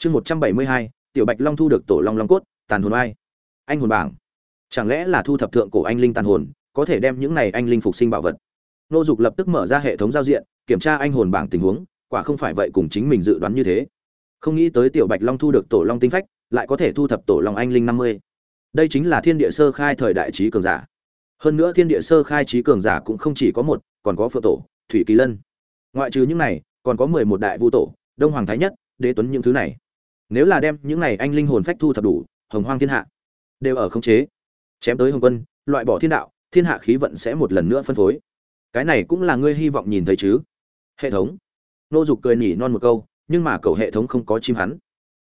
chương một trăm bảy mươi hai, tiểu bạch long thu được tổ long long cốt, tàn hồn ai anh hồn bảng. Chẳng lẽ là thu thập thượng cổ anh linh tàn hồn, có thể đem những này anh linh phục sinh bảo vật? Nô dục lập tức mở ra hệ thống giao diện, kiểm tra anh hồn bảng tình huống, quả không phải vậy cùng chính mình dự đoán như thế. Không nghĩ tới tiểu bạch long thu được tổ long tinh phách, lại có thể thu thập tổ long anh linh năm mươi. Đây chính là thiên địa sơ khai thời đại trí cường giả. Hơn nữa thiên địa sơ khai trí cường giả cũng không chỉ có một, còn có phượng tổ, thủy kỳ lân. Ngoại trừ những này, còn có mười một đại vu tổ, đông hoàng thái nhất, đế tuấn những thứ này nếu là đem những này anh linh hồn phách thu thập đủ, hồng hoang thiên hạ đều ở khống chế. Chém tới hồng quân, loại bỏ thiên đạo, thiên hạ khí vận sẽ một lần nữa phân phối. Cái này cũng là ngươi hy vọng nhìn thấy chứ? Hệ thống. Nô dục cười nhỉ non một câu, nhưng mà cầu hệ thống không có chim hắn.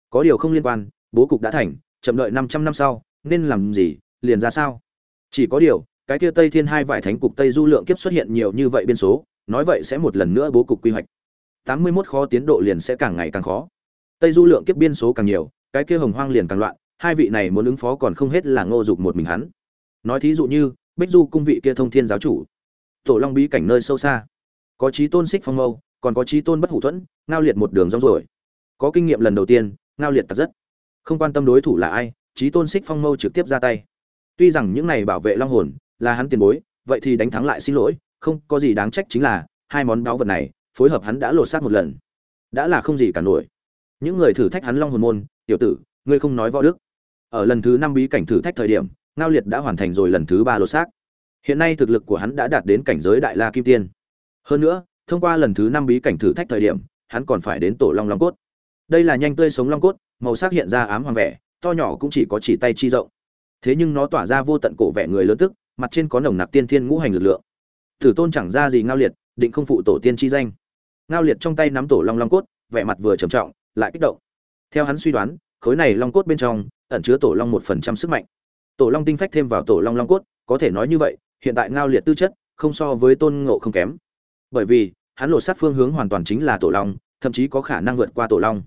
Có điều không liên quan, bố cục đã thành, chậm đợi năm trăm năm sau, nên làm gì, liền ra sao? Chỉ có điều, cái kia tây thiên hai vải thánh cục tây du lượng kiếp xuất hiện nhiều như vậy biên số, nói vậy sẽ một lần nữa bố cục quy hoạch. Tám mươi 81 khó tiến độ liền sẽ càng ngày càng khó tây du lượng kiếp biên số càng nhiều, cái kia hồng hoang liền càng loạn, hai vị này muốn ứng phó còn không hết là ngô dục một mình hắn. Nói thí dụ như, bích du cung vị kia thông thiên giáo chủ, tổ long bí cảnh nơi sâu xa. Có trí tôn xích phong mâu, còn có trí tôn bất hủ thuẫn, ngao liệt một đường rong rồi có kinh nghiệm lần đầu tiên, ngao liệt tặc rất. Không quan tâm đối thủ là ai trí tôn xích phong mâu trực tiếp ra tay. Tuy rằng những này bảo vệ long hồn, là hắn tiền bối, vậy thì đánh thắng lại xin lỗi, không có gì đáng trách chính là, hai món báu vật này, phối hợp hắn đã lột xác một lần. Đã là không gì cả nổi những người thử thách hắn long hồn môn, tiểu tử, ngươi không nói võ đức. Ở lần thứ năm bí cảnh thử thách thời điểm, ngao liệt đã hoàn thành rồi lần thứ ba lột xác. Hiện nay thực lực của hắn đã đạt đến cảnh giới đại la kim tiên. Hơn nữa, thông qua lần thứ năm bí cảnh thử thách thời điểm, hắn còn phải đến tổ long long cốt. Đây là nhanh tươi sống long cốt, màu sắc hiện ra ám hoàng vẻ, to nhỏ cũng chỉ có chỉ tay chi rộng. Thế nhưng nó tỏa ra vô tận cổ vẻ người lớn tức, mặt trên có nồng nặc tiên thiên ngũ hành lực lượng. Tử tôn chẳng ra gì ngao liệt, định không phụ tổ tiên chi danh. Ngao liệt trong tay nắm tổ long long cốt, vẻ mặt vừa trầm trọng lại kích động. Theo hắn suy đoán, khối này long cốt bên trong ẩn chứa tổ long một phần trăm sức mạnh. Tổ long tinh phách thêm vào tổ long long cốt, có thể nói như vậy, hiện tại ngao liệt tư chất không so với tôn ngộ không kém. Bởi vì, hắn lột sát phương hướng hoàn toàn chính là tổ long, thậm chí có khả năng vượt qua tổ long.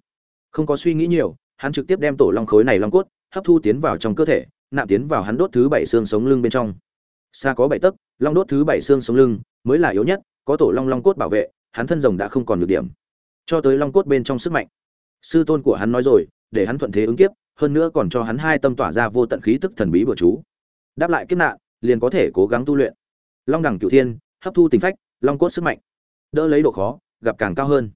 Không có suy nghĩ nhiều, hắn trực tiếp đem tổ long khối này long cốt hấp thu tiến vào trong cơ thể nạm tiến vào hắn đốt thứ bảy xương sống lưng bên trong. Xa có bảy tấc, long đốt thứ bảy xương sống lưng mới là yếu nhất, có tổ long long cốt bảo vệ, hắn thân rồng đã không còn nhược điểm. Cho tới long cốt bên trong sức mạnh sư tôn của hắn nói rồi, để hắn thuận thế ứng kiếp, hơn nữa còn cho hắn hai tâm tỏa ra vô tận khí tức thần bí bừa chú. Đáp lại kiếp nạn, liền có thể cố gắng tu luyện. Long đẳng cửu thiên, hấp thu tình phách, long cốt sức mạnh. Đỡ lấy độ khó, gặp càng cao hơn.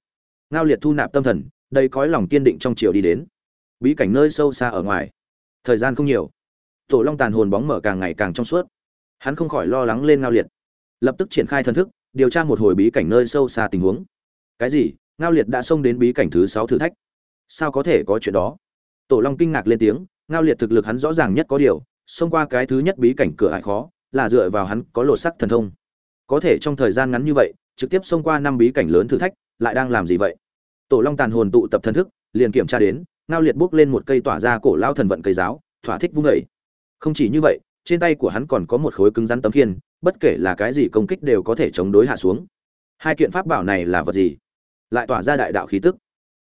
Ngao liệt thu nạp tâm thần đây cõi lòng kiên định trong chiều đi đến. Bí cảnh nơi sâu xa ở ngoài. Thời gian không nhiều. Tổ long tàn hồn bóng mở càng ngày càng trong suốt. Hắn không khỏi lo lắng lên ngao liệt. Lập tức triển khai thần thức, điều tra một hồi bí cảnh nơi sâu xa tình huống. Cái gì? Ngao liệt đã xông đến bí cảnh thứ sáu thử thách sao có thể có chuyện đó? Tổ long kinh ngạc lên tiếng, ngao liệt thực lực hắn rõ ràng nhất có điều, xông qua cái thứ nhất bí cảnh cửa ải khó, là dựa vào hắn có lột sắc thần thông. Có thể trong thời gian ngắn như vậy, trực tiếp xông qua năm bí cảnh lớn thử thách, lại đang làm gì vậy? Tổ long tàn hồn tụ tập thần thức, liền kiểm tra đến, ngao liệt bước lên một cây tỏa ra cổ lao thần vận cây giáo, thỏa thích vung vẩy không chỉ như vậy, trên tay của hắn còn có một khối cứng rắn tấm khiên, bất kể là cái gì công kích đều có thể chống đối hạ xuống. Hai kiện pháp bảo này là vật gì? Lại tỏa ra đại đạo khí tức.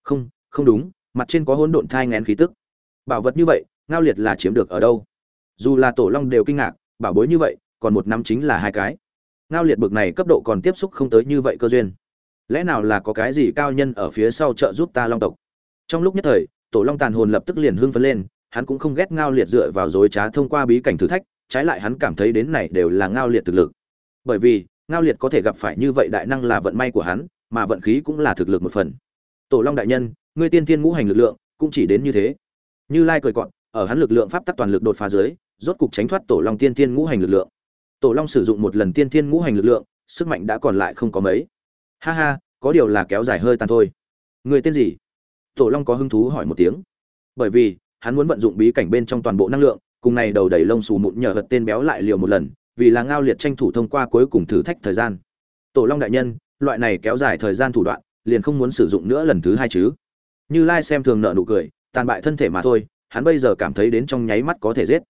Không không đúng, mặt trên có hỗn độn thai ngén khí tức. Bảo vật như vậy, ngao liệt là chiếm được ở đâu? Dù là tổ long đều kinh ngạc, bảo bối như vậy, còn một năm chính là hai cái. Ngao liệt bực này cấp độ còn tiếp xúc không tới như vậy cơ duyên. Lẽ nào là có cái gì cao nhân ở phía sau trợ giúp ta long tộc? Trong lúc nhất thời, tổ long tàn hồn lập tức liền hưng phấn lên, hắn cũng không ghét ngao liệt dựa vào dối trá thông qua bí cảnh thử thách, trái lại hắn cảm thấy đến này đều là ngao liệt thực lực. Bởi vì, ngao liệt có thể gặp phải như vậy đại năng là vận may của hắn, mà vận khí cũng là thực lực một phần. Tổ long đại nhân ngươi tiên thiên ngũ hành lực lượng cũng chỉ đến như thế. Như lai cười cọn ở hắn lực lượng pháp tắc toàn lực đột phá dưới, rốt cục tránh thoát tổ long tiên thiên ngũ hành lực lượng. Tổ long sử dụng một lần tiên thiên ngũ hành lực lượng, sức mạnh đã còn lại không có mấy. Ha ha, có điều là kéo dài hơi tàn thôi. Người tên gì? Tổ long có hứng thú hỏi một tiếng. Bởi vì, hắn muốn vận dụng bí cảnh bên trong toàn bộ năng lượng, cùng này đầu đầy lông xù mụn nhờ hật tên béo lại liều một lần, vì là ngao liệt tranh thủ thông qua cuối cùng thử thách thời gian. Tổ long đại nhân, loại này kéo dài thời gian thủ đoạn, liền không muốn sử dụng nữa lần thứ hai chứ như lai xem thường nợ nụ cười, tàn bại thân thể mà thôi, hắn bây giờ cảm thấy đến trong nháy mắt có thể giết.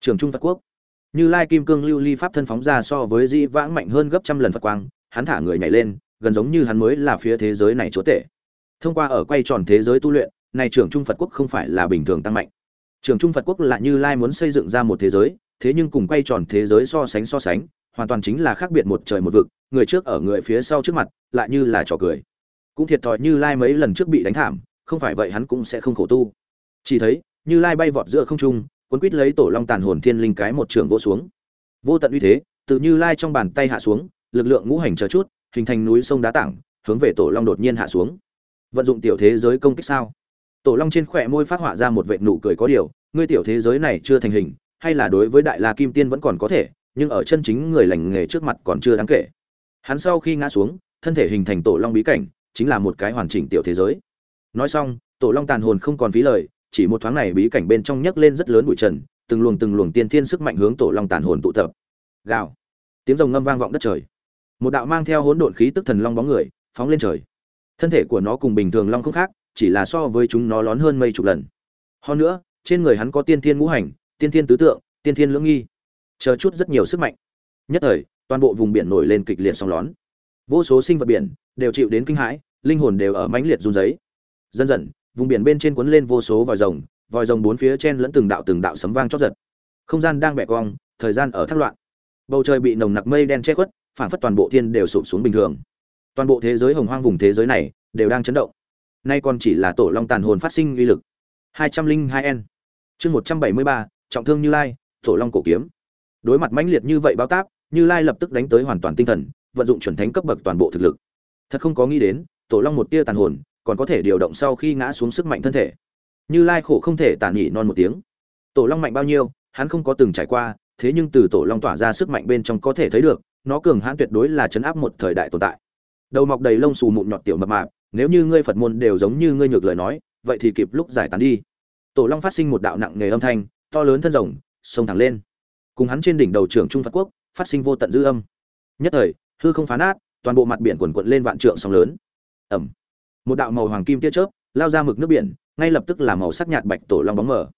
Trường trung phật quốc. Như lai kim cương lưu ly pháp thân phóng ra so với di vãng mạnh hơn gấp trăm lần phật quang, hắn thả người nhảy lên, gần giống như hắn mới là phía thế giới này chúa tể. Thông qua ở quay tròn thế giới tu luyện, này trưởng trung phật quốc không phải là bình thường tăng mạnh. Trưởng trung phật quốc là như lai muốn xây dựng ra một thế giới, thế nhưng cùng quay tròn thế giới so sánh so sánh, hoàn toàn chính là khác biệt một trời một vực, người trước ở người phía sau trước mặt, lại như là trò cười. Cũng thiệt thòi như lai mấy lần trước bị đánh thảm không phải vậy hắn cũng sẽ không khổ tu. Chỉ thấy, như lai bay vọt giữa không trung, cuốn quít lấy tổ long tàn hồn thiên linh cái một trường vô xuống. Vô tận uy thế tự như lai trong bàn tay hạ xuống, lực lượng ngũ hành chờ chút, hình thành núi sông đá tảng, hướng về tổ long đột nhiên hạ xuống. Vận dụng tiểu thế giới công kích sao? Tổ long trên khỏe môi phát họa ra một vệ nụ cười có điều, ngươi tiểu thế giới này chưa thành hình, hay là đối với đại la kim tiên vẫn còn có thể, nhưng ở chân chính người lành nghề trước mặt còn chưa đáng kể. Hắn sau khi ngã xuống, thân thể hình thành tổ long bí cảnh, chính là một cái hoàn chỉnh tiểu thế giới nói xong, tổ long tàn hồn không còn phí lời, chỉ một thoáng này bí cảnh bên trong nhấc lên rất lớn bụi trần, từng luồng từng luồng tiên thiên sức mạnh hướng tổ long tàn hồn tụ tập. Gào. Tiếng rồng ngâm vang vọng đất trời. Một đạo mang theo hỗn độn khí tức thần long bóng người, phóng lên trời. Thân thể của nó cùng bình thường long không khác, chỉ là so với chúng nó lón hơn mây chục lần. Hơn nữa, trên người hắn có tiên thiên ngũ hành, tiên thiên tứ tượng, tiên thiên lưỡng nghi. Chờ chút rất nhiều sức mạnh. Nhất thời, toàn bộ vùng biển nổi lên kịch liệt sóng lón. Vô số sinh vật biển đều chịu đến kinh hãi, linh hồn đều ở mãnh liệt run rẩy dần dần vùng biển bên trên cuốn lên vô số vòi rồng vòi rồng bốn phía trên lẫn từng đạo từng đạo sấm vang chót giật. Không gian đang bẻ cong thời gian ở thác loạn. Bầu trời bị nồng nặc mây đen che khuất phản phất toàn bộ thiên đều sụp xuống bình thường. Toàn bộ thế giới hồng hoang vùng thế giới này đều đang chấn động. Nay còn chỉ là tổ long tàn hồn phát sinh uy lực. 202 n. Chương 173, trọng thương như lai tổ long cổ kiếm. Đối mặt mãnh liệt như vậy bao táp như lai lập tức đánh tới hoàn toàn tinh thần vận dụng chuẩn thánh cấp bậc toàn bộ thực lực. Thật không có nghĩ đến tổ long một tia tàn hồn còn có thể điều động sau khi ngã xuống sức mạnh thân thể. Như lai khổ không thể tàn nhị non một tiếng. Tổ long mạnh bao nhiêu, hắn không có từng trải qua, thế nhưng từ tổ long tỏa ra sức mạnh bên trong có thể thấy được, nó cường hãn tuyệt đối là chấn áp một thời đại tồn tại. Đầu mọc đầy lông xù mụn nhọt tiểu mập mạp, nếu như ngươi phật môn đều giống như ngươi nhược lời nói, vậy thì kịp lúc giải tán đi. Tổ long phát sinh một đạo nặng nề âm thanh, to lớn thân rồng, xông thẳng lên. Cùng hắn trên đỉnh đầu trưởng trung phật quốc, phát sinh vô tận dư âm. Nhất thời, hư không phá nát, toàn bộ mặt biển quần quận lên vạn trượng sóng lớn. Ẩm một đạo màu hoàng kim tia chớp lao ra mực nước biển, ngay lập tức là màu sắc nhạt bạch tổ long bóng mở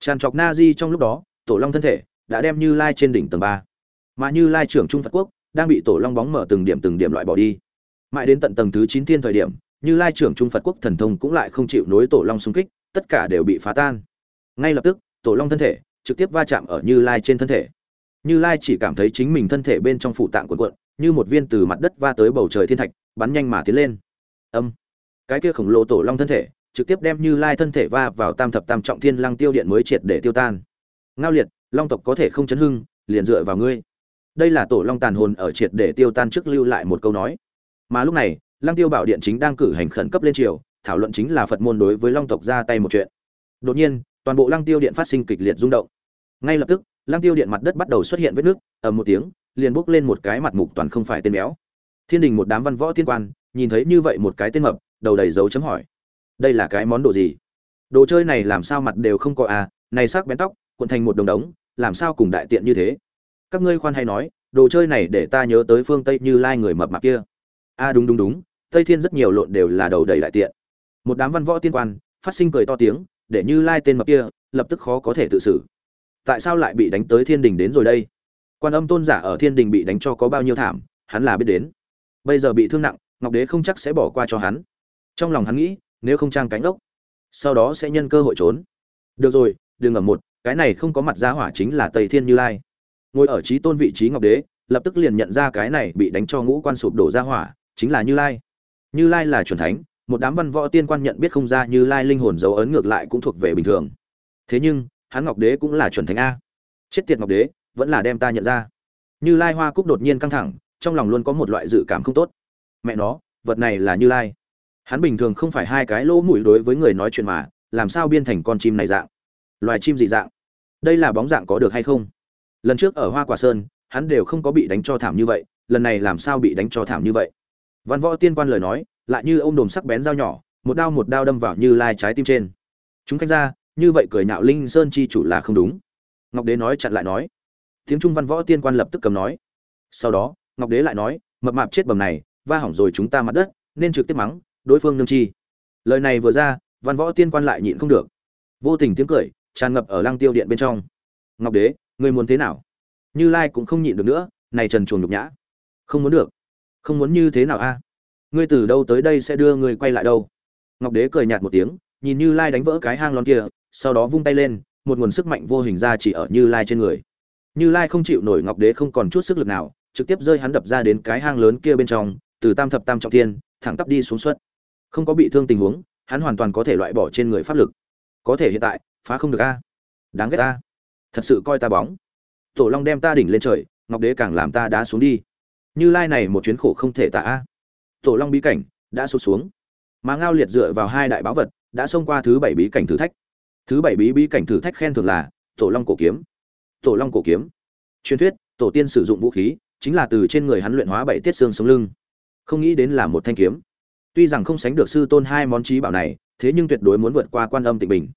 tràn trọc na di trong lúc đó, tổ long thân thể đã đem như lai trên đỉnh tầng ba. Mà như lai trưởng trung phật quốc đang bị tổ long bóng mở từng điểm từng điểm loại bỏ đi. Mãi đến tận tầng thứ chín thiên thời điểm, như lai trưởng trung phật quốc thần thông cũng lại không chịu nối tổ long xung kích, tất cả đều bị phá tan. Ngay lập tức, tổ long thân thể trực tiếp va chạm ở như lai trên thân thể. Như lai chỉ cảm thấy chính mình thân thể bên trong phụ tạng cuộn cuộn, như một viên từ mặt đất va tới bầu trời thiên thạch, bắn nhanh mà tiến lên. Âm cái kia khổng lồ tổ long thân thể, trực tiếp đem như lai thân thể va vào tam thập tam trọng thiên lăng tiêu điện mới triệt để tiêu tan. Ngao liệt, long tộc có thể không chấn hưng, liền dựa vào ngươi. Đây là tổ long tàn hồn ở triệt để tiêu tan trước lưu lại một câu nói. Mà lúc này, lăng tiêu bảo điện chính đang cử hành khẩn cấp lên triều, thảo luận chính là phật môn đối với long tộc ra tay một chuyện. Đột nhiên, toàn bộ lăng tiêu điện phát sinh kịch liệt rung động. Ngay lập tức, lăng tiêu điện mặt đất bắt đầu xuất hiện vết nước, ầm một tiếng, liền bốc lên một cái mặt mục toàn không phải tên béo. Thiên đình một đám văn võ tiên quan, nhìn thấy như vậy một cái tên mập đầu đầy dấu chấm hỏi. Đây là cái món đồ gì? Đồ chơi này làm sao mặt đều không có à? Này sắc bén tóc, cuộn thành một đồng đống, làm sao cùng đại tiện như thế? Các ngươi khoan hay nói, đồ chơi này để ta nhớ tới phương tây như lai người mập mạp kia. A à đúng đúng đúng, tây thiên rất nhiều lộn đều là đầu đầy đại tiện. Một đám văn võ tiên quan, phát sinh cười to tiếng, để như lai tên mập kia, lập tức khó có thể tự xử. Tại sao lại bị đánh tới thiên đình đến rồi đây? Quan âm tôn giả ở thiên đình bị đánh cho có bao nhiêu thảm, hắn là biết đến. Bây giờ bị thương nặng, ngọc đế không chắc sẽ bỏ qua cho hắn trong lòng hắn nghĩ, nếu không trang cánh ốc, sau đó sẽ nhân cơ hội trốn. Được rồi, đừng ở một, cái này không có mặt ra hỏa chính là tây thiên như lai. Ngồi ở trí tôn vị trí ngọc đế, lập tức liền nhận ra cái này bị đánh cho ngũ quan sụp đổ ra hỏa, chính là như lai. Như lai là chuẩn thánh, một đám văn võ tiên quan nhận biết không ra như lai linh hồn dấu ấn ngược lại cũng thuộc về bình thường. Thế nhưng, hắn ngọc đế cũng là chuẩn thánh a. Chết tiệt ngọc đế, vẫn là đem ta nhận ra. Như lai hoa cúc đột nhiên căng thẳng, trong lòng luôn có một loại dự cảm không tốt. Mẹ nó, vật này là như lai hắn bình thường không phải hai cái lỗ mũi đối với người nói chuyện mà, làm sao biên thành con chim này dạng? Loài chim dị dạng? Đây là bóng dạng có được hay không? Lần trước ở hoa quả sơn, hắn đều không có bị đánh cho thảm như vậy, lần này làm sao bị đánh cho thảm như vậy? Văn võ tiên quan lời nói, lại như ông đồm sắc bén dao nhỏ, một đao một đao đâm vào như lai trái tim trên. Chúng khách ra, như vậy cười nhạo linh sơn chi chủ là không đúng. Ngọc đế nói chặn lại nói. Tiếng trung văn võ tiên quan lập tức cầm nói. Sau đó, ngọc đế lại nói, mập mạp chết bầm này, va hỏng rồi chúng ta mặt đất, nên trực tiếp mắng đối phương nương chi. Lời này vừa ra, văn võ tiên quan lại nhịn không được. Vô tình tiếng cười, tràn ngập ở lăng tiêu điện bên trong. Ngọc đế ngươi muốn thế nào? Như lai cũng không nhịn được nữa, này trần chuồng nhục nhã. Không muốn được. Không muốn như thế nào a? Ngươi từ đâu tới đây sẽ đưa người quay lại đâu? Ngọc đế cười nhạt một tiếng, nhìn như lai đánh vỡ cái hang lon kia, sau đó vung tay lên, một nguồn sức mạnh vô hình ra chỉ ở như lai trên người. Như lai không chịu nổi ngọc đế không còn chút sức lực nào, trực tiếp rơi hắn đập ra đến cái hang lớn kia bên trong, từ tam thập tam trọng thiên, thẳng tắp đi xuống suất không có bị thương tình huống, hắn hoàn toàn có thể loại bỏ trên người pháp lực. Có thể hiện tại, phá không được a. Đáng ghét ta thật sự coi ta bóng. Tổ long đem ta đỉnh lên trời, ngọc đế càng làm ta đá xuống đi. Như lai này một chuyến khổ không thể tạ a. Tổ long bí cảnh, đã sụt xuống. Mà ngao liệt dựa vào hai đại báo vật, đã xông qua thứ bảy bí cảnh thử thách. Thứ bảy bí bí cảnh thử thách khen thường là, tổ long cổ kiếm. Tổ long cổ kiếm. Truyền thuyết, tổ tiên sử dụng vũ khí, chính là từ trên người hắn luyện hóa bảy tiết xương sống lưng. Không nghĩ đến là một thanh kiếm tuy rằng không sánh được sư tôn hai món trí bảo này, thế nhưng tuyệt đối muốn vượt qua quan âm tịnh bình.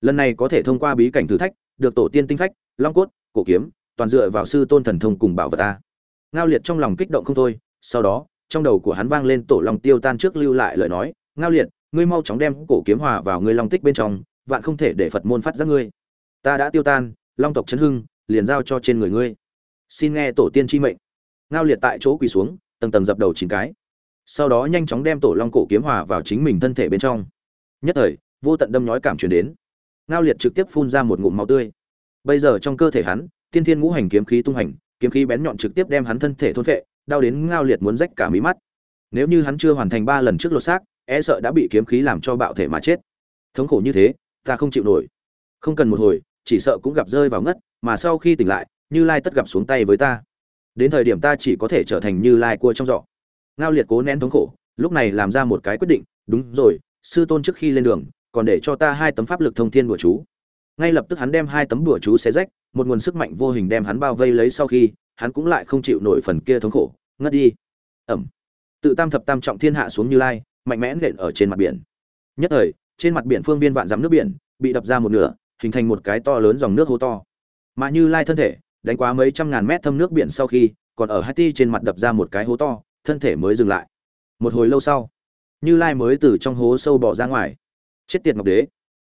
Lần này có thể thông qua bí cảnh thử thách, được tổ tiên tinh phách, long cốt, cổ kiếm, toàn dựa vào sư tôn thần thông cùng bảo vật ta. Ngao liệt trong lòng kích động không thôi, sau đó, trong đầu của hắn vang lên tổ long tiêu tan trước lưu lại lời nói, ngao liệt, ngươi mau chóng đem cổ kiếm hòa vào ngươi long tích bên trong, vạn không thể để phật môn phát giác ngươi. Ta đã tiêu tan, long tộc chấn hưng, liền giao cho trên người ngươi. Xin nghe tổ tiên chi mệnh. Ngao liệt tại chỗ quỳ xuống, tầng tầng dập đầu chín cái sau đó nhanh chóng đem tổ long cổ kiếm hòa vào chính mình thân thể bên trong. Nhất thời, vô tận đâm nhói cảm truyền đến. Ngao liệt trực tiếp phun ra một ngụm máu tươi. Bây giờ trong cơ thể hắn, tiên thiên ngũ hành kiếm khí tung hành, kiếm khí bén nhọn trực tiếp đem hắn thân thể thôn phệ, đau đến ngao liệt muốn rách cả mí mắt. Nếu như hắn chưa hoàn thành ba lần trước lột xác e sợ đã bị kiếm khí làm cho bạo thể mà chết. Thống khổ như thế, ta không chịu nổi. Không cần một hồi, chỉ sợ cũng gặp rơi vào ngất, mà sau khi tỉnh lại, như lai tất gặp xuống tay với ta. Đến thời điểm ta chỉ có thể trở thành như lai cua trong giỏ ngao liệt cố nén thống khổ, lúc này làm ra một cái quyết định, đúng rồi, sư tôn trước khi lên đường, còn để cho ta hai tấm pháp lực thông thiên bùa chú. Ngay lập tức hắn đem hai tấm bùa chú xé rách, một nguồn sức mạnh vô hình đem hắn bao vây lấy sau khi, hắn cũng lại không chịu nổi phần kia thống khổ, ngất đi. Ẩm. Tự tam thập tam trọng thiên hạ xuống như lai, mạnh mẽ nện ở trên mặt biển. Nhất thời, trên mặt biển phương viên vạn dắm nước biển, bị đập ra một nửa, hình thành một cái to lớn dòng nước hố to. Mà như lai thân thể, đánh quá mấy trăm ngàn mét thâm nước biển sau khi, còn ở hai ti trên mặt đập ra một cái hố to thân thể mới dừng lại. Một hồi lâu sau, như lai mới từ trong hố sâu bỏ ra ngoài. Chết tiệt ngọc đế.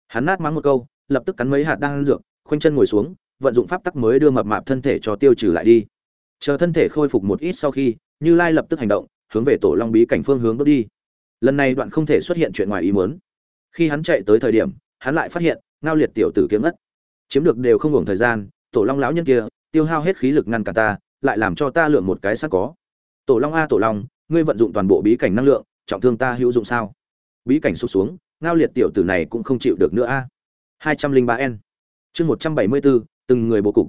Hắn nát mắng một câu, lập tức cắn mấy hạt đang ăn dược, khoanh chân ngồi xuống, vận dụng pháp tắc mới đưa mập mạp thân thể cho tiêu trừ lại đi. Chờ thân thể khôi phục một ít sau khi, như lai lập tức hành động, hướng về tổ long bí cảnh phương hướng bước đi. Lần này đoạn không thể xuất hiện chuyện ngoài ý muốn. Khi hắn chạy tới thời điểm, hắn lại phát hiện, ngao liệt tiểu tử kiếm ngất. Chiếm được đều không hưởng thời gian, tổ long lão nhân kia, tiêu hao hết khí lực ngăn cả ta, lại làm cho ta lượm một cái sắt có tổ long a, tổ long, ngươi vận dụng toàn bộ bí cảnh năng lượng, trọng thương ta hữu dụng sao? Bí cảnh sụp xuống, ngao liệt tiểu tử này cũng không chịu được nữa a. hai trăm linh ba n. Chương một trăm bảy mươi bốn từng người bố cục.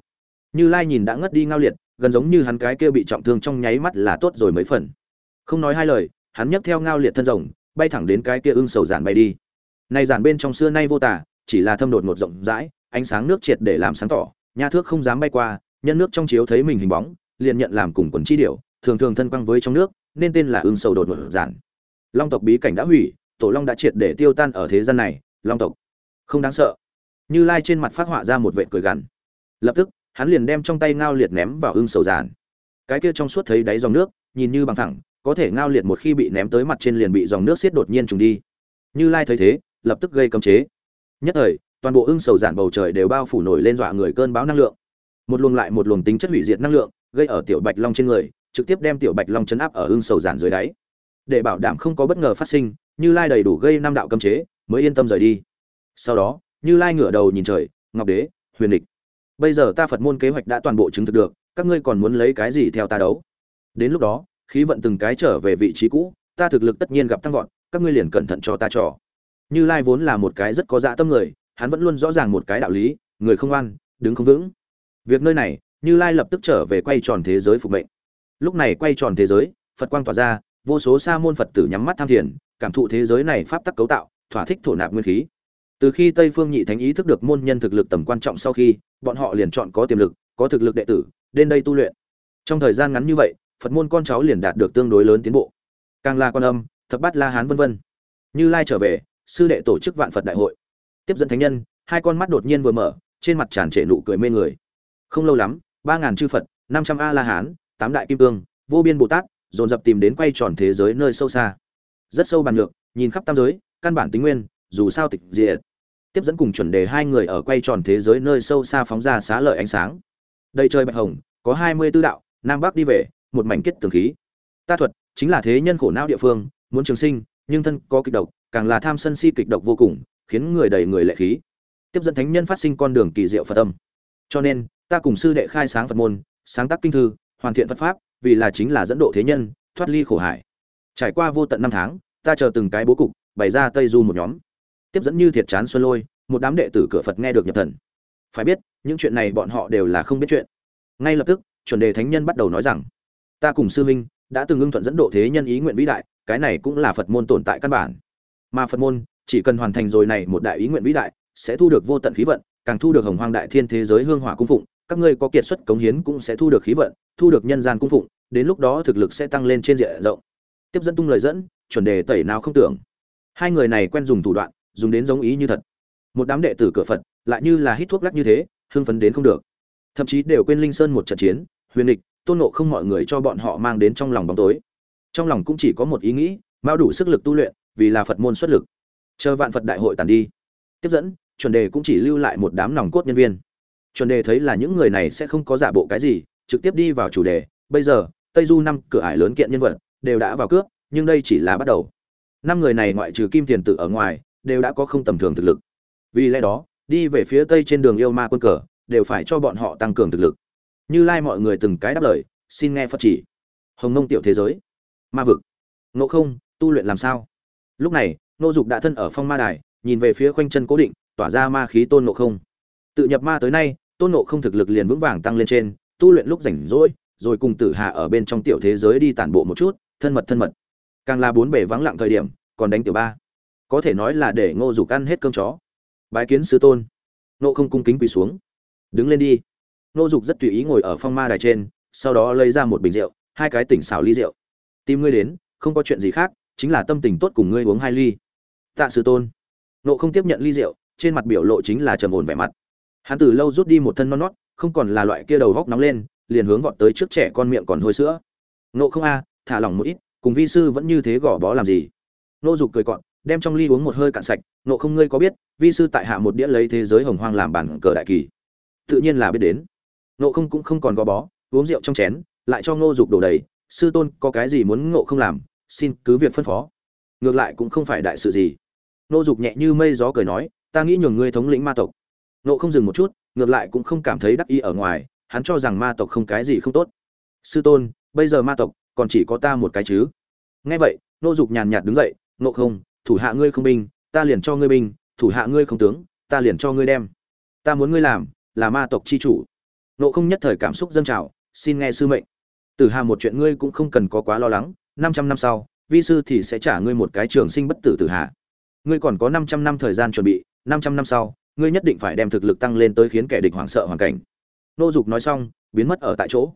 Như lai nhìn đã ngất đi ngao liệt, gần giống như hắn cái kia bị trọng thương trong nháy mắt là tốt rồi mấy phần. Không nói hai lời, hắn nhấc theo ngao liệt thân rồng, bay thẳng đến cái kia ưng sầu giản bay đi. Nay giản bên trong xưa nay vô tả chỉ là thâm đột một rộng rãi, ánh sáng nước triệt để làm sáng tỏ nha thước không dám bay qua, nhân nước trong chiếu thấy mình hình bóng, liền nhận làm cùng quần chi điểu thường thường thân quăng với trong nước, nên tên là ưng sầu đột ngột giản. Long tộc bí cảnh đã hủy, tổ long đã triệt để tiêu tan ở thế gian này, long tộc. Không đáng sợ. Như lai trên mặt phát họa ra một vệ cười gằn. Lập tức, hắn liền đem trong tay ngao liệt ném vào ưng sầu giản. Cái kia trong suốt thấy đáy dòng nước, nhìn như bằng thẳng có thể ngao liệt một khi bị ném tới mặt trên liền bị dòng nước xiết đột nhiên trùng đi. Như lai thấy thế, lập tức gây cấm chế. Nhất thời, toàn bộ ưng sầu giản bầu trời đều bao phủ nổi lên dọa người cơn bão năng lượng. Một luồng lại một luồng tính chất hủy diệt năng lượng, gây ở tiểu bạch long trên người trực tiếp đem tiểu bạch long chấn áp ở hương sầu giản dưới đáy. Để bảo đảm không có bất ngờ phát sinh như lai đầy đủ gây năm đạo cấm chế mới yên tâm rời đi. Sau đó như lai ngửa đầu nhìn trời ngọc đế huyền địch bây giờ ta phật môn kế hoạch đã toàn bộ chứng thực được các ngươi còn muốn lấy cái gì theo ta đấu? Đến lúc đó khí vận từng cái trở về vị trí cũ ta thực lực tất nhiên gặp tăng vọt các ngươi liền cẩn thận cho ta trò. Như lai vốn là một cái rất có dạ tâm người hắn vẫn luôn rõ ràng một cái đạo lý người không ăn, đứng không vững. Việc nơi này như lai lập tức trở về quay tròn thế giới phục mệnh lúc này quay tròn thế giới, phật quang tỏa ra, vô số sa môn phật tử nhắm mắt tham thiền, cảm thụ thế giới này pháp tắc cấu tạo, thỏa thích thổ nạp nguyên khí. Từ khi tây phương nhị thánh ý thức được môn nhân thực lực tầm quan trọng sau khi, bọn họ liền chọn có tiềm lực, có thực lực đệ tử, đến đây tu luyện. Trong thời gian ngắn như vậy, phật môn con cháu liền đạt được tương đối lớn tiến bộ. Càng la quan âm, thập bát la hán vân vân. Như lai trở về, sư đệ tổ chức vạn phật đại hội. Tiếp dẫn thánh nhân, hai con mắt đột nhiên vừa mở, trên mặt tràn trệ nụ cười mê người. Không lâu lắm, ba ngàn chư phật, năm trăm a la hán tám đại kim cương, vô biên bồ tát, dồn dập tìm đến quay tròn thế giới nơi sâu xa. Rất sâu bàn ngược, nhìn khắp tam giới, căn bản tính nguyên, dù sao tịch diệt. Tiếp dẫn cùng chuẩn đề hai người ở quay tròn thế giới nơi sâu xa phóng ra xá lợi ánh sáng. Đây trời bạch hồng, có hai mươi tư đạo, nam bắc đi về, một mảnh kết tường khí. Ta thuật, chính là thế nhân khổ não địa phương, muốn trường sinh, nhưng thân có kịch độc, càng là tham sân si kịch độc vô cùng, khiến người đầy người lệ khí. Tiếp dẫn thánh nhân phát sinh con đường kỳ diệu phật tâm cho nên, ta cùng sư đệ khai sáng phật môn, sáng tác kinh thư hoàn thiện phật pháp, vì là chính là dẫn độ thế nhân, thoát ly khổ hải. Trải qua vô tận năm tháng, ta chờ từng cái bố cục, bày ra tây du một nhóm. Tiếp dẫn như thiệt chán xuân lôi, một đám đệ tử cửa phật nghe được nhập thần. Phải biết, những chuyện này bọn họ đều là không biết chuyện. Ngay lập tức, chuẩn đề thánh nhân bắt đầu nói rằng, ta cùng sư huynh đã từng ưng thuận dẫn độ thế nhân ý nguyện vĩ đại, cái này cũng là phật môn tồn tại căn bản. Mà phật môn, chỉ cần hoàn thành rồi này một đại ý nguyện vĩ đại, sẽ thu được vô tận khí vận, càng thu được hồng hoang đại thiên thế giới hương hỏa cung phụng, các ngươi có kiệt xuất cống hiến cũng sẽ thu được khí vận thu được nhân gian cung phụng, đến lúc đó thực lực sẽ tăng lên trên diện rộng. Tiếp dẫn tung lời dẫn, chuẩn đề tẩy nào không tưởng. Hai người này quen dùng thủ đoạn, dùng đến giống ý như thật. Một đám đệ tử cửa phật, lại như là hít thuốc lắc như thế, hưng phấn đến không được. Thậm chí đều quên linh sơn một trận chiến, huyền địch tôn nộ không mọi người cho bọn họ mang đến trong lòng bóng tối. Trong lòng cũng chỉ có một ý nghĩ mao đủ sức lực tu luyện, vì là phật môn xuất lực. Chờ vạn phật đại hội tàn đi. Tiếp dẫn, chuẩn đề cũng chỉ lưu lại một đám nòng cốt nhân viên. Chuẩn đề thấy là những người này sẽ không có giả bộ cái gì trực tiếp đi vào chủ đề, bây giờ, tây du năm cửa ải lớn kiện nhân vật, đều đã vào cướp, nhưng đây chỉ là bắt đầu. Năm người này ngoại trừ kim tiền Tử ở ngoài, đều đã có không tầm thường thực lực. Vì lẽ đó, đi về phía tây trên đường yêu ma quân cờ, đều phải cho bọn họ tăng cường thực lực. Như lai mọi người từng cái đáp lời, xin nghe phật chỉ. Hồng nông tiểu thế giới. Ma vực. Ngộ không, tu luyện làm sao? Lúc này, nô dục đã thân ở phong ma đài, nhìn về phía khoanh chân cố định, tỏa ra ma khí tôn ngộ không. Tự nhập ma tới nay, tôn ngộ không thực lực liền vững vàng tăng lên trên tu luyện lúc rảnh rỗi, rồi cùng tử hạ ở bên trong tiểu thế giới đi tản bộ một chút, thân mật thân mật. Càng là bốn bể vắng lặng thời điểm, còn đánh tiểu ba. Có thể nói là để ngô dục ăn hết cơm chó. Bái kiến sư tôn. Nộ không cung kính quỳ xuống. Đứng lên đi. Nô dục rất tùy ý ngồi ở phong ma đài trên, sau đó lấy ra một bình rượu, hai cái tỉnh xào ly rượu. Tìm ngươi đến, không có chuyện gì khác, chính là tâm tình tốt cùng ngươi uống hai ly. Tạ sư tôn. Nộ không tiếp nhận ly rượu, trên mặt biểu lộ chính là trầm ổn vẻ mặt. Hắn từ lâu rút đi một thân non nót không còn là loại kia đầu góc nóng lên, liền hướng vọt tới trước trẻ con miệng còn hôi sữa. Nộ không a, thả lỏng một ít, cùng vi sư vẫn như thế gò bó làm gì? Nô dục cười cọn đem trong ly uống một hơi cạn sạch nộ không ngươi có biết, vi sư tại hạ một đĩa lấy thế giới hồng hoang làm bản cờ đại kỳ. Tự nhiên là biết đến. Nộ không cũng không còn gò bó, uống rượu trong chén, lại cho ngô dục đổ đầy, sư tôn có cái gì muốn ngộ không làm, xin cứ việc phân phó. Ngược lại cũng không phải đại sự gì. Nô dục nhẹ như mây gió cười nói, ta nghĩ nhường ngươi thống lĩnh ma tộc. Nộ không dừng một chút ngược lại cũng không cảm thấy đắc ý ở ngoài, hắn cho rằng ma tộc không cái gì không tốt. Sư tôn, bây giờ ma tộc còn chỉ có ta một cái chứ? Nghe vậy, nô dục nhàn nhạt đứng dậy nộ không, thủ hạ ngươi không binh, ta liền cho ngươi binh, thủ hạ ngươi không tướng, ta liền cho ngươi đem. Ta muốn ngươi làm, là ma tộc chi chủ. Nộ không nhất thời cảm xúc dâng trào, xin nghe sư mệnh. Tử hà một chuyện ngươi cũng không cần có quá lo lắng, năm trăm năm sau, vi sư thì sẽ trả ngươi một cái trường sinh bất tử tử hà. Ngươi còn có năm trăm năm thời gian chuẩn bị, năm trăm năm sau ngươi nhất định phải đem thực lực tăng lên tới khiến kẻ địch hoảng sợ hoàn cảnh. Nô dục nói xong, biến mất ở tại chỗ.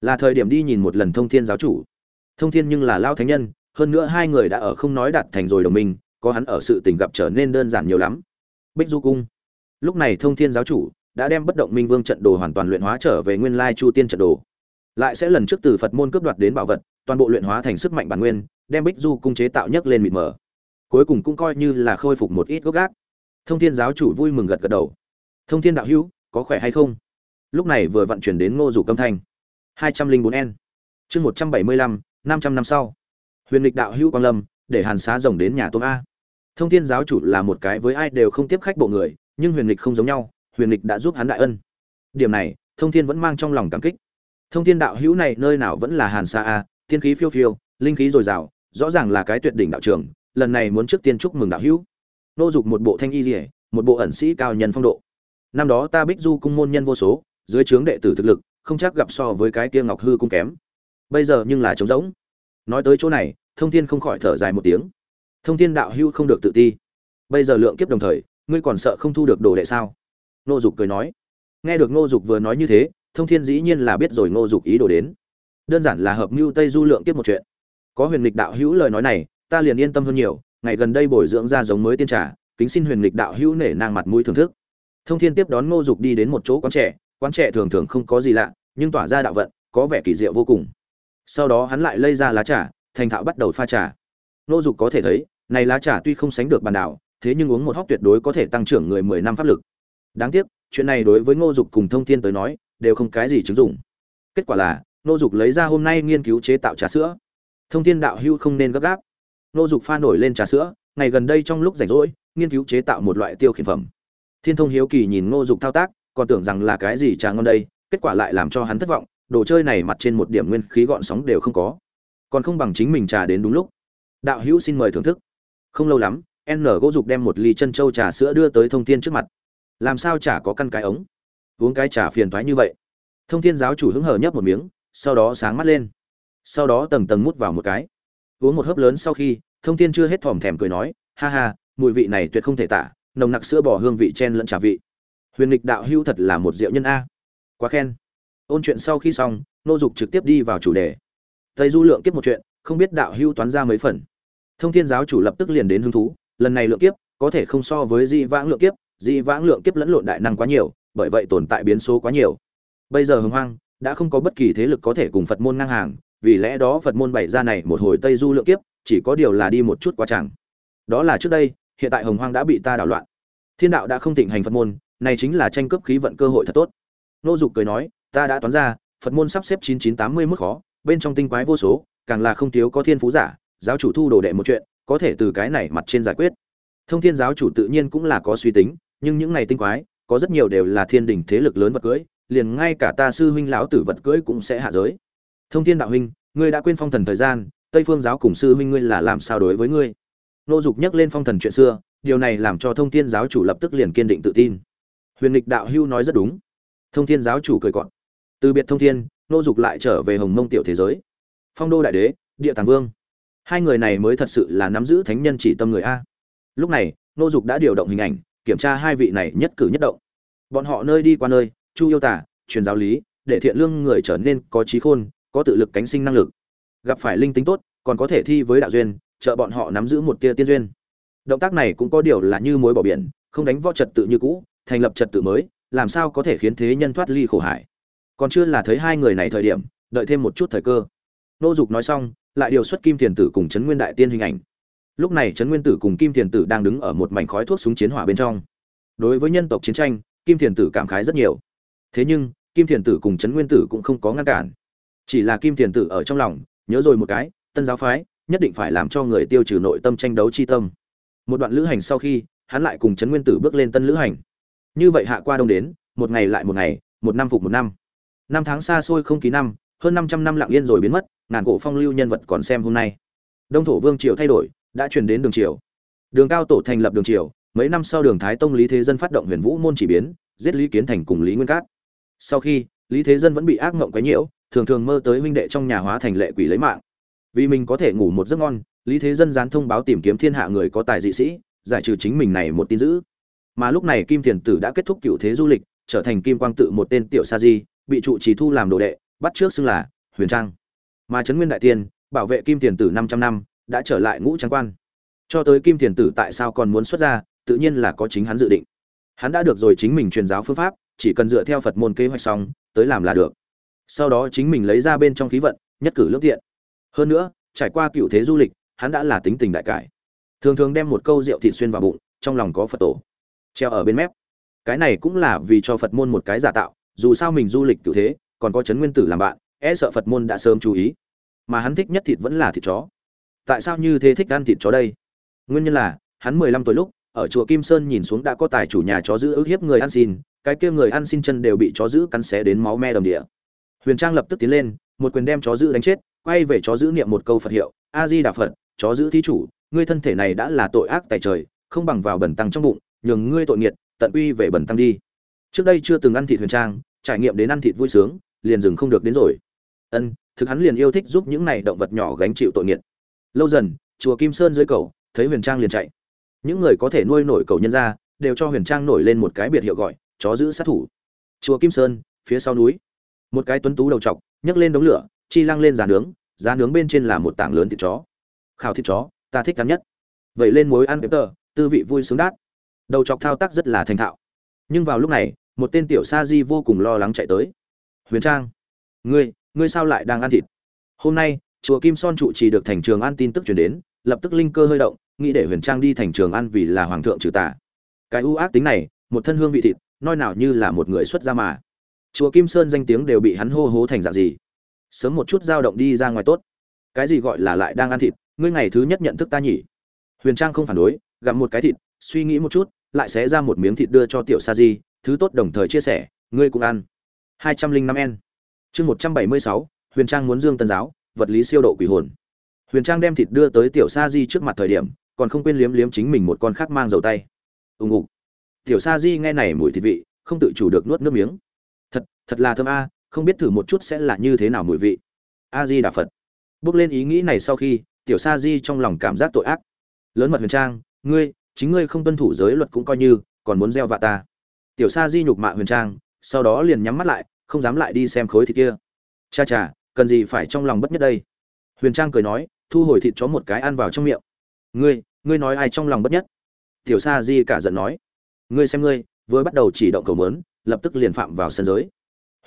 Là thời điểm đi nhìn một lần thông thiên giáo chủ. Thông thiên nhưng là lao thánh nhân, hơn nữa hai người đã ở không nói đạt thành rồi đồng minh, có hắn ở sự tình gặp trở nên đơn giản nhiều lắm. Bích du cung. Lúc này thông thiên giáo chủ đã đem bất động minh vương trận đồ hoàn toàn luyện hóa trở về nguyên lai chu tiên trận đồ. Lại sẽ lần trước từ phật môn cướp đoạt đến bảo vật, toàn bộ luyện hóa thành sức mạnh bản nguyên, đem bích du cung chế tạo nhất lên mịt mờ. Cuối cùng cũng coi như là khôi phục một ít gốc gác thông thiên giáo chủ vui mừng gật gật đầu. Thông thiên đạo hữu, có khỏe hay không? Lúc này vừa vận chuyển đến ngô rủ câm thanh hai trăm linh bốn n. Chương một trăm bảy mươi lăm, năm trăm năm sau. Huyền lịch đạo hữu quang lâm, để hàn xá rồng đến nhà tôm a. Thông thiên giáo chủ là một cái với ai đều không tiếp khách bộ người, nhưng huyền lịch không giống nhau, huyền lịch đã giúp hắn đại ân. Điểm này, thông thiên vẫn mang trong lòng cảm kích. Thông thiên đạo hữu này nơi nào vẫn là hàn xa a thiên khí phiêu phiêu, linh khí dồi dào, rõ ràng là cái tuyệt đỉnh đạo trường lần này muốn trước tiên chúc mừng đạo hữu nô dục một bộ thanh y rỉa, một bộ ẩn sĩ cao nhân phong độ. Năm đó ta bích du cung môn nhân vô số, dưới trướng đệ tử thực lực, không chắc gặp so với cái kia ngọc hư cung kém. Bây giờ nhưng là trống rỗng. Nói tới chỗ này, thông thiên không khỏi thở dài một tiếng. Thông thiên đạo hưu không được tự ti. Bây giờ lượng kiếp đồng thời, ngươi còn sợ không thu được đồ đệ sao? Nô dục cười nói. Nghe được nô dục vừa nói như thế, thông thiên dĩ nhiên là biết rồi nô dục ý đồ đến. Đơn giản là hợp mưu tây du lượng kiếp một chuyện. Có huyền lịch đạo hữu lời nói này, ta liền yên tâm hơn nhiều ngày gần đây bồi dưỡng ra giống mới tiên trà, kính xin huyền lịch đạo hữu nể nang mặt mũi thưởng thức. Thông thiên tiếp đón ngô dục đi đến một chỗ quán trẻ quán trẻ thường thường không có gì lạ, nhưng tỏa ra đạo vận, có vẻ kỳ diệu vô cùng. Sau đó hắn lại lây ra lá trà, thành thạo bắt đầu pha trà. Ngô dục có thể thấy, này lá trà tuy không sánh được bàn đảo, thế nhưng uống một hóc tuyệt đối có thể tăng trưởng người mười năm pháp lực. Đáng tiếc, chuyện này đối với ngô dục cùng thông thiên tới nói, đều không cái gì chứng dụng. Kết quả là, ngô dục lấy ra hôm nay nghiên cứu chế tạo trà sữa. Thông thiên đạo hưu không nên gấp gáp. Nô dục pha nổi lên trà sữa, ngày gần đây trong lúc rảnh rỗi, nghiên cứu chế tạo một loại tiêu khiển phẩm. Thiên thông hiếu kỳ nhìn Nô dục thao tác, còn tưởng rằng là cái gì trà ngon đây, kết quả lại làm cho hắn thất vọng, đồ chơi này mặt trên một điểm nguyên khí gọn sóng đều không có. Còn không bằng chính mình trà đến đúng lúc. Đạo hữu xin mời thưởng thức. Không lâu lắm, n gỗ dục đem một ly chân trâu trà sữa đưa tới thông thiên trước mặt. Làm sao chả có căn cái ống? Uống cái trà phiền thoái như vậy. Thông thiên giáo chủ hứng hờ nhấp một miếng, sau đó sáng mắt lên. Sau đó tầng tầng mút vào một cái. Uống một hớp lớn sau khi thông thiên chưa hết thòm thèm cười nói, ha ha, mùi vị này tuyệt không thể tả, nồng nặc sữa bò hương vị chen lẫn trà vị. Huyền lịch đạo hưu thật là một diệu nhân a. Quá khen. Ôn chuyện sau khi xong, nô dục trực tiếp đi vào chủ đề. Tây du lượng kiếp một chuyện, không biết đạo hưu toán ra mấy phần. Thông thiên giáo chủ lập tức liền đến hứng thú, lần này lượng kiếp, có thể không so với di vãng lượng kiếp, di vãng lượng kiếp lẫn lộn đại năng quá nhiều, bởi vậy tồn tại biến số quá nhiều. Bây giờ hồng hoang, đã không có bất kỳ thế lực có thể cùng phật môn ngang hàng, vì lẽ đó phật môn bày ra này một hồi tây du lượng kiếp chỉ có điều là đi một chút quá chẳng đó là trước đây, hiện tại hồng hoang đã bị ta đảo loạn. Thiên đạo đã không thịnh hành phật môn, này chính là tranh cướp khí vận cơ hội thật tốt. Nô dục cười nói, ta đã toán ra, phật môn sắp xếp chín chín tám mươi mức khó, bên trong tinh quái vô số, càng là không thiếu có thiên phú giả, giáo chủ thu đồ đệ một chuyện, có thể từ cái này mặt trên giải quyết. Thông thiên giáo chủ tự nhiên cũng là có suy tính, nhưng những này tinh quái, có rất nhiều đều là thiên đình thế lực lớn vật cưỡi liền ngay cả ta sư huynh lão tử vật cưỡi cũng sẽ hạ giới. Thông thiên đạo huynh, ngươi đã quên phong thần thời gian tây phương giáo cùng sư huynh ngươi là làm sao đối với ngươi? Nô dục nhắc lên phong thần chuyện xưa, điều này làm cho thông thiên giáo chủ lập tức liền kiên định tự tin. Huyền lịch đạo hưu nói rất đúng. Thông thiên giáo chủ cười cọt. từ biệt thông thiên, nô dục lại trở về hồng mông tiểu thế giới. Phong đô đại đế, địa tàng vương. Hai người này mới thật sự là nắm giữ thánh nhân chỉ tâm người a. Lúc này, nô dục đã điều động hình ảnh, kiểm tra hai vị này nhất cử nhất động. Bọn họ nơi đi qua nơi, chu yêu tả, truyền giáo lý, để thiện lương người trở nên có trí khôn, có tự lực cánh sinh năng lực gặp phải linh tính tốt, còn có thể thi với đạo duyên, trợ bọn họ nắm giữ một tia tiên duyên. Động tác này cũng có điều là như mối bỏ biển, không đánh võ trật tự như cũ, thành lập trật tự mới, làm sao có thể khiến thế nhân thoát ly khổ hải còn chưa là thấy hai người này thời điểm, đợi thêm một chút thời cơ. Nô dục nói xong, lại điều xuất kim thiền tử cùng trấn nguyên đại tiên hình ảnh. Lúc này trấn nguyên tử cùng kim thiền tử đang đứng ở một mảnh khói thuốc súng chiến hỏa bên trong. Đối với nhân tộc chiến tranh, kim thiền tử cảm khái rất nhiều. Thế nhưng, kim thiền tử cùng trấn nguyên tử cũng không có ngăn cản. Chỉ là kim thiền tử ở trong lòng nhớ rồi một cái, tân giáo phái nhất định phải làm cho người tiêu trừ nội tâm tranh đấu chi tâm. Một đoạn lữ hành sau khi, hắn lại cùng trấn nguyên tử bước lên tân lữ hành. Như vậy hạ qua đông đến, một ngày lại một ngày, một năm phục một năm. Năm tháng xa xôi không ký năm, hơn năm trăm năm lặng yên rồi biến mất, ngàn cổ phong lưu nhân vật còn xem hôm nay. Đông thổ vương triều thay đổi, đã chuyển đến đường triều. Đường cao tổ thành lập đường triều, mấy năm sau đường thái tông lý thế dân phát động huyền vũ môn chỉ biến, giết lý kiến thành cùng lý nguyên cát. Sau khi, lý thế dân vẫn bị ác mộng quấy nhiễu thường thường mơ tới huynh đệ trong nhà hóa thành lệ quỷ lấy mạng. Vì mình có thể ngủ một giấc ngon, lý thế dân gián thông báo tìm kiếm thiên hạ người có tài dị sĩ, giải trừ chính mình này một tin dữ. Mà lúc này kim thiền tử đã kết thúc cựu thế du lịch, trở thành kim quang tự một tên tiểu sa di, bị trụ trì thu làm đồ đệ, bắt trước xưng là huyền trang. Mà trấn nguyên đại tiên, bảo vệ kim thiền tử 500 năm, đã trở lại ngũ trang quan. Cho tới kim thiền tử tại sao còn muốn xuất ra, tự nhiên là có chính hắn dự định. Hắn đã được rồi chính mình truyền giáo phương pháp, chỉ cần dựa theo phật môn kế hoạch xong, tới làm là được sau đó chính mình lấy ra bên trong khí vận, nhất cử lương tiện. Hơn nữa, trải qua cựu thế du lịch, hắn đã là tính tình đại cải. Thường thường đem một câu rượu thịt xuyên vào bụng, trong lòng có phật tổ. Treo ở bên mép. Cái này cũng là vì cho phật môn một cái giả tạo, dù sao mình du lịch cựu thế, còn có chấn nguyên tử làm bạn e sợ phật môn đã sớm chú ý. Mà hắn thích nhất thịt vẫn là thịt chó. Tại sao như thế thích ăn thịt chó đây? Nguyên nhân là, hắn mười lăm tuổi lúc, ở chùa kim sơn nhìn xuống đã có tài chủ nhà chó giữ ức hiếp người ăn xin, cái kia người ăn xin chân đều bị chó giữ cắn xé đến máu me đầm địa huyền trang lập tức tiến lên, một quyền đem chó giữ đánh chết, quay về chó giữ niệm một câu phật hiệu a di đà phật, chó giữ thí chủ, ngươi thân thể này đã là tội ác tại trời, không bằng vào bẩn tăng trong bụng, nhường ngươi tội nghiệt, tận uy về bẩn tăng đi. Trước đây chưa từng ăn thịt huyền trang, trải nghiệm đến ăn thịt vui sướng, liền dừng không được đến rồi. Ân, thực hắn liền yêu thích giúp những này động vật nhỏ gánh chịu tội nghiệt. Lâu dần, chùa kim sơn dưới cầu, thấy huyền trang liền chạy. Những người có thể nuôi nổi cầu nhân ra, đều cho huyền trang nổi lên một cái biệt hiệu gọi, chó giữ sát thủ. Chùa kim sơn, phía sau núi một cái tuấn tú đầu trọc, nhấc lên đống lửa, chi lăng lên giá nướng giá nướng bên trên là một tảng lớn thịt chó. Khảo thịt chó, ta thích cắn nhất. Vậy lên muối ăn pepper tư vị vui sướng đát. Đầu chọc thao tác rất là thành thạo. Nhưng vào lúc này, một tên tiểu sa di vô cùng lo lắng chạy tới. Huyền trang, ngươi ngươi sao lại đang ăn thịt? Hôm nay, chùa kim son trụ trì được thành trường an tin tức chuyển đến, lập tức linh cơ hơi động, nghĩ để huyền trang đi thành trường an vì là hoàng thượng trừ tà. Cái ưu ác tính này, một thân hương vị thịt, nói nào như là một người xuất gia mà chùa kim sơn danh tiếng đều bị hắn hô hố thành dạng gì? Sớm một chút dao động đi ra ngoài tốt. Cái gì gọi là lại đang ăn thịt? Ngươi ngày thứ nhất nhận thức ta nhỉ? Huyền trang không phản đối, gặm một cái thịt, suy nghĩ một chút, lại xé ra một miếng thịt đưa cho tiểu sa di, thứ tốt đồng thời chia sẻ, ngươi cũng ăn. hai trăm linh năm n chương một trăm bảy mươi sáu, huyền trang muốn dương tân giáo, vật lý siêu độ quỷ hồn. Huyền trang đem thịt đưa tới tiểu sa di trước mặt thời điểm, còn không quên liếm liếm chính mình một con khác mang dầu tay. Ùng ục tiểu sa di nghe này mùi thịt vị, không tự chủ được nuốt nước miếng thật là thơm a, không biết thử một chút sẽ là như thế nào mùi vị. A di đà phật bước lên ý nghĩ này sau khi, tiểu sa di trong lòng cảm giác tội ác. Lớn mật huyền trang, ngươi, chính ngươi không tuân thủ giới luật cũng coi như, còn muốn gieo vạ ta. Tiểu sa di nhục mạ huyền trang, sau đó liền nhắm mắt lại, không dám lại đi xem khối thịt kia. Cha cha, cần gì phải trong lòng bất nhất đây? Huyền trang cười nói, thu hồi thịt chó một cái ăn vào trong miệng. Ngươi ngươi nói ai trong lòng bất nhất? Tiểu sa di cả giận nói. Ngươi xem ngươi, vừa bắt đầu chỉ động cầu mớn lập tức liền phạm vào sân giới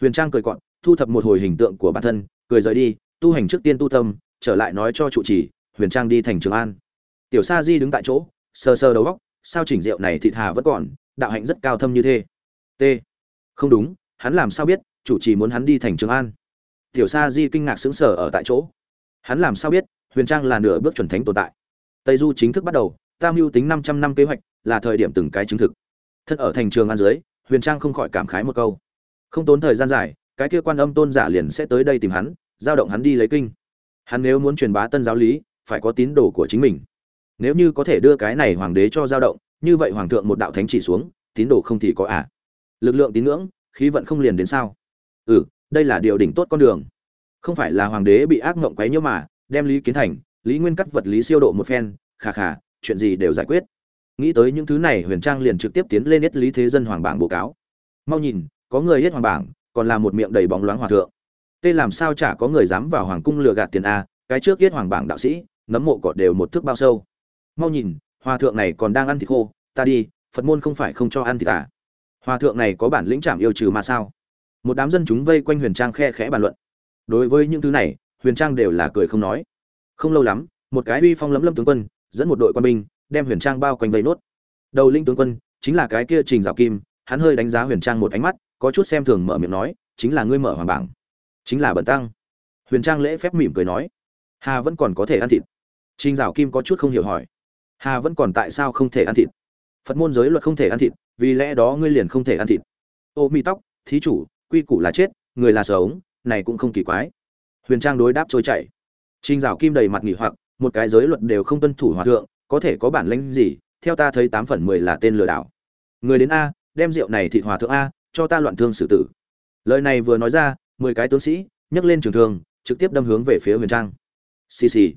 huyền trang cười cọn thu thập một hồi hình tượng của bản thân, cười rời đi, tu hành trước tiên tu tâm, trở lại nói cho trụ trì, huyền trang đi thành trường an. Tiểu sa di đứng tại chỗ, sờ sờ đầu góc sao chỉnh rượu này thịt hà vẫn còn, đạo hạnh rất cao thâm như thế? T. Không đúng, hắn làm sao biết chủ trì muốn hắn đi thành trường an? Tiểu sa di kinh ngạc sững sờ ở tại chỗ. Hắn làm sao biết, huyền trang là nửa bước chuẩn thánh tồn tại? Tây du chính thức bắt đầu, tam mưu tính 500 năm kế hoạch, là thời điểm từng cái chứng thực. Thân ở thành trường an dưới, huyền trang không khỏi cảm khái một câu không tốn thời gian dài, cái kia quan âm tôn giả liền sẽ tới đây tìm hắn, giao động hắn đi lấy kinh. Hắn nếu muốn truyền bá tân giáo lý, phải có tín đồ của chính mình. Nếu như có thể đưa cái này hoàng đế cho giao động, như vậy hoàng thượng một đạo thánh chỉ xuống, tín đồ không thì có à? Lực lượng tín ngưỡng, khí vận không liền đến sao? Ừ đây là điều đỉnh tốt con đường. Không phải là hoàng đế bị ác mộng quấy nhiễu mà, đem lý kiến thành, lý nguyên cắt vật lý siêu độ một phen, khà khà, chuyện gì đều giải quyết. Nghĩ tới những thứ này, huyền trang liền trực tiếp tiến lên nhất lý thế dân hoàng bảng bố cáo. Mau nhìn có người hết hoàng bảng, còn là một miệng đầy bóng loáng hòa thượng. Tê làm sao chả có người dám vào hoàng cung lừa gạt tiền a, cái trước hết hoàng bảng đạo sĩ, nấm mộ cọt đều một thước bao sâu. Mau nhìn, hòa thượng này còn đang ăn thịt khô, ta đi, phật môn không phải không cho ăn thịt à? Hòa thượng này có bản lĩnh chạm yêu trừ mà sao? Một đám dân chúng vây quanh huyền trang khe khẽ bàn luận. Đối với những thứ này, huyền trang đều là cười không nói. Không lâu lắm, một cái uy phong lấm lâm tướng quân, dẫn một đội quân binh, đem huyền trang bao quanh vây nốt. Đầu linh tướng quân, chính là cái kia trình dạo kim, hắn hơi đánh giá huyền trang một ánh mắt có chút xem thường mở miệng nói, chính là ngươi mở hoàng bảng, chính là bẩn tăng. Huyền trang lễ phép mỉm cười nói, hà vẫn còn có thể ăn thịt. Trinh dạo kim có chút không hiểu hỏi, hà vẫn còn tại sao không thể ăn thịt? Phật môn giới luật không thể ăn thịt, vì lẽ đó ngươi liền không thể ăn thịt. Ô mi tóc, thí chủ, quy củ là chết, người là sống, này cũng không kỳ quái. Huyền trang đối đáp trôi chảy. Trinh dạo kim đầy mặt nghỉ hoặc, một cái giới luật đều không tuân thủ hòa thượng, có thể có bản lĩnh gì? Theo ta thấy tám phần mười là tên lừa đảo. Người đến a, đem rượu này thịt hòa thượng a cho ta loạn thương xử tử. Lời này vừa nói ra, mười cái tướng sĩ nhấc lên trường thương, trực tiếp đâm hướng về phía huyền trang. Xì xì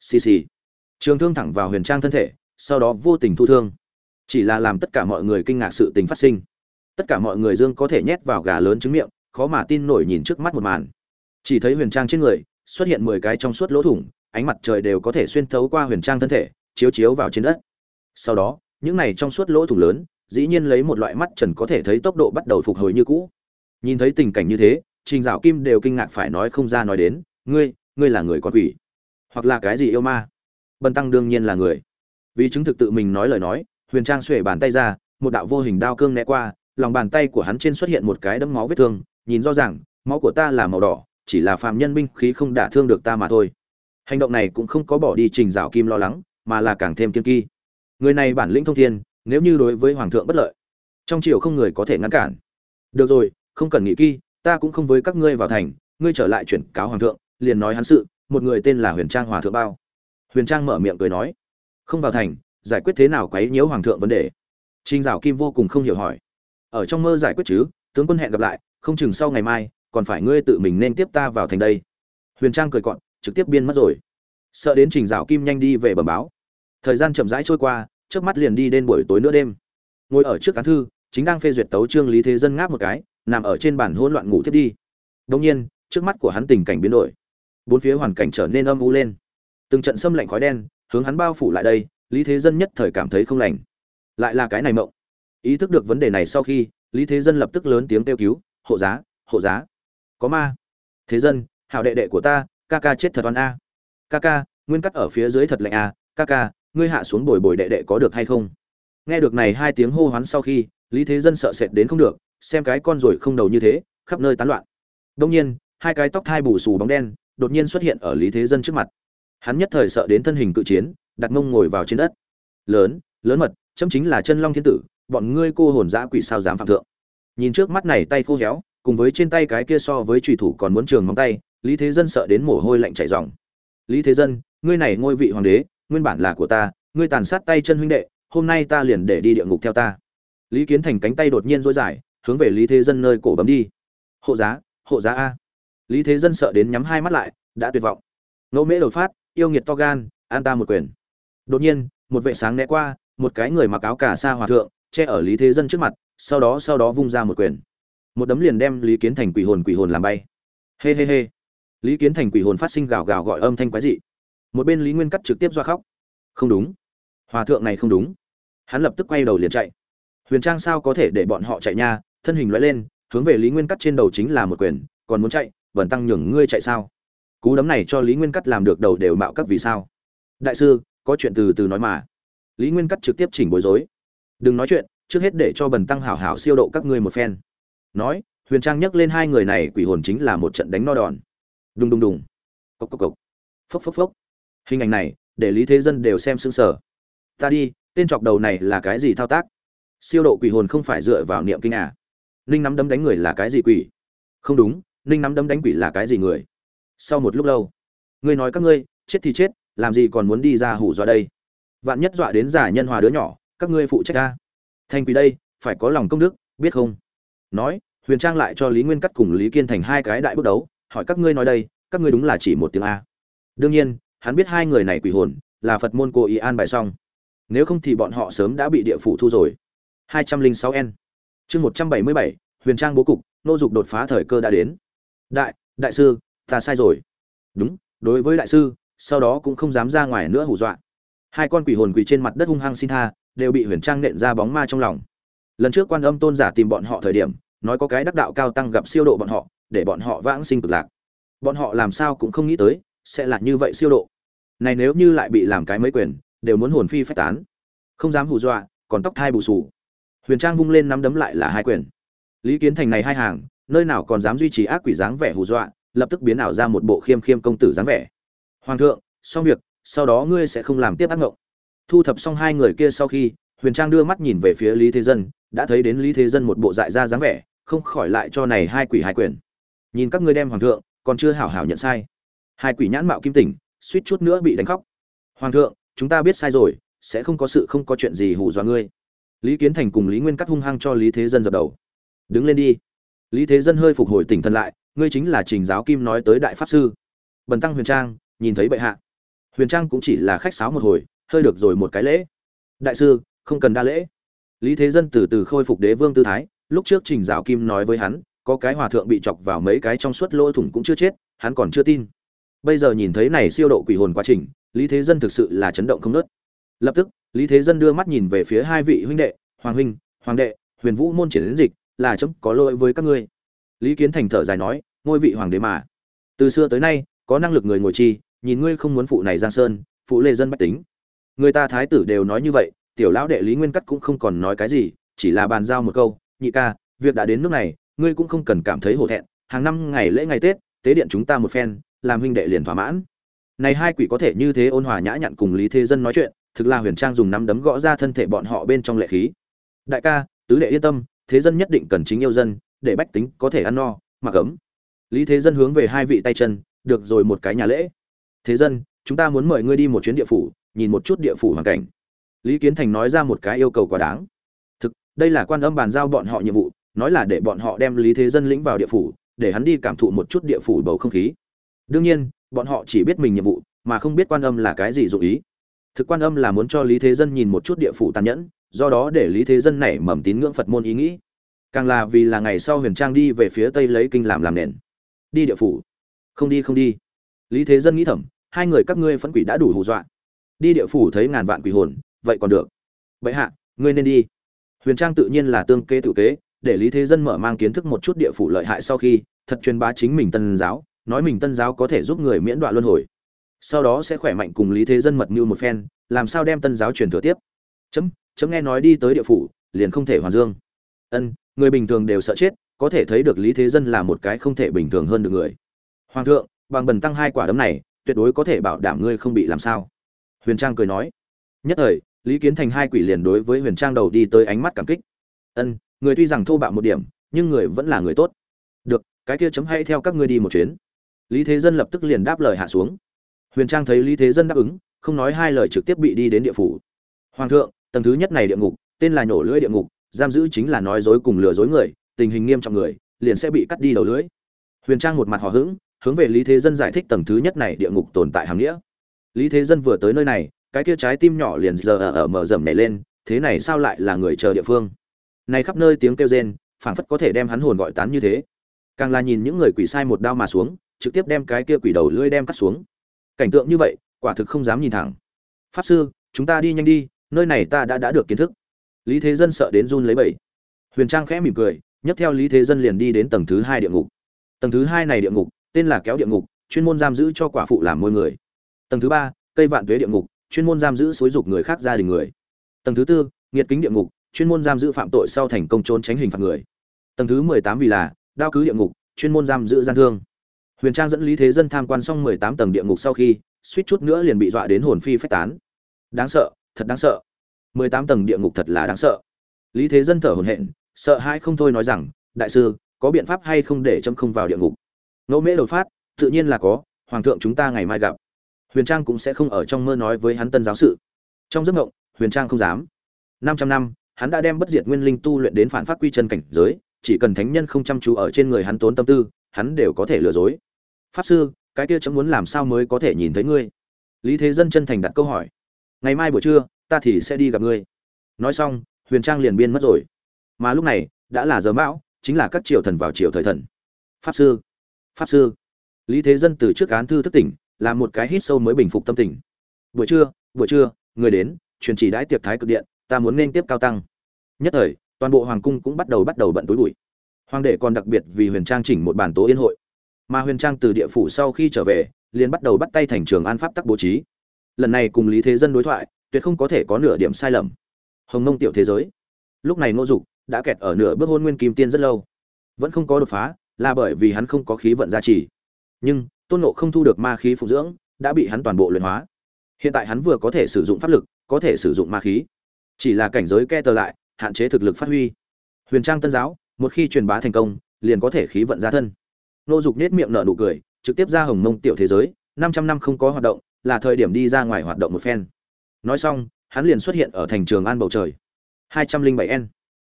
xì xì. Trường thương thẳng vào huyền trang thân thể, sau đó vô tình thu thương. Chỉ là làm tất cả mọi người kinh ngạc sự tình phát sinh. Tất cả mọi người dương có thể nhét vào gà lớn trứng miệng, khó mà tin nổi nhìn trước mắt một màn. Chỉ thấy huyền trang trên người xuất hiện mười cái trong suốt lỗ thủng, ánh mặt trời đều có thể xuyên thấu qua huyền trang thân thể, chiếu chiếu vào trên đất. Sau đó, những này trong suốt lỗ thủng lớn dĩ nhiên lấy một loại mắt trần có thể thấy tốc độ bắt đầu phục hồi như cũ. Nhìn thấy tình cảnh như thế, trình dạo kim đều kinh ngạc phải nói không ra nói đến, ngươi ngươi là người con quỷ, hoặc là cái gì yêu ma? Bần tăng đương nhiên là người. Vì chứng thực tự mình nói lời nói, huyền trang xuể bàn tay ra, một đạo vô hình đao cương né qua, lòng bàn tay của hắn trên xuất hiện một cái đấm máu vết thương, nhìn rõ ràng, máu của ta là màu đỏ, chỉ là phàm nhân binh khí không đả thương được ta mà thôi. Hành động này cũng không có bỏ đi trình dạo kim lo lắng, mà là càng thêm kiên kỳ người này bản lĩnh thông thiên nếu như đối với hoàng thượng bất lợi, trong triều không người có thể ngăn cản. Được rồi, không cần nghĩ kỳ ta cũng không với các ngươi vào thành, ngươi trở lại chuyển cáo hoàng thượng, liền nói hắn sự, một người tên là huyền trang hòa thượng bao. Huyền trang mở miệng cười nói, không vào thành, giải quyết thế nào quấy nhiễu hoàng thượng vấn đề? Trinh dạo kim vô cùng không hiểu hỏi, ở trong mơ giải quyết chứ, tướng quân hẹn gặp lại, không chừng sau ngày mai, còn phải ngươi tự mình nên tiếp ta vào thành đây. Huyền trang cười cọn trực tiếp biên mất rồi. Sợ đến trình dạo kim nhanh đi về bẩm báo. Thời gian chậm rãi trôi qua trước mắt liền đi đến buổi tối nữa đêm. Ngồi ở trước án thư, chính đang phê duyệt tấu trương lý thế dân ngáp một cái, nằm ở trên bàn hỗn loạn ngủ thiếp đi. Đông nhiên, trước mắt của hắn tình cảnh biến đổi. Bốn phía hoàn cảnh trở nên âm u lên. Từng trận xâm lạnh khói đen, hướng hắn bao phủ lại đây, lý thế dân nhất thời cảm thấy không lành. Lại là cái này mộng. Ý thức được vấn đề này sau khi, lý thế dân lập tức lớn tiếng kêu cứu, hộ giá hộ giá. Có ma. Thế dân, hảo đệ đệ của ta, ca ca chết thật oan a. Ca ca, nguyên cắt ở phía dưới thật lạnh a. Ca ca ngươi hạ xuống bồi bồi đệ đệ có được hay không? Nghe được này hai tiếng hô hoán sau khi, lý thế dân sợ sệt đến không được, xem cái con rồi không đầu như thế, khắp nơi tán loạn. Đông nhiên, hai cái tóc thai bù xù bóng đen đột nhiên xuất hiện ở lý thế dân trước mặt. Hắn nhất thời sợ đến thân hình cự chiến, đặt mông ngồi vào trên đất. Lớn lớn mật, chấm chính là chân long thiên tử, bọn ngươi cô hồn dã quỷ sao dám phạm thượng. Nhìn trước mắt này tay khô héo, cùng với trên tay cái kia so với trùy thủ còn muốn trường móng tay, lý thế dân sợ đến mồ hôi lạnh chảy ròng. Lý thế dân, ngươi này ngôi vị hoàng đế nguyên bản là của ta, ngươi tàn sát tay chân huynh đệ, hôm nay ta liền để đi địa ngục theo ta. Lý kiến thành cánh tay đột nhiên dối dài, hướng về lý thế dân nơi cổ bấm đi. Hộ giá hộ giá a. Lý thế dân sợ đến nhắm hai mắt lại, đã tuyệt vọng. Ngẫu mễ đột phát, yêu nghiệt to gan, an ta một quyền. Đột nhiên, một vệ sáng né qua, một cái người mặc áo cà sa hòa thượng, che ở lý thế dân trước mặt, sau đó sau đó vung ra một quyền. Một đấm liền đem lý kiến thành quỷ hồn quỷ hồn làm bay. Hê hê hê. Lý kiến thành quỷ hồn phát sinh gào gào gọi âm thanh quái dị một bên lý nguyên cắt trực tiếp do khóc không đúng hòa thượng này không đúng hắn lập tức quay đầu liền chạy huyền trang sao có thể để bọn họ chạy nha thân hình loại lên hướng về lý nguyên cắt trên đầu chính là một quyền còn muốn chạy vần tăng nhường ngươi chạy sao cú đấm này cho lý nguyên cắt làm được đầu đều mạo các vì sao đại sư có chuyện từ từ nói mà lý nguyên cắt trực tiếp chỉnh bối rối đừng nói chuyện trước hết để cho bần tăng hảo hảo siêu độ các ngươi một phen nói huyền trang nhắc lên hai người này quỷ hồn chính là một trận đánh no đòn đùng đùng đùng cốc cốc cốc. Phốc phốc phốc hình ảnh này, để lý thế dân đều xem sững sờ. Ta đi, tên chọc đầu này là cái gì thao tác? Siêu độ quỷ hồn không phải dựa vào niệm kinh à? Ninh nắm đấm đánh người là cái gì quỷ? Không đúng, ninh nắm đấm đánh quỷ là cái gì người? Sau một lúc lâu, ngươi nói các ngươi, chết thì chết, làm gì còn muốn đi ra hủ dọa đây? Vạn nhất dọa đến giả nhân hòa đứa nhỏ, các ngươi phụ trách ta. Thành quỷ đây, phải có lòng công đức, biết không? Nói, huyền trang lại cho lý nguyên cắt cùng lý kiên thành hai cái đại bước đấu, hỏi các ngươi nói đây, các ngươi đúng là chỉ một tiếng a. Đương nhiên hắn biết hai người này quỷ hồn là phật môn cố ý an bài xong. Nếu không thì bọn họ sớm đã bị địa phủ thu rồi. 206 n. Chương 177, huyền trang bố cục nô dục đột phá thời cơ đã đến. Đại đại sư ta sai rồi. Đúng đối với đại sư sau đó cũng không dám ra ngoài nữa hù dọa. Hai con quỷ hồn quỳ trên mặt đất hung hăng xin tha đều bị huyền trang nện ra bóng ma trong lòng. Lần trước quan âm tôn giả tìm bọn họ thời điểm nói có cái đắc đạo cao tăng gặp siêu độ bọn họ để bọn họ vãng sinh cực lạc. Bọn họ làm sao cũng không nghĩ tới sẽ là như vậy siêu độ. Này nếu như lại bị làm cái mấy quyền, đều muốn hồn phi phách tán. Không dám hù dọa, còn tóc thai bù sù. Huyền trang vung lên nắm đấm lại là hai quyền. Lý kiến thành này hai hàng, nơi nào còn dám duy trì ác quỷ dáng vẻ hù dọa, lập tức biến ảo ra một bộ khiêm khiêm công tử dáng vẻ. Hoàng thượng, xong việc, sau đó ngươi sẽ không làm tiếp ác ngộng. Thu thập xong hai người kia sau khi, huyền trang đưa mắt nhìn về phía lý thế dân, đã thấy đến lý thế dân một bộ dại ra dáng vẻ, không khỏi lại cho này hai quỷ hai quyền. Nhìn các ngươi đem hoàng thượng, còn chưa hảo hảo nhận sai hai quỷ nhãn mạo kim tỉnh, suýt chút nữa bị đánh khóc. Hoàng thượng, chúng ta biết sai rồi, sẽ không có sự không có chuyện gì hù dọa ngươi. Lý kiến thành cùng lý nguyên cắt hung hăng cho lý thế dân dập đầu. Đứng lên đi. Lý thế dân hơi phục hồi tỉnh thần lại, ngươi chính là trình giáo kim nói tới đại pháp sư. Bần tăng huyền trang, nhìn thấy bệ hạ. Huyền trang cũng chỉ là khách sáo một hồi, hơi được rồi một cái lễ. Đại sư, không cần đa lễ. Lý thế dân từ từ khôi phục đế vương tư thái, lúc trước trình giáo kim nói với hắn, có cái hòa thượng bị chọc vào mấy cái trong suốt lỗ thủng cũng chưa chết, hắn còn chưa tin bây giờ nhìn thấy này siêu độ quỷ hồn quá trình, lý thế dân thực sự là chấn động không nớt. Lập tức, lý thế dân đưa mắt nhìn về phía hai vị huynh đệ, hoàng huynh, hoàng đệ, huyền vũ môn triển đến dịch, là chấm, có lỗi với các ngươi. Lý kiến thành thở dài nói, ngôi vị hoàng đế mà. Từ xưa tới nay, có năng lực người ngồi chi, nhìn ngươi không muốn phụ này giang sơn, phụ lê dân bách tính. Người ta thái tử đều nói như vậy, tiểu lão đệ lý nguyên cắt cũng không còn nói cái gì, chỉ là bàn giao một câu, nhị ca, việc đã đến nước này, ngươi cũng không cần cảm thấy hổ thẹn, hàng năm ngày lễ ngày tết, tế điện chúng ta một phen làm huynh đệ liền thỏa mãn. Này hai quỷ có thể như thế ôn hòa nhã nhặn cùng lý thế dân nói chuyện, thực là huyền trang dùng nắm đấm gõ ra thân thể bọn họ bên trong lệ khí. Đại ca, tứ đệ yên tâm, thế dân nhất định cần chính yêu dân, để bách tính có thể ăn no, mặc ấm. Lý thế dân hướng về hai vị tay chân, được rồi một cái nhà lễ. Thế dân, chúng ta muốn mời ngươi đi một chuyến địa phủ, nhìn một chút địa phủ hoàn cảnh. Lý kiến thành nói ra một cái yêu cầu quá đáng. Thực, đây là quan âm bàn giao bọn họ nhiệm vụ, nói là để bọn họ đem lý thế dân lĩnh vào địa phủ, để hắn đi cảm thụ một chút địa phủ bầu không khí đương nhiên, bọn họ chỉ biết mình nhiệm vụ, mà không biết quan âm là cái gì dụ ý. Thực quan âm là muốn cho lý thế dân nhìn một chút địa phủ tàn nhẫn, do đó để lý thế dân nảy mầm tín ngưỡng phật môn ý nghĩ. Càng là vì là ngày sau huyền trang đi về phía tây lấy kinh làm làm nền. Đi địa phủ. Không đi không đi. Lý thế dân nghĩ thầm, hai người các ngươi phẫn quỷ đã đủ hù dọa. Đi địa phủ thấy ngàn vạn quỷ hồn, vậy còn được. Vậy hạ, ngươi nên đi. Huyền trang tự nhiên là tương kế tự kế, để lý thế dân mở mang kiến thức một chút địa phủ lợi hại sau khi, thật truyền bá chính mình tân giáo nói mình tân giáo có thể giúp người miễn đoạn luân hồi. Sau đó sẽ khỏe mạnh cùng lý thế dân mật mưu một phen, làm sao đem tân giáo truyền thừa tiếp? Chấm chấm nghe nói đi tới địa phủ, liền không thể hoàn dương. Ân, người bình thường đều sợ chết, có thể thấy được lý thế dân là một cái không thể bình thường hơn được người. Hoàng thượng, bằng bần tăng hai quả đấm này, tuyệt đối có thể bảo đảm ngươi không bị làm sao. Huyền trang cười nói. Nhất thời, lý kiến thành hai quỷ liền đối với huyền trang đầu đi tới ánh mắt cảm kích. Ân, người tuy rằng thô bạo một điểm, nhưng người vẫn là người tốt. Được, cái kia chấm hay theo các ngươi đi một chuyến lý thế dân lập tức liền đáp lời hạ xuống. Huyền trang thấy lý thế dân đáp ứng, không nói hai lời trực tiếp bị đi đến địa phủ. Hoàng thượng, tầng thứ nhất này địa ngục, tên là nhổ lưỡi địa ngục, giam giữ chính là nói dối cùng lừa dối người, tình hình nghiêm trọng người, liền sẽ bị cắt đi đầu lưỡi. Huyền trang một mặt hò hững, hướng về lý thế dân giải thích tầng thứ nhất này địa ngục tồn tại hàm nghĩa. Lý thế dân vừa tới nơi này, cái kia trái tim nhỏ liền giờ ở mở rầm nhảy lên, thế này sao lại là người chờ địa phương? Này khắp nơi tiếng kêu rên, phảng phất có thể đem hắn hồn gọi tán như thế. Càng là nhìn những người quỷ sai một đao mà xuống trực tiếp đem cái kia quỷ đầu lưỡi đem cắt xuống. Cảnh tượng như vậy, quả thực không dám nhìn thẳng. Pháp sư, chúng ta đi nhanh đi, nơi này ta đã đã được kiến thức. Lý thế dân sợ đến run lấy bẩy huyền trang khẽ mỉm cười, nhấc theo lý thế dân liền đi đến tầng thứ hai địa ngục. Tầng thứ hai này địa ngục, tên là kéo địa ngục, chuyên môn giam giữ cho quả phụ làm môi người. Tầng thứ ba, cây vạn tuế địa ngục, chuyên môn giam giữ xúi dục người khác gia đình người. Tầng thứ tư, nghiệt kính địa ngục, chuyên môn giam giữ phạm tội sau thành công trốn tránh hình phạt người. Tầng thứ mười tám vì là đao cứ địa ngục, chuyên môn giam giữ gian thương huyền trang dẫn lý thế dân tham quan xong mười tám tầng địa ngục sau khi, suýt chút nữa liền bị dọa đến hồn phi phách tán. Đáng sợ, thật đáng sợ. mười tám tầng địa ngục thật là đáng sợ. Lý thế dân thở hổn hển, sợ hãi không thôi nói rằng, đại sư, có biện pháp hay không để châm không vào địa ngục? Ngẫu mễ đột phát, tự nhiên là có, hoàng thượng chúng ta ngày mai gặp. Huyền trang cũng sẽ không ở trong mơ nói với hắn tân giáo sự. Trong giấc mộng, huyền trang không dám. Năm trăm năm, hắn đã đem bất diệt nguyên linh tu luyện đến phản phát quy chân cảnh giới, chỉ cần thánh nhân không chăm chú ở trên người hắn tốn tâm tư, hắn đều có thể lừa dối pháp sư, cái kia chấm muốn làm sao mới có thể nhìn thấy ngươi? Lý thế dân chân thành đặt câu hỏi. Ngày mai buổi trưa, ta thì sẽ đi gặp ngươi. Nói xong, huyền trang liền biên mất rồi. Mà lúc này, đã là giờ mão chính là các triều thần vào triều thời thần. Pháp sư pháp sư. Lý thế dân từ trước án thư thức tỉnh làm một cái hít sâu mới bình phục tâm tình. Buổi trưa buổi trưa, người đến, truyền chỉ đãi tiệc thái cực điện, ta muốn nên tiếp cao tăng. Nhất thời, toàn bộ hoàng cung cũng bắt đầu bắt đầu bận tối bụi. Hoàng đệ còn đặc biệt vì huyền trang chỉnh một bản tố yên hội mà huyền trang từ địa phủ sau khi trở về, liền bắt đầu bắt tay thành trường an pháp tắc bố trí. Lần này cùng lý thế dân đối thoại, tuyệt không có thể có nửa điểm sai lầm. Hồng nông tiểu thế giới. Lúc này ngô dục đã kẹt ở nửa bước hôn nguyên kim tiên rất lâu. Vẫn không có đột phá, là bởi vì hắn không có khí vận gia trì. Nhưng, tôn nộ không thu được ma khí phụ dưỡng, đã bị hắn toàn bộ luyện hóa. Hiện tại hắn vừa có thể sử dụng pháp lực, có thể sử dụng ma khí. Chỉ là cảnh giới ke tờ lại, hạn chế thực lực phát huy. Huyền trang tân giáo, một khi truyền bá thành công, liền có thể khí vận ra thân nô dục nết miệng nở nụ cười, trực tiếp ra hồng mông tiểu thế giới, năm trăm năm không có hoạt động, là thời điểm đi ra ngoài hoạt động một phen. Nói xong, hắn liền xuất hiện ở thành trường an bầu trời. hai trăm linh bảy n.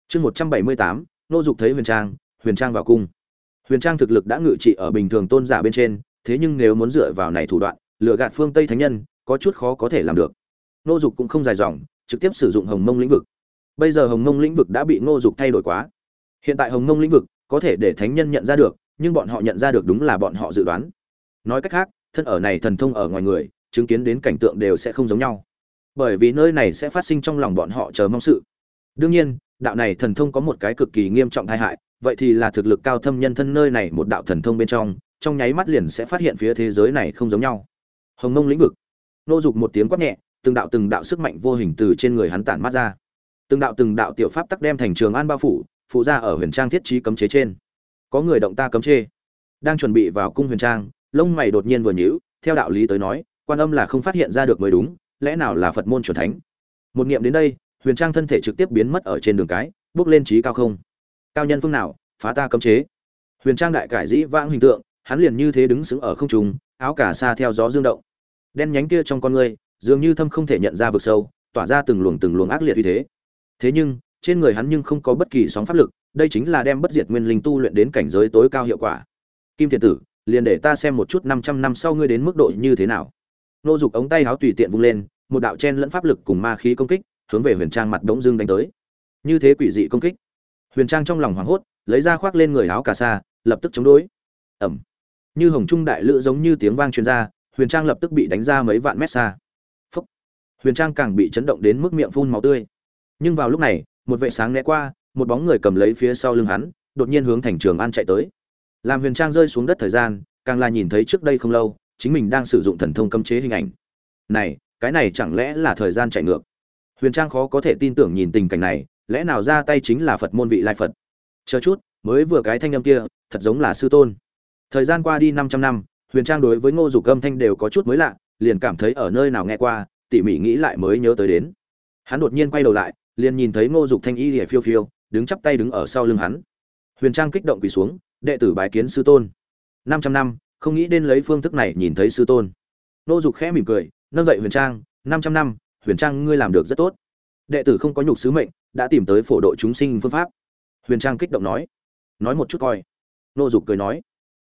Chương một trăm bảy mươi tám, nô dục thấy huyền trang huyền trang vào cung. Huyền trang thực lực đã ngự trị ở bình thường tôn giả bên trên, thế nhưng nếu muốn dựa vào này thủ đoạn lựa gạt phương tây thánh nhân, có chút khó có thể làm được. Nô dục cũng không dài dòng, trực tiếp sử dụng hồng mông lĩnh vực. Bây giờ hồng mông lĩnh vực đã bị nô dục thay đổi quá. Hiện tại hồng mông lĩnh vực có thể để thánh nhân nhận ra được nhưng bọn họ nhận ra được đúng là bọn họ dự đoán. Nói cách khác, thân ở này thần thông ở ngoài người, chứng kiến đến cảnh tượng đều sẽ không giống nhau. Bởi vì nơi này sẽ phát sinh trong lòng bọn họ chờ mong sự. Đương nhiên, đạo này thần thông có một cái cực kỳ nghiêm trọng tai hại, vậy thì là thực lực cao thâm nhân thân nơi này một đạo thần thông bên trong trong nháy mắt liền sẽ phát hiện phía thế giới này không giống nhau. Hồng mông lĩnh vực. Nô dục một tiếng quát nhẹ, từng đạo từng đạo sức mạnh vô hình từ trên người hắn tản mát ra. Từng đạo từng đạo tiểu pháp tắc đem thành trường an bao phủ, phụ ra ở huyền trang thiết trí cấm chế trên có người động ta cấm chế đang chuẩn bị vào cung huyền trang, lông mày đột nhiên vừa nhíu, theo đạo lý tới nói, quan âm là không phát hiện ra được mới đúng, lẽ nào là phật môn chuẩn thánh? Một niệm đến đây, huyền trang thân thể trực tiếp biến mất ở trên đường cái, bước lên trí cao không. Cao nhân phương nào, phá ta cấm chế huyền trang đại cải dĩ vãng hình tượng, hắn liền như thế đứng sững ở không trung, áo cả xa theo gió dương động. Đen nhánh kia trong con người, dường như thâm không thể nhận ra vực sâu, tỏa ra từng luồng từng luồng ác liệt như thế. Thế nhưng, trên người hắn nhưng không có bất kỳ sóng pháp lực đây chính là đem bất diệt nguyên linh tu luyện đến cảnh giới tối cao hiệu quả. Kim thiền tử, liền để ta xem một chút năm trăm năm sau ngươi đến mức độ như thế nào. Nô dục ống tay áo tùy tiện vung lên, một đạo chen lẫn pháp lực cùng ma khí công kích, hướng về huyền trang mặt đống dương đánh tới. Như thế quỷ dị công kích. Huyền trang trong lòng hoảng hốt, lấy ra khoác lên người áo cà sa, lập tức chống đối. Ẩm như hồng trung đại lữ giống như tiếng vang truyền ra, huyền trang lập tức bị đánh ra mấy vạn mét xa. Phúc. Huyền trang càng bị chấn động đến mức miệng phun máu tươi. Nhưng vào lúc này, một vệ sáng né qua một bóng người cầm lấy phía sau lưng hắn, đột nhiên hướng thành trường an chạy tới. Làm huyền trang rơi xuống đất thời gian, càng là nhìn thấy trước đây không lâu, chính mình đang sử dụng thần thông cấm chế hình ảnh. Này, cái này chẳng lẽ là thời gian chạy ngược? Huyền trang khó có thể tin tưởng nhìn tình cảnh này, lẽ nào ra tay chính là phật môn vị lai phật? Chờ chút, mới vừa cái thanh âm kia, thật giống là sư tôn. Thời gian qua đi 500 năm, huyền trang đối với ngô dục âm thanh đều có chút mới lạ, liền cảm thấy ở nơi nào nghe qua, tỉ mỉ nghĩ lại mới nhớ tới đến. Hắn đột nhiên quay đầu lại, liền nhìn thấy ngô dục thanh y lìa phiêu phiêu đứng chắp tay đứng ở sau lưng hắn. Huyền trang kích động quỳ xuống, đệ tử bái kiến sư tôn. 500 năm, không nghĩ đến lấy phương thức này nhìn thấy sư tôn. Nô dục khẽ mỉm cười, nâng dậy huyền trang, năm trăm năm, huyền trang ngươi làm được rất tốt. Đệ tử không có nhục sứ mệnh, đã tìm tới phổ độ chúng sinh phương pháp. Huyền trang kích động nói. Nói một chút coi. Nô dục cười nói.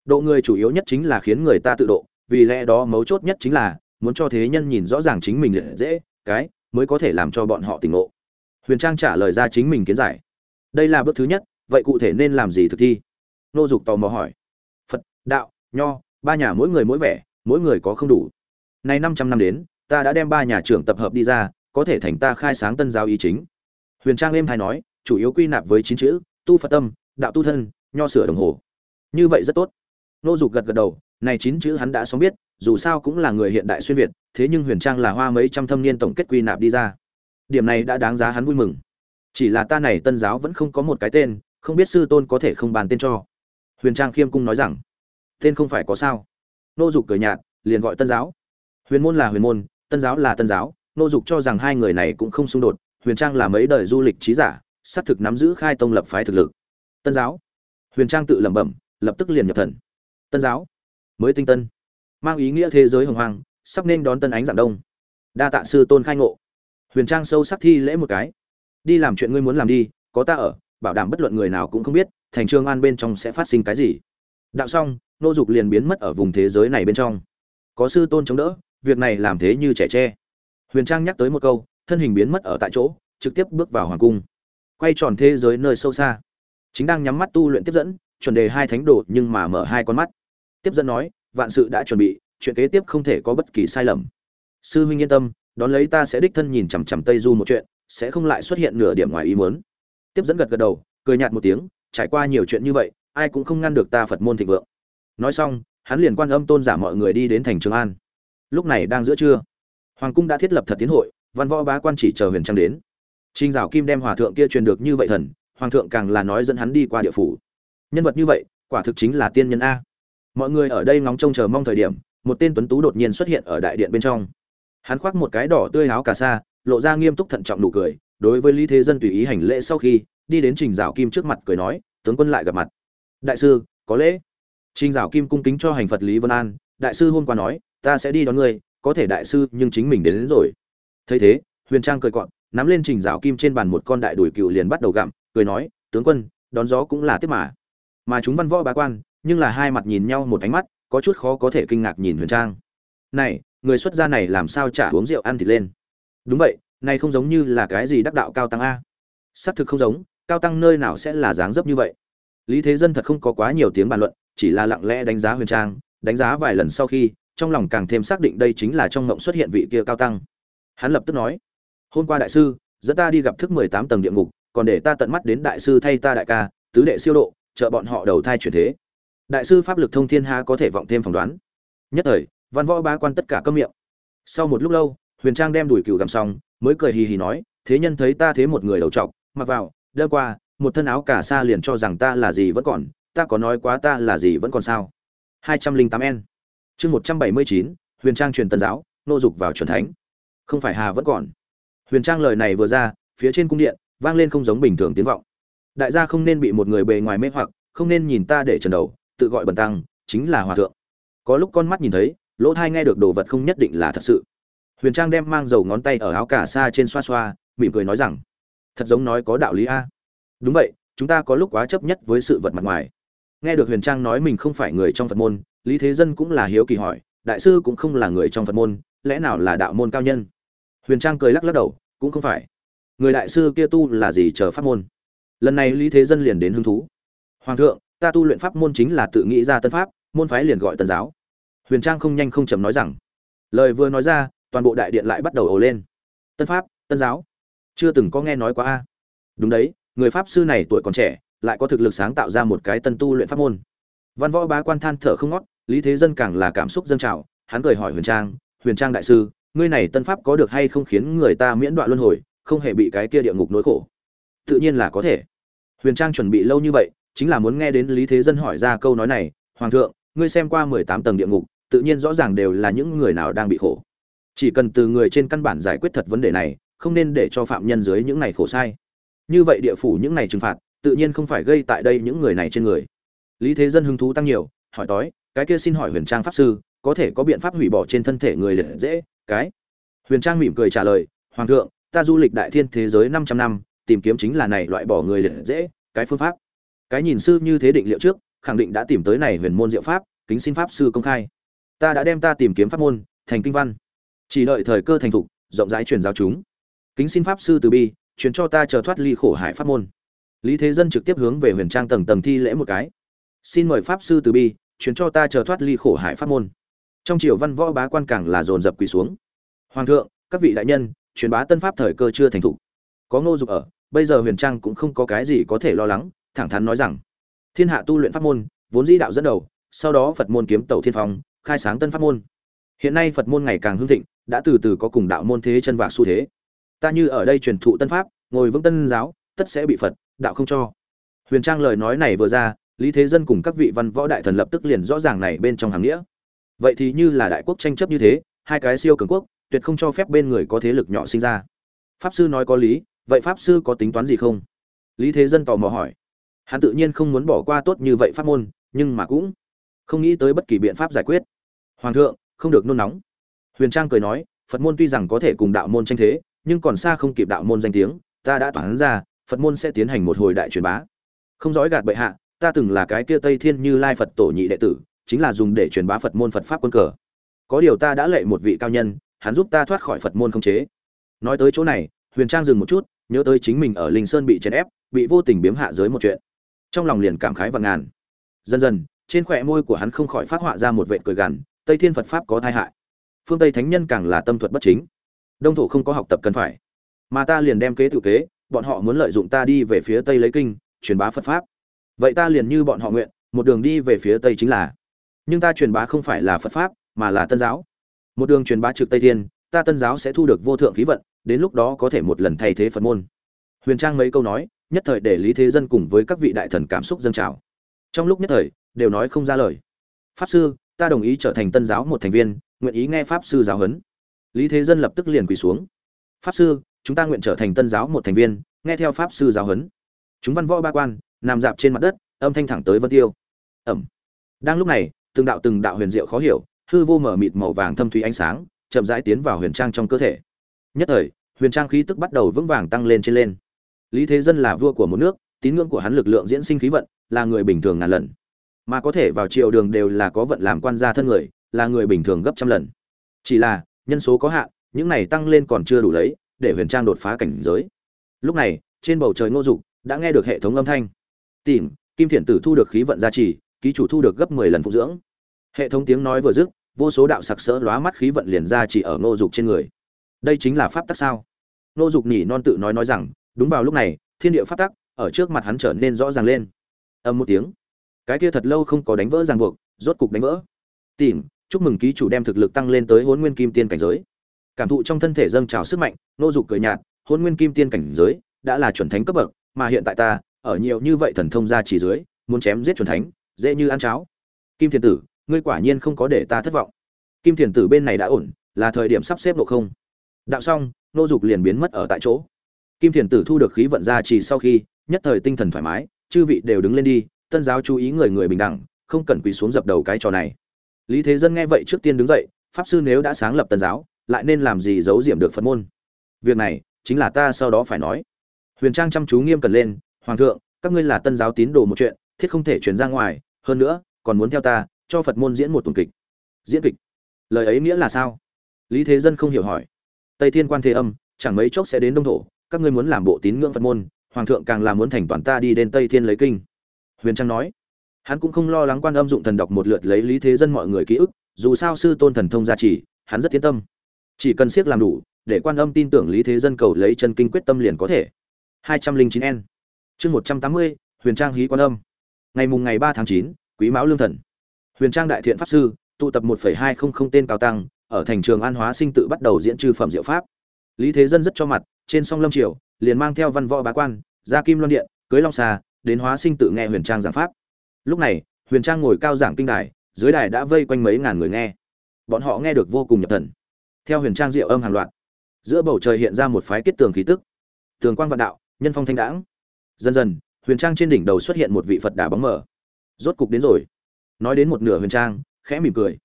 Độ người chủ yếu nhất chính là khiến người ta tự độ, vì lẽ đó mấu chốt nhất chính là muốn cho thế nhân nhìn rõ ràng chính mình dễ, cái, mới có thể làm cho bọn họ tỉnh ngộ. Huyền trang trả lời ra chính mình kiến giải đây là bước thứ nhất, vậy cụ thể nên làm gì thực thi? Nô dục tò mò hỏi. Phật, đạo, nho, ba nhà mỗi người mỗi vẻ, mỗi người có không đủ. Nay năm trăm năm đến, ta đã đem ba nhà trưởng tập hợp đi ra, có thể thành ta khai sáng tân giáo ý chính. Huyền trang êm hay nói, chủ yếu quy nạp với chín chữ, tu phật tâm, đạo tu thân, nho sửa đồng hồ. Như vậy rất tốt. Nô dục gật gật đầu, này chín chữ hắn đã sống biết, dù sao cũng là người hiện đại xuyên việt, thế nhưng huyền trang là hoa mấy trăm thâm niên tổng kết quy nạp đi ra. Điểm này đã đáng giá hắn vui mừng chỉ là ta này tân giáo vẫn không có một cái tên không biết sư tôn có thể không bàn tên cho. Huyền trang khiêm cung nói rằng tên không phải có sao. Nô dục cười nhạt liền gọi tân giáo. Huyền môn là huyền môn tân giáo là tân giáo nô dục cho rằng hai người này cũng không xung đột huyền trang là mấy đời du lịch trí giả xác thực nắm giữ khai tông lập phái thực lực. Tân giáo. Huyền trang tự lẩm bẩm lập tức liền nhập thần. Tân giáo. Mới tinh tân. Mang ý nghĩa thế giới hồng hoàng, sắp nên đón tân ánh dạng đông. Đa tạ sư tôn khai ngộ. Huyền trang sâu sắc thi lễ một cái đi làm chuyện ngươi muốn làm đi, có ta ở, bảo đảm bất luận người nào cũng không biết, thành trương an bên trong sẽ phát sinh cái gì. Đạo xong, nô dục liền biến mất ở vùng thế giới này bên trong. Có sư tôn chống đỡ, việc này làm thế như trẻ tre. Huyền trang nhắc tới một câu, thân hình biến mất ở tại chỗ, trực tiếp bước vào hoàng cung. Quay tròn thế giới nơi sâu xa. Chính đang nhắm mắt tu luyện tiếp dẫn, chuẩn đề hai thánh đồ nhưng mà mở hai con mắt. Tiếp dẫn nói, vạn sự đã chuẩn bị, chuyện kế tiếp không thể có bất kỳ sai lầm. Sư huynh yên tâm, đón lấy ta sẽ đích thân nhìn chằm chằm tây du một chuyện sẽ không lại xuất hiện nửa điểm ngoài ý muốn. Tiếp dẫn gật gật đầu, cười nhạt một tiếng, trải qua nhiều chuyện như vậy, ai cũng không ngăn được ta phật môn thịnh vượng. Nói xong, hắn liền quan âm tôn giả mọi người đi đến thành trường an. Lúc này đang giữa trưa, hoàng cung đã thiết lập thật tiến hội, văn võ bá quan chỉ chờ huyền trang đến. Trinh dạo kim đem hòa thượng kia truyền được như vậy thần, hoàng thượng càng là nói dẫn hắn đi qua địa phủ. Nhân vật như vậy, quả thực chính là tiên nhân a. Mọi người ở đây ngóng trông chờ mong thời điểm, một tên tuấn tú đột nhiên xuất hiện ở đại điện bên trong. Hắn khoác một cái đỏ tươi áo cà sa lộ ra nghiêm túc thận trọng nụ cười đối với lý thế dân tùy ý hành lễ sau khi đi đến trình dạo kim trước mặt cười nói tướng quân lại gặp mặt. Đại sư có lễ. Trình dạo kim cung kính cho hành phật lý vân an đại sư hôm qua nói ta sẽ đi đón ngươi có thể đại sư nhưng chính mình đến, đến rồi. Thấy thế huyền trang cười cọn nắm lên trình dạo kim trên bàn một con đại đùi cựu liền bắt đầu gặm cười nói tướng quân đón gió cũng là tiếp mà. Mà chúng văn võ bá quan nhưng là hai mặt nhìn nhau một ánh mắt có chút khó có thể kinh ngạc nhìn huyền trang. Này người xuất gia này làm sao trả uống rượu ăn thịt lên? Đúng vậy, này không giống như là cái gì đắc đạo cao tăng a. Xác thực không giống, cao tăng nơi nào sẽ là dáng dấp như vậy. Lý thế dân thật không có quá nhiều tiếng bàn luận, chỉ là lặng lẽ đánh giá huyền trang, đánh giá vài lần sau khi, trong lòng càng thêm xác định đây chính là trong ngộng xuất hiện vị kia cao tăng. Hắn lập tức nói, hôm qua đại sư, dẫn ta đi gặp thức mười tám tầng địa ngục, còn để ta tận mắt đến đại sư thay ta đại ca, tứ đệ siêu độ, trợ bọn họ đầu thai chuyển thế. Đại sư pháp lực thông thiên ha có thể vọng thêm phỏng đoán. Nhất thời, văn võ ba quan tất cả câm miệng. Sau một lúc lâu huyền trang đem đuổi cừu gặm xong, mới cười hì hì nói, thế nhân thấy ta thế một người đầu trọc, mặc vào, đơ qua, một thân áo cả xa liền cho rằng ta là gì vẫn còn, ta có nói quá ta là gì vẫn còn sao? hai trăm linh tám n. Chương một trăm bảy mươi chín, huyền trang truyền tân giáo, nô dục vào truyền thánh. Không phải hà vẫn còn. Huyền trang lời này vừa ra, phía trên cung điện, vang lên không giống bình thường tiếng vọng. Đại gia không nên bị một người bề ngoài mê hoặc, không nên nhìn ta để trần đầu, tự gọi bần tăng, chính là hòa thượng. Có lúc con mắt nhìn thấy, lỗ thai nghe được đồ vật không nhất định là thật sự huyền trang đem mang dầu ngón tay ở áo cả xa trên xoa xoa, mỉm cười nói rằng, thật giống nói có đạo lý a. Đúng vậy, chúng ta có lúc quá chấp nhất với sự vật mặt ngoài. Nghe được huyền trang nói mình không phải người trong phật môn, lý thế dân cũng là hiếu kỳ hỏi, đại sư cũng không là người trong phật môn, lẽ nào là đạo môn cao nhân? Huyền trang cười lắc lắc đầu, cũng không phải. Người đại sư kia tu là gì chờ pháp môn? Lần này lý thế dân liền đến hứng thú. Hoàng thượng, ta tu luyện pháp môn chính là tự nghĩ ra tân pháp, môn phái liền gọi tân giáo. Huyền trang không nhanh không chậm nói rằng, lời vừa nói ra toàn bộ đại điện lại bắt đầu ồ lên. Tân pháp, tân giáo, chưa từng có nghe nói quá a. Đúng đấy, người pháp sư này tuổi còn trẻ, lại có thực lực sáng tạo ra một cái tân tu luyện pháp môn. Văn võ bá quan than thở không ngót, lý thế dân càng là cảm xúc dâng trào, hắn cười hỏi huyền trang huyền trang đại sư, ngươi này tân pháp có được hay không khiến người ta miễn đoạn luân hồi, không hề bị cái kia địa ngục nỗi khổ? Tự nhiên là có thể. Huyền trang chuẩn bị lâu như vậy, chính là muốn nghe đến lý thế dân hỏi ra câu nói này, hoàng thượng, ngươi xem qua mười tám tầng địa ngục, tự nhiên rõ ràng đều là những người nào đang bị khổ chỉ cần từ người trên căn bản giải quyết thật vấn đề này, không nên để cho phạm nhân dưới những này khổ sai. Như vậy địa phủ những này trừng phạt, tự nhiên không phải gây tại đây những người này trên người. Lý thế dân hứng thú tăng nhiều, hỏi tói, cái kia xin hỏi huyền trang pháp sư, có thể có biện pháp hủy bỏ trên thân thể người liệt dễ? Cái. Huyền trang mỉm cười trả lời, hoàng thượng, ta du lịch đại thiên thế giới 500 năm, tìm kiếm chính là này loại bỏ người liệt dễ, cái phương pháp. Cái nhìn sư như thế định liệu trước, khẳng định đã tìm tới này huyền môn diệu pháp, kính xin pháp sư công khai. Ta đã đem ta tìm kiếm pháp môn, thành kinh văn chỉ đợi thời cơ thành thục, rộng rãi truyền giáo chúng. Kính xin pháp sư từ bi, truyền cho ta chờ thoát ly khổ hải pháp môn. Lý thế dân trực tiếp hướng về huyền trang tầng tầng thi lễ một cái. Xin mời pháp sư từ bi, truyền cho ta chờ thoát ly khổ hải pháp môn. Trong triều văn võ bá quan càng là dồn dập quỳ xuống. Hoàng thượng, các vị đại nhân, truyền bá tân pháp thời cơ chưa thành thục. Có ngô dục ở, bây giờ huyền trang cũng không có cái gì có thể lo lắng, thẳng thắn nói rằng, thiên hạ tu luyện pháp môn, vốn dĩ đạo dẫn đầu, sau đó phật môn kiếm tẩu thiên phong, khai sáng tân pháp môn hiện nay phật môn ngày càng hưng thịnh, đã từ từ có cùng đạo môn thế chân và xu thế. Ta như ở đây truyền thụ tân pháp, ngồi vững tân giáo, tất sẽ bị phật, đạo không cho. Huyền trang lời nói này vừa ra, lý thế dân cùng các vị văn võ đại thần lập tức liền rõ ràng này bên trong hàng nghĩa. Vậy thì như là đại quốc tranh chấp như thế, hai cái siêu cường quốc, tuyệt không cho phép bên người có thế lực nhỏ sinh ra. Pháp sư nói có lý, vậy pháp sư có tính toán gì không? Lý thế dân tò mò hỏi. Hắn tự nhiên không muốn bỏ qua tốt như vậy pháp môn, nhưng mà cũng không nghĩ tới bất kỳ biện pháp giải quyết. Hoàng thượng không được nôn nóng. Huyền trang cười nói, phật môn tuy rằng có thể cùng đạo môn tranh thế, nhưng còn xa không kịp đạo môn danh tiếng, ta đã toán ra, phật môn sẽ tiến hành một hồi đại truyền bá. Không dõi gạt bệ hạ, ta từng là cái kia tây thiên như lai phật tổ nhị đệ tử, chính là dùng để truyền bá phật môn phật pháp quân cờ. Có điều ta đã lệ một vị cao nhân, hắn giúp ta thoát khỏi phật môn không chế. Nói tới chỗ này, huyền trang dừng một chút, nhớ tới chính mình ở linh sơn bị chèn ép, bị vô tình biếm hạ giới một chuyện. Trong lòng liền cảm khái và ngàn. Dần dần, trên khỏe môi của hắn không khỏi phát họa ra một vệ cười gằn tây thiên phật pháp có tai hại. Phương tây thánh nhân càng là tâm thuật bất chính. Đông thổ không có học tập cần phải. Mà ta liền đem kế tự kế, bọn họ muốn lợi dụng ta đi về phía tây lấy kinh, truyền bá phật pháp. Vậy ta liền như bọn họ nguyện, một đường đi về phía tây chính là. Nhưng ta truyền bá không phải là phật pháp, mà là tân giáo. Một đường truyền bá trực tây thiên, ta tân giáo sẽ thu được vô thượng khí vận, đến lúc đó có thể một lần thay thế phật môn. Huyền trang mấy câu nói, nhất thời để lý thế dân cùng với các vị đại thần cảm xúc dâng trào. Trong lúc nhất thời, đều nói không ra lời. Pháp sư ta đồng ý trở thành tân giáo một thành viên, nguyện ý nghe pháp sư giáo huấn. Lý thế dân lập tức liền quỳ xuống. Pháp sư, chúng ta nguyện trở thành tân giáo một thành viên, nghe theo pháp sư giáo huấn. Chúng văn võ ba quan, nằm dạp trên mặt đất, âm thanh thẳng tới vân tiêu. Ẩm. Đang lúc này, từng đạo từng đạo huyền diệu khó hiểu, hư vô mở mịt màu vàng thâm thúy ánh sáng, chậm rãi tiến vào huyền trang trong cơ thể. Nhất thời, huyền trang khí tức bắt đầu vững vàng tăng lên trên lên. Lý thế dân là vua của một nước, tín ngưỡng của hắn lực lượng diễn sinh khí vận, là người bình thường ngàn lần mà có thể vào triều đường đều là có vận làm quan gia thân người, là người bình thường gấp trăm lần. Chỉ là, nhân số có hạn, những này tăng lên còn chưa đủ lấy, để huyền trang đột phá cảnh giới. Lúc này, trên bầu trời ngô dục, đã nghe được hệ thống âm thanh. Tìm, kim thiện tử thu được khí vận gia trì, ký chủ thu được gấp mười lần phụ dưỡng. Hệ thống tiếng nói vừa dứt, vô số đạo sặc sỡ lóa mắt khí vận liền ra chỉ ở ngô dục trên người. Đây chính là pháp tắc sao? Ngô dục nhỉ non tự nói nói rằng, đúng vào lúc này, thiên địa pháp tắc ở trước mặt hắn trở nên rõ ràng lên. Âm một tiếng cái kia thật lâu không có đánh vỡ ràng buộc, rốt cục đánh vỡ. Tìm, chúc mừng ký chủ đem thực lực tăng lên tới hôn nguyên kim tiên cảnh giới. Cảm thụ trong thân thể dâng trào sức mạnh, nô dục cười nhạt hôn nguyên kim tiên cảnh giới đã là chuẩn thánh cấp bậc, mà hiện tại ta, ở nhiều như vậy thần thông ra chỉ dưới, muốn chém giết chuẩn thánh, dễ như ăn cháo. Kim thiền tử, ngươi quả nhiên không có để ta thất vọng. Kim thiền tử bên này đã ổn, là thời điểm sắp xếp độ không. Đạo xong, nô dục liền biến mất ở tại chỗ. Kim thiền tử thu được khí vận ra chỉ sau khi, nhất thời tinh thần thoải mái, chư vị đều đứng lên đi tân giáo chú ý người người bình đẳng, không cần quỳ xuống dập đầu cái trò này. Lý thế dân nghe vậy trước tiên đứng dậy, pháp sư nếu đã sáng lập tân giáo, lại nên làm gì giấu diệm được phật môn? Việc này, chính là ta sau đó phải nói. Huyền trang chăm chú nghiêm cẩn lên, hoàng thượng, các ngươi là tân giáo tín đồ một chuyện, thiết không thể chuyển ra ngoài, hơn nữa, còn muốn theo ta, cho phật môn diễn một tuần kịch. Diễn kịch? Lời ấy nghĩa là sao? Lý thế dân không hiểu hỏi. Tây thiên quan thế âm, chẳng mấy chốc sẽ đến đông thổ, các ngươi muốn làm bộ tín ngưỡng phật môn, hoàng thượng càng là muốn thành toàn ta đi đến tây thiên lấy kinh huyền trang nói hắn cũng không lo lắng quan âm dụng thần đọc một lượt lấy lý thế dân mọi người ký ức dù sao sư tôn thần thông gia trì hắn rất yên tâm. Chỉ cần siết làm đủ để quan âm tin tưởng lý thế dân cầu lấy chân kinh quyết tâm liền có thể. 209 n. Chương 180, huyền trang hí quan âm. Ngày mùng ngày 3 tháng 9, quý mão lương thần. Huyền trang đại thiện pháp sư tụ tập 1,200 tên cao tăng ở thành trường an hóa sinh tự bắt đầu diễn trừ phẩm diệu pháp. Lý thế dân rất cho mặt trên song lâm triều liền mang theo văn võ bá quan ra kim loan điện cưới long xà đến hóa sinh tự nghe huyền trang giảng pháp. Lúc này, huyền trang ngồi cao giảng kinh đài, dưới đài đã vây quanh mấy ngàn người nghe. Bọn họ nghe được vô cùng nhập thần. Theo huyền trang diệu âm hàng loạt, giữa bầu trời hiện ra một phái kết tường khí tức. Tường quang vạn đạo, nhân phong thanh đãng. Dần dần, huyền trang trên đỉnh đầu xuất hiện một vị phật đà bóng mờ. Rốt cục đến rồi. Nói đến một nửa huyền trang, khẽ mỉm cười.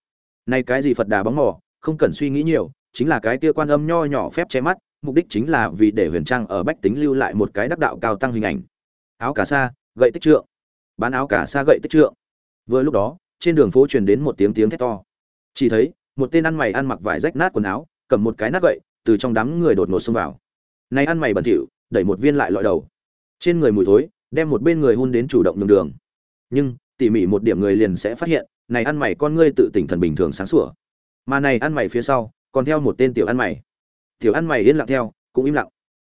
Nay cái gì phật đà bóng mỏ không cần suy nghĩ nhiều, chính là cái kia quan âm nho nhỏ phép che mắt, mục đích chính là vì để huyền trang ở bách tính lưu lại một cái đắc đạo cao tăng hình ảnh áo cà sa, gậy tích trượng. Bán áo cà sa gậy tích trượng. Vừa lúc đó, trên đường phố truyền đến một tiếng tiếng thét to. Chỉ thấy, một tên ăn mày ăn mặc vải rách nát quần áo, cầm một cái nát gậy, từ trong đám người đột ngột xông vào. Này ăn mày bẩn thỉu, đẩy một viên lại lọi đầu. Trên người mùi thối, đem một bên người hun đến chủ động nhường đường. Nhưng, tỉ mỉ một điểm người liền sẽ phát hiện, này ăn mày con ngươi tự tỉnh thần bình thường sáng sủa. Mà này ăn mày phía sau, còn theo một tên tiểu ăn mày. Tiểu ăn mày yên lặng theo, cũng im lặng.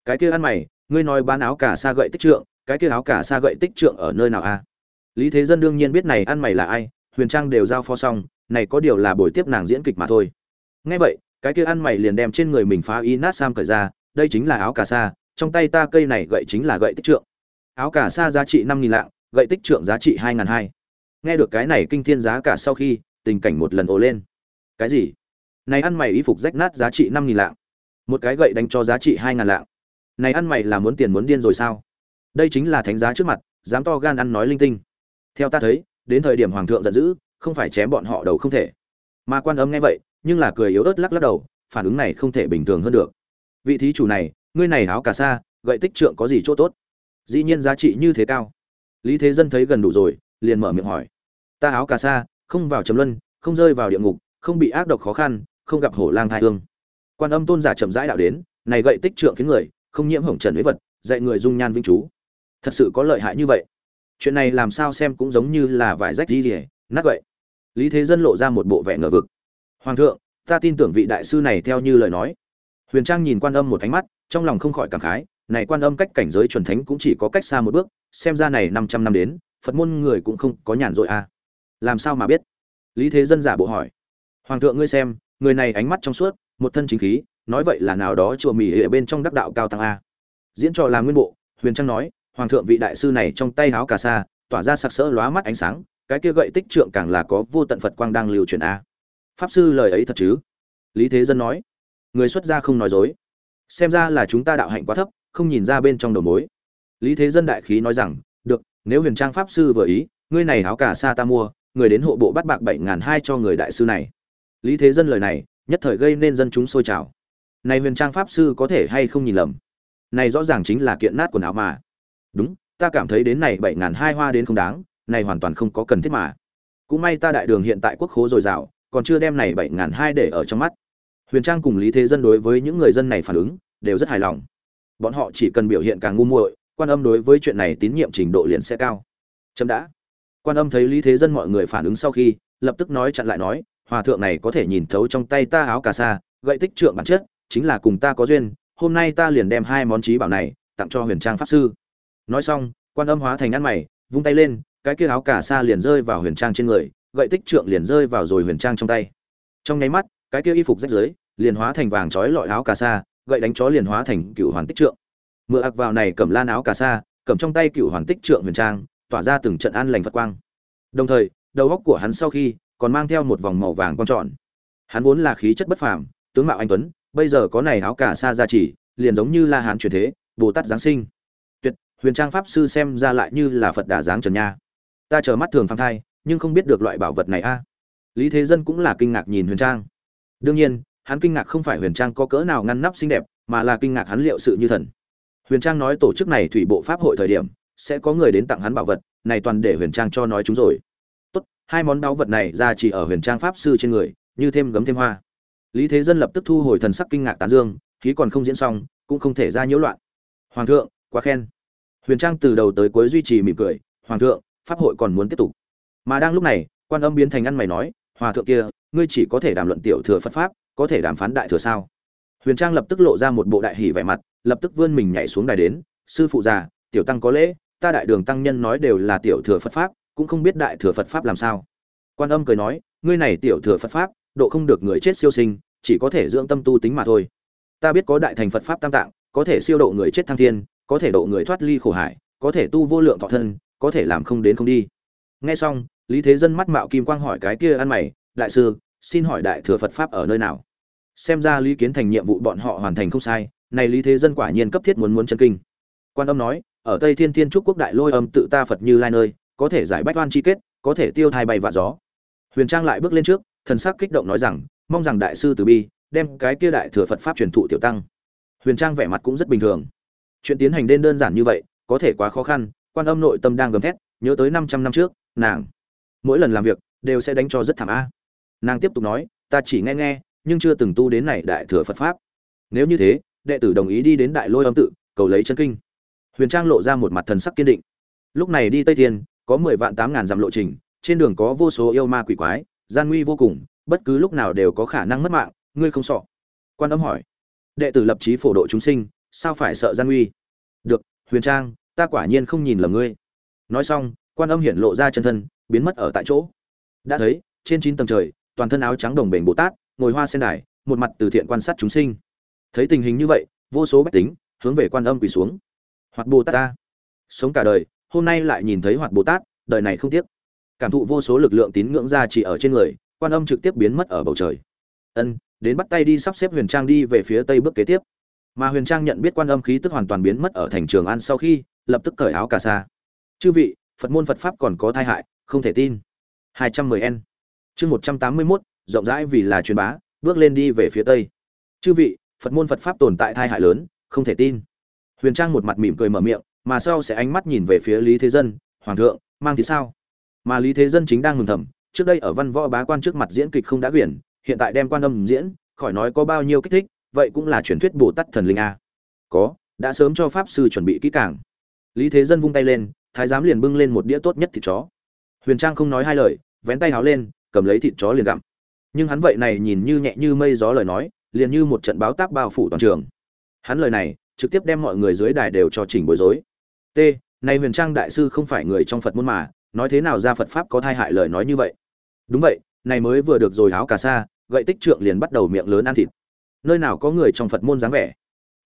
Cái kia ăn mày, ngươi nói bán áo cả xa gậy tích trượng cái kia áo cả xa gậy tích trượng ở nơi nào a lý thế dân đương nhiên biết này ăn mày là ai, huyền trang đều giao phó xong, này có điều là buổi tiếp nàng diễn kịch mà thôi. Nghe vậy, cái kia ăn mày liền đem trên người mình phá y nát sam cởi ra, đây chính là áo cà sa, trong tay ta cây này gậy chính là gậy tích trượng. Áo cà sa giá trị năm nghìn lạng, gậy tích trượng giá trị hai n hai. Nghe được cái này kinh thiên giá cả sau khi, tình cảnh một lần ồ lên. Cái gì? Này ăn mày y phục rách nát giá trị năm nghìn lạng. Một cái gậy đánh cho giá trị hai ngàn lạng. Này ăn mày là muốn tiền muốn điên rồi sao? Đây chính là thánh giá trước mặt, dám to gan ăn nói linh tinh. Theo ta thấy, đến thời điểm hoàng thượng giận dữ, không phải chém bọn họ đầu không thể. Mà quan âm nghe vậy, nhưng là cười yếu ớt lắc lắc đầu, phản ứng này không thể bình thường hơn được. Vị thí chủ này, ngươi này áo cà sa, gậy tích trượng có gì chỗ tốt? Dĩ nhiên giá trị như thế cao. Lý thế dân thấy gần đủ rồi, liền mở miệng hỏi. Ta áo cà sa, không vào trầm luân, không rơi vào địa ngục, không bị ác độc khó khăn, không gặp hổ lang thai hương. Quan âm tôn giả chậm rãi đạo đến, này gậy tích trượng khiến người, không nhiễm hỏng trần với vật, dạy người dung nhan vinh chú thật sự có lợi hại như vậy. Chuyện này làm sao xem cũng giống như là vải rách di rỉa nát vậy. Lý thế dân lộ ra một bộ vẻ ngờ vực. Hoàng thượng, ta tin tưởng vị đại sư này theo như lời nói. Huyền trang nhìn quan âm một ánh mắt, trong lòng không khỏi cảm khái, này quan âm cách cảnh giới chuẩn thánh cũng chỉ có cách xa một bước, xem ra này năm trăm năm đến, phật môn người cũng không có nhàn rỗi à. Làm sao mà biết? Lý thế dân giả bộ hỏi. Hoàng thượng ngươi xem, người này ánh mắt trong suốt, một thân chính khí, nói vậy là nào đó chùa mỹ ở bên trong đắc đạo cao tăng a. Diễn trò làm nguyên bộ, huyền trang nói hoàng thượng vị đại sư này trong tay háo cà sa, tỏa ra sặc sỡ lóa mắt ánh sáng, cái kia gậy tích trượng càng là có vô tận phật quang đang lưu truyền a. Pháp sư lời ấy thật chứ? Lý thế dân nói. Người xuất gia không nói dối. Xem ra là chúng ta đạo hạnh quá thấp, không nhìn ra bên trong đầu mối. Lý thế dân đại khí nói rằng, được, nếu huyền trang pháp sư vừa ý, ngươi này áo cà sa ta mua, người đến hộ bộ bắt bạc bảy ngàn hai cho người đại sư này. Lý thế dân lời này, nhất thời gây nên dân chúng sôi trào. Này huyền trang pháp sư có thể hay không nhìn lầm? Này rõ ràng chính là kiện nát quần áo mà đúng, ta cảm thấy đến này bảy ngàn hai hoa đến không đáng, này hoàn toàn không có cần thiết mà. Cũng may ta đại đường hiện tại quốc khố dồi dào, còn chưa đem này bảy ngàn hai để ở trong mắt. Huyền trang cùng lý thế dân đối với những người dân này phản ứng, đều rất hài lòng. Bọn họ chỉ cần biểu hiện càng ngu muội, quan âm đối với chuyện này tín nhiệm trình độ liền sẽ cao. Chậm đã. Quan âm thấy lý thế dân mọi người phản ứng sau khi, lập tức nói chặn lại nói, hòa thượng này có thể nhìn thấu trong tay ta áo cà sa, gậy tích trượng bản chất, chính là cùng ta có duyên, hôm nay ta liền đem hai món trí bảo này tặng cho huyền trang pháp sư nói xong, quan âm hóa thành ăn mày, vung tay lên, cái kia áo cà sa liền rơi vào huyền trang trên người, gậy tích trượng liền rơi vào rồi huyền trang trong tay. Trong nháy mắt, cái kia y phục rách rưới liền hóa thành vàng trói lọi áo cà sa, gậy đánh chó liền hóa thành cựu hoàn tích trượng. Mưa ạc vào này cầm lan áo cà sa, cầm trong tay cựu hoàn tích trượng huyền trang, tỏa ra từng trận an lành phật quang. Đồng thời, đầu góc của hắn sau khi còn mang theo một vòng màu vàng quan tròn hắn vốn là khí chất bất phàm, tướng mạo anh tuấn, bây giờ có này áo cà sa gia chỉ liền giống như la hán truyền thế, bồ tát giáng sinh huyền trang pháp sư xem ra lại như là phật đà giáng trần nha. Ta chờ mắt thường phang thai, nhưng không biết được loại bảo vật này a. Lý thế dân cũng là kinh ngạc nhìn huyền trang. Đương nhiên, hắn kinh ngạc không phải huyền trang có cỡ nào ngăn nắp xinh đẹp, mà là kinh ngạc hắn liệu sự như thần. Huyền trang nói tổ chức này thủy bộ pháp hội thời điểm, sẽ có người đến tặng hắn bảo vật, này toàn để huyền trang cho nói chúng rồi. Tốt, hai món đáo vật này ra chỉ ở huyền trang pháp sư trên người, như thêm gấm thêm hoa. Lý thế dân lập tức thu hồi thần sắc kinh ngạc tán dương, khí còn không diễn xong, cũng không thể ra nhiễu loạn. Hoàng thượng, quá khen huyền trang từ đầu tới cuối duy trì mỉm cười, hoàng thượng, pháp hội còn muốn tiếp tục. Mà đang lúc này, quan âm biến thành ăn mày nói, hòa thượng kia, ngươi chỉ có thể đàm luận tiểu thừa phật pháp, có thể đàm phán đại thừa sao? Huyền trang lập tức lộ ra một bộ đại hỉ vẻ mặt, lập tức vươn mình nhảy xuống đài đến, sư phụ già, tiểu tăng có lễ, ta đại đường tăng nhân nói đều là tiểu thừa phật pháp, cũng không biết đại thừa phật pháp làm sao. Quan âm cười nói, ngươi này tiểu thừa phật pháp, độ không được người chết siêu sinh, chỉ có thể dưỡng tâm tu tính mà thôi. Ta biết có đại thành phật pháp tam tạng, có thể siêu độ người chết thăng thiên có thể độ người thoát ly khổ hải, có thể tu vô lượng thọ thân, có thể làm không đến không đi. Nghe xong, lý thế dân mắt mạo kim quang hỏi cái kia ăn mày, đại sư, xin hỏi đại thừa phật pháp ở nơi nào? Xem ra lý kiến thành nhiệm vụ bọn họ hoàn thành không sai, này lý thế dân quả nhiên cấp thiết muốn muốn chân kinh. Quan âm nói, ở tây thiên thiên trúc quốc đại lôi âm tự ta phật như lai nơi, có thể giải bách oan chi kết, có thể tiêu thai bay và gió. Huyền trang lại bước lên trước, thần sắc kích động nói rằng, mong rằng đại sư từ bi đem cái kia đại thừa phật pháp truyền thụ tiểu tăng. Huyền trang vẻ mặt cũng rất bình thường chuyện tiến hành đến đơn giản như vậy, có thể quá khó khăn, quan âm nội tâm đang gầm thét, nhớ tới năm trăm năm trước, nàng mỗi lần làm việc đều sẽ đánh cho rất thảm a. Nàng tiếp tục nói, ta chỉ nghe nghe, nhưng chưa từng tu đến này đại thừa phật pháp. Nếu như thế, đệ tử đồng ý đi đến đại lôi âm tự, cầu lấy chân kinh. Huyền trang lộ ra một mặt thần sắc kiên định. Lúc này đi tây thiên, có mười vạn tám ngàn dặm lộ trình, trên đường có vô số yêu ma quỷ quái, gian nguy vô cùng, bất cứ lúc nào đều có khả năng mất mạng, ngươi không sợ? Quan âm hỏi. Đệ tử lập chí phổ độ chúng sinh sao phải sợ gian nguy được, huyền trang, ta quả nhiên không nhìn lầm ngươi. Nói xong, quan âm hiển lộ ra chân thân, biến mất ở tại chỗ. Đã thấy, trên chín tầng trời, toàn thân áo trắng đồng bền bồ tát, ngồi hoa sen đài, một mặt từ thiện quan sát chúng sinh. Thấy tình hình như vậy, vô số bách tính, hướng về quan âm quỳ xuống. Hoạt bồ tát ta. Sống cả đời, hôm nay lại nhìn thấy hoạt bồ tát, đời này không tiếc. Cảm thụ vô số lực lượng tín ngưỡng ra chỉ ở trên người, quan âm trực tiếp biến mất ở bầu trời. Ân, đến bắt tay đi sắp xếp huyền trang đi về phía tây bước kế tiếp mà huyền trang nhận biết quan âm khí tức hoàn toàn biến mất ở thành trường an sau khi lập tức cởi áo cà sa. Chư vị phật môn phật pháp còn có tai hại không thể tin. 210 n chương 181, rộng rãi vì là truyền bá bước lên đi về phía tây. Chư vị phật môn phật pháp tồn tại thai hại lớn không thể tin. Huyền trang một mặt mỉm cười mở miệng mà sau sẽ ánh mắt nhìn về phía lý thế dân hoàng thượng mang thì sao? Mà lý thế dân chính đang mừng thầm trước đây ở văn võ bá quan trước mặt diễn kịch không đã quyển hiện tại đem quan âm diễn khỏi nói có bao nhiêu kích thích vậy cũng là truyền thuyết bồ tát thần linh a. Có, đã sớm cho pháp sư chuẩn bị kỹ càng. Lý thế dân vung tay lên, thái giám liền bưng lên một đĩa tốt nhất thịt chó. Huyền trang không nói hai lời, vén tay háo lên, cầm lấy thịt chó liền gặm. Nhưng hắn vậy này nhìn như nhẹ như mây gió lời nói, liền như một trận báo táp bao phủ toàn trường. Hắn lời này, trực tiếp đem mọi người dưới đài đều cho chỉnh bối rối. T, này huyền trang đại sư không phải người trong phật môn mà, nói thế nào ra phật pháp có thai hại lời nói như vậy? Đúng vậy, này mới vừa được rồi áo cà sa, gậy tích trượng liền bắt đầu miệng lớn ăn thịt nơi nào có người trong phật môn dáng vẻ.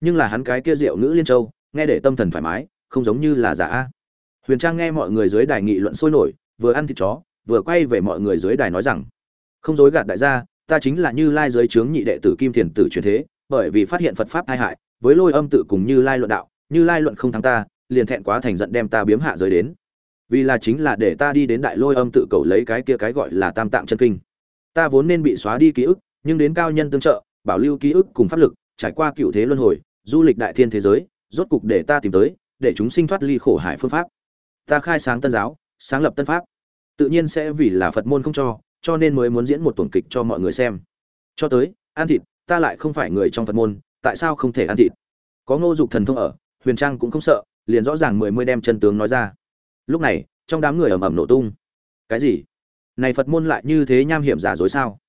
Nhưng là hắn cái kia rượu nữ liên châu, nghe để tâm thần thoải mái, không giống như là giả a. huyền trang nghe mọi người dưới đài nghị luận sôi nổi, vừa ăn thịt chó, vừa quay về mọi người dưới đài nói rằng, không dối gạt đại gia, ta chính là như lai giới trướng nhị đệ tử kim thiền tử truyền thế, bởi vì phát hiện phật pháp tai hại, với lôi âm tự cùng như lai luận đạo, như lai luận không thắng ta, liền thẹn quá thành giận đem ta biếm hạ giới đến. Vì là chính là để ta đi đến đại lôi âm tự cầu lấy cái kia cái gọi là tam tạng chân kinh. Ta vốn nên bị xóa đi ký ức, nhưng đến cao nhân tương trợ bảo lưu ký ức cùng pháp lực, trải qua cựu thế luân hồi, du lịch đại thiên thế giới, rốt cục để ta tìm tới, để chúng sinh thoát ly khổ hải phương pháp. Ta khai sáng tân giáo, sáng lập tân pháp. Tự nhiên sẽ vì là phật môn không cho cho nên mới muốn diễn một tuần kịch cho mọi người xem. Cho tới, ăn thịt, ta lại không phải người trong phật môn, tại sao không thể ăn thịt? Có ngô dục thần thông ở, huyền trang cũng không sợ, liền rõ ràng mười mươi đem chân tướng nói ra. Lúc này, trong đám người ầm ầm nổ tung. Cái gì? Này phật môn lại như thế nham hiểm giả dối sao?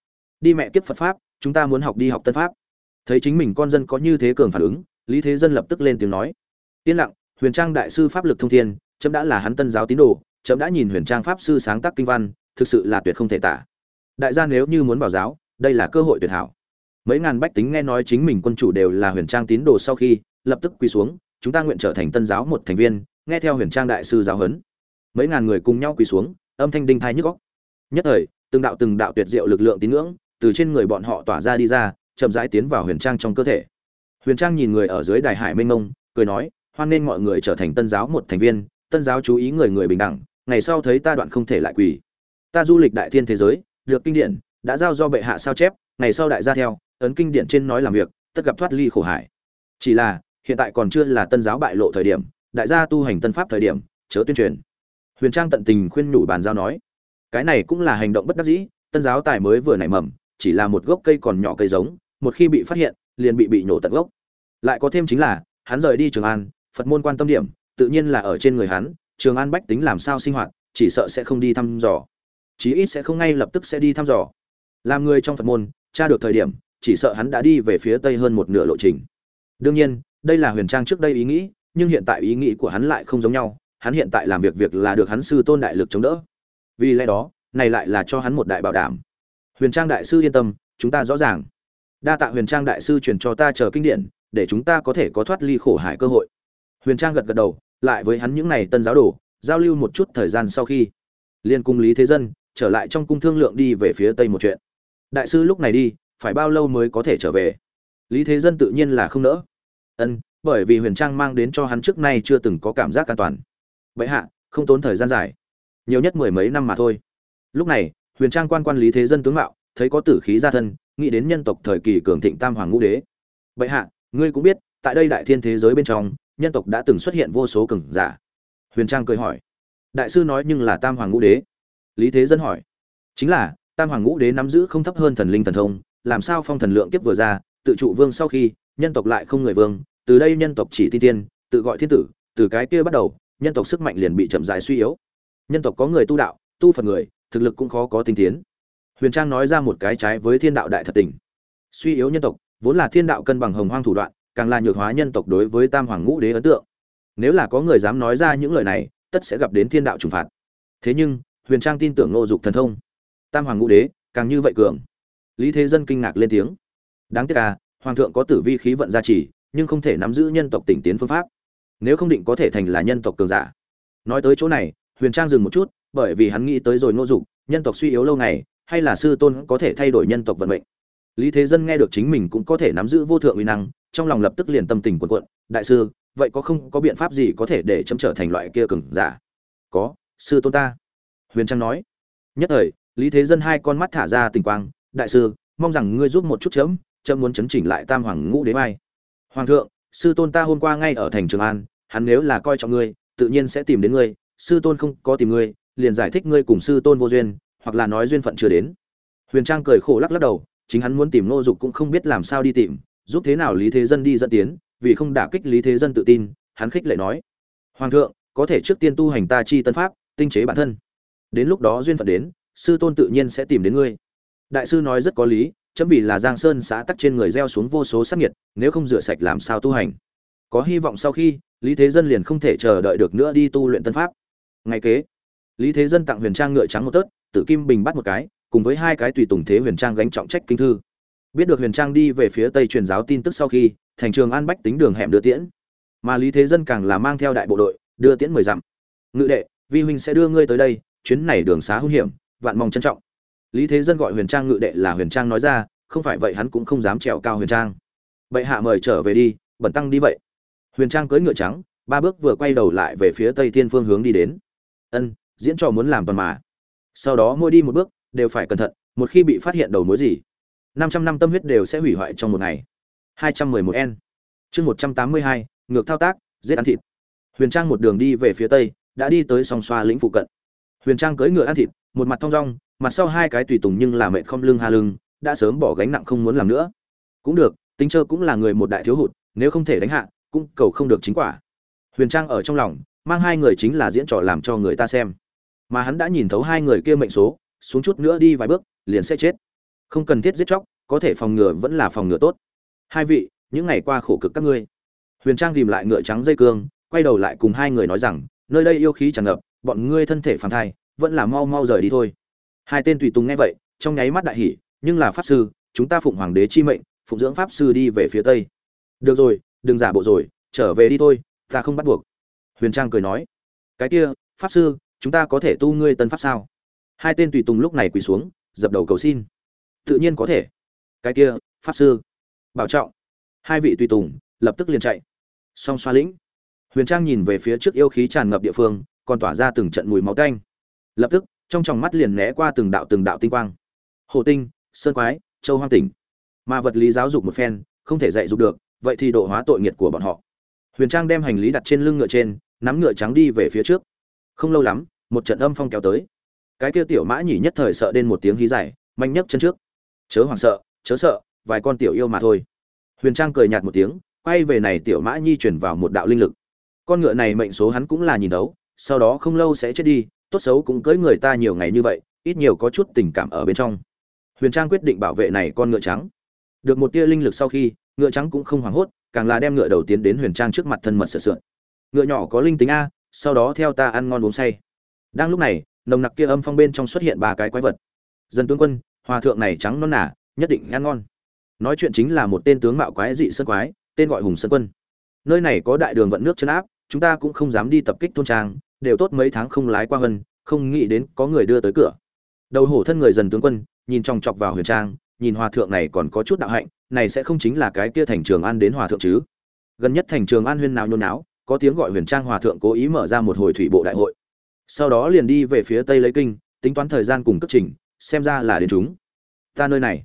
Đi mẹ kiếp phật pháp chúng ta muốn học đi học tân pháp. Thấy chính mình con dân có như thế cường phản ứng, lý thế dân lập tức lên tiếng nói. Yên lặng, huyền trang đại sư pháp lực thông thiên trẫm đã là hắn tân giáo tín đồ trẫm đã nhìn huyền trang pháp sư sáng tác kinh văn, thực sự là tuyệt không thể tả. Đại gia nếu như muốn bảo giáo, đây là cơ hội tuyệt hảo. Mấy ngàn bách tính nghe nói chính mình quân chủ đều là huyền trang tín đồ sau khi, lập tức quỳ xuống, chúng ta nguyện trở thành tân giáo một thành viên, nghe theo huyền trang đại sư giáo huấn. Mấy ngàn người cùng nhau quỳ xuống, âm thanh đinh thai nhức góc nhất thời, từng đạo từng đạo tuyệt diệu lực lượng tín ngưỡng từ trên người bọn họ tỏa ra đi ra, chậm rãi tiến vào huyền trang trong cơ thể. Huyền trang nhìn người ở dưới đài hải mênh mông cười nói, hoan nên mọi người trở thành tân giáo một thành viên, tân giáo chú ý người người bình đẳng, ngày sau thấy ta đoạn không thể lại quỳ. Ta du lịch đại thiên thế giới, được kinh điển, đã giao do bệ hạ sao chép, ngày sau đại gia theo, ấn kinh điển trên nói làm việc, tất gặp thoát ly khổ hải. Chỉ là, hiện tại còn chưa là tân giáo bại lộ thời điểm, đại gia tu hành tân pháp thời điểm, chớ tuyên truyền. Huyền trang tận tình khuyên nhủ bàn giao nói, cái này cũng là hành động bất đắc dĩ, tân giáo tài mới vừa nảy mầm chỉ là một gốc cây còn nhỏ cây giống, một khi bị phát hiện, liền bị bị nổ tận gốc. Lại có thêm chính là, hắn rời đi trường an, phật môn quan tâm điểm, tự nhiên là ở trên người hắn, trường an bách tính làm sao sinh hoạt, chỉ sợ sẽ không đi thăm dò. Chí ít sẽ không ngay lập tức sẽ đi thăm dò. Làm người trong phật môn, tra được thời điểm, chỉ sợ hắn đã đi về phía tây hơn một nửa lộ trình. Đương nhiên, đây là huyền trang trước đây ý nghĩ, nhưng hiện tại ý nghĩ của hắn lại không giống nhau, hắn hiện tại làm việc việc là được hắn sư tôn đại lực chống đỡ. Vì lẽ đó, này lại là cho hắn một đại bảo đảm huyền trang đại sư yên tâm, chúng ta rõ ràng. Đa tạ huyền trang đại sư truyền cho ta chờ kinh điển, để chúng ta có thể có thoát ly khổ hải cơ hội. Huyền trang gật gật đầu, lại với hắn những n à y tân giáo đồ, giao lưu một chút thời gian sau khi liên cung lý thế dân trở lại trong cung thương lượng đi về phía tây một chuyện. Đại sư lúc này đi, phải bao lâu mới có thể trở về? Lý thế dân tự nhiên là không nỡ. Ân, bởi vì huyền trang mang đến cho hắn trước nay chưa từng có cảm giác an toàn. Vậy hạ, không tốn thời gian dài. Nhiều nhất mười mấy năm mà thôi. Lúc này huyền trang quan quan lý thế dân tướng mạo, thấy có tử khí gia thân, nghĩ đến nhân tộc thời kỳ cường thịnh tam hoàng ngũ đế. Bệ hạ, ngươi cũng biết, tại đây đại thiên thế giới bên trong, nhân tộc đã từng xuất hiện vô số cường giả. Huyền trang cười hỏi. Đại sư nói nhưng là tam hoàng ngũ đế. Lý thế dân hỏi. Chính là, tam hoàng ngũ đế nắm giữ không thấp hơn thần linh thần thông, làm sao phong thần lượng kiếp vừa ra, tự trụ vương sau khi, nhân tộc lại không người vương, từ đây nhân tộc chỉ tiên tiên, tự gọi thiên tử, từ cái kia bắt đầu, nhân tộc sức mạnh liền bị chậm rãi suy yếu. Nhân tộc có người tu đạo, tu phật người thực lực cũng khó có tinh tiến. Huyền trang nói ra một cái trái với thiên đạo đại thật tình. Suy yếu nhân tộc, vốn là thiên đạo cân bằng hồng hoang thủ đoạn, càng là nhược hóa nhân tộc đối với tam hoàng ngũ đế ấn tượng. Nếu là có người dám nói ra những lời này, tất sẽ gặp đến thiên đạo trừng phạt. Thế nhưng, huyền trang tin tưởng ngô dục thần thông. Tam hoàng ngũ đế, càng như vậy cường. Lý thế dân kinh ngạc lên tiếng. Đáng tiếc à hoàng thượng có tử vi khí vận gia trì, nhưng không thể nắm giữ nhân tộc tỉnh tiến phương pháp. Nếu không định có thể thành là nhân tộc cường giả. Nói tới chỗ này, huyền trang dừng một chút bởi vì hắn nghĩ tới rồi ngô dục, nhân tộc suy yếu lâu ngày, hay là sư tôn có thể thay đổi nhân tộc vận mệnh. Lý thế dân nghe được chính mình cũng có thể nắm giữ vô thượng uy năng, trong lòng lập tức liền tâm tình cuộn cuộn, đại sư, vậy có không, có biện pháp gì có thể để chấm trở thành loại kia cường giả? Có, sư tôn ta. Huyền trang nói. Nhất thời, lý thế dân hai con mắt thả ra tình quang, đại sư, mong rằng ngươi giúp một chút chấm chấm muốn chấn chỉnh lại tam hoàng ngũ đế mai hoàng thượng, sư tôn ta hôm qua ngay ở thành trường an, hắn nếu là coi trọng ngươi, tự nhiên sẽ tìm đến ngươi, sư tôn không có tìm ngươi liền giải thích ngươi cùng sư tôn vô duyên, hoặc là nói duyên phận chưa đến. Huyền trang cười khổ lắc lắc đầu, chính hắn muốn tìm nô dục cũng không biết làm sao đi tìm, giúp thế nào lý thế dân đi dẫn tiến, vì không đả kích lý thế dân tự tin, hắn khích lệ nói, hoàng thượng, có thể trước tiên tu hành ta chi tân pháp, tinh chế bản thân. Đến lúc đó duyên phận đến, sư tôn tự nhiên sẽ tìm đến ngươi. Đại sư nói rất có lý, chấm vì là giang sơn xã tắc trên người gieo xuống vô số sắc nhiệt nếu không rửa sạch làm sao tu hành. Có hy vọng sau khi, lý thế dân liền không thể chờ đợi được nữa đi tu luyện tân pháp. Ngay kế lý thế dân tặng huyền trang ngựa trắng một tớt tự kim bình bắt một cái, cùng với hai cái tùy tùng thế huyền trang gánh trọng trách kinh thư. Biết được huyền trang đi về phía tây truyền giáo tin tức sau khi, thành trường an bách tính đường hẻm đưa tiễn. Mà lý thế dân càng là mang theo đại bộ đội, đưa tiễn mười dặm. Ngự đệ, vi huynh sẽ đưa ngươi tới đây, chuyến này đường xá hung hiểm, vạn mong trân trọng. Lý thế dân gọi huyền trang ngự đệ là huyền trang nói ra, không phải vậy hắn cũng không dám trèo cao huyền trang. Bệ hạ mời trở về đi, bẩn tăng đi vậy. Huyền trang cưỡi ngựa trắng, ba bước vừa quay đầu lại về phía tây thiên phương hướng đi đến. Ân diễn trò muốn làm toàn mà. Sau đó mỗi đi một bước, đều phải cẩn thận, một khi bị phát hiện đầu mối gì, năm trăm năm tâm huyết đều sẽ hủy hoại trong một ngày. hai trăm mười một n. Chương một trăm tám mươi hai, ngược thao tác, giết ăn thịt. Huyền trang một đường đi về phía tây, đã đi tới song xoa lĩnh phụ cận. Huyền trang cưỡi ngựa ăn thịt, một mặt thong dong, mặt sau hai cái tùy tùng nhưng là mệt không lưng ha lưng, đã sớm bỏ gánh nặng không muốn làm nữa. Cũng được tính trơ cũng là người một đại thiếu hụt, nếu không thể đánh hạ, cũng cầu không được chính quả. Huyền trang ở trong lòng, mang hai người chính là diễn trò làm cho người ta xem mà hắn đã nhìn thấu hai người kia mệnh số, xuống chút nữa đi vài bước, liền sẽ chết. Không cần thiết giết chóc, có thể phòng ngừa vẫn là phòng ngừa tốt. Hai vị, những ngày qua khổ cực các ngươi. Huyền trang tìm lại ngựa trắng dây cương, quay đầu lại cùng hai người nói rằng, nơi đây yêu khí tràn ngập, bọn ngươi thân thể phản thai, vẫn là mau mau rời đi thôi. Hai tên tùy tùng nghe vậy, trong nháy mắt đại hỉ, nhưng là pháp sư, chúng ta phụng hoàng đế chi mệnh, phụng dưỡng pháp sư đi về phía tây. Được rồi, đừng giả bộ rồi, trở về đi thôi, ta không bắt buộc. Huyền trang cười nói, cái kia, pháp sư chúng ta có thể tu ngươi tân pháp sao? Hai tên tùy tùng lúc này quỳ xuống, dập đầu cầu xin. Tự nhiên có thể. Cái kia, pháp sư. Bảo trọng. Hai vị tùy tùng, lập tức liền chạy. Song xoa lĩnh. Huyền trang nhìn về phía trước yêu khí tràn ngập địa phương, còn tỏa ra từng trận mùi máu tanh. Lập tức, trong tròng mắt liền né qua từng đạo từng đạo tinh quang. Hồ tinh, sơn quái, châu hoang tỉnh. Mà vật lý giáo dục một phen, không thể dạy dục được, vậy thì độ hóa tội nghiệt của bọn họ. Huyền trang đem hành lý đặt trên lưng ngựa trên, nắm ngựa trắng đi về phía trước không lâu lắm, một trận âm phong kéo tới. Cái kia tiểu mã nhỉ nhất thời sợ đến một tiếng hí dài, manh nhấc chân trước. Chớ hoảng sợ, chớ sợ, vài con tiểu yêu mà thôi. Huyền trang cười nhạt một tiếng, quay về này tiểu mã nhi chuyển vào một đạo linh lực. Con ngựa này mệnh số hắn cũng là nhìn đấu, sau đó không lâu sẽ chết đi, tốt xấu cũng cưới người ta nhiều ngày như vậy, ít nhiều có chút tình cảm ở bên trong. Huyền trang quyết định bảo vệ này con ngựa trắng. Được một tia linh lực sau khi, ngựa trắng cũng không hoảng hốt, càng là đem ngựa đầu tiến đến huyền trang trước mặt thân mật sợ sượn. Ngựa nhỏ có linh tính a sau đó theo ta ăn ngon uống say. Đang lúc này, nồng nặc kia âm phong bên trong xuất hiện ba cái quái vật. Dân tướng quân, hòa thượng này trắng non nả nhất định ăn ngon. Nói chuyện chính là một tên tướng mạo quái dị sơn quái, tên gọi hùng sơn quân. Nơi này có đại đường vận nước chân áp, chúng ta cũng không dám đi tập kích thôn trang, đều tốt mấy tháng không lái qua hơn không nghĩ đến có người đưa tới cửa. Đầu hổ thân người dần tướng quân, nhìn trong chọc vào huyền trang, nhìn hòa thượng này còn có chút đạo hạnh, này sẽ không chính là cái kia thành trường an đến hòa thượng chứ. Gần nhất thành trường an huyên nào nhôn náo có tiếng gọi huyền trang hòa thượng cố ý mở ra một hồi thủy bộ đại hội. Sau đó liền đi về phía tây lấy kinh, tính toán thời gian cùng cất trình, xem ra là đến chúng. Ta nơi này.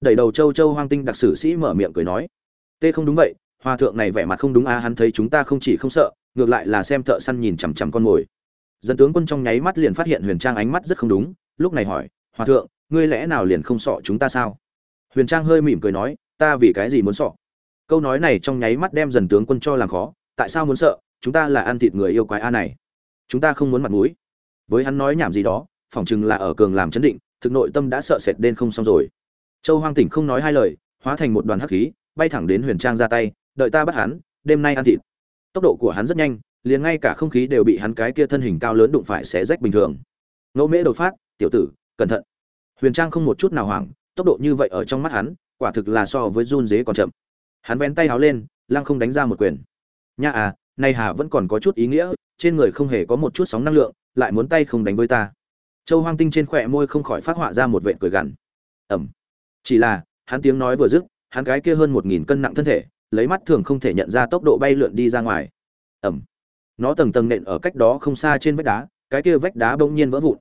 Đẩy đầu châu châu hoang tinh đặc sử sĩ mở miệng cười nói. Tê không đúng vậy, hòa thượng này vẻ mặt không đúng a, hắn thấy chúng ta không chỉ không sợ, ngược lại là xem thợ săn nhìn chằm chằm con mồi. Dân tướng quân trong nháy mắt liền phát hiện huyền trang ánh mắt rất không đúng, lúc này hỏi, hòa thượng, ngươi lẽ nào liền không sợ chúng ta sao? Huyền trang hơi mỉm cười nói, ta vì cái gì muốn sợ? Câu nói này trong nháy mắt đem dần tướng quân cho làm khó tại sao muốn sợ, chúng ta là ăn thịt người yêu quái a này. Chúng ta không muốn mặt mũi. Với hắn nói nhảm gì đó, phỏng chừng là ở cường làm chấn định, thực nội tâm đã sợ sệt đến không xong rồi. Châu hoang tỉnh không nói hai lời, hóa thành một đoàn hắc khí, bay thẳng đến huyền trang ra tay, đợi ta bắt hắn, đêm nay ăn thịt. Tốc độ của hắn rất nhanh, liền ngay cả không khí đều bị hắn cái kia thân hình cao lớn đụng phải xé rách bình thường. Ngẫu mễ đột phát, tiểu tử, cẩn thận. Huyền trang không một chút nào hoảng, tốc độ như vậy ở trong mắt hắn, quả thực là so với run dế còn chậm. Hắn vén tay háo lên, lăng không đánh ra một quyền nha à nay hà vẫn còn có chút ý nghĩa, trên người không hề có một chút sóng năng lượng, lại muốn tay không đánh với ta. Châu hoang tinh trên khỏe môi không khỏi phát họa ra một vệt cười gằn. Ẩm. Chỉ là, hắn tiếng nói vừa dứt, hắn cái kia hơn một nghìn cân nặng thân thể, lấy mắt thường không thể nhận ra tốc độ bay lượn đi ra ngoài. Ẩm. Nó tầng tầng nện ở cách đó không xa trên vách đá, cái kia vách đá bỗng nhiên vỡ vụn.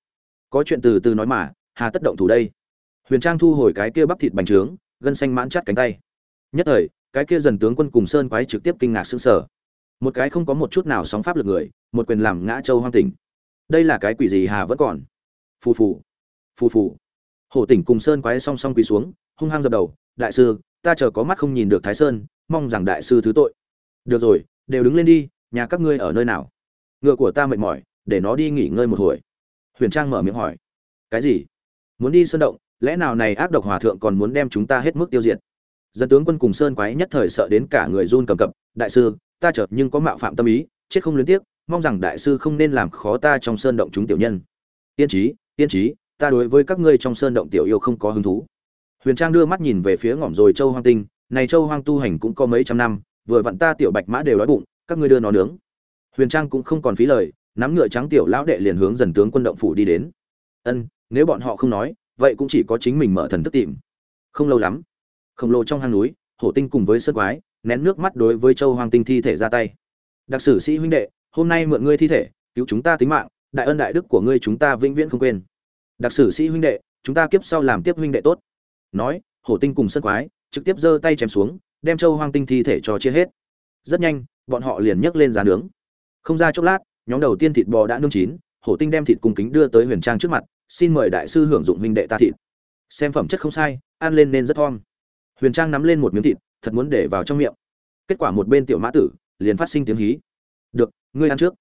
Có chuyện từ từ nói mà, hà tất động thủ đây. Huyền trang thu hồi cái kia bắp thịt bành trướng, gân xanh mãn chắt cánh tay. Nhất thời, cái kia dần tướng quân cùng sơn quái trực tiếp kinh ngạc sững sờ một cái không có một chút nào sóng pháp lực người, một quyền làm ngã châu hoang tỉnh. Đây là cái quỷ gì hà vẫn còn? Phù phù phù phù. Hổ tỉnh cùng sơn quái song song quỳ xuống, hung hăng dập đầu, đại sư, ta chờ có mắt không nhìn được thái sơn, mong rằng đại sư thứ tội. Được rồi, đều đứng lên đi, nhà các ngươi ở nơi nào? Ngựa của ta mệt mỏi, để nó đi nghỉ ngơi một hồi. Huyền trang mở miệng hỏi. Cái gì? Muốn đi sơn động, lẽ nào này ác độc hòa thượng còn muốn đem chúng ta hết mức tiêu diệt? Dân tướng quân cùng sơn quái nhất thời sợ đến cả người run cầm cập. Đại sư ta chợt nhưng có mạo phạm tâm ý, chết không luyến tiếc, mong rằng đại sư không nên làm khó ta trong sơn động chúng tiểu nhân. Tiên trí tiên trí, ta đối với các ngươi trong sơn động tiểu yêu không có hứng thú. Huyền trang đưa mắt nhìn về phía ngỏm rồi châu hoang tinh, này châu hoang tu hành cũng có mấy trăm năm, vừa vặn ta tiểu bạch mã đều đói bụng, các ngươi đưa nó nướng. Huyền trang cũng không còn phí lời, nắm ngựa trắng tiểu lão đệ liền hướng dần tướng quân động phủ đi đến. Ân, nếu bọn họ không nói, vậy cũng chỉ có chính mình mở thần thức tìm. Không lâu lắm, khổng lồ trong hang núi, hổ tinh cùng với sơn quái nén nước mắt đối với châu hoàng tinh thi thể ra tay. Đặc sử sĩ huynh đệ, hôm nay mượn ngươi thi thể, cứu chúng ta tính mạng, đại ân đại đức của ngươi chúng ta vĩnh viễn không quên. Đặc sử sĩ huynh đệ, chúng ta kiếp sau làm tiếp huynh đệ tốt. Nói, hổ tinh cùng sân quái, trực tiếp giơ tay chém xuống, đem châu hoang tinh thi thể cho chia hết. Rất nhanh, bọn họ liền nhấc lên giá nướng. Không ra chốc lát, nhóm đầu tiên thịt bò đã nướng chín, hổ tinh đem thịt cung kính đưa tới huyền trang trước mặt, xin mời đại sư hưởng dụng huynh đệ ta thịt. Xem phẩm chất không sai, ăn lên nên rất thon huyền trang nắm lên một miếng thịt thật muốn để vào trong miệng. Kết quả một bên tiểu mã tử liền phát sinh tiếng hí. Được, ngươi ăn trước.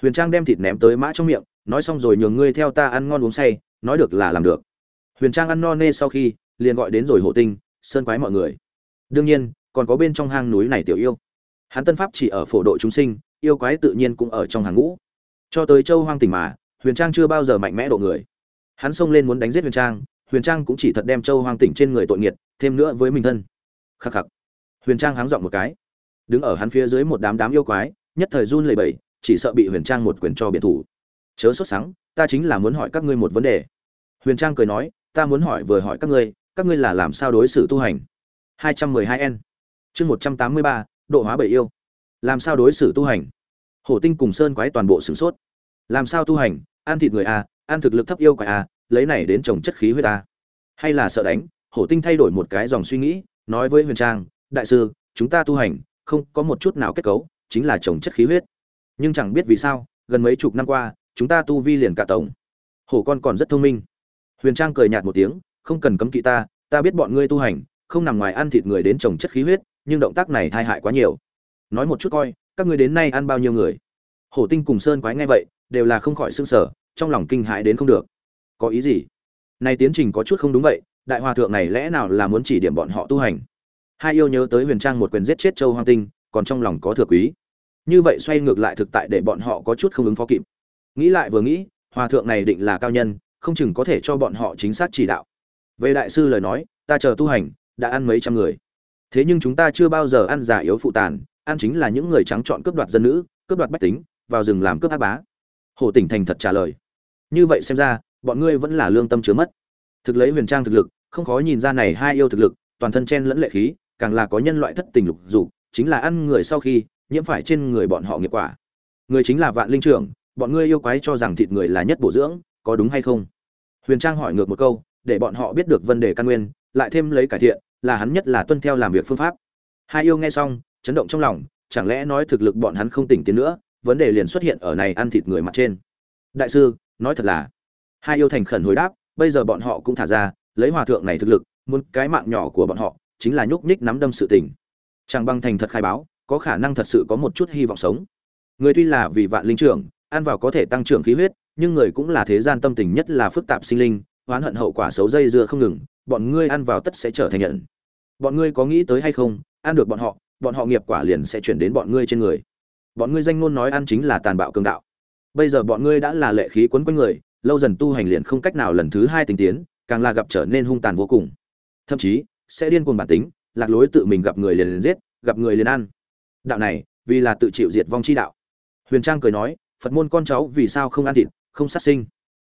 Huyền trang đem thịt ném tới mã trong miệng, nói xong rồi nhường ngươi theo ta ăn ngon uống say, nói được là làm được. Huyền trang ăn no nê sau khi, liền gọi đến rồi hộ tinh, sơn quái mọi người. Đương nhiên, còn có bên trong hang núi này tiểu yêu. Hắn tân pháp chỉ ở phổ độ chúng sinh, yêu quái tự nhiên cũng ở trong hàng ngũ. Cho tới châu hoang tỉnh mà, huyền trang chưa bao giờ mạnh mẽ độ người. Hắn xông lên muốn đánh giết huyền trang huyền trang cũng chỉ thật đem châu hoang tỉnh trên người tội nghiệt, thêm nữa với mình thân. Khắc khắc huyền trang háng dọn một cái. Đứng ở hắn phía dưới một đám đám yêu quái nhất thời run lẩy bẩy chỉ sợ bị huyền trang một quyền cho biệt thủ. Chớ sốt sắng ta chính là muốn hỏi các ngươi một vấn đề. Huyền trang cười nói ta muốn hỏi vừa hỏi các ngươi các ngươi là làm sao đối xử tu hành? 212 n chương 183, độ hóa bảy yêu. Làm sao đối xử tu hành? Hổ tinh cùng sơn quái toàn bộ sửng sốt. Làm sao tu hành? Ăn thịt người à? ăn thực lực thấp yêu quái à? lấy này đến trồng chất khí huyết ta? hay là sợ đánh? Hổ tinh thay đổi một cái dòng suy nghĩ nói với huyền trang đại sư, chúng ta tu hành, không có một chút nào kết cấu, chính là trồng chất khí huyết. Nhưng chẳng biết vì sao, gần mấy chục năm qua, chúng ta tu vi liền cả tổng. Hổ con còn rất thông minh. Huyền trang cười nhạt một tiếng, không cần cấm kỵ ta ta biết bọn ngươi tu hành, không nằm ngoài ăn thịt người đến trồng chất khí huyết, nhưng động tác này thai hại quá nhiều. Nói một chút coi, các ngươi đến nay ăn bao nhiêu người? Hổ tinh cùng sơn quái ngay vậy, đều là không khỏi s ư n g sở trong lòng kinh hãi đến không được. Có ý gì? Nay tiến trình có chút không đúng vậy, đại hòa thượng này lẽ nào là muốn chỉ điểm bọn họ tu hành? Hai yêu nhớ tới huyền trang một quyền giết chết châu hoang tinh, còn trong lòng có thừa quý. Như vậy xoay ngược lại thực tại để bọn họ có chút không ứng phó kịp. Nghĩ lại vừa nghĩ, hòa thượng này định là cao nhân, không chừng có thể cho bọn họ chính xác chỉ đạo. Về đại sư lời nói, ta chờ tu hành, đã ăn mấy trăm người. Thế nhưng chúng ta chưa bao giờ ăn giả yếu phụ tàn, ăn chính là những người trắng chọn cướp đoạt dân nữ, cướp đoạt bách tính, vào rừng làm cướp ác bá. Hồ tỉnh thành thật trả lời. Như vậy xem ra, bọn ngươi vẫn là lương tâm chứa mất. Thực lấy huyền trang thực lực, không khó nhìn ra này hai yêu thực lực, toàn thân chen lẫn lệ khí càng là có nhân loại thất tình lục dục, chính là ăn người sau khi, nhiễm phải trên người bọn họ nghiệp quả. Người chính là vạn linh trưởng, bọn ngươi yêu quái cho rằng thịt người là nhất bổ dưỡng, có đúng hay không? Huyền trang hỏi ngược một câu, để bọn họ biết được vấn đề căn nguyên, lại thêm lấy cải thiện, là hắn nhất là tuân theo làm việc phương pháp. Hai yêu nghe xong, chấn động trong lòng, chẳng lẽ nói thực lực bọn hắn không tỉnh tiến nữa, vấn đề liền xuất hiện ở này ăn thịt người mặt trên. Đại sư, nói thật là. Hai yêu thành khẩn hồi đáp, bây giờ bọn họ cũng thả ra, lấy hòa thượng này thực lực, muốn cái mạng nhỏ của bọn họ chính là nhúc nhích nắm đâm sự tình. Chẳng băng thành thật khai báo, có khả năng thật sự có một chút hy vọng sống. Người tuy là vì vạn linh trưởng, ăn vào có thể tăng trưởng khí huyết, nhưng người cũng là thế gian tâm tình nhất là phức tạp sinh linh, oán hận hậu quả xấu dây dưa không ngừng, bọn ngươi ăn vào tất sẽ trở thành nhận. Bọn ngươi có nghĩ tới hay không, ăn được bọn họ bọn họ nghiệp quả liền sẽ chuyển đến bọn ngươi trên người. Bọn ngươi danh ngôn nói ăn chính là tàn bạo cường đạo. Bây giờ bọn ngươi đã là lệ khí quấn quanh người, lâu dần tu hành liền không cách nào lần thứ hai tình tiến, càng là gặp trở nên hung tàn vô cùng. Thậm chí sẽ điên cuồng bản tính, lạc lối tự mình gặp người liền liền giết, gặp người liền ăn. Đạo này, vì là tự chịu diệt vong chi đạo. Huyền trang cười nói, phật môn con cháu vì sao không ăn thịt, không sát sinh?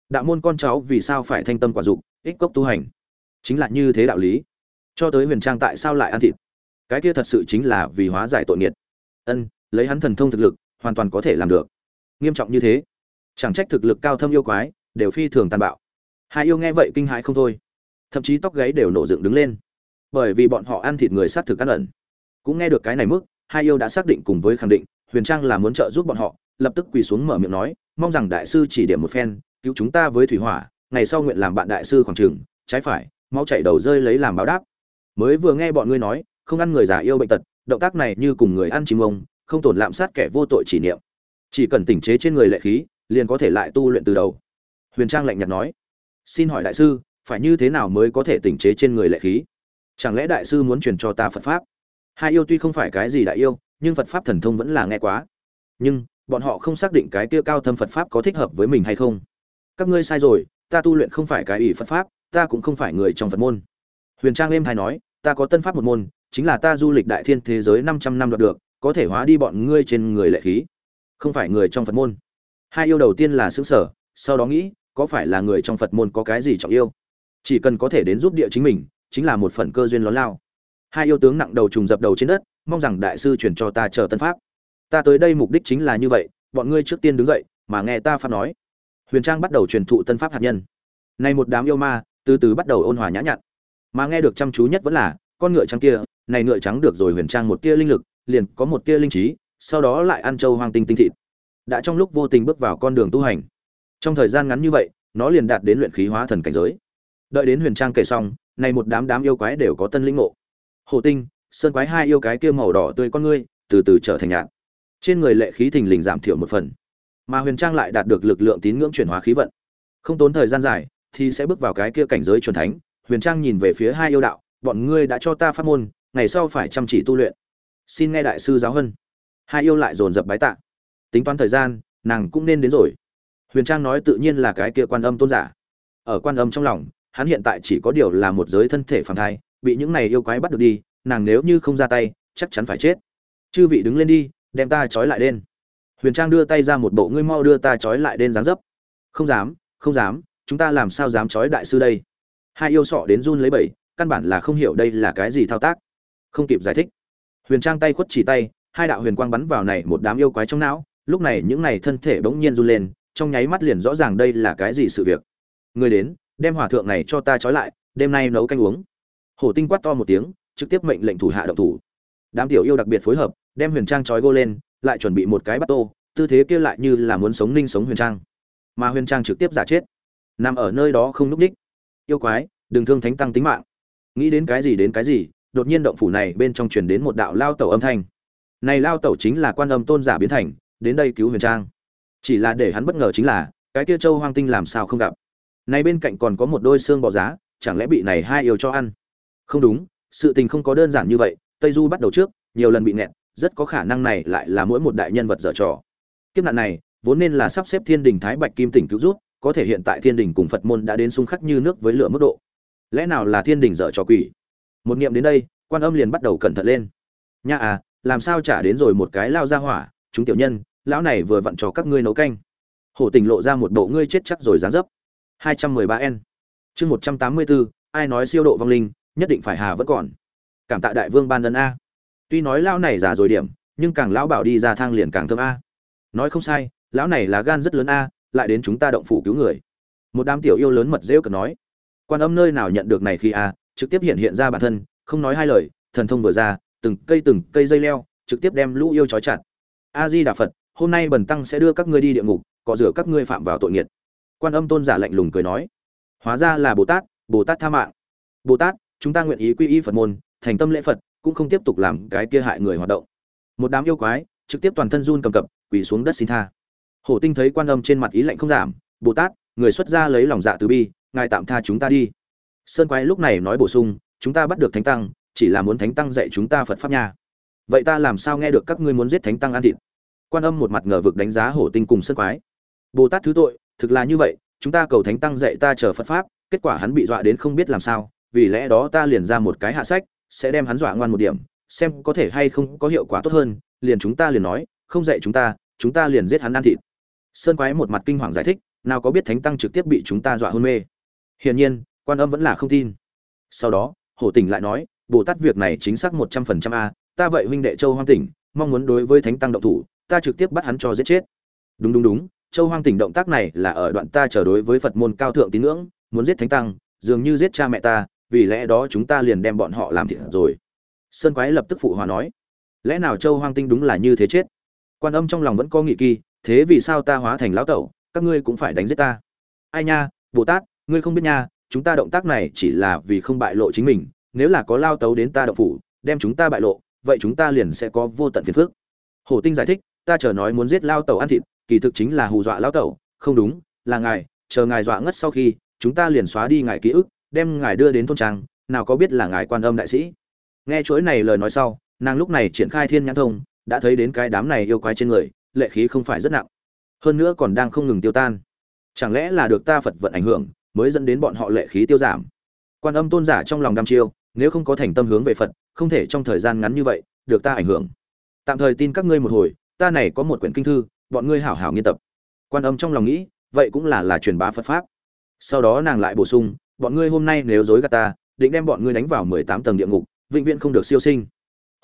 Đạo môn con cháu vì sao phải thanh tâm quả dục, ích cốc tu hành? Chính là như thế đạo lý. Cho tới huyền trang tại sao lại ăn thịt? Cái kia thật sự chính là vì hóa giải tội nghiệt. Ân, lấy hắn thần thông thực lực, hoàn toàn có thể làm được. Nghiêm trọng như thế, chẳng trách thực lực cao thâm yêu quái, đều phi thường tàn bạo. Hai yêu nghe vậy kinh hãi không thôi. Thậm chí tóc gáy đều nổ dựng đứng lên bởi vì bọn họ ăn thịt người sát thực ăn ẩn. Cũng nghe được cái này mức, hai yêu đã xác định cùng với khẳng định, huyền trang là muốn trợ giúp bọn họ, lập tức quỳ xuống mở miệng nói, mong rằng đại sư chỉ điểm một phen, cứu chúng ta với thủy hỏa, ngày sau nguyện làm bạn đại sư khoảng trường, trái phải, mau chạy đầu rơi lấy làm báo đáp. Mới vừa nghe bọn ngươi nói, không ăn người già yêu bệnh tật, động tác này như cùng người ăn chim ông, không tổn lạm sát kẻ vô tội chỉ niệm. Chỉ cần tỉnh chế trên người lệ khí, liền có thể lại tu luyện từ đầu. Huyền trang lạnh nhạt nói, xin hỏi đại sư, phải như thế nào mới có thể tỉnh chế trên người lệ khí? Chẳng lẽ đại sư muốn truyền cho ta phật pháp? Hai yêu tuy không phải cái gì đại yêu, nhưng phật pháp thần thông vẫn là nghe quá. Nhưng, bọn họ không xác định cái kia cao thâm phật pháp có thích hợp với mình hay không. Các ngươi sai rồi, ta tu luyện không phải cái ủy phật pháp, ta cũng không phải người trong phật môn. Huyền trang êm hay nói, ta có tân pháp một môn, chính là ta du lịch đại thiên thế giới năm trăm năm đoạt được, có thể hóa đi bọn ngươi trên người lệ khí. Không phải người trong phật môn. Hai yêu đầu tiên là xứng sở, sau đó nghĩ, có phải là người trong phật môn có cái gì trọng yêu? Chỉ cần có thể đến giúp địa chính mình chính là một phần cơ duyên lớn lao. Hai yêu tướng nặng đầu trùng dập đầu trên đất, mong rằng đại sư truyền cho ta chờ tân pháp. Ta tới đây mục đích chính là như vậy, bọn ngươi trước tiên đứng dậy, mà nghe ta pháp nói. Huyền trang bắt đầu truyền thụ tân pháp hạt nhân. Nay một đám yêu ma, từ từ bắt đầu ôn hòa nhã nhặn. Mà nghe được chăm chú nhất vẫn là, con ngựa trắng kia, này ngựa trắng được rồi huyền trang một tia linh lực, liền có một tia linh trí, sau đó lại ăn châu hoang tinh tinh thịt. Đã trong lúc vô tình bước vào con đường tu hành. Trong thời gian ngắn như vậy, nó liền đạt đến luyện khí hóa thần cảnh giới. Đợi đến huyền trang kể xong này một đám đám yêu quái đều có tân linh ngộ. Hồ tinh, sơn quái hai yêu cái kia màu đỏ tươi con ngươi, từ từ trở thành nhạt. Trên người lệ khí thình lình giảm thiểu một phần. Mà huyền trang lại đạt được lực lượng tín ngưỡng chuyển hóa khí vận. Không tốn thời gian dài, thì sẽ bước vào cái kia cảnh giới chuẩn thánh. Huyền trang nhìn về phía hai yêu đạo, bọn ngươi đã cho ta phát môn, ngày sau phải chăm chỉ tu luyện. Xin nghe đại sư giáo huấn hai yêu lại dồn dập bái tạ. Tính toán thời gian, nàng cũng nên đến rồi. Huyền trang nói tự nhiên là cái kia quan âm tôn giả. Ở quan âm trong lòng hắn hiện tại chỉ có điều là một giới thân thể phàm thai, bị những này yêu quái bắt được đi, nàng nếu như không ra tay, chắc chắn phải chết. Chư vị đứng lên đi, đem ta trói lại lên huyền trang đưa tay ra một bộ ngươi mau đưa ta trói lại lên dáng dấp. Không dám không dám, chúng ta làm sao dám trói đại sư đây? Hai yêu sọ đến run lấy bẩy căn bản là không hiểu đây là cái gì thao tác. Không kịp giải thích. Huyền trang tay khuất chỉ tay, hai đạo huyền quang bắn vào này một đám yêu quái trong não, lúc này những này thân thể bỗng nhiên run lên, trong nháy mắt liền rõ ràng đây là cái gì sự việc. Người đến đem hỏa thượng này cho ta trói lại, đêm nay nấu canh uống. Hổ tinh quát to một tiếng, trực tiếp mệnh lệnh thủ hạ động thủ. Đám tiểu yêu đặc biệt phối hợp, đem huyền trang trói gô lên, lại chuẩn bị một cái bắt tô, tư thế kia lại như là muốn sống ninh sống huyền trang. Mà huyền trang trực tiếp giả chết. Nằm ở nơi đó không núp đích. Yêu quái, đừng thương thánh tăng tính mạng. Nghĩ đến cái gì đến cái gì, đột nhiên động phủ này bên trong truyền đến một đạo lao tẩu âm thanh. Này lao tẩu chính là quan âm tôn giả biến thành, đến đây cứu huyền trang. Chỉ là để hắn bất ngờ chính là, cái kia châu hoang tinh làm sao không gặp này bên cạnh còn có một đôi xương bò giá, chẳng lẽ bị này hai yêu cho ăn? Không đúng, sự tình không có đơn giản như vậy, tây du bắt đầu trước, nhiều lần bị nẹt rất có khả năng này lại là mỗi một đại nhân vật dở trò. Kiếp nạn này, vốn nên là sắp xếp thiên đình thái bạch kim tỉnh cứu rút có thể hiện tại thiên đình cùng phật môn đã đến xung khắc như nước với lửa mức độ. Lẽ nào là thiên đình dở trò quỷ? Một niệm đến đây, quan âm liền bắt đầu cẩn thận lên. Nha à làm sao trả đến rồi một cái lao ra hỏa, chúng tiểu nhân, lão này vừa vặn cho các ngươi nấu canh. Hổ tình lộ ra một bộ ngươi chết chắc rồi dán dấp. 213 n chương 184, ai nói siêu độ vong linh nhất định phải hà vẫn còn. Cảm tạ đại vương ban ân a. Tuy nói lão này già rồi điểm nhưng càng lão bảo đi ra thang liền càng thơm a. Nói không sai lão này là gan rất lớn a lại đến chúng ta động phủ cứu người. Một đám tiểu yêu lớn mật rêu cần nói. Quan âm nơi nào nhận được này khi a trực tiếp hiện hiện ra bản thân không nói hai lời thần thông vừa ra từng cây từng cây dây leo trực tiếp đem lũ yêu trói chặt. A di đà phật hôm nay bần tăng sẽ đưa các ngươi đi địa ngục cọ rửa các ngươi phạm vào tội nghiệt quan âm tôn giả lạnh lùng cười nói, hóa ra là bồ tát bồ tát tha mạng. Bồ tát, chúng ta nguyện ý quy y phật môn, thành tâm lễ phật, cũng không tiếp tục làm cái kia hại người hoạt động. Một đám yêu quái, trực tiếp toàn thân run cầm cập, quỳ xuống đất xin tha. Hổ tinh thấy quan âm trên mặt ý lạnh không giảm, bồ tát, người xuất gia lấy lòng dạ từ bi, ngài tạm tha chúng ta đi. Sơn quái lúc này nói bổ sung, chúng ta bắt được thánh tăng, chỉ là muốn thánh tăng dạy chúng ta phật pháp nha. Vậy ta làm sao nghe được các ngươi muốn giết thánh tăng ăn thịt? Quan âm một mặt ngờ vực đánh giá hổ tinh cùng sơn quái. Bồ tát thứ tội thực là như vậy, chúng ta cầu thánh tăng dạy ta chờ phật pháp, kết quả hắn bị dọa đến không biết làm sao, vì lẽ đó ta liền ra một cái hạ sách, sẽ đem hắn dọa ngoan một điểm, xem có thể hay không có hiệu quả tốt hơn, liền chúng ta liền nói, không dạy chúng ta chúng ta liền giết hắn ăn thịt. Sơn quái một mặt kinh hoàng giải thích, nào có biết thánh tăng trực tiếp bị chúng ta dọa hôn mê. Hiển nhiên, quan âm vẫn là không tin. Sau đó, hổ tỉnh lại nói, bồ tát việc này chính xác một trăm phần trăm a, ta vậy huynh đệ châu hoang tỉnh, mong muốn đối với thánh tăng động thủ, ta trực tiếp bắt hắn cho giết chết. Đúng đúng đúng châu hoang tỉnh động tác này là ở đoạn ta trở đối với phật môn cao thượng tín ngưỡng, muốn giết thánh tăng, dường như giết cha mẹ ta, vì lẽ đó chúng ta liền đem bọn họ làm thịt rồi. Sơn quái lập tức phụ hòa nói. Lẽ nào châu hoang tinh đúng là như thế chết? Quan âm trong lòng vẫn có nghị kỳ, thế vì sao ta hóa thành lão tẩu, các ngươi cũng phải đánh giết ta? Ai nha, bồ tát, ngươi không biết nha, chúng ta động tác này chỉ là vì không bại lộ chính mình, nếu là có lao tấu đến ta động phủ, đem chúng ta bại lộ, vậy chúng ta liền sẽ có vô tận phiền phức. Hổ tinh giải thích ta chờ nói muốn giết lao tẩu ăn thịt, kỳ thực chính là hù dọa lao tẩu. Không đúng, là ngài, chờ ngài dọa ngất sau khi, chúng ta liền xóa đi ngài ký ức, đem ngài đưa đến thôn trang, nào có biết là ngài quan âm đại sĩ. Nghe chuỗi này lời nói sau, nàng lúc này triển khai thiên nhãn thông, đã thấy đến cái đám này yêu quái trên người, lệ khí không phải rất nặng. Hơn nữa còn đang không ngừng tiêu tan. Chẳng lẽ là được ta phật vận ảnh hưởng, mới dẫn đến bọn họ lệ khí tiêu giảm? Quan âm tôn giả trong lòng đăm chiêu, nếu không có thành tâm hướng về phật, không thể trong thời gian ngắn như vậy, được ta ảnh hưởng. Tạm thời tin các ngươi một hồi ta này có một quyển kinh thư, bọn ngươi hảo hảo nghiên tập. Quan âm trong lòng nghĩ, vậy cũng là là truyền bá phật pháp. Sau đó nàng lại bổ sung, bọn ngươi hôm nay nếu dối gạt ta, định đem bọn ngươi đánh vào mười tám tầng địa ngục, vĩnh viễn không được siêu sinh.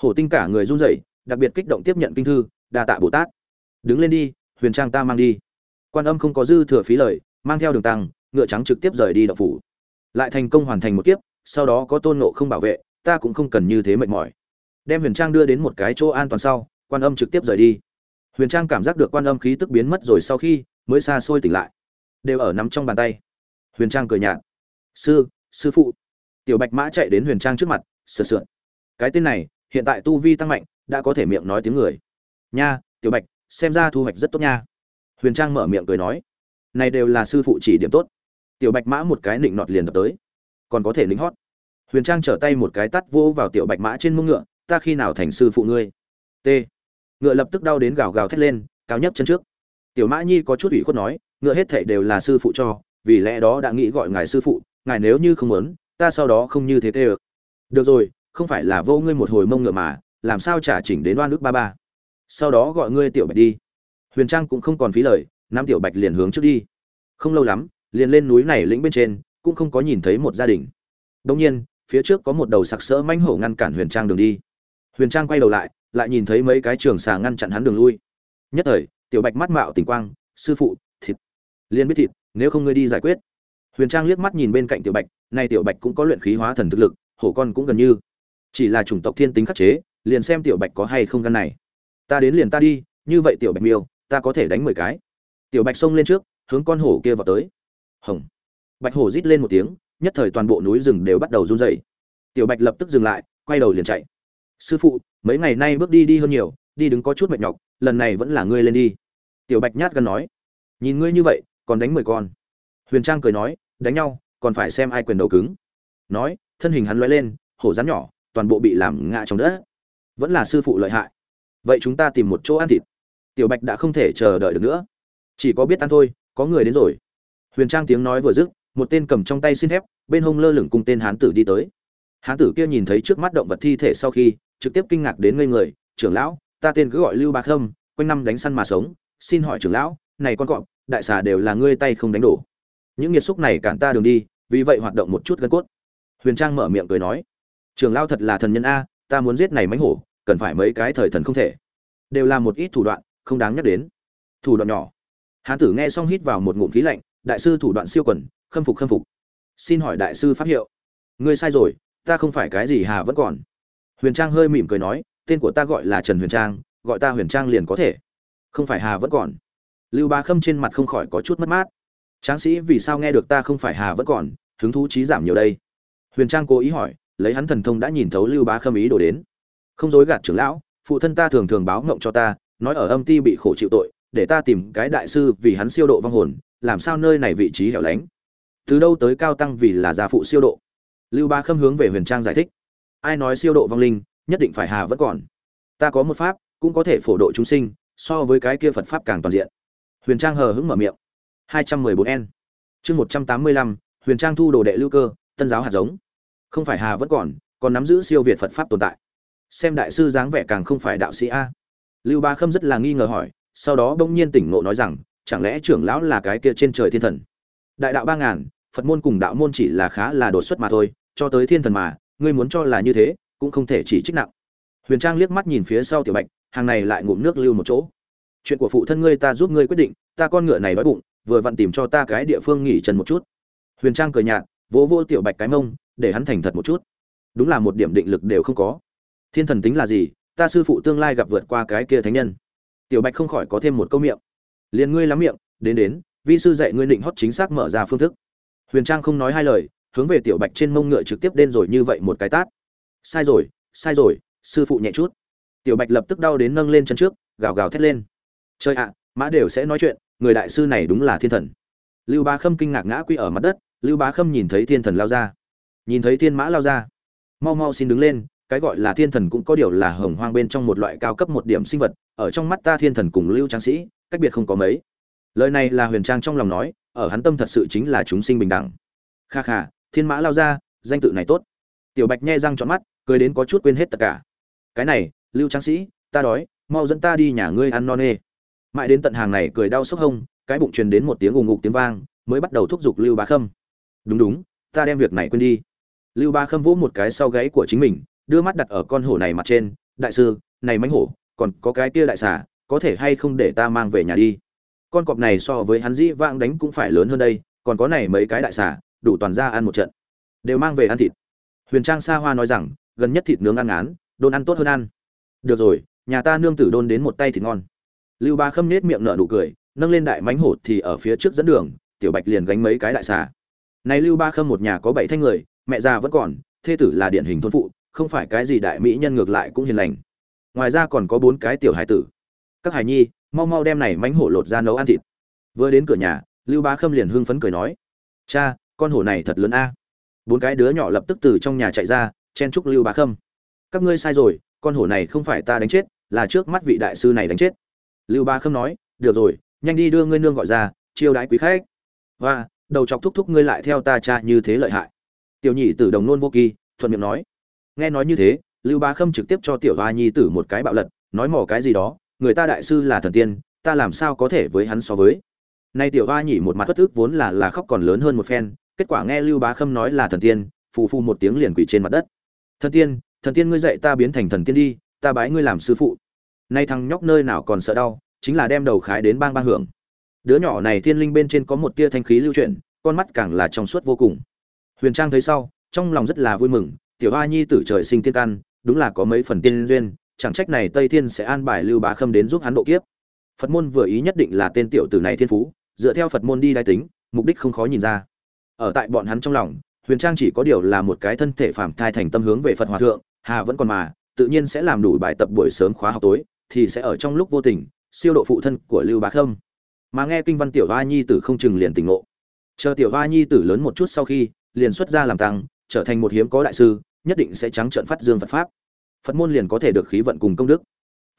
Hổ tinh cả người run rẩy, đặc biệt kích động tiếp nhận kinh thư, đa tạ bồ tát. Đứng lên đi, huyền trang ta mang đi. Quan âm không có dư thừa phí lời, mang theo đường tăng, ngựa trắng trực tiếp rời đi đậu phủ. Lại thành công hoàn thành một kiếp, sau đó có tôn nộ không bảo vệ, ta cũng không cần như thế mệt mỏi. Đem huyền trang đưa đến một cái chỗ an toàn sau, quan âm trực tiếp rời đi huyền trang cảm giác được quan âm khí tức biến mất rồi sau khi mới xa xôi tỉnh lại. Đều ở nắm trong bàn tay. Huyền trang cười nhạt. Sư sư phụ. Tiểu bạch mã chạy đến huyền trang trước mặt sượt sượt cái tên này, hiện tại tu vi tăng mạnh, đã có thể miệng nói tiếng người. Nha, tiểu bạch, xem ra thu hoạch rất tốt nha. Huyền trang mở miệng cười nói. Này đều là sư phụ chỉ điểm tốt. Tiểu bạch mã một cái nịnh nọt liền đập tới. Còn có thể lính hót. Huyền trang trở tay một cái tắt vô vào tiểu bạch mã trên mông ngựa. Ta khi nào thành sư phụ ngươi? T ngựa lập tức đau đến gào gào thét lên cao nhất chân trước. Tiểu mã nhi có chút ủy khuất nói, ngựa hết thảy đều là sư phụ cho, vì lẽ đó đã nghĩ gọi ngài sư phụ, ngài nếu như không muốn, ta sau đó không như thế tê ơ. Được rồi, không phải là vô ngươi một hồi mông ngựa mà, làm sao trả chỉnh đến oan ước ba ba? Sau đó gọi ngươi tiểu bạch đi. Huyền trang cũng không còn phí lời nam tiểu bạch liền hướng trước đi. Không lâu lắm, liền lên núi này lĩnh bên trên, cũng không có nhìn thấy một gia đình. Đông nhiên, phía trước có một đầu sặc sỡ manh hổ ngăn cản huyền trang đường đi. Huyền trang quay đầu lại lại nhìn thấy mấy cái trường xà ngăn chặn hắn đường lui. Nhất thời, tiểu bạch mắt mạo tỉnh quang, sư phụ, thịt. Liên biết thịt, nếu không ngươi đi giải quyết. Huyền trang liếc mắt nhìn bên cạnh tiểu bạch, nay tiểu bạch cũng có luyện khí hóa thần thực lực, hổ con cũng gần như. Chỉ là chủng tộc thiên tính khắc chế, liền xem tiểu bạch có hay không gan này. Ta đến liền ta đi, như vậy tiểu bạch miêu, ta có thể đánh mười cái. Tiểu bạch xông lên trước, hướng con hổ kia vào tới. Hồng. Bạch hổ rít lên một tiếng, nhất thời toàn bộ núi rừng đều bắt đầu run rẩy. Tiểu bạch lập tức dừng lại, quay đầu liền chạy sư phụ, mấy ngày nay bước đi đi hơn nhiều, đi đứng có chút mệt nhọc, lần này vẫn là ngươi lên đi. Tiểu bạch nhát gan nói. Nhìn ngươi như vậy, còn đánh mười con. Huyền trang cười nói, đánh nhau, còn phải xem ai quyền đầu cứng. Nói, thân hình hắn lóe lên, hổ rắn nhỏ, toàn bộ bị làm ngã trong đất. Vẫn là sư phụ lợi hại. Vậy chúng ta tìm một chỗ ăn thịt. Tiểu bạch đã không thể chờ đợi được nữa. Chỉ có biết ăn thôi, có người đến rồi. Huyền trang tiếng nói vừa dứt, một tên cầm trong tay xin thép, bên hông lơ lửng cùng tên hán tử đi tới. Hán tử kia nhìn thấy trước mắt động vật thi thể sau khi trực tiếp kinh ngạc đến ngây người, trưởng lão, ta tên cứ gọi lưu bạc khâm, quanh năm đánh săn mà sống, xin hỏi trưởng lão, này con cọp, đại xà đều là ngươi tay không đánh đổ. Những nghiệt xúc này cản ta đường đi, vì vậy hoạt động một chút gân cốt. Huyền trang mở miệng cười nói, trưởng lão thật là thần nhân a, ta muốn giết này mánh hổ, cần phải mấy cái thời thần không thể. Đều là một ít thủ đoạn, không đáng nhắc đến. Thủ đoạn nhỏ. Hán tử nghe xong hít vào một ngụm khí lạnh, đại sư thủ đoạn siêu quần, khâm phục khâm phục. Xin hỏi đại sư pháp hiệu. Ngươi sai rồi, ta không phải cái gì hà vẫn còn huyền trang hơi mỉm cười nói, tên của ta gọi là trần huyền trang, gọi ta huyền trang liền có thể. Không phải hà vẫn còn. Lưu ba khâm trên mặt không khỏi có chút mất mát. Tráng sĩ, vì sao nghe được ta không phải hà vẫn còn, hứng thú trí giảm nhiều đây? Huyền trang cố ý hỏi, lấy hắn thần thông đã nhìn thấu lưu bá khâm ý đổ đến. Không dối gạt trưởng lão, phụ thân ta thường thường báo ngộng cho ta, nói ở âm ti bị khổ chịu tội, để ta tìm cái đại sư vì hắn siêu độ vong hồn, làm sao nơi này vị trí hẻo lánh? Từ đâu tới cao tăng vì là gia phụ siêu độ? Lưu ba khâm hướng về huyền trang giải thích ai nói siêu độ vong linh, nhất định phải hà vẫn còn. Ta có một pháp, cũng có thể phổ độ chúng sinh, so với cái kia phật pháp càng toàn diện. Huyền trang hờ hững mở miệng. hai trăm mười bốn n. Chương một trăm tám mươi lăm, huyền trang thu đồ đệ lưu cơ, tân giáo hạt giống. Không phải hà vẫn còn còn nắm giữ siêu việt phật pháp tồn tại. Xem đại sư dáng vẻ càng không phải đạo sĩ a. Lưu ba khâm rất là nghi ngờ hỏi, sau đó bỗng nhiên tỉnh ngộ nói rằng, chẳng lẽ trưởng lão là cái kia trên trời thiên thần? Đại đạo ba ngàn, phật môn cùng đạo môn chỉ là khá là đột xuất mà thôi, cho tới thiên thần mà ngươi muốn cho là như thế, cũng không thể chỉ trích nặng. Huyền trang liếc mắt nhìn phía sau tiểu bạch, hàng này lại ngụm nước lưu một chỗ. Chuyện của phụ thân ngươi ta giúp ngươi quyết định, ta con ngựa này đói bụng, vừa vặn tìm cho ta cái địa phương nghỉ chân một chút. Huyền trang cười nhạt, vỗ vỗ tiểu bạch cái mông, để hắn thành thật một chút. Đúng là một điểm định lực đều không có. Thiên thần tính là gì, ta sư phụ tương lai gặp vượt qua cái kia thánh nhân. Tiểu bạch không khỏi có thêm một câu miệng. Liền ngươi lắm miệng, đến đến, vi sư dạy ngươi định hót chính xác mở ra phương thức. Huyền trang không nói hai lời hướng về tiểu bạch trên mông ngựa trực tiếp đen rồi như vậy một cái tát. Sai rồi sai rồi, sư phụ nhẹ chút. Tiểu bạch lập tức đau đến nâng lên chân trước, gào gào thét lên. Chơi ạ, mã đều sẽ nói chuyện, người đại sư này đúng là thiên thần. Lưu bá khâm kinh ngạc ngã quy ở mặt đất, lưu bá khâm nhìn thấy thiên thần lao ra. Nhìn thấy thiên mã lao ra. Mau mau xin đứng lên, cái gọi là thiên thần cũng có điều là hồng hoang bên trong một loại cao cấp một điểm sinh vật, ở trong mắt ta thiên thần cùng lưu tráng sĩ, cách biệt không có mấy. Lời này là huyền trang trong lòng nói, ở hắn tâm thật sự chính là chúng sinh bình đẳng. Kha kha thiên mã lao ra, danh tự này tốt. Tiểu bạch nhe răng trọn mắt, cười đến có chút quên hết tất cả. Cái này, lưu tráng sĩ, ta đói, mau dẫn ta đi nhà ngươi ăn no nê. Mãi đến tận hàng này cười đau sốc hông, cái bụng truyền đến một tiếng ùng ục tiếng vang, mới bắt đầu thúc giục lưu bá khâm. Đúng đúng, ta đem việc này quên đi. Lưu bá khâm vỗ một cái sau gáy của chính mình, đưa mắt đặt ở con hổ này mặt trên. Đại sư, này mánh hổ, còn có cái kia đại xà, có thể hay không để ta mang về nhà đi? Con cọp này so với hắn dĩ vãng đánh cũng phải lớn hơn đây, còn có này mấy cái đại xà đủ toàn ra ăn một trận. Đều mang về ăn thịt. Huyền trang sa hoa nói rằng, gần nhất thịt nướng ăn ngán, đôn ăn tốt hơn ăn. Được rồi, nhà ta nương tử đôn đến một tay thịt ngon. Lưu ba khâm nết miệng nở nụ cười, nâng lên đại mánh hổ thì ở phía trước dẫn đường, tiểu bạch liền gánh mấy cái đại xà. Này lưu ba khâm một nhà có bảy thanh người, mẹ già vẫn còn, thê tử là điển hình thôn phụ, không phải cái gì đại mỹ nhân ngược lại cũng hiền lành. Ngoài ra còn có bốn cái tiểu hải tử. Các hải nhi, mau mau đem này mánh hổ lột ra nấu ăn thịt. Vừa đến cửa nhà, lưu ba khâm liền hưng phấn cười nói, cha con hổ này thật lớn a. Bốn cái đứa nhỏ lập tức từ trong nhà chạy ra, chen trúc lưu ba khâm. Các ngươi sai rồi, con hổ này không phải ta đánh chết, là trước mắt vị đại sư này đánh chết. Lưu ba khâm nói, được rồi, nhanh đi đưa ngươi nương gọi ra, chiêu đãi quý khách. Và đầu chọc thúc thúc ngươi lại theo ta cha như thế lợi hại. Tiểu nhị tử đồng nôn vô kỳ, thuận miệng nói. Nghe nói như thế, lưu ba khâm trực tiếp cho tiểu hoa nhi tử một cái bạo lật, nói mỏ cái gì đó, người ta đại sư là thần tiên, ta làm sao có thể với hắn so với? Nay tiểu hoa nhỉ một mặt bất ức vốn là là khóc còn lớn hơn một phen kết quả nghe lưu bá khâm nói là thần tiên, phù phù một tiếng liền quỳ trên mặt đất. Thần tiên thần tiên ngươi dạy ta biến thành thần tiên đi, ta bái ngươi làm sư phụ. Nay thằng nhóc nơi nào còn sợ đau, chính là đem đầu khái đến bang bang hưởng. Đứa nhỏ này thiên linh bên trên có một tia thanh khí lưu chuyển, con mắt càng là trong suốt vô cùng. Huyền trang thấy sau, trong lòng rất là vui mừng, tiểu hoa nhi tử trời sinh tiên căn, đúng là có mấy phần tiên duyên, chẳng trách này tây thiên sẽ an bài lưu bá khâm đến giúp hắn độ kiếp. Phật môn vừa ý nhất định là tên tiểu tử này thiên phú, dựa theo phật môn đi đai tính, mục đích không khó nhìn ra ở tại bọn hắn trong lòng, huyền trang chỉ có điều là một cái thân thể phàm thai thành tâm hướng về phật hòa thượng, hà vẫn còn mà, tự nhiên sẽ làm đủ bài tập buổi sớm khóa học tối, thì sẽ ở trong lúc vô tình, siêu độ phụ thân của lưu bá khâm. Mà nghe kinh văn tiểu hoa nhi tử không chừng liền tỉnh ngộ. Chờ tiểu hoa nhi tử lớn một chút sau khi, liền xuất ra làm tăng, trở thành một hiếm có đại sư, nhất định sẽ trắng trợn phát dương phật pháp. Phật môn liền có thể được khí vận cùng công đức.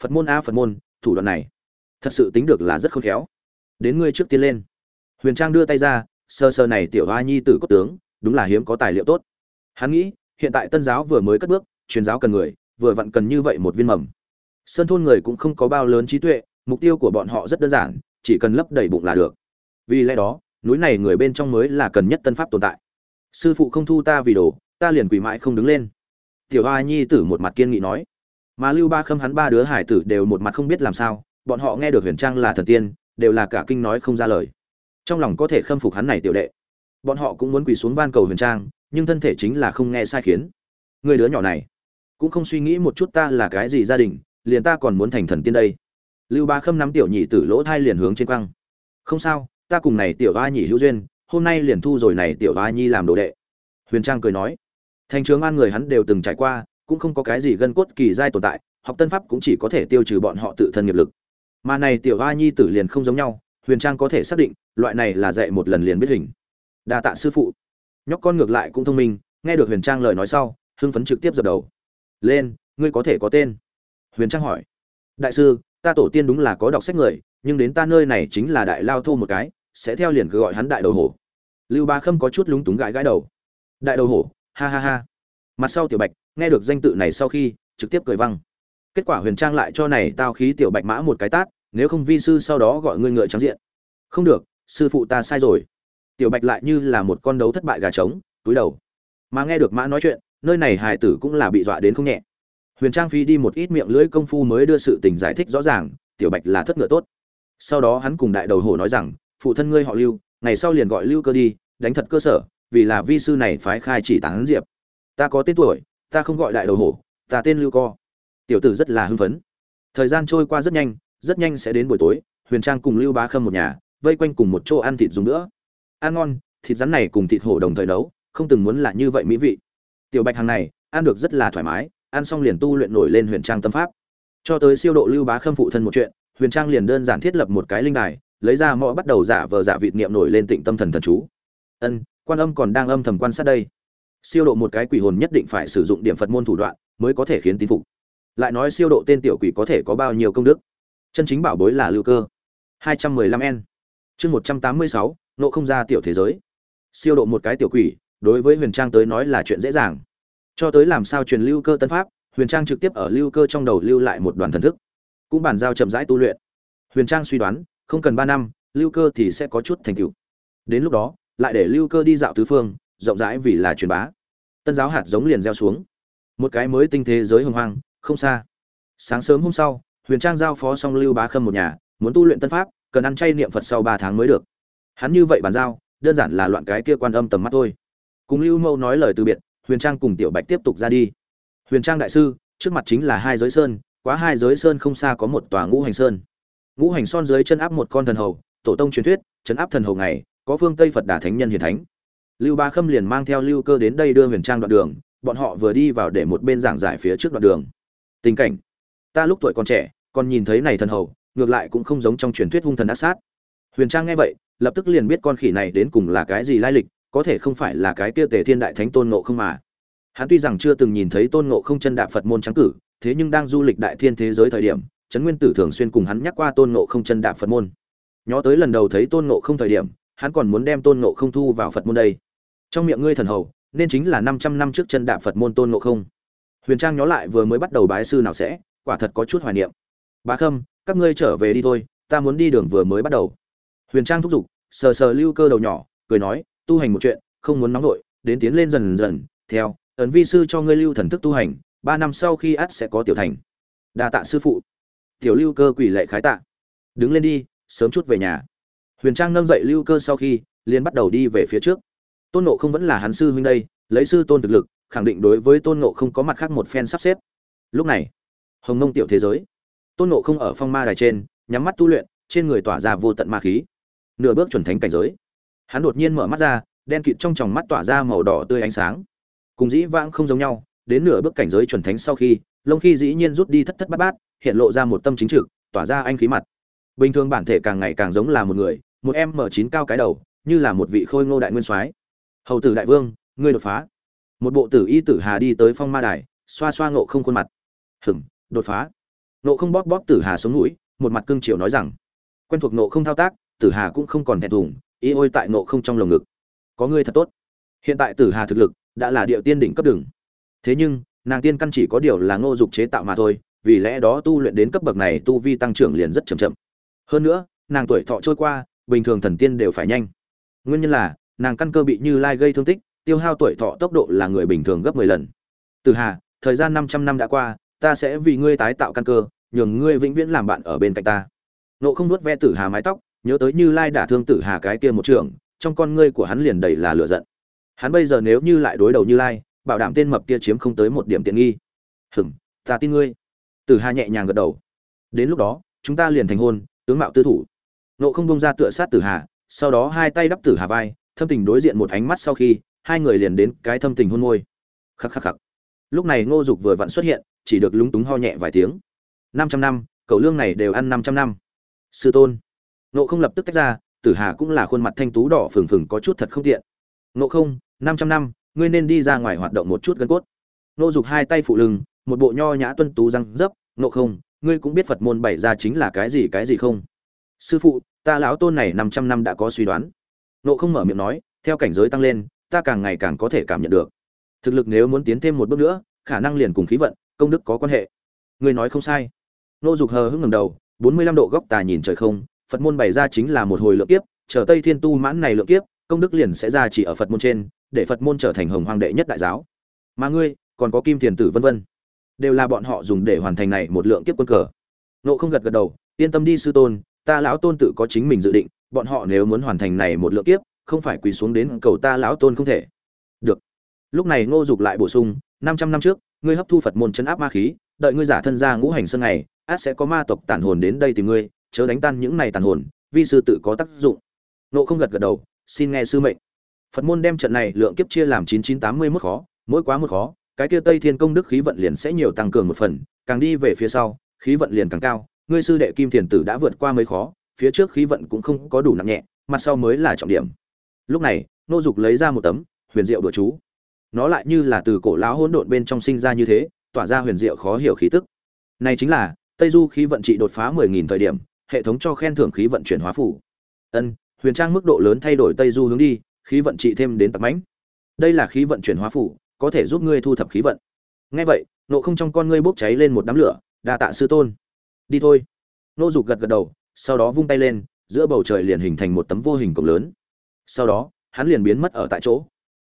Phật môn a phật môn, thủ đoạn này, thật sự tính được là rất khôn khéo. Đến ngươi trước tiên lên. Huyền trang đưa tay ra sơ sơ này tiểu hoa nhi tử cốt tướng, đúng là hiếm có tài liệu tốt. Hắn nghĩ, hiện tại tân giáo vừa mới cất bước, truyền giáo cần người, vừa vặn cần như vậy một viên mầm. Sơn thôn người cũng không có bao lớn trí tuệ, mục tiêu của bọn họ rất đơn giản, chỉ cần lấp đầy bụng là được. Vì lẽ đó, núi này người bên trong mới là cần nhất tân pháp tồn tại. Sư phụ không thu ta vì đồ, ta liền quỳ mãi không đứng lên. Tiểu hoa nhi tử một mặt kiên nghị nói. Mà lưu ba khâm hắn ba đứa hải tử đều một mặt không biết làm sao, bọn họ nghe được huyền trang là thần tiên, đều là cả kinh nói không ra lời trong lòng có thể khâm phục hắn này tiểu đệ. Bọn họ cũng muốn quỳ xuống van cầu huyền trang, nhưng thân thể chính là không nghe sai khiến. Người đứa nhỏ này, cũng không suy nghĩ một chút ta là cái gì gia đình, liền ta còn muốn thành thần tiên đây. Lưu ba khâm nắm tiểu nhị tử lỗ thai liền hướng trên quăng. Không sao, ta cùng này tiểu a nhị hữu duyên, hôm nay liền thu rồi này tiểu a nhi làm đồ đệ. Huyền trang cười nói. Thành trường an người hắn đều từng trải qua, cũng không có cái gì gân cốt kỳ giai tồn tại, học tân pháp cũng chỉ có thể tiêu trừ bọn họ tự thân nghiệp lực. Mà này tiểu a nhi tử liền không giống nhau huyền trang có thể xác định, loại này là dạy một lần liền biết hình. Đa tạ sư phụ. Nhóc con ngược lại cũng thông minh, nghe được huyền trang lời nói sau, hưng phấn trực tiếp dập đầu. Lên, ngươi có thể có tên. Huyền trang hỏi. Đại sư, ta tổ tiên đúng là có đọc sách người, nhưng đến ta nơi này chính là đại lao thô một cái, sẽ theo liền cứ gọi hắn đại đầu hổ. Lưu ba khâm có chút lúng túng gãi gãi đầu. Đại đầu hổ, ha ha ha. Mặt sau tiểu bạch, nghe được danh tự này sau khi, trực tiếp cười văng. Kết quả huyền trang lại cho này tao khí tiểu bạch mã một cái tát nếu không vi sư sau đó gọi ngươi ngựa trắng diện. Không được, sư phụ ta sai rồi. Tiểu bạch lại như là một con đấu thất bại gà trống, túi đầu. Mà nghe được mã nói chuyện, nơi này hài tử cũng là bị dọa đến không nhẹ. Huyền trang phi đi một ít miệng lưỡi công phu mới đưa sự tình giải thích rõ ràng, tiểu bạch là thất ngựa tốt. Sau đó hắn cùng đại đầu hổ nói rằng, phụ thân ngươi họ lưu, ngày sau liền gọi lưu cơ đi, đánh thật cơ sở, vì là vi sư này phái khai chỉ tán diệp. Ta có tên tuổi, ta không gọi đại đầu hổ, ta tên lưu co. Tiểu tử rất là hưng phấn. Thời gian trôi qua rất nhanh rất nhanh sẽ đến buổi tối, huyền trang cùng lưu bá khâm một nhà, vây quanh cùng một chỗ ăn thịt dùng nữa. Ăn ngon, thịt rắn này cùng thịt hổ đồng thời nấu, không từng muốn là như vậy mỹ vị. Tiểu bạch hàng này, ăn được rất là thoải mái, ăn xong liền tu luyện nổi lên huyền trang tâm pháp. Cho tới siêu độ lưu bá khâm phụ thân một chuyện, huyền trang liền đơn giản thiết lập một cái linh đài, lấy ra mõ bắt đầu giả vờ giả vịt niệm nổi lên tịnh tâm thần thần chú. Ân, quan âm còn đang âm thầm quan sát đây. Siêu độ một cái quỷ hồn nhất định phải sử dụng điểm phật môn thủ đoạn mới có thể khiến tín phục. Lại nói siêu độ tên tiểu quỷ có thể có bao nhiêu công đức? Chân chính bảo bối là lưu cơ. 215 n. Chương 186, nộ không ra tiểu thế giới. Siêu độ một cái tiểu quỷ đối với huyền trang tới nói là chuyện dễ dàng. Cho tới làm sao truyền lưu cơ tân pháp huyền trang trực tiếp ở lưu cơ trong đầu lưu lại một đoàn thần thức. Cũng bàn giao chậm rãi tu luyện. Huyền trang suy đoán không cần ba năm lưu cơ thì sẽ có chút thành tựu. Đến lúc đó lại để lưu cơ đi dạo tứ phương rộng rãi vì là truyền bá. Tân giáo hạt giống liền gieo xuống. Một cái mới tinh thế giới hồng hoang không xa. Sáng sớm hôm sau huyền trang giao phó xong lưu bá khâm một nhà, muốn tu luyện tân pháp, cần ăn chay niệm phật sau ba tháng mới được. Hắn như vậy bàn giao, đơn giản là loạn cái kia quan âm tầm mắt thôi. Cùng lưu mâu nói lời từ biệt, huyền trang cùng tiểu bạch tiếp tục ra đi. Huyền trang đại sư, trước mặt chính là hai giới sơn, quá hai giới sơn không xa có một tòa ngũ hành sơn. Ngũ hành son dưới chân áp một con thần hầu, tổ tông truyền thuyết chấn áp thần hầu này có phương tây phật đà thánh nhân hiền thánh. Lưu ba khâm liền mang theo lưu cơ đến đây đưa huyền trang đoạn đường, bọn họ vừa đi vào để một bên giảng giải phía trước đoạn đường. Tình cảnh. Ta lúc tuổi còn trẻ còn nhìn thấy này thần hầu, ngược lại cũng không giống trong truyền thuyết hung thần ác sát. Huyền trang nghe vậy, lập tức liền biết con khỉ này đến cùng là cái gì lai lịch, có thể không phải là cái kia tề thiên đại thánh tôn ngộ không mà. Hắn tuy rằng chưa từng nhìn thấy tôn ngộ không chân đạp phật môn trắng cử, thế nhưng đang du lịch đại thiên thế giới thời điểm, trấn nguyên tử thường xuyên cùng hắn nhắc qua tôn ngộ không chân đạp phật môn. Nhó tới lần đầu thấy tôn ngộ không thời điểm, hắn còn muốn đem tôn ngộ không thu vào phật môn đây. Trong miệng ngươi thần hầu, nên chính là năm trăm năm trước chân đạp phật môn tôn ngộ không. Huyền trang nhó lại vừa mới bắt đầu bái sư nào sẽ, quả thật có chút hoài niệm bá khâm, các ngươi trở về đi thôi, ta muốn đi đường vừa mới bắt đầu. Huyền trang thúc giục, sờ sờ lưu cơ đầu nhỏ, cười nói, tu hành một chuyện, không muốn nóng vội, đến tiến lên dần dần, theo, ấn vi sư cho ngươi lưu thần thức tu hành, ba năm sau khi ắt sẽ có tiểu thành. Đa tạ sư phụ. Tiểu lưu cơ quỷ lệ khái tạ. Đứng lên đi, sớm chút về nhà. Huyền trang nâng dậy lưu cơ sau khi, liền bắt đầu đi về phía trước. Tôn nộ không vẫn là hắn sư huynh đây, lấy sư tôn thực lực, khẳng định đối với tôn nộ không có mặt khác một phen sắp xếp. Lúc này, hồng nông tiểu thế giới tôn nộ không ở phong ma đài trên, nhắm mắt tu luyện, trên người tỏa ra vô tận ma khí. Nửa bước chuẩn thánh cảnh giới. Hắn đột nhiên mở mắt ra, đen kịt trong tròng mắt tỏa ra màu đỏ tươi ánh sáng. Cùng dĩ vãng không giống nhau, đến nửa bước cảnh giới chuẩn thánh sau khi, lông khi dĩ nhiên rút đi thất thất bát bát, hiện lộ ra một tâm chính trực, tỏa ra anh khí mặt. Bình thường bản thể càng ngày càng giống là một người, một em mở chín cao cái đầu, như là một vị khôi ngô đại nguyên soái. Hầu tử đại vương, ngươi đột phá. Một bộ tử y tử hà đi tới phong ma đài, xoa xoa ngộ không khuôn mặt. Hửng đột phá nộ không bóp bóp tử hà xuống mũi một mặt cương triều nói rằng, quen thuộc nộ không thao tác, tử hà cũng không còn thẹn thùng, y ôi tại nộ không trong lồng ngực. Có ngươi thật tốt. Hiện tại tử hà thực lực đã là địa tiên đỉnh cấp đường. Thế nhưng, nàng tiên căn chỉ có điều là ngô dục chế tạo mà thôi, vì lẽ đó tu luyện đến cấp bậc này tu vi tăng trưởng liền rất chậm chậm. Hơn nữa, nàng tuổi thọ trôi qua, bình thường thần tiên đều phải nhanh. Nguyên nhân là, nàng căn cơ bị như lai gây thương tích, tiêu hao tuổi thọ tốc độ là người bình thường gấp mười lần. Từ hà, thời gian năm trăm năm đã qua, ta sẽ vì ngươi tái tạo căn cơ nhường ngươi vĩnh viễn làm bạn ở bên cạnh ta. Nộ không nuốt ve tử hà mái tóc, nhớ tới như lai đả thương tử hà cái kia một trường, trong con ngươi của hắn liền đầy là lửa giận. Hắn bây giờ nếu như lại đối đầu như lai, bảo đảm tên mập kia chiếm không tới một điểm tiện nghi. Hừm ta tin ngươi. Tử hà nhẹ nhàng gật đầu. Đến lúc đó, chúng ta liền thành hôn, tướng mạo tư thủ. Nộ không bông ra tựa sát tử hà, sau đó hai tay đắp tử hà vai, thâm tình đối diện một ánh mắt sau khi, hai người liền đến cái thâm tình hôn môi. Khắc khắc khắc. Lúc này ngô dục vừa vặn xuất hiện, chỉ được lúng túng ho nhẹ vài tiếng năm trăm năm cậu lương này đều ăn năm trăm năm. Sư tôn. Nộ không lập tức tách ra, tử hà cũng là khuôn mặt thanh tú đỏ phừng phừng có chút thật không tiện. Nộ không, năm trăm năm, ngươi nên đi ra ngoài hoạt động một chút gân cốt. Nô dục hai tay phụ lưng, một bộ nho nhã tuân tú răng dấp. Nộ không, ngươi cũng biết phật môn bày ra chính là cái gì cái gì không? Sư phụ, ta lão tôn này năm trăm năm đã có suy đoán. Nộ không mở miệng nói, theo cảnh giới tăng lên, ta càng ngày càng có thể cảm nhận được. Thực lực nếu muốn tiến thêm một bước nữa, khả năng liền cùng khí vận, công đức có quan hệ. Ngươi nói không sai nô dục hờ hững ngẩng đầu, bốn mươi lăm độ góc tà nhìn trời không, phật môn bày ra chính là một hồi lượng kiếp, chờ tây thiên tu mãn này lượng kiếp, công đức liền sẽ ra chỉ ở phật môn trên, để phật môn trở thành hồng hoàng đệ nhất đại giáo. Mà ngươi, còn có kim thiền tử vân vân. Đều là bọn họ dùng để hoàn thành này một lượng kiếp quân cờ. Nộ không gật gật đầu, yên tâm đi sư tôn, ta lão tôn tự có chính mình dự định, bọn họ nếu muốn hoàn thành này một lượng kiếp, không phải quỳ xuống đến cầu ta lão tôn không thể. Được. Lúc này ngô dục lại bổ sung, năm trăm năm trước, ngươi hấp thu phật môn chấn áp ma khí, đợi ngươi giả thân ra ngũ hành sơn này át sẽ có ma tộc tàn hồn đến đây tìm ngươi, chớ đánh tan những này tàn hồn, vi sư tự có tác dụng. Nộ không gật gật đầu, xin nghe sư mệnh. Phật môn đem trận này lượng kiếp chia làm chín chín tám mươi mốt khó, mỗi quá một khó, cái kia tây thiên công đức khí vận liền sẽ nhiều tăng cường một phần, càng đi về phía sau, khí vận liền càng cao, ngươi sư đệ kim thiền tử đã vượt qua mấy khó, phía trước khí vận cũng không có đủ nặng nhẹ, mặt sau mới là trọng điểm. Lúc này, nô dục lấy ra một tấm huyền diệu đùa chú. Nó lại như là từ cổ lão hỗn độn bên trong sinh ra như thế, tỏa ra huyền diệu khó hiểu khí tức. Này chính là tây du khí vận trị đột phá mười nghìn thời điểm, hệ thống cho khen thưởng khí vận chuyển hóa phủ. Ân, huyền trang mức độ lớn thay đổi tây du hướng đi, khí vận trị thêm đến tặc mãnh. Đây là khí vận chuyển hóa phủ, có thể giúp ngươi thu thập khí vận. Nghe vậy, nộ không trong con ngươi bốc cháy lên một đám lửa, đa tạ sư tôn. Đi thôi. Nô dục gật gật đầu, sau đó vung tay lên, giữa bầu trời liền hình thành một tấm vô hình cổng lớn. Sau đó, hắn liền biến mất ở tại chỗ.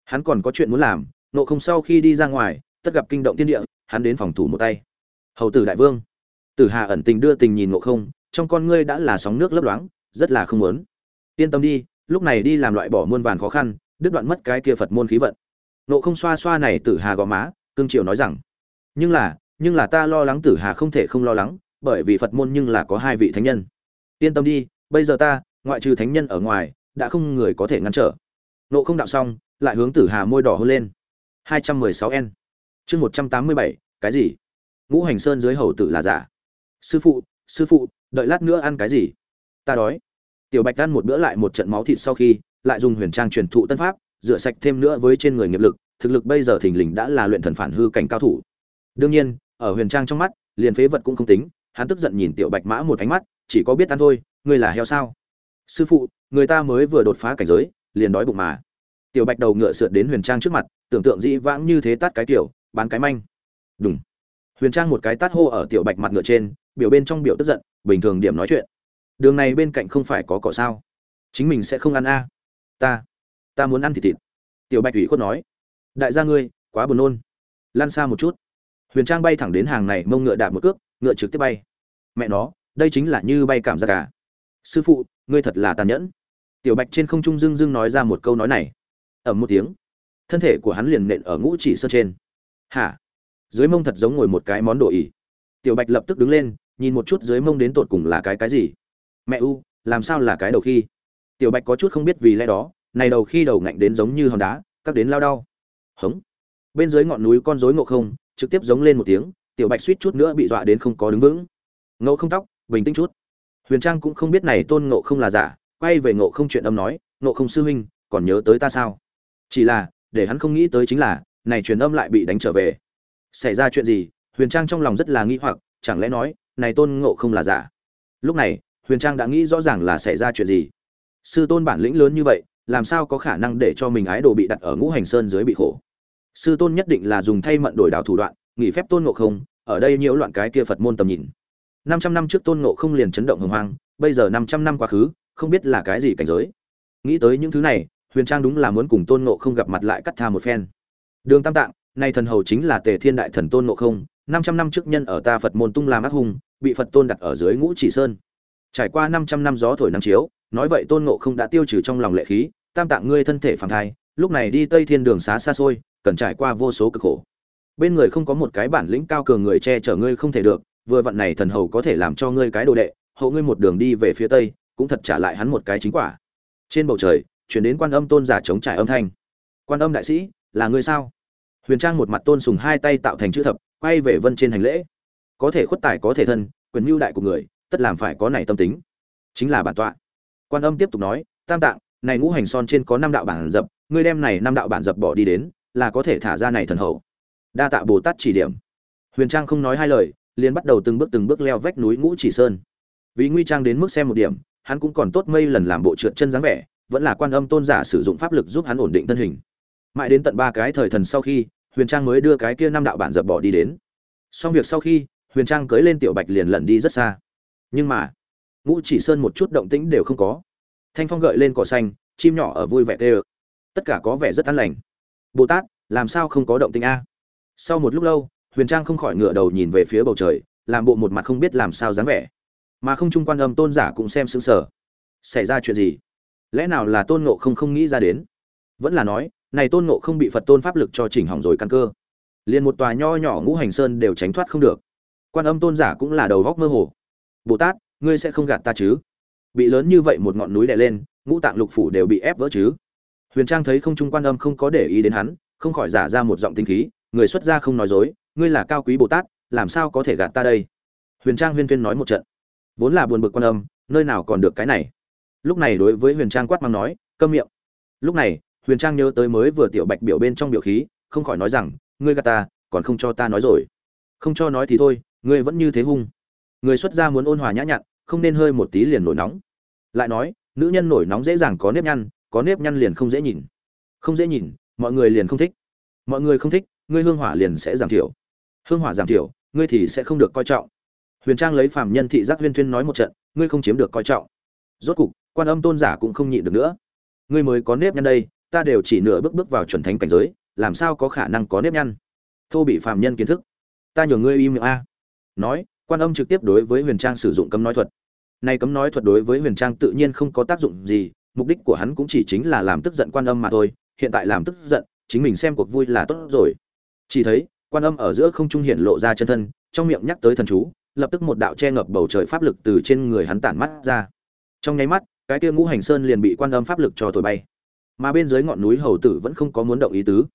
Hắn còn có chuyện muốn làm, nộ không sau khi đi ra ngoài, tất gặp kinh động tiên địa, hắn đến phòng thủ một tay. Hầu tử đại vương tử hà ẩn tình đưa tình nhìn nộ không, trong con ngươi đã là sóng nước lấp loáng, rất là không muốn. Yên tâm đi, lúc này đi làm loại bỏ muôn vàn khó khăn, đứt đoạn mất cái kia phật môn khí vận. Nộ không xoa xoa này tử hà gò má, cương triều nói rằng, nhưng là nhưng là ta lo lắng tử hà không thể không lo lắng, bởi vì phật môn nhưng là có hai vị thánh nhân. Yên tâm đi, bây giờ ta, ngoại trừ thánh nhân ở ngoài, đã không người có thể ngăn trở. Nộ không đạo xong, lại hướng tử hà môi đỏ hôn lên. Hai trăm mười sáu n. Chương một trăm tám mươi bảy, cái gì? Ngũ hành sơn dưới hầu tử là giả sư phụ sư phụ, đợi lát nữa ăn cái gì? Ta đói. Tiểu bạch ăn một bữa lại một trận máu thịt sau khi, lại dùng huyền trang truyền thụ tân pháp, rửa sạch thêm nữa với trên người nghiệp lực, thực lực bây giờ thình lình đã là luyện thần phản hư cảnh cao thủ. Đương nhiên, ở huyền trang trong mắt, liền phế vật cũng không tính, hắn tức giận nhìn tiểu bạch mã một ánh mắt, chỉ có biết ăn thôi, ngươi là heo sao? Sư phụ, người ta mới vừa đột phá cảnh giới, liền đói bụng mà. Tiểu bạch đầu ngựa sượt đến huyền trang trước mặt, tưởng tượng dĩ vãng như thế tát cái tiểu bán cái manh. Đúng huyền trang một cái tát hô ở tiểu bạch mặt ngựa trên biểu bên trong biểu tức giận, bình thường điểm nói chuyện. Đường này bên cạnh không phải có cỏ sao? Chính mình sẽ không ăn a. Ta ta muốn ăn thịt thịt. Tiểu bạch ủy khuất nói. Đại gia ngươi, quá buồn nôn. Lan xa một chút. Huyền trang bay thẳng đến hàng này, mông ngựa đạp một cước, ngựa trực tiếp bay. Mẹ nó, đây chính là như bay cảm giác cả sư phụ, ngươi thật là tàn nhẫn. Tiểu bạch trên không trung dưng dưng nói ra một câu nói này. Ẩm một tiếng. Thân thể của hắn liền nện ở ngũ chỉ sơn trên. Hả? Dưới mông thật giống ngồi một cái món đồ ỉ. Tiểu bạch lập tức đứng lên nhìn một chút dưới mông đến tột cùng là cái cái gì. Mẹ u, làm sao là cái đầu khi? Tiểu bạch có chút không biết vì lẽ đó, này đầu khi đầu ngạnh đến giống như hòn đá cắt đến lao đau. Hống. Bên dưới ngọn núi con rối ngộ không, trực tiếp giống lên một tiếng, tiểu bạch suýt chút nữa bị dọa đến không có đứng vững. Ngộ không tóc, bình tĩnh chút. Huyền trang cũng không biết này tôn ngộ không là giả, quay về ngộ không chuyện âm nói, ngộ không sư huynh, còn nhớ tới ta sao? Chỉ là, để hắn không nghĩ tới chính là, này truyền âm lại bị đánh trở về. Xảy ra chuyện gì, huyền trang trong lòng rất là nghi hoặc, chẳng lẽ nói này tôn ngộ không là giả. Lúc này, huyền trang đã nghĩ rõ ràng là xảy ra chuyện gì. Sư tôn bản lĩnh lớn như vậy, làm sao có khả năng để cho mình ái đồ bị đặt ở ngũ hành sơn dưới bị khổ? Sư tôn nhất định là dùng thay mận đổi đảo thủ đoạn, nghỉ phép tôn ngộ không, ở đây nhiễu loạn cái kia phật môn tầm nhìn. Năm trăm năm trước tôn ngộ không liền chấn động hồng hoang, bây giờ năm trăm năm quá khứ, không biết là cái gì cảnh giới. Nghĩ tới những thứ này, huyền trang đúng là muốn cùng tôn ngộ không gặp mặt lại cắt tha một phen. Đường tam tạng, nay thần hầu chính là tề thiên đại thần tôn ngộ không năm trăm năm trước nhân ở ta phật môn tung làm ác hùng, bị phật tôn đặt ở dưới ngũ chỉ sơn. Trải qua năm trăm năm gió thổi năm chiếu, nói vậy tôn ngộ không đã tiêu trừ trong lòng lệ khí, tam tạng ngươi thân thể phàm thai, lúc này đi tây thiên đường xá xa xôi, cần trải qua vô số cực khổ. Bên người không có một cái bản lĩnh cao cường người che chở ngươi không thể được, vừa vặn này thần hầu có thể làm cho ngươi cái đồ đệ, hộ ngươi một đường đi về phía tây, cũng thật trả lại hắn một cái chính quả. Trên bầu trời, chuyển đến quan âm tôn giả chống trải âm thanh. Quan âm đại sĩ, là ngươi sao? Huyền trang một mặt tôn sùng hai tay tạo thành chữ thập quay về vân trên hành lễ. Có thể khuất tài, có thể thân, quyền mưu đại của người, tất làm phải có này tâm tính. Chính là bản tọa. Quan âm tiếp tục nói, tam tạng, này ngũ hành son trên có năm đạo bản dập, ngươi đem này năm đạo bản dập bỏ đi đến, là có thể thả ra này thần hậu. Đa tạ bồ tát chỉ điểm. Huyền trang không nói hai lời, liền bắt đầu từng bước từng bước leo vách núi ngũ chỉ sơn. Vì nguy trang đến mức xem một điểm, hắn cũng còn tốt mây lần làm bộ trượt chân dáng vẻ, vẫn là quan âm tôn giả sử dụng pháp lực giúp hắn ổn định thân hình. Mãi đến tận ba cái thời thần sau khi huyền trang mới đưa cái kia năm đạo bản dập bỏ đi đến. Xong việc sau khi, huyền trang cưới lên tiểu bạch liền lẩn đi rất xa. Nhưng mà, ngũ chỉ sơn một chút động tĩnh đều không có. Thanh phong gợi lên cỏ xanh, chim nhỏ ở vui vẻ tê ơ. Tất cả có vẻ rất an lành. Bồ tát, làm sao không có động tĩnh a? Sau một lúc lâu, huyền trang không khỏi ngựa đầu nhìn về phía bầu trời, làm bộ một mặt không biết làm sao dáng vẻ. Mà không Chung quan âm tôn giả cũng xem xứng sở xảy ra chuyện gì? Lẽ nào là tôn ngộ không không nghĩ ra đến? Vẫn là nói này tôn ngộ không bị phật tôn pháp lực cho chỉnh hỏng rồi căn cơ. Liền một tòa nho nhỏ ngũ hành sơn đều tránh thoát không được. Quan âm tôn giả cũng là đầu góc mơ hồ. Bồ tát, ngươi sẽ không gạt ta chứ? Bị lớn như vậy một ngọn núi đè lên, ngũ tạng lục phủ đều bị ép vỡ chứ? Huyền trang thấy không trung quan âm không có để ý đến hắn, không khỏi giả ra một giọng tinh khí, người xuất gia không nói dối, ngươi là cao quý bồ tát, làm sao có thể gạt ta đây? Huyền trang huyên tuyên nói một trận. Vốn là buồn bực quan âm, nơi nào còn được cái này? Lúc này đối với huyền trang quát mang nói, câm miệng. Lúc này huyền trang nhớ tới mới vừa tiểu bạch biểu bên trong biểu khí, không khỏi nói rằng, ngươi gạt ta, còn không cho ta nói rồi. Không cho nói thì thôi, ngươi vẫn như thế hung. Người xuất gia muốn ôn hòa nhã nhặn, không nên hơi một tí liền nổi nóng. Lại nói, nữ nhân nổi nóng dễ dàng có nếp nhăn, có nếp nhăn liền không dễ nhìn. Không dễ nhìn, mọi người liền không thích. Mọi người không thích, ngươi hương hỏa liền sẽ giảm thiểu. Hương hỏa giảm thiểu, ngươi thì sẽ không được coi trọng. Huyền trang lấy phàm nhân thị giác huyên thuyên nói một trận, ngươi không chiếm được coi trọng. Rốt cục, quan âm tôn giả cũng không nhịn được nữa. Ngươi mới có nếp nhăn đây ta đều chỉ nửa bước bước vào chuẩn thánh cảnh giới, làm sao có khả năng có nếp nhăn? Thô bị phàm nhân kiến thức. Ta nhường ngươi im miệng a. Nói, quan âm trực tiếp đối với huyền trang sử dụng cấm nói thuật. Nay cấm nói thuật đối với huyền trang tự nhiên không có tác dụng gì, mục đích của hắn cũng chỉ chính là làm tức giận quan âm mà thôi, hiện tại làm tức giận, chính mình xem cuộc vui là tốt rồi. Chỉ thấy, quan âm ở giữa không trung hiện lộ ra chân thân, trong miệng nhắc tới thần chú, lập tức một đạo che ngập bầu trời pháp lực từ trên người hắn tản mắt ra. Trong nháy mắt, cái kia ngũ hành sơn liền bị quan âm pháp lực cho thổi bay mà bên dưới ngọn núi hầu tử vẫn không có muốn động ý tứ.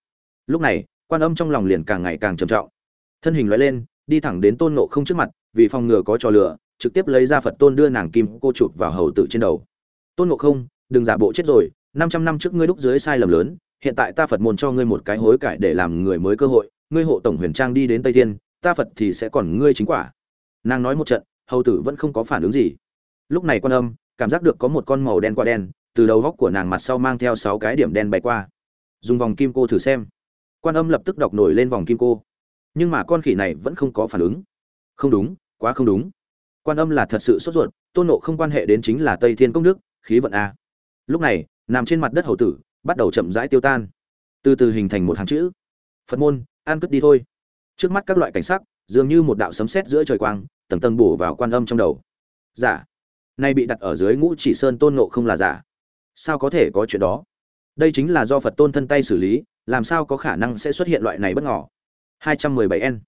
Lúc này, quan âm trong lòng liền càng ngày càng trầm trọng. Thân hình loại lên, đi thẳng đến tôn nộ không trước mặt, vì phòng ngừa có trò lửa trực tiếp lấy ra phật tôn đưa nàng kim cô chụp vào hầu tử trên đầu. Tôn nộ không, đừng giả bộ chết rồi, năm trăm năm trước ngươi đúc dưới sai lầm lớn, hiện tại ta phật môn cho ngươi một cái hối cải để làm người mới cơ hội, ngươi hộ tổng huyền trang đi đến tây thiên, ta phật thì sẽ còn ngươi chính quả. Nàng nói một trận, hầu tử vẫn không có phản ứng gì. Lúc này quan âm, cảm giác được có một con màu đen qua đen từ đầu góc của nàng mặt sau mang theo sáu cái điểm đen bay qua. Dùng vòng kim cô thử xem. Quan âm lập tức đọc nổi lên vòng kim cô. Nhưng mà con khỉ này vẫn không có phản ứng. Không đúng, quá không đúng. Quan âm là thật sự sốt ruột, tôn nộ không quan hệ đến chính là tây thiên công đức, khí vận a. Lúc này, nằm trên mặt đất hầu tử, bắt đầu chậm rãi tiêu tan. Từ từ hình thành một hàng chữ. Phật môn, an cất đi thôi. Trước mắt các loại cảnh sắc, dường như một đạo sấm sét giữa trời quang, tầng tầng bổ vào quan âm trong đầu. Giả. Nay bị đặt ở dưới ngũ chỉ sơn tôn nộ không là giả sao có thể có chuyện đó? Đây chính là do phật tôn thân tay xử lý làm sao có khả năng sẽ xuất hiện loại này bất ngỏ 217 n.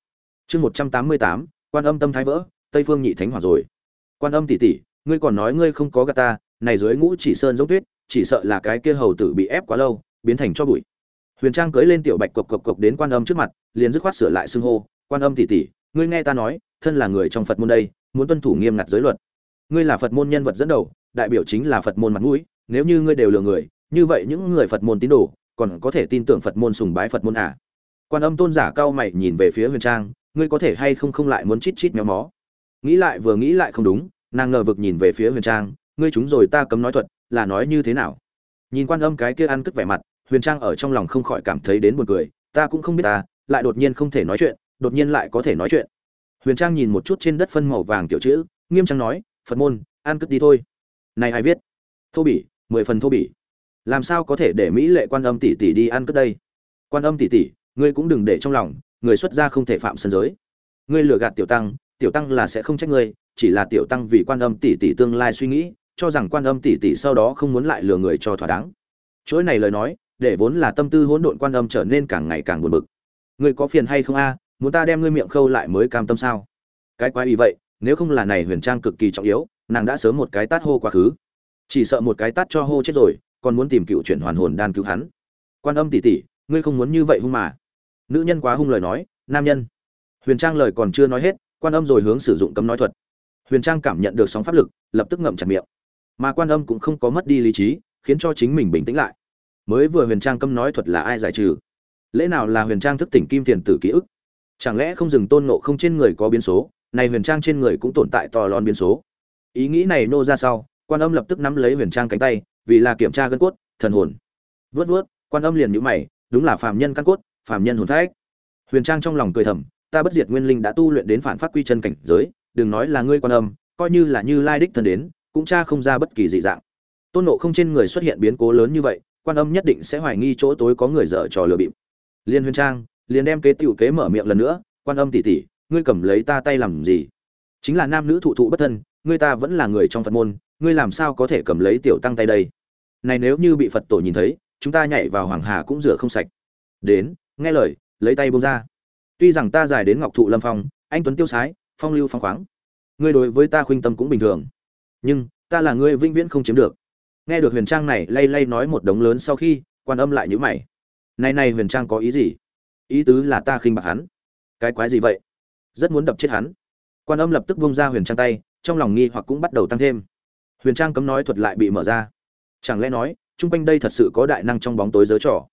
Chương 188, quan âm tâm thái vỡ tây phương nhị thánh hỏa rồi. Quan âm tỷ tỷ ngươi còn nói ngươi không có gạt ta này dưới ngũ chỉ sơn giống tuyết chỉ sợ là cái kia hầu tử bị ép quá lâu biến thành cho bụi. Huyền trang cưỡi lên tiểu bạch cộc cộc cộc đến quan âm trước mặt liền dứt khoát sửa lại xưng hô quan âm tỷ tỷ ngươi nghe ta nói thân là người trong phật môn đây muốn tuân thủ nghiêm ngặt giới luật. Ngươi là phật môn nhân vật dẫn đầu đại biểu chính là phật môn mặt mũi nếu như ngươi đều lừa người, như vậy những người phật môn tín đồ còn có thể tin tưởng phật môn sùng bái phật môn à? Quan âm tôn giả cao mày nhìn về phía huyền trang, ngươi có thể hay không không lại muốn chít chít méo mó? Nghĩ lại vừa nghĩ lại không đúng, nàng ngờ vực nhìn về phía huyền trang, ngươi chúng rồi ta cấm nói thuật, là nói như thế nào? Nhìn quan âm cái kia ăn cất vẻ mặt, huyền trang ở trong lòng không khỏi cảm thấy đến buồn cười, ta cũng không biết ta, lại đột nhiên không thể nói chuyện, đột nhiên lại có thể nói chuyện. Huyền trang nhìn một chút trên đất phân màu vàng tiểu chữ, nghiêm trang nói, phật môn, ăn cất đi thôi. Này ai viết? Thô bỉ mười phần thô bỉ. Làm sao có thể để mỹ lệ quan âm tỷ tỷ đi ăn cất đây? Quan âm tỷ tỷ, ngươi cũng đừng để trong lòng, người xuất gia không thể phạm sân giới. Ngươi lừa gạt tiểu tăng tiểu tăng là sẽ không trách ngươi, chỉ là tiểu tăng vì quan âm tỷ tỷ tương lai suy nghĩ, cho rằng quan âm tỷ tỷ sau đó không muốn lại lừa người cho thỏa đáng. Chuỗi này lời nói, để vốn là tâm tư hỗn độn quan âm trở nên càng ngày càng buồn bực. Ngươi có phiền hay không a? Muốn ta đem ngươi miệng khâu lại mới cam tâm sao? Cái quái gì vậy? Nếu không là này huyền trang cực kỳ trọng yếu, nàng đã sớm một cái tát hô quá khứ chỉ sợ một cái tát cho hô chết rồi, còn muốn tìm cựu chuyển hoàn hồn đan cứu hắn. Quan âm tỷ tỷ, ngươi không muốn như vậy hung mà. Nữ nhân quá hung lời nói, nam nhân. Huyền trang lời còn chưa nói hết, quan âm rồi hướng sử dụng cấm nói thuật. Huyền trang cảm nhận được sóng pháp lực, lập tức ngậm chặt miệng. Mà quan âm cũng không có mất đi lý trí, khiến cho chính mình bình tĩnh lại. Mới vừa huyền trang cấm nói thuật là ai giải trừ? Lẽ nào là huyền trang thức tỉnh kim tiền tử ký ức? Chẳng lẽ không dừng tôn nộ không trên người có biến số, này huyền trang trên người cũng tồn tại to lon biến số? Ý nghĩ này nô ra sau quan âm lập tức nắm lấy huyền trang cánh tay, vì là kiểm tra gân cốt, thần hồn. Vớt vớt, quan âm liền nhữ mày, đúng là phàm nhân căn cốt, phàm nhân hồn phách. Huyền trang trong lòng cười thầm, ta bất diệt nguyên linh đã tu luyện đến phản phát quy chân cảnh giới, đừng nói là ngươi quan âm, coi như là như lai đích thân đến, cũng cha không ra bất kỳ dị dạng. Tôn nộ không trên người xuất hiện biến cố lớn như vậy, quan âm nhất định sẽ hoài nghi chỗ tối có người dở trò lừa bịp. Liên huyền trang, liền đem kế tiểu kế mở miệng lần nữa, quan âm tỷ tỷ ngươi cầm lấy ta tay làm gì? Chính là nam nữ thụ thụ bất thân, ngươi ta vẫn là người trong phật môn ngươi làm sao có thể cầm lấy tiểu tăng tay đây? Này nếu như bị phật tổ nhìn thấy, chúng ta nhảy vào hoàng hà cũng rửa không sạch. Đến, nghe lời, lấy tay buông ra. Tuy rằng ta dài đến ngọc thụ lâm phong, anh tuấn tiêu sái, phong lưu phong khoáng. Ngươi đối với ta khuynh tâm cũng bình thường. Nhưng, ta là ngươi vĩnh viễn không chiếm được. Nghe được huyền trang này lay lay nói một đống lớn sau khi, quan âm lại nhữ mày. Này này huyền trang có ý gì? Ý tứ là ta khinh bạc hắn. Cái quái gì vậy? Rất muốn đập chết hắn. Quan âm lập tức bông ra huyền trang tay, trong lòng nghi hoặc cũng bắt đầu tăng thêm huyền trang cấm nói thuật lại bị mở ra. Chẳng lẽ nói, chung quanh đây thật sự có đại năng trong bóng tối giới trò?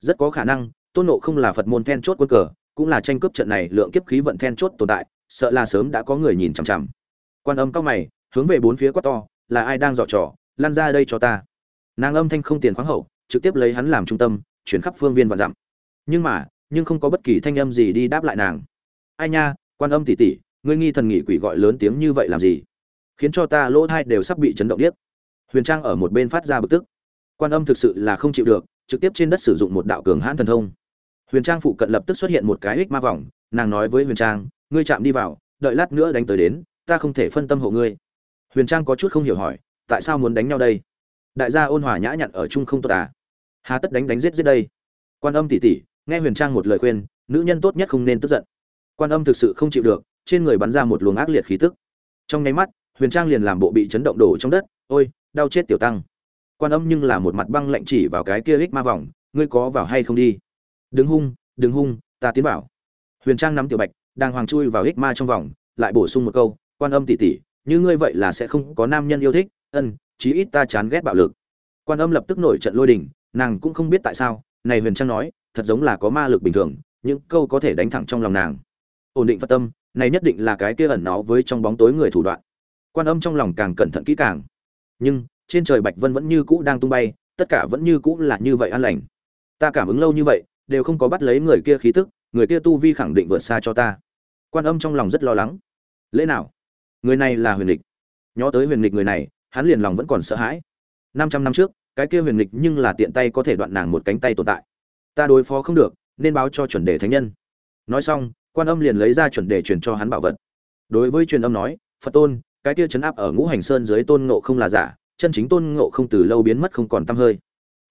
Rất có khả năng, tôn nộ không là phật môn then chốt quân cờ, cũng là tranh cướp trận này lượng kiếp khí vận then chốt tồn tại, sợ là sớm đã có người nhìn chằm chằm. Quan âm cao mày, hướng về bốn phía quát to, là ai đang dọ trò? Lan ra đây cho ta. Nàng âm thanh không tiền khoáng hậu, trực tiếp lấy hắn làm trung tâm, chuyển khắp phương viên và dặm. Nhưng mà, nhưng không có bất kỳ thanh âm gì đi đáp lại nàng. Ai nha, quan âm tỉ tỉ ngươi nghi thần nghị quỷ gọi lớn tiếng như vậy làm gì? Khiến cho ta lỗ thai đều sắp bị chấn động điếc. Huyền trang ở một bên phát ra bực tức. Quan âm thực sự là không chịu được, trực tiếp trên đất sử dụng một đạo cường hãn thần thông. Huyền trang phụ cận lập tức xuất hiện một cái ích ma vòng, nàng nói với huyền trang, ngươi chạm đi vào, đợi lát nữa đánh tới đến, ta không thể phân tâm hộ ngươi. Huyền trang có chút không hiểu hỏi, tại sao muốn đánh nhau đây? Đại gia ôn hòa nhã nhặn ở chung không tốt à? Hà tất đánh đánh giết giết đây. Quan âm tỉ tỉ, nghe huyền trang một lời khuyên, nữ nhân tốt nhất không nên tức giận. Quan âm thực sự không chịu được, trên người bắn ra một luồng ác liệt khí tức. Trong nháy mắt huyền trang liền làm bộ bị chấn động đổ trong đất, ôi, đau chết tiểu tăng. Quan âm nhưng là một mặt băng lạnh chỉ vào cái kia hích ma vòng, ngươi có vào hay không đi? Đứng hung đứng hung, ta tiến vào. Huyền trang nắm tiểu bạch, đang hoàng chui vào hích ma trong vòng, lại bổ sung một câu, quan âm tỉ tỉ như ngươi vậy là sẽ không có nam nhân yêu thích, ân, chí ít ta chán ghét bạo lực. Quan âm lập tức nổi trận lôi đình, nàng cũng không biết tại sao, này huyền trang nói, thật giống là có ma lực bình thường, những câu có thể đánh thẳng trong lòng nàng. Ổn định phật tâm, này nhất định là cái kia ẩn nó với trong bóng tối người thủ đoạn quan âm trong lòng càng cẩn thận kỹ càng. Nhưng, trên trời bạch vân vẫn như cũ đang tung bay, tất cả vẫn như cũ là như vậy an lành. Ta cảm ứng lâu như vậy, đều không có bắt lấy người kia khí tức, người kia tu vi khẳng định vượt xa cho ta. Quan âm trong lòng rất lo lắng. Lẽ nào? Người này là huyền lịch nhó tới huyền lịch người này, hắn liền lòng vẫn còn sợ hãi. Năm trăm năm trước, cái kia huyền lịch nhưng là tiện tay có thể đoạn nàng một cánh tay tồn tại. Ta đối phó không được, nên báo cho chuẩn đề thánh nhân. Nói xong, quan âm liền lấy ra chuẩn đề truyền cho hắn bảo vật. Đối với truyền âm nói, phật tôn cái kia chấn áp ở ngũ hành sơn dưới tôn ngộ không là giả, chân chính tôn ngộ không từ lâu biến mất không còn t hơi.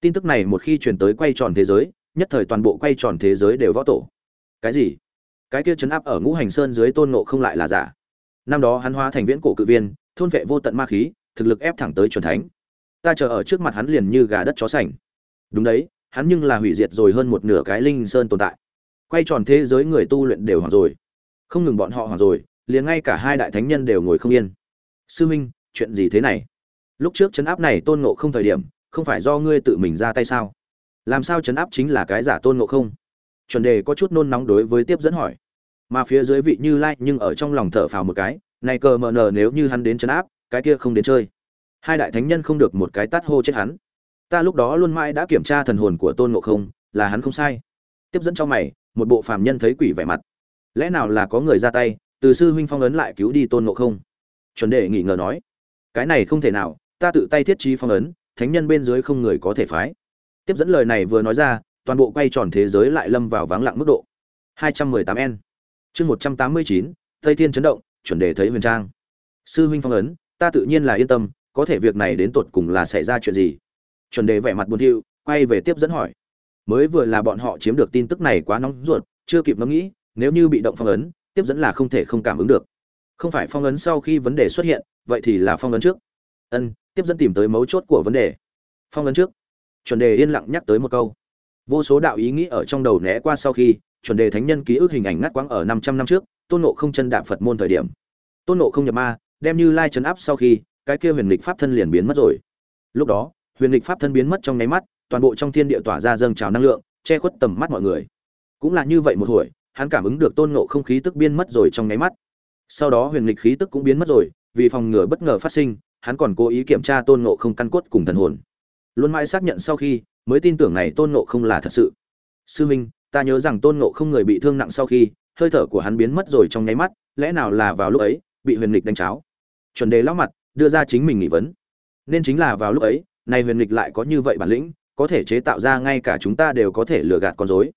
Tin tức này một khi truyền tới quay tròn thế giới, nhất thời toàn bộ quay tròn thế giới đều võ tổ. Cái gì? Cái kia chấn áp ở ngũ hành sơn dưới tôn ngộ không lại là giả? Năm đó hắn hóa thành viễn cổ cự viên, thôn vệ vô tận ma khí, thực lực ép thẳng tới chuẩn thánh. Ta chờ ở trước mặt hắn liền như gà đất chó sành. Đúng đấy, hắn nhưng là hủy diệt rồi hơn một nửa cái linh sơn tồn tại. Quay tròn thế giới người tu luyện đều hoảng rồi. Không ngừng bọn họ hoảng rồi, liền ngay cả hai đại thánh nhân đều ngồi không yên sư minh chuyện gì thế này? Lúc trước chấn áp này tôn ngộ không thời điểm, không phải do ngươi tự mình ra tay sao? Làm sao chấn áp chính là cái giả tôn ngộ không? Chuẩn đề có chút nôn nóng đối với tiếp dẫn hỏi. Mà phía dưới vị như lai nhưng ở trong lòng thở phào một cái, này cờ mờ nờ nếu như hắn đến chấn áp, cái kia không đến chơi. Hai đại thánh nhân không được một cái tát hô chết hắn. Ta lúc đó luôn mãi đã kiểm tra thần hồn của tôn ngộ không, là hắn không sai. Tiếp dẫn cho mày, một bộ phàm nhân thấy quỷ vẻ mặt. Lẽ nào là có người ra tay, từ sư huynh phong ấn lại cứu đi tôn ngộ không? Chuẩn đề nghỉ ngờ nói cái này không thể nào ta tự tay thiết trí phong ấn thánh nhân bên dưới không người có thể phái. Tiếp dẫn lời này vừa nói ra toàn bộ quay tròn thế giới lại lâm vào vắng lặng mức độ. 218 n. Chương 189, tây thiên chấn động chuẩn đề thấy huyền trang. Sư huynh phong ấn ta tự nhiên là yên tâm có thể việc này đến tột cùng là xảy ra chuyện gì? Chuẩn đề vẻ mặt buồn thiu quay về tiếp dẫn hỏi. Mới vừa là bọn họ chiếm được tin tức này quá nóng ruột chưa kịp ngẫm nghĩ nếu như bị động phong ấn tiếp dẫn là không thể không cảm ứng được không phải phong ấn sau khi vấn đề xuất hiện, vậy thì là phong ấn trước. Ân, tiếp dẫn tìm tới mấu chốt của vấn đề. Phong ấn trước. Chuẩn đề yên lặng nhắc tới một câu. Vô số đạo ý nghĩ ở trong đầu né qua sau khi, chuẩn đề thánh nhân ký ức hình ảnh ngắt quãng ở năm trăm năm trước, tôn nộ không chân đạm phật môn thời điểm. Tôn nộ không nhập ma, đem như lai chấn áp sau khi, cái kia huyền lịch pháp thân liền biến mất rồi. Lúc đó, huyền lịch pháp thân biến mất trong nháy mắt, toàn bộ trong thiên địa tỏa ra dâng trào năng lượng, che khuất tầm mắt mọi người. Cũng là như vậy một hồi, hắn cảm ứng được tôn nộ không khí tức biến mất rồi trong nháy mắt sau đó huyền lịch khí tức cũng biến mất rồi, vì phòng ngừa bất ngờ phát sinh, hắn còn cố ý kiểm tra tôn nộ không căn cốt cùng thần hồn. Luôn mãi xác nhận sau khi, mới tin tưởng này tôn nộ không là thật sự. Sư minh, ta nhớ rằng tôn nộ không người bị thương nặng sau khi, hơi thở của hắn biến mất rồi trong nháy mắt, lẽ nào là vào lúc ấy, bị huyền lịch đánh cháo? Chuẩn đề lão mặt, đưa ra chính mình nghị vấn. Nên chính là vào lúc ấy nay huyền lịch lại có như vậy bản lĩnh, có thể chế tạo ra ngay cả chúng ta đều có thể lừa gạt con dối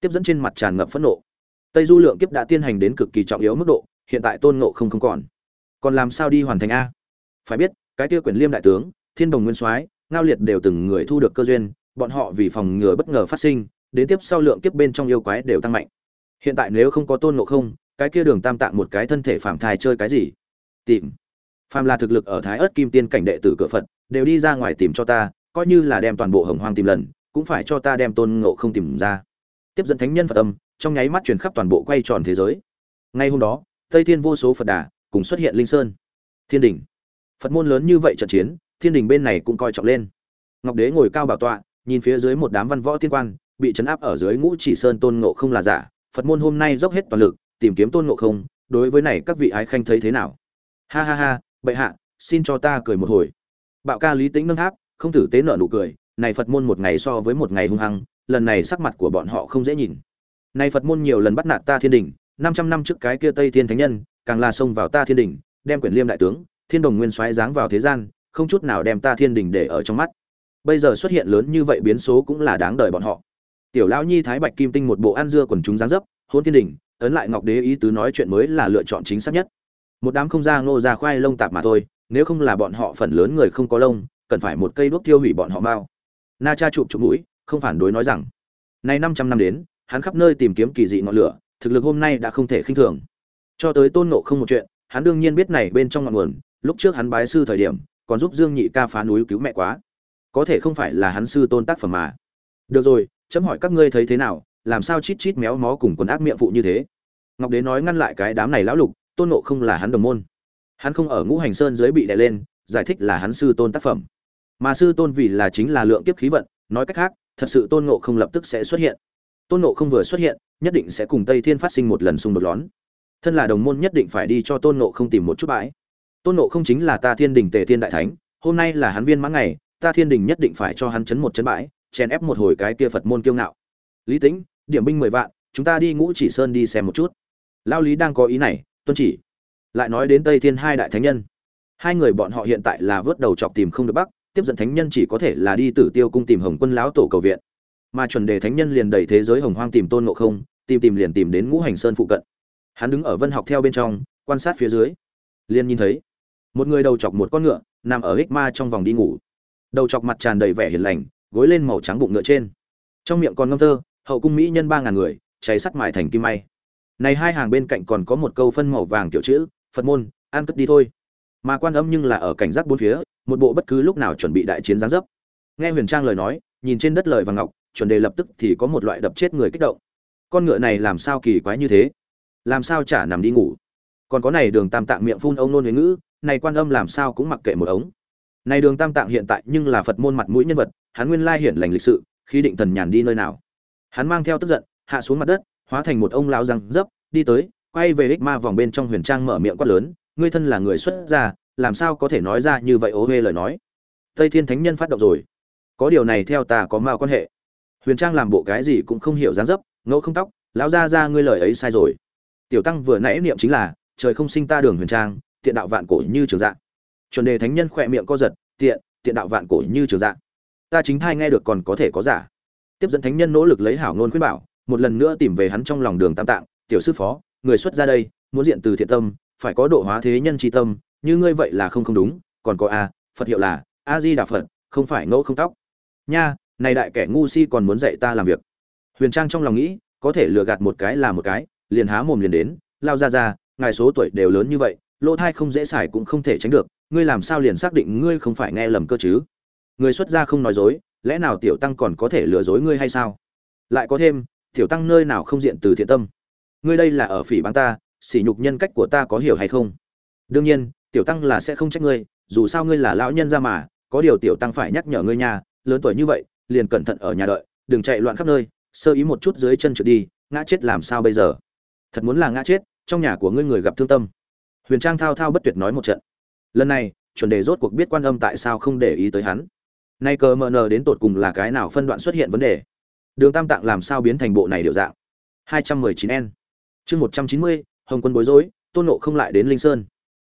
tiếp dẫn trên mặt tràn ngập phẫn nộ. Tây du lượng kiếp đã tiến hành đến cực kỳ trọng yếu mức độ hiện tại tôn ngộ không không còn. Còn làm sao đi hoàn thành a? Phải biết, cái kia quyền liêm đại tướng, thiên đồng nguyên soái, ngao liệt đều từng người thu được cơ duyên, bọn họ vì phòng ngừa bất ngờ phát sinh, đến tiếp sau lượng kiếp bên trong yêu quái đều tăng mạnh. Hiện tại nếu không có tôn ngộ không, cái kia đường tam tạng một cái thân thể phạm thai chơi cái gì? Tìm. Phàm là thực lực ở thái ớt kim tiên cảnh đệ tử cửa phật, đều đi ra ngoài tìm cho ta, coi như là đem toàn bộ hồng hoang tìm lần, cũng phải cho ta đem tôn ngộ không tìm ra. Tiếp dẫn thánh nhân phật âm, trong nháy mắt truyền khắp toàn bộ quay tròn thế giới. Ngay hôm đó tây thiên vô số phật đà cùng xuất hiện linh sơn. Thiên đình phật môn lớn như vậy trận chiến, thiên đình bên này cũng coi trọng lên. Ngọc đế ngồi cao bảo tọa, nhìn phía dưới một đám văn võ thiên quan, bị chấn áp ở dưới ngũ chỉ sơn tôn ngộ không là giả. Phật môn hôm nay dốc hết toàn lực, tìm kiếm tôn ngộ không, đối với này các vị ái khanh thấy thế nào? Ha ha ha, bệ hạ, xin cho ta cười một hồi. Bạo ca lý tính nâng tháp, không tử tế nợ nụ cười, này phật môn một ngày so với một ngày hung hăng, lần này sắc mặt của bọn họ không dễ nhìn. Này phật môn nhiều lần bắt nạt ta thiên đình năm trăm năm trước cái kia tây thiên thánh nhân, càng là xông vào ta thiên đình đem quyển liêm đại tướng, thiên đồng nguyên soái giáng vào thế gian, không chút nào đem ta thiên đình để ở trong mắt. Bây giờ xuất hiện lớn như vậy biến số cũng là đáng đời bọn họ. Tiểu lão nhi thái bạch kim tinh một bộ ăn dưa quần chúng dáng dấp, hôn thiên đình ấn lại ngọc đế ý tứ nói chuyện mới là lựa chọn chính xác nhất. Một đám không ra ngô ra khoai lông tạp mà thôi, nếu không là bọn họ phần lớn người không có lông, cần phải một cây đuốc tiêu hủy bọn họ mau. Na cha chụp chụp mũi, không phản đối nói rằng, nay năm trăm năm đến, hắn khắp nơi tìm kiếm kỳ dị ngọn lửa thực lực hôm nay đã không thể khinh thường. Cho tới tôn nộ không một chuyện, hắn đương nhiên biết này bên trong ngọn nguồn, lúc trước hắn bái sư thời điểm, còn giúp dương nhị ca phá núi cứu mẹ quá. Có thể không phải là hắn sư tôn tác phẩm mà. Được rồi, chấm hỏi các ngươi thấy thế nào, làm sao chít chít méo mó cùng quần ác miệng phụ như thế? Ngọc đế nói ngăn lại cái đám này lão lục, tôn nộ không là hắn đồng môn. Hắn không ở ngũ hành sơn dưới bị đè lên, giải thích là hắn sư tôn tác phẩm. Mà sư tôn vì là chính là lượng kiếp khí vận, nói cách khác, thật sự tôn ngộ không lập tức sẽ xuất hiện. Tôn ngộ không vừa xuất hiện nhất định sẽ cùng tây thiên phát sinh một lần xung đột lón. Thân là đồng môn nhất định phải đi cho tôn nộ không tìm một chút bãi. Tôn nộ không chính là ta thiên đình tề thiên đại thánh, hôm nay là hắn viên mãn ngày, ta thiên đình nhất định phải cho hắn chấn một chấn bãi, chèn ép một hồi cái kia phật môn kiêu ngạo. Lý tĩnh, điểm binh mười vạn, chúng ta đi ngũ chỉ sơn đi xem một chút. Lao lý đang có ý này, tuân chỉ. Lại nói đến tây thiên hai đại thánh nhân. Hai người bọn họ hiện tại là vớt đầu chọc tìm không được bắc, tiếp dẫn thánh nhân chỉ có thể là đi tử tiêu cung tìm hồng quân lão tổ cầu viện mà chuẩn đề thánh nhân liền đẩy thế giới hồng hoang tìm tôn ngộ không, tìm tìm liền tìm đến ngũ hành sơn phụ cận. Hắn đứng ở vân học theo bên trong, quan sát phía dưới. Liền nhìn thấy, một người đầu chọc một con ngựa, nằm ở hích ma trong vòng đi ngủ. Đầu chọc mặt tràn đầy vẻ hiền lành, gối lên màu trắng bụng ngựa trên. Trong miệng còn ngâm thơ, hậu cung mỹ nhân ba ngàn người, cháy sắt mài thành kim may. Này hai hàng bên cạnh còn có một câu phân màu vàng kiểu chữ, phật môn an cất đi thôi. Mà quan âm nhưng là ở cảnh giác bốn phía, một bộ bất cứ lúc nào chuẩn bị đại chiến giáng dấp. Nghe huyền trang lời nói, nhìn trên đất lời và ngọc chuẩn đề lập tức thì có một loại đập chết người kích động. Con ngựa này làm sao kỳ quái như thế? Làm sao chả nằm đi ngủ? Còn có này đường tam tạng miệng phun ông nôn huế ngữ, này quan âm làm sao cũng mặc kệ một ống. Này đường tam tạng hiện tại nhưng là phật môn mặt mũi nhân vật, hắn nguyên lai hiển lành lịch sự khi định thần nhàn đi nơi nào. Hắn mang theo tức giận, hạ xuống mặt đất, hóa thành một ông lão răng dấp, đi tới, quay về ích ma vòng bên trong huyền trang mở miệng quát lớn, ngươi thân là người xuất gia, làm sao có thể nói ra như vậy ố huê lời nói? Tây thiên thánh nhân phát động rồi. Có điều này theo ta có mao quan hệ huyền trang làm bộ cái gì cũng không hiểu dáng dấp, ngẫu không tóc, lão ra ra ngươi lời ấy sai rồi. Tiểu tăng vừa nãy niệm chính là, trời không sinh ta đường huyền trang, tiện đạo vạn cổ như trường dạng chuẩn đề thánh nhân khỏe miệng co giật, tiện tiện đạo vạn cổ như trường dạng ta chính thai nghe được còn có thể có giả. Tiếp dẫn thánh nhân nỗ lực lấy hảo ngôn khuyên bảo, một lần nữa tìm về hắn trong lòng đường tam tạng, tiểu sư phó, người xuất ra đây, muốn diện từ thiện tâm, phải có độ hóa thế nhân tri tâm, như ngươi vậy là không không đúng, còn có a, phật hiệu là a di đà phật, không phải ngẫu không tóc. Nha này đại kẻ ngu si còn muốn dạy ta làm việc. Huyền trang trong lòng nghĩ, có thể lừa gạt một cái là một cái, liền há mồm liền đến, lao ra ra, ngài số tuổi đều lớn như vậy, lỗ thai không dễ xài cũng không thể tránh được, ngươi làm sao liền xác định ngươi không phải nghe lầm cơ chứ? Người xuất gia không nói dối, lẽ nào tiểu tăng còn có thể lừa dối ngươi hay sao? Lại có thêm, tiểu tăng nơi nào không diện từ thiện tâm? Ngươi đây là ở phỉ báng ta, sỉ nhục nhân cách của ta có hiểu hay không? Đương nhiên, tiểu tăng là sẽ không trách ngươi, dù sao ngươi là lão nhân ra mà, có điều tiểu tăng phải nhắc nhở ngươi nhà lớn tuổi như vậy liền cẩn thận ở nhà đợi đừng chạy loạn khắp nơi sơ ý một chút dưới chân trượt đi ngã chết làm sao bây giờ? Thật muốn là ngã chết trong nhà của ngươi người gặp thương tâm. Huyền trang thao thao bất tuyệt nói một trận. Lần này chuẩn đề rốt cuộc biết quan âm tại sao không để ý tới hắn. Nay cờ mờ nờ đến tột cùng là cái nào phân đoạn xuất hiện vấn đề? Đường tam tạng làm sao biến thành bộ này điều dạng? 219 n. Chương 190, hồng quân bối rối tôn nộ không lại đến linh sơn.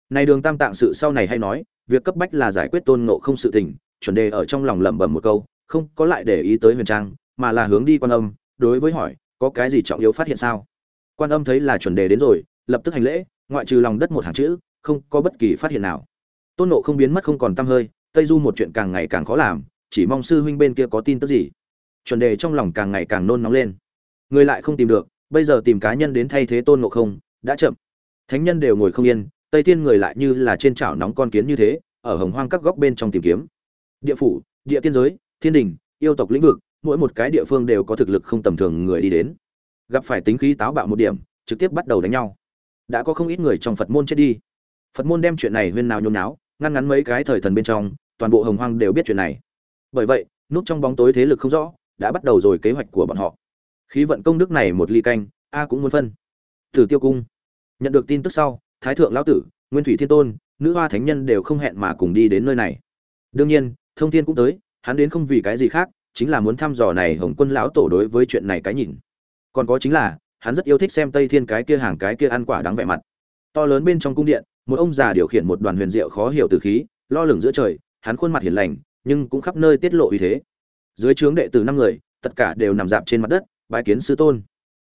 Này đường tam tạng sự sau này hay nói việc cấp bách là giải quyết tôn nộ không sự tình chuẩn đề ở trong lòng lẩm bẩm một câu không có lại để ý tới huyền trang, mà là hướng đi quan âm, đối với hỏi, có cái gì trọng yếu phát hiện sao? Quan âm thấy là chuẩn đề đến rồi, lập tức hành lễ, ngoại trừ lòng đất một hàng chữ, không có bất kỳ phát hiện nào. Tôn nộ không biến mất không còn t hơi, tây du một chuyện càng ngày càng khó làm, chỉ mong sư huynh bên kia có tin tức gì. Chuẩn đề trong lòng càng ngày càng nôn nóng lên. Người lại không tìm được, bây giờ tìm cá nhân đến thay thế tôn nộ không, đã chậm. Thánh nhân đều ngồi không yên, tây thiên người lại như là trên chảo nóng con kiến như thế, ở hồng hoang các góc bên trong tìm kiếm. Địa phủ, địa tiên giới thiên đình, yêu tộc lĩnh vực, mỗi một cái địa phương đều có thực lực không tầm thường người đi đến. Gặp phải tính khí táo bạo một điểm, trực tiếp bắt đầu đánh nhau. Đã có không ít người trong phật môn chết đi. Phật môn đem chuyện này huyên nào nhôn náo, ngăn ngắn mấy cái thời thần bên trong, toàn bộ hồng hoang đều biết chuyện này. Bởi vậy, núp trong bóng tối thế lực không rõ, đã bắt đầu rồi kế hoạch của bọn họ. Khí vận công đức này một ly canh, a cũng muốn phân. Tử tiêu cung. Nhận được tin tức sau, thái thượng lão tử, nguyên thủy thiên tôn, nữ hoa thánh nhân đều không hẹn mà cùng đi đến nơi này. Đương nhiên, thông thiên cũng tới hắn đến không vì cái gì khác, chính là muốn thăm dò này hồng quân lão tổ đối với chuyện này cái nhìn. Còn có chính là, hắn rất yêu thích xem tây thiên cái kia hàng cái kia ăn quả đáng vẻ mặt. To lớn bên trong cung điện, một ông già điều khiển một đoàn huyền diệu khó hiểu từ khí, lo lửng giữa trời, hắn khuôn mặt hiền lành, nhưng cũng khắp nơi tiết lộ uy thế. Dưới trướng đệ tử năm người, tất cả đều nằm dạp trên mặt đất, bái kiến sư tôn.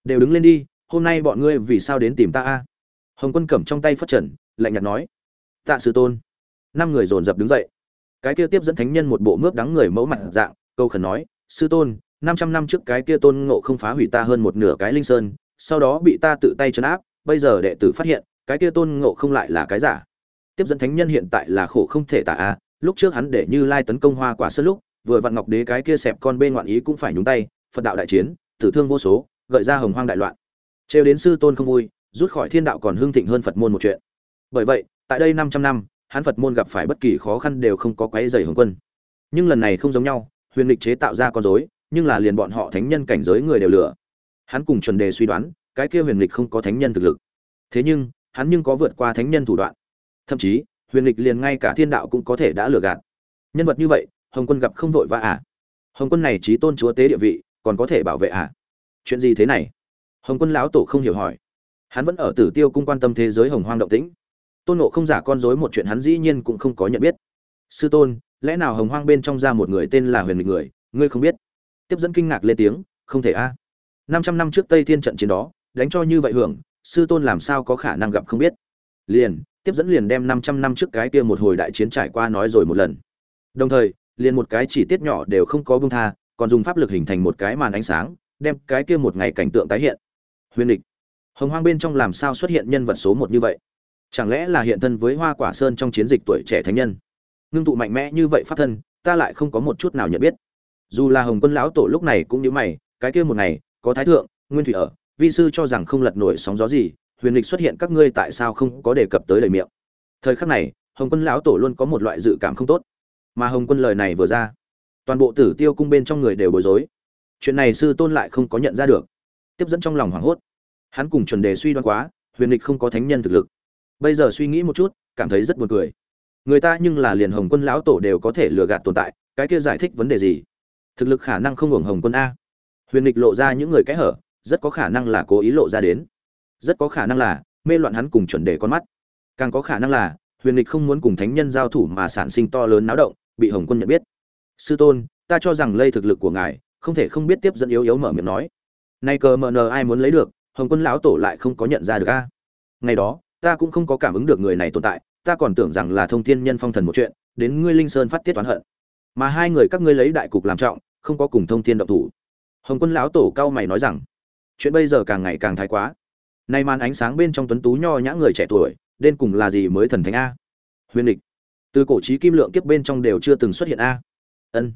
Đều đứng lên đi, hôm nay bọn ngươi vì sao đến tìm ta a? Hồng quân cầm trong tay phất trần, lạnh nhạt nói. Tạ sư tôn. Năm người dồn dập đứng dậy cái kia tiếp dẫn thánh nhân một bộ mướp đắng người mẫu mặt dạng, câu khẩn nói, sư tôn, năm trăm năm trước cái kia tôn ngộ không phá hủy ta hơn một nửa cái linh sơn, sau đó bị ta tự tay chấn áp, bây giờ đệ tử phát hiện, cái kia tôn ngộ không lại là cái giả. Tiếp dẫn thánh nhân hiện tại là khổ không thể tả a, lúc trước hắn để như lai tấn công hoa quả sơn lúc, vừa vặn ngọc đế cái kia xẹp con bên ngoạn ý cũng phải nhúng tay, phật đạo đại chiến, tử thương vô số, gợi ra hồng hoang đại loạn. Trêu đến sư tôn không vui, rút khỏi thiên đạo còn hưng thịnh hơn phật môn một chuyện. Bởi vậy, tại đây 500 năm hắn phật môn gặp phải bất kỳ khó khăn đều không có quấy rầy hồng quân. Nhưng lần này không giống nhau, huyền lịch chế tạo ra con rối, nhưng là liền bọn họ thánh nhân cảnh giới người đều lừa. Hắn cùng chuẩn đề suy đoán, cái kia huyền lịch không có thánh nhân thực lực. Thế nhưng, hắn nhưng có vượt qua thánh nhân thủ đoạn. Thậm chí, huyền lịch liền ngay cả thiên đạo cũng có thể đã lừa gạt. Nhân vật như vậy, hồng quân gặp không vội vã à? Hồng quân này trí tôn chúa tế địa vị, còn có thể bảo vệ à? Chuyện gì thế này? Hồng quân lão tổ không hiểu hỏi. Hắn vẫn ở tử tiêu cung quan tâm thế giới hồng hoang động tĩnh tôn nộ không giả con dối một chuyện hắn dĩ nhiên cũng không có nhận biết. Sư tôn, lẽ nào hồng hoang bên trong ra một người tên là huyền lịch người, ngươi không biết? Tiếp dẫn kinh ngạc lên tiếng, không thể a. À. năm trăm năm trước tây thiên trận chiến đó, đánh cho như vậy hưởng, sư tôn làm sao có khả năng gặp không biết? Liền, tiếp dẫn liền đem năm trăm năm trước cái kia một hồi đại chiến trải qua nói rồi một lần. Đồng thời, liền một cái chỉ tiết nhỏ đều không có bông tha, còn dùng pháp lực hình thành một cái màn ánh sáng, đem cái kia một ngày cảnh tượng tái hiện. Huyền lịch, hồng hoang bên trong làm sao xuất hiện nhân vật số một như vậy? Chẳng lẽ là hiện thân với hoa quả sơn trong chiến dịch tuổi trẻ thánh nhân? Ngưng tụ mạnh mẽ như vậy pháp thân, ta lại không có một chút nào nhận biết. Dù là hồng quân lão tổ lúc này cũng như mày, cái kia một ngày, có thái thượng, nguyên thủy ở, vi sư cho rằng không lật nổi sóng gió gì, huyền lịch xuất hiện các ngươi tại sao không có đề cập tới lời miệng? Thời khắc này, hồng quân lão tổ luôn có một loại dự cảm không tốt. Mà hồng quân lời này vừa ra, toàn bộ tử tiêu cung bên trong người đều bối rối. Chuyện này sư tôn lại không có nhận ra được. Tiếp dẫn trong lòng hoảng hốt. Hắn cùng chuẩn đề suy đoán quá, huyền lịch không có thánh nhân thực lực bây giờ suy nghĩ một chút, cảm thấy rất buồn cười. Người ta nhưng là liền hồng quân lão tổ đều có thể lừa gạt tồn tại, cái kia giải thích vấn đề gì? Thực lực khả năng không hưởng hồng quân a. Huyền lịch lộ ra những người kẽ hở, rất có khả năng là cố ý lộ ra đến. Rất có khả năng là, mê loạn hắn cùng chuẩn đề con mắt. Càng có khả năng là, huyền lịch không muốn cùng thánh nhân giao thủ mà sản sinh to lớn náo động, bị hồng quân nhận biết. Sư tôn, ta cho rằng lây thực lực của ngài, không thể không biết tiếp dẫn yếu yếu mở miệng nói. Nay cờ mờ nờ ai muốn lấy được, hồng quân lão tổ lại không có nhận ra được a. Ngày đó ta cũng không có cảm ứng được người này tồn tại, ta còn tưởng rằng là thông thiên nhân phong thần một chuyện, đến ngươi linh sơn phát tiết toán hận. Mà hai người các ngươi lấy đại cục làm trọng, không có cùng thông thiên động thủ. Hồng quân lão tổ cao mày nói rằng, chuyện bây giờ càng ngày càng thái quá. Nay màn ánh sáng bên trong tuấn tú nho nhã người trẻ tuổi, đến cùng là gì mới thần thánh a? Huyền địch từ cổ trí kim lượng kiếp bên trong đều chưa từng xuất hiện a. Ân.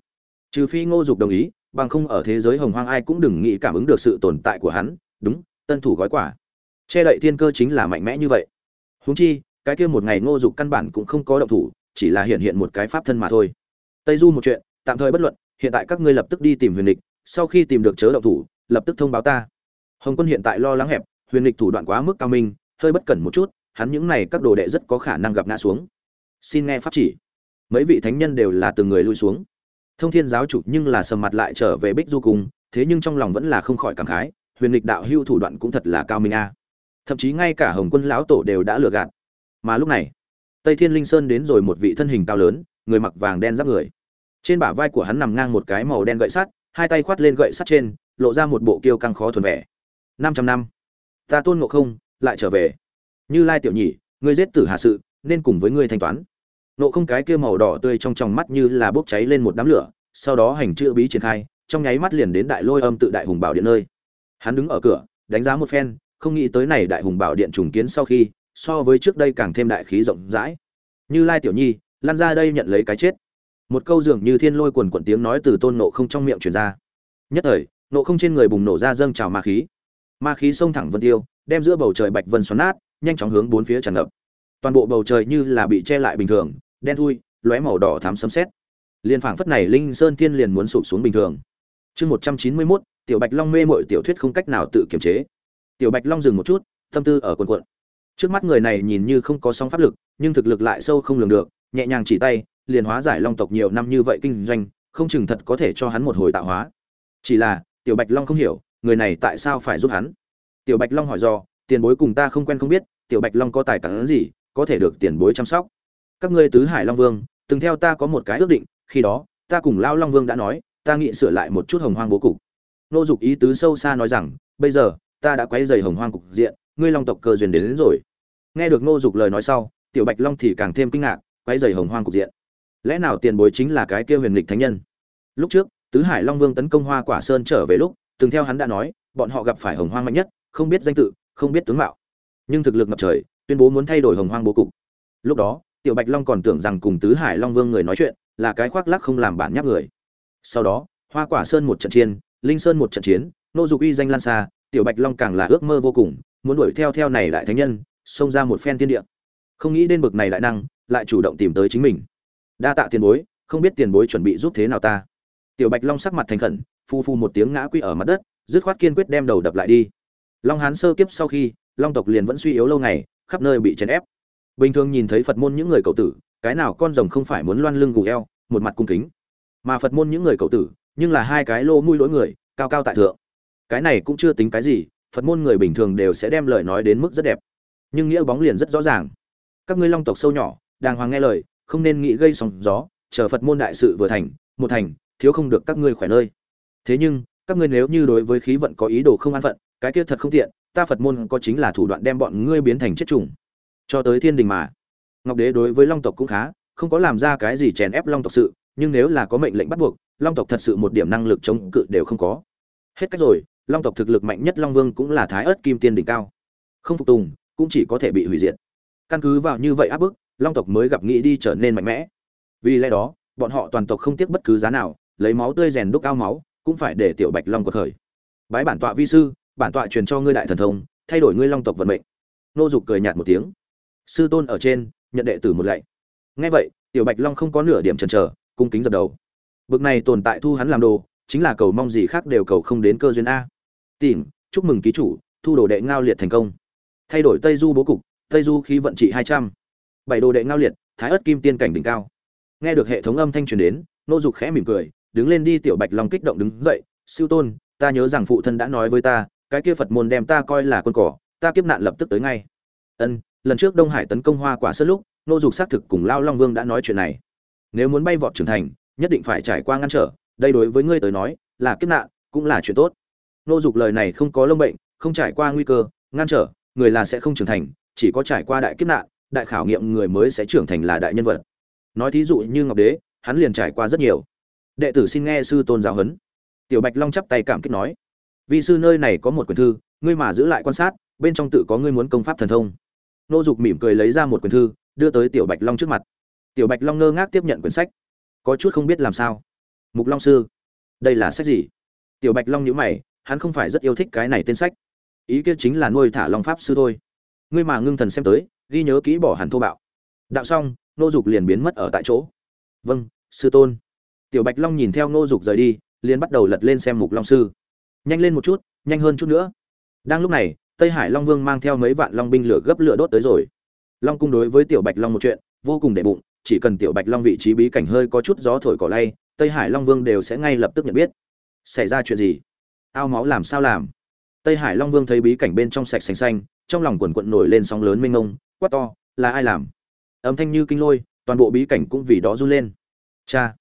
Trừ phi ngô dục đồng ý, bằng không ở thế giới hồng hoang ai cũng đừng nghĩ cảm ứng được sự tồn tại của hắn. Đúng, tân thủ gói quả che đậy thiên cơ chính là mạnh mẽ như vậy huống chi cái kia một ngày ngô dục căn bản cũng không có động thủ chỉ là hiện hiện một cái pháp thân mà thôi. Tây du một chuyện tạm thời bất luận hiện tại các ngươi lập tức đi tìm huyền Lịch, sau khi tìm được chớ động thủ lập tức thông báo ta. Hồng quân hiện tại lo lắng hẹp huyền Lịch thủ đoạn quá mức cao minh hơi bất cẩn một chút hắn những này các đồ đệ rất có khả năng gặp ngã xuống. Xin nghe pháp chỉ. Mấy vị thánh nhân đều là từng người lui xuống. Thông thiên giáo chủ nhưng là sầm mặt lại trở về bích du cùng thế nhưng trong lòng vẫn là không khỏi cảm khái huyền lịch đạo hưu thủ đoạn cũng thật là cao minh a thậm chí ngay cả hồng quân lão tổ đều đã lừa gạt. Mà lúc này, tây thiên linh sơn đến rồi một vị thân hình cao lớn, người mặc vàng đen giáp người. Trên bả vai của hắn nằm ngang một cái màu đen gậy sắt, hai tay khoát lên gậy sắt trên, lộ ra một bộ kiêu căng khó thuần vẻ. Năm trăm năm. Ta tôn ngộ không, lại trở về. Như lai tiểu nhị, ngươi giết tử hạ sự, nên cùng với ngươi thanh toán. Nộ không cái kia màu đỏ tươi trong tròng mắt như là bốc cháy lên một đám lửa, sau đó hành chữ bí triển khai, trong nháy mắt liền đến đại lôi âm tự đại hùng bảo điện nơi. Hắn đứng ở cửa, đánh giá một phen không nghĩ tới này đại hùng bảo điện trùng kiến sau khi so với trước đây càng thêm đại khí rộng rãi. Như lai tiểu nhi lan ra đây nhận lấy cái chết. Một câu dường như thiên lôi quần quận tiếng nói từ tôn nộ không trong miệng truyền ra. Nhất thời nộ không trên người bùng nổ ra dâng trào ma khí. Ma khí xông thẳng vân tiêu đem giữa bầu trời bạch vân xoắn nát nhanh chóng hướng bốn phía tràn ngập. Toàn bộ bầu trời như là bị che lại bình thường đen thui lóe màu đỏ thám sấm sét. Liên phảng phất này linh sơn thiên liền muốn sụp xuống bình thường. Chương một trăm chín mươi 191, tiểu bạch long mê mội tiểu thuyết không cách nào tự kiềm chế tiểu bạch long dừng một chút, tâm tư ở quần quận trước mắt người này nhìn như không có song pháp lực, nhưng thực lực lại sâu không lường được, nhẹ nhàng chỉ tay, liền hóa giải long tộc nhiều năm như vậy kinh doanh, không chừng thật có thể cho hắn một hồi tạo hóa. Chỉ là, tiểu bạch long không hiểu, người này tại sao phải giúp hắn? Tiểu bạch long hỏi do, tiền bối cùng ta không quen không biết, tiểu bạch long có tài cản gì, có thể được tiền bối chăm sóc. Các ngươi tứ hải long vương, từng theo ta có một cái ước định, khi đó, ta cùng lao long vương đã nói, ta nghĩ sửa lại một chút hồng hoang bố cục. Nô dục ý tứ sâu xa nói rằng, bây giờ ta đã quấy rầy hồng hoang cục diện ngươi long tộc cơ duyên đến, đến rồi. Nghe được nô dục lời nói sau tiểu bạch long thì càng thêm kinh ngạc quấy rầy hồng hoang cục diện. Lẽ nào tiền bối chính là cái kia huyền lịch thánh nhân? Lúc trước tứ hải long vương tấn công hoa quả sơn trở về lúc từng theo hắn đã nói bọn họ gặp phải hồng hoang mạnh nhất không biết danh tự không biết tướng mạo. Nhưng thực lực ngập trời tuyên bố muốn thay đổi hồng hoang bố cục. Lúc đó tiểu bạch long còn tưởng rằng cùng tứ hải long vương người nói chuyện là cái khoác lác không làm bản nháp người. Sau đó hoa quả sơn một trận chiến linh sơn một trận chiến nô dục uy danh lan xa tiểu bạch long càng là ước mơ vô cùng, muốn đuổi theo theo này đại thánh nhân, xông ra một phen tiên địa. Không nghĩ đến bực này đại năng, lại chủ động tìm tới chính mình. Đa tạ tiền bối, không biết tiền bối chuẩn bị giúp thế nào ta. Tiểu bạch long sắc mặt thành khẩn, phu phu một tiếng ngã quỵ ở mặt đất, dứt khoát kiên quyết đem đầu đập lại đi. Long hán sơ kiếp sau khi, long tộc liền vẫn suy yếu lâu ngày, khắp nơi bị chèn ép. Bình thường nhìn thấy phật môn những người cậu tử, cái nào con rồng không phải muốn loan lưng gù eo, một mặt cung kính. Mà phật môn những người cậu tử, nhưng là hai cái lô mùi lỗi người, cao cao tại thượng cái này cũng chưa tính cái gì, phật môn người bình thường đều sẽ đem lời nói đến mức rất đẹp. Nhưng nghĩa bóng liền rất rõ ràng. Các ngươi long tộc sâu nhỏ, đàng hoàng nghe lời, không nên nghĩ gây sóng gió, chờ phật môn đại sự vừa thành, một thành, thiếu không được các ngươi khỏe nơi. Thế nhưng, các ngươi nếu như đối với khí vận có ý đồ không an phận, cái kia thật không tiện, ta phật môn có chính là thủ đoạn đem bọn ngươi biến thành chết trùng cho tới thiên đình mà. Ngọc đế đối với long tộc cũng khá, không có làm ra cái gì chèn ép long tộc sự, nhưng nếu là có mệnh lệnh bắt buộc, long tộc thật sự một điểm năng lực chống cự đều không có. Hết cách rồi long tộc thực lực mạnh nhất long vương cũng là thái ớt kim tiên đỉnh cao. Không phục tùng, cũng chỉ có thể bị hủy diệt. Căn cứ vào như vậy áp bức, long tộc mới gặp nghĩ đi trở nên mạnh mẽ. Vì lẽ đó, bọn họ toàn tộc không tiếc bất cứ giá nào, lấy máu tươi rèn đúc ao máu, cũng phải để tiểu bạch long cuộc khởi. Bái bản tọa vi sư, bản tọa truyền cho ngươi đại thần thông, thay đổi ngươi long tộc vận mệnh. Nô dục cười nhạt một tiếng. Sư tôn ở trên, nhận đệ tử một lạy. Nghe vậy, tiểu bạch long không có nửa điểm chần chờ, cung kính dập đầu. Bực này tồn tại thu hắn làm đồ, chính là cầu mong gì khác đều cầu không đến cơ duyên a tìm, chúc mừng ký chủ, thu đồ đệ ngao liệt thành công. Thay đổi tây du bố cục, tây du khí vận trị hai trăm. Bảy đồ đệ ngao liệt, thái ớt kim tiên cảnh đỉnh cao. Nghe được hệ thống âm thanh truyền đến, nô dục khẽ mỉm cười, đứng lên đi tiểu bạch long kích động đứng dậy, siêu tôn, ta nhớ rằng phụ thân đã nói với ta, cái kia phật môn đem ta coi là con cỏ, ta kiếp nạn lập tức tới ngay. Ân, lần trước đông hải tấn công hoa quả sớt lúc, nô dục xác thực cùng lao long vương đã nói chuyện này. Nếu muốn bay vọt trưởng thành, nhất định phải trải qua ngăn trở, đây đối với ngươi tới nói, là kiếp nạn, cũng là chuyện tốt nô dục lời này không có lông bệnh, không trải qua nguy cơ, ngăn trở, người là sẽ không trưởng thành, chỉ có trải qua đại kiếp nạn, đại khảo nghiệm người mới sẽ trưởng thành là đại nhân vật. Nói thí dụ như ngọc đế, hắn liền trải qua rất nhiều. Đệ tử xin nghe sư tôn giáo huấn. Tiểu bạch long chắp tay cảm kích nói vì sư nơi này có một quyển thư, ngươi mà giữ lại quan sát, bên trong tự có ngươi muốn công pháp thần thông. Nô dục mỉm cười lấy ra một quyển thư, đưa tới tiểu bạch long trước mặt. Tiểu bạch long ngơ ngác tiếp nhận quyển sách. Có chút không biết làm sao. Mục long sư, đây là sách gì? Tiểu bạch long nhíu mày hắn không phải rất yêu thích cái này tên sách. Ý kia chính là nuôi thả long pháp sư thôi. Ngươi mà ngưng thần xem tới, ghi nhớ kỹ bỏ hẳn thô bạo. Đạo xong nô dục liền biến mất ở tại chỗ. Vâng sư tôn. Tiểu bạch long nhìn theo nô dục rời đi, liền bắt đầu lật lên xem mục long sư. Nhanh lên một chút, nhanh hơn chút nữa. Đang lúc này, tây hải long vương mang theo mấy vạn long binh lửa gấp lửa đốt tới rồi. Long cung đối với tiểu bạch long một chuyện, vô cùng đệ bụng, chỉ cần tiểu bạch long vị trí bí cảnh hơi có chút gió thổi cỏ lay, tây hải long vương đều sẽ ngay lập tức nhận biết. Xảy ra chuyện gì? Ao máu làm sao làm. Tây hải long vương thấy bí cảnh bên trong sạch xanh xanh, trong lòng quần quận nổi lên sóng lớn mênh ngông quát to, là ai làm? Âm thanh như kinh lôi, toàn bộ bí cảnh cũng vì đó run lên. Cha!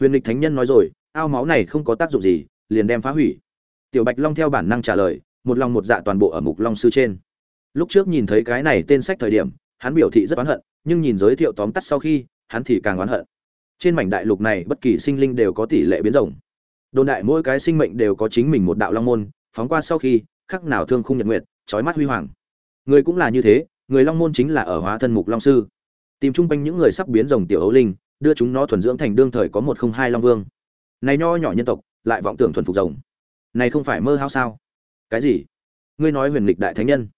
Huyền lịch thánh nhân nói rồi, ao máu này không có tác dụng gì, liền đem phá hủy. Tiểu bạch long theo bản năng trả lời, một lòng một dạ toàn bộ ở mục long sư trên. Lúc trước nhìn thấy cái này tên sách thời điểm, hắn biểu thị rất oán hận, nhưng nhìn giới thiệu tóm tắt sau khi, hắn thì càng oán hận. Trên mảnh đại lục này bất kỳ sinh linh đều có tỷ lệ biến rồng đồn đại mỗi cái sinh mệnh đều có chính mình một đạo long môn, phóng qua sau khi, khắc nào thương khung nhật nguyệt trói mắt huy hoàng. Người cũng là như thế, người long môn chính là ở hóa thân mục long sư. Tìm chung quanh những người sắp biến rồng tiểu ấu linh, đưa chúng nó thuần dưỡng thành đương thời có một không hai long vương. Này nho nhỏ nhân tộc, lại vọng tưởng thuần phục rồng. Này không phải mơ hao sao? Cái gì? Ngươi nói huyền lịch đại thánh nhân.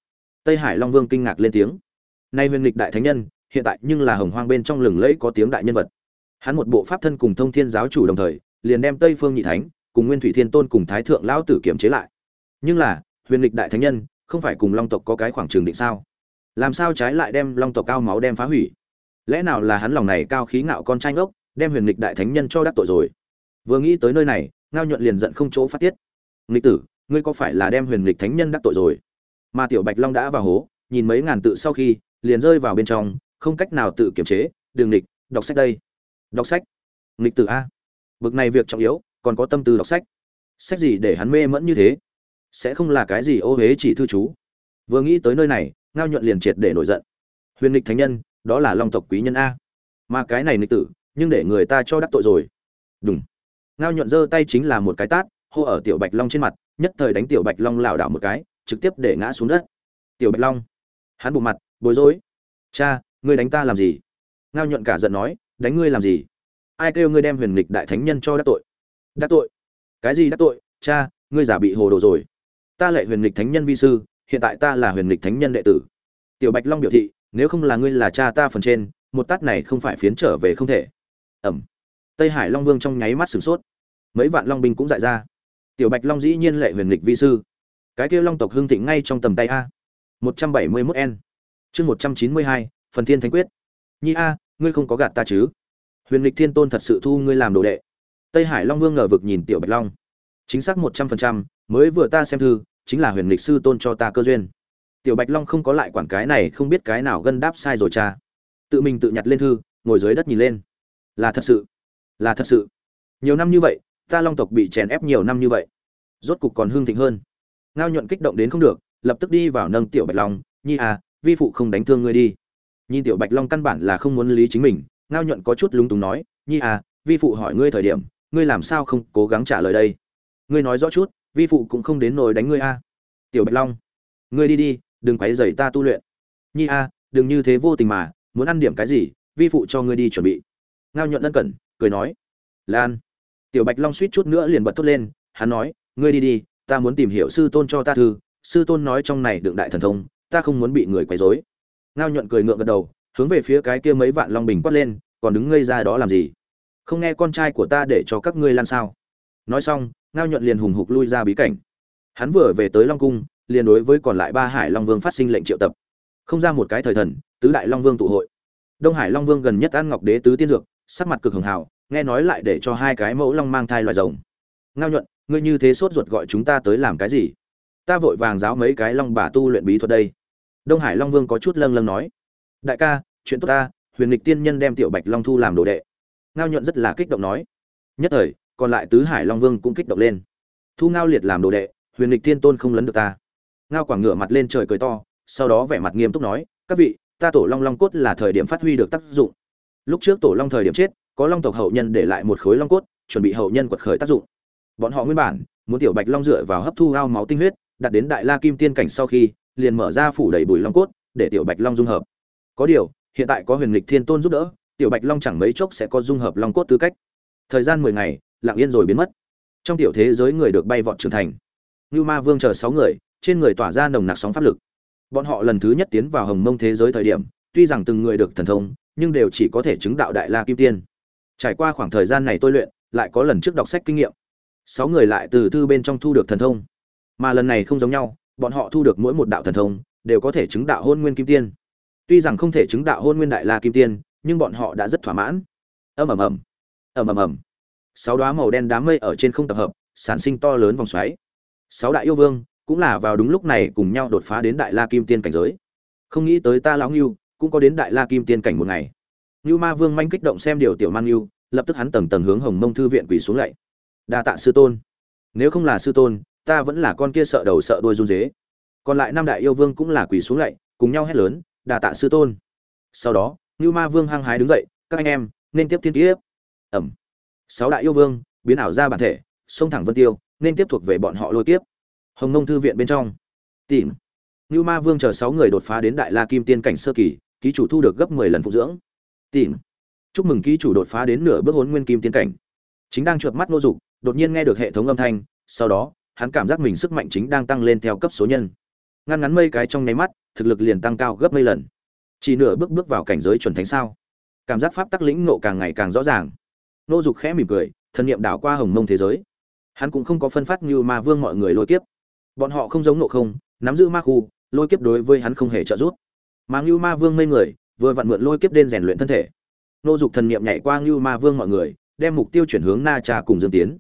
Tây hải long vương kinh ngạc lên tiếng. Nay huyền lịch đại thánh nhân, hiện tại nhưng là hồng hoang bên trong lừng lẫy có tiếng đại nhân vật. Hắn một bộ pháp thân cùng thông thiên giáo chủ đồng thời liền đem tây phương nhị thánh cùng nguyên thủy thiên tôn cùng thái thượng lão tử kiểm chế lại. Nhưng là, huyền lịch đại thánh nhân không phải cùng long tộc có cái khoảng trường định sao? Làm sao trái lại đem long tộc cao máu đem phá hủy? Lẽ nào là hắn lòng này cao khí ngạo con trai ngốc, đem huyền lịch đại thánh nhân cho đắc tội rồi? Vừa nghĩ tới nơi này, ngao nhuận liền giận không chỗ phát tiết. Nghịch tử, ngươi có phải là đem huyền lịch thánh nhân đắc tội rồi? Mà tiểu bạch long đã vào hố, nhìn mấy ngàn tự sau khi, liền rơi vào bên trong, không cách nào tự kiểm chế. Đường nghịch, đọc sách đây. Đọc sách. Nghịch tử a bực này việc trọng yếu, còn có tâm tư đọc sách. Sách gì để hắn mê mẫn như thế? Sẽ không là cái gì ô huế chỉ thư chú. Vừa nghĩ tới nơi này, ngao nhuận liền triệt để nổi giận. Huyền nghịch thánh nhân, đó là long tộc quý nhân a. Mà cái này nghịch tử, nhưng để người ta cho đắc tội rồi. Đúng ngao nhuận giơ tay chính là một cái tát, hô ở tiểu bạch long trên mặt, nhất thời đánh tiểu bạch long lảo đảo một cái, trực tiếp để ngã xuống đất. Tiểu bạch long. Hắn bụng mặt, bối rối. Cha, ngươi đánh ta làm gì? Ngao nhuận cả giận nói, đánh ngươi làm gì? Ai kêu ngươi đem huyền lịch đại thánh nhân cho đắc tội? Đắc tội? Cái gì đắc tội? Cha, ngươi giả bị hồ đồ rồi. Ta lệ huyền lịch thánh nhân vi sư, hiện tại ta là huyền lịch thánh nhân đệ tử. Tiểu bạch long biểu thị, nếu không là ngươi là cha ta phần trên, một tát này không phải phiến trở về không thể. Ẩm. Tây hải long vương trong nháy mắt sửng sốt. Mấy vạn long binh cũng dại ra. Tiểu bạch long dĩ nhiên lệ huyền lịch vi sư. Cái kia long tộc hương thịnh ngay trong tầm tay a. một trăm bảy mươi mốt n chương một trăm chín mươi hai, phần thiên thánh quyết. Nhi a, ngươi không có gạt ta chứ? Huyền lịch thiên tôn thật sự thu ngươi làm đồ đệ. Tây hải long vương ngờ vực nhìn tiểu bạch long. Chính xác một trăm phần trăm, mới vừa ta xem thư, chính là huyền lịch sư tôn cho ta cơ duyên. Tiểu bạch long không có lại quản cái này, không biết cái nào gân đáp sai rồi cha. Tự mình tự nhặt lên thư, ngồi dưới đất nhìn lên. Là thật sự. Là thật sự. Nhiều năm như vậy, ta long tộc bị chèn ép nhiều năm như vậy. Rốt cục còn hương thịnh hơn. Ngao nhuận kích động đến không được, lập tức đi vào nâng tiểu bạch long, nhi à vi phụ không đánh thương ngươi đi. Nhìn tiểu bạch long căn bản là không muốn lý chính mình ngao nhuận có chút lúng túng nói nhi à vi phụ hỏi ngươi thời điểm ngươi làm sao không cố gắng trả lời đây? Ngươi nói rõ chút vi phụ cũng không đến nồi đánh ngươi a à. tiểu bạch long ngươi đi đi đừng quấy rầy ta tu luyện. Nhi a à, đừng như thế vô tình mà muốn ăn điểm cái gì vi phụ cho ngươi đi chuẩn bị. Ngao nhuận ân cần cười nói lan. Tiểu bạch long suýt chút nữa liền bật thốt lên hắn nói ngươi đi đi ta muốn tìm hiểu sư tôn cho ta thư sư tôn nói trong này đựng đại thần thông ta không muốn bị người quấy rối. Ngao nhuận cười ngượng gật đầu hướng về phía cái kia mấy vạn long bình quát lên, còn đứng ngây ra đó làm gì? Không nghe con trai của ta để cho các ngươi lan sao? Nói xong, ngao nhuận liền hùng hục lui ra bí cảnh. Hắn vừa về tới long cung, liền đối với còn lại ba hải long vương phát sinh lệnh triệu tập. Không ra một cái thời thần, tứ đại long vương tụ hội. Đông hải long vương gần nhất ăn ngọc đế tứ tiên dược, sắc mặt cực hường hào, nghe nói lại để cho hai cái mẫu long mang thai loài rồng. Ngao nhuận, ngươi như thế sốt ruột gọi chúng ta tới làm cái gì? Ta vội vàng giáo mấy cái long bà tu luyện bí thuật đây. Đông hải long vương có chút lâng lâng nói đại ca, chuyện tốt ta, huyền lịch tiên nhân đem tiểu bạch long thu làm đồ đệ. Ngao nhuận rất là kích động nói. Nhất thời, còn lại tứ hải long vương cũng kích động lên. Thu ngao liệt làm đồ đệ, huyền lịch tiên tôn không lấn được ta. Ngao quảng ngửa mặt lên trời cười to, sau đó vẻ mặt nghiêm túc nói, các vị, ta tổ long long cốt là thời điểm phát huy được tác dụng. Lúc trước tổ long thời điểm chết, có long tộc hậu nhân để lại một khối long cốt, chuẩn bị hậu nhân quật khởi tác dụng. Bọn họ nguyên bản, muốn tiểu bạch long dựa vào hấp thu ao máu tinh huyết đặt đến đại la kim tiên cảnh sau khi, liền mở ra phủ đầy bùi long cốt, để tiểu bạch long dung hợp có điều, hiện tại có huyền lịch thiên tôn giúp đỡ, tiểu bạch long chẳng mấy chốc sẽ có dung hợp long cốt tư cách. Thời gian mười ngày, lặng yên rồi biến mất. Trong tiểu thế giới người được bay vọt trưởng thành. Như ma vương chờ sáu người, trên người tỏa ra nồng nặc sóng pháp lực. Bọn họ lần thứ nhất tiến vào hồng mông thế giới thời điểm, tuy rằng từng người được thần thông, nhưng đều chỉ có thể chứng đạo đại la kim tiên. Trải qua khoảng thời gian này tôi luyện, lại có lần trước đọc sách kinh nghiệm. Sáu người lại từ thư bên trong thu được thần thông. Mà lần này không giống nhau, bọn họ thu được mỗi một đạo thần thông, đều có thể chứng đạo hôn nguyên kim tiên tuy rằng không thể chứng đạo hôn nguyên đại la kim tiên, nhưng bọn họ đã rất thỏa mãn. Ầm ầm ầm. Ầm ầm ầm. Sáu đoá màu đen đám mây ở trên không tập hợp, sản sinh to lớn vòng xoáy. Sáu đại yêu vương cũng là vào đúng lúc này cùng nhau đột phá đến đại la kim tiên cảnh giới. Không nghĩ tới ta lão ngưu cũng có đến đại la kim tiên cảnh một ngày. Ngưu ma vương manh kích động xem điều tiểu man ngưu, lập tức hắn tầng tầng hướng hồng mông thư viện quỳ xuống lạy. Đa tạ sư tôn. Nếu không là sư tôn, ta vẫn là con kia sợ đầu sợ đuôi run dế còn lại năm đại yêu vương cũng là quỳ xuống lạy, cùng nhau hét lớn đa tạ sư tôn. Sau đó, ngưu ma vương hăng hái đứng dậy, các anh em, nên tiếp thiên kiếp. Ẩm. Sáu đại yêu vương, biến ảo ra bản thể, xông thẳng vân tiêu, nên tiếp thuộc về bọn họ lôi kiếp. Hồng nông thư viện bên trong. Tìm. Ngưu ma vương chờ sáu người đột phá đến đại la kim tiên cảnh sơ kỳ, ký chủ thu được gấp mười lần phụ dưỡng. Tìm. Chúc mừng ký chủ đột phá đến nửa bước hốn nguyên kim tiên cảnh. Chính đang trượt mắt nô dục, đột nhiên nghe được hệ thống âm thanh, sau đó, hắn cảm giác mình sức mạnh chính đang tăng lên theo cấp số nhân. Ngăn ngắn mây cái trong nháy mắt thực lực liền tăng cao gấp mấy lần. Chỉ nửa bước bước vào cảnh giới chuẩn thánh sao? Cảm giác pháp tắc lĩnh nộ càng ngày càng rõ ràng. Nô dục khẽ mỉm cười, thần niệm đảo qua hồng mông thế giới. Hắn cũng không có phân phát như ma vương mọi người lôi kiếp. Bọn họ không giống nộ không, nắm giữ ma khu, lôi kiếp đối với hắn không hề trợ giúp. Mà như ma vương mây người, vừa vặn mượn lôi kiếp đen rèn luyện thân thể. Nô dục thần niệm nhảy qua như ma vương mọi người, đem mục tiêu chuyển hướng na trà cùng dương tiến.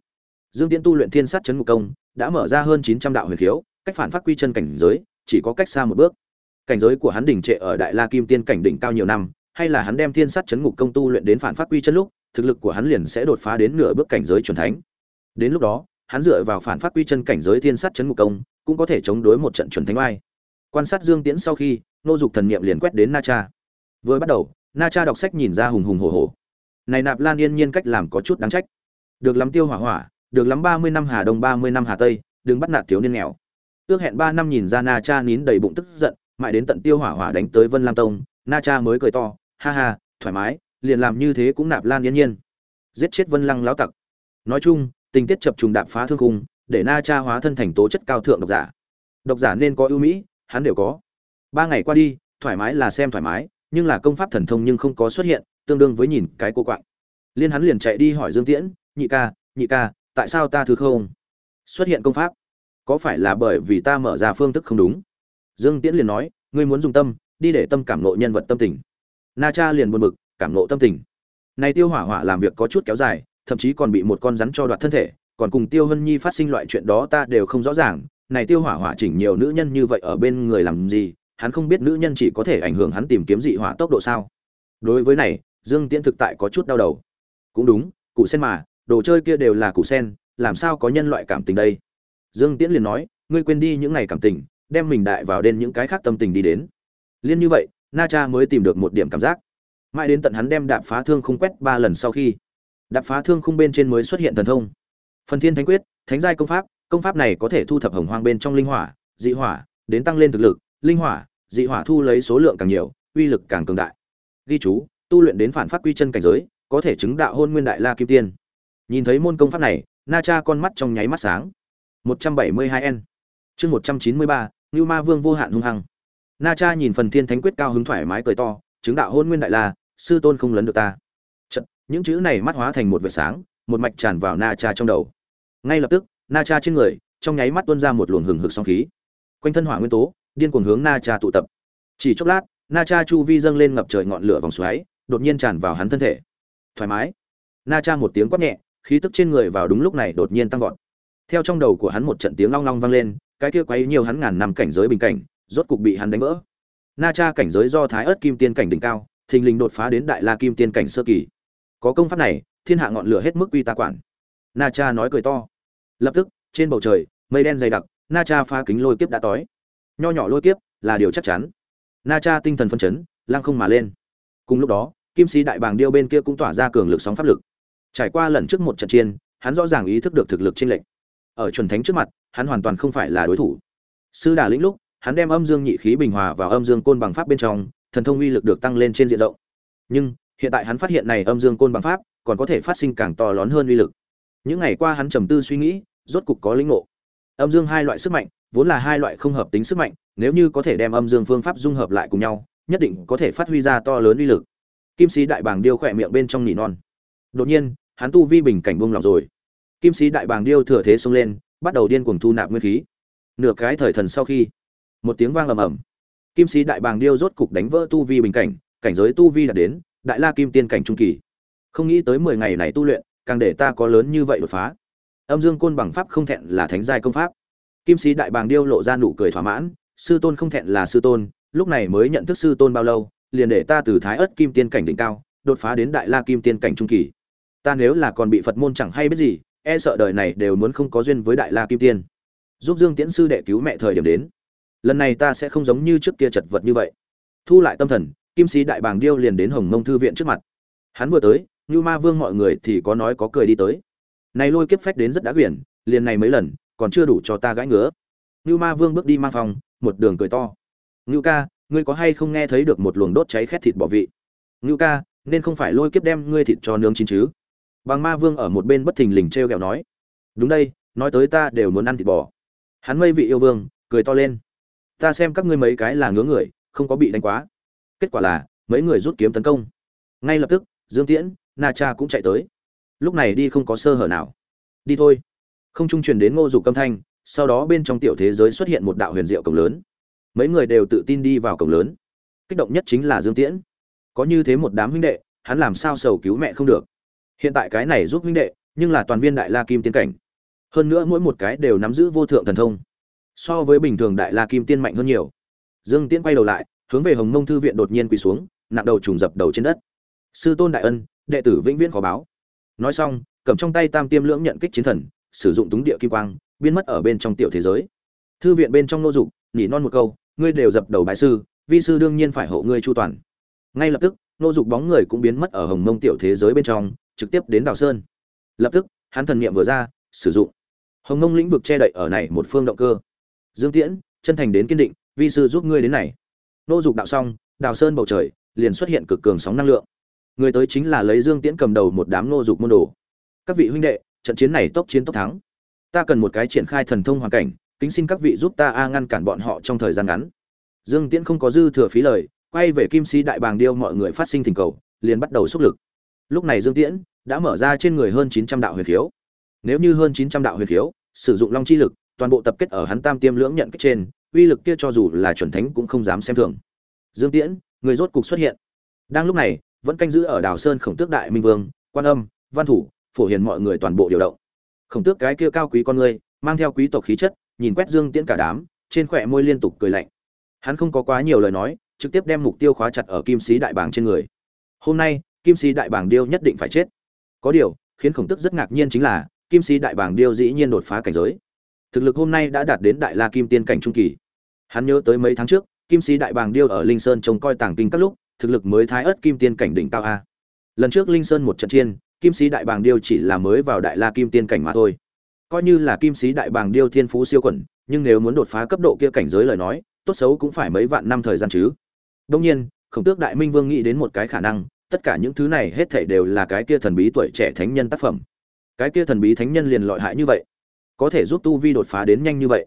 Dương tiến tu luyện thiên sát chấn ngục công, đã mở ra hơn chín trăm đạo huyền khiếu, cách phản phát quy chân cảnh giới, chỉ có cách xa một bước cảnh giới của hắn đỉnh trệ ở đại la kim tiên cảnh đỉnh cao nhiều năm, hay là hắn đem thiên sát chấn ngục công tu luyện đến phản phát quy chân lúc, thực lực của hắn liền sẽ đột phá đến nửa bước cảnh giới chuẩn thánh. Đến lúc đó, hắn dựa vào phản phát quy chân cảnh giới thiên sát chấn ngục công, cũng có thể chống đối một trận chuẩn thánh oai. Quan sát dương tiễn sau khi, nô dục thần niệm liền quét đến na cha. Vừa bắt đầu, na cha đọc sách nhìn ra hùng hùng hổ hổ. Này nạp lan yên nhiên cách làm có chút đáng trách. Được lắm tiêu hỏa hỏa, được lắm ba mươi năm hà đông, ba mươi năm hà tây, đừng bắt nạt thiếu niên nghèo. Ước hẹn ba năm nhìn ra na cha nín đầy bụng tức giận mãi đến tận tiêu hỏa hỏa đánh tới vân lam tông, na cha mới cười to, ha ha, thoải mái, liền làm như thế cũng nạp lan yên nhiên. Giết chết vân lăng lão tặc. Nói chung, tình tiết chập trùng đạp phá thương khung, để na cha hóa thân thành tố chất cao thượng độc giả. Độc giả nên có ưu mỹ, hắn đều có. Ba ngày qua đi, thoải mái là xem thoải mái, nhưng là công pháp thần thông nhưng không có xuất hiện, tương đương với nhìn cái cô quạng. Liên hắn liền chạy đi hỏi dương tiễn, nhị ca nhị ca, tại sao ta thứ không? Xuất hiện công pháp, có phải là bởi vì ta mở ra phương thức không đúng? Dương tiễn liền nói, ngươi muốn dùng tâm, đi để tâm cảm nộ nhân vật tâm tình. Na cha liền buồn bực, cảm nộ tâm tình. Này tiêu hỏa hỏa làm việc có chút kéo dài, thậm chí còn bị một con rắn cho đoạt thân thể, còn cùng tiêu hân nhi phát sinh loại chuyện đó ta đều không rõ ràng. Này tiêu hỏa hỏa chỉnh nhiều nữ nhân như vậy ở bên người làm gì, hắn không biết nữ nhân chỉ có thể ảnh hưởng hắn tìm kiếm dị hỏa tốc độ sao. Đối với này, dương tiễn thực tại có chút đau đầu. Cũng đúng cụ sen mà, đồ chơi kia đều là cụ sen, làm sao có nhân loại cảm tình đây? Dương tiễn liền nói, ngươi quên đi những ngày cảm tình đem mình đại vào đến những cái khác tâm tình đi đến. Liên như vậy na cha mới tìm được một điểm cảm giác. Mãi đến tận hắn đem đạp phá thương không quét ba lần sau khi đạp phá thương khung bên trên mới xuất hiện thần thông. Phần thiên thánh quyết thánh giai công pháp công pháp này có thể thu thập hồng hoang bên trong linh hỏa dị hỏa đến tăng lên thực lực linh hỏa dị hỏa thu lấy số lượng càng nhiều uy lực càng cường đại. Ghi chú tu luyện đến phản phát quy chân cảnh giới có thể chứng đạo hôn nguyên đại la kim tiên. Nhìn thấy môn công pháp này na cha con mắt trong nháy mắt sáng. 172 n. Chương 193, Nưu Ma Vương vô hạn hung hăng. Na Cha nhìn phần Thiên Thánh Quyết cao hứng thoải mái cười to, chứng đạo hôn nguyên đại la, sư tôn không lấn được ta. Chợt, những chữ này mắt hóa thành một vệt sáng, một mạch tràn vào Na Cha trong đầu. Ngay lập tức, Na Cha trên người, trong nháy mắt tuôn ra một luồng hừng hực sóng khí. Quanh thân hỏa nguyên tố, điên cuồng hướng Na Cha tụ tập. Chỉ chốc lát, Na Cha chu vi dâng lên ngập trời ngọn lửa vòng xoáy, đột nhiên tràn vào hắn thân thể. Thoải mái. Na Cha một tiếng quát nhẹ, khí tức trên người vào đúng lúc này đột nhiên tăng vọt. Theo trong đầu của hắn một trận tiếng long long vang lên, cái kia quấy nhiều hắn ngàn năm cảnh giới bình cảnh, rốt cục bị hắn đánh vỡ. Na Cha cảnh giới do Thái Ức Kim Tiên cảnh đỉnh cao, thình lình đột phá đến Đại La Kim Tiên cảnh sơ kỳ. Có công pháp này, thiên hạ ngọn lửa hết mức quy ta quản. Na Cha nói cười to. Lập tức, trên bầu trời, mây đen dày đặc, Na Cha phá kính lôi kiếp đã tối. Nho nhỏ lôi kiếp là điều chắc chắn. Na Cha tinh thần phấn chấn, lăng không mà lên. Cùng lúc đó, kim sĩ đại bàng điêu bên kia cũng tỏa ra cường lực sóng pháp lực trải qua lần trước một trận chiến hắn rõ ràng ý thức được thực lực trên lệnh ở chuẩn thánh trước mặt, hắn hoàn toàn không phải là đối thủ. Sư đà lĩnh lúc, hắn đem âm dương nhị khí bình hòa vào âm dương côn bằng pháp bên trong, thần thông uy lực được tăng lên trên diện rộng. Nhưng, hiện tại hắn phát hiện này âm dương côn bằng pháp còn có thể phát sinh càng to lớn hơn uy lực. Những ngày qua hắn trầm tư suy nghĩ, rốt cục có linh ngộ. Âm dương hai loại sức mạnh, vốn là hai loại không hợp tính sức mạnh, nếu như có thể đem âm dương phương pháp dung hợp lại cùng nhau, nhất định có thể phát huy ra to lớn uy lực. Kim sĩ đại bàng điêu khỏe miệng bên trong nỉ non. Đột nhiên, hắn tu vi bình cảnh buông lòng rồi kim sĩ đại bàng điêu thừa thế xông lên, bắt đầu điên cuồng thu nạp nguyên khí. Nửa cái thời thần sau khi, một tiếng vang ầm ầm. Kim sĩ đại bàng điêu rốt cục đánh vỡ tu vi bình cảnh cảnh giới tu vi đạt đến, đại la kim tiên cảnh trung kỳ. Không nghĩ tới mười ngày này tu luyện, càng để ta có lớn như vậy đột phá. Âm dương côn bằng pháp không thẹn là thánh giai công pháp. Kim sĩ đại bàng điêu lộ ra nụ cười thỏa mãn, sư tôn không thẹn là sư tôn, lúc này mới nhận thức sư tôn bao lâu, liền để ta từ thái ớt kim tiên cảnh đỉnh cao, đột phá đến đại la kim tiên cảnh trung kỳ. Ta nếu là còn bị phật môn chẳng hay biết gì e sợ đời này đều muốn không có duyên với đại la kim tiên. Giúp dương tiễn sư đệ cứu mẹ thời điểm đến. Lần này ta sẽ không giống như trước kia chật vật như vậy. Thu lại tâm thần, kim sĩ đại bàng điêu liền đến hồng mông thư viện trước mặt. Hắn vừa tới như ma vương mọi người thì có nói có cười đi tới. Này lôi kiếp phách đến rất đã quyển, liền này mấy lần, còn chưa đủ cho ta gãi ngứa. Như ma vương bước đi mang phòng, một đường cười to. Ngưu ca, ngươi có hay không nghe thấy được một luồng đốt cháy khét thịt bỏ vị? Ngưu ca, nên không phải lôi kiếp đem ngươi thịt cho nướng chín chứ? Bằng ma vương ở một bên bất thình lình treo gẹo nói, đúng đây, nói tới ta đều muốn ăn thịt bò. Hắn mây vị yêu vương, cười to lên, ta xem các ngươi mấy cái là ngứa người, không có bị đánh quá. Kết quả là, mấy người rút kiếm tấn công. Ngay lập tức, dương tiễn, na cha cũng chạy tới. Lúc này đi không có sơ hở nào. Đi thôi. Không trung truyền đến ngô dục âm thanh, sau đó bên trong tiểu thế giới xuất hiện một đạo huyền diệu cổng lớn. Mấy người đều tự tin đi vào cổng lớn. Kích động nhất chính là dương tiễn. Có như thế một đám huynh đệ, hắn làm sao sầu cứu mẹ không được? Hiện tại cái này giúp huynh đệ, nhưng là toàn viên đại la kim tiên cảnh. Hơn nữa mỗi một cái đều nắm giữ vô thượng thần thông. So với bình thường đại la kim tiên mạnh hơn nhiều. Dương tiễn quay đầu lại, hướng về hồng mông thư viện đột nhiên quỳ xuống, nặng đầu trùng dập đầu trên đất. Sư tôn đại ân, đệ tử vĩnh viễn khó báo. Nói xong, cầm trong tay tam tiêm lưỡng nhận kích chiến thần, sử dụng túng địa kim quang, biến mất ở bên trong tiểu thế giới. Thư viện bên trong nô dục nhỉ non một câu, ngươi đều dập đầu bái sư, vi sư đương nhiên phải hộ ngươi chu toàn. Ngay lập tức, nô dục bóng người cũng biến mất ở hồng mông tiểu thế giới bên trong trực tiếp đến đào sơn. Lập tức, hắn thần niệm vừa ra, sử dụng. Hồng mông lĩnh vực che đậy ở này một phương động cơ. Dương tiễn, chân thành đến kiên định, vi sư giúp ngươi đến này. Nô dục đạo xong, đào sơn bầu trời, liền xuất hiện cực cường sóng năng lượng. Người tới chính là lấy dương tiễn cầm đầu một đám nô dục môn đồ. Các vị huynh đệ, trận chiến này tốc chiến tốc thắng. Ta cần một cái triển khai thần thông hoàn cảnh, kính xin các vị giúp ta a ngăn cản bọn họ trong thời gian ngắn. Dương tiễn không có dư thừa phí lời, quay về kim sĩ đại bàng điêu mọi người phát sinh thỉnh cầu, liền bắt đầu xúc lực lúc này dương tiễn đã mở ra trên người hơn chín trăm đạo huyền khiếu. Nếu như hơn chín trăm đạo huyền khiếu sử dụng long chi lực, toàn bộ tập kết ở hắn tam tiêm lưỡng nhận kết trên, uy lực kia cho dù là chuẩn thánh cũng không dám xem thường. Dương tiễn, người rốt cục xuất hiện. Đang lúc này, vẫn canh giữ ở đào sơn khổng tước đại minh vương, quan âm, văn thủ, phổ hiền mọi người toàn bộ điều động. Khổng tước cái kia cao quý con người, mang theo quý tộc khí chất, nhìn quét dương tiễn cả đám, trên khỏe môi liên tục cười lạnh. Hắn không có quá nhiều lời nói, trực tiếp đem mục tiêu khóa chặt ở kim sĩ đại bàng trên người. Hôm nay kim sĩ đại bàng điêu nhất định phải chết. Có điều, khiến khổng tức rất ngạc nhiên chính là, kim sĩ đại bàng điêu dĩ nhiên đột phá cảnh giới. Thực lực hôm nay đã đạt đến đại la kim tiên cảnh trung kỳ. Hắn nhớ tới mấy tháng trước, kim sĩ đại bàng điêu ở linh sơn trông coi tàng kinh các lúc, thực lực mới thái ớt kim tiên cảnh đỉnh cao a. Lần trước linh sơn một trận chiên kim sĩ đại bàng điêu chỉ là mới vào đại la kim tiên cảnh mà thôi. Coi như là kim sĩ đại bàng điêu thiên phú siêu quẩn, nhưng nếu muốn đột phá cấp độ kia cảnh giới lời nói, tốt xấu cũng phải mấy vạn năm thời gian chứ. Đông nhiên, khổng tước đại minh vương nghĩ đến một cái khả năng tất cả những thứ này hết thảy đều là cái kia thần bí tuổi trẻ thánh nhân tác phẩm. Cái kia thần bí thánh nhân liền lọi hại như vậy, có thể giúp tu vi đột phá đến nhanh như vậy.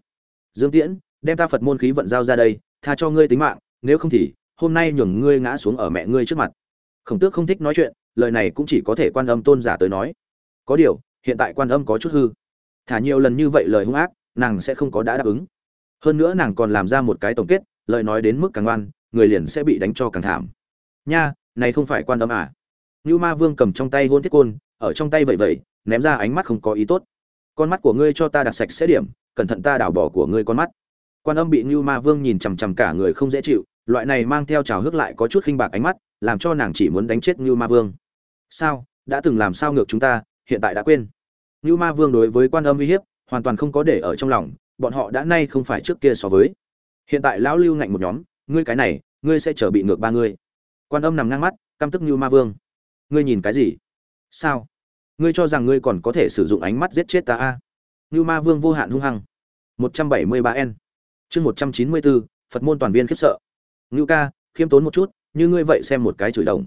Dương tiễn, đem ta phật môn khí vận giao ra đây, tha cho ngươi tính mạng, nếu không thì, hôm nay nhường ngươi ngã xuống ở mẹ ngươi trước mặt. Khổng tước không thích nói chuyện, lời này cũng chỉ có thể quan âm tôn giả tới nói. Có điều, hiện tại quan âm có chút hư. Thả nhiều lần như vậy lời hung ác, nàng sẽ không có đã đáp ứng. Hơn nữa nàng còn làm ra một cái tổng kết, lời nói đến mức càng ngoan, người liền sẽ bị đánh cho càng thảm. Nha này không phải quan âm à. Như ma vương cầm trong tay hôn thiết côn, ở trong tay vậy vậy ném ra ánh mắt không có ý tốt. Con mắt của ngươi cho ta đặt sạch sẽ điểm, cẩn thận ta đảo bỏ của ngươi con mắt. Quan âm bị như ma vương nhìn chằm chằm cả người không dễ chịu, loại này mang theo trào hước lại có chút khinh bạc ánh mắt, làm cho nàng chỉ muốn đánh chết như ma vương. Sao? Đã từng làm sao ngược chúng ta? Hiện tại đã quên. Như ma vương đối với quan âm uy hiếp, hoàn toàn không có để ở trong lòng, bọn họ đã nay không phải trước kia so với. Hiện tại lão lưu ngạnh một nhóm, ngươi cái này, ngươi sẽ trở bị ngược ba ngươi quan âm nằm ngang mắt căm tức như ma vương. Ngươi nhìn cái gì? Sao? Ngươi cho rằng ngươi còn có thể sử dụng ánh mắt giết chết ta a? À? như ma vương vô hạn hung hăng. 173 n chương 194, phật môn toàn viên khiếp sợ. Ngưu ca khiêm tốn một chút như ngươi vậy xem một cái chửi đồng.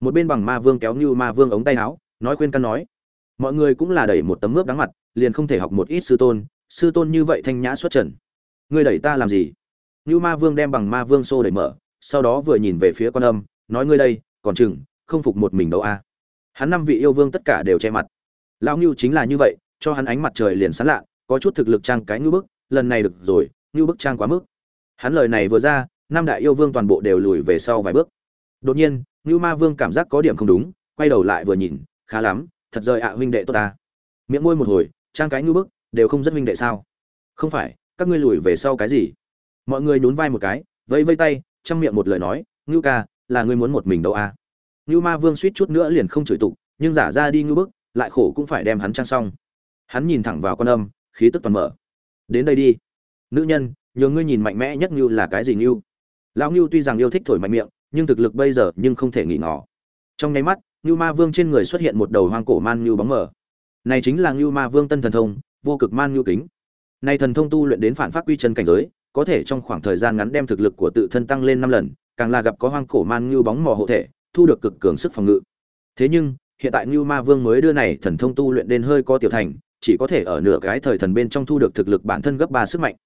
Một bên bằng ma vương kéo như ma vương ống tay áo nói khuyên căn nói. Mọi người cũng là đẩy một tấm ướp đáng mặt liền không thể học một ít sư tôn sư tôn như vậy thanh nhã xuất trần. Ngươi đẩy ta làm gì? Như ma vương đem bằng ma vương xô đẩy mở sau đó vừa nhìn về phía quan âm nói ngươi đây, còn chừng, không phục một mình đâu a. Hắn năm vị yêu vương tất cả đều che mặt. Lão ngưu chính là như vậy, cho hắn ánh mặt trời liền sán lạ, có chút thực lực trang cái ngưu bức, lần này được rồi, ngưu bức trang quá mức. Hắn lời này vừa ra, năm đại yêu vương toàn bộ đều lùi về sau vài bước. Đột nhiên, ngưu ma vương cảm giác có điểm không đúng, quay đầu lại vừa nhìn, khá lắm, thật rời ạ, huynh đệ tốt ta. Miệng môi một hồi, trang cái ngưu bức, đều không rất huynh đệ sao? Không phải, các ngươi lùi về sau cái gì? Mọi người nhún vai một cái, vẫy vây tay, trong miệng một lời nói, ngưu ca là ngươi muốn một mình đâu à ngưu ma vương suýt chút nữa liền không chửi tục, nhưng giả ra đi ngưu bức, lại khổ cũng phải đem hắn trang xong. Hắn nhìn thẳng vào con âm, khí tức toàn mở. Đến đây đi. Nữ nhân, nhờ ngươi nhìn mạnh mẽ nhất như là cái gì như lão ngưu tuy rằng yêu thích thổi mạnh miệng, nhưng thực lực bây giờ nhưng không thể nghỉ ngỏ trong nháy mắt, ngưu ma vương trên người xuất hiện một đầu hoang cổ man ngưu bóng mở này chính là ngưu ma vương tân thần thông, vô cực man ngưu kính. Này thần thông tu luyện đến phản phát quy chân cảnh giới, có thể trong khoảng thời gian ngắn đem thực lực của tự thân tăng lên năm lần càng là gặp có hoang cổ man như bóng mò hộ thể, thu được cực cường sức phòng ngự. Thế nhưng, hiện tại như ma vương mới đưa này thần thông tu luyện đến hơi có tiểu thành, chỉ có thể ở nửa cái thời thần bên trong thu được thực lực bản thân gấp ba sức mạnh.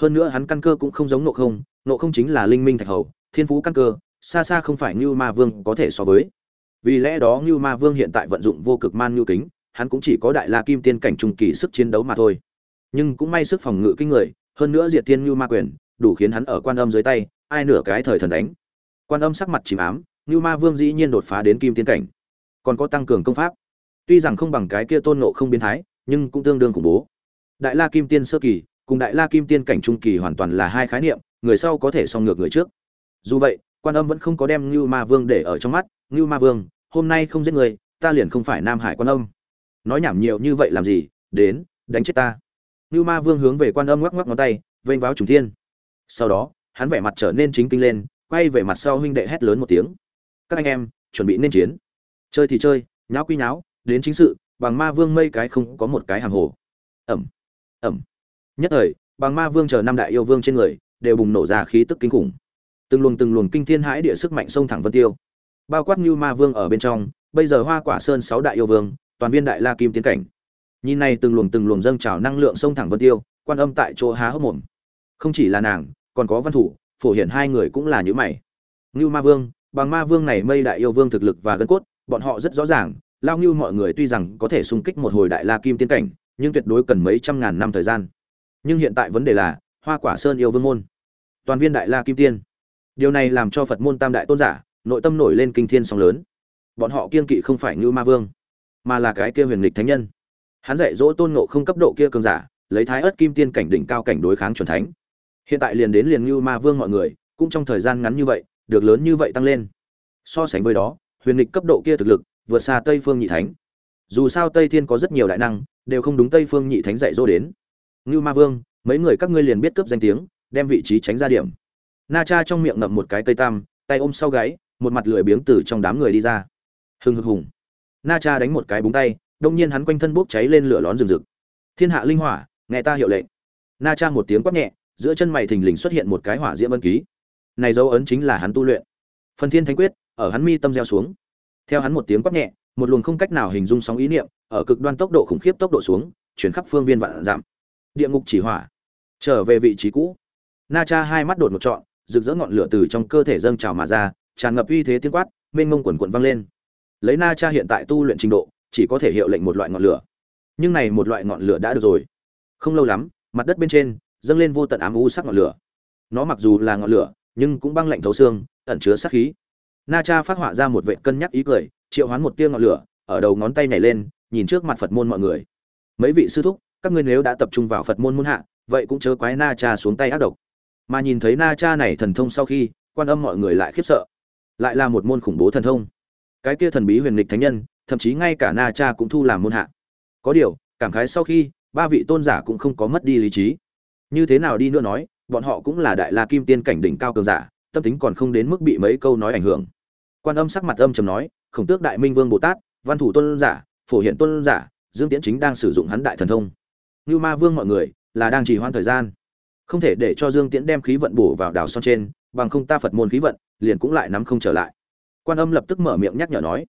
Hơn nữa hắn căn cơ cũng không giống nộ không nộ không chính là linh minh thạch hầu, thiên phú căn cơ, xa xa không phải như ma vương có thể so với. Vì lẽ đó như ma vương hiện tại vận dụng vô cực man nhu kính, hắn cũng chỉ có đại la kim tiên cảnh trung kỳ sức chiến đấu mà thôi. Nhưng cũng may sức phòng ngự kinh người, hơn nữa diệt thiên như ma quyền, đủ khiến hắn ở quan âm dưới tay ai nửa cái thời thần đánh. Quan âm sắc mặt chìm ám như ma vương dĩ nhiên đột phá đến kim tiên cảnh. Còn có tăng cường công pháp. Tuy rằng không bằng cái kia tôn nộ không biến thái, nhưng cũng tương đương khủng bố. Đại la kim tiên sơ kỳ, cùng đại la kim tiên cảnh trung kỳ hoàn toàn là hai khái niệm, người sau có thể song ngược người trước. Dù vậy, quan âm vẫn không có đem như ma vương để ở trong mắt. Như ma vương, hôm nay không giết người, ta liền không phải nam hải quan âm. Nói nhảm nhiều như vậy làm gì? Đến, đánh chết ta. Như ma vương hướng về quan âm ngoắc ngoắc ngón tay, vênh váo trùng thiên. Sau đó hắn vẻ mặt trở nên chính kinh lên, quay về mặt sau huynh đệ hét lớn một tiếng. Các anh em, chuẩn bị nên chiến. Chơi thì chơi, nháo quy nháo, đến chính sự, bằng ma vương mây cái không có một cái hàng hồ. Ẩm ẩm. Nhất thời, bằng ma vương chờ năm đại yêu vương trên người, đều bùng nổ ra khí tức kinh khủng. Từng luồng từng luồng kinh thiên hãi địa sức mạnh sông thẳng vân tiêu. Bao quát như ma vương ở bên trong, bây giờ hoa quả sơn sáu đại yêu vương, toàn viên đại la kim tiến cảnh. Nhìn này từng luồng từng luồng dâng trào năng lượng sông thẳng vân tiêu, quan âm tại chỗ há hốc mồm. Không chỉ là nàng còn có văn thủ, phổ hiển hai người cũng là những mày. Ngưu ma vương, bằng ma vương này mây đại yêu vương thực lực và gân cốt, bọn họ rất rõ ràng, lao ngưu mọi người tuy rằng có thể xung kích một hồi đại la kim tiến cảnh, nhưng tuyệt đối cần mấy trăm ngàn năm thời gian. Nhưng hiện tại vấn đề là, hoa quả sơn yêu vương môn. Toàn viên đại la kim tiên. Điều này làm cho phật môn tam đại tôn giả, nội tâm nổi lên kinh thiên sóng lớn. Bọn họ kiên kỵ không phải ngưu ma vương, mà là cái kia huyền lịch thánh nhân. Hắn dạy dỗ tôn ngộ không cấp độ kia cường giả, lấy thái ớt kim tiên cảnh đỉnh cao cảnh đối kháng chuẩn thánh hiện tại liền đến liền như ma vương mọi người, cũng trong thời gian ngắn như vậy, được lớn như vậy tăng lên. So sánh với đó, huyền lịch cấp độ kia thực lực, vượt xa tây phương nhị thánh. Dù sao tây thiên có rất nhiều đại năng, đều không đúng tây phương nhị thánh dạy dỗ đến. Ngưu ma vương, mấy người các ngươi liền biết cướp danh tiếng, đem vị trí tránh ra điểm. Na cha trong miệng ngậm một cái cây tam, tay ôm sau gáy, một mặt lười biếng từ trong đám người đi ra. Hừng hực hùng. Na cha đánh một cái búng tay, đông nhiên hắn quanh thân bốc cháy lên lửa lón rừng rực. Thiên hạ linh hỏa, nghe ta hiệu lệnh. Na cha một tiếng quát nhẹ giữa chân mày thình lình xuất hiện một cái hỏa diễm ân ký. Này dấu ấn chính là hắn tu luyện. Phần thiên thánh quyết, ở hắn mi tâm gieo xuống. Theo hắn một tiếng quát nhẹ, một luồng không cách nào hình dung sóng ý niệm, ở cực đoan tốc độ khủng khiếp tốc độ xuống, chuyển khắp phương viên vạn giảm. Địa ngục chỉ hỏa. Trở về vị trí cũ. Na cha hai mắt đột một trọn, rực rỡ ngọn lửa từ trong cơ thể dâng trào mà ra, tràn ngập uy thế tiếng quát, mênh mông quần quần vang lên. Lấy na cha hiện tại tu luyện trình độ, chỉ có thể hiệu lệnh một loại ngọn lửa. Nhưng này một loại ngọn lửa đã được rồi. Không lâu lắm, mặt đất bên trên dâng lên vô tận ám u sắc ngọn lửa. Nó mặc dù là ngọn lửa, nhưng cũng băng lạnh thấu xương, ẩn chứa sát khí. Na cha phát họa ra một vệ cân nhắc ý cười, triệu hoán một tia ngọn lửa, ở đầu ngón tay nhảy lên, nhìn trước mặt phật môn mọi người. Mấy vị sư thúc, các ngươi nếu đã tập trung vào phật môn môn hạ, vậy cũng chớ quái na cha xuống tay ác độc. Mà nhìn thấy na cha này thần thông sau khi, quan âm mọi người lại khiếp sợ. Lại là một môn khủng bố thần thông. Cái kia thần bí huyền lịch thánh nhân, thậm chí ngay cả na cha cũng thu làm môn hạ. Có điều, cảm khái sau khi, ba vị tôn giả cũng không có mất đi lý trí như thế nào đi nữa nói, bọn họ cũng là đại la kim tiên cảnh đỉnh cao cường giả, tâm tính còn không đến mức bị mấy câu nói ảnh hưởng. Quan âm sắc mặt âm trầm nói, khổng tước đại minh vương bồ tát, văn thủ tôn giả, phổ hiện tôn giả, dương tiễn chính đang sử dụng hắn đại thần thông. Như ma vương mọi người, là đang trì hoãn thời gian. Không thể để cho dương tiễn đem khí vận bổ vào đảo son trên, bằng không ta phật môn khí vận, liền cũng lại nắm không trở lại. Quan âm lập tức mở miệng nhắc nhở nói,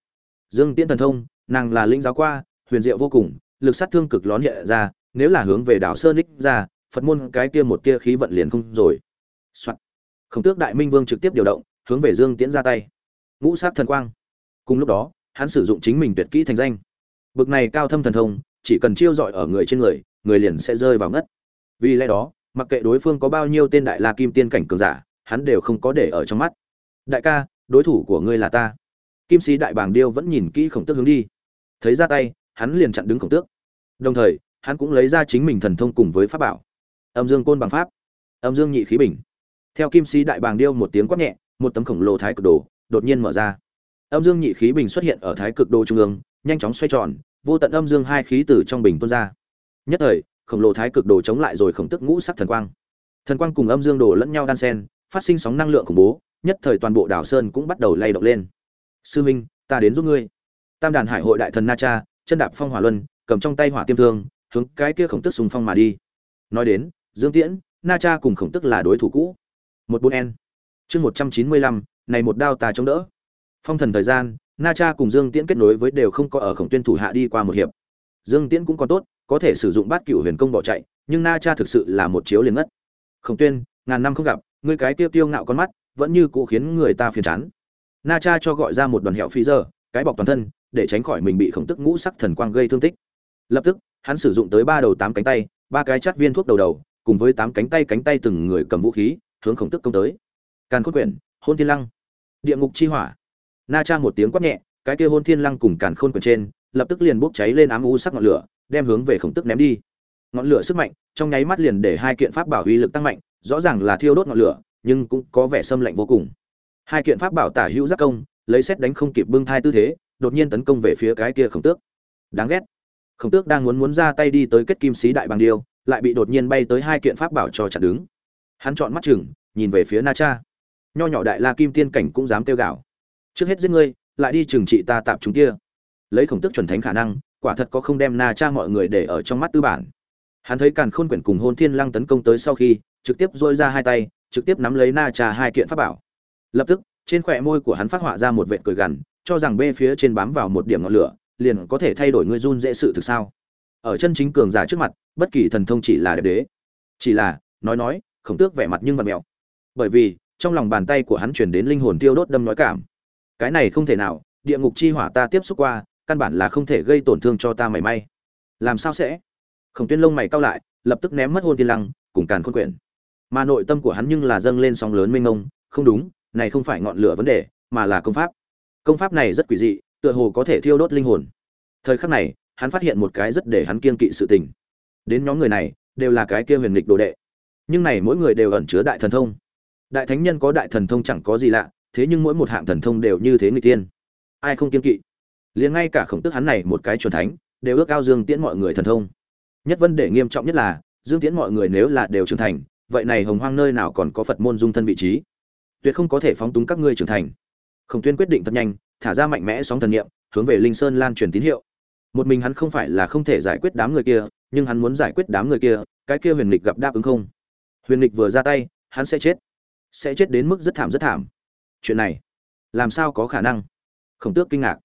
dương tiễn thần thông, nàng là linh giáo qua, huyền diệu vô cùng, lực sát thương cực lón hiện ra, nếu là hướng về đảo sơn ních ra phật môn cái kia một kia khí vận liền không rồi. Soạn. khổng tước đại minh vương trực tiếp điều động, hướng về dương tiễn ra tay. Ngũ sát thần quang. Cùng lúc đó, hắn sử dụng chính mình tuyệt kỹ thành danh. Bực này cao thâm thần thông, chỉ cần chiêu dọi ở người trên người người liền sẽ rơi vào ngất. Vì lẽ đó, mặc kệ đối phương có bao nhiêu tên đại la kim tiên cảnh cường giả, hắn đều không có để ở trong mắt. Đại ca, đối thủ của ngươi là ta. Kim sĩ đại bàng điêu vẫn nhìn kỹ khổng tước hướng đi. Thấy ra tay, hắn liền chặn đứng khổng tước. Đồng thời, hắn cũng lấy ra chính mình thần thông cùng với pháp bảo âm dương côn bằng pháp, âm dương nhị khí bình. Theo kim sĩ đại bàng điêu một tiếng quát nhẹ, một tấm khổng lồ thái cực đồ đột nhiên mở ra. Âm dương nhị khí bình xuất hiện ở thái cực đồ trung ương, nhanh chóng xoay tròn, vô tận âm dương hai khí từ trong bình tuôn ra. Nhất thời, khổng lồ thái cực đồ chống lại rồi khổng tức ngũ sắc thần quang. Thần quang cùng âm dương đồ lẫn nhau đan sen phát sinh sóng năng lượng khủng bố, nhất thời toàn bộ đảo sơn cũng bắt đầu lay động lên. Sư minh, ta đến giúp ngươi. Tam đàn hải hội đại thần na cha, chân đạp phong hỏa luân, cầm trong tay hỏa tiêm thương, hướng cái kia khổng tức sùng phong mà đi. Nói đến dương tiễn, na cha cùng khổng tức là đối thủ cũ. Một bốn n. Chương một trăm chín mươi lăm, này một đao ta chống đỡ. Phong thần thời gian, na cha cùng dương tiễn kết nối với đều không có ở khổng tuyên thủ hạ đi qua một hiệp. Dương tiễn cũng còn tốt, có thể sử dụng bát cựu huyền công bỏ chạy, nhưng na cha thực sự là một chiếu liền ngất. Khổng tuyên, ngàn năm không gặp, ngươi cái tiêu tiêu ngạo con mắt, vẫn như cũ khiến người ta phiền chán. Na cha cho gọi ra một đoàn hẹo phi giờ cái bọc toàn thân, để tránh khỏi mình bị khổng tức ngũ sắc thần quang gây thương tích. Lập tức, hắn sử dụng tới ba đầu tám cánh tay, ba cái chát viên thuốc đầu đầu cùng với tám cánh tay cánh tay từng người cầm vũ khí, hướng khổng tức công tới. Càn khôn quyển, hôn thiên lăng. Địa ngục chi hỏa. Na cha một tiếng quát nhẹ, cái kia hôn thiên lăng cùng càn khôn quyển trên, lập tức liền bốc cháy lên ám u sắc ngọn lửa, đem hướng về khổng tức ném đi. Ngọn lửa sức mạnh, trong nháy mắt liền để hai kiện pháp bảo uy lực tăng mạnh, rõ ràng là thiêu đốt ngọn lửa, nhưng cũng có vẻ xâm lạnh vô cùng. Hai kiện pháp bảo tả hữu giác công, lấy xét đánh không kịp bưng thai tư thế, đột nhiên tấn công về phía cái kia khổng tước. Đáng ghét. Khổng tước đang muốn muốn ra tay đi tới kết kim sĩ đại bằng điêu lại bị đột nhiên bay tới hai kiện pháp bảo cho chặn đứng. Hắn chọn mắt chừng, nhìn về phía na cha. Nho nhỏ đại la kim tiên cảnh cũng dám kêu gào. Trước hết giết ngươi, lại đi trừng trị ta tạm chúng kia. Lấy khổng tức chuẩn thánh khả năng, quả thật có không đem na cha mọi người để ở trong mắt tư bản. Hắn thấy càn khôn quyển cùng hôn thiên lăng tấn công tới sau khi, trực tiếp dôi ra hai tay, trực tiếp nắm lấy na cha hai kiện pháp bảo. Lập tức, trên khỏe môi của hắn phát họa ra một vệt cười gằn, cho rằng bê phía trên bám vào một điểm ngọn lửa, liền có thể thay đổi ngươi run dễ sự thực sao? Ở chân chính cường giả trước mặt, bất kỳ thần thông chỉ là đẹp đế. Chỉ là, nói nói, khổng tước vẻ mặt nhưng vật mẹo. Bởi vì, trong lòng bàn tay của hắn chuyển đến linh hồn tiêu đốt đâm nói cảm. Cái này không thể nào, địa ngục chi hỏa ta tiếp xúc qua, căn bản là không thể gây tổn thương cho ta mảy may. Làm sao sẽ? Khổng tuyên lông mày cao lại, lập tức ném mất hôn tiên lăng, cùng càn khôn quyển. Mà nội tâm của hắn nhưng là dâng lên sóng lớn mênh mông, không đúng, này không phải ngọn lửa vấn đề, mà là công pháp. Công pháp này rất quỷ dị, tựa hồ có thể thiêu đốt linh hồn. Thời khắc này hắn phát hiện một cái rất để hắn kiên kỵ sự tình. Đến nhóm người này, đều là cái kia huyền lịch đồ đệ. Nhưng này mỗi người đều ẩn chứa đại thần thông. Đại thánh nhân có đại thần thông chẳng có gì lạ, thế nhưng mỗi một hạng thần thông đều như thế nghịch tiên ai không kiên kỵ? Liền ngay cả khổng tức hắn này một cái chuẩn thánh, đều ước ao dương tiễn mọi người thần thông. Nhất vấn đề nghiêm trọng nhất là, dương tiễn mọi người nếu là đều trưởng thành, vậy này hồng hoang nơi nào còn có phật môn dung thân vị trí? Tuyệt không có thể phóng túng các ngươi trưởng thành. Khổng tuyên quyết định thật nhanh, thả ra mạnh mẽ sóng thần niệm, hướng về linh sơn lan truyền tín hiệu một mình hắn không phải là không thể giải quyết đám người kia, nhưng hắn muốn giải quyết đám người kia, cái kia huyền lịch gặp đáp ứng không? Huyền lịch vừa ra tay, hắn sẽ chết. Sẽ chết đến mức rất thảm rất thảm. Chuyện này, làm sao có khả năng? Khổng tước kinh ngạc.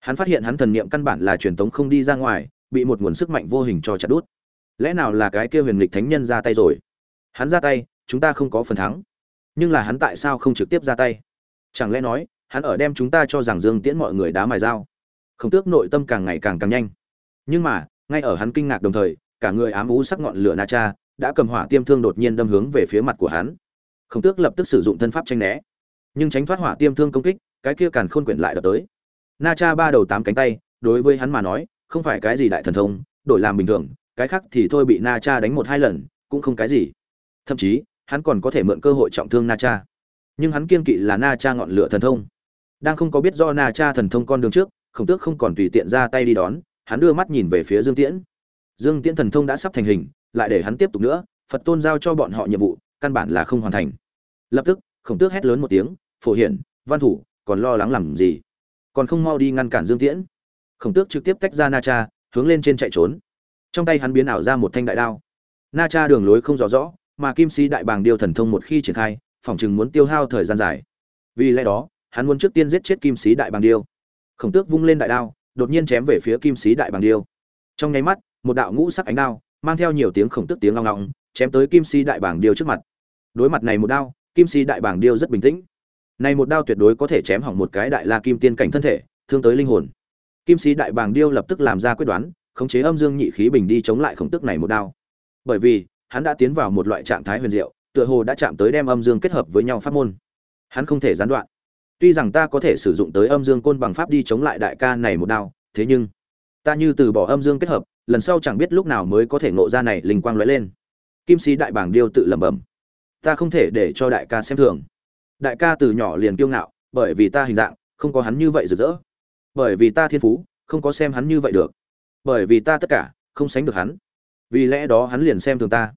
Hắn phát hiện hắn thần niệm căn bản là truyền tống không đi ra ngoài, bị một nguồn sức mạnh vô hình cho chặt đút. Lẽ nào là cái kia huyền lịch thánh nhân ra tay rồi? Hắn ra tay, chúng ta không có phần thắng. Nhưng là hắn tại sao không trực tiếp ra tay? Chẳng lẽ nói, hắn ở đem chúng ta cho rằng dương tiễn mọi người đá mài dao? Khổng tước nội tâm càng ngày càng càng nhanh. Nhưng mà, ngay ở hắn kinh ngạc đồng thời, cả người ám ú sắc ngọn lửa na cha đã cầm hỏa tiêm thương đột nhiên đâm hướng về phía mặt của hắn. Khổng tước lập tức sử dụng thân pháp tranh né. Nhưng tránh thoát hỏa tiêm thương công kích, cái kia càn khôn quyển lại đập tới. Na cha ba đầu tám cánh tay, đối với hắn mà nói, không phải cái gì đại thần thông, đổi làm bình thường, cái khác thì thôi bị na cha đánh một hai lần, cũng không cái gì. Thậm chí, hắn còn có thể mượn cơ hội trọng thương na cha. Nhưng hắn kiên kỵ là na cha ngọn lửa thần thông. Đang không có biết do na cha thần thông con đường trước khổng tước không còn tùy tiện ra tay đi đón, hắn đưa mắt nhìn về phía dương tiễn. Dương tiễn thần thông đã sắp thành hình, lại để hắn tiếp tục nữa, phật tôn giao cho bọn họ nhiệm vụ, căn bản là không hoàn thành. Lập tức, khổng tước hét lớn một tiếng, phổ hiển, văn thủ, còn lo lắng làm gì? Còn không mau đi ngăn cản dương tiễn. Khổng tước trực tiếp tách ra na cha, hướng lên trên chạy trốn. Trong tay hắn biến ảo ra một thanh đại đao. Na cha đường lối không rõ rõ, mà kim sĩ đại bàng điêu thần thông một khi triển khai phỏng chừng muốn tiêu hao thời gian dài. Vì lẽ đó, hắn muốn trước tiên giết chết kim sĩ đại bàng điêu khổng tước vung lên đại đao, đột nhiên chém về phía kim sĩ đại bàng điêu. Trong nháy mắt, một đạo ngũ sắc ánh đao, mang theo nhiều tiếng khổng tước tiếng long ngọng, chém tới kim sĩ đại bàng điêu trước mặt. Đối mặt này một đao, kim sĩ đại bàng điêu rất bình tĩnh. Này một đao tuyệt đối có thể chém hỏng một cái đại la kim tiên cảnh thân thể, thương tới linh hồn. Kim sĩ đại bàng điêu lập tức làm ra quyết đoán, khống chế âm dương nhị khí bình đi chống lại khổng tước này một đao. Bởi vì, hắn đã tiến vào một loại trạng thái huyền diệu, tựa hồ đã chạm tới đem âm dương kết hợp với nhau pháp môn. Hắn không thể gián đoạn tuy rằng ta có thể sử dụng tới âm dương côn bằng pháp đi chống lại đại ca này một đao, thế nhưng, ta như từ bỏ âm dương kết hợp, lần sau chẳng biết lúc nào mới có thể ngộ ra này linh quang lóe lên. Kim sĩ đại bảng điêu tự lẩm bẩm. Ta không thể để cho đại ca xem thường. Đại ca từ nhỏ liền kiêu ngạo, bởi vì ta hình dạng, không có hắn như vậy rực rỡ. Bởi vì ta thiên phú, không có xem hắn như vậy được. Bởi vì ta tất cả, không sánh được hắn. Vì lẽ đó hắn liền xem thường ta.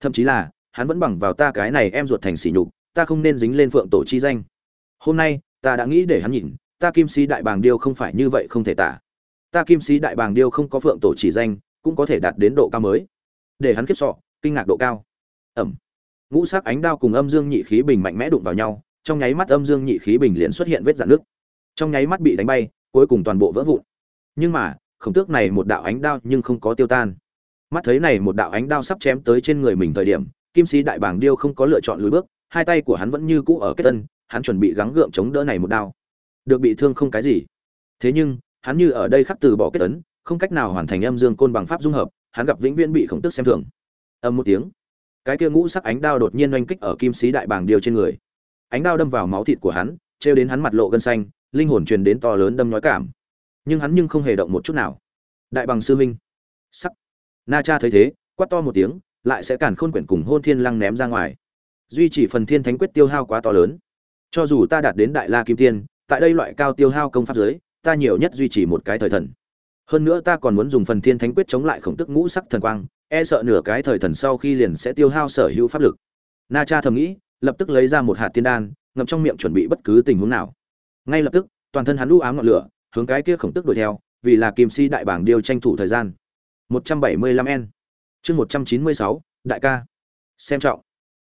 Thậm chí là, hắn vẫn bằng vào ta cái này em ruột thành sỉ nhục, ta không nên dính lên phượng tổ chi danh. Hôm nay ta đã nghĩ để hắn nhìn, ta kim sĩ đại bàng điêu không phải như vậy không thể tả. Ta kim sĩ đại bàng điêu không có phượng tổ chỉ danh, cũng có thể đạt đến độ cao mới. Để hắn khiếp sọ, kinh ngạc độ cao. Ẩm. Ngũ sắc ánh đao cùng âm dương nhị khí bình mạnh mẽ đụng vào nhau, trong nháy mắt âm dương nhị khí bình liền xuất hiện vết dạn nước trong nháy mắt bị đánh bay, cuối cùng toàn bộ vỡ vụn. Nhưng mà, khổng tước này một đạo ánh đao nhưng không có tiêu tan. Mắt thấy này một đạo ánh đao sắp chém tới trên người mình thời điểm, kim sĩ đại bàng điêu không có lựa chọn lùi bước, hai tay của hắn vẫn như cũ ở kết tân hắn chuẩn bị gắng gượng chống đỡ này một đao. Được bị thương không cái gì. Thế nhưng, hắn như ở đây khắc từ bỏ kết tấn không cách nào hoàn thành âm dương côn bằng pháp dung hợp, hắn gặp vĩnh viễn bị khổng tức xem thường. Âm một tiếng, cái kia ngũ sắc ánh đao đột nhiên oanh kích ở kim sĩ đại bàng điều trên người. Ánh đao đâm vào máu thịt của hắn, trêu đến hắn mặt lộ gân xanh, linh hồn truyền đến to lớn đâm nói cảm. Nhưng hắn nhưng không hề động một chút nào. Đại bằng sư huynh. Sắc. Na cha thấy thế, quát to một tiếng, lại sẽ cản khôn quyển cùng hôn thiên lăng ném ra ngoài. Duy chỉ phần thiên thánh quyết tiêu hao quá to lớn cho dù ta đạt đến đại la kim tiên tại đây loại cao tiêu hao công pháp giới ta nhiều nhất duy trì một cái thời thần. Hơn nữa ta còn muốn dùng phần thiên thánh quyết chống lại khổng tức ngũ sắc thần quang e sợ nửa cái thời thần sau khi liền sẽ tiêu hao sở hữu pháp lực. Na cha thầm nghĩ lập tức lấy ra một hạt tiên đan ngậm trong miệng chuẩn bị bất cứ tình huống nào. Ngay lập tức toàn thân hắn lũ ám ngọn lửa hướng cái kia khổng tức đuổi theo vì là kim si đại bảng điêu tranh thủ thời gian. 175 n chương 196, đại ca. Xem trọng.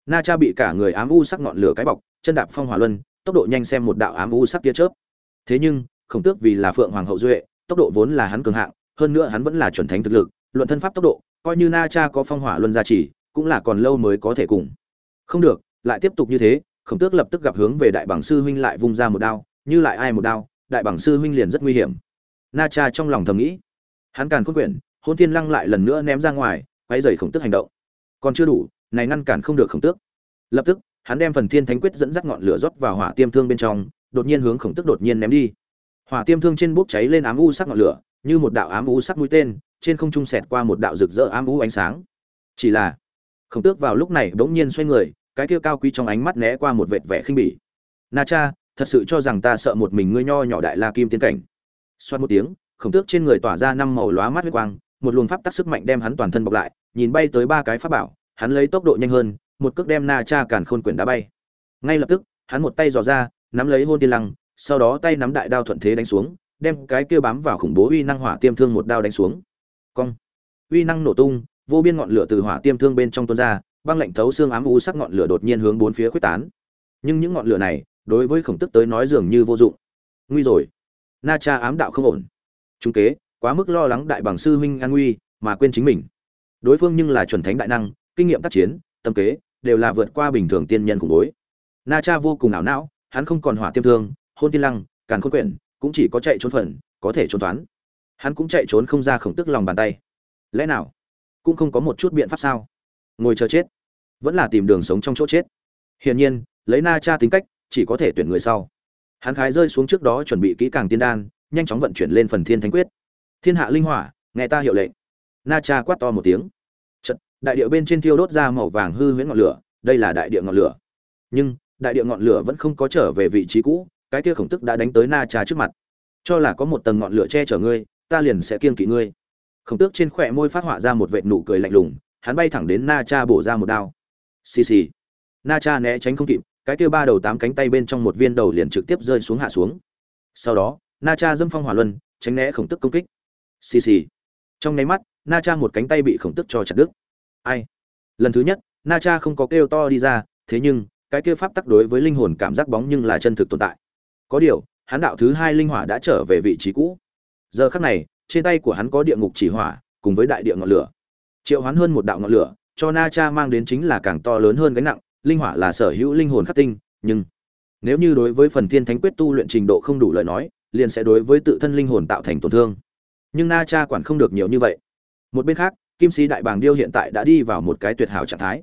Na cha bị cả người ám u sắc ngọn lửa cái bọc chân đạp phong hỏa luân, tốc độ nhanh xem một đạo ám u sắc tia chớp. Thế nhưng, khổng tước vì là phượng hoàng hậu duệ, tốc độ vốn là hắn cường hạng, hơn nữa hắn vẫn là chuẩn thánh thực lực, luận thân pháp tốc độ, coi như na cha có phong hỏa luân gia trì, cũng là còn lâu mới có thể cùng. Không được, lại tiếp tục như thế, khổng tước lập tức gặp hướng về đại bằng sư huynh lại vung ra một đao, như lại ai một đao, đại bằng sư huynh liền rất nguy hiểm. Na cha trong lòng thầm nghĩ, hắn càn khôn quyển, hôn thiên lăng lại lần nữa ném ra ngoài quay dày khổng tước hành động. Còn chưa đủ, này ngăn cản không được khổng tước. Lập tức hắn đem phần thiên thánh quyết dẫn dắt ngọn lửa rót vào hỏa tiêm thương bên trong, đột nhiên hướng khổng tước đột nhiên ném đi. Hỏa tiêm thương trên bốc cháy lên ám u sắc ngọn lửa, như một đạo ám u sắc mũi tên, trên không trung sẹt qua một đạo rực rỡ ám u ánh sáng. Chỉ là, khổng tước vào lúc này bỗng nhiên xoay người, cái kia cao quý trong ánh mắt né qua một vệt vẻ khinh bỉ. Na cha, thật sự cho rằng ta sợ một mình ngươi nho nhỏ đại la kim tiến cảnh. Xoát một tiếng, khổng tước trên người tỏa ra năm màu lóa mắt huyết quang, một luồng pháp tắc sức mạnh đem hắn toàn thân bọc lại, nhìn bay tới ba cái pháp bảo, hắn lấy tốc độ nhanh hơn một cước đem na cha càn khôn quyển đá bay. Ngay lập tức, hắn một tay dò ra, nắm lấy hôn tiên lăng, sau đó tay nắm đại đao thuận thế đánh xuống, đem cái kia bám vào khủng bố uy năng hỏa tiêm thương một đao đánh xuống. Cong. Uy năng nổ tung, vô biên ngọn lửa từ hỏa tiêm thương bên trong tuôn ra, băng lạnh thấu xương ám u sắc ngọn lửa đột nhiên hướng bốn phía khuếch tán. Nhưng những ngọn lửa này, đối với khổng tức tới nói dường như vô dụng. Nguy rồi. Na cha ám đạo không ổn. Chúng kế, quá mức lo lắng đại bằng sư huynh an nguy, mà quên chính mình. Đối phương nhưng là chuẩn thánh đại năng, kinh nghiệm tác chiến, tâm kế đều là vượt qua bình thường tiên nhân cùng bối na cha vô cùng ảo não, hắn không còn hỏa tiêm thương, hôn tiên lăng, càn khôn quyển, cũng chỉ có chạy trốn phần, có thể trốn toán hắn cũng chạy trốn không ra khổng tức lòng bàn tay. Lẽ nào, cũng không có một chút biện pháp sao? Ngồi chờ chết. Vẫn là tìm đường sống trong chỗ chết. Hiển nhiên, lấy na cha tính cách, chỉ có thể tuyển người sau. Hắn khái rơi xuống trước đó chuẩn bị kỹ càng tiên đan, nhanh chóng vận chuyển lên phần thiên thánh quyết. Thiên hạ linh hỏa, nghe ta hiệu lệnh. Na cha quát to một tiếng đại địa bên trên thiêu đốt ra màu vàng hư huyễn ngọn lửa, đây là đại địa ngọn lửa. Nhưng, đại địa ngọn lửa vẫn không có trở về vị trí cũ, cái kia khổng tức đã đánh tới na Trà trước mặt. Cho là có một tầng ngọn lửa che chở ngươi, ta liền sẽ kiêng kỵ ngươi. Khổng tước trên khỏe môi phát họa ra một vệt nụ cười lạnh lùng, hắn bay thẳng đến na cha bổ ra một đao. Xì xì. Na cha né tránh không kịp, cái kia ba đầu tám cánh tay bên trong một viên đầu liền trực tiếp rơi xuống hạ xuống. Sau đó, na cha dâm phong hỏa luân, tránh né khổng tức công kích. Xì xì. Trong nháy mắt, na cha một cánh tay bị khổng tức cho chặt đứt ai? Lần thứ nhất, na cha không có kêu to đi ra, thế nhưng, cái kêu pháp tắc đối với linh hồn cảm giác bóng nhưng là chân thực tồn tại. Có điều, hắn đạo thứ hai linh hỏa đã trở về vị trí cũ. Giờ khắc này, trên tay của hắn có địa ngục chỉ hỏa, cùng với đại địa ngọn lửa. Triệu hoán hơn một đạo ngọn lửa, cho na cha mang đến chính là càng to lớn hơn gánh nặng, linh hỏa là sở hữu linh hồn khắc tinh, nhưng nếu như đối với phần thiên thánh quyết tu luyện trình độ không đủ lời nói, liền sẽ đối với tự thân linh hồn tạo thành tổn thương. Nhưng na cha quản không được nhiều như vậy. Một bên khác kim sĩ đại bàng điêu hiện tại đã đi vào một cái tuyệt hảo trạng thái.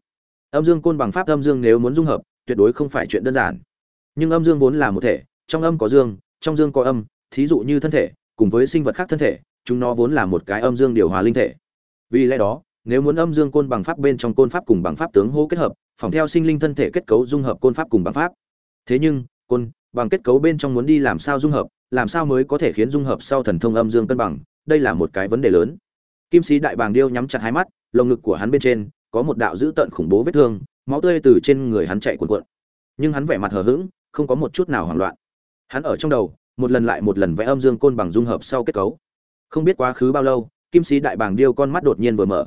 Âm dương côn bằng pháp âm dương nếu muốn dung hợp, tuyệt đối không phải chuyện đơn giản. Nhưng âm dương vốn là một thể, trong âm có dương, trong dương có âm, thí dụ như thân thể, cùng với sinh vật khác thân thể, chúng nó vốn là một cái âm dương điều hòa linh thể. Vì lẽ đó, nếu muốn âm dương côn bằng pháp bên trong côn pháp cùng bằng pháp tướng hô kết hợp, phòng theo sinh linh thân thể kết cấu dung hợp côn pháp cùng bằng pháp. Thế nhưng, côn bằng kết cấu bên trong muốn đi làm sao dung hợp, làm sao mới có thể khiến dung hợp sau thần thông âm dương cân bằng, đây là một cái vấn đề lớn kim sĩ đại bàng điêu nhắm chặt hai mắt, lồng ngực của hắn bên trên có một đạo dữ tợn khủng bố vết thương, máu tươi từ trên người hắn chạy cuồn cuộn. Nhưng hắn vẻ mặt hờ hững, không có một chút nào hoảng loạn. Hắn ở trong đầu, một lần lại một lần vẽ âm dương côn bằng dung hợp sau kết cấu. Không biết quá khứ bao lâu, kim sĩ đại bàng điêu con mắt đột nhiên vừa mở.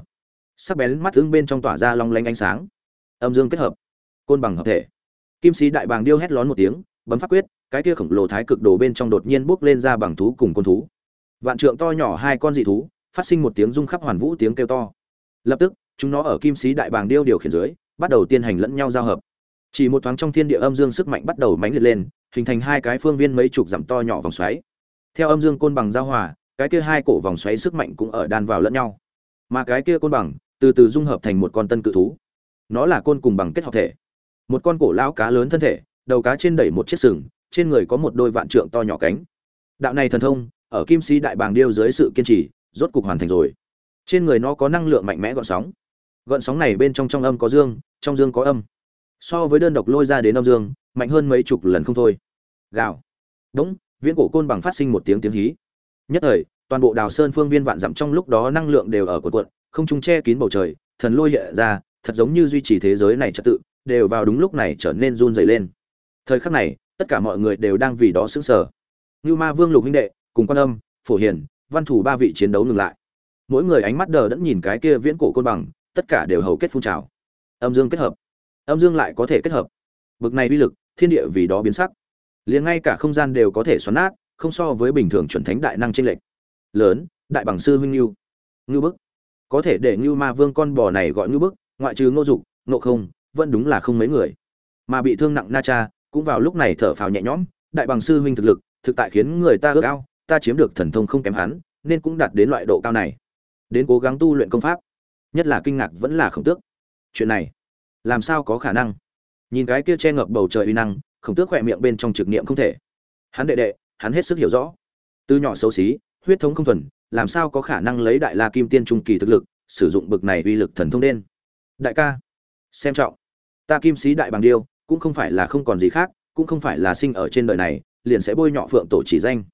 Sắc bén mắt hướng bên trong tỏa ra long lanh ánh sáng. Âm dương kết hợp, côn bằng hợp thể. Kim sĩ đại bàng điêu hét lón một tiếng, bấm phát quyết, cái kia khổng lồ thái cực đồ bên trong đột nhiên bốc lên ra bằng thú cùng côn thú. Vạn trượng to nhỏ hai con dị thú phát sinh một tiếng rung khắp hoàn vũ tiếng kêu to. Lập tức, chúng nó ở kim sĩ đại bàng điêu điều khiển dưới, bắt đầu tiến hành lẫn nhau giao hợp. Chỉ một thoáng trong thiên địa âm dương sức mạnh bắt đầu mãnh liệt lên, hình thành hai cái phương viên mấy chục dặm to nhỏ vòng xoáy. Theo âm dương côn bằng giao hòa, cái kia hai cổ vòng xoáy sức mạnh cũng ở đan vào lẫn nhau. Mà cái kia côn bằng, từ từ dung hợp thành một con tân cự thú. Nó là côn cùng bằng kết hợp thể. Một con cổ lão cá lớn thân thể, đầu cá trên đẩy một chiếc sừng, trên người có một đôi vạn trượng to nhỏ cánh. Đạo này thần thông, ở kim sĩ đại bàng điêu dưới sự kiên trì rốt cục hoàn thành rồi. Trên người nó có năng lượng mạnh mẽ gọn sóng. Gọn sóng này bên trong trong âm có dương, trong dương có âm. So với đơn độc lôi ra đến âm dương, mạnh hơn mấy chục lần không thôi. Gào. Đúng viễn cổ côn bằng phát sinh một tiếng tiếng hí. Nhất thời, toàn bộ đào sơn phương viên vạn dặm trong lúc đó năng lượng đều ở cuộn cuộn, không trung che kín bầu trời, thần lôi hiện ra, thật giống như duy trì thế giới này trật tự, đều vào đúng lúc này trở nên run rẩy lên. Thời khắc này, tất cả mọi người đều đang vì đó sững sờ. Như ma vương lục huynh đệ, cùng quan âm, phổ hiền văn thủ ba vị chiến đấu ngừng lại. Mỗi người ánh mắt đờ đẫn nhìn cái kia viễn cổ côn bằng, tất cả đều hầu kết phun trào. Âm dương kết hợp. Âm dương lại có thể kết hợp. Bực này uy lực, thiên địa vì đó biến sắc. Liền ngay cả không gian đều có thể xoắn nát, không so với bình thường chuẩn thánh đại năng trên lệch. Lớn, đại bằng sư huynh lưu ngưu bức. Có thể để ngưu ma vương con bò này gọi ngưu bức, ngoại trừ ngô dục, ngộ không, vẫn đúng là không mấy người. Mà bị thương nặng na cha, cũng vào lúc này thở phào nhẹ nhõm, đại bằng sư huynh thực lực, thực tại khiến người ta ước ao ta chiếm được thần thông không kém hắn, nên cũng đạt đến loại độ cao này. Đến cố gắng tu luyện công pháp, nhất là kinh ngạc vẫn là khổng tước. Chuyện này, làm sao có khả năng? Nhìn cái kia che ngập bầu trời uy năng, khổng tước khỏe miệng bên trong trực niệm không thể. Hắn đệ đệ, hắn hết sức hiểu rõ. Từ nhỏ xấu xí, huyết thống không thuần, làm sao có khả năng lấy đại la kim tiên trung kỳ thực lực, sử dụng bực này uy lực thần thông đen? Đại ca, xem trọng. Ta kim sĩ đại bằng điêu, cũng không phải là không còn gì khác, cũng không phải là sinh ở trên đời này, liền sẽ bôi nhọ phượng tổ chỉ danh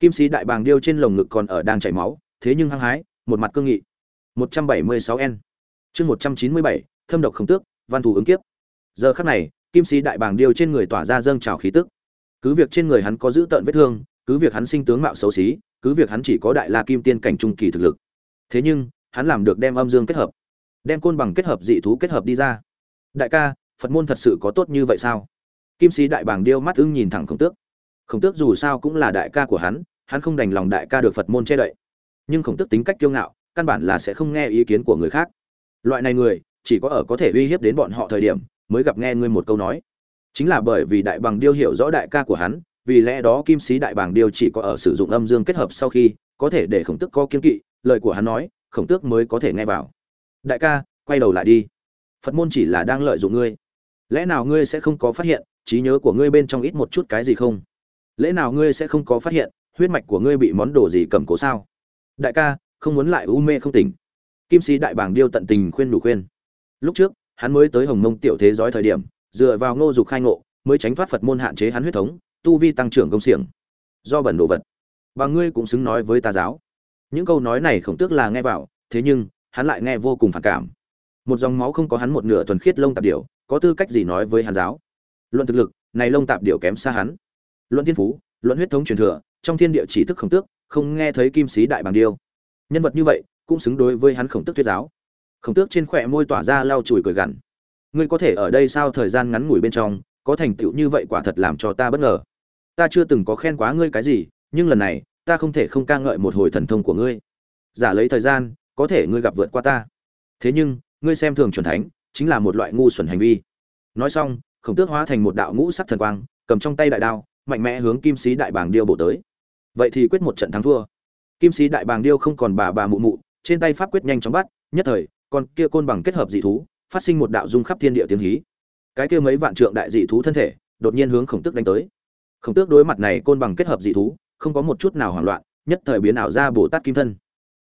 kim sĩ đại bàng điêu trên lồng ngực còn ở đang chảy máu thế nhưng hăng hái một mặt cương nghị. 176 n. Chương 197, thâm độc không tước văn thủ ứng kiếp. Giờ khắc này kim sĩ đại bàng điêu trên người tỏa ra dâng trào khí tức. Cứ việc trên người hắn có giữ tợn vết thương cứ việc hắn sinh tướng mạo xấu xí cứ việc hắn chỉ có đại la kim tiên cảnh trung kỳ thực lực. Thế nhưng hắn làm được đem âm dương kết hợp đem côn bằng kết hợp dị thú kết hợp đi ra. Đại ca phật môn thật sự có tốt như vậy sao? Kim sĩ đại bàng điêu mắt ưng nhìn thẳng khổng tước khổng tước dù sao cũng là đại ca của hắn hắn không đành lòng đại ca được phật môn che đậy. Nhưng khổng tước tính cách kiêu ngạo, căn bản là sẽ không nghe ý kiến của người khác. Loại này người, chỉ có ở có thể uy hiếp đến bọn họ thời điểm, mới gặp nghe ngươi một câu nói. Chính là bởi vì đại bằng điêu hiểu rõ đại ca của hắn, vì lẽ đó kim sĩ đại bàng điêu chỉ có ở sử dụng âm dương kết hợp sau khi, có thể để khổng tước có kiên kỵ, lời của hắn nói, khổng tước mới có thể nghe vào. Đại ca, quay đầu lại đi. Phật môn chỉ là đang lợi dụng ngươi. Lẽ nào ngươi sẽ không có phát hiện, trí nhớ của ngươi bên trong ít một chút cái gì không? Lẽ nào ngươi sẽ không có phát hiện, huyết mạch của ngươi bị món đồ gì cầm cố sao? Đại ca, không muốn lại u mê không tỉnh. Kim sĩ đại bảng điêu tận tình khuyên đủ khuyên. Lúc trước, hắn mới tới hồng mông tiểu thế giới thời điểm, dựa vào ngô dục khai ngộ, mới tránh thoát phật môn hạn chế hắn huyết thống, tu vi tăng trưởng công xiềng. Do bẩn đồ vật. Và ngươi cũng xứng nói với ta giáo. Những câu nói này khổng tước là nghe vào, thế nhưng, hắn lại nghe vô cùng phản cảm. Một dòng máu không có hắn một nửa thuần khiết lông tạp điểu, có tư cách gì nói với hắn giáo? Luận thực lực, này lông tạp Điểu kém xa hắn luận thiên phú, luận huyết thống truyền thừa, trong thiên địa chỉ thức khổng tước, không nghe thấy kim sĩ đại bàng điêu. Nhân vật như vậy cũng xứng đối với hắn khổng tước thuyết giáo. Khổng tước trên khỏe môi tỏa ra lau chùi cười gằn. Ngươi có thể ở đây sao thời gian ngắn ngủi bên trong, có thành tựu như vậy quả thật làm cho ta bất ngờ. Ta chưa từng có khen quá ngươi cái gì, nhưng lần này, ta không thể không ca ngợi một hồi thần thông của ngươi. Giả lấy thời gian, có thể ngươi gặp vượt qua ta. Thế nhưng, ngươi xem thường chuẩn thánh, chính là một loại ngu xuẩn hành vi. Nói xong, khổng tước hóa thành một đạo ngũ sắc thần quang, cầm trong tay đại đao mạnh mẽ hướng kim sĩ đại bàng điêu bổ tới. Vậy thì quyết một trận thắng thua. Kim sĩ đại bàng điêu không còn bà bà mụ mụ, trên tay pháp quyết nhanh chóng bắt, nhất thời, con kia côn bằng kết hợp dị thú, phát sinh một đạo dung khắp thiên địa tiếng hí. Cái kia mấy vạn trượng đại dị thú thân thể, đột nhiên hướng khổng tước đánh tới. Khổng tước đối mặt này côn bằng kết hợp dị thú, không có một chút nào hoảng loạn, nhất thời biến ảo ra bồ tát kim thân.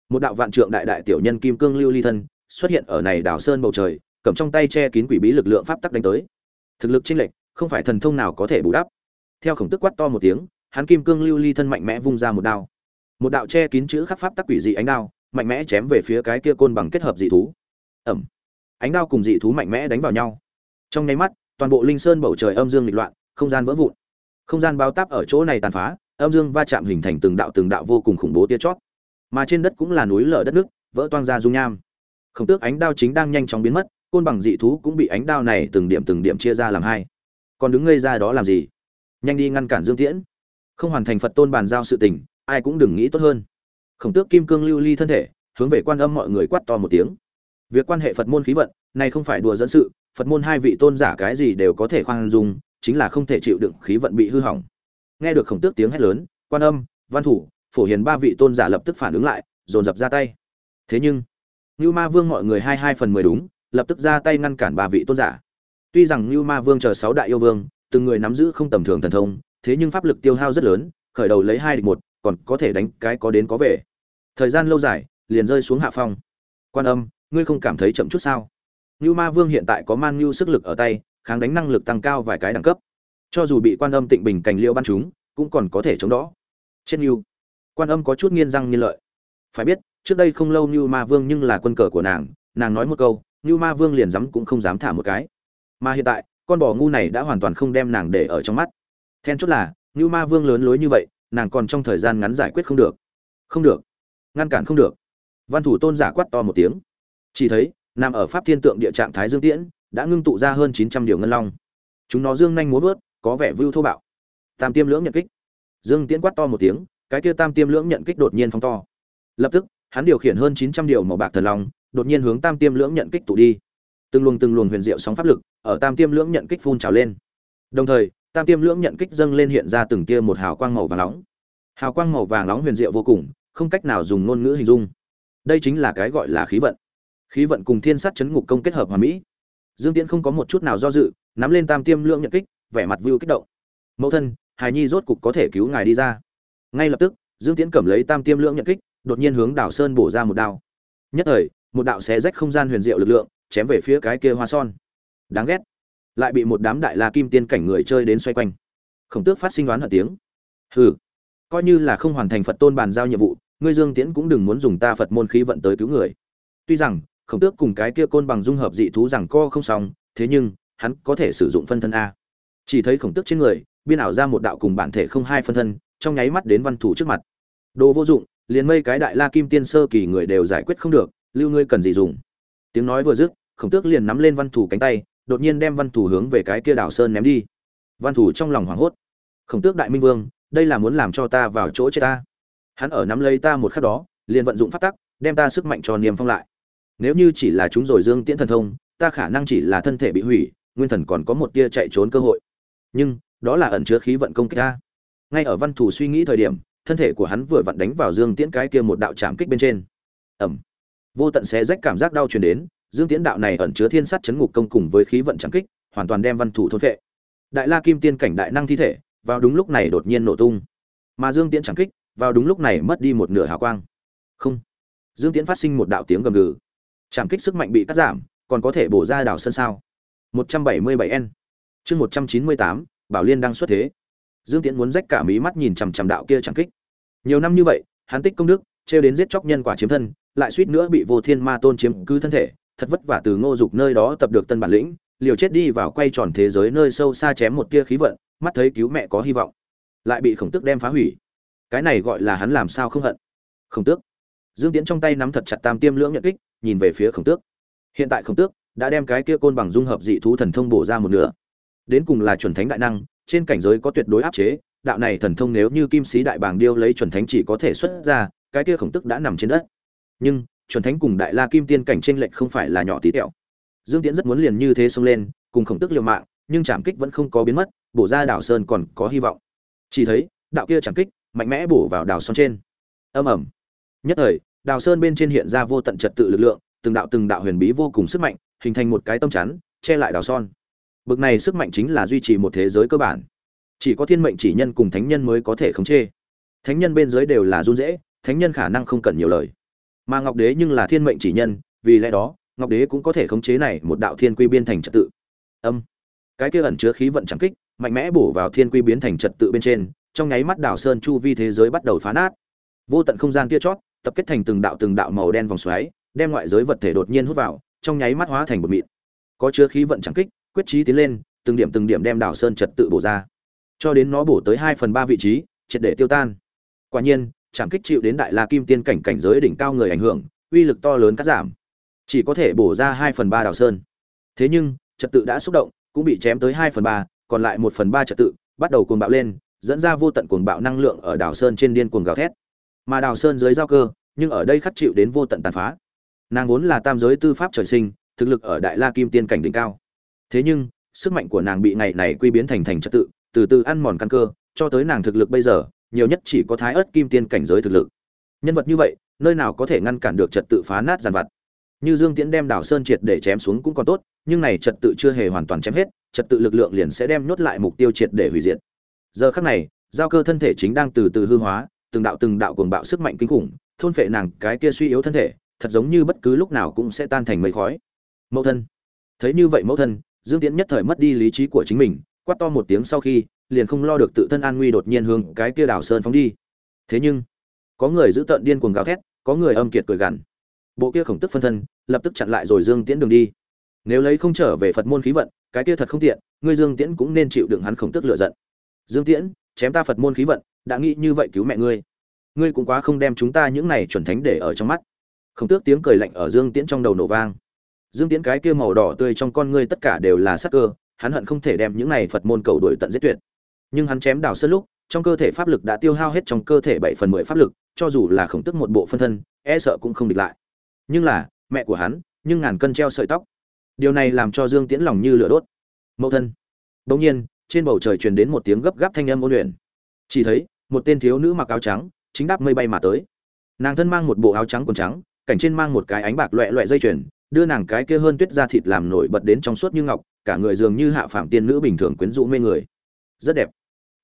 Một đạo vạn trượng đại đại tiểu nhân kim cương lưu ly thân, xuất hiện ở này đảo sơn bầu trời, cầm trong tay che kín quỷ bí lực lượng pháp tắc đánh tới. Thực lực chênh lệch, không phải thần thông nào có thể bù đắp theo khổng tức quát to một tiếng, hắn kim cương lưu ly thân mạnh mẽ vung ra một đao. Một đạo che kín chữ khắc pháp tắc quỷ dị ánh đao, mạnh mẽ chém về phía cái kia côn bằng kết hợp dị thú. Ẩm. Ánh đao cùng dị thú mạnh mẽ đánh vào nhau. Trong nháy mắt, toàn bộ linh sơn bầu trời âm dương nghịch loạn, không gian vỡ vụn. Không gian bao táp ở chỗ này tàn phá, âm dương va chạm hình thành từng đạo từng đạo vô cùng khủng bố tia chót mà trên đất cũng là núi lở đất nước, vỡ toang ra dung nham. Khổng tước ánh đao chính đang nhanh chóng biến mất, côn bằng dị thú cũng bị ánh đao này từng điểm từng điểm chia ra làm hai. Còn đứng ngây ra đó làm gì? Nhanh đi ngăn cản dương tiễn. Không hoàn thành phật tôn bàn giao sự tình, ai cũng đừng nghĩ tốt hơn. Khổng tước kim cương lưu ly thân thể, hướng về quan âm mọi người quát to một tiếng. Việc quan hệ phật môn khí vận, này không phải đùa dẫn sự, phật môn hai vị tôn giả cái gì đều có thể khoan dung, chính là không thể chịu đựng khí vận bị hư hỏng. Nghe được khổng tước tiếng hét lớn, quan âm, văn thủ, phổ hiền ba vị tôn giả lập tức phản ứng lại, dồn dập ra tay. Thế nhưng như ma vương mọi người hai hai phần mười đúng, lập tức ra tay ngăn cản ba vị tôn giả. Tuy rằng như ma vương chờ sáu đại yêu vương từng người nắm giữ không tầm thường thần thông thế nhưng pháp lực tiêu hao rất lớn khởi đầu lấy hai địch một còn có thể đánh cái có đến có về. Thời gian lâu dài liền rơi xuống hạ phong. Quan âm ngươi không cảm thấy chậm chút sao? Nưu ma vương hiện tại có man như sức lực ở tay kháng đánh năng lực tăng cao vài cái đẳng cấp. Cho dù bị quan âm tịnh bình cảnh liêu ban chúng cũng còn có thể chống đỡ. Trên Nưu, quan âm có chút nghiêng răng nghiến lợi. Phải biết trước đây không lâu Nưu ma vương nhưng là quân cờ của nàng nàng nói một câu Nưu ma vương liền dám cũng không dám thả một cái. Mà hiện tại con bò ngu này đã hoàn toàn không đem nàng để ở trong mắt. Then chốt là như ma vương lớn lối như vậy, nàng còn trong thời gian ngắn giải quyết không được. Không được. Ngăn cản không được. Văn thủ tôn giả quát to một tiếng. Chỉ thấy, nằm ở pháp thiên tượng địa trạng thái dương tiễn, đã ngưng tụ ra hơn chín trăm điều ngân long. Chúng nó dương nhanh múa vớt, có vẻ vưu thô bạo. Tam tiêm lưỡng nhận kích. Dương tiễn quát to một tiếng, cái kia tam tiêm lưỡng nhận kích đột nhiên phóng to. Lập tức, hắn điều khiển hơn chín trăm điều màu bạc thần long, đột nhiên hướng tam tiêm lưỡng nhận kích tụ đi từng luồng từng luồng huyền diệu sóng pháp lực ở tam tiêm lưỡng nhận kích phun trào lên. Đồng thời, tam tiêm lưỡng nhận kích dâng lên hiện ra từng tia một hào quang màu vàng nóng. Hào quang màu vàng nóng huyền diệu vô cùng, không cách nào dùng ngôn ngữ hình dung. Đây chính là cái gọi là khí vận. Khí vận cùng thiên sát chấn ngục công kết hợp hòa mỹ. Dương tiễn không có một chút nào do dự, nắm lên tam tiêm lưỡng nhận kích, vẻ mặt vưu kích động. Mẫu thân, hài nhi rốt cục có thể cứu ngài đi ra. Ngay lập tức, dương tiễn cầm lấy tam tiêm lưỡng nhận kích, đột nhiên hướng đảo sơn bổ ra một đao. Nhất thời, một đạo xé rách không gian huyền diệu lực lượng chém về phía cái kia hoa son. Đáng ghét. Lại bị một đám đại la kim tiên cảnh người chơi đến xoay quanh. Khổng tước phát sinh đoán hận tiếng. Hừ. Coi như là không hoàn thành phật tôn bàn giao nhiệm vụ, ngươi dương tiễn cũng đừng muốn dùng ta phật môn khí vận tới cứu người. Tuy rằng, khổng tước cùng cái kia côn bằng dung hợp dị thú rằng co không xong, thế nhưng, hắn có thể sử dụng phân thân a. Chỉ thấy khổng tước trên người, biên ảo ra một đạo cùng bản thể không hai phân thân, trong nháy mắt đến văn thủ trước mặt. Đồ vô dụng, liền mây cái đại la kim tiên sơ kỳ người đều giải quyết không được, lưu ngươi cần gì dùng tiếng nói vừa dứt, khổng tước liền nắm lên văn thủ cánh tay, đột nhiên đem văn thủ hướng về cái kia đảo sơn ném đi. Văn thủ trong lòng hoảng hốt. Khổng tước đại minh vương, đây là muốn làm cho ta vào chỗ chết ta. Hắn ở nắm lấy ta một khắc đó, liền vận dụng phát tắc, đem ta sức mạnh cho niềm phong lại. Nếu như chỉ là chúng rồi dương tiễn thần thông, ta khả năng chỉ là thân thể bị hủy, nguyên thần còn có một tia chạy trốn cơ hội. Nhưng, đó là ẩn chứa khí vận công kích ta. Ngay ở văn thủ suy nghĩ thời điểm, thân thể của hắn vừa vặn đánh vào dương tiễn cái kia một đạo chạm kích bên trên. Ẩm vô tận xé rách cảm giác đau truyền đến dương tiễn đạo này ẩn chứa thiên sát chấn ngục công cùng với khí vận trắng kích hoàn toàn đem văn thủ thôn vệ đại la kim tiên cảnh đại năng thi thể vào đúng lúc này đột nhiên nổ tung. Mà dương tiễn trắng kích vào đúng lúc này mất đi một nửa hào quang. Không. Dương tiễn phát sinh một đạo tiếng gầm gừ. Chạm kích sức mạnh bị cắt giảm còn có thể bổ ra đảo sân sao. 177 n. Chương 198, bảo liên đang xuất thế. Dương tiễn muốn rách cả mí mắt nhìn chằm chằm đạo kia chẳng kích. Nhiều năm như vậy hắn tích công đức trêu đến giết chóc nhân quả chiếm thân, lại suýt nữa bị vô thiên ma tôn chiếm cứ thân thể, thật vất vả từ ngô dục nơi đó tập được tân bản lĩnh, liều chết đi vào quay tròn thế giới nơi sâu xa chém một tia khí vận, mắt thấy cứu mẹ có hy vọng, lại bị khổng tước đem phá hủy. Cái này gọi là hắn làm sao không hận. Khổng tước. Dương tiễn trong tay nắm thật chặt tam tiêm lưỡng nhận kích, nhìn về phía khổng tước. Hiện tại khổng tước đã đem cái kia côn bằng dung hợp dị thú thần thông bổ ra một nửa. Đến cùng là chuẩn thánh đại năng, trên cảnh giới có tuyệt đối áp chế, đạo này thần thông nếu như kim sĩ đại bàng điêu lấy chuẩn thánh chỉ có thể xuất ra cái kia khổng tức đã nằm trên đất. Nhưng, chuẩn thánh cùng đại la kim tiên cảnh trên lệnh không phải là nhỏ tí tẹo. Dương tiễn rất muốn liền như thế xông lên, cùng khổng tức liều mạng, nhưng trảm kích vẫn không có biến mất, bổ ra đảo sơn còn có hy vọng. Chỉ thấy, đạo kia trảm kích mạnh mẽ bổ vào đảo sơn trên. Âm ẩm nhất thời đào sơn bên trên hiện ra vô tận trật tự lực lượng, từng đạo từng đạo huyền bí vô cùng sức mạnh, hình thành một cái tâm chắn, che lại đào son bực này sức mạnh chính là duy trì một thế giới cơ bản. Chỉ có thiên mệnh chỉ nhân cùng thánh nhân mới có thể khống chế. Thánh nhân bên dưới đều là run rễ thánh nhân khả năng không cần nhiều lời. Mà ngọc đế nhưng là thiên mệnh chỉ nhân, vì lẽ đó, ngọc đế cũng có thể khống chế này một đạo thiên quy biên thành trật tự. Âm. Cái kia ẩn chứa khí vận chẳng kích, mạnh mẽ bổ vào thiên quy biến thành trật tự bên trên, trong nháy mắt đảo sơn chu vi thế giới bắt đầu phá nát. Vô tận không gian kia chót, tập kết thành từng đạo từng đạo màu đen vòng xoáy, đem ngoại giới vật thể đột nhiên hút vào, trong nháy mắt hóa thành một mịn. Có chứa khí vận chẳng kích, quyết trí tiến lên, từng điểm từng điểm đem đảo sơn trật tự bổ ra. Cho đến nó bổ tới hai phần ba vị trí, triệt để tiêu tan. Quả nhiên chẳng kích chịu đến đại la kim tiên cảnh cảnh giới đỉnh cao người ảnh hưởng, uy lực to lớn cắt giảm. Chỉ có thể bổ ra hai phần ba đào sơn. Thế nhưng, trật tự đã xúc động, cũng bị chém tới hai phần ba, còn lại một phần ba trật tự bắt đầu cuồng bạo lên, dẫn ra vô tận cuồng bạo năng lượng ở đào sơn trên điên cuồng gào thét. Mà đào sơn dưới giao cơ, nhưng ở đây khắc chịu đến vô tận tàn phá. Nàng vốn là tam giới tư pháp trời sinh, thực lực ở đại la kim tiên cảnh đỉnh cao. Thế nhưng, sức mạnh của nàng bị ngày này quy biến thành thành trật tự, từ từ ăn mòn căn cơ, cho tới nàng thực lực bây giờ nhiều nhất chỉ có thái ớt kim tiên cảnh giới thực lực. Nhân vật như vậy, nơi nào có thể ngăn cản được trật tự phá nát giàn vặt. Như dương tiễn đem đảo sơn triệt để chém xuống cũng còn tốt, nhưng này trật tự chưa hề hoàn toàn chém hết, trật tự lực lượng liền sẽ đem nhốt lại mục tiêu triệt để hủy diệt. Giờ khắc này, giao cơ thân thể chính đang từ từ hư hóa, từng đạo từng đạo cuồng bạo sức mạnh kinh khủng, thôn phệ nàng cái kia suy yếu thân thể, thật giống như bất cứ lúc nào cũng sẽ tan thành mây khói. Mẫu thân. Thấy như vậy mẫu thân, dương tiễn nhất thời mất đi lý trí của chính mình, quát to một tiếng sau khi liền không lo được tự thân an nguy đột nhiên hướng cái kia đảo sơn phóng đi. Thế nhưng, có người giữ tận điên cuồng gào thét, có người âm kiệt cười gằn. Bộ kia khổng tức phân thân, lập tức chặn lại rồi dương tiễn đường đi. Nếu lấy không trở về phật môn khí vận, cái kia thật không tiện, ngươi dương tiễn cũng nên chịu đựng hắn khổng tức lựa giận. Dương tiễn, chém ta phật môn khí vận, đã nghĩ như vậy cứu mẹ ngươi. Ngươi cũng quá không đem chúng ta những này chuẩn thánh để ở trong mắt. Khổng tước tiếng cười lạnh ở dương tiễn trong đầu nổ vang. Dương tiễn cái kia màu đỏ tươi trong con ngươi tất cả đều là sắc cơ, hắn hận không thể đem những này phật môn cầu đuổi tận giết tuyệt nhưng hắn chém đào sơn lúc, trong cơ thể pháp lực đã tiêu hao hết trong cơ thể bảy phần mười pháp lực, cho dù là khổng tức một bộ phân thân e sợ cũng không địch lại. Nhưng là, mẹ của hắn, nhưng ngàn cân treo sợi tóc. Điều này làm cho dương tiễn lòng như lửa đốt. Mẫu thân. Bỗng nhiên, trên bầu trời truyền đến một tiếng gấp gáp thanh âm ôn luyện. Chỉ thấy, một tên thiếu nữ mặc áo trắng, chính đáp mây bay mà tới. Nàng thân mang một bộ áo trắng quần trắng, cảnh trên mang một cái ánh bạc loẹ loẹ dây chuyền, đưa nàng cái kia hơn tuyết da thịt làm nổi bật đến trong suốt như ngọc, cả người dường như hạ phạm tiên nữ bình thường quyến rũ mê người. Rất đẹp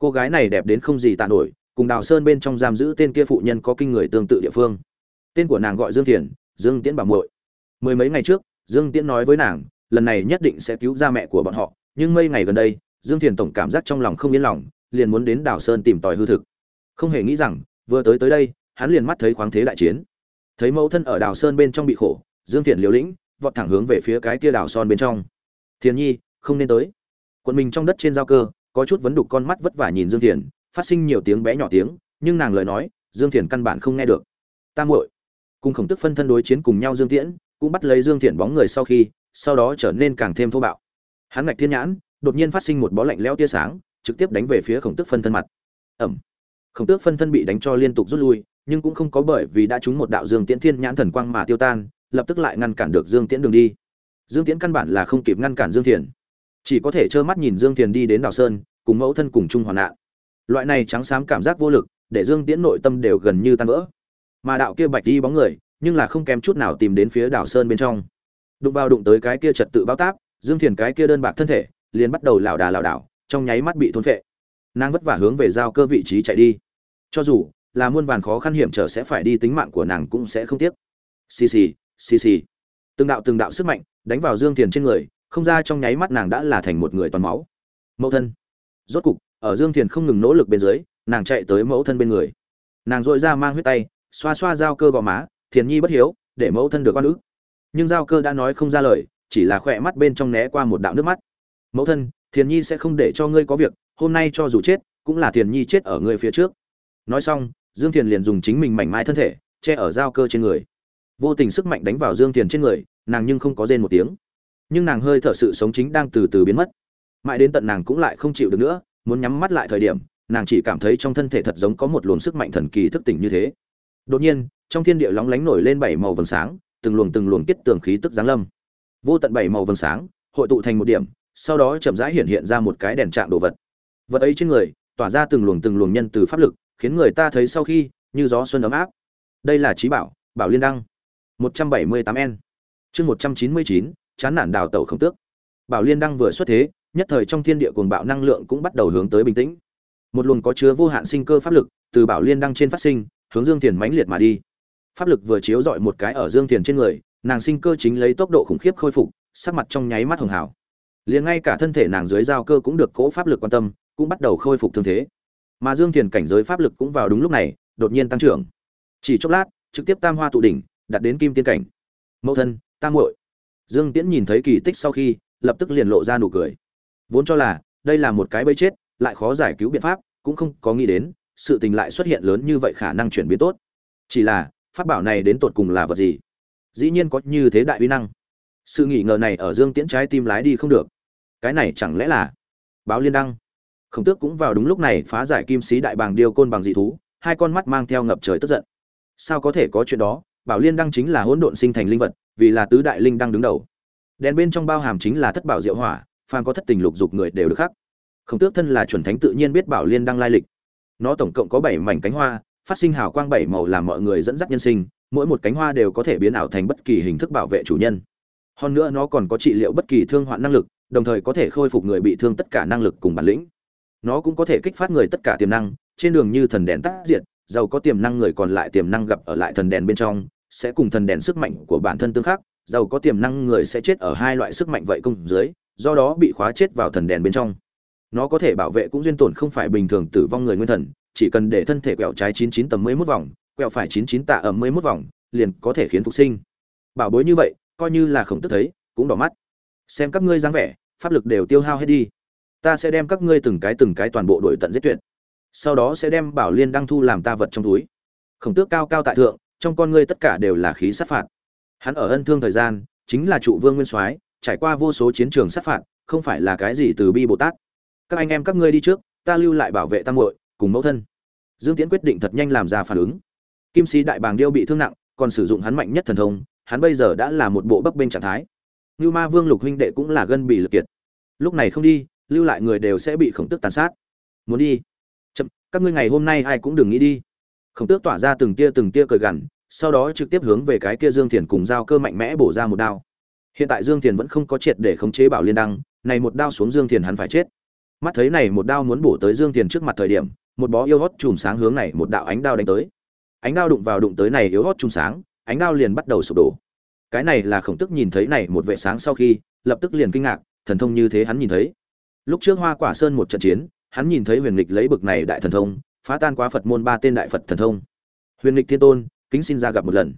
cô gái này đẹp đến không gì tạ nổi, cùng đào sơn bên trong giam giữ tên kia phụ nhân có kinh người tương tự địa phương. Tên của nàng gọi dương thiền, dương tiễn bảo muội. Mười mấy ngày trước, dương tiễn nói với nàng, lần này nhất định sẽ cứu ra mẹ của bọn họ, nhưng mấy ngày gần đây, dương thiền tổng cảm giác trong lòng không yên lòng, liền muốn đến đảo sơn tìm tòi hư thực. Không hề nghĩ rằng, vừa tới tới đây, hắn liền mắt thấy khoáng thế đại chiến. Thấy mẫu thân ở đảo sơn bên trong bị khổ, dương thiền liều lĩnh, vọt thẳng hướng về phía cái kia đảo son bên trong. Thiền nhi, không nên tới. Quận mình trong đất trên giao cơ có chút vấn đục con mắt vất vả nhìn dương thiền, phát sinh nhiều tiếng bé nhỏ tiếng, nhưng nàng lời nói, dương thiền căn bản không nghe được. Ta muội. Cùng khổng tức phân thân đối chiến cùng nhau dương tiễn, cũng bắt lấy dương thiền bóng người sau khi, sau đó trở nên càng thêm thô bạo. Hắn ngạch thiên nhãn, đột nhiên phát sinh một bó lạnh leo tia sáng, trực tiếp đánh về phía khổng tức phân thân mặt. Ẩm. Khổng tước phân thân bị đánh cho liên tục rút lui, nhưng cũng không có bởi vì đã trúng một đạo dương tiễn thiên nhãn thần quang mà tiêu tan, lập tức lại ngăn cản được dương tiễn đường đi. Dương tiễn căn bản là không kịp ngăn cản dương thiền chỉ có thể trơ mắt nhìn dương thiền đi đến đảo sơn, cùng mẫu thân cùng chung hoạn nạn. Loại này trắng xám cảm giác vô lực, để dương tiễn nội tâm đều gần như tan vỡ. Mà đạo kia bạch đi bóng người, nhưng là không kém chút nào tìm đến phía đảo sơn bên trong. Đụng vào đụng tới cái kia trật tự bao táp, dương thiền cái kia đơn bạc thân thể, liền bắt đầu lảo đà lảo đảo, trong nháy mắt bị thôn phệ. Nàng vất vả hướng về giao cơ vị trí chạy đi. Cho dù là muôn vàn khó khăn hiểm trở sẽ phải đi, tính mạng của nàng cũng sẽ không tiếc. Xì xì xì xì. Từng đạo từng đạo sức mạnh đánh vào dương thiền trên người không ra trong nháy mắt nàng đã là thành một người toàn máu. Mẫu thân. Rốt cục, ở dương thiền không ngừng nỗ lực bên dưới, nàng chạy tới mẫu thân bên người. Nàng dội ra mang huyết tay, xoa xoa dao cơ gò má, thiền nhi bất hiếu, để mẫu thân được oan ức. Nhưng giao cơ đã nói không ra lời, chỉ là khỏe mắt bên trong né qua một đạo nước mắt. Mẫu thân, thiền nhi sẽ không để cho ngươi có việc, hôm nay cho dù chết, cũng là thiền nhi chết ở ngươi phía trước. Nói xong, dương thiền liền dùng chính mình mảnh mai thân thể, che ở dao cơ trên người. Vô tình sức mạnh đánh vào dương thiền trên người, nàng nhưng không có rên một tiếng nhưng nàng hơi thở sự sống chính đang từ từ biến mất. Mãi đến tận nàng cũng lại không chịu được nữa muốn nhắm mắt lại thời điểm nàng chỉ cảm thấy trong thân thể thật giống có một luồng sức mạnh thần kỳ thức tỉnh như thế. Đột nhiên trong thiên địa lóng lánh nổi lên bảy màu vầng sáng từng luồng từng luồng kết tường khí tức giáng lâm. Vô tận bảy màu vầng sáng hội tụ thành một điểm sau đó chậm rãi hiện hiện ra một cái đèn trạng đồ vật. Vật ấy trên người tỏa ra từng luồng từng luồng nhân từ pháp lực khiến người ta thấy sau khi như gió xuân ấm áp. Đây là trí bảo bảo liên đăng. 178 n. Chương 199, chán nản đào tẩu không tước. Bảo liên đăng vừa xuất thế, nhất thời trong thiên địa cuồng bạo năng lượng cũng bắt đầu hướng tới bình tĩnh. Một luồng có chứa vô hạn sinh cơ pháp lực từ bảo liên đăng trên phát sinh, hướng dương tiền mãnh liệt mà đi. Pháp lực vừa chiếu dọi một cái ở dương tiền trên người, nàng sinh cơ chính lấy tốc độ khủng khiếp khôi phục, sắc mặt trong nháy mắt hường hảo liền ngay cả thân thể nàng dưới giao cơ cũng được cỗ pháp lực quan tâm, cũng bắt đầu khôi phục thương thế. Mà dương tiền cảnh giới pháp lực cũng vào đúng lúc này, đột nhiên tăng trưởng. Chỉ chốc lát, trực tiếp tam hoa tụ đỉnh đặt đến kim tiên cảnh. Mẫu thân, tam hội dương tiễn nhìn thấy kỳ tích sau khi, lập tức liền lộ ra nụ cười. Vốn cho là, đây là một cái bẫy chết, lại khó giải cứu biện pháp, cũng không có nghĩ đến, sự tình lại xuất hiện lớn như vậy khả năng chuyển biến tốt. Chỉ là, pháp bảo này đến tột cùng là vật gì? Dĩ nhiên có như thế đại uy năng. Sự nghi ngờ này ở dương tiễn trái tim lái đi không được. Cái này chẳng lẽ là báo liên đăng? Khổng tước cũng vào đúng lúc này phá giải kim sĩ đại bàng điêu côn bằng dị thú, hai con mắt mang theo ngập trời tức giận. Sao có thể có chuyện đó? Bảo liên đăng chính là hỗn độn sinh thành linh vật vì là tứ đại linh đang đứng đầu. Đèn bên trong bao hàm chính là thất bảo diệu hỏa, phàm có thất tình lục dục người đều được khắc. Khổng tước thân là chuẩn thánh tự nhiên biết bảo liên đăng lai lịch. Nó tổng cộng có bảy mảnh cánh hoa, phát sinh hào quang bảy màu làm mọi người dẫn dắt nhân sinh, mỗi một cánh hoa đều có thể biến ảo thành bất kỳ hình thức bảo vệ chủ nhân. Hơn nữa nó còn có trị liệu bất kỳ thương hoạn năng lực, đồng thời có thể khôi phục người bị thương tất cả năng lực cùng bản lĩnh. Nó cũng có thể kích phát người tất cả tiềm năng, trên đường như thần đèn tác diệt, giàu có tiềm năng người còn lại tiềm năng gặp ở lại thần đèn bên trong sẽ cùng thần đèn sức mạnh của bản thân tương khắc, giàu có tiềm năng người sẽ chết ở hai loại sức mạnh vậy công dưới, do đó bị khóa chết vào thần đèn bên trong. Nó có thể bảo vệ cũng duyên tổn không phải bình thường tử vong người nguyên thần, chỉ cần để thân thể quẹo trái 99 tầm 11 vòng, quẹo phải 99 tạ ẩm 11 vòng, liền có thể khiến phục sinh. Bảo bối như vậy, coi như là khổng tức thấy, cũng đỏ mắt. Xem các ngươi dáng vẻ, pháp lực đều tiêu hao hết đi. Ta sẽ đem các ngươi từng cái từng cái toàn bộ đội tận giết tuyệt. Sau đó sẽ đem bảo liên đăng thu làm ta vật trong túi. Khổng tước cao cao tại thượng trong con ngươi tất cả đều là khí sát phạt. Hắn ở ân thương thời gian, chính là trụ vương nguyên soái, trải qua vô số chiến trường sát phạt, không phải là cái gì từ bi bồ tát. Các anh em các ngươi đi trước, ta lưu lại bảo vệ tam muội, cùng mẫu thân. Dương tiễn quyết định thật nhanh làm ra phản ứng. Kim sĩ đại bàng điêu bị thương nặng, còn sử dụng hắn mạnh nhất thần thông, hắn bây giờ đã là một bộ bấp bên trạng thái. Như ma vương lục huynh đệ cũng là gân bị lực kiệt. Lúc này không đi, lưu lại người đều sẽ bị khổng tức tàn sát. Muốn đi? Chậm, các ngươi ngày hôm nay ai cũng đừng nghĩ đi khổng tước tỏa ra từng tia từng tia cười gằn, sau đó trực tiếp hướng về cái kia dương thiền cùng dao cơ mạnh mẽ bổ ra một đao. Hiện tại dương thiền vẫn không có triệt để khống chế bảo liên đăng, này một đao xuống dương thiền hắn phải chết. Mắt thấy này một đao muốn bổ tới dương thiền trước mặt thời điểm, một bó yêu hót chùm sáng hướng này một đạo ánh đao đánh tới. Ánh đao đụng vào đụng tới này yếu hót chùm sáng, ánh đao liền bắt đầu sụp đổ. Cái này là khổng tức nhìn thấy này một vệ sáng sau khi, lập tức liền kinh ngạc, thần thông như thế hắn nhìn thấy. Lúc trước hoa quả sơn một trận chiến, hắn nhìn thấy huyền lịch lấy bực này đại thần thông phá tan quá phật môn ba tên đại phật thần thông. Huyền lịch thiên tôn, kính xin ra gặp một lần.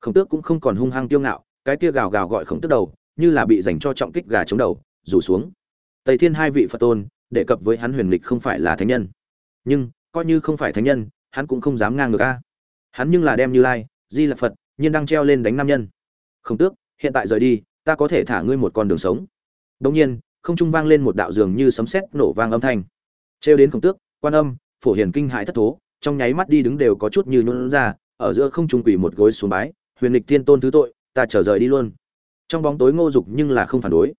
Khổng tước cũng không còn hung hăng tiêu ngạo, cái kia gào gào gọi khổng tước đầu, như là bị dành cho trọng kích gà chống đầu, rủ xuống. Tây thiên hai vị phật tôn, đề cập với hắn huyền lịch không phải là thánh nhân. Nhưng, coi như không phải thánh nhân, hắn cũng không dám ngang ngược a. Hắn nhưng là đem như lai, di là phật, nhiên đang treo lên đánh nam nhân. Không tước, hiện tại rời đi, ta có thể thả ngươi một con đường sống. Đông nhiên, không trung vang lên một đạo dường như sấm sét nổ vang âm thanh. Treo đến khổng tước, quan âm phổ hiền kinh hãi thất thố, trong nháy mắt đi đứng đều có chút như nhún ra, ở giữa không trung quỳ một gối xuống bái, huyền lịch thiên tôn thứ tội, ta trở rời đi luôn. Trong bóng tối ngô dục nhưng là không phản đối.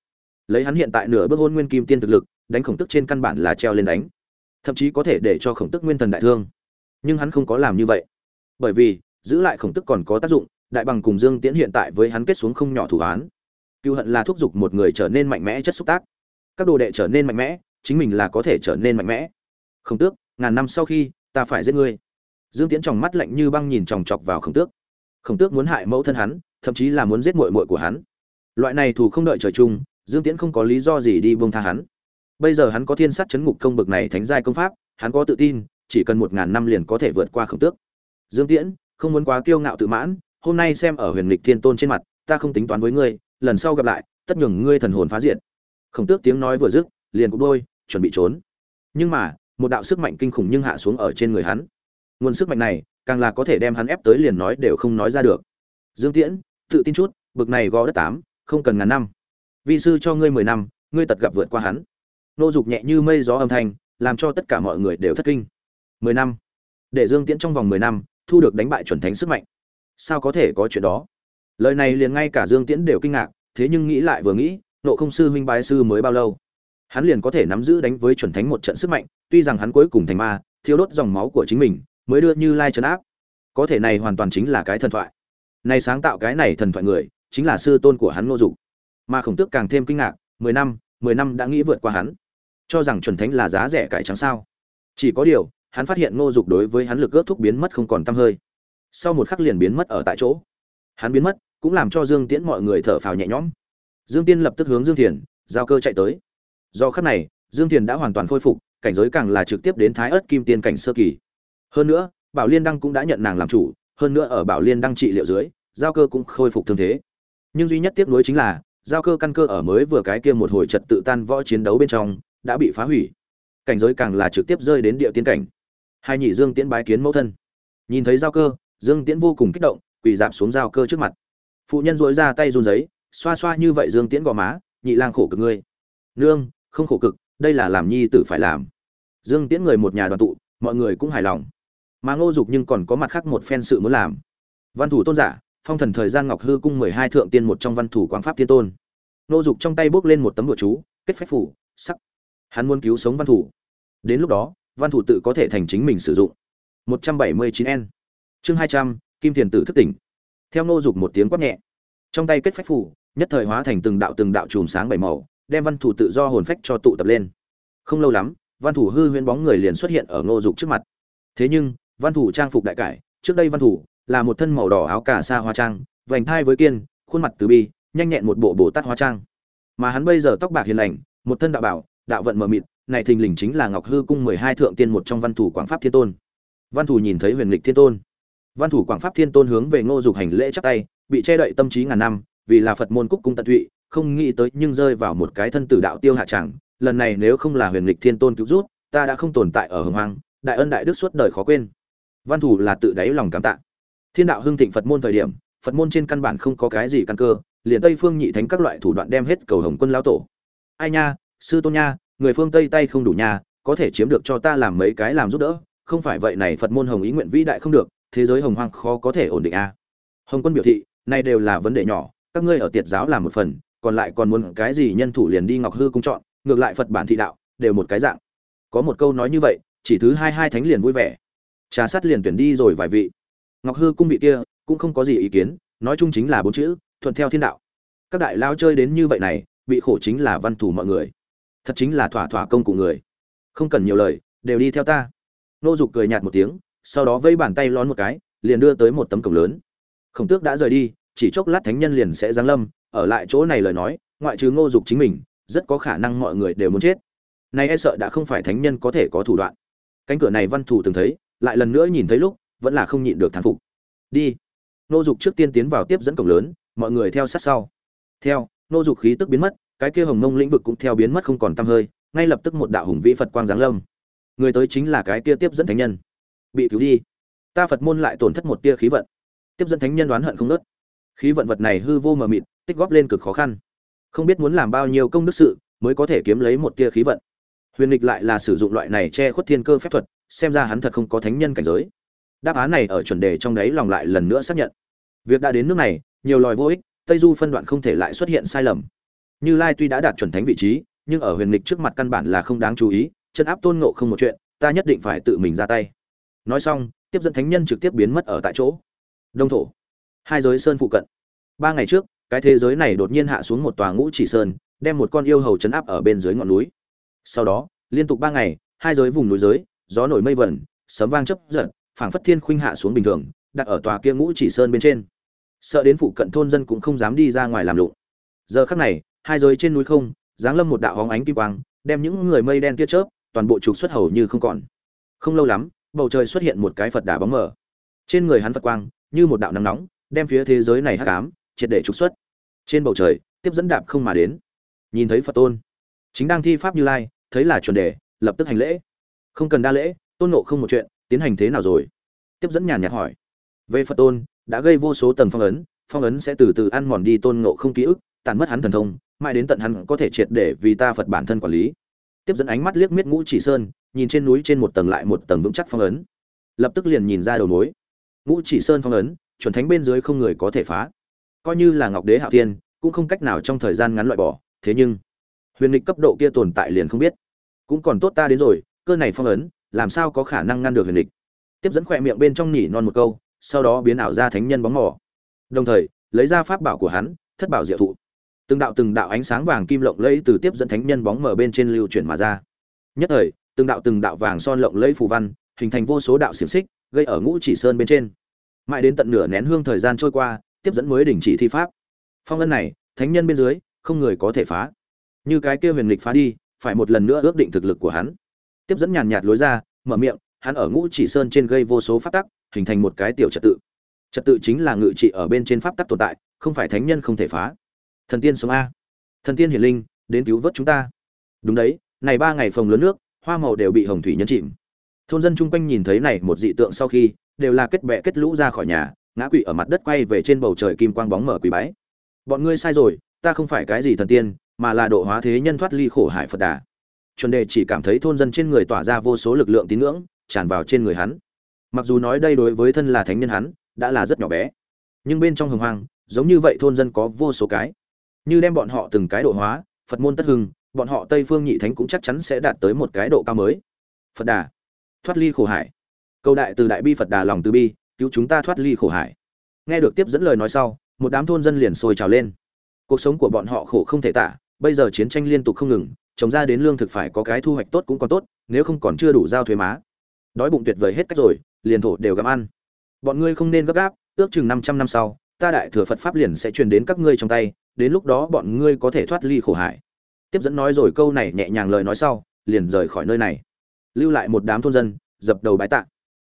Lấy hắn hiện tại nửa bước hôn nguyên kim tiên thực lực, đánh khổng tức trên căn bản là treo lên đánh. Thậm chí có thể để cho khổng tức nguyên thần đại thương. Nhưng hắn không có làm như vậy. Bởi vì, giữ lại khổng tức còn có tác dụng, đại bằng cùng dương tiễn hiện tại với hắn kết xuống không nhỏ thủ án. Cựu hận là thúc giục một người trở nên mạnh mẽ chất xúc tác. Các đồ đệ trở nên mạnh mẽ, chính mình là có thể trở nên mạnh mẽ. Khổng tước ngàn năm sau khi, ta phải giết ngươi. Dương tiễn tròng mắt lạnh như băng nhìn chòng chọc vào khổng tước. Khổng tước muốn hại mẫu thân hắn, thậm chí là muốn giết mội mội của hắn. Loại này thù không đợi trời chung, dương tiễn không có lý do gì đi buông tha hắn. Bây giờ hắn có thiên sát chấn ngục công bực này thánh giai công pháp, hắn có tự tin, chỉ cần một ngàn năm liền có thể vượt qua khổng tước. Dương tiễn, không muốn quá kiêu ngạo tự mãn, hôm nay xem ở huyền lịch thiên tôn trên mặt, ta không tính toán với ngươi, lần sau gặp lại, tất nhường ngươi thần hồn phá diện. khổng tước tiếng nói vừa dứt, liền cũng đôi, chuẩn bị trốn. Nhưng mà một đạo sức mạnh kinh khủng nhưng hạ xuống ở trên người hắn. Nguồn sức mạnh này, càng là có thể đem hắn ép tới liền nói đều không nói ra được. Dương tiễn, tự tin chút, bực này gò đất tám, không cần ngàn năm. Vi sư cho ngươi mười năm, ngươi tật gặp vượt qua hắn. Nô dục nhẹ như mây gió âm thanh, làm cho tất cả mọi người đều thất kinh. Mười năm. Để dương tiễn trong vòng mười năm, thu được đánh bại chuẩn thánh sức mạnh. Sao có thể có chuyện đó? Lời này liền ngay cả dương tiễn đều kinh ngạc, thế nhưng nghĩ lại vừa nghĩ, nộ không sư huynh bái sư mới bao lâu? Hắn liền có thể nắm giữ đánh với chuẩn thánh một trận sức mạnh, tuy rằng hắn cuối cùng thành ma thiếu đốt dòng máu của chính mình, mới đưa như lai trấn áp. Có thể này hoàn toàn chính là cái thần thoại. Này sáng tạo cái này thần thoại người, chính là sư tôn của hắn ngô dục. Mà khổng tước càng thêm kinh ngạc, mười năm mười năm đã nghĩ vượt qua hắn. Cho rằng chuẩn thánh là giá rẻ cải trắng sao? Chỉ có điều, hắn phát hiện ngô dục đối với hắn lực ướt thúc biến mất không còn tăm hơi. Sau một khắc liền biến mất ở tại chỗ. Hắn biến mất, cũng làm cho dương tiễn mọi người thở phào nhẹ nhõm. Dương tiên lập tức hướng dương thiền, giao cơ chạy tới do khắc này, dương thiền đã hoàn toàn khôi phục, cảnh giới càng là trực tiếp đến thái ớt kim tiên cảnh sơ kỳ. Hơn nữa, bảo liên đăng cũng đã nhận nàng làm chủ, hơn nữa ở bảo liên đăng trị liệu dưới, giao cơ cũng khôi phục thương thế. Nhưng duy nhất tiếc nuối chính là, giao cơ căn cơ ở mới vừa cái kia một hồi trật tự tan võ chiến đấu bên trong, đã bị phá hủy. Cảnh giới càng là trực tiếp rơi đến địa tiên cảnh. Hai nhị dương tiễn bái kiến mẫu thân. Nhìn thấy giao cơ, dương tiễn vô cùng kích động, quỳ dạp xuống giao cơ trước mặt. Phụ nhân dội ra tay run giấy, xoa xoa như vậy dương tiễn gò má, nhị lang khổ cực ngươi. Nương không khổ cực, đây là làm nhi tử phải làm. Dương tiễn người một nhà đoàn tụ, mọi người cũng hài lòng. Mà ngô dục nhưng còn có mặt khác một phen sự muốn làm. Văn thủ tôn giả, phong thần thời gian ngọc hư cung mười hai thượng tiên một trong văn thủ quang pháp thiên tôn. Ngô dục trong tay bốc lên một tấm đồ chú, kết phép phủ, sắc. Hắn muốn cứu sống văn thủ. Đến lúc đó, văn thủ tự có thể thành chính mình sử dụng. một trăm bảy mươi chín n. Chương hai trăm, kim thiền tử thức tỉnh. Theo ngô dục một tiếng quát nhẹ. Trong tay kết phách phủ, nhất thời hóa thành từng đạo từng đạo chùm sáng bảy màu đem văn thủ tự do hồn phách cho tụ tập lên. Không lâu lắm, văn thủ hư huyễn bóng người liền xuất hiện ở ngô dục trước mặt. Thế nhưng, văn thủ trang phục đại cải, trước đây văn thủ là một thân màu đỏ áo cà sa hoa trang, vành thai với kiên, khuôn mặt từ bi, nhanh nhẹn một bộ bồ tát hoa trang. Mà hắn bây giờ tóc bạc hiền lành, một thân đạo bảo, đạo vận mờ mịt, này thình lình chính là ngọc hư cung mười hai thượng tiên một trong văn thủ quảng pháp thiên tôn. Văn thủ nhìn thấy huyền lịch thiên tôn. Văn thủ quảng pháp thiên tôn hướng về ngô dục hành lễ chắp tay, bị che đậy tâm trí ngàn năm, vì là phật môn cúc cung tận tụy không nghĩ tới nhưng rơi vào một cái thân tử đạo tiêu hạ chẳng, lần này nếu không là huyền lịch thiên tôn cứu rút ta đã không tồn tại ở hồng hoang, đại ân đại đức suốt đời khó quên. Văn thủ là tự đáy lòng cảm tạ. Thiên đạo hưng thịnh phật môn thời điểm, phật môn trên căn bản không có cái gì căn cơ, liền tây phương nhị thánh các loại thủ đoạn đem hết cầu hồng quân lao tổ. Ai nha, sư tôn nha, người phương tây tay không đủ nha, có thể chiếm được cho ta làm mấy cái làm giúp đỡ, không phải vậy này phật môn hồng ý nguyện vĩ đại không được, thế giới hồng hoang khó có thể ổn định a hồng quân biểu thị nay đều là vấn đề nhỏ, các ngươi ở tiệt giáo làm một phần còn lại còn muốn cái gì nhân thủ liền đi ngọc hư cung chọn, ngược lại phật bản thị đạo, đều một cái dạng. Có một câu nói như vậy, chỉ thứ hai hai thánh liền vui vẻ. Trà sát liền tuyển đi rồi vài vị. Ngọc hư cung vị kia, cũng không có gì ý kiến, nói chung chính là bốn chữ, thuận theo thiên đạo. Các đại lao chơi đến như vậy này bị khổ chính là văn thủ mọi người. Thật chính là thỏa thỏa công của người. Không cần nhiều lời, đều đi theo ta. Nô dục cười nhạt một tiếng, sau đó vây bàn tay lón một cái, liền đưa tới một tấm cổng lớn. Khổng tước đã rời đi, chỉ chốc lát thánh nhân liền sẽ giáng lâm ở lại chỗ này lời nói, ngoại trừ ngô dục chính mình, rất có khả năng mọi người đều muốn chết. Này e sợ đã không phải thánh nhân có thể có thủ đoạn. Cánh cửa này văn thủ từng thấy, lại lần nữa nhìn thấy lúc, vẫn là không nhịn được thán phục. Đi. Ngô dục trước tiên tiến vào tiếp dẫn cổng lớn, mọi người theo sát sau. Theo, Ngô dục khí tức biến mất, cái kia hồng mông lĩnh vực cũng theo biến mất không còn tăm hơi, ngay lập tức một đạo hùng vĩ phật quang giáng lâm. Người tới chính là cái kia tiếp dẫn thánh nhân. Bị cứu đi. Ta phật môn lại tổn thất một tia khí vận. Tiếp dẫn thánh nhân đoán hận không nớt khí vận vật này hư vô mờ mịt tích góp lên cực khó khăn. Không biết muốn làm bao nhiêu công đức sự mới có thể kiếm lấy một tia khí vận. Huyền lịch lại là sử dụng loại này che khuất thiên cơ phép thuật, xem ra hắn thật không có thánh nhân cảnh giới. Đáp án này ở chuẩn đề trong đấy lòng lại lần nữa xác nhận. Việc đã đến nước này, nhiều loài vô ích, tây du phân đoạn không thể lại xuất hiện sai lầm. Như lai tuy đã đạt chuẩn thánh vị trí, nhưng ở huyền lịch trước mặt căn bản là không đáng chú ý, chân áp tôn ngộ không một chuyện, ta nhất định phải tự mình ra tay. Nói xong, tiếp dẫn thánh nhân trực tiếp biến mất ở tại chỗ. Đông thổ. Hai giới sơn phụ cận. Ba ngày trước cái thế giới này đột nhiên hạ xuống một tòa ngũ chỉ sơn, đem một con yêu hầu chấn áp ở bên dưới ngọn núi. Sau đó, liên tục ba ngày, hai giới vùng núi giới, gió nổi mây vẩn, sấm vang chấp giận phảng phất thiên khuynh hạ xuống bình thường, đặt ở tòa kia ngũ chỉ sơn bên trên. Sợ đến phụ cận thôn dân cũng không dám đi ra ngoài làm lụng. Giờ khắc này, hai giới trên núi không, giáng lâm một đạo hóng ánh kim quang, đem những người mây đen tia chớp, toàn bộ trục xuất hầu như không còn. Không lâu lắm, bầu trời xuất hiện một cái phật đà bóng mờ. Trên người hắn phật quang, như một đạo nắng nóng, đem phía thế giới này hắc ám, triệt để trục xuất trên bầu trời, tiếp dẫn đạp không mà đến. Nhìn thấy phật tôn. Chính đang thi pháp như lai, thấy là chuẩn đề, lập tức hành lễ. Không cần đa lễ, tôn nộ không một chuyện, tiến hành thế nào rồi? Tiếp dẫn nhàn nhạt hỏi. Về phật tôn, đã gây vô số tầng phong ấn phong ấn sẽ từ từ ăn mòn đi tôn nộ không ký ức tàn mất hắn thần thông, mãi đến tận hắn có thể triệt để vì ta phật bản thân quản lý. Tiếp dẫn ánh mắt liếc miết ngũ chỉ sơn, nhìn trên núi trên một tầng lại một tầng vững chắc phong ấn. Lập tức liền nhìn ra đầu mối. Ngũ chỉ sơn phong ấn, chuẩn thánh bên dưới không người có thể phá coi như là ngọc đế hạo thiên, cũng không cách nào trong thời gian ngắn loại bỏ, thế nhưng, huyền lịch cấp độ kia tồn tại liền không biết. Cũng còn tốt ta đến rồi, cơ này phong ấn, làm sao có khả năng ngăn được huyền lịch tiếp dẫn khỏe miệng bên trong nhỉ non một câu, sau đó biến ảo ra thánh nhân bóng mỏ đồng thời, lấy ra pháp bảo của hắn, thất bảo diệu thụ. Từng đạo từng đạo ánh sáng vàng kim lộng lẫy từ tiếp dẫn thánh nhân bóng mở bên trên lưu chuyển mà ra. Nhất thời, từng đạo từng đạo vàng son lộng lẫy phù văn, hình thành vô số đạo xiềng xích, gây ở ngũ chỉ sơn bên trên. Mãi đến tận nửa nén hương thời gian trôi qua tiếp dẫn mới đình chỉ thi pháp. Phong ân này, thánh nhân bên dưới, không người có thể phá. Như cái kia huyền lịch phá đi, phải một lần nữa ước định thực lực của hắn. Tiếp dẫn nhàn nhạt lối ra, mở miệng, hắn ở ngũ chỉ sơn trên gây vô số pháp tắc, hình thành một cái tiểu trật tự. Trật tự chính là ngự trị ở bên trên pháp tắc tồn tại, không phải thánh nhân không thể phá. Thần tiên sống a. Thần tiên hiển linh, đến cứu vớt chúng ta. Đúng đấy, này ba ngày phòng lớn nước, hoa màu đều bị hồng thủy nhấn chìm. Thôn dân chung quanh nhìn thấy này một dị tượng sau khi, đều là kết bè kết lũ ra khỏi nhà ngã quỵ ở mặt đất quay về trên bầu trời kim quang bóng mở quỳ bái. Bọn ngươi sai rồi, ta không phải cái gì thần tiên, mà là độ hóa thế nhân thoát ly khổ hải phật đà. Chuẩn đề chỉ cảm thấy thôn dân trên người tỏa ra vô số lực lượng tín ngưỡng, tràn vào trên người hắn. Mặc dù nói đây đối với thân là thánh nhân hắn, đã là rất nhỏ bé. Nhưng bên trong hồng hoang, giống như vậy thôn dân có vô số cái. Như đem bọn họ từng cái độ hóa, phật môn tất hưng, bọn họ tây phương nhị thánh cũng chắc chắn sẽ đạt tới một cái độ cao mới. Phật đà, thoát ly khổ hải. Câu đại từ đại bi phật đà lòng từ bi cứu chúng ta thoát ly khổ hải. Nghe được tiếp dẫn lời nói sau, một đám thôn dân liền sôi trào lên. Cuộc sống của bọn họ khổ không thể tả, bây giờ chiến tranh liên tục không ngừng, trồng ra đến lương thực phải có cái thu hoạch tốt cũng còn tốt, nếu không còn chưa đủ giao thuế má. Đói bụng tuyệt vời hết cách rồi, liền thổ đều gặm ăn. Bọn ngươi không nên gấp gáp, ước chừng năm trăm năm sau, ta đại thừa phật pháp liền sẽ truyền đến các ngươi trong tay, đến lúc đó bọn ngươi có thể thoát ly khổ hải. Tiếp dẫn nói rồi câu này nhẹ nhàng lời nói sau, liền rời khỏi nơi này. Lưu lại một đám thôn dân, dập đầu bái tạ.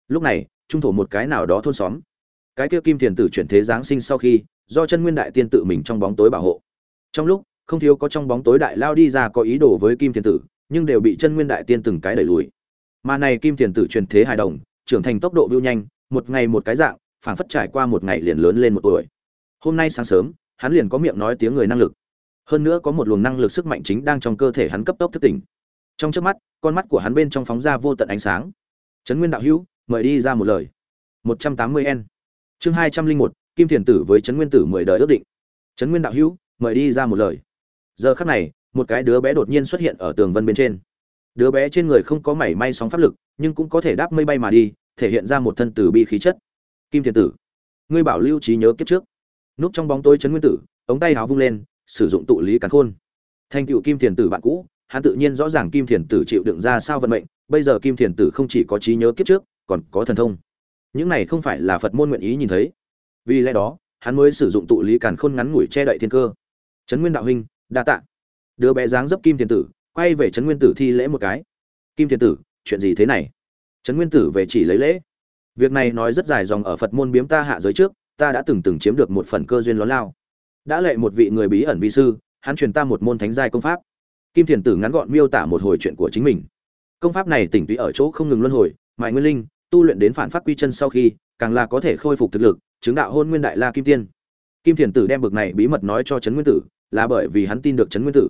Lúc này trung thổ một cái nào đó thôn xóm. Cái kia kim thiền tử chuyển thế giáng sinh sau khi, do chân nguyên đại tiên tự mình trong bóng tối bảo hộ. Trong lúc, không thiếu có trong bóng tối đại lao đi ra có ý đồ với kim thiền tử, nhưng đều bị chân nguyên đại tiên từng cái đẩy lùi. Mà này kim thiền tử truyền thế hài đồng, trưởng thành tốc độ vưu nhanh, một ngày một cái dạng, phảng phất trải qua một ngày liền lớn lên một tuổi. Hôm nay sáng sớm, hắn liền có miệng nói tiếng người năng lực. Hơn nữa có một luồng năng lực sức mạnh chính đang trong cơ thể hắn cấp tốc thức tỉnh. Trong trước mắt, con mắt của hắn bên trong phóng ra vô tận ánh sáng. Trấn nguyên đạo hữu mời đi ra một lời. Một trăm tám mươi n chương hai trăm linh một, kim thiền tử với trấn nguyên tử mười đời ước định. Trấn nguyên đạo hữu, mời đi ra một lời. Giờ khắc này, một cái đứa bé đột nhiên xuất hiện ở tường vân bên trên. Đứa bé trên người không có mảy may sóng pháp lực, nhưng cũng có thể đáp mây bay mà đi, thể hiện ra một thân tử bi khí chất. Kim thiền tử, ngươi bảo lưu trí nhớ kiếp trước. Núp trong bóng tối trấn nguyên tử, ống tay háo vung lên, sử dụng tụ lý càn khôn. Thành tựu kim thiền tử bạn cũ, hắn tự nhiên rõ ràng kim thiền tử chịu đựng ra sao vận mệnh, bây giờ kim thiền tử không chỉ có trí nhớ kiếp trước còn có thần thông. Những này không phải là phật môn nguyện ý nhìn thấy. Vì lẽ đó, hắn mới sử dụng tụ lý càn khôn ngắn ngủi che đậy thiên cơ. Trấn nguyên đạo huynh, đa tạ. Đứa bé dáng dấp kim tiền tử, quay về trấn nguyên tử thi lễ một cái. Kim tiền tử, chuyện gì thế này? Trấn nguyên tử về chỉ lấy lễ. Việc này nói rất dài dòng ở phật môn biếm ta hạ giới trước, ta đã từng từng chiếm được một phần cơ duyên lớn lao. Đã lệ một vị người bí ẩn vi sư, hắn truyền ta một môn thánh giai công pháp. Kim thiền tử ngắn gọn miêu tả một hồi chuyện của chính mình. Công pháp này tỉnh tụy ở chỗ không ngừng luân hồi mại nguyên linh tu luyện đến phản phát quy chân sau khi càng là có thể khôi phục thực lực chứng đạo hôn nguyên đại la kim tiên. Kim thiền tử đem bực này bí mật nói cho trấn nguyên tử là bởi vì hắn tin được trấn nguyên tử.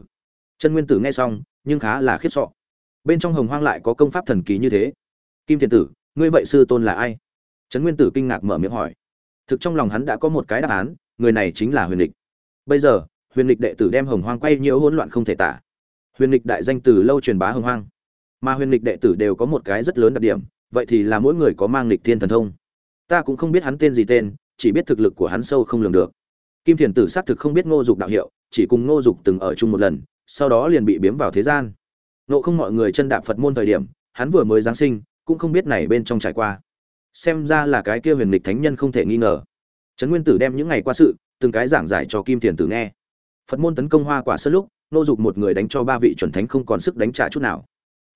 Trấn nguyên tử nghe xong nhưng khá là khiếp sợ, bên trong hồng hoang lại có công pháp thần kỳ như thế. Kim thiền tử ngươi vậy sư tôn là ai? Trấn nguyên tử kinh ngạc mở miệng hỏi. Thực trong lòng hắn đã có một cái đáp án người này chính là huyền lịch. Bây giờ huyền lịch đệ tử đem hồng hoang quay nhiễu hỗn loạn không thể tả. Huyền lịch đại danh từ lâu truyền bá hồng hoang. Mà huyền lịch đệ tử đều có một cái rất lớn đặc điểm vậy thì là mỗi người có mang lịch thiên thần thông. Ta cũng không biết hắn tên gì tên, chỉ biết thực lực của hắn sâu không lường được. Kim thiền tử xác thực không biết ngô dục đạo hiệu, chỉ cùng ngô dục từng ở chung một lần, sau đó liền bị biếm vào thế gian. Nộ không mọi người chân đạp phật môn thời điểm, hắn vừa mới giáng sinh, cũng không biết này bên trong trải qua. Xem ra là cái kia huyền lịch thánh nhân không thể nghi ngờ. Trấn nguyên tử đem những ngày qua sự, từng cái giảng giải cho kim thiền tử nghe. Phật môn tấn công hoa quả sơ lúc, Ngô dục một người đánh cho ba vị chuẩn thánh không còn sức đánh trả chút nào.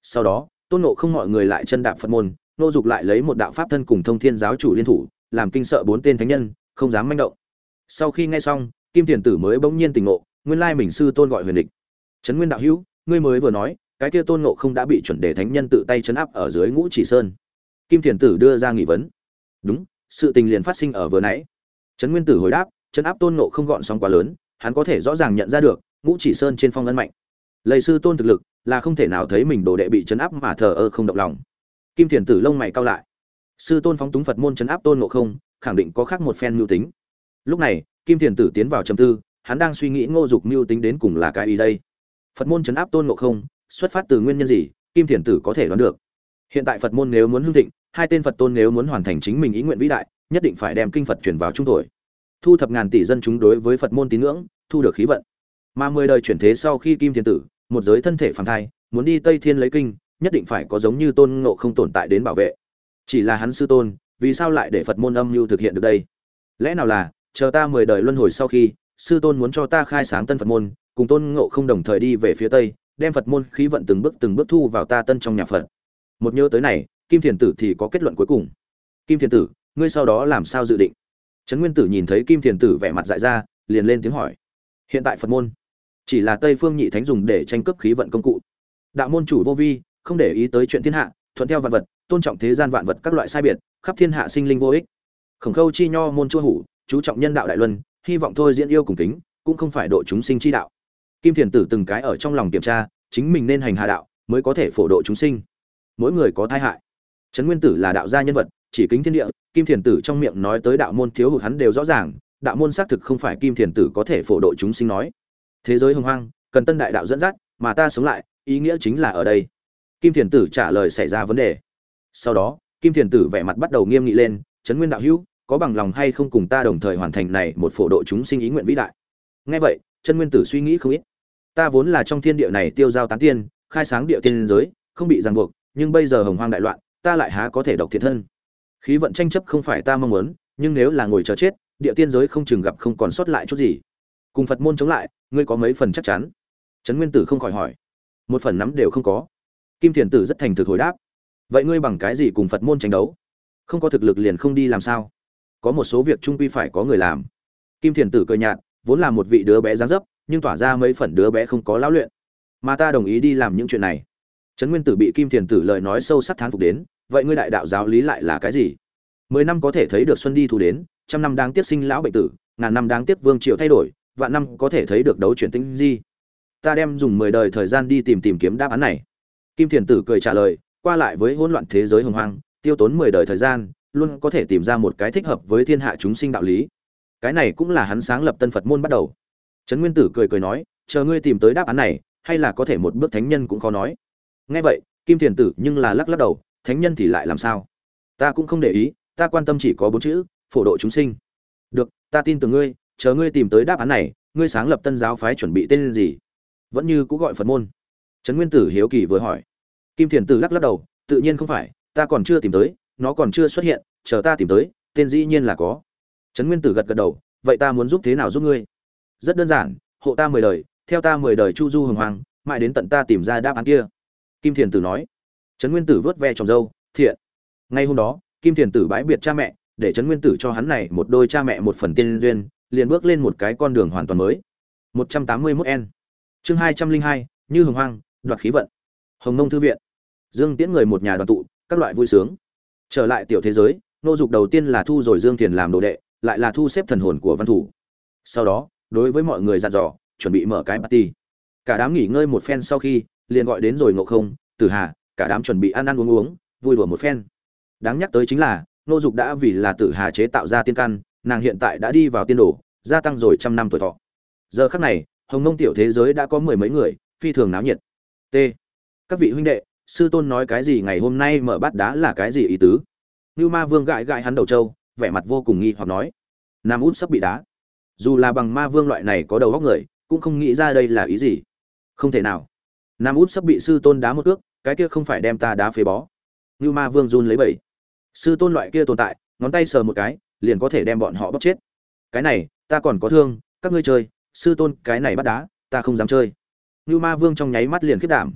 Sau đó, tôn ngộ không mọi người lại chân đạp phật môn nô dục lại lấy một đạo pháp thân cùng thông thiên giáo chủ liên thủ, làm kinh sợ bốn tên thánh nhân, không dám manh động. Sau khi nghe xong, kim thiền tử mới bỗng nhiên tỉnh ngộ, nguyên lai mình sư tôn gọi huyền địch. Trấn nguyên đạo hữu, ngươi mới vừa nói, cái kia tôn ngộ không đã bị chuẩn đề thánh nhân tự tay chấn áp ở dưới ngũ chỉ sơn. Kim thiền tử đưa ra nghị vấn. Đúng, sự tình liền phát sinh ở vừa nãy. Trấn nguyên tử hồi đáp, chấn áp tôn ngộ không gọn sóng quá lớn, hắn có thể rõ ràng nhận ra được, ngũ chỉ sơn trên phong ân mạnh. Lầy sư tôn thực lực là không thể nào thấy mình đồ đệ bị chấn áp mà thờ ơ không động lòng kim thiền tử lông mày cao lại. Sư tôn phóng túng phật môn chấn áp tôn ngộ không, khẳng định có khác một phen mưu tính. Lúc này, kim thiền tử tiến vào trầm tư, hắn đang suy nghĩ ngô dục mưu tính đến cùng là cái ý đây. Phật môn chấn áp tôn ngộ không, xuất phát từ nguyên nhân gì, kim thiền tử có thể đoán được. Hiện tại phật môn nếu muốn hưng thịnh, hai tên phật tôn nếu muốn hoàn thành chính mình ý nguyện vĩ đại, nhất định phải đem kinh phật chuyển vào trung thổi. Thu thập ngàn tỷ dân chúng đối với phật môn tín ngưỡng, thu được khí vận. Mà mười đời chuyển thế sau khi kim thiền tử, một giới thân thể phản thai, muốn đi tây thiên lấy kinh nhất định phải có giống như tôn ngộ không tồn tại đến bảo vệ. Chỉ là hắn sư tôn, vì sao lại để phật môn âm mưu thực hiện được đây? Lẽ nào là, chờ ta mười đời luân hồi sau khi, sư tôn muốn cho ta khai sáng tân phật môn, cùng tôn ngộ không đồng thời đi về phía tây, đem phật môn khí vận từng bước từng bước thu vào ta tân trong nhà phật. Một nhớ tới này, kim thiền tử thì có kết luận cuối cùng. Kim thiền tử, ngươi sau đó làm sao dự định? Trấn nguyên tử nhìn thấy kim thiền tử vẻ mặt dại ra, liền lên tiếng hỏi. Hiện tại phật môn, chỉ là tây phương nhị thánh dùng để tranh cướp khí vận công cụ. Đạo môn chủ vô vi không để ý tới chuyện thiên hạ, thuận theo vạn vật, tôn trọng thế gian vạn vật các loại sai biệt, khắp thiên hạ sinh linh vô ích. Khổng khâu chi nho môn chua hủ, chú trọng nhân đạo đại luân, hy vọng thôi diễn yêu cùng kính, cũng không phải độ chúng sinh chi đạo. Kim thiền tử từng cái ở trong lòng kiểm tra, chính mình nên hành hạ đạo, mới có thể phổ độ chúng sinh. Mỗi người có tai hại. Trấn nguyên tử là đạo gia nhân vật, chỉ kính thiên địa, kim thiền tử trong miệng nói tới đạo môn thiếu hụt hắn đều rõ ràng, đạo môn xác thực không phải kim thiền tử có thể phổ độ chúng sinh nói. Thế giới hưng hoang, cần tân đại đạo dẫn dắt, mà ta sống lại, ý nghĩa chính là ở đây kim thiền tử trả lời xảy ra vấn đề. Sau đó, kim thiền tử vẻ mặt bắt đầu nghiêm nghị lên, trấn nguyên đạo hữu, có bằng lòng hay không cùng ta đồng thời hoàn thành này một phổ độ chúng sinh ý nguyện vĩ đại? Nghe vậy chân nguyên tử suy nghĩ không ít. Ta vốn là trong thiên địa này tiêu giao tán tiên, khai sáng địa tiên giới, không bị ràng buộc, nhưng bây giờ hồng hoang đại loạn, ta lại há có thể độc thiệt thân? Khí vận tranh chấp không phải ta mong muốn, nhưng nếu là ngồi chờ chết, địa tiên giới không chừng gặp không còn sót lại chút gì. Cùng phật môn chống lại, ngươi có mấy phần chắc chắn? Trấn nguyên tử không khỏi hỏi. Một phần nắm đều không có kim thiền tử rất thành thực hồi đáp. Vậy ngươi bằng cái gì cùng phật môn tranh đấu? Không có thực lực liền không đi làm sao? Có một số việc trung quy phải có người làm. Kim thiền tử cười nhạt, vốn là một vị đứa bé dáng dấp, nhưng tỏa ra mấy phần đứa bé không có lão luyện. Mà ta đồng ý đi làm những chuyện này. Trấn nguyên tử bị kim thiền tử lời nói sâu sắc thán phục đến, vậy ngươi đại đạo giáo lý lại là cái gì? Mười năm có thể thấy được xuân đi thu đến, trăm năm đáng tiếc sinh lão bệnh tử, ngàn năm đáng tiếc vương triều thay đổi, vạn năm có thể thấy được đấu chuyển tinh di. Ta đem dùng mười đời thời gian đi tìm tìm kiếm đáp án này kim thiền tử cười trả lời, qua lại với hỗn loạn thế giới hồng hoang, tiêu tốn mười đời thời gian, luôn có thể tìm ra một cái thích hợp với thiên hạ chúng sinh đạo lý. Cái này cũng là hắn sáng lập tân phật môn bắt đầu. Trấn nguyên tử cười cười nói, chờ ngươi tìm tới đáp án này, hay là có thể một bước thánh nhân cũng khó nói. Nghe vậy, kim thiền tử nhưng là lắc lắc đầu, thánh nhân thì lại làm sao? Ta cũng không để ý, ta quan tâm chỉ có bốn chữ, phổ độ chúng sinh. Được, ta tin tưởng ngươi, chờ ngươi tìm tới đáp án này, ngươi sáng lập tân giáo phái chuẩn bị tên gì? Vẫn như cũng gọi phật môn trấn nguyên tử hiếu kỳ vừa hỏi. Kim thiền tử lắc lắc đầu tự nhiên không phải ta còn chưa tìm tới nó còn chưa xuất hiện chờ ta tìm tới tên dĩ nhiên là có. Trấn nguyên tử gật gật đầu vậy ta muốn giúp thế nào giúp ngươi? Rất đơn giản hộ ta mười đời theo ta mười đời chu du hồng hoàng mãi đến tận ta tìm ra đáp án kia. Kim thiền tử nói. Trấn nguyên tử vớt ve tròng dâu thiện. Ngay hôm đó kim thiền tử bãi biệt cha mẹ để trấn nguyên tử cho hắn này một đôi cha mẹ một phần tiên duyên liền bước lên một cái con đường hoàn toàn mới. 181 n. Chương 202, như hồng hoang đoạt khí vận. Hồng nông thư viện. Dương tiễn người một nhà đoàn tụ, các loại vui sướng. Trở lại tiểu thế giới, nô dục đầu tiên là thu rồi dương tiền làm đồ đệ, lại là thu xếp thần hồn của văn thủ. Sau đó, đối với mọi người dặn dò, chuẩn bị mở cái party. Cả đám nghỉ ngơi một phen sau khi, liền gọi đến rồi ngộ không, tử hà, cả đám chuẩn bị ăn ăn uống uống, vui đùa một phen. Đáng nhắc tới chính là, nô dục đã vì là tử hà chế tạo ra tiên căn, nàng hiện tại đã đi vào tiên đồ, gia tăng rồi trăm năm tuổi thọ. Giờ khắc này, hồng nông tiểu thế giới đã có mười mấy người, phi thường náo nhiệt t. Các vị huynh đệ, sư tôn nói cái gì ngày hôm nay mở bát đá là cái gì ý tứ? Như ma vương gãi gãi hắn đầu trâu, vẻ mặt vô cùng nghi hoặc nói. Nam út sắp bị đá. Dù là bằng ma vương loại này có đầu góc người, cũng không nghĩ ra đây là ý gì. Không thể nào. Nam út sắp bị sư tôn đá một ước cái kia không phải đem ta đá phế bó. Như ma vương run lấy bẩy. Sư tôn loại kia tồn tại, ngón tay sờ một cái, liền có thể đem bọn họ bóc chết. Cái này, ta còn có thương, các ngươi chơi, sư tôn cái này bắt đá, ta không dám chơi. Nưu ma vương trong nháy mắt liền kết đảm.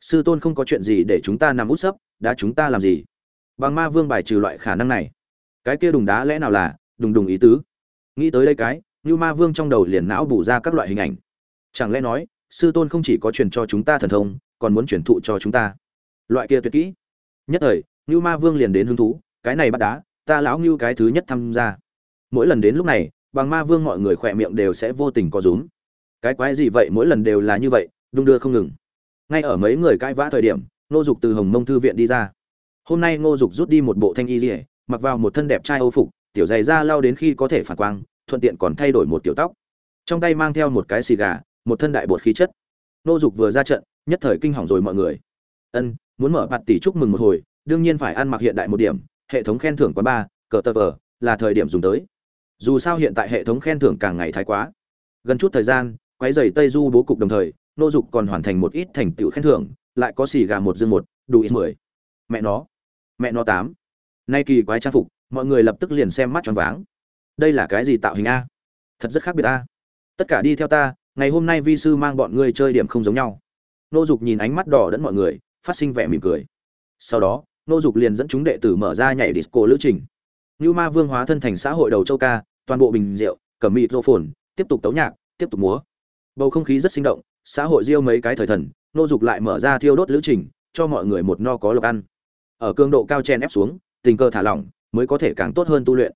Sư tôn không có chuyện gì để chúng ta nằm út sấp, đã chúng ta làm gì? Bằng ma vương bài trừ loại khả năng này. Cái kia đùng đá lẽ nào là, đùng đùng ý tứ. Nghĩ tới đây cái Nưu ma vương trong đầu liền não bù ra các loại hình ảnh. Chẳng lẽ nói, sư tôn không chỉ có truyền cho chúng ta thần thông, còn muốn truyền thụ cho chúng ta? Loại kia tuyệt kỹ. Nhất thời Nưu ma vương liền đến hứng thú, cái này bắt đá, ta lão Nưu cái thứ nhất tham gia. Mỗi lần đến lúc này, bằng ma vương mọi người khỏe miệng đều sẽ vô tình có rúm cái quái gì vậy, mỗi lần đều là như vậy, đung đưa không ngừng. Ngay ở mấy người cãi vã thời điểm, ngô dục từ hồng mông thư viện đi ra. Hôm nay ngô dục rút đi một bộ thanh y dỉa mặc vào một thân đẹp trai âu phục, tiểu giày da lao đến khi có thể phản quang, thuận tiện còn thay đổi một tiểu tóc. Trong tay mang theo một cái xì gà, một thân đại bột khí chất. Ngô dục vừa ra trận, nhất thời kinh hỏng rồi mọi người. Ân, muốn mở bạt tỷ chúc mừng một hồi, đương nhiên phải ăn mặc hiện đại một điểm, hệ thống khen thưởng quán ba cờ tờ vờ, là thời điểm dùng tới. Dù sao hiện tại hệ thống khen thưởng càng ngày thái quá. Gần chút thời gian quấy dày tây du bố cục đồng thời, nô dục còn hoàn thành một ít thành tựu khen thưởng, lại có xì gà một dương một, đủ ít mười. Mẹ nó mẹ nó tám. Nay kỳ quái trang phục, mọi người lập tức liền xem mắt tròn váng. Đây là cái gì tạo hình a? Thật rất khác biệt a. Tất cả đi theo ta, ngày hôm nay vi sư mang bọn ngươi chơi điểm không giống nhau. Nô dục nhìn ánh mắt đỏ đẫn mọi người, phát sinh vẻ mỉm cười. Sau đó, nô dục liền dẫn chúng đệ tử mở ra nhảy disco lữ trình. Như ma vương hóa thân thành xã hội đầu châu ca, toàn bộ bình rượu, cầm mịt rô phồn tiếp tục tấu nhạc, tiếp tục múa bầu không khí rất sinh động, xã hội riêu mấy cái thời thần, nô dục lại mở ra thiêu đốt lữ trình, cho mọi người một no có lộc ăn. Ở cường độ cao chen ép xuống, tình cơ thả lỏng, mới có thể càng tốt hơn tu luyện.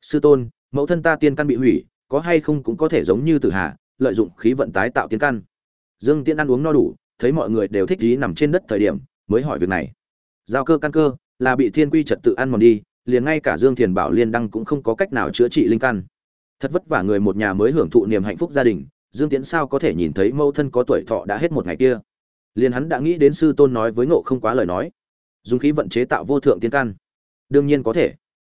Sư tôn, mẫu thân ta tiên căn bị hủy, có hay không cũng có thể giống như tử hà, lợi dụng khí vận tái tạo tiên căn. Dương tiên ăn uống no đủ, thấy mọi người đều thích ý nằm trên đất thời điểm, mới hỏi việc này. Giao cơ căn cơ, là bị thiên quy trật tự ăn mòn đi, liền ngay cả dương thiền bảo liên đăng cũng không có cách nào chữa trị linh căn. Thật vất vả người một nhà mới hưởng thụ niềm hạnh phúc gia đình dương tiễn sao có thể nhìn thấy mâu thân có tuổi thọ đã hết một ngày kia? Liền hắn đã nghĩ đến sư tôn nói với ngộ không quá lời nói. Dùng khí vận chế tạo vô thượng tiên căn. Đương nhiên có thể.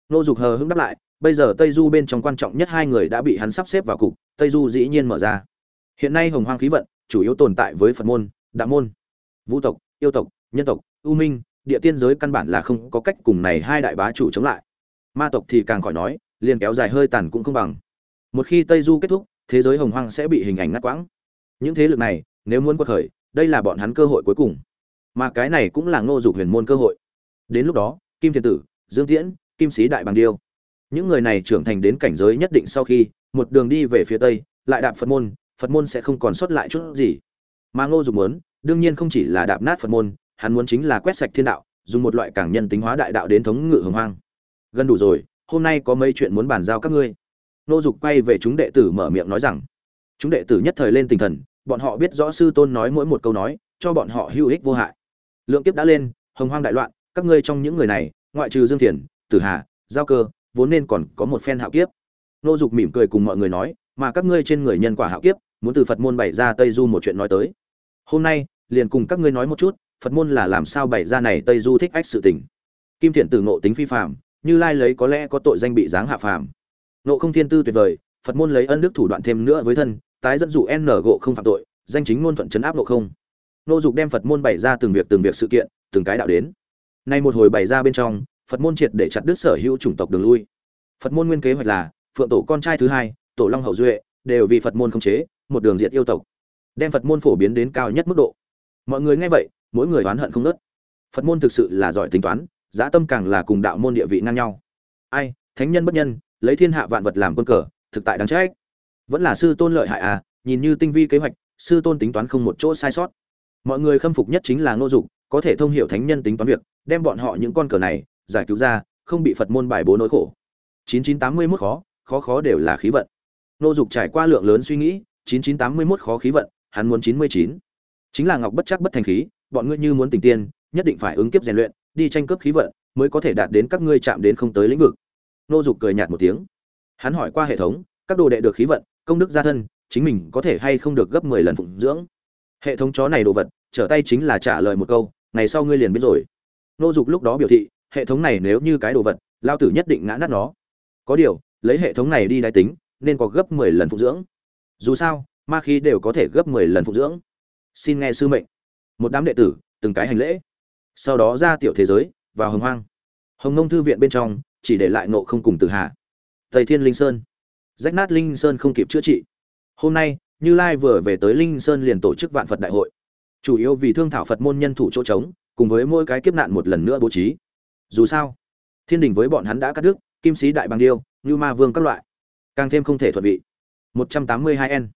Nô dục hờ hững đáp lại, bây giờ tây du bên trong quan trọng nhất hai người đã bị hắn sắp xếp vào cục, tây du dĩ nhiên mở ra. Hiện nay hồng hoang khí vận chủ yếu tồn tại với phật môn, đạo môn, vũ tộc, yêu tộc, nhân tộc, u minh, địa tiên giới căn bản là không có cách cùng này hai đại bá chủ chống lại. Ma tộc thì càng khỏi nói, liền kéo dài hơi tàn cũng không bằng. Một khi tây du kết thúc thế giới hồng hoang sẽ bị hình ảnh ngắt quãng. Những thế lực này, nếu muốn quật khởi, đây là bọn hắn cơ hội cuối cùng. Mà cái này cũng là ngô dục huyền môn cơ hội. Đến lúc đó, kim thiên tử, dương tiễn, kim sĩ đại bằng điêu, những người này trưởng thành đến cảnh giới nhất định sau khi, một đường đi về phía tây, lại đạp phật môn phật môn sẽ không còn sót lại chút gì. Mà ngô dục muốn, đương nhiên không chỉ là đạp nát phật môn, hắn muốn chính là quét sạch thiên đạo, dùng một loại cảng nhân tính hóa đại đạo đến thống ngự hồng hoang. Gần đủ rồi, hôm nay có mấy chuyện muốn bàn giao các ngươi nô dục quay về chúng đệ tử mở miệng nói rằng, chúng đệ tử nhất thời lên tinh thần, bọn họ biết rõ sư tôn nói mỗi một câu nói, cho bọn họ hữu ích vô hại. Lượng kiếp đã lên, hồng hoang đại loạn, các ngươi trong những người này, ngoại trừ dương thiền, tử hà, giao cơ, vốn nên còn có một phen hạo kiếp. Nô dục mỉm cười cùng mọi người nói, mà các ngươi trên người nhân quả hạo kiếp, muốn từ phật môn bày ra tây du một chuyện nói tới. Hôm nay, liền cùng các ngươi nói một chút, phật môn là làm sao bày ra này tây du thích ách sự tình. Kim thiện tử ngộ tính phi phạm như lai lấy có lẽ có tội danh bị giáng hạ phàm ngộ không thiên tư tuyệt vời, phật môn lấy ân đức thủ đoạn thêm nữa với thân, tái dẫn dụ n gộ không phạm tội, danh chính ngôn thuận chấn áp ngộ không. Nô dục đem phật môn bày ra từng việc từng việc sự kiện, từng cái đạo đến. Nay một hồi bày ra bên trong, phật môn triệt để chặt đứt sở hữu chủng tộc đường lui. Phật môn nguyên kế hoạch là, phượng tổ con trai thứ hai, tổ long hậu duệ, đều vì phật môn không chế, một đường diệt yêu tộc. Đem phật môn phổ biến đến cao nhất mức độ. Mọi người nghe vậy, mỗi người oán hận không nớt phật môn thực sự là giỏi tính toán, giá tâm càng là cùng đạo môn địa vị ngang nhau. Ai, thánh nhân bất nhân lấy thiên hạ vạn vật làm quân cờ, thực tại đáng trách. Vẫn là sư tôn lợi hại à nhìn như tinh vi kế hoạch, sư tôn tính toán không một chỗ sai sót. Mọi người khâm phục nhất chính là ngô dục, có thể thông hiểu thánh nhân tính toán việc, đem bọn họ những con cờ này, giải cứu ra, không bị phật môn bài bố nỗi khổ. 9981 khó khó khó đều là khí vận. Ngô dục trải qua lượng lớn suy nghĩ 9981 khó khí vận, hắn muốn 99. chính là ngọc bất chắc bất thành khí, bọn ngươi như muốn tình tiên, nhất định phải ứng kiếp rèn luyện, đi tranh cướp khí vận, mới có thể đạt đến các ngươi chạm đến không tới lĩnh vực nô dục cười nhạt một tiếng. Hắn hỏi qua hệ thống, các đồ đệ được khí vận, công đức gia thân, chính mình có thể hay không được gấp mười lần phụng dưỡng. Hệ thống chó này đồ vật, trở tay chính là trả lời một câu, ngày sau ngươi liền biết rồi. Nô dục lúc đó biểu thị, hệ thống này nếu như cái đồ vật, lao tử nhất định ngã nát nó. Có điều, lấy hệ thống này đi đái tính, nên có gấp mười lần phụng dưỡng. Dù sao, ma khí đều có thể gấp mười lần phụng dưỡng. Xin nghe sư mệnh. Một đám đệ tử, từng cái hành lễ. Sau đó ra tiểu thế giới, vào hồng hoang. Hồng nông thư viện bên trong chỉ để lại nộ không cùng từ hạ tây thiên linh sơn. Rách nát linh sơn không kịp chữa trị. Hôm nay như lai vừa về tới linh sơn liền tổ chức vạn phật đại hội. Chủ yếu vì thương thảo phật môn nhân thủ chỗ trống cùng với mỗi cái kiếp nạn một lần nữa bố trí. Dù sao thiên đình với bọn hắn đã cắt đứt kim sĩ đại bằng điêu như ma vương các loại. Càng thêm không thể thuận vị. 182 n.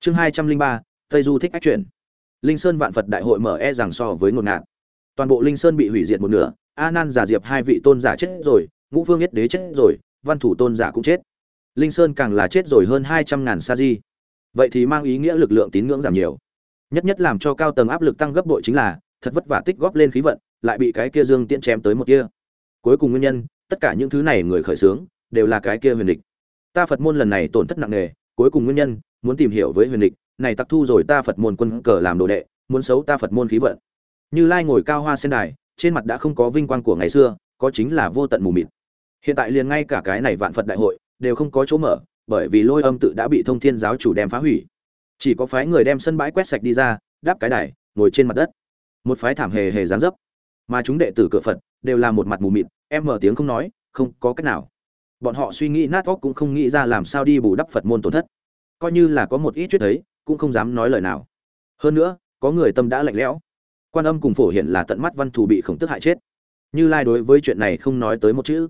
Chương 203, tây du thích ách chuyển. Linh sơn vạn phật đại hội mở e rằng so với ngột ngạt. Toàn bộ linh sơn bị hủy diệt một nửa a nan giả diệp hai vị tôn giả chết rồi ngũ phương yết đế chết rồi, văn thủ tôn giả cũng chết. Linh sơn càng là chết rồi hơn hai trăm ngàn sa di. Vậy thì mang ý nghĩa lực lượng tín ngưỡng giảm nhiều. Nhất nhất làm cho cao tầng áp lực tăng gấp bội chính là, thật vất vả tích góp lên khí vận, lại bị cái kia dương tiễn chém tới một kia. Cuối cùng nguyên nhân, tất cả những thứ này người khởi xướng, đều là cái kia huyền địch. Ta phật môn lần này tổn thất nặng nề, cuối cùng nguyên nhân, muốn tìm hiểu với huyền địch, này tặc thu rồi ta phật môn quân cờ làm đồ đệ, muốn xấu ta phật môn khí vận. Như lai ngồi cao hoa sen đài, trên mặt đã không có vinh quang của ngày xưa, có chính là vô tận mù mịt hiện tại liền ngay cả cái này vạn phật đại hội đều không có chỗ mở, bởi vì lôi âm tự đã bị thông thiên giáo chủ đem phá hủy. Chỉ có phái người đem sân bãi quét sạch đi ra đáp cái đài, ngồi trên mặt đất. Một phái thảm hề hề dáng dấp. Mà chúng đệ tử cửa phật đều là một mặt mù mịt, em mở tiếng không nói, không có cách nào. Bọn họ suy nghĩ nát óc cũng không nghĩ ra làm sao đi bù đắp phật môn tổn thất. Coi như là có một ít chuyện thấy, cũng không dám nói lời nào. Hơn nữa, có người tâm đã lạnh lẽo. Quan âm cùng phổ hiện là tận mắt văn thù bị khổng tức hại chết. Như lai đối với chuyện này không nói tới một chữ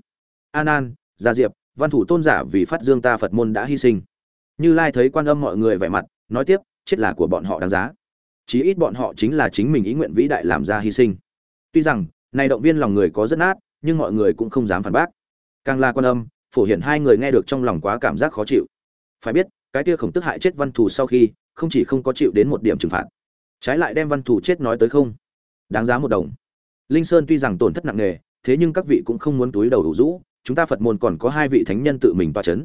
an an, gia diệp, văn thủ tôn giả vì phát dương ta phật môn đã hy sinh. Như lai thấy quan âm mọi người vẻ mặt, nói tiếp, chết là của bọn họ đáng giá. Chí ít bọn họ chính là chính mình ý nguyện vĩ đại làm ra hy sinh. Tuy rằng, này động viên lòng người có rất nát, nhưng mọi người cũng không dám phản bác. Càng là quan âm, phổ hiển hai người nghe được trong lòng quá cảm giác khó chịu. Phải biết, cái kia khổng tức hại chết văn thù sau khi, không chỉ không có chịu đến một điểm trừng phạt, trái lại đem văn thù chết nói tới không. Đáng giá một đồng. Linh sơn tuy rằng tổn thất nặng nề, thế nhưng các vị cũng không muốn túi đầu đủ rũ chúng ta phật môn còn có hai vị thánh nhân tự mình toa c h ấ n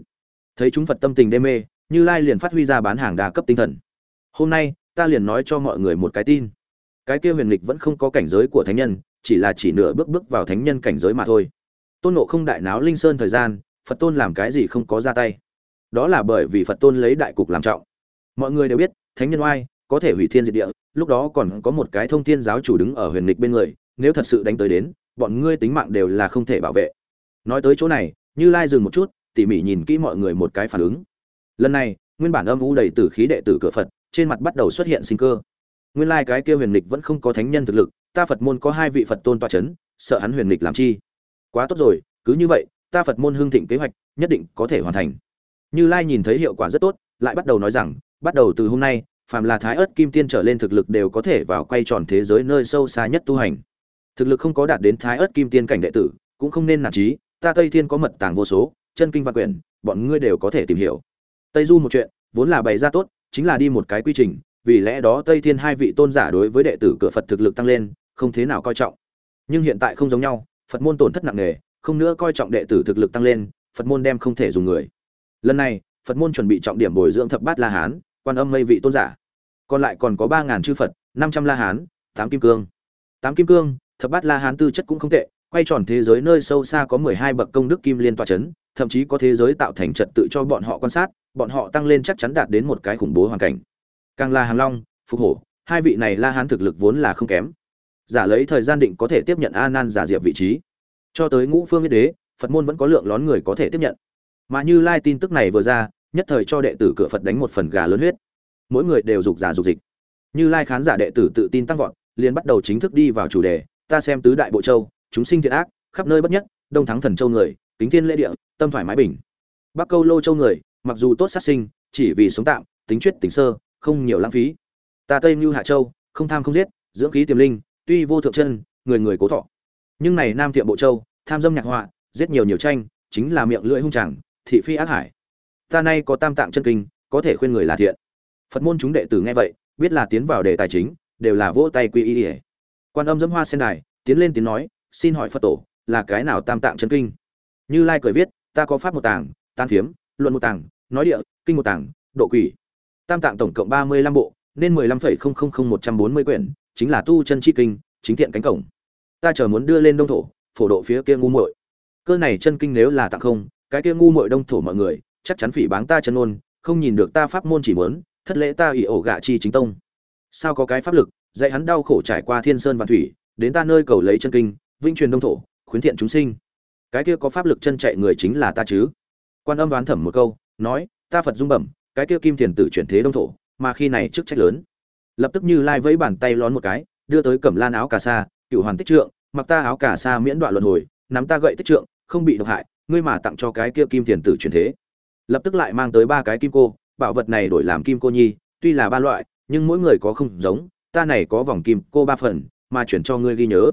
thấy chúng phật tâm tình đê mê, như lai liền phát huy ra bán hàng đa cấp tinh thần. Hôm nay, ta liền nói cho mọi người một cái tin. Cái kia huyền lịch vẫn không có cảnh giới của thánh nhân, chỉ là chỉ nửa bước bước vào thánh nhân cảnh giới mà thôi. Tôn nộ không đại náo linh sơn thời gian, phật tôn làm cái gì không có ra tay. Đó là bởi vì phật tôn lấy đại cục làm trọng. Mọi người đều biết, thánh nhân oai, có thể hủy thiên diệt địa, lúc đó còn có một cái thông thiên giáo chủ đứng ở huyền lịch bên người, nếu thật sự đánh tới đến, bọn ngươi tính mạng đều là không thể bảo vệ nói tới chỗ này, như lai dừng một chút, tỉ mỉ nhìn kỹ mọi người một cái phản ứng. Lần này, nguyên bản âm u đầy tử khí đệ tử cửa phật, trên mặt bắt đầu xuất hiện sinh cơ. Nguyên lai cái kia huyền lịch vẫn không có thánh nhân thực lực, ta phật môn có hai vị phật tôn toa c h ấ n sợ hắn huyền lịch làm chi? Quá tốt rồi, cứ như vậy, ta phật môn hương thịnh kế hoạch, nhất định có thể hoàn thành. Như lai nhìn thấy hiệu quả rất tốt, lại bắt đầu nói rằng, bắt đầu từ hôm nay, phàm là thái ớt kim tiên trở lên thực lực đều có thể vào quay tròn thế giới nơi sâu xa nhất tu hành. Thực lực không có đạt đến thái ớt kim tiên cảnh đệ tử, cũng không nên nản trí ta tây thiên có mật tàng vô số, chân kinh văn quyển, bọn ngươi đều có thể tìm hiểu. Tây du một chuyện, vốn là bày ra tốt, chính là đi một cái quy trình, vì lẽ đó tây thiên hai vị tôn giả đối với đệ tử cửa phật thực lực tăng lên, không thế nào coi trọng. Nhưng hiện tại không giống nhau, phật môn tổn thất nặng nề, không nữa coi trọng đệ tử thực lực tăng lên, phật môn đem không thể dùng người. Lần này, phật môn chuẩn bị trọng điểm bồi dưỡng thập bát la hán, quan âm mây vị tôn giả. Còn lại còn có ba ngàn chư phật, năm trăm la hán, tám kim cương. Tám kim cương, thập bát la hán tư chất cũng không tệ quay tròn thế giới nơi sâu xa có mười hai bậc công đức kim liên tọa chấn, thậm chí có thế giới tạo thành trật tự cho bọn họ quan sát, bọn họ tăng lên chắc chắn đạt đến một cái khủng bố hoàn cảnh. Càng là hàng long, phục hổ, hai vị này la hán thực lực vốn là không kém. Giả lấy thời gian định có thể tiếp nhận a nan giả diệp vị trí. Cho tới ngũ phương yết đế, phật môn vẫn có lượng lón người có thể tiếp nhận. Mà như lai tin tức này vừa ra, nhất thời cho đệ tử cửa phật đánh một phần gà lớn huyết. Mỗi người đều dục giả dục dịch. Như lai khán giả đệ tử tự tin tăng vọt, liền bắt đầu chính thức đi vào chủ đề, ta xem tứ đại bộ châu chúng sinh thiện ác, khắp nơi bất nhất, đông thắng thần châu người, kính thiên lễ địa, tâm thoải mái bình. Bắc câu lô châu người, mặc dù tốt sát sinh, chỉ vì sống tạm, tính chuyết tính sơ, không nhiều lãng phí. Ta tây mưu hạ châu, không tham không giết, dưỡng khí tiềm linh, tuy vô thượng chân, người người cố thọ. Nhưng này nam thiệm bộ châu, tham dâm nhạc họa, giết nhiều nhiều tranh, chính là miệng lưỡi hung chẳng, thị phi ác hải. Ta nay có tam tạng chân kinh, có thể khuyên người là thiện. Phật môn chúng đệ tử nghe vậy, biết là tiến vào đề tài chính, đều là vỗ tay quy y ỉa quan âm dâm hoa sen đài, tiến lên tiếng nói xin hỏi phật tổ, là cái nào tam tạng chân kinh? Như lai cười viết, ta có pháp một tàng tan phiếm, luận một tàng, nói địa, kinh một tàng, độ quỷ. Tam tạng tổng cộng ba mươi lăm bộ, nên mười lăm phẩy không không không một trăm bốn mươi quyển, chính là tu chân chi kinh, chính thiện cánh cổng. Ta chờ muốn đưa lên đông thổ, phổ độ phía kia ngu muội. Cơ này chân kinh nếu là tặng không, cái kia ngu muội đông thổ mọi người, chắc chắn phỉ báng ta chân ôn không nhìn được ta pháp môn chỉ muốn, thất lễ ta ỷ ổ gạ chi chính tông. Sao có cái pháp lực, dạy hắn đau khổ trải qua thiên sơn và thủy, đến ta nơi cầu lấy chân kinh vinh truyền đông thổ, khuyến thiện chúng sinh. Cái kia có pháp lực chân chạy người chính là ta chứ? Quan âm đoán thẩm một câu, nói, ta phật dung bẩm, cái kia kim thiền tử chuyển thế đông thổ, mà khi này chức trách lớn. Lập tức như lai vẫy bàn tay lón một cái, đưa tới cẩm lan áo cà sa, cựu hoàn tích trượng, mặc ta áo cà sa miễn đoạn luận hồi, nắm ta gậy tích trượng, không bị độc hại, ngươi mà tặng cho cái kia kim thiền tử chuyển thế. Lập tức lại mang tới ba cái kim cô, bảo vật này đổi làm kim cô nhi, tuy là ba loại, nhưng mỗi người có không giống, ta này có vòng kim cô ba phần, mà chuyển cho ngươi ghi nhớ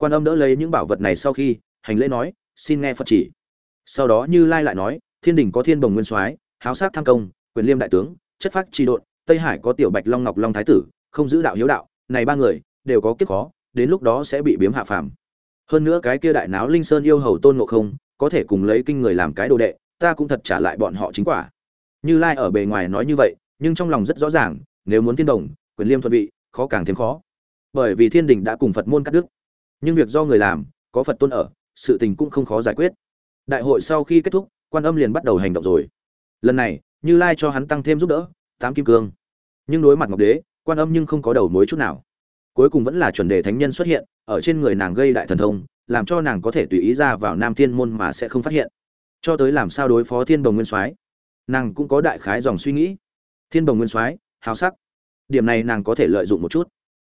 quan âm đỡ lấy những bảo vật này sau khi, hành lễ nói, xin nghe phật chỉ. Sau đó như lai lại nói, thiên đình có thiên bồng nguyên soái, háo sát tham công, quyền liêm đại tướng, chất phác tri độn, tây hải có tiểu bạch long ngọc long thái tử, không giữ đạo hiếu đạo, này ba người đều có kiếp khó, đến lúc đó sẽ bị biếm hạ phàm. Hơn nữa cái kia đại náo linh sơn yêu hầu tôn ngộ không, có thể cùng lấy kinh người làm cái đồ đệ, ta cũng thật trả lại bọn họ chính quả. Như lai ở bề ngoài nói như vậy, nhưng trong lòng rất rõ ràng, nếu muốn thiên đồng, quyền liêm thuận vị, khó càng thêm khó. Bởi vì thiên đình đã cùng phật môn cắt đứt nhưng việc do người làm có phật tôn ở sự tình cũng không khó giải quyết. Đại hội sau khi kết thúc quan âm liền bắt đầu hành động rồi. Lần này như lai cho hắn tăng thêm giúp đỡ tám kim cương. Nhưng đối mặt ngọc đế quan âm nhưng không có đầu mối chút nào. Cuối cùng vẫn là chuẩn đề thánh nhân xuất hiện ở trên người nàng gây đại thần thông làm cho nàng có thể tùy ý ra vào nam thiên môn mà sẽ không phát hiện. Cho tới làm sao đối phó thiên đồng nguyên soái nàng cũng có đại khái dòng suy nghĩ. Thiên đồng nguyên soái hào sắc. Điểm này nàng có thể lợi dụng một chút.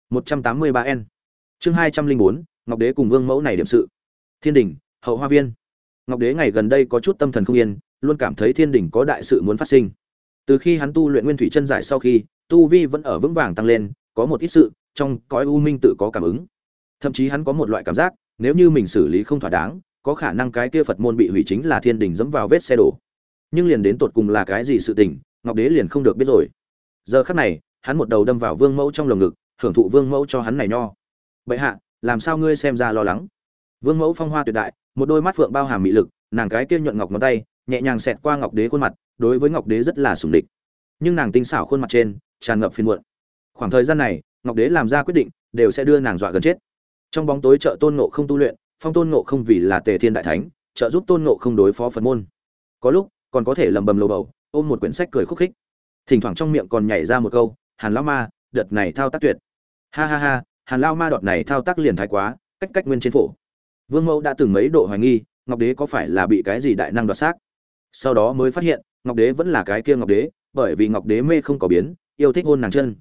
183 n. Chương 204, ngọc đế cùng vương mẫu này điểm sự. Thiên đình, hậu hoa viên. Ngọc đế ngày gần đây có chút tâm thần không yên, luôn cảm thấy thiên đình có đại sự muốn phát sinh. Từ khi hắn tu luyện nguyên thủy chân giải sau khi, tu vi vẫn ở vững vàng tăng lên, có một ít sự, trong cõi u minh tự có cảm ứng. Thậm chí hắn có một loại cảm giác, nếu như mình xử lý không thỏa đáng, có khả năng cái kia phật môn bị hủy chính là thiên đình dẫm vào vết xe đổ. Nhưng liền đến tột cùng là cái gì sự tình, ngọc đế liền không được biết rồi. Giờ khắc này, hắn một đầu đâm vào vương mẫu trong lồng ngực, hưởng thụ vương mẫu cho hắn này nho. Bệ hạ làm sao ngươi xem ra lo lắng? Vương mẫu phong hoa tuyệt đại, một đôi mắt phượng bao hàm mị lực, nàng cái kia nhuận ngọc ngón tay, nhẹ nhàng xẹt qua ngọc đế khuôn mặt, đối với ngọc đế rất là sủng địch. Nhưng nàng tinh xảo khuôn mặt trên, tràn ngập phiền muộn. Khoảng thời gian này, ngọc đế làm ra quyết định, đều sẽ đưa nàng dọa gần chết. Trong bóng tối trợ tôn ngộ không tu luyện, phong tôn ngộ không vì là tề thiên đại thánh, trợ giúp tôn ngộ không đối phó phật môn. Có lúc, còn có thể lầm bầm lầu bầu, ôm một quyển sách cười khúc khích. Thỉnh thoảng trong miệng còn nhảy ra một câu, hàn lão ma, đợt này thao tác tuyệt. Ha ha ha hàn lao ma đọt này thao tác liền thái quá, cách cách nguyên trên phổ. Vương mẫu đã từng mấy độ hoài nghi, ngọc đế có phải là bị cái gì đại năng đoạt xác? Sau đó mới phát hiện, ngọc đế vẫn là cái kia ngọc đế, bởi vì ngọc đế mê không có biến, yêu thích hôn nàng chân.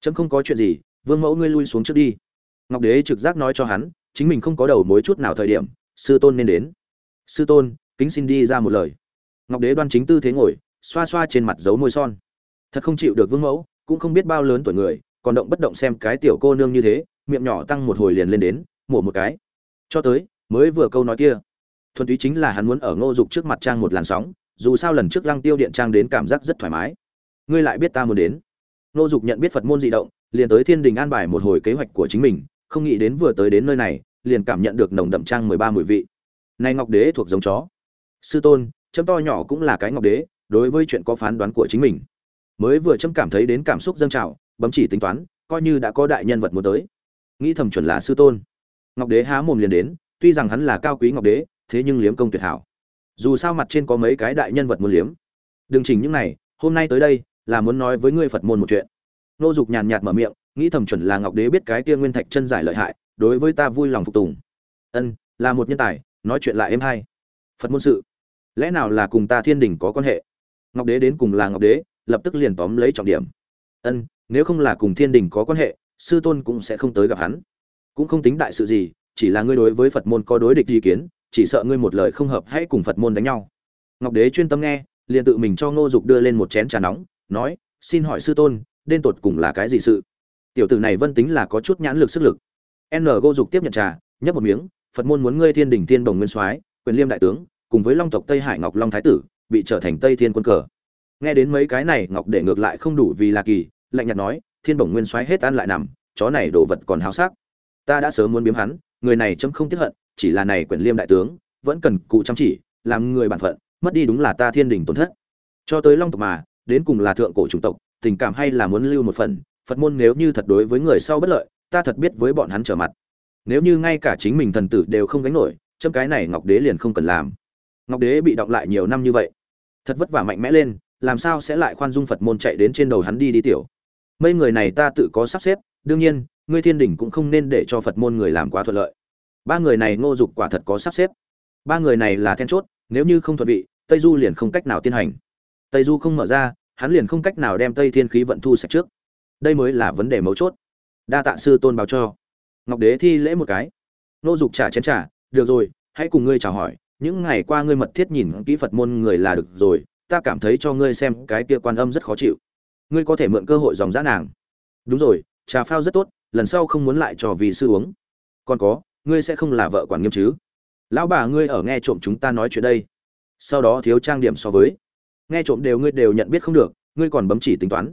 Chấm không có chuyện gì, vương mẫu ngươi lui xuống trước đi. Ngọc đế trực giác nói cho hắn, chính mình không có đầu mối chút nào thời điểm, sư tôn nên đến. Sư tôn, kính xin đi ra một lời. Ngọc đế đoan chính tư thế ngồi, xoa xoa trên mặt dấu môi son. Thật không chịu được vương mẫu, cũng không biết bao lớn tuổi người còn động bất động xem cái tiểu cô nương như thế, miệng nhỏ tăng một hồi liền lên đến, mổ một cái. Cho tới, mới vừa câu nói kia. Thuần túy chính là hắn muốn ở ngô dục trước mặt trang một làn sóng, dù sao lần trước lăng tiêu điện trang đến cảm giác rất thoải mái. Ngươi lại biết ta muốn đến. Ngô dục nhận biết phật môn dị động, liền tới thiên đình an bài một hồi kế hoạch của chính mình, không nghĩ đến vừa tới đến nơi này, liền cảm nhận được nồng đậm trang mười ba mùi vị. Này ngọc đế thuộc giống chó. Sư tôn, chấm to nhỏ cũng là cái ngọc đế, đối với chuyện có phán đoán của chính mình. Mới vừa chấm cảm thấy đến cảm xúc dâng trào bấm chỉ tính toán, coi như đã có đại nhân vật muốn tới. Nghĩ thầm chuẩn là sư tôn. Ngọc đế há mồm liền đến, tuy rằng hắn là cao quý ngọc đế, thế nhưng liếm công tuyệt hảo. Dù sao mặt trên có mấy cái đại nhân vật muốn liếm. Đừng chỉnh những này, hôm nay tới đây, là muốn nói với ngươi phật môn một chuyện. Nô dục nhàn nhạt mở miệng, nghĩ thầm chuẩn là ngọc đế biết cái kia nguyên thạch chân giải lợi hại, đối với ta vui lòng phục tùng. Ân, là một nhân tài, nói chuyện lại êm hay. Phật môn sự, lẽ nào là cùng ta thiên đình có quan hệ? Ngọc đế đến cùng là ngọc đế, lập tức liền tóm lấy trọng điểm ân, nếu không là cùng thiên đình có quan hệ, sư tôn cũng sẽ không tới gặp hắn. Cũng không tính đại sự gì, chỉ là ngươi đối với phật môn có đối địch ý kiến, chỉ sợ ngươi một lời không hợp hãy cùng phật môn đánh nhau. Ngọc đế chuyên tâm nghe, liền tự mình cho ngô dục đưa lên một chén trà nóng, nói, xin hỏi sư tôn đen tột cùng là cái gì sự? Tiểu tử này vân tính là có chút nhãn lực sức lực. N ngô dục tiếp nhận trà, nhấp một miếng, phật môn muốn ngươi thiên đình thiên đồng nguyên soái, quyền liêm đại tướng, cùng với long tộc tây hải ngọc long thái tử, bị trở thành tây thiên quân cờ nghe đến mấy cái này, ngọc để ngược lại không đủ vì là kỳ, lạnh nhạt nói, thiên bổng nguyên soái hết ăn lại nằm, chó này đồ vật còn háo sắc. Ta đã sớm muốn biếm hắn, người này chấm không tiếc hận, chỉ là này quyển liêm đại tướng, vẫn cần cụ chăm chỉ, làm người bản phận, mất đi đúng là ta thiên đình tổn thất. Cho tới long tộc mà, đến cùng là thượng cổ chủng tộc, tình cảm hay là muốn lưu một phần, phật môn nếu như thật đối với người sau bất lợi, ta thật biết với bọn hắn trở mặt. Nếu như ngay cả chính mình thần tử đều không gánh nổi, chấm cái này ngọc đế liền không cần làm. Ngọc đế bị động lại nhiều năm như vậy, thật vất vả mạnh mẽ lên làm sao sẽ lại khoan dung phật môn chạy đến trên đầu hắn đi đi tiểu? Mấy người này ta tự có sắp xếp, đương nhiên, ngươi thiên đình cũng không nên để cho phật môn người làm quá thuận lợi. Ba người này ngô dục quả thật có sắp xếp. Ba người này là then chốt, nếu như không thuận vị, tây du liền không cách nào tiến hành. Tây du không mở ra, hắn liền không cách nào đem tây thiên khí vận thu sạch trước. Đây mới là vấn đề mấu chốt. Đa tạ sư tôn báo cho. Ngọc đế thi lễ một cái. Ngô dục trả chén trả được rồi, hãy cùng ngươi chào hỏi, những ngày qua ngươi mật thiết nhìn kỹ phật môn người là được rồi ta cảm thấy cho ngươi xem cái kia quan âm rất khó chịu. Ngươi có thể mượn cơ hội dòng dã nàng. Đúng rồi, trà phao rất tốt, lần sau không muốn lại cho vì sư uống. Còn có, ngươi sẽ không là vợ quản nghiêm chứ? Lão bà ngươi ở nghe trộm chúng ta nói chuyện đây. Sau đó thiếu trang điểm so với. Nghe trộm đều ngươi đều nhận biết không được, ngươi còn bấm chỉ tính toán.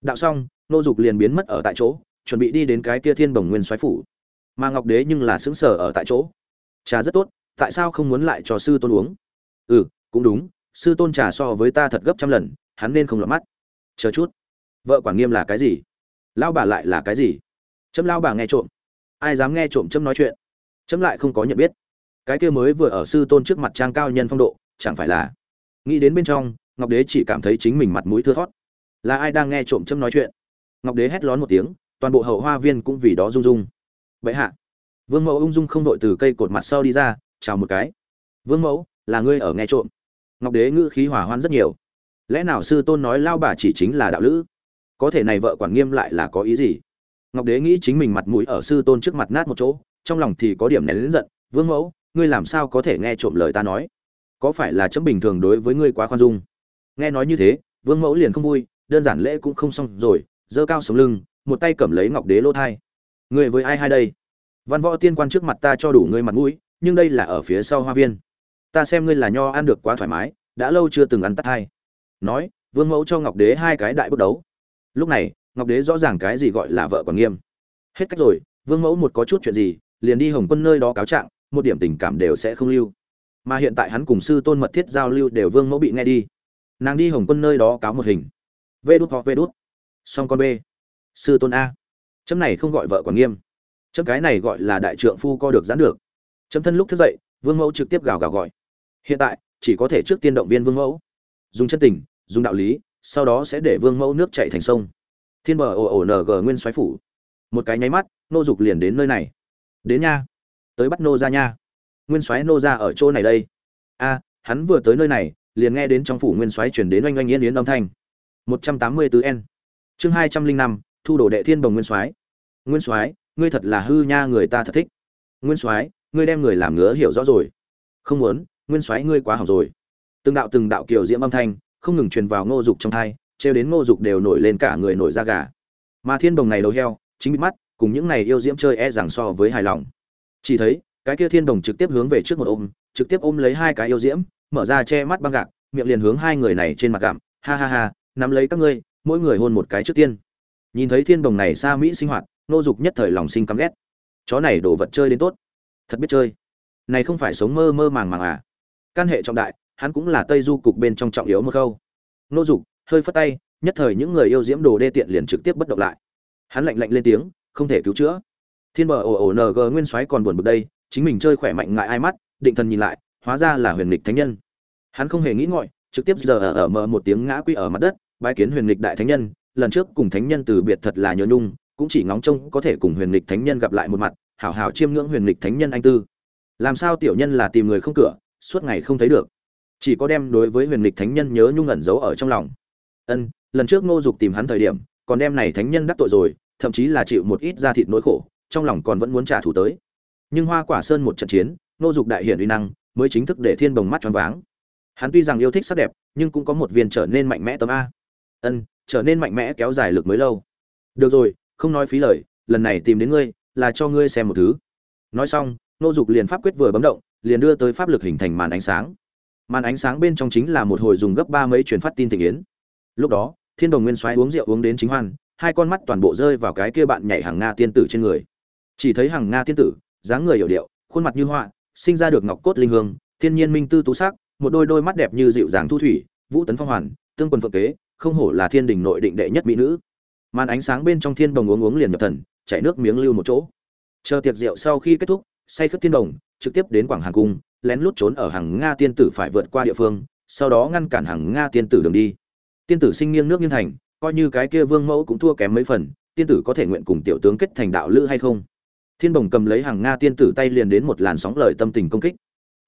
Đạo xong, nô dục liền biến mất ở tại chỗ, chuẩn bị đi đến cái kia thiên bồng nguyên soái phủ. Mà ngọc đế nhưng là xứng sở ở tại chỗ. Trà rất tốt, tại sao không muốn lại cho sư tôn uống? Ừ cũng đúng sư tôn trà so với ta thật gấp trăm lần, hắn nên không lọt mắt. Chờ chút. Vợ quản nghiêm là cái gì? Lao bà lại là cái gì? Chấm lao bà nghe trộm. Ai dám nghe trộm chấm nói chuyện? Chấm lại không có nhận biết. Cái kia mới vừa ở sư tôn trước mặt trang cao nhân phong độ, chẳng phải là? Nghĩ đến bên trong, ngọc đế chỉ cảm thấy chính mình mặt mũi thưa thót. Là ai đang nghe trộm chấm nói chuyện? Ngọc đế hét lón một tiếng, toàn bộ hậu hoa viên cũng vì đó rung rung. Vậy hạ. Vương mẫu ung dung không đội từ cây cột mặt sau đi ra, chào một cái. Vương mẫu, là ngươi ở nghe trộm ngọc đế ngữ khí hỏa hoan rất nhiều. Lẽ nào sư tôn nói lao bà chỉ chính là đạo lữ? Có thể này vợ quản nghiêm lại là có ý gì? Ngọc đế nghĩ chính mình mặt mũi ở sư tôn trước mặt nát một chỗ, trong lòng thì có điểm nén lớn giận, vương mẫu, ngươi làm sao có thể nghe trộm lời ta nói? Có phải là chấm bình thường đối với ngươi quá khoan dung? Nghe nói như thế, vương mẫu liền không vui, đơn giản lễ cũng không xong rồi, giơ cao sống lưng, một tay cầm lấy ngọc đế lỗ thai. Ngươi với ai hai đây? Văn võ tiên quan trước mặt ta cho đủ ngươi mặt mũi, nhưng đây là ở phía sau hoa viên ta xem ngươi là nho ăn được quá thoải mái, đã lâu chưa từng ăn tắt hai. Nói, vương mẫu cho ngọc đế hai cái đại bước đấu. Lúc này, ngọc đế rõ ràng cái gì gọi là vợ còn nghiêm. Hết cách rồi, vương mẫu một có chút chuyện gì, liền đi hồng quân nơi đó cáo trạng, một điểm tình cảm đều sẽ không lưu. Mà hiện tại hắn cùng sư tôn mật thiết giao lưu đều vương mẫu bị nghe đi. Nàng đi hồng quân nơi đó cáo một hình. Vê đút hoặc vê đút. Song con b. Sư tôn a. Chấm này không gọi vợ còn nghiêm. Chấm cái này gọi là đại trượng phu co được giãn được. Chấm thân lúc thức dậy, vương mẫu trực tiếp gào gào gọi hiện tại, chỉ có thể trước tiên động viên vương mẫu. Dùng chân tình, dùng đạo lý, sau đó sẽ để vương mẫu nước chạy thành sông. Thiên bờ ồ ồ ng nguyên xoáy phủ. Một cái nháy mắt, nô dục liền đến nơi này. Đến nha. Tới bắt nô ra nha. Nguyên soái nô ra ở chỗ này đây. A, hắn vừa tới nơi này, liền nghe đến trong phủ nguyên soái chuyển đến oanh oanh yên yến âm thanh. Một trăm tám mươi tứ n. Chương hai trăm linh năm, thu đồ đệ thiên bồng nguyên soái. Nguyên soái, ngươi thật là hư nha, người ta thật thích. Nguyên soái, ngươi đem người làm ngứa hiểu rõ rồi. Không muốn nguyên soái ngươi quá hỏng rồi. Từng đạo từng đạo kiều diễm âm thanh không ngừng truyền vào ngô dục trong thai, trêu đến ngô dục đều nổi lên cả người nổi da gà. Mà thiên đồng này đầu heo, chính bị mắt, cùng những này yêu diễm chơi e rằng so với hài lòng. Chỉ thấy, cái kia thiên đồng trực tiếp hướng về trước một ôm, trực tiếp ôm lấy hai cái yêu diễm, mở ra che mắt băng gạc, miệng liền hướng hai người này trên mặt gặm. Ha ha ha, nắm lấy các ngươi, mỗi người hôn một cái trước tiên. Nhìn thấy thiên đồng này xa mỹ sinh hoạt nô dục nhất thời lòng sinh căm ghét. Chó này đổ vật chơi đến tốt. Thật biết chơi. Này không phải sống mơ mơ màng màng à? Căn hệ trọng đại, hắn cũng là tây du cục bên trong trọng yếu một câu nô dục, hơi phất tay, nhất thời những người yêu diễm đồ đê tiện liền trực tiếp bất động lại. Hắn lạnh lạnh lên tiếng, không thể cứu chữa. Thiên bờ ồ ồ ng nguyên soái còn buồn bực đây, chính mình chơi khỏe mạnh ngại ai mắt, định thần nhìn lại, hóa ra là huyền lịch thánh nhân. Hắn không hề nghĩ ngợi, trực tiếp giờ ở mở một tiếng ngã quỵ ở mặt đất, bái kiến huyền lịch đại thánh nhân, lần trước cùng thánh nhân từ biệt thật là nhớ nhung, cũng chỉ ngóng trông có thể cùng huyền lịch thánh nhân gặp lại một mặt, hảo hảo chiêm ngưỡng huyền lịch thánh nhân anh tư. Làm sao tiểu nhân là tìm người không cửa suốt ngày không thấy được. Chỉ có đem đối với huyền lịch thánh nhân nhớ nhung ẩn giấu ở trong lòng. Ân, lần trước ngô dục tìm hắn thời điểm, còn đem này thánh nhân đắc tội rồi, thậm chí là chịu một ít da thịt nỗi khổ, trong lòng còn vẫn muốn trả thù tới. Nhưng hoa quả sơn một trận chiến, ngô dục đại hiển uy năng, mới chính thức để thiên bồng mắt choáng váng. Hắn tuy rằng yêu thích sắc đẹp, nhưng cũng có một viên trở nên mạnh mẽ tấm a. Ân, trở nên mạnh mẽ kéo dài lực mới lâu. Được rồi, không nói phí lời, lần này tìm đến ngươi, là cho ngươi xem một thứ. Nói xong nô dục liền pháp quyết vừa bấm động liền đưa tới pháp lực hình thành màn ánh sáng. Màn ánh sáng bên trong chính là một hồi dùng gấp ba mấy truyền phát tin tình yến. Lúc đó, thiên đồng nguyên soái uống rượu uống đến chính hoan, hai con mắt toàn bộ rơi vào cái kia bạn nhảy hàng nga tiên tử trên người. Chỉ thấy hàng nga tiên tử, dáng người hiểu điệu, khuôn mặt như họa sinh ra được ngọc cốt linh hương, thiên nhiên minh tư tú sắc, một đôi đôi mắt đẹp như dịu dàng thu thủy, vũ tấn phong hoàn, tương quần phượng kế, không hổ là thiên đình nội định đệ nhất mỹ nữ. Màn ánh sáng bên trong thiên đồng uống uống liền nhập thần, chảy nước miếng lưu một chỗ. Chờ tiệc rượu sau khi kết thúc, say khất thiên đồng trực tiếp đến quảng hàng cung, lén lút trốn ở hàng nga tiên tử phải vượt qua địa phương, sau đó ngăn cản hàng nga tiên tử đường đi. Tiên tử sinh nghiêng nước nghiêng thành, coi như cái kia vương mẫu cũng thua kém mấy phần, tiên tử có thể nguyện cùng tiểu tướng kết thành đạo lữ hay không? Thiên bồng cầm lấy hàng nga tiên tử tay liền đến một làn sóng lời tâm tình công kích.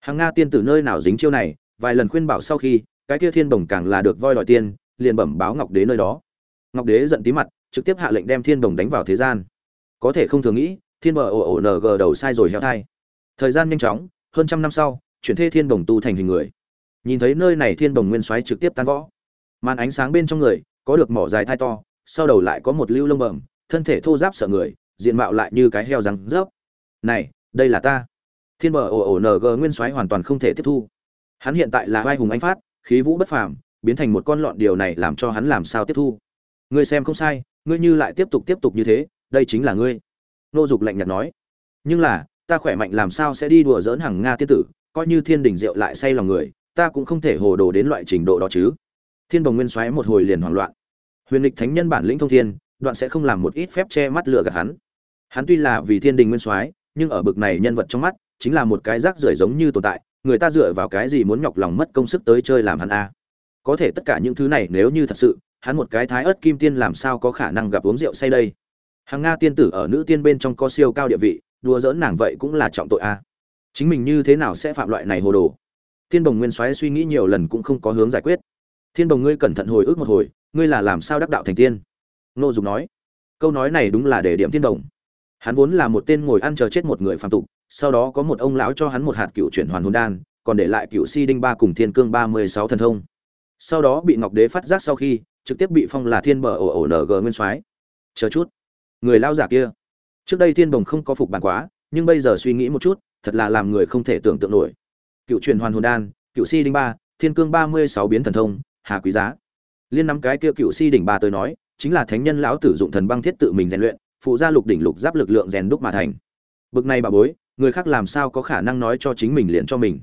Hàng nga tiên tử nơi nào dính chiêu này, vài lần khuyên bảo sau khi, cái kia thiên bồng càng là được voi đòi tiên liền bẩm báo ngọc đế nơi đó. Ngọc đế giận tí mặt, trực tiếp hạ lệnh đem thiên bồng đánh vào thế gian. Có thể không thường nghĩ, thiên bờ ồ ồ ng đầu sai rồi heo thai thời gian nhanh chóng, hơn trăm năm sau, chuyển thê thiên bồng tu thành hình người. Nhìn thấy nơi này thiên bồng nguyên soái trực tiếp tan võ màn ánh sáng bên trong người, có được mỏ dài thai to, sau đầu lại có một lưu lông bẩm, thân thể thô giáp sợ người, diện mạo lại như cái heo răng rớp. Này, đây là ta. Thiên bờ ồ ồ ng nguyên soái hoàn toàn không thể tiếp thu. Hắn hiện tại là vai hùng anh phát, khí vũ bất phàm, biến thành một con lọn điều này làm cho hắn làm sao tiếp thu? Ngươi xem không sai, ngươi như lại tiếp tục tiếp tục như thế, đây chính là ngươi. Nô dục lạnh nhạt nói. Nhưng là ta khỏe mạnh làm sao sẽ đi đùa dỡn hàng nga tiên tử, coi như thiên đình rượu lại say lòng người, ta cũng không thể hồ đồ đến loại trình độ đó chứ. Thiên bồng nguyên xoáy một hồi liền hoảng loạn. Huyền lịch thánh nhân bản lĩnh thông thiên, đoạn sẽ không làm một ít phép che mắt lừa gạt hắn. Hắn tuy là vì thiên đình nguyên soái nhưng ở bực này nhân vật trong mắt, chính là một cái rác rưởi giống như tồn tại, người ta dựa vào cái gì muốn nhọc lòng mất công sức tới chơi làm hắn a? Có thể tất cả những thứ này nếu như thật sự, hắn một cái thái ớt kim tiên làm sao có khả năng gặp uống rượu say đây? Hàng nga tiên tử ở nữ tiên bên trong có siêu cao địa vị đùa dỡn nàng vậy cũng là trọng tội a. Chính mình như thế nào sẽ phạm loại này hồ đồ? Thiên bồng nguyên soái suy nghĩ nhiều lần cũng không có hướng giải quyết. Thiên bồng ngươi cẩn thận hồi ức một hồi, ngươi là làm sao đắc đạo thành tiên? Nô dục nói. Câu nói này đúng là để điểm thiên đồng hắn vốn là một tên ngồi ăn chờ chết một người phạm tục, sau đó có một ông lão cho hắn một hạt cựu chuyển hoàn hồn đan, còn để lại cựu si đinh ba cùng thiên cương ba mươi sáu thần thông. Sau đó bị ngọc đế phát giác sau khi, trực tiếp bị phong là thiên bờ ổ ổ ng nguyên soái chờ chút. Người lao giả kia trước đây thiên đồng không có phục bản quá, nhưng bây giờ suy nghĩ một chút, thật là làm người không thể tưởng tượng nổi. Cựu truyền hoàn hồn đan, cựu si đinh ba, thiên cương ba mươi sáu biến thần thông, hà quý giá. Liên năm cái kia cựu si đỉnh ba tới nói, chính là thánh nhân lão tử dụng thần băng thiết tự mình rèn luyện, phụ gia lục đỉnh lục giáp lực lượng rèn đúc mà thành. Bực này bà bối, người khác làm sao có khả năng nói cho chính mình liền cho mình?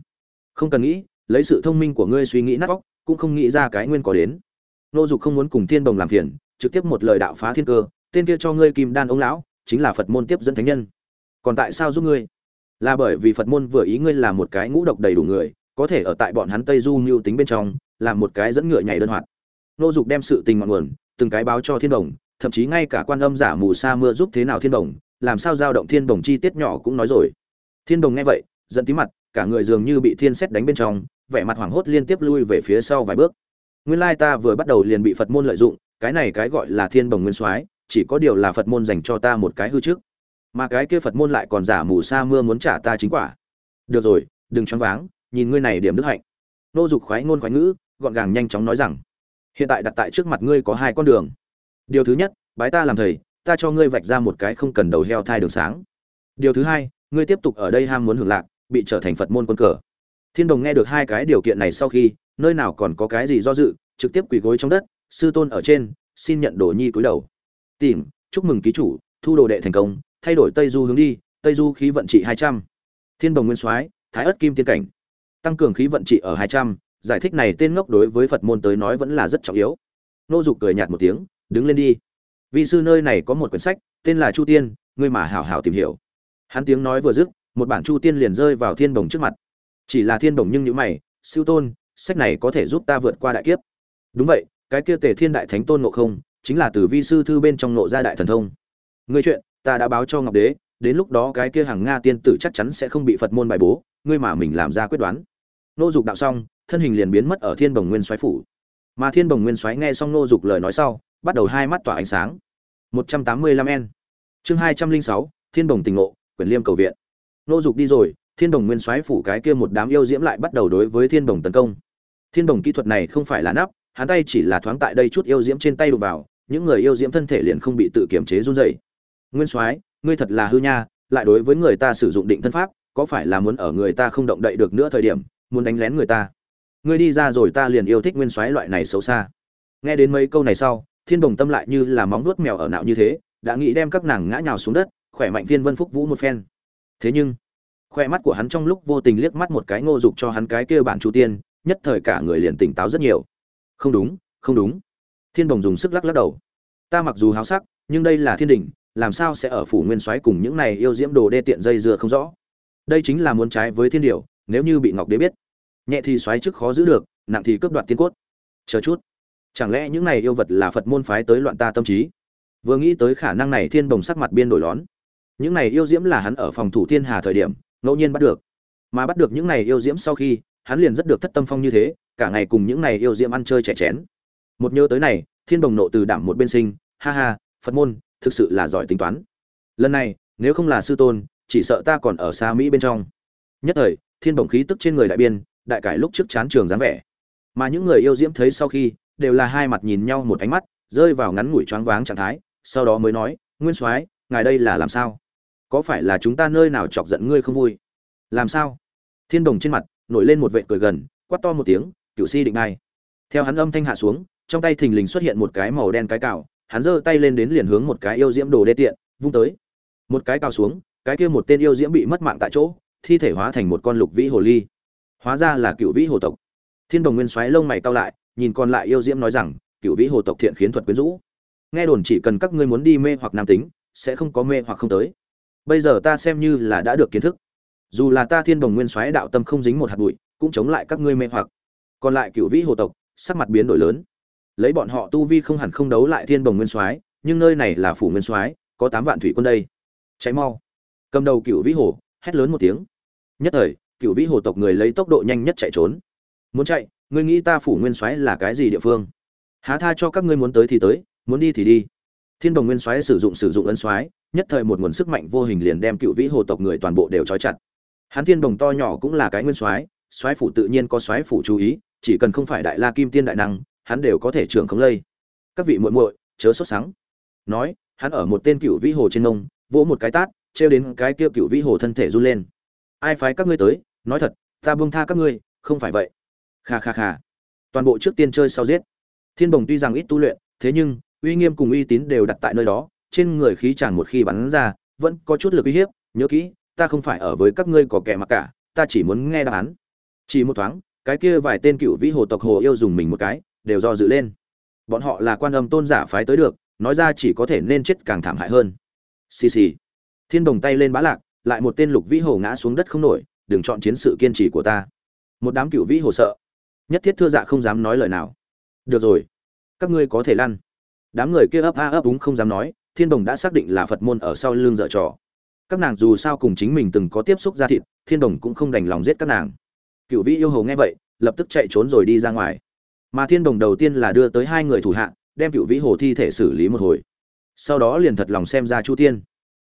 Không cần nghĩ, lấy sự thông minh của ngươi suy nghĩ nát óc, cũng không nghĩ ra cái nguyên có đến. Nô dục không muốn cùng thiên đồng làm phiền, trực tiếp một lời đạo phá thiên cơ, tên kia cho ngươi kim đan ông lão chính là phật môn tiếp dẫn thánh nhân. Còn tại sao giúp ngươi? Là bởi vì phật môn vừa ý ngươi là một cái ngũ độc đầy đủ người, có thể ở tại bọn hắn tây du mưu tính bên trong làm một cái dẫn ngựa nhảy đơn hoạt. Nô dục đem sự tình ngọn nguồn, từng cái báo cho thiên đồng, thậm chí ngay cả quan âm giả mù sa mưa giúp thế nào thiên đồng, làm sao dao động thiên đồng chi tiết nhỏ cũng nói rồi. Thiên đồng nghe vậy, giận tí mặt, cả người dường như bị thiên xét đánh bên trong, vẻ mặt hoảng hốt liên tiếp lui về phía sau vài bước. Nguyên lai ta vừa bắt đầu liền bị phật môn lợi dụng, cái này cái gọi là thiên đồng nguyên soái chỉ có điều là phật môn dành cho ta một cái hư trước. Mà cái kia phật môn lại còn giả mù sa mưa muốn trả ta chính quả. Được rồi, đừng choáng váng, nhìn ngươi này điểm đức hạnh. Nô dục khoái ngôn khoái ngữ, gọn gàng nhanh chóng nói rằng, hiện tại đặt tại trước mặt ngươi có hai con đường. Điều thứ nhất, bái ta làm thầy, ta cho ngươi vạch ra một cái không cần đầu heo thai đường sáng. Điều thứ hai, ngươi tiếp tục ở đây ham muốn hưởng lạc, bị trở thành phật môn quân cờ. Thiên đồng nghe được hai cái điều kiện này sau khi, nơi nào còn có cái gì do dự, trực tiếp quỳ gối trong đất, sư tôn ở trên, xin nhận đồ nhi cúi đầu tìm, chúc mừng ký chủ, thu đồ đệ thành công, thay đổi tây du hướng đi, tây du khí vận trị hai trăm. Thiên đồng nguyên soái, thái ất kim tiên cảnh. Tăng cường khí vận trị ở hai trăm, giải thích này tên ngốc đối với phật môn tới nói vẫn là rất trọng yếu. Nô dục cười nhạt một tiếng, đứng lên đi. Vị sư nơi này có một quyển sách, tên là chu tiên, ngươi mà hảo hảo tìm hiểu. Hắn tiếng nói vừa dứt, một bản chu tiên liền rơi vào thiên đồng trước mặt. Chỉ là thiên đồng nhưng những mày siêu tôn, sách này có thể giúp ta vượt qua đại kiếp. Đúng vậy, cái kia tề thiên đại thánh tôn ngộ không chính là từ vi sư thư bên trong nộ gia đại thần thông. Ngươi chuyện ta đã báo cho ngọc đế đến lúc đó cái kia hàng nga tiên tử chắc chắn sẽ không bị phật môn bài bố ngươi mà mình làm ra quyết đoán. Nô dục đạo xong thân hình liền biến mất ở thiên bồng nguyên soái phủ. Mà thiên bồng nguyên soái nghe xong nô dục lời nói sau bắt đầu hai mắt tỏa ánh sáng. 185 n. Chương 206, thiên bồng tình ngộ quyền liêm cầu viện. Nô dục đi rồi thiên bồng nguyên soái phủ cái kia một đám yêu diễm lại bắt đầu đối với thiên bồng tấn công. Thiên bồng kỹ thuật này không phải là nắp hắn tay chỉ là thoáng tại đây chút yêu diễm trên tay đụng vào, những người yêu diễm thân thể liền không bị tự kiềm chế run rẩy. Nguyên soái, ngươi thật là hư nha, lại đối với người ta sử dụng định thân pháp, có phải là muốn ở người ta không động đậy được nữa thời điểm, muốn đánh lén người ta? Ngươi đi ra rồi ta liền yêu thích nguyên soái loại này xấu xa. Nghe đến mấy câu này sau, thiên đồng tâm lại như là móng nuốt mèo ở não như thế, đã nghĩ đem các nàng ngã nhào xuống đất, khỏe mạnh Viên vân phúc vũ một phen. Thế nhưng, khoe mắt của hắn trong lúc vô tình liếc mắt một cái ngô dục cho hắn cái kia bản chu tiên, nhất thời cả người liền tỉnh táo rất nhiều không đúng không đúng. Thiên đồng dùng sức lắc lắc đầu. Ta mặc dù háo sắc, nhưng đây là thiên đình làm sao sẽ ở phủ nguyên soái cùng những này yêu diễm đồ đê tiện dây dưa không rõ? Đây chính là muốn trái với thiên điều, nếu như bị ngọc đế biết. Nhẹ thì xoáy trước khó giữ được, nặng thì cướp đoạt tiên cốt. Chờ chút. Chẳng lẽ những này yêu vật là phật môn phái tới loạn ta tâm trí? Vừa nghĩ tới khả năng này thiên Đồng sắc mặt biên đổi lón. Những này yêu diễm là hắn ở phòng thủ thiên hà thời điểm, ngẫu nhiên bắt được. Mà bắt được những này yêu diễm sau khi hắn liền rất được thất tâm phong như thế, cả ngày cùng những này yêu diễm ăn chơi trẻ chén. Một nhớ tới này, thiên đồng nộ từ đảm một bên sinh, ha ha, phật môn, thực sự là giỏi tính toán. Lần này, nếu không là sư tôn, chỉ sợ ta còn ở xa mỹ bên trong. Nhất thời, thiên đồng khí tức trên người đại biên, đại cải lúc trước chán trường dáng vẻ. Mà những người yêu diễm thấy sau khi, đều là hai mặt nhìn nhau một ánh mắt, rơi vào ngắn ngủi choáng váng trạng thái, sau đó mới nói, nguyên soái, ngài đây là làm sao? Có phải là chúng ta nơi nào chọc giận ngươi không vui? Làm sao? Thiên đồng trên mặt nổi lên một vệt cười gần, quát to một tiếng cựu si định ngay theo hắn âm thanh hạ xuống, trong tay thình lình xuất hiện một cái màu đen cái cào, hắn giơ tay lên đến liền hướng một cái yêu diễm đồ đê tiện, vung tới. Một cái cào xuống, cái kia một tên yêu diễm bị mất mạng tại chỗ, thi thể hóa thành một con lục vĩ hồ ly. Hóa ra là cựu vĩ hồ tộc. Thiên đồng nguyên xoáy lông mày cau lại, nhìn còn lại yêu diễm nói rằng, cựu vĩ hồ tộc thiện khiến thuật quyến rũ. Nghe đồn chỉ cần các ngươi muốn đi mê hoặc nam tính, sẽ không có mê hoặc không tới. Bây giờ ta xem như là đã được kiến thức dù là ta thiên đồng nguyên soái đạo tâm không dính một hạt bụi, cũng chống lại các ngươi mê hoặc. Còn lại cựu vĩ hồ tộc, sắc mặt biến đổi lớn. Lấy bọn họ tu vi không hẳn không đấu lại thiên đồng nguyên soái, nhưng nơi này là phủ nguyên soái, có tám vạn thủy quân đây. Cháy mau. Cầm đầu cựu vĩ hồ, hét lớn một tiếng. Nhất thời cựu vĩ hồ tộc người lấy tốc độ nhanh nhất chạy trốn. Muốn chạy, ngươi nghĩ ta phủ nguyên soái là cái gì địa phương? Há tha cho các ngươi muốn tới thì tới, muốn đi thì đi. Thiên đồng nguyên soái sử dụng sử dụng ân soái, nhất thời một nguồn sức mạnh vô hình liền đem cựu vĩ hồ tộc người toàn bộ đều trói chặt hắn thiên đồng to nhỏ cũng là cái nguyên soái soái phủ tự nhiên có soái phủ chú ý, chỉ cần không phải đại la kim tiên đại năng, hắn đều có thể trưởng không lây. Các vị muội muội, chớ sốt sắng. Nói, hắn ở một tên cựu vĩ hồ trên nông vỗ một cái tát, trêu đến cái kia cựu vĩ hồ thân thể run lên. Ai phái các ngươi tới, nói thật, ta buông tha các ngươi, không phải vậy. Kha kha kha. Toàn bộ trước tiên chơi sau giết. Thiên bồng tuy rằng ít tu luyện, thế nhưng, uy nghiêm cùng uy tín đều đặt tại nơi đó, trên người khí chàng một khi bắn ra, vẫn có chút lực uy hiếp, nhớ kỹ ta không phải ở với các ngươi có kẻ mặc cả, ta chỉ muốn nghe đáp án. Chỉ một thoáng, cái kia vài tên cựu vĩ hồ tộc hồ yêu dùng mình một cái, đều do dự lên. Bọn họ là quan âm tôn giả phái tới được, nói ra chỉ có thể nên chết càng thảm hại hơn. Xì xì. Thiên đồng tay lên bá lạc, lại một tên lục vĩ hồ ngã xuống đất không nổi, đừng chọn chiến sự kiên trì của ta. Một đám cựu vĩ hồ sợ. Nhất thiết thưa dạ không dám nói lời nào. Được rồi. Các ngươi có thể lăn. Đám người kia ấp a ấp úng không dám nói, thiên đồng đã xác định là phật môn ở sau lưng dở trò các nàng dù sao cùng chính mình từng có tiếp xúc ra thịt, thiên đồng cũng không đành lòng giết các nàng. Cựu vĩ yêu hồ nghe vậy, lập tức chạy trốn rồi đi ra ngoài. Mà thiên đồng đầu tiên là đưa tới hai người thủ hạ, đem cựu vĩ hồ thi thể xử lý một hồi. Sau đó liền thật lòng xem ra chu tiên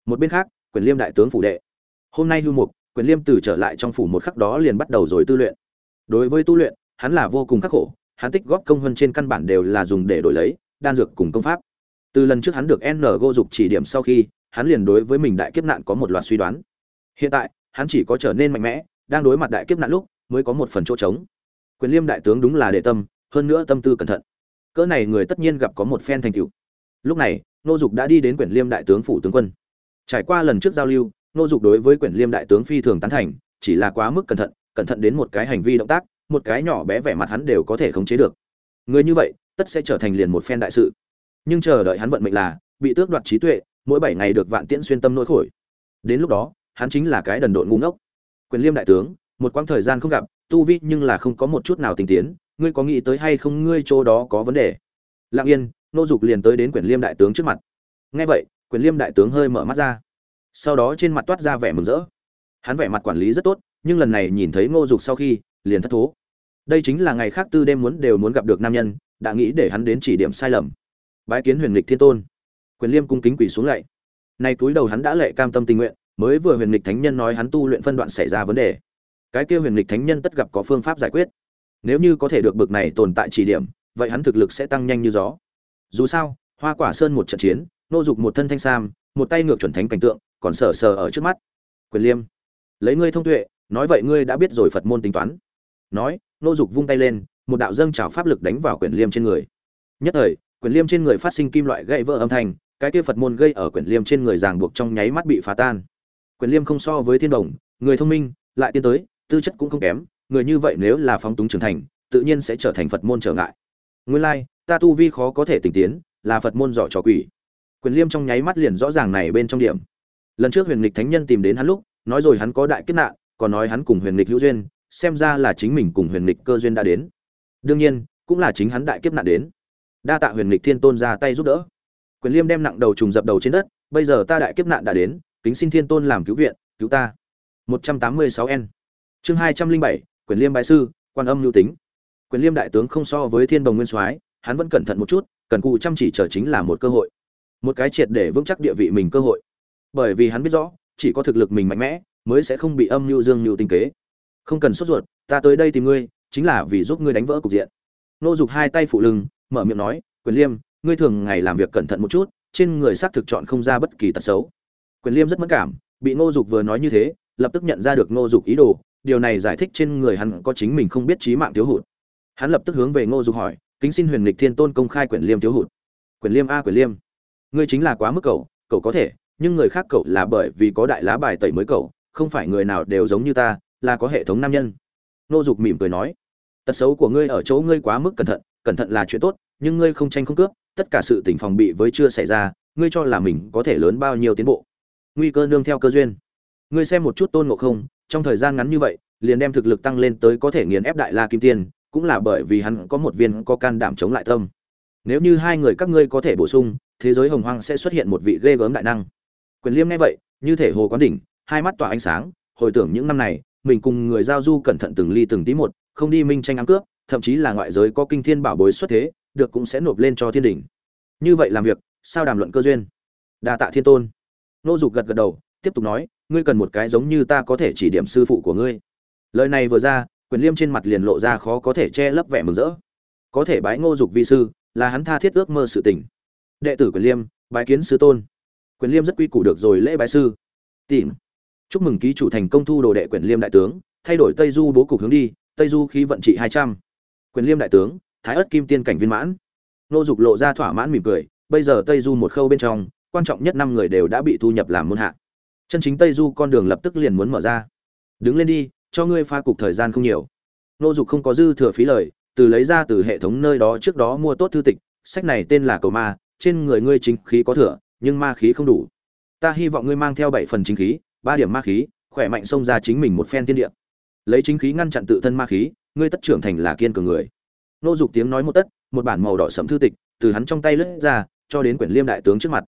một bên khác, quyền liêm đại tướng phủ đệ. Hôm nay hưu mục, quyền liêm từ trở lại trong phủ một khắc đó liền bắt đầu rồi tu luyện. Đối với tu luyện, hắn là vô cùng khắc khổ, hắn tích góp công hơn trên căn bản đều là dùng để đổi lấy, đan dược cùng công pháp từ lần trước hắn được n dục chỉ điểm sau khi, hắn liền đối với mình đại kiếp nạn có một loạt suy đoán. Hiện tại, hắn chỉ có trở nên mạnh mẽ, đang đối mặt đại kiếp nạn lúc, mới có một phần chỗ trống. Quyền liêm đại tướng đúng là đệ tâm, hơn nữa tâm tư cẩn thận. Cỡ này người tất nhiên gặp có một phen thành tựu. Lúc này nô dục đã đi đến quyển liêm đại tướng phủ tướng quân. Trải qua lần trước giao lưu nô dục đối với quyển liêm đại tướng phi thường tán thành, chỉ là quá mức cẩn thận cẩn thận đến một cái hành vi động tác, một cái nhỏ bé vẻ mặt hắn đều có thể khống chế được. Người như vậy, tất sẽ trở thành liền một phen đại sự nhưng chờ đợi hắn vận mệnh là, bị tước đoạt trí tuệ, mỗi bảy ngày được vạn tiễn xuyên tâm nỗi khổ. Đến lúc đó, hắn chính là cái đần độn ngu ngốc. Quyền liêm đại tướng, một quãng thời gian không gặp, tu vi nhưng là không có một chút nào tình tiến, ngươi có nghĩ tới hay không ngươi chỗ đó có vấn đề? Lặng yên, nô dục liền tới đến quyền liêm đại tướng trước mặt. Nghe vậy, quyền liêm đại tướng hơi mở mắt ra. Sau đó trên mặt toát ra vẻ mừng rỡ. Hắn vẻ mặt quản lý rất tốt, nhưng lần này nhìn thấy ngô dục sau khi, liền thất thố. Đây chính là ngày khác tư đêm muốn đều muốn gặp được nam nhân, đã nghĩ để hắn đến chỉ điểm sai lầm bái kiến huyền lịch thiên tôn. Quyền liêm cung kính quỳ xuống lạy. Nay túi đầu hắn đã lệ cam tâm tình nguyện, mới vừa huyền lịch thánh nhân nói hắn tu luyện phân đoạn xảy ra vấn đề. Cái kia huyền lịch thánh nhân tất gặp có phương pháp giải quyết. Nếu như có thể được bực này tồn tại chỉ điểm, vậy hắn thực lực sẽ tăng nhanh như gió. Dù sao, hoa quả sơn một trận chiến, nô dục một thân thanh sam, một tay ngược chuẩn thánh cảnh tượng, còn sờ sờ ở trước mắt. Quyền liêm, lấy ngươi thông tuệ, nói vậy ngươi đã biết rồi phật môn tính toán. Nói, nô dục vung tay lên, một đạo dâng trào pháp lực đánh vào Quyền liêm trên người. Nhất thời quyển liêm trên người phát sinh kim loại gãy vỡ âm thanh, cái kia phật môn gây ở quyển liêm trên người ràng buộc trong nháy mắt bị phá tan. Quyển liêm không so với thiên đồng, người thông minh, lại tiến tới, tư chất cũng không kém, người như vậy nếu là phóng túng trưởng thành, tự nhiên sẽ trở thành phật môn trở ngại. Nguyên lai, ta tu vi khó có thể tỉnh tiến, là phật môn dọ trò quỷ. Quyền liêm trong nháy mắt liền rõ ràng này bên trong điểm. Lần trước huyền lịch thánh nhân tìm đến hắn lúc, nói rồi hắn có đại kết nạn, còn nói hắn cùng huyền lịch hữu duyên, xem ra là chính mình cùng huyền lịch cơ duyên đã đến. Đương nhiên, cũng là chính hắn đại kiếp nạn đến đa tạ huyền lịch thiên tôn ra tay giúp đỡ. Quyền liêm đem nặng đầu trùng dập đầu trên đất bây giờ ta đại kiếp nạn đã đến kính xin thiên tôn làm cứu viện cứu ta. 186 n. Chương 207, quyền liêm bái sư quan âm lưu tính. Quyền liêm đại tướng không so với thiên đồng nguyên soái hắn vẫn cẩn thận một chút cần cụ chăm chỉ chờ chính là một cơ hội. Một cái triệt để vững chắc địa vị mình cơ hội. Bởi vì hắn biết rõ chỉ có thực lực mình mạnh mẽ mới sẽ không bị âm mưu dương mưu tinh kế. Không cần sốt ruột ta tới đây tìm ngươi chính là vì giúp ngươi đánh vỡ cục diện. Nô dục hai tay phụ lưng mở miệng nói, quyền liêm, ngươi thường ngày làm việc cẩn thận một chút, trên người xác thực chọn không ra bất kỳ tật xấu. Quyền liêm rất mất cảm, bị ngô dục vừa nói như thế, lập tức nhận ra được ngô dục ý đồ, điều này giải thích trên người hắn có chính mình không biết trí mạng thiếu hụt. Hắn lập tức hướng về ngô dục hỏi, kính xin huyền lịch thiên tôn công khai quyền liêm thiếu hụt. Quyền liêm a, quyền liêm. Ngươi chính là quá mức cậu cậu có thể, nhưng người khác cậu là bởi vì có đại lá bài tẩy mới cậu, không phải người nào đều giống như ta, là có hệ thống nam nhân. Ngô dục mỉm cười nói, tật xấu của ngươi ở chỗ ngươi quá mức cẩn thận cẩn thận là chuyện tốt, nhưng ngươi không tranh không cướp, tất cả sự tình phòng bị với chưa xảy ra, ngươi cho là mình có thể lớn bao nhiêu tiến bộ. Nguy cơ nương theo cơ duyên. Ngươi xem một chút tôn ngộ không, trong thời gian ngắn như vậy, liền đem thực lực tăng lên tới có thể nghiền ép đại la kim tiên, cũng là bởi vì hắn có một viên có can đảm chống lại tâm. Nếu như hai người các ngươi có thể bổ sung, thế giới hồng hoang sẽ xuất hiện một vị ghê gớm đại năng. Quyền liêm nghe vậy, như thể hồ quán đỉnh, hai mắt tỏa ánh sáng, hồi tưởng những năm này, mình cùng người giao du cẩn thận từng ly từng tí một, không đi minh tranh ám cướp thậm chí là ngoại giới có kinh thiên bảo bối xuất thế, được cũng sẽ nộp lên cho thiên đình. Như vậy làm việc, sao đàm luận cơ duyên? Đa tạ thiên tôn. Nô dục gật gật đầu, tiếp tục nói, ngươi cần một cái giống như ta có thể chỉ điểm sư phụ của ngươi. Lời này vừa ra, quyền liêm trên mặt liền lộ ra khó có thể che lấp vẻ mừng rỡ. Có thể bái ngô dục vi sư, là hắn tha thiết ước mơ sự tình. Đệ tử quyền liêm, bái kiến sư tôn. Quyền liêm rất quy củ được rồi lễ bái sư. Tìm. Chúc mừng ký chủ thành công thu đồ đệ quyền liêm đại tướng, thay đổi tây du bố cục hướng đi, tây du khí vận trị hai trăm quyền liêm đại tướng, thái ất kim tiên cảnh viên mãn. Nô dục lộ ra thỏa mãn mỉm cười, bây giờ tây du một khâu bên trong, quan trọng nhất năm người đều đã bị thu nhập làm môn hạ. Chân chính tây du con đường lập tức liền muốn mở ra. Đứng lên đi, cho ngươi pha cục thời gian không nhiều. Nô dục không có dư thừa phí lời, từ lấy ra từ hệ thống nơi đó trước đó mua tốt thư tịch, sách này tên là cầu ma, trên người ngươi chính khí có thừa, nhưng ma khí không đủ. Ta hy vọng ngươi mang theo bảy phần chính khí, ba điểm ma khí, khỏe mạnh xông ra chính mình một phen tiên địa. Lấy chính khí ngăn chặn tự thân ma khí ngươi tất trưởng thành là kiên cường người. Nô dục tiếng nói một tất, một bản màu đỏ sẫm thư tịch, từ hắn trong tay lướt ra, cho đến quyển liêm đại tướng trước mặt.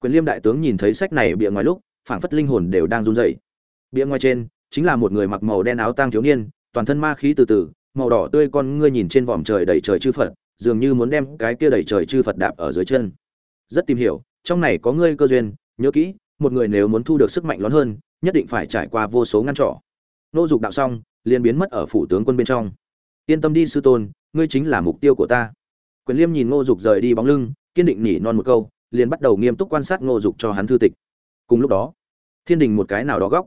Quyển liêm đại tướng nhìn thấy sách này bìa ngoài lúc, phảng phất linh hồn đều đang run rẩy. Bìa ngoài trên, chính là một người mặc màu đen áo tang thiếu niên, toàn thân ma khí từ từ, màu đỏ tươi con ngươi nhìn trên vòm trời đầy trời chư phật, dường như muốn đem cái kia đầy trời chư phật đạp ở dưới chân. Rất tìm hiểu, trong này có ngươi cơ duyên, nhớ kỹ, một người nếu muốn thu được sức mạnh lớn hơn, nhất định phải trải qua vô số ngăn trở nô dục đạo xong liền biến mất ở phủ tướng quân bên trong. Yên tâm đi, sư tôn, ngươi chính là mục tiêu của ta. Quyền liêm nhìn ngô dục rời đi bóng lưng, kiên định nhỉ non một câu, liền bắt đầu nghiêm túc quan sát ngô dục cho hắn thư tịch. Cùng lúc đó, thiên đình một cái nào đó góc.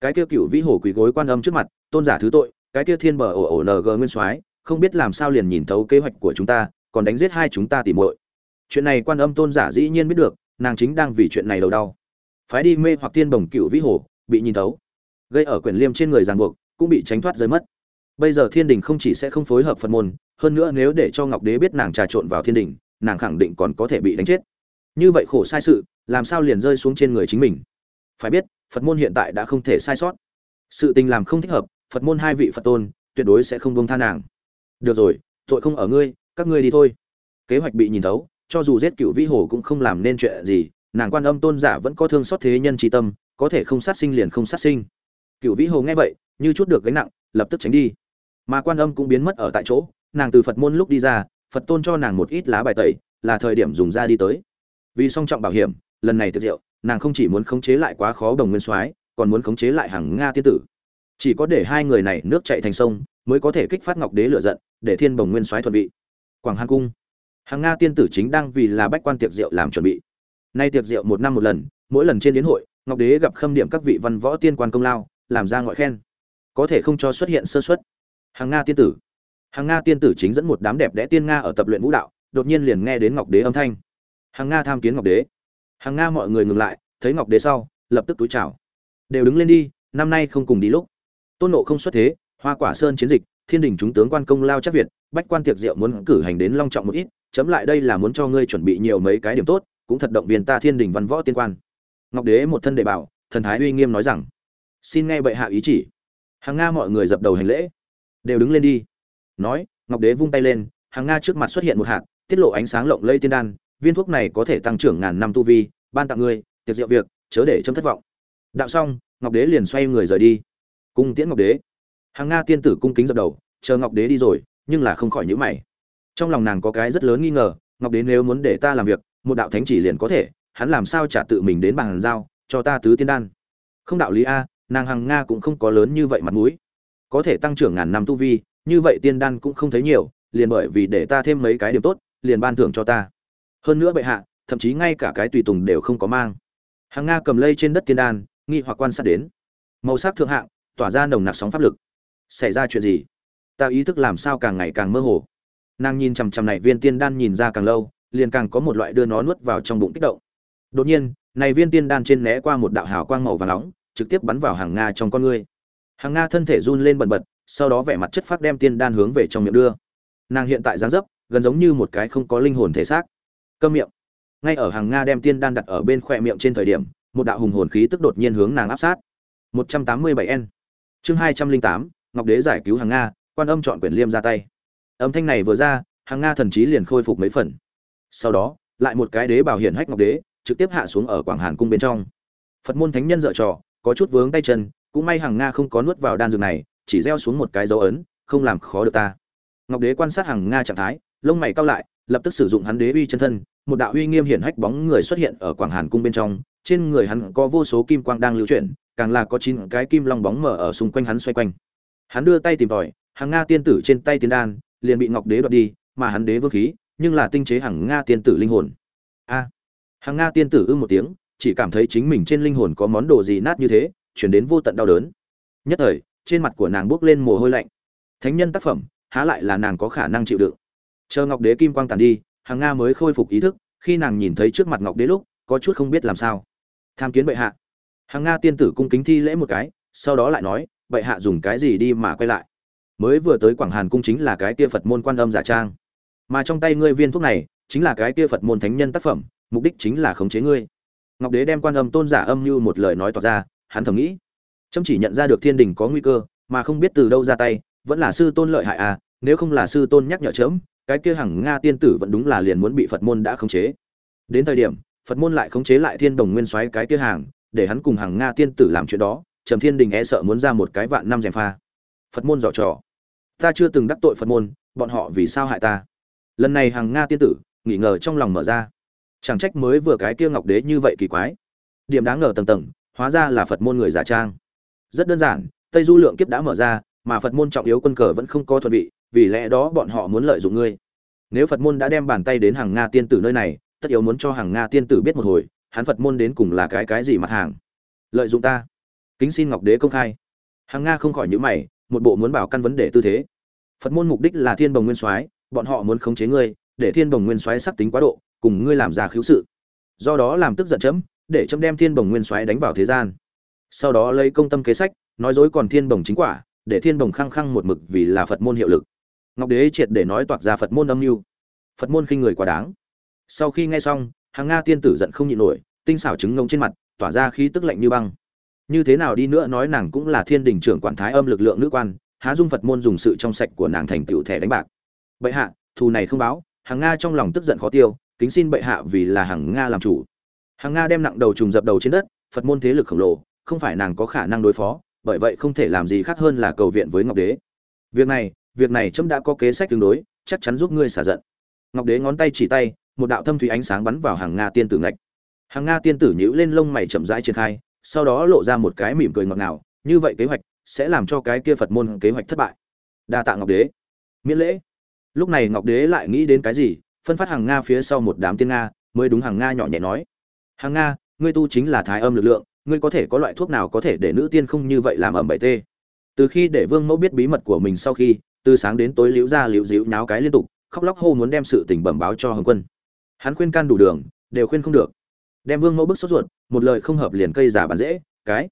Cái kia cựu vĩ hổ quỳ gối quan âm trước mặt, tôn giả thứ tội, cái kia thiên bờ ổ ổ ng nguyên soái, không biết làm sao liền nhìn thấu kế hoạch của chúng ta, còn đánh giết hai chúng ta tỉ muội. Chuyện này quan âm tôn giả dĩ nhiên biết được, nàng chính đang vì chuyện này đầu đau. Phái đi mê hoặc tiên bồng cựu vĩ hổ bị nhìn thấu. Gây ở quyền liêm trên người ràng buộc cũng bị tránh thoát rơi mất. Bây giờ thiên đình không chỉ sẽ không phối hợp phật môn, hơn nữa nếu để cho ngọc đế biết nàng trà trộn vào thiên đình, nàng khẳng định còn có thể bị đánh chết. Như vậy khổ sai sự, làm sao liền rơi xuống trên người chính mình? Phải biết, phật môn hiện tại đã không thể sai sót. Sự tình làm không thích hợp, phật môn hai vị phật tôn, tuyệt đối sẽ không bông tha nàng. Được rồi, tội không ở ngươi, các ngươi đi thôi. Kế hoạch bị nhìn thấu, cho dù giết cựu vĩ hồ cũng không làm nên chuyện gì, nàng quan âm tôn giả vẫn có thương xót thế nhân tri tâm, có thể không sát sinh liền không sát sinh. Cựu vĩ hồ nghe vậy như chút được gánh nặng, lập tức tránh đi. Mà quan âm cũng biến mất ở tại chỗ, nàng từ phật môn lúc đi ra, phật tôn cho nàng một ít lá bài tẩy, là thời điểm dùng ra đi tới. Vì song trọng bảo hiểm, lần này thực diệu, nàng không chỉ muốn khống chế lại quá khó đồng nguyên soái, còn muốn khống chế lại hàng nga tiên tử. Chỉ có để hai người này nước chạy thành sông, mới có thể kích phát ngọc đế lửa giận, để thiên bồng nguyên soái thuận vị. Quảng hàn cung. Hàng nga tiên tử chính đang vì là bách quan tiệc rượu làm chuẩn bị. Nay tiệc rượu một năm một lần, mỗi lần trên đến hội, ngọc đế gặp khâm điểm các vị văn võ tiên quan công lao, làm ra ngoại khen có thể không cho xuất hiện sơ xuất hàng nga tiên tử. Hàng nga tiên tử chính dẫn một đám đẹp đẽ tiên nga ở tập luyện vũ đạo, đột nhiên liền nghe đến ngọc đế âm thanh. Hàng nga tham kiến ngọc đế. Hàng nga mọi người ngừng lại, thấy ngọc đế sau, lập tức túi chào. Đều đứng lên đi, năm nay không cùng đi lúc. Tôn nộ không xuất thế, hoa quả sơn chiến dịch, thiên đình chúng tướng quan công lao chắc việt, bách quan tiệc diệu muốn cử hành đến long trọng một ít, chấm lại đây là muốn cho ngươi chuẩn bị nhiều mấy cái điểm tốt, cũng thật động viên ta thiên đình văn võ tiên quan. Ngọc đế một thân đệ bảo, thần thái uy nghiêm nói rằng, xin nghe bệ hạ ý chỉ hàng nga mọi người dập đầu hành lễ. Đều đứng lên đi. Nói, ngọc đế vung tay lên, hàng nga trước mặt xuất hiện một hạt, tiết lộ ánh sáng lộng lây tiên đan. Viên thuốc này có thể tăng trưởng ngàn năm tu vi, ban tặng ngươi, tiệc diệu việc, chớ để chấm thất vọng. Đạo xong, ngọc đế liền xoay người rời đi. Cung tiễn ngọc đế. Hàng nga tiên tử cung kính dập đầu, chờ ngọc đế đi rồi, nhưng là không khỏi nhữ mày. Trong lòng nàng có cái rất lớn nghi ngờ, ngọc đế nếu muốn để ta làm việc, một đạo thánh chỉ liền có thể, hắn làm sao trả tự mình đến bàn giao, cho ta tứ tiên đan? Không đạo lý a nàng hằng nga cũng không có lớn như vậy mặt mũi. Có thể tăng trưởng ngàn năm tu vi, như vậy tiên đan cũng không thấy nhiều, liền bởi vì để ta thêm mấy cái điểm tốt, liền ban thưởng cho ta. Hơn nữa bệ hạ, thậm chí ngay cả cái tùy tùng đều không có mang. Hằng nga cầm lây trên đất tiên đan, nghi hoặc quan sát đến. Màu sắc thượng hạng, tỏa ra nồng nặc sóng pháp lực. Xảy ra chuyện gì? Ta ý thức làm sao càng ngày càng mơ hồ. Nàng nhìn chằm chằm này viên tiên đan nhìn ra càng lâu, liền càng có một loại đưa nó nuốt vào trong bụng kích động. Đột nhiên, này viên tiên đan trên né qua một đạo hào quang màu vàng nóng trực tiếp bắn vào hàng nga trong con ngươi. Hàng nga thân thể run lên bần bật sau đó vẻ mặt chất phát đem tiên đan hướng về trong miệng đưa. Nàng hiện tại dáng dấp gần giống như một cái không có linh hồn thể xác. Cơm miệng. Ngay ở hàng nga đem tiên đan đặt ở bên khoe miệng trên thời điểm một đạo hùng hồn khí tức đột nhiên hướng nàng áp sát. 187 n. Chương 208, ngọc đế giải cứu hàng nga quan âm chọn quyển liêm ra tay. Âm thanh này vừa ra hàng nga thần trí liền khôi phục mấy phần. Sau đó lại một cái đế bảo hiển hách ngọc đế trực tiếp hạ xuống ở quảng hàn cung bên trong. Phật môn thánh nhân dở trò có chút vướng tay chân, cũng may hàng nga không có nuốt vào đan dược này, chỉ gieo xuống một cái dấu ấn, không làm khó được ta. Ngọc đế quan sát hàng nga trạng thái, lông mày cao lại, lập tức sử dụng hắn đế uy chân thân, một đạo uy nghiêm hiển hách bóng người xuất hiện ở quảng hàn cung bên trong, trên người hắn có vô số kim quang đang lưu chuyển, càng là có chín cái kim long bóng mở ở xung quanh hắn xoay quanh. Hắn đưa tay tìm tòi hàng nga tiên tử trên tay tiên đan, liền bị ngọc đế đoạt đi, mà hắn đế vương khí, nhưng là tinh chế hàng nga tiên tử linh hồn. A! Hàng nga tiên tử ư một tiếng chỉ cảm thấy chính mình trên linh hồn có món đồ gì nát như thế, chuyển đến vô tận đau đớn. Nhất thời, trên mặt của nàng bước lên mồ hôi lạnh. Thánh nhân tác phẩm, há lại là nàng có khả năng chịu đựng. Chờ ngọc đế kim quang tàn đi, hàng nga mới khôi phục ý thức, khi nàng nhìn thấy trước mặt ngọc đế lúc, có chút không biết làm sao. Tham kiến bệ hạ. Hàng nga tiên tử cung kính thi lễ một cái, sau đó lại nói, bệ hạ dùng cái gì đi mà quay lại? Mới vừa tới quảng hàn cung chính là cái kia phật môn quan âm giả trang. Mà trong tay ngươi viên thuốc này, chính là cái kia phật môn thánh nhân tác phẩm, mục đích chính là khống chế ngươi ngọc đế đem quan âm tôn giả âm như một lời nói tỏ ra, hắn thầm nghĩ, chấm chỉ nhận ra được thiên đình có nguy cơ, mà không biết từ đâu ra tay, vẫn là sư tôn lợi hại à nếu không là sư tôn nhắc nhở chớm cái kia hằng nga tiên tử vẫn đúng là liền muốn bị phật môn đã khống chế. Đến thời điểm, phật môn lại khống chế lại thiên đồng nguyên soái cái kia hàng, để hắn cùng hằng nga tiên tử làm chuyện đó trầm thiên đình e sợ muốn ra một cái vạn năm gièm pha. Phật môn dò trò, ta chưa từng đắc tội phật môn, bọn họ vì sao hại ta? Lần này hằng nga tiên tử, nghỉ ngờ trong lòng mở ra chẳng trách mới vừa cái kia ngọc đế như vậy kỳ quái. Điểm đáng ngờ tầng tầng, hóa ra là phật môn người giả trang. Rất đơn giản, tây du lượng kiếp đã mở ra, mà phật môn trọng yếu quân cờ vẫn không có thuận vị, vì lẽ đó bọn họ muốn lợi dụng ngươi. Nếu phật môn đã đem bàn tay đến hàng nga tiên tử nơi này, tất yếu muốn cho hàng nga tiên tử biết một hồi, hắn phật môn đến cùng là cái cái gì mặt hàng. Lợi dụng ta. Kính xin ngọc đế công khai. Hàng nga không khỏi nhữ mày, một bộ muốn bảo căn vấn đề tư thế. Phật môn mục đích là thiên bồng nguyên soái, bọn họ muốn khống chế ngươi, để thiên bồng nguyên soái sắc tính quá độ cùng ngươi làm ra khiếu sự. Do đó làm tức giận chấm, để chấm đem thiên bồng nguyên soái đánh vào thế gian. Sau đó lấy công tâm kế sách, nói dối còn thiên bồng chính quả, để thiên bồng khăng khăng một mực vì là phật môn hiệu lực. Ngọc đế triệt để nói toạc ra phật môn âm mưu. Phật môn khinh người quá đáng. Sau khi nghe xong, hàng nga tiên tử giận không nhịn nổi, tinh xảo trứng ngông trên mặt, tỏa ra khí tức lạnh như băng. Như thế nào đi nữa nói nàng cũng là thiên đình trưởng quản thái âm lực lượng nữ quan, há dung phật môn dùng sự trong sạch của nàng thành tựu thẻ đánh bạc. Bệ hạ, thù này không báo, hàng nga trong lòng tức giận khó tiêu kính xin bệ hạ vì là hàng nga làm chủ. Hàng nga đem nặng đầu trùng dập đầu trên đất, phật môn thế lực khổng lồ, không phải nàng có khả năng đối phó, bởi vậy không thể làm gì khác hơn là cầu viện với ngọc đế. Việc này việc này trâm đã có kế sách tương đối, chắc chắn giúp ngươi xả giận. Ngọc đế ngón tay chỉ tay, một đạo thâm thủy ánh sáng bắn vào hàng nga tiên tử ngạch. Hàng nga tiên tử nhíu lên lông mày chậm rãi triển khai, sau đó lộ ra một cái mỉm cười ngọt ngào, như vậy kế hoạch sẽ làm cho cái kia phật môn kế hoạch thất bại. Đa tạ ngọc đế. Miễn lễ. Lúc này ngọc đế lại nghĩ đến cái gì phân phát hàng nga phía sau một đám tiên nga, mới đúng hàng nga nhỏ nhẹ nói. Hàng nga, ngươi tu chính là thái âm lực lượng, ngươi có thể có loại thuốc nào có thể để nữ tiên không như vậy làm ẩm bảy tê? Từ khi để vương mẫu biết bí mật của mình sau khi, từ sáng đến tối liễu ra liễu dĩu nháo cái liên tục, khóc lóc hô muốn đem sự tình bẩm báo cho hồng quân. Hắn khuyên can đủ đường, đều khuyên không được. Đem vương mẫu bức sốt ruột, một lời không hợp liền cây giả bàn dễ, cái.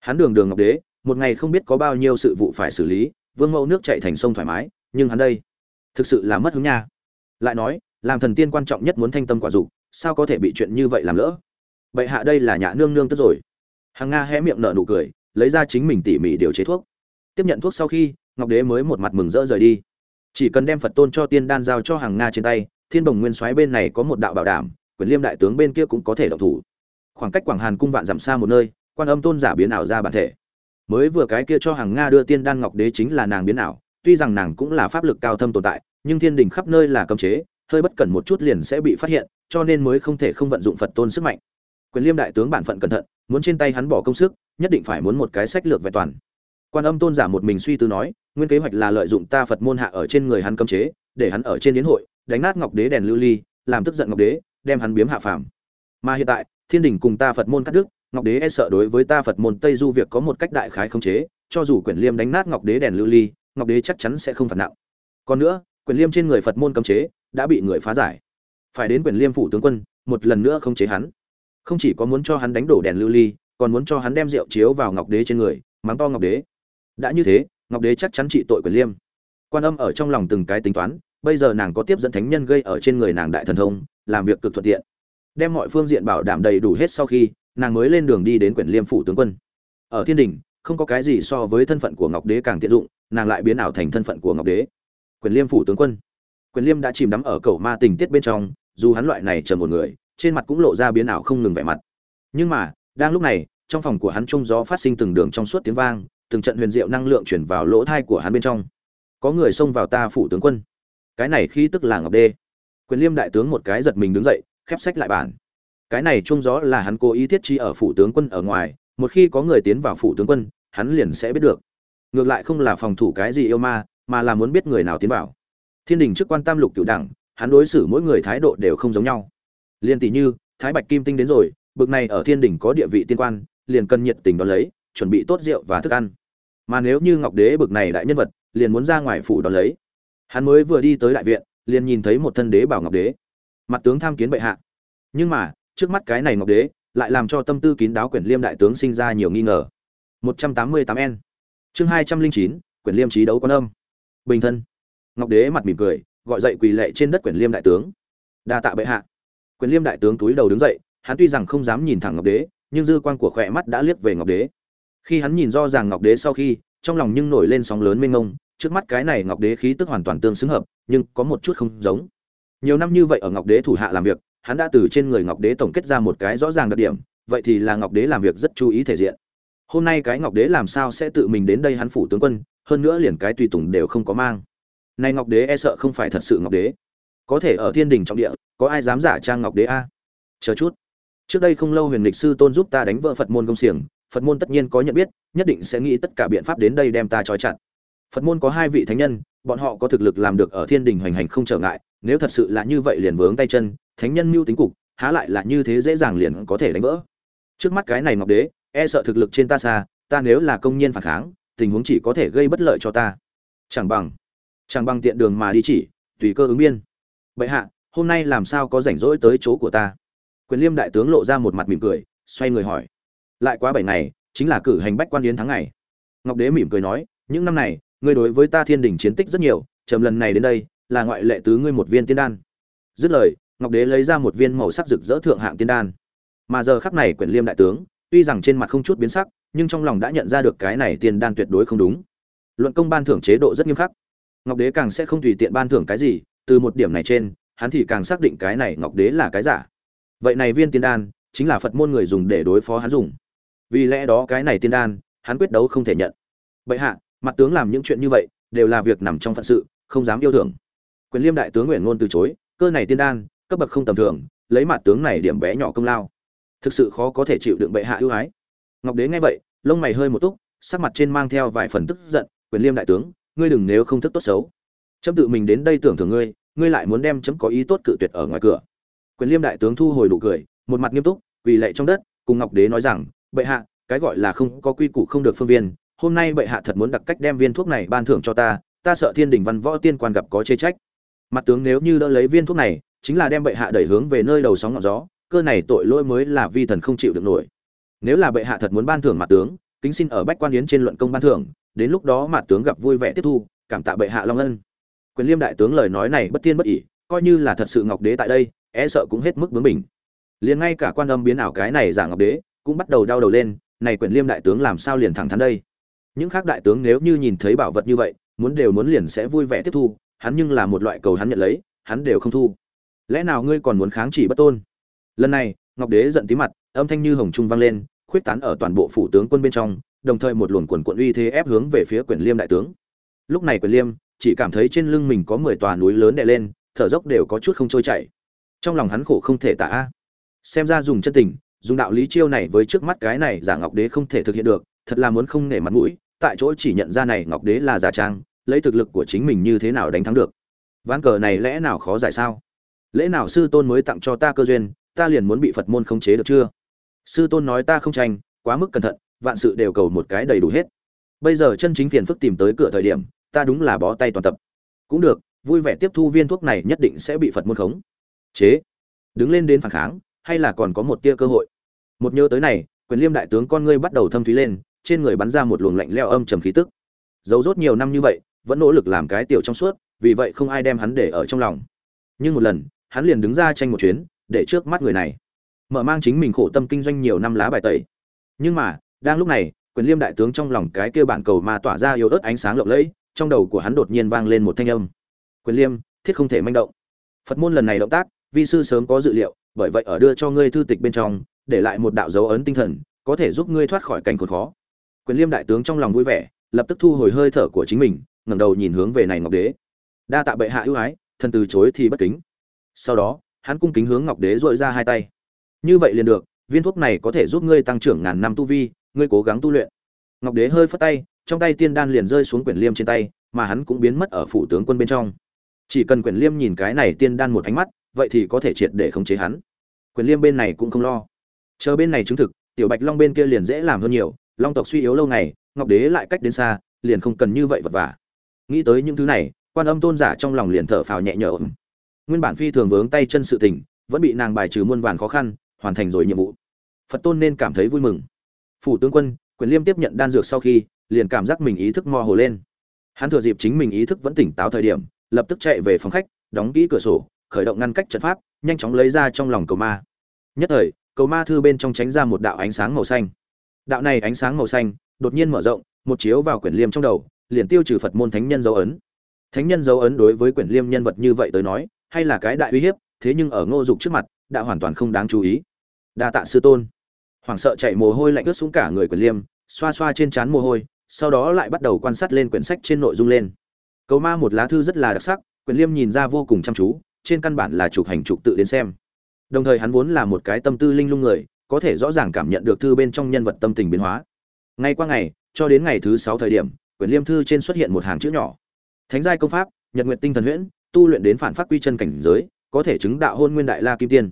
Hắn đường đường ngọc đế, một ngày không biết có bao nhiêu sự vụ phải xử lý, vương mẫu nước chạy thành sông thoải mái, nhưng hắn đây, thực sự là mất hứng nha. Lại nói làm thần tiên quan trọng nhất muốn thanh tâm quả dục, sao có thể bị chuyện như vậy làm lỡ? Vậy hạ đây là nhã nương nương tức rồi. Hàng nga hé miệng nở nụ cười, lấy ra chính mình tỉ mỉ điều chế thuốc. Tiếp nhận thuốc sau khi, ngọc đế mới một mặt mừng rỡ rời đi. Chỉ cần đem phật tôn cho tiên đan giao cho hàng nga trên tay, thiên bồng nguyên soái bên này có một đạo bảo đảm, quyền liêm đại tướng bên kia cũng có thể động thủ. Khoảng cách quảng hàn cung vạn dặm xa một nơi, quan âm tôn giả biến ảo ra bản thể. Mới vừa cái kia cho hàng nga đưa tiên đan ngọc đế chính là nàng biến ảo, tuy rằng nàng cũng là pháp lực cao thâm tồn tại, nhưng thiên đình khắp nơi là cấm chế hơi bất cẩn một chút liền sẽ bị phát hiện, cho nên mới không thể không vận dụng phật tôn sức mạnh. Quyền liêm đại tướng bản phận cẩn thận, muốn trên tay hắn bỏ công sức, nhất định phải muốn một cái sách lược vẹn toàn. Quan âm tôn giả một mình suy tư nói, nguyên kế hoạch là lợi dụng ta phật môn hạ ở trên người hắn cấm chế, để hắn ở trên đến hội, đánh nát ngọc đế đèn lưu ly, làm tức giận ngọc đế, đem hắn biếm hạ phàm. Mà hiện tại, thiên đình cùng ta phật môn cắt đức ngọc đế e sợ đối với ta phật môn tây du việc có một cách đại khái khống chế, cho dù quyển liêm đánh nát ngọc đế đèn lưu ly, ngọc đế chắc chắn sẽ không phạt nặng. Còn nữa quyển liêm trên người phật môn cấm chế đã bị người phá giải. Phải đến Quyền liêm phủ tướng quân, một lần nữa không chế hắn. Không chỉ có muốn cho hắn đánh đổ đèn lưu ly, còn muốn cho hắn đem rượu chiếu vào ngọc đế trên người, mắng to ngọc đế. Đã như thế, ngọc đế chắc chắn trị tội Quyền liêm. Quan âm ở trong lòng từng cái tính toán, bây giờ nàng có tiếp dẫn thánh nhân gây ở trên người nàng đại thần thông, làm việc cực thuận tiện. Đem mọi phương diện bảo đảm đầy đủ hết sau khi, nàng mới lên đường đi đến quyển liêm phủ tướng quân. Ở thiên đình, không có cái gì so với thân phận của ngọc đế càng tiện dụng, nàng lại biến ảo thành thân phận của ngọc đế. Quyền liêm phủ tướng quân quyền liêm đã chìm đắm ở cầu ma tình tiết bên trong, dù hắn loại này chờ một người, trên mặt cũng lộ ra biến ảo không ngừng vẻ mặt. Nhưng mà, đang lúc này, trong phòng của hắn trung gió phát sinh từng đường trong suốt tiếng vang, từng trận huyền diệu năng lượng chuyển vào lỗ thai của hắn bên trong. Có người xông vào ta phủ tướng quân. Cái này khi tức là ngọc đê. Quyền liêm đại tướng một cái giật mình đứng dậy, khép sách lại bản. Cái này trung gió là hắn cố ý thiết chi ở phủ tướng quân ở ngoài, một khi có người tiến vào phủ tướng quân, hắn liền sẽ biết được. Ngược lại không là phòng thủ cái gì yêu ma, mà là muốn biết người nào tiến vào thiên đình trước quan tam lục cựu đẳng hắn đối xử mỗi người thái độ đều không giống nhau. Liền tỷ như thái bạch kim tinh đến rồi bực này ở thiên đình có địa vị tiên quan liền cần nhiệt tình đón lấy chuẩn bị tốt rượu và thức ăn. Mà nếu như ngọc đế bực này đại nhân vật liền muốn ra ngoài phủ đón lấy. Hắn mới vừa đi tới đại viện liền nhìn thấy một thân đế bảo ngọc đế. Mặt tướng tham kiến bệ hạ. Nhưng mà trước mắt cái này ngọc đế lại làm cho tâm tư kín đáo quyển liêm đại tướng sinh ra nhiều nghi ngờ. 188 n. Chương 209, quyển liêm trí đấu quan âm. Bình thân ngọc đế mặt mỉm cười, gọi dậy quỳ lệ trên đất quyển liêm đại tướng. Đa tạ bệ hạ. Quyển liêm đại tướng túi đầu đứng dậy, hắn tuy rằng không dám nhìn thẳng ngọc đế, nhưng dư quan của khỏe mắt đã liếc về ngọc đế. Khi hắn nhìn do rằng ngọc đế sau khi, trong lòng nhưng nổi lên sóng lớn mênh ngông trước mắt cái này ngọc đế khí tức hoàn toàn tương xứng hợp, nhưng có một chút không giống. Nhiều năm như vậy ở ngọc đế thủ hạ làm việc, hắn đã từ trên người ngọc đế tổng kết ra một cái rõ ràng đặc điểm, vậy thì là ngọc đế làm việc rất chú ý thể diện. Hôm nay cái ngọc đế làm sao sẽ tự mình đến đây hắn phủ tướng quân, hơn nữa liền cái tùy tùng đều không có mang nay ngọc đế e sợ không phải thật sự ngọc đế. Có thể ở thiên đình trọng địa, có ai dám giả trang ngọc đế a? Chờ chút. Trước đây không lâu huyền lịch sư tôn giúp ta đánh vỡ phật môn công xiềng, phật môn tất nhiên có nhận biết, nhất định sẽ nghĩ tất cả biện pháp đến đây đem ta trói chặt. Phật môn có hai vị thánh nhân, bọn họ có thực lực làm được ở thiên đình hoành hành không trở ngại, nếu thật sự là như vậy liền vướng tay chân, thánh nhân mưu tính cục, há lại là như thế dễ dàng liền có thể đánh vỡ. Trước mắt cái này ngọc đế e sợ thực lực trên ta xa, ta nếu là công nhân phản kháng, tình huống chỉ có thể gây bất lợi cho ta. Chẳng bằng chẳng bằng tiện đường mà đi chỉ, tùy cơ ứng biên. Bệ hạ, hôm nay làm sao có rảnh rỗi tới chỗ của ta? Quyền liêm đại tướng lộ ra một mặt mỉm cười, xoay người hỏi. Lại quá bảy ngày, chính là cử hành bách quan yến tháng ngày. Ngọc đế mỉm cười nói, những năm này, ngươi đối với ta thiên đình chiến tích rất nhiều trầm lần này đến đây, là ngoại lệ tứ ngươi một viên tiên đan. Dứt lời, ngọc đế lấy ra một viên màu sắc rực rỡ thượng hạng tiên đan. Mà giờ khắc này quyển liêm đại tướng, tuy rằng trên mặt không chút biến sắc, nhưng trong lòng đã nhận ra được cái này tiên đan tuyệt đối không đúng. Luận công ban thưởng chế độ rất nghiêm khắc ngọc đế càng sẽ không tùy tiện ban thưởng cái gì, từ một điểm này trên, hắn thì càng xác định cái này ngọc đế là cái giả. Vậy này viên tiên đan, chính là phật môn người dùng để đối phó hắn dùng. Vì lẽ đó cái này tiên đan, hắn quyết đấu không thể nhận. Bệ hạ, mặt tướng làm những chuyện như vậy, đều là việc nằm trong phận sự, không dám yêu thương quyền liêm đại tướng nguyện ngôn từ chối, cơ này tiên đan, cấp bậc không tầm thường, lấy mặt tướng này điểm bé nhỏ công lao. Thực sự khó có thể chịu đựng bệ hạ ưu ái. Ngọc đế nghe vậy, lông mày hơi một túc, sắc mặt trên mang theo vài phần tức giận, quyền liêm đại tướng ngươi đừng nếu không thức tốt xấu. Chấm tự mình đến đây tưởng thưởng ngươi ngươi lại muốn đem chấm có ý tốt cự tuyệt ở ngoài cửa. Quyền liêm đại tướng thu hồi nụ cười, một mặt nghiêm túc, quỳ lệ trong đất, cùng ngọc đế nói rằng, bệ hạ, cái gọi là không có quy củ không được phương viên, hôm nay bệ hạ thật muốn đặc cách đem viên thuốc này ban thưởng cho ta ta sợ thiên đình văn võ tiên quan gặp có chê trách. Mặt tướng nếu như đỡ lấy viên thuốc này, chính là đem bệ hạ đẩy hướng về nơi đầu sóng ngọn gió, cơ này tội lỗi mới là vi thần không chịu được nổi. Nếu là bệ hạ thật muốn ban thưởng mặt tướng kính xin ở bách quan yến trên luận công ban thưởng, đến lúc đó mặt tướng gặp vui vẻ tiếp thu, cảm tạ bệ hạ long ân. Quyền liêm đại tướng lời nói này bất tiên bất ỉ coi như là thật sự ngọc đế tại đây e sợ cũng hết mức bướng mình liền ngay cả quan âm biến ảo cái này giả ngọc đế, cũng bắt đầu đau đầu lên, này quyền liêm đại tướng làm sao liền thẳng thắn đây? Những khác đại tướng nếu như nhìn thấy bảo vật như vậy, muốn đều muốn liền sẽ vui vẻ tiếp thu, hắn nhưng là một loại cầu hắn nhận lấy, hắn đều không thu. Lẽ nào ngươi còn muốn kháng chỉ bất tôn? Lần này, ngọc đế giận tí mặt, âm thanh như hồng trung vang lên khuyết tán ở toàn bộ phủ tướng quân bên trong, đồng thời một luồng quần quận uy thế ép hướng về phía Quyền liêm đại tướng. Lúc này Quyền liêm chỉ cảm thấy trên lưng mình có mười tòa núi lớn đè lên, thở dốc đều có chút không trôi chảy. Trong lòng hắn khổ không thể tả. Xem ra dùng chân tình, dùng đạo lý chiêu này với trước mắt cái này giả ngọc đế không thể thực hiện được, thật là muốn không nể mặt mũi, tại chỗ chỉ nhận ra này ngọc đế là giả trang, lấy thực lực của chính mình như thế nào đánh thắng được. Ván cờ này lẽ nào khó giải sao? Lẽ nào sư tôn mới tặng cho ta cơ duyên, ta liền muốn bị phật môn khống chế được chưa? Sư tôn nói ta không tranh, quá mức cẩn thận, vạn sự đều cầu một cái đầy đủ hết. Bây giờ chân chính phiền phức tìm tới cửa thời điểm, ta đúng là bó tay toàn tập. Cũng được, vui vẻ tiếp thu viên thuốc này nhất định sẽ bị phật môn khống. Chế. Đứng lên đến phản kháng, hay là còn có một tia cơ hội? Một nhớ tới này, quyền liêm đại tướng con ngươi bắt đầu thâm thúy lên, trên người bắn ra một luồng lạnh leo âm trầm khí tức. Giấu rốt nhiều năm như vậy, vẫn nỗ lực làm cái tiểu trong suốt, vì vậy không ai đem hắn để ở trong lòng. Nhưng một lần, hắn liền đứng ra tranh một chuyến, để trước mắt người này mở mang chính mình khổ tâm kinh doanh nhiều năm lá bài tẩy. Nhưng mà, đang lúc này, quyền liêm đại tướng trong lòng cái kia bản cầu mà tỏa ra yếu ớt ánh sáng lộng lẫy, trong đầu của hắn đột nhiên vang lên một thanh âm. Quyền liêm, thiết không thể manh động. Phật môn lần này động tác, vi sư sớm có dự liệu, bởi vậy ở đưa cho ngươi thư tịch bên trong, để lại một đạo dấu ấn tinh thần, có thể giúp ngươi thoát khỏi cảnh khốn khó. Quyền liêm đại tướng trong lòng vui vẻ, lập tức thu hồi hơi thở của chính mình, ngẩng đầu nhìn hướng về này ngọc đế. Đa tạ bệ hạ ưu ái, thần từ chối thì bất kính. Sau đó, hắn cung kính hướng ngọc đế dội ra hai tay như vậy liền được, viên thuốc này có thể giúp ngươi tăng trưởng ngàn năm tu vi, ngươi cố gắng tu luyện. Ngọc đế hơi phất tay, trong tay tiên đan liền rơi xuống quyển liêm trên tay, mà hắn cũng biến mất ở phủ tướng quân bên trong. Chỉ cần quyển liêm nhìn cái này tiên đan một ánh mắt, vậy thì có thể triệt để khống chế hắn. Quyển liêm bên này cũng không lo. Chờ bên này chứng thực, tiểu bạch long bên kia liền dễ làm hơn nhiều, long tộc suy yếu lâu ngày, ngọc đế lại cách đến xa, liền không cần như vậy vật vả. Nghĩ tới những thứ này, quan âm tôn giả trong lòng liền thở phào nhẹ nhõm. Nguyên bản phi thường vướng tay chân sự tình, vẫn bị nàng bài trừ muôn vàn khó khăn hoàn thành rồi nhiệm vụ. Phật tôn nên cảm thấy vui mừng. Phủ tướng quân, quyền liêm tiếp nhận đan dược sau khi, liền cảm giác mình ý thức mò hồ lên. Hắn thừa dịp chính mình ý thức vẫn tỉnh táo thời điểm, lập tức chạy về phòng khách, đóng kỹ cửa sổ, khởi động ngăn cách trận pháp, nhanh chóng lấy ra trong lòng cầu ma. Nhất thời, cầu ma thư bên trong tránh ra một đạo ánh sáng màu xanh. Đạo này ánh sáng màu xanh, đột nhiên mở rộng, một chiếu vào quyển liêm trong đầu, liền tiêu trừ phật môn thánh nhân dấu ấn. Thánh nhân dấu ấn đối với quyển liêm nhân vật như vậy tới nói, hay là cái đại uy hiếp, thế nhưng ở ngô dục trước mặt, đã hoàn toàn không đáng chú ý đa tạ sư tôn. Hoảng sợ chạy mồ hôi lạnh ướt xuống cả người quyển liêm, xoa xoa trên trán mồ hôi, sau đó lại bắt đầu quan sát lên quyển sách trên nội dung lên. Cầu ma một lá thư rất là đặc sắc, quyển liêm nhìn ra vô cùng chăm chú, trên căn bản là chụp hành chụp tự đến xem. Đồng thời hắn vốn là một cái tâm tư linh lung người, có thể rõ ràng cảm nhận được thư bên trong nhân vật tâm tình biến hóa. Ngay qua ngày, cho đến ngày thứ sáu thời điểm, quyển liêm thư trên xuất hiện một hàng chữ nhỏ. Thánh giai công pháp, nhật nguyện tinh thần huyễn, tu luyện đến phản phát quy chân cảnh giới, có thể chứng đạo hôn nguyên đại la kim tiên.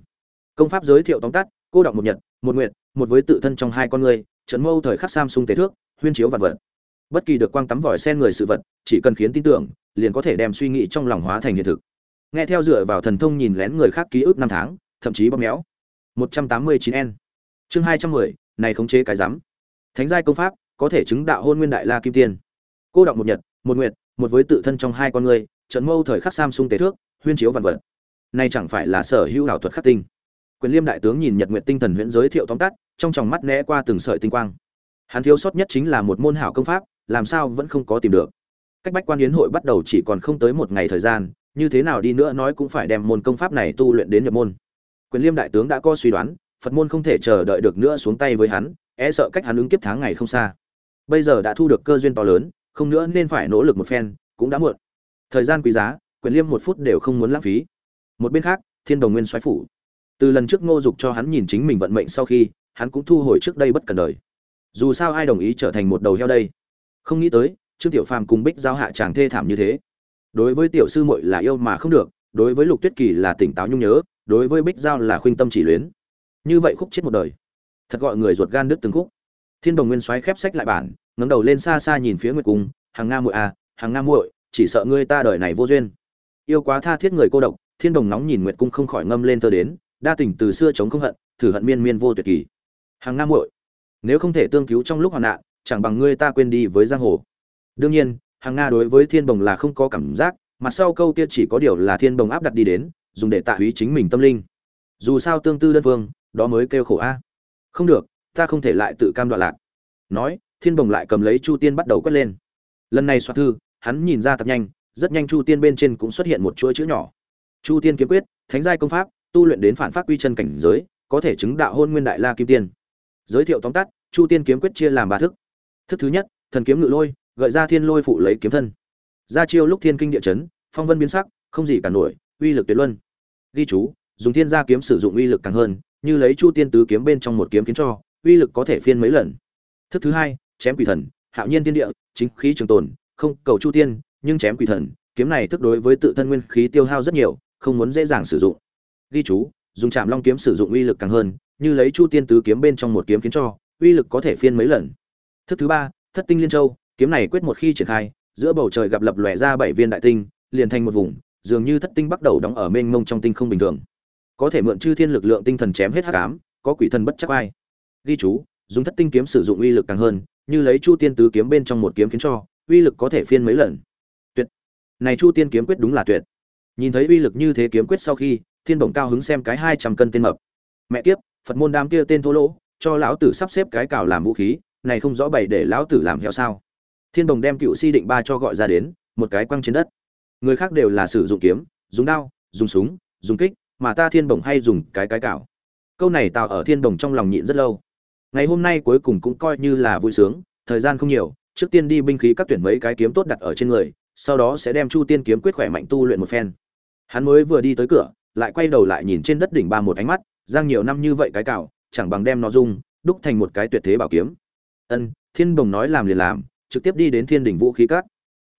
Công pháp giới thiệu tóm tắt cô đọng một nhật một nguyện một với tự thân trong hai con người trận mâu thời khắc samsung tế thước huyên chiếu vạn vật. Bất kỳ được quang tắm vòi sen người sự vật chỉ cần khiến tin tưởng liền có thể đem suy nghĩ trong lòng hóa thành hiện thực. Nghe theo dựa vào thần thông nhìn lén người khác ký ức năm tháng thậm chí bóp méo. 189 n. Chương 210, này khống chế cái rắm. Thánh giai công pháp có thể chứng đạo hôn nguyên đại la kim tiên. Cô đọng một nhật một nguyệt một với tự thân trong hai con người trận mâu thời khắc samsung tế thước huyên chiếu vạn vật. Này chẳng phải là sở hữu ảo thuật khắc tinh quyền liêm đại tướng nhìn nhật nguyện tinh thần huyễn giới thiệu tóm tắt, trong tròng mắt né qua từng sợi tinh quang. Hắn thiếu sót nhất chính là một môn hảo công pháp, làm sao vẫn không có tìm được. Cách bách quan yến hội bắt đầu chỉ còn không tới một ngày thời gian, như thế nào đi nữa nói cũng phải đem môn công pháp này tu luyện đến nhập môn. Quyền liêm đại tướng đã có suy đoán, phật môn không thể chờ đợi được nữa xuống tay với hắn e sợ cách hắn ứng kiếp tháng ngày không xa. Bây giờ đã thu được cơ duyên to lớn, không nữa nên phải nỗ lực một phen, cũng đã muộn. Thời gian quý giá, quyền liêm một phút đều không muốn lãng phí. Một bên khác, thiên đồng nguyên xoáy phủ từ lần trước ngô dục cho hắn nhìn chính mình vận mệnh sau khi, hắn cũng thu hồi trước đây bất cần đời. Dù sao ai đồng ý trở thành một đầu heo đây? Không nghĩ tới, trương tiểu phàm cùng bích giao hạ chàng thê thảm như thế. Đối với tiểu sư muội là yêu mà không được, đối với lục tuyết kỳ là tỉnh táo nhung nhớ, đối với bích giao là khuynh tâm chỉ luyến. Như vậy khúc chết một đời. Thật gọi người ruột gan đứt từng khúc. Thiên đồng nguyên xoáy khép sách lại bản, ngẩng đầu lên xa xa nhìn phía nguyệt cung, hàng nga muội à hàng nga muội, chỉ sợ ngươi ta đời này vô duyên. Yêu quá tha thiết người cô độc, thiên đồng nóng nhìn nguyệt cung không khỏi ngâm lên thơ đến đa tình từ xưa chống không hận, thử hận miên miên vô tuyệt kỳ. Hàng nga muội, nếu không thể tương cứu trong lúc hoạn nạn, chẳng bằng ngươi ta quên đi với giang hồ. Đương nhiên, hàng nga đối với thiên đồng là không có cảm giác mặt sau câu kia chỉ có điều là thiên đồng áp đặt đi đến, dùng để tạ húy chính mình tâm linh. Dù sao tương tư đơn phương, đó mới kêu khổ a. Không được, ta không thể lại tự cam đoạn lạc. Nói, thiên đồng lại cầm lấy chu tiên bắt đầu quét lên. Lần này soạt thư, hắn nhìn ra thật nhanh, rất nhanh chu tiên bên trên cũng xuất hiện một chuỗi chữ nhỏ. Chu tiên kiếm quyết, thánh giai công pháp tu luyện đến phản phát quy chân cảnh giới, có thể chứng đạo hôn nguyên đại la kim tiên. Giới thiệu tóm tắt, chu tiên kiếm quyết chia làm ba thức. Thức thứ nhất, thần kiếm ngự lôi, gợi ra thiên lôi phụ lấy kiếm thân. Ra chiêu lúc thiên kinh địa chấn, phong vân biến sắc, không gì cả nổi, uy lực tuyệt luân. Ghi chú, dùng thiên gia kiếm sử dụng uy lực càng hơn, như lấy chu tiên tứ kiếm bên trong một kiếm kiến cho, uy lực có thể phiên mấy lần. Thức thứ hai, chém quỷ thần, hạo nhiên thiên địa, chính khí trường tồn, không cầu chu tiên, nhưng chém quỷ thần, kiếm này thức đối với tự thân nguyên khí tiêu hao rất nhiều, không muốn dễ dàng sử dụng ghi chú, dùng chạm long kiếm sử dụng uy lực càng hơn, như lấy chu tiên tứ kiếm bên trong một kiếm khiến cho, uy lực có thể phiên mấy lần. Thức thứ ba, thất tinh liên châu, kiếm này quyết một khi triển khai, giữa bầu trời gặp lập lòe ra bảy viên đại tinh, liền thành một vùng, dường như thất tinh bắt đầu đóng ở mênh mông trong tinh không bình thường. Có thể mượn chư thiên lực lượng tinh thần chém hết hắc ám, có quỷ thần bất chắc ai. Ghi chú, dùng thất tinh kiếm sử dụng uy lực càng hơn, như lấy chu tiên tứ kiếm bên trong một kiếm khiến cho, uy lực có thể phiên mấy lần. Tuyệt. Này chu tiên kiếm quyết đúng là tuyệt. Nhìn thấy uy lực như thế kiếm quyết sau khi thiên bổng cao hứng xem cái hai trăm cân tên mập. Mẹ kiếp, phật môn đám kia tên thô lỗ, cho lão tử sắp xếp cái cào làm vũ khí, này không rõ bày để lão tử làm heo sao. Thiên đồng đem cựu si định ba cho gọi ra đến, một cái quăng trên đất. Người khác đều là sử dụng kiếm, dùng đao, dùng súng, dùng kích, mà ta thiên bồng hay dùng cái cái cào. Câu này tạo ở thiên đồng trong lòng nhịn rất lâu. Ngày hôm nay cuối cùng cũng coi như là vui sướng, thời gian không nhiều, trước tiên đi binh khí các tuyển mấy cái kiếm tốt đặt ở trên người, sau đó sẽ đem chu tiên kiếm quyết khỏe mạnh tu luyện một phen. Hắn mới vừa đi tới cửa lại quay đầu lại nhìn trên đất đỉnh ba một ánh mắt, giang nhiều năm như vậy cái cào, chẳng bằng đem nó dung, đúc thành một cái tuyệt thế bảo kiếm. Ân, thiên đồng nói làm liền làm, trực tiếp đi đến thiên đình vũ khí các.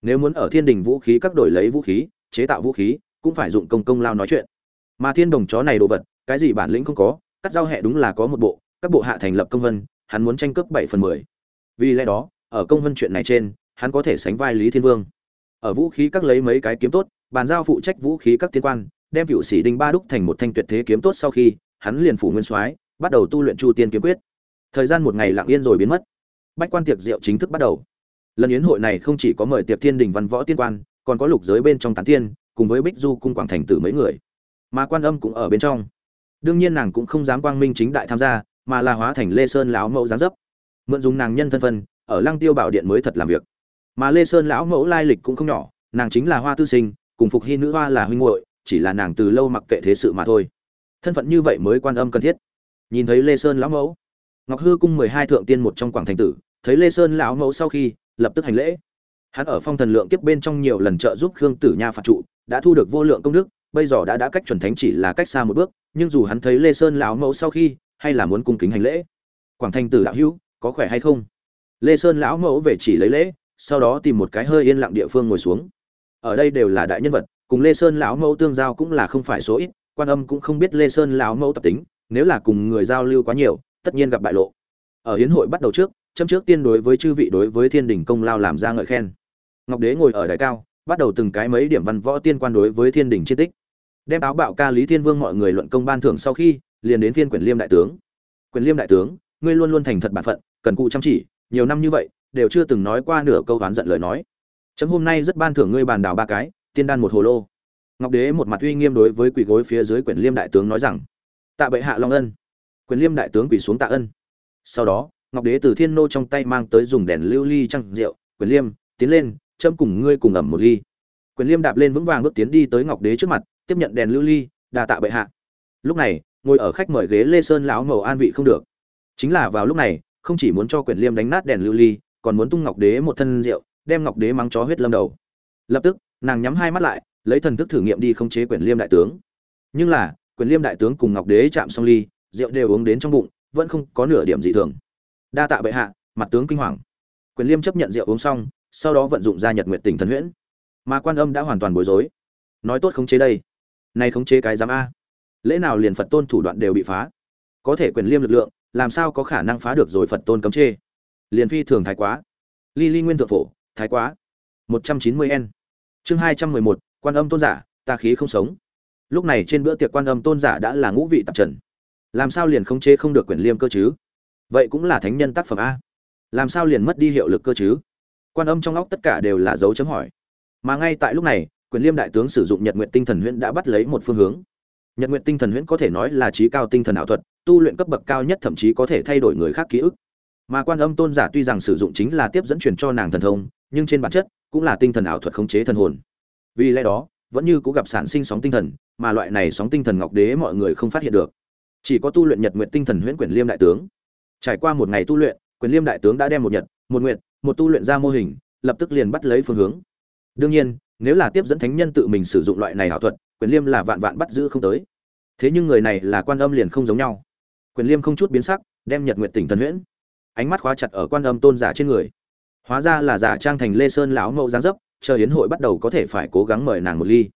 Nếu muốn ở thiên đình vũ khí các đổi lấy vũ khí, chế tạo vũ khí, cũng phải dụng công công lao nói chuyện. Mà thiên đồng chó này đồ vật, cái gì bản lĩnh không có, cắt giao hệ đúng là có một bộ, các bộ hạ thành lập công vân, hắn muốn tranh cướp bảy phần mười. Vì lẽ đó, ở công vân chuyện này trên, hắn có thể sánh vai lý thiên vương. Ở vũ khí các lấy mấy cái kiếm tốt, bàn giao phụ trách vũ khí các tiên quan đem cựu sĩ đinh ba đúc thành một thanh tuyệt thế kiếm tốt sau khi, hắn liền phủ nguyên soái, bắt đầu tu luyện chu tiên kiếm quyết. Thời gian một ngày lặng yên rồi biến mất. Bách quan tiệc rượu chính thức bắt đầu. Lần yến hội này không chỉ có mời tiệc thiên đình văn võ tiên quan, còn có lục giới bên trong tán tiên, cùng với bích du cung quảng thành tử mấy người. Mà quan âm cũng ở bên trong. Đương nhiên nàng cũng không dám quang minh chính đại tham gia, mà là hóa thành lê sơn lão mẫu gián dấp. Mượn dùng nàng nhân thân phân, ở lăng tiêu bảo điện mới thật làm việc. Mà lê sơn lão mẫu lai lịch cũng không nhỏ, nàng chính là hoa tư sinh, cùng phục hy nữ hoa là huynh hội chỉ là nàng từ lâu mặc kệ thế sự mà thôi. Thân phận như vậy mới quan âm cần thiết. Nhìn thấy lê sơn lão mẫu, ngọc hư cung mười hai thượng tiên một trong quảng thành tử, thấy lê sơn lão mẫu sau khi, lập tức hành lễ. Hắn ở phong thần lượng kiếp bên trong nhiều lần trợ giúp khương tử nha phạt trụ, đã thu được vô lượng công đức, bây giờ đã đã cách chuẩn thánh chỉ là cách xa một bước, nhưng dù hắn thấy lê sơn lão mẫu sau khi, hay là muốn cung kính hành lễ. Quảng thành tử đạo hữu, có khỏe hay không? Lê sơn lão mẫu về chỉ lấy lễ, sau đó tìm một cái hơi yên lặng địa phương ngồi xuống. Ở đây đều là đại nhân vật cùng lê sơn lão mẫu tương giao cũng là không phải số ít, quan âm cũng không biết lê sơn lão mẫu tập tính, nếu là cùng người giao lưu quá nhiều, tất nhiên gặp bại lộ. Ở hiến hội bắt đầu trước châm trước tiên đối với chư vị đối với thiên đình công lao làm ra ngợi khen. Ngọc đế ngồi ở đài cao, bắt đầu từng cái mấy điểm văn võ tiên quan đối với thiên đình chiến tích. Đem áo bạo ca lý thiên vương mọi người luận công ban thưởng sau khi, liền đến thiên quyền liêm đại tướng. Quyền liêm đại tướng, ngươi luôn luôn thành thật bản phận, cần cụ chăm chỉ, nhiều năm như vậy, đều chưa từng nói qua nửa câu oán giận lời nói. Chấm hôm nay rất ban thưởng ngươi bàn đào ba cái tiên đan một hồ lô. Ngọc đế một mặt uy nghiêm đối với quỷ gối phía dưới quyền liêm đại tướng nói rằng, tạ bệ hạ long ân. Quyền liêm đại tướng quỳ xuống tạ ân. Sau đó, ngọc đế từ thiên nô trong tay mang tới dùng đèn lưu ly trăng rượu quyền liêm, tiến lên, châm cùng ngươi cùng ẩm một ly. Quyền liêm đạp lên vững vàng bước tiến đi tới ngọc đế trước mặt, tiếp nhận đèn lưu ly đà tạ bệ hạ. Lúc này, ngồi ở khách mời ghế lê sơn lão màu an vị không được. Chính là vào lúc này, không chỉ muốn cho quyền liêm đánh nát đèn lưu ly, còn muốn tung ngọc đế một thân rượu, đem ngọc đế mắng chó huyết lâm đầu. Lập tức nàng nhắm hai mắt lại, lấy thần thức thử nghiệm đi khống chế quyền liêm đại tướng. Nhưng là, quyền liêm đại tướng cùng ngọc đế chạm xong ly, rượu đều uống đến trong bụng, vẫn không có nửa điểm dị thường. Đa tạ bệ hạ, mặt tướng kinh hoàng. Quyền liêm chấp nhận rượu uống xong, sau đó vận dụng ra nhật nguyện tình thần huyễn. Mà quan âm đã hoàn toàn bối rối. Nói tốt khống chế đây. Nay khống chế cái giám a. Lễ nào liền phật tôn thủ đoạn đều bị phá? Có thể quyền liêm lực lượng, làm sao có khả năng phá được rồi phật tôn cấm chê? Liền phi thường thái quá. Ly ly nguyên thượng phổ, thái quá. Một trăm chín mươi n chương hai trăm mười một, quan âm tôn giả, ta khí không sống. Lúc này trên bữa tiệc quan âm tôn giả đã là ngũ vị tạp trần. Làm sao liền không chế không được quyền liêm cơ chứ? Vậy cũng là thánh nhân tác phẩm a. Làm sao liền mất đi hiệu lực cơ chứ? Quan âm trong óc tất cả đều là dấu chấm hỏi. Mà ngay tại lúc này, quyền liêm đại tướng sử dụng nhật nguyện tinh thần huyễn đã bắt lấy một phương hướng. Nhật nguyện tinh thần huyễn có thể nói là trí cao tinh thần ảo thuật, tu luyện cấp bậc cao nhất thậm chí có thể thay đổi người khác ký ức. Mà quan âm tôn giả tuy rằng sử dụng chính là tiếp dẫn truyền cho nàng thần thông, nhưng trên bản chất cũng là tinh thần ảo thuật khống chế thần hồn. Vì lẽ đó, vẫn như cũ gặp sản sinh sóng tinh thần, mà loại này sóng tinh thần ngọc đế mọi người không phát hiện được. Chỉ có tu luyện nhật nguyện tinh thần huyễn quyển liêm đại tướng. Trải qua một ngày tu luyện quyền liêm đại tướng đã đem một nhật, một nguyện một tu luyện ra mô hình, lập tức liền bắt lấy phương hướng. Đương nhiên, nếu là tiếp dẫn thánh nhân tự mình sử dụng loại này ảo thuật quyền liêm là vạn vạn bắt giữ không tới. Thế nhưng người này là quan âm liền không giống nhau. Quyền liêm không chút biến sắc, đem nhật nguyện tỉnh thần huyễn. Ánh mắt khóa chặt ở quan âm tôn giả trên người hóa ra là giả trang thành lê sơn lão mẫu giáng dấp, chờ hiến hội bắt đầu có thể phải cố gắng mời nàng một ly.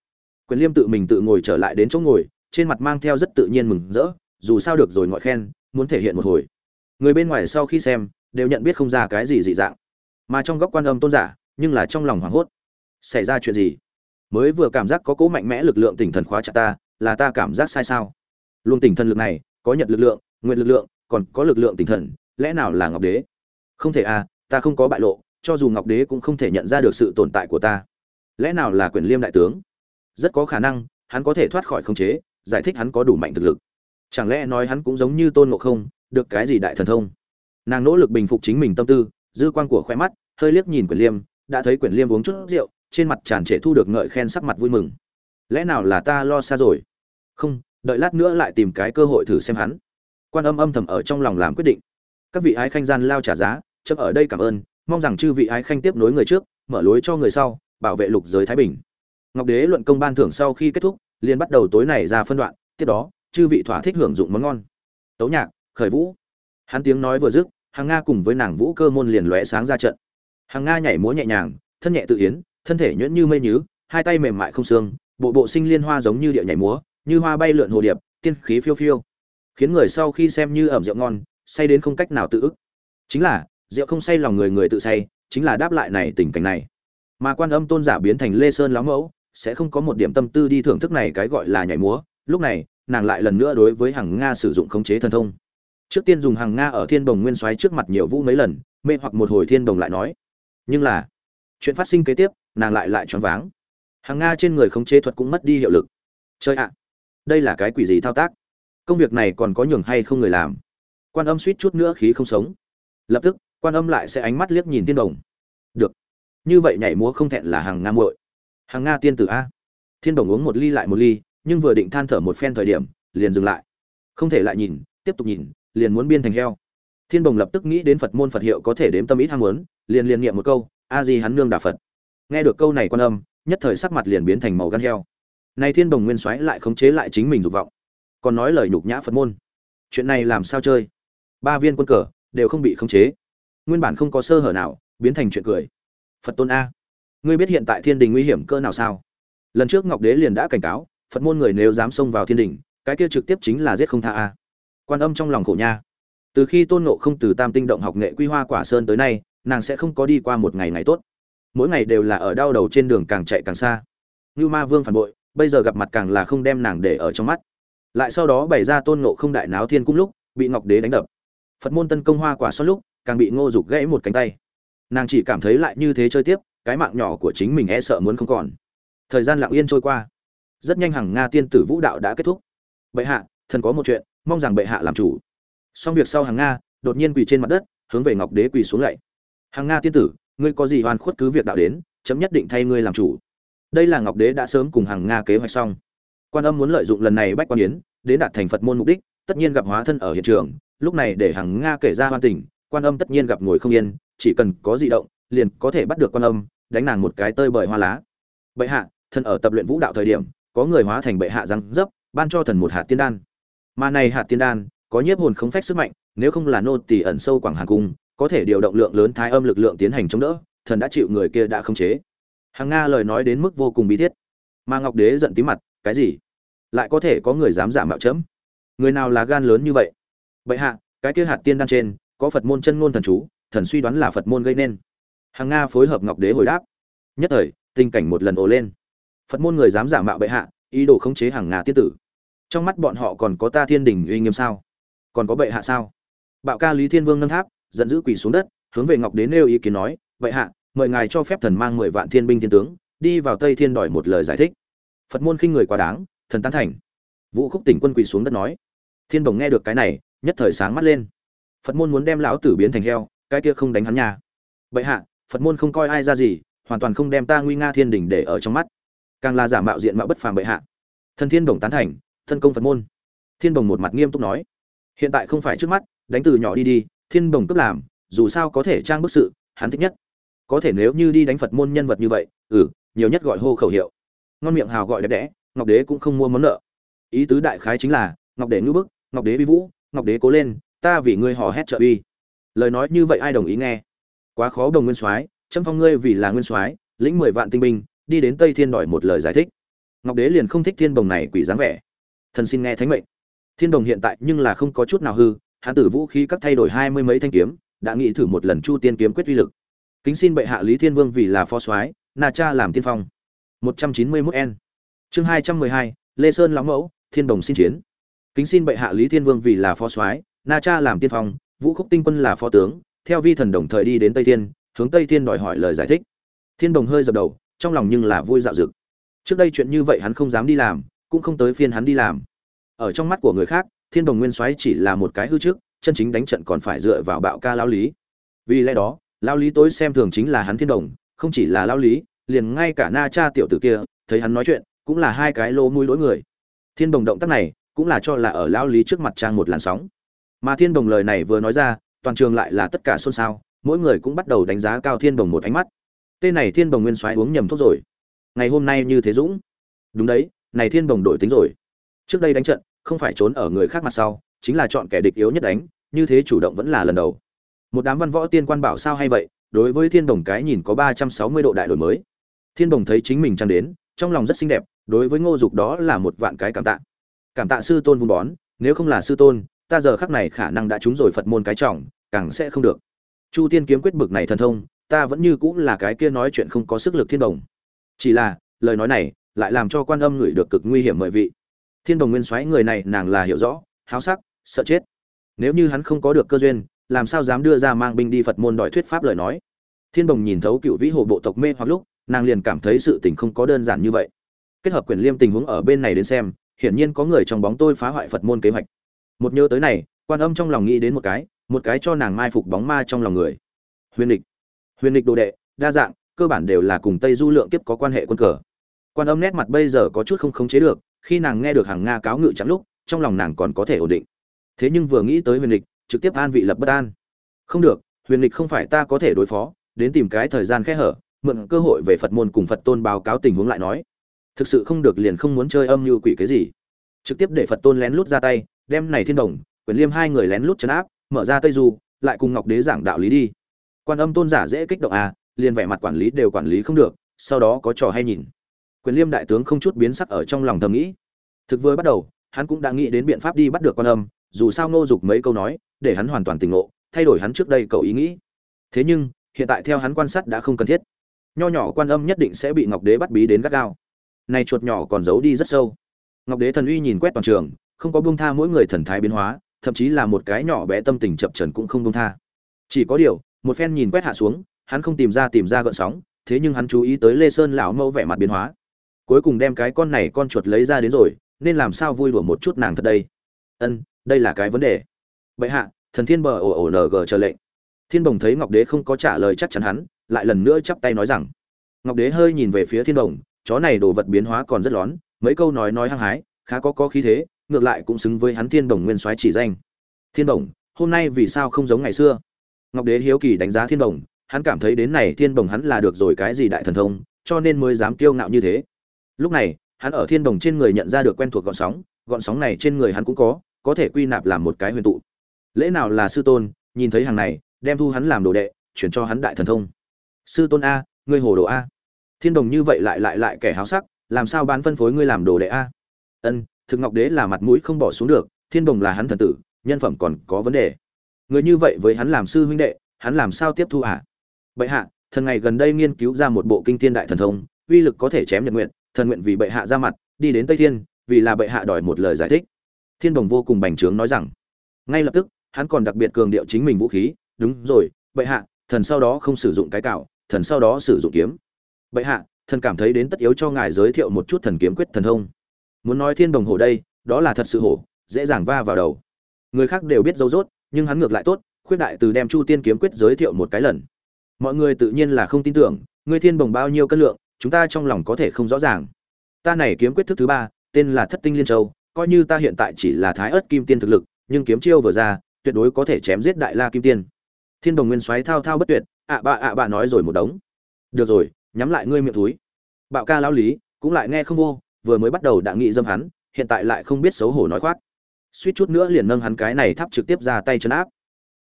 Quyền liêm tự mình tự ngồi trở lại đến chỗ ngồi, trên mặt mang theo rất tự nhiên mừng rỡ, dù sao được rồi ngọi khen, muốn thể hiện một hồi. Người bên ngoài sau khi xem, đều nhận biết không ra cái gì dị dạng. Mà trong góc quan âm tôn giả, nhưng là trong lòng hoảng hốt. Xảy ra chuyện gì? Mới vừa cảm giác có cố mạnh mẽ lực lượng tinh thần khóa chặt ta, là ta cảm giác sai sao? Luôn tinh thần lực này, có nhật lực lượng nguyện lực lượng, còn có lực lượng tinh thần, lẽ nào là ngọc đế? Không thể à ta không có bại lộ, cho dù ngọc đế cũng không thể nhận ra được sự tồn tại của ta. Lẽ nào là quyền liêm đại tướng? Rất có khả năng, hắn có thể thoát khỏi khống chế, giải thích hắn có đủ mạnh thực lực. Chẳng lẽ nói hắn cũng giống như tôn ngộ không, được cái gì đại thần thông? Nàng nỗ lực bình phục chính mình tâm tư, dư quan của khoe mắt, hơi liếc nhìn quyền liêm, đã thấy quyền liêm uống chút rượu, trên mặt tràn trề thu được ngợi khen sắc mặt vui mừng. Lẽ nào là ta lo xa rồi? Không, đợi lát nữa lại tìm cái cơ hội thử xem hắn. Quan âm âm thầm ở trong lòng làm quyết định. Các vị ái khanh gian lao trả giá chấp ở đây cảm ơn, mong rằng chư vị ái khanh tiếp nối người trước, mở lối cho người sau, bảo vệ lục giới thái bình. Ngọc đế luận công ban thưởng sau khi kết thúc, liền bắt đầu tối này ra phân đoạn, tiếp đó, chư vị thỏa thích hưởng dụng món ngon. Tấu nhạc, khởi vũ. Hắn tiếng nói vừa dứt hàng nga cùng với nàng vũ cơ môn liền lóe sáng ra trận. Hàng nga nhảy múa nhẹ nhàng, thân nhẹ tự yến, thân thể nhuyễn như mây nhứ, hai tay mềm mại không xương, bộ bộ sinh liên hoa giống như địa nhảy múa, như hoa bay lượn hồ điệp, tiên khí phiêu phiêu. Khiến người sau khi xem như ẩm rượu ngon, say đến không cách nào tự ức. Chính là rượu không say lòng người người tự say, chính là đáp lại này tình cảnh này. Mà quan âm tôn giả biến thành lê sơn láo mẫu, sẽ không có một điểm tâm tư đi thưởng thức này cái gọi là nhảy múa. Lúc này, nàng lại lần nữa đối với hàng nga sử dụng khống chế thần thông. Trước tiên dùng hàng nga ở thiên đồng nguyên xoáy trước mặt nhiều vũ mấy lần, mê hoặc một hồi thiên đồng lại nói. Nhưng là, chuyện phát sinh kế tiếp, nàng lại lại choáng váng. Hàng nga trên người khống chế thuật cũng mất đi hiệu lực. Chơi ạ, đây là cái quỷ gì thao tác? Công việc này còn có nhường hay không người làm? Quan âm suýt chút nữa khí không sống. Lập tức quan âm lại sẽ ánh mắt liếc nhìn thiên đồng. Được. Như vậy nhảy múa không thẹn là hàng nga muội. Hàng nga tiên tử a. Thiên đồng uống một ly lại một ly, nhưng vừa định than thở một phen thời điểm, liền dừng lại. Không thể lại nhìn, tiếp tục nhìn, liền muốn biên thành heo. Thiên đồng lập tức nghĩ đến phật môn phật hiệu có thể đếm tâm ít ham muốn, liền liền niệm một câu, a di hắn nương đà phật. Nghe được câu này quan âm, nhất thời sắc mặt liền biến thành màu gan heo. Nay thiên đồng nguyên soái lại khống chế lại chính mình dục vọng. Còn nói lời nhục nhã phật môn. Chuyện này làm sao chơi? Ba viên quân cờ đều không bị khống chế nguyên bản không có sơ hở nào, biến thành chuyện cười. Phật tôn a, ngươi biết hiện tại thiên đình nguy hiểm cỡ nào sao? Lần trước ngọc đế liền đã cảnh cáo, phật môn người nếu dám xông vào thiên đình, cái kia trực tiếp chính là giết không tha a. Quan âm trong lòng khổ nha. Từ khi tôn ngộ không từ tam tinh động học nghệ quy hoa quả sơn tới nay, nàng sẽ không có đi qua một ngày ngày tốt. Mỗi ngày đều là ở đau đầu trên đường càng chạy càng xa. Như ma vương phản bội, bây giờ gặp mặt càng là không đem nàng để ở trong mắt. Lại sau đó bày ra tôn ngộ không đại náo thiên cung lúc, bị ngọc đế đánh đập. Phật môn tân công hoa quả xoan lúc càng bị ngô dục gãy một cánh tay. Nàng chỉ cảm thấy lại như thế chơi tiếp, cái mạng nhỏ của chính mình e sợ muốn không còn. Thời gian lặng yên trôi qua. Rất nhanh hàng nga tiên tử vũ đạo đã kết thúc. Bệ hạ, thần có một chuyện, mong rằng bệ hạ làm chủ. Xong việc sau hàng nga, đột nhiên quỳ trên mặt đất, hướng về ngọc đế quỳ xuống lạy. Hàng nga tiên tử, ngươi có gì hoàn khuất cứ việc đạo đến, chấm nhất định thay ngươi làm chủ. Đây là ngọc đế đã sớm cùng hàng nga kế hoạch xong. Quan âm muốn lợi dụng lần này bách quan yến, đến đạt thành phật môn mục đích, tất nhiên gặp hóa thân ở hiện trường, lúc này để hàng nga kể ra hoan tình quan âm tất nhiên gặp ngồi không yên, chỉ cần có di động, liền có thể bắt được quan âm, đánh nàng một cái tơi bời hoa lá. Bệ hạ, thần ở tập luyện vũ đạo thời điểm, có người hóa thành bệ hạ răng dấp, ban cho thần một hạt tiên đan. Mà này hạt tiên đan, có nhiếp hồn không phách sức mạnh, nếu không là nô tỳ ẩn sâu quảng hàn cung, có thể điều động lượng lớn thái âm lực lượng tiến hành chống đỡ, thần đã chịu người kia đã khống chế. Hàng nga lời nói đến mức vô cùng bí thiết. Mà ngọc đế giận tí mặt, cái gì? Lại có thể có người dám giả mạo chấm? Người nào là gan lớn như vậy? Bệ hạ, cái kia hạt tiên đan trên có phật môn chân ngôn thần chú, thần suy đoán là phật môn gây nên. Hàng nga phối hợp ngọc đế hồi đáp. Nhất thời, tình cảnh một lần ồ lên. Phật môn người dám giả mạo bệ hạ, ý đồ khống chế hàng nga tiết tử. Trong mắt bọn họ còn có ta thiên đình uy nghiêm sao? Còn có bệ hạ sao? Bạo ca lý thiên vương nâng tháp, giận dữ quỳ xuống đất, hướng về ngọc đế nêu ý kiến nói vậy hạ, mời ngài cho phép thần mang mười vạn thiên binh thiên tướng, đi vào tây thiên đòi một lời giải thích. Phật môn khinh người quá đáng, thần tán thành. Vũ khúc tỉnh quân quỳ xuống đất nói, thiên đồng nghe được cái này, nhất thời sáng mắt lên phật môn muốn đem lão tử biến thành heo, cái kia không đánh hắn nha. Bệ hạ, phật môn không coi ai ra gì, hoàn toàn không đem ta nguy nga thiên đình để ở trong mắt. Càng là giả mạo diện mạo bất phàm bệ hạ. Thần thiên bồng tán thành, thân công phật môn. Thiên bồng một mặt nghiêm túc nói, hiện tại không phải trước mắt, đánh từ nhỏ đi đi, thiên bồng cướp làm, dù sao có thể trang bức sự, hắn thích nhất. Có thể nếu như đi đánh phật môn nhân vật như vậy ừ nhiều nhất gọi hô khẩu hiệu. Ngon miệng hào gọi đẹp đẽ, ngọc đế cũng không mua món nợ. Ý tứ đại khái chính là, ngọc đế ngữ bức, ngọc đế vi vũ, ngọc đế cố lên ta vì ngươi hò hét trợ uy. Lời nói như vậy ai đồng ý nghe? Quá khó đồng nguyên soái, chấm phong ngươi vì là nguyên soái, lĩnh mười vạn tinh binh, đi đến tây thiên đòi một lời giải thích. Ngọc đế liền không thích thiên bồng này quỷ dáng vẻ. Thần xin nghe thánh mệnh. Thiên đồng hiện tại nhưng là không có chút nào hư hắn tử vũ khí các thay đổi hai mươi mấy thanh kiếm, đã nghĩ thử một lần chu tiên kiếm quyết uy lực. Kính xin bệ hạ lý thiên vương vì là phó soái, na cha làm tiên phong. một trăm chín mươi mốt n. Chương hai trăm mười hai, lê sơn lão mẫu, thiên đồng xin chiến. Kính xin bệ hạ lý thiên vương vì là phó soái na cha làm tiên phong, vũ khúc tinh quân là phó tướng, theo vi thần đồng thời đi đến tây thiên, hướng tây thiên đòi hỏi lời giải thích. Thiên đồng hơi dập đầu, trong lòng nhưng là vui dạo dực. Trước đây chuyện như vậy hắn không dám đi làm, cũng không tới phiên hắn đi làm. Ở trong mắt của người khác, thiên đồng nguyên soái chỉ là một cái hư trước, chân chính đánh trận còn phải dựa vào bạo ca lao lý. Vì lẽ đó, lao lý tối xem thường chính là hắn thiên đồng, không chỉ là lao lý, liền ngay cả na cha tiểu tử kia, thấy hắn nói chuyện, cũng là hai cái lô mũi lỗi người. Thiên đồng động tác này, cũng là cho là ở lao lý trước mặt trang một làn sóng mà thiên đồng lời này vừa nói ra, toàn trường lại là tất cả xôn xao, mỗi người cũng bắt đầu đánh giá cao thiên đồng một ánh mắt. Tên này thiên đồng nguyên soái uống nhầm thuốc rồi. Ngày hôm nay như thế dũng. Đúng đấy, này thiên đồng đổi tính rồi. Trước đây đánh trận, không phải trốn ở người khác mặt sau, chính là chọn kẻ địch yếu nhất đánh, như thế chủ động vẫn là lần đầu. Một đám văn võ tiên quan bảo sao hay vậy, đối với thiên đồng cái nhìn có ba trăm sáu mươi độ đại đổi mới. Thiên đồng thấy chính mình trang đến, trong lòng rất xinh đẹp, đối với ngô dục đó là một vạn cái cảm tạ. Cảm tạ sư tôn vun bón, nếu không là sư tôn ta giờ khắc này khả năng đã trúng rồi phật môn cái trọng, càng sẽ không được. Chu tiên kiếm quyết bực này thần thông, ta vẫn như cũng là cái kia nói chuyện không có sức lực thiên đồng. Chỉ là, lời nói này lại làm cho quan âm ngửi được cực nguy hiểm mời vị. Thiên đồng nguyên soái người này nàng là hiểu rõ, háo sắc, sợ chết. Nếu như hắn không có được cơ duyên, làm sao dám đưa ra mang binh đi phật môn đòi thuyết pháp lời nói? Thiên đồng nhìn thấu cựu vĩ hồ bộ tộc mê hoặc lúc, nàng liền cảm thấy sự tình không có đơn giản như vậy. Kết hợp quyền liêm tình huống ở bên này đến xem, hiển nhiên có người trong bóng tôi phá hoại phật môn kế hoạch một nhớ tới này, quan âm trong lòng nghĩ đến một cái một cái cho nàng mai phục bóng ma trong lòng người. Huyền địch huyền địch đồ đệ, đa dạng, cơ bản đều là cùng tây du lượng kiếp có quan hệ quân cờ. Quan âm nét mặt bây giờ có chút không khống chế được, khi nàng nghe được hàng nga cáo ngự chẳng lúc, trong lòng nàng còn có thể ổn định. Thế nhưng vừa nghĩ tới huyền địch trực tiếp an vị lập bất an. Không được, huyền địch không phải ta có thể đối phó, đến tìm cái thời gian khe hở, mượn cơ hội về phật môn cùng phật tôn báo cáo tình huống lại nói. Thực sự không được liền không muốn chơi âm như quỷ cái gì. Trực tiếp để phật tôn lén lút ra tay đem này thiên đồng, quyền liêm hai người lén lút chấn áp, mở ra tây du, lại cùng ngọc đế giảng đạo lý đi. Quan âm tôn giả dễ kích động à liền vẻ mặt quản lý đều quản lý không được, sau đó có trò hay nhìn. Quyền liêm đại tướng không chút biến sắc ở trong lòng thầm nghĩ. Thực vừa bắt đầu, hắn cũng đã nghĩ đến biện pháp đi bắt được quan âm, dù sao ngô dục mấy câu nói, để hắn hoàn toàn tỉnh ngộ, thay đổi hắn trước đây cậu ý nghĩ. Thế nhưng, hiện tại theo hắn quan sát đã không cần thiết. Nho nhỏ quan âm nhất định sẽ bị ngọc đế bắt bí đến gắt gao. Này chuột nhỏ còn giấu đi rất sâu. Ngọc đế thần uy nhìn quét toàn trường không có buông tha mỗi người thần thái biến hóa, thậm chí là một cái nhỏ bé tâm tình chập chờn cũng không buông tha. Chỉ có điều, một phen nhìn quét hạ xuống, hắn không tìm ra tìm ra gợn sóng, thế nhưng hắn chú ý tới lê sơn lão mẫu vẻ mặt biến hóa. Cuối cùng đem cái con này con chuột lấy ra đến rồi, nên làm sao vui đùa một chút nàng thật đây? Ân, đây là cái vấn đề. Bệ hạ, thần thiên bờ ồ ồ ng chờ lệnh. Thiên bồng thấy ngọc đế không có trả lời chắc chắn hắn, lại lần nữa chắp tay nói rằng, ngọc đế hơi nhìn về phía thiên bồng, chó này đồ vật biến hóa còn rất lón, mấy câu nói nói hăng hái, khá có có khí thế ngược lại cũng xứng với hắn thiên đồng nguyên soái chỉ danh. Thiên đồng, hôm nay vì sao không giống ngày xưa? Ngọc đế hiếu kỳ đánh giá thiên đồng, hắn cảm thấy đến này thiên đồng hắn là được rồi cái gì đại thần thông, cho nên mới dám kiêu ngạo như thế. Lúc này, hắn ở thiên đồng trên người nhận ra được quen thuộc gọn sóng gọn sóng này trên người hắn cũng có có thể quy nạp làm một cái huyền tụ. Lễ nào là sư tôn, nhìn thấy hàng này, đem thu hắn làm đồ đệ, chuyển cho hắn đại thần thông. Sư tôn a, ngươi hồ đồ a. Thiên đồng như vậy lại lại lại kẻ háo sắc, làm sao bán phân phối ngươi làm đồ đệ a? Ân thực ngọc đế là mặt mũi không bỏ xuống được, thiên đồng là hắn thần tử, nhân phẩm còn có vấn đề. Người như vậy với hắn làm sư huynh đệ, hắn làm sao tiếp thu à bệ hạ, thần ngày gần đây nghiên cứu ra một bộ kinh thiên đại thần thông, uy lực có thể chém nhật nguyện thần nguyện vì bệ hạ ra mặt, đi đến tây thiên, vì là bệ hạ đòi một lời giải thích. Thiên đồng vô cùng bành trướng nói rằng, ngay lập tức, hắn còn đặc biệt cường điệu chính mình vũ khí, đúng rồi, bệ hạ, thần sau đó không sử dụng cái cạo, thần sau đó sử dụng kiếm. Bệ hạ, thần cảm thấy đến tất yếu cho ngài giới thiệu một chút thần kiếm quyết thần thông muốn nói thiên đồng hồ đây, đó là thật sự hổ, dễ dàng va vào đầu. Người khác đều biết dấu dốt nhưng hắn ngược lại tốt, khuyết đại từ đem chu tiên kiếm quyết giới thiệu một cái lần. Mọi người tự nhiên là không tin tưởng, ngươi thiên bồng bao nhiêu cân lượng, chúng ta trong lòng có thể không rõ ràng. Ta này kiếm quyết thức thứ ba, tên là thất tinh liên châu, coi như ta hiện tại chỉ là thái ớt kim tiên thực lực, nhưng kiếm chiêu vừa ra, tuyệt đối có thể chém giết đại la kim tiên. Thiên đồng nguyên xoáy thao thao bất tuyệt, ạ bạ ạ bạ nói rồi một đống. Được rồi, nhắm lại ngươi miệng túi. Bạo ca lão lý, cũng lại nghe không vô vừa mới bắt đầu đã nghị dâm hắn, hiện tại lại không biết xấu hổ nói khoác. Suýt chút nữa liền nâng hắn cái này tháp trực tiếp ra tay chân áp.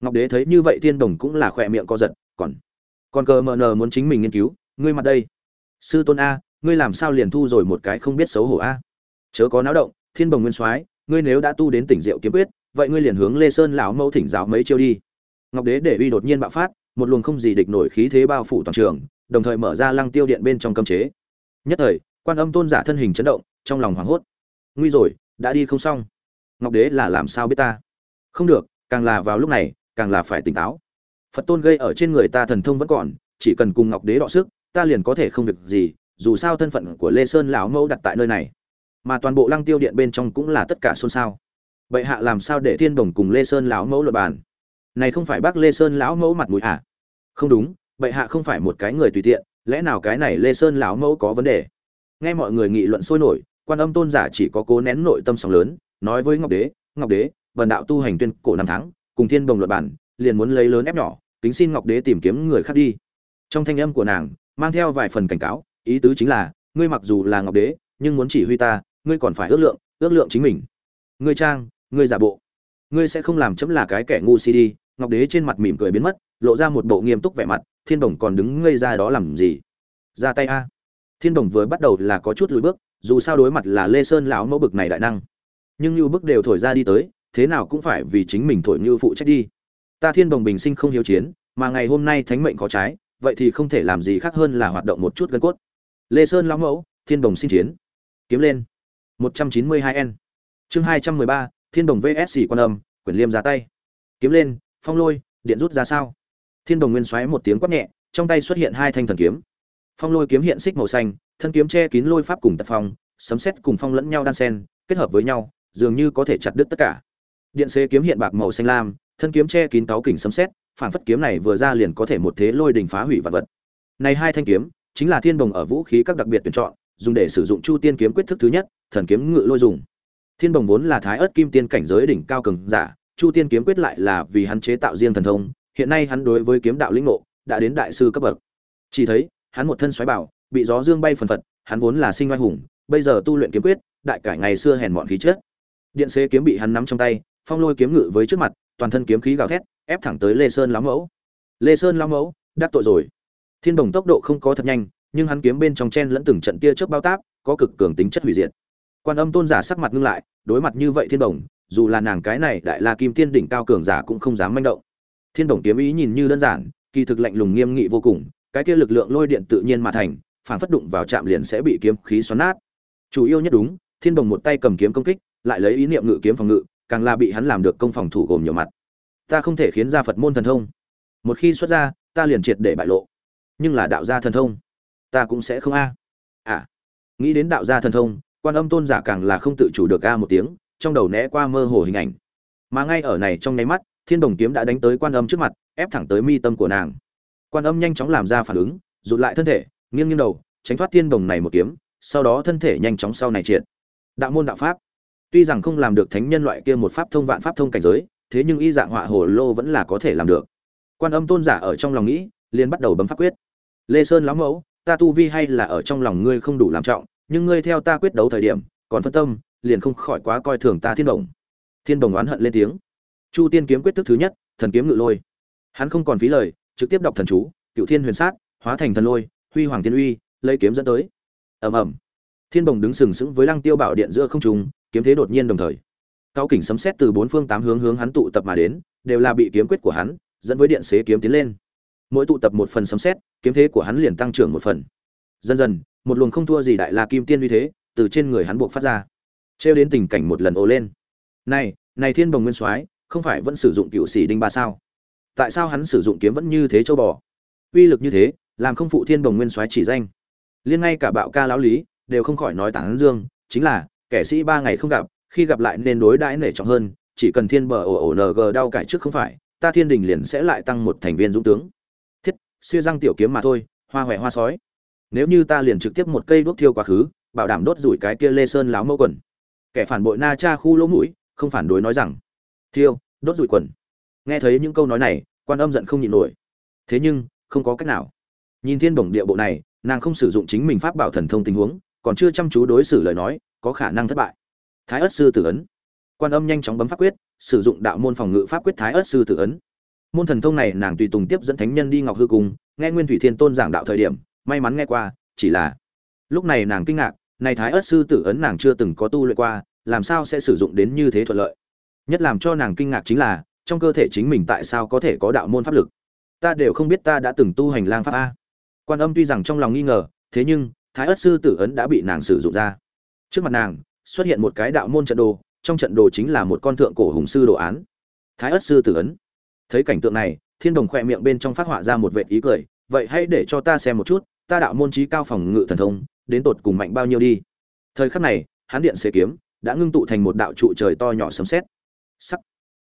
Ngọc đế thấy như vậy thiên đồng cũng là khỏe miệng co giật, còn còn cờ mờ nờ muốn chính mình nghiên cứu, ngươi mặt đây. Sư tôn a, ngươi làm sao liền thu rồi một cái không biết xấu hổ a? Chớ có náo động, thiên bồng nguyên soái, ngươi nếu đã tu đến tỉnh diệu kiếm quyết, vậy ngươi liền hướng lê sơn lão mẫu thỉnh giáo mấy chiêu đi. Ngọc đế để uy đột nhiên bạo phát, một luồng không gì địch nổi khí thế bao phủ toàn trường, đồng thời mở ra lăng tiêu điện bên trong cấm chế. Nhất thời quan âm tôn giả thân hình chấn động, trong lòng hoảng hốt. Nguy rồi, đã đi không xong. Ngọc đế là làm sao biết ta? Không được, càng là vào lúc này, càng là phải tỉnh táo. Phật tôn gây ở trên người ta thần thông vẫn còn, chỉ cần cùng ngọc đế đọ sức, ta liền có thể không việc gì, dù sao thân phận của lê sơn lão mẫu đặt tại nơi này. Mà toàn bộ lăng tiêu điện bên trong cũng là tất cả xôn xao. Vậy hạ làm sao để thiên đồng cùng lê sơn lão mẫu luật bàn? Này không phải bác lê sơn lão mẫu mặt mũi à? Không đúng vậy hạ không phải một cái người tùy tiện, lẽ nào cái này lê sơn lão mẫu có vấn đề? Nghe mọi người nghị luận sôi nổi, quan âm tôn giả chỉ có cố nén nội tâm sóng lớn, nói với ngọc đế ngọc đế, vần đạo tu hành tuyên cổ năm tháng, cùng thiên đồng luật bản, liền muốn lấy lớn ép nhỏ, kính xin ngọc đế tìm kiếm người khác đi. Trong thanh âm của nàng, mang theo vài phần cảnh cáo, ý tứ chính là, ngươi mặc dù là ngọc đế, nhưng muốn chỉ huy ta, ngươi còn phải ước lượng ước lượng chính mình. Ngươi trang, ngươi giả bộ, ngươi sẽ không làm chấm là cái kẻ ngu si đi. Ngọc đế trên mặt mỉm cười biến mất, lộ ra một bộ nghiêm túc vẻ mặt, thiên đồng còn đứng ngây ra đó làm gì? Ra tay a thiên đồng vừa bắt đầu là có chút lùi bước dù sao đối mặt là lê sơn lão mẫu bực này đại năng. Nhưng như bước đều thổi ra đi tới thế nào cũng phải vì chính mình thổi như phụ trách đi. Ta thiên đồng bình sinh không hiếu chiến mà ngày hôm nay thánh mệnh có trái vậy thì không thể làm gì khác hơn là hoạt động một chút gân cốt. Lê sơn lão mẫu thiên đồng xin chiến. Kiếm lên. 192 n chương 213, thiên đồng vs quan âm quyển liêm ra tay. Kiếm lên phong lôi điện rút ra sao? Thiên đồng nguyên xoáy một tiếng quát nhẹ trong tay xuất hiện hai thanh thần kiếm phong lôi kiếm hiện xích màu xanh, thân kiếm che kín lôi pháp cùng tật phong, sấm xét cùng phong lẫn nhau đan sen, kết hợp với nhau, dường như có thể chặt đứt tất cả. Điện xế kiếm hiện bạc màu xanh lam, thân kiếm che kín táo kỉnh sấm xét phản phất kiếm này vừa ra liền có thể một thế lôi đình phá hủy vật vật. Này hai thanh kiếm, chính là thiên đồng ở vũ khí các đặc biệt tuyển chọn, dùng để sử dụng chu tiên kiếm quyết thức thứ nhất, thần kiếm ngự lôi dùng. Thiên đồng vốn là thái ớt kim tiên cảnh giới đỉnh cao cường giả, chu tiên kiếm quyết lại là vì hắn chế tạo riêng thần thông, hiện nay hắn đối với kiếm đạo lĩnh ngộ, đã đến đại sư cấp bậc. Chỉ thấy hắn một thân xoáy bảo bị gió dương bay phần phật, hắn vốn là sinh oai hùng, bây giờ tu luyện kiếm quyết, đại cải ngày xưa hèn mọn khí chết điện xế kiếm bị hắn nắm trong tay, phong lôi kiếm ngự với trước mặt, toàn thân kiếm khí gào thét, ép thẳng tới lê sơn lão mẫu. Lê sơn lão mẫu, đắc tội rồi. Thiên đồng tốc độ không có thật nhanh, nhưng hắn kiếm bên trong chen lẫn từng trận tia chớp bao táp, có cực cường tính chất hủy diệt. Quan âm tôn giả sắc mặt ngưng lại, đối mặt như vậy thiên đồng dù là nàng cái này đại la kim tiên đỉnh cao cường giả cũng không dám manh động. Thiên đồng kiếm ý nhìn như đơn giản, kỳ thực lạnh lùng nghiêm nghị vô cùng cái kia lực lượng lôi điện tự nhiên mà thành, phản phất đụng vào chạm liền sẽ bị kiếm khí xoắn nát. Chủ yếu nhất đúng, thiên đồng một tay cầm kiếm công kích, lại lấy ý niệm ngự kiếm phòng ngự, càng là bị hắn làm được công phòng thủ gồm nhiều mặt. Ta không thể khiến ra phật môn thần thông. Một khi xuất ra, ta liền triệt để bại lộ. Nhưng là đạo gia thần thông, ta cũng sẽ không a. À nghĩ đến đạo gia thần thông, quan âm tôn giả càng là không tự chủ được a một tiếng, trong đầu né qua mơ hồ hình ảnh. Mà ngay ở này trong nháy mắt, thiên đồng kiếm đã đánh tới quan âm trước mặt, ép thẳng tới mi tâm của nàng quan âm nhanh chóng làm ra phản ứng, rụt lại thân thể, nghiêng nghiêng đầu, tránh thoát thiên đồng này một kiếm, sau đó thân thể nhanh chóng sau này triệt. Đạo môn đạo pháp. Tuy rằng không làm được thánh nhân loại kia một pháp thông vạn pháp thông cảnh giới, thế nhưng y dạng họa hồ lô vẫn là có thể làm được. Quan âm tôn giả ở trong lòng nghĩ, liền bắt đầu bấm pháp quyết. Lê sơn lão mẫu, ta tu vi hay là ở trong lòng ngươi không đủ làm trọng, nhưng ngươi theo ta quyết đấu thời điểm, còn phân tâm, liền không khỏi quá coi thường ta thiên đồng. Thiên đồng oán hận lên tiếng. Chu tiên kiếm quyết thức thứ nhất, thần kiếm ngự lôi. Hắn không còn phí lời trực tiếp đọc thần chú cựu thiên huyền sát, hóa thành thần lôi, huy hoàng thiên uy, lấy kiếm dẫn tới. Ầm ầm. Thiên bồng đứng sừng sững với lăng tiêu bảo điện giữa không trung, kiếm thế đột nhiên đồng thời. Cao kỉnh sấm xét từ bốn phương tám hướng hướng hắn tụ tập mà đến, đều là bị kiếm quyết của hắn, dẫn với điện xế kiếm tiến lên. Mỗi tụ tập một phần sấm xét kiếm thế của hắn liền tăng trưởng một phần. Dần dần, một luồng không thua gì đại la kim tiên uy thế, từ trên người hắn buộc phát ra. Trêu đến tình cảnh một lần ồ lên. Này này thiên bồng nguyên soái, không phải vẫn sử dụng cựu sĩ đinh ba sao? Tại sao hắn sử dụng kiếm vẫn như thế châu bò? Uy lực như thế, làm không phụ thiên bồng nguyên soái chỉ danh. Liên ngay cả bạo ca lão lý, đều không khỏi nói tảng dương, chính là, kẻ sĩ ba ngày không gặp, khi gặp lại nên đối đãi nể trọng hơn, chỉ cần thiên bờ ổ ổ ng đau cải trước không phải, ta thiên đình liền sẽ lại tăng một thành viên dũng tướng. Thiết, siêu răng tiểu kiếm mà thôi, hoa huệ hoa sói. Nếu như ta liền trực tiếp một cây đốt thiêu quá khứ, bảo đảm đốt rủi cái kia lê sơn láo mâu quần. Kẻ phản bội na cha khu lỗ mũi, không phản đối nói rằng, thiêu, đốt rủi quần nghe thấy những câu nói này, quan âm giận không nhịn nổi. Thế nhưng, không có cách nào. Nhìn thiên bổng địa bộ này, nàng không sử dụng chính mình pháp bảo thần thông tình huống, còn chưa chăm chú đối xử lời nói, có khả năng thất bại. Thái ất sư tử ấn. Quan âm nhanh chóng bấm pháp quyết, sử dụng đạo môn phòng ngự pháp quyết thái ất sư tử ấn. Môn thần thông này nàng tùy tùng tiếp dẫn thánh nhân đi ngọc hư cung, nghe nguyên thủy thiên tôn giảng đạo thời điểm, may mắn nghe qua, chỉ là lúc này nàng kinh ngạc, này thái ất sư tử ấn nàng chưa từng có tu luyện qua, làm sao sẽ sử dụng đến như thế thuận lợi? Nhất làm cho nàng kinh ngạc chính là trong cơ thể chính mình tại sao có thể có đạo môn pháp lực? Ta đều không biết ta đã từng tu hành lang pháp a. Quan âm tuy rằng trong lòng nghi ngờ, thế nhưng, thái ất sư tử ấn đã bị nàng sử dụng ra. Trước mặt nàng, xuất hiện một cái đạo môn trận đồ, trong trận đồ chính là một con thượng cổ hùng sư đồ án. Thái ất sư tử ấn. Thấy cảnh tượng này, thiên đồng khỏe miệng bên trong phát họa ra một vệ ý cười, vậy hãy để cho ta xem một chút, ta đạo môn trí cao phòng ngự thần thông, đến tột cùng mạnh bao nhiêu đi. Thời khắc này hán điện xế kiếm, đã ngưng tụ thành một đạo trụ trời to nhỏ sấm sét. Sắc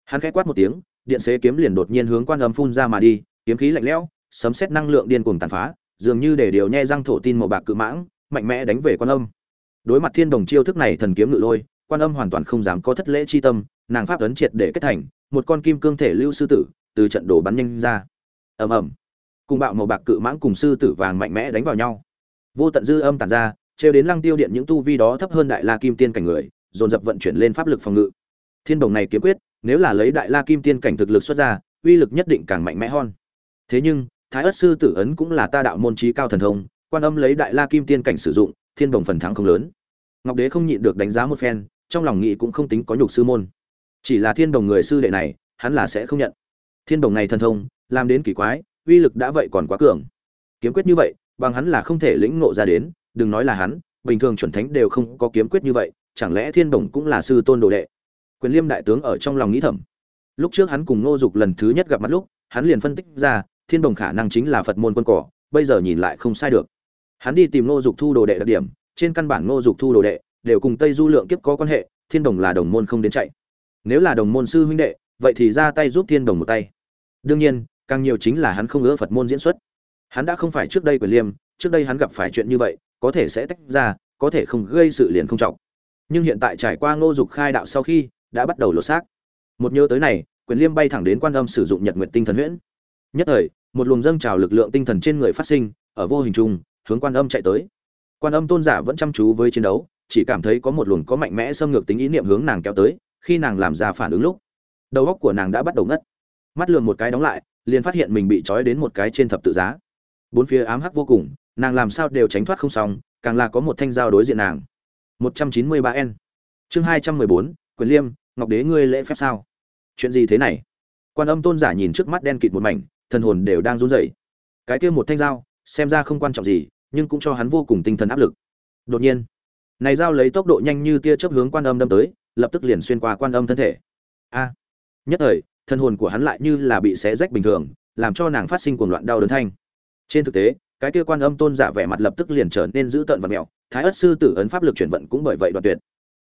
hắn khẽ quát một tiếng, điện xế kiếm liền đột nhiên hướng quan âm phun ra mà đi, kiếm khí lạnh lẽo, sấm sét năng lượng điên cuồng tàn phá, dường như để điều nhe răng thổ tin màu bạc cự mãng, mạnh mẽ đánh về quan âm. Đối mặt thiên đồng chiêu thức này thần kiếm ngự lôi, quan âm hoàn toàn không dám có thất lễ chi tâm, nàng pháp ấn triệt để kết thành, một con kim cương thể lưu sư tử, từ trận đổ bắn nhanh ra. Ầm ầm. Cùng bạo màu bạc cự mãng cùng sư tử vàng mạnh mẽ đánh vào nhau. Vô tận dư âm tàn ra, trêu đến lăng tiêu điện những tu vi đó thấp hơn đại la kim tiên cảnh người, dồn dập vận chuyển lên pháp lực phòng ngự. Thiên đồng này kiếm quyết nếu là lấy đại la kim tiên cảnh thực lực xuất ra, uy lực nhất định càng mạnh mẽ hơn. Thế nhưng, thái ất sư tử ấn cũng là ta đạo môn trí cao thần thông, quan âm lấy đại la kim tiên cảnh sử dụng, thiên đồng phần thắng không lớn. Ngọc đế không nhịn được đánh giá một phen, trong lòng nghĩ cũng không tính có nhục sư môn. Chỉ là thiên đồng người sư đệ này, hắn là sẽ không nhận. Thiên đồng này thần thông, làm đến kỳ quái, uy lực đã vậy còn quá cường. Kiếm quyết như vậy, bằng hắn là không thể lĩnh ngộ ra đến, đừng nói là hắn, bình thường chuẩn thánh đều không có kiếm quyết như vậy, chẳng lẽ thiên đồng cũng là sư tôn đồ đệ? Quyền liêm đại tướng ở trong lòng nghĩ thầm. Lúc trước hắn cùng ngô dục lần thứ nhất gặp mặt lúc, hắn liền phân tích ra, thiên đồng khả năng chính là phật môn quân cỏ, bây giờ nhìn lại không sai được. Hắn đi tìm ngô dục thu đồ đệ đặc điểm, trên căn bản ngô dục thu đồ đệ, đều cùng tây du lượng kiếp có quan hệ, thiên đồng là đồng môn không đến chạy. Nếu là đồng môn sư huynh đệ, vậy thì ra tay giúp thiên đồng một tay. Đương nhiên, càng nhiều chính là hắn không ngỡ phật môn diễn xuất. Hắn đã không phải trước đây quyền liêm, trước đây hắn gặp phải chuyện như vậy, có thể sẽ tách ra, có thể không gây sự liền không trọng. Nhưng hiện tại trải qua ngô dục khai đạo sau khi đã bắt đầu lột xác. Một nhớ tới này quyền liêm bay thẳng đến quan âm sử dụng nhật nguyện tinh thần huyễn. Nhất thời một luồng dâng trào lực lượng tinh thần trên người phát sinh ở vô hình chung hướng quan âm chạy tới. Quan âm tôn giả vẫn chăm chú với chiến đấu chỉ cảm thấy có một luồng có mạnh mẽ xâm ngược tính ý niệm hướng nàng kéo tới khi nàng làm ra phản ứng lúc đầu óc của nàng đã bắt đầu ngất. Mắt lường một cái đóng lại liền phát hiện mình bị trói đến một cái trên thập tự giá. Bốn phía ám hắc vô cùng nàng làm sao đều tránh thoát không xong càng là có một thanh dao đối diện nàng. 193 n. Chương 214, quyền liêm, ngọc đế ngươi lễ phép sao? Chuyện gì thế này? Quan âm tôn giả nhìn trước mắt đen kịt một mảnh, thần hồn đều đang run rẩy. Cái kia một thanh dao, xem ra không quan trọng gì, nhưng cũng cho hắn vô cùng tinh thần áp lực. Đột nhiên, này dao lấy tốc độ nhanh như tia chớp hướng quan âm đâm tới, lập tức liền xuyên qua quan âm thân thể. A! Nhất thời thân hồn của hắn lại như là bị xé rách bình thường, làm cho nàng phát sinh cuồng loạn đau đớn thanh. Trên thực tế, cái kia quan âm tôn giả vẻ mặt lập tức liền trở nên dữ tợn và mèo thái ất sư tử ấn pháp lực chuyển vận cũng bởi vậy đoạn tuyệt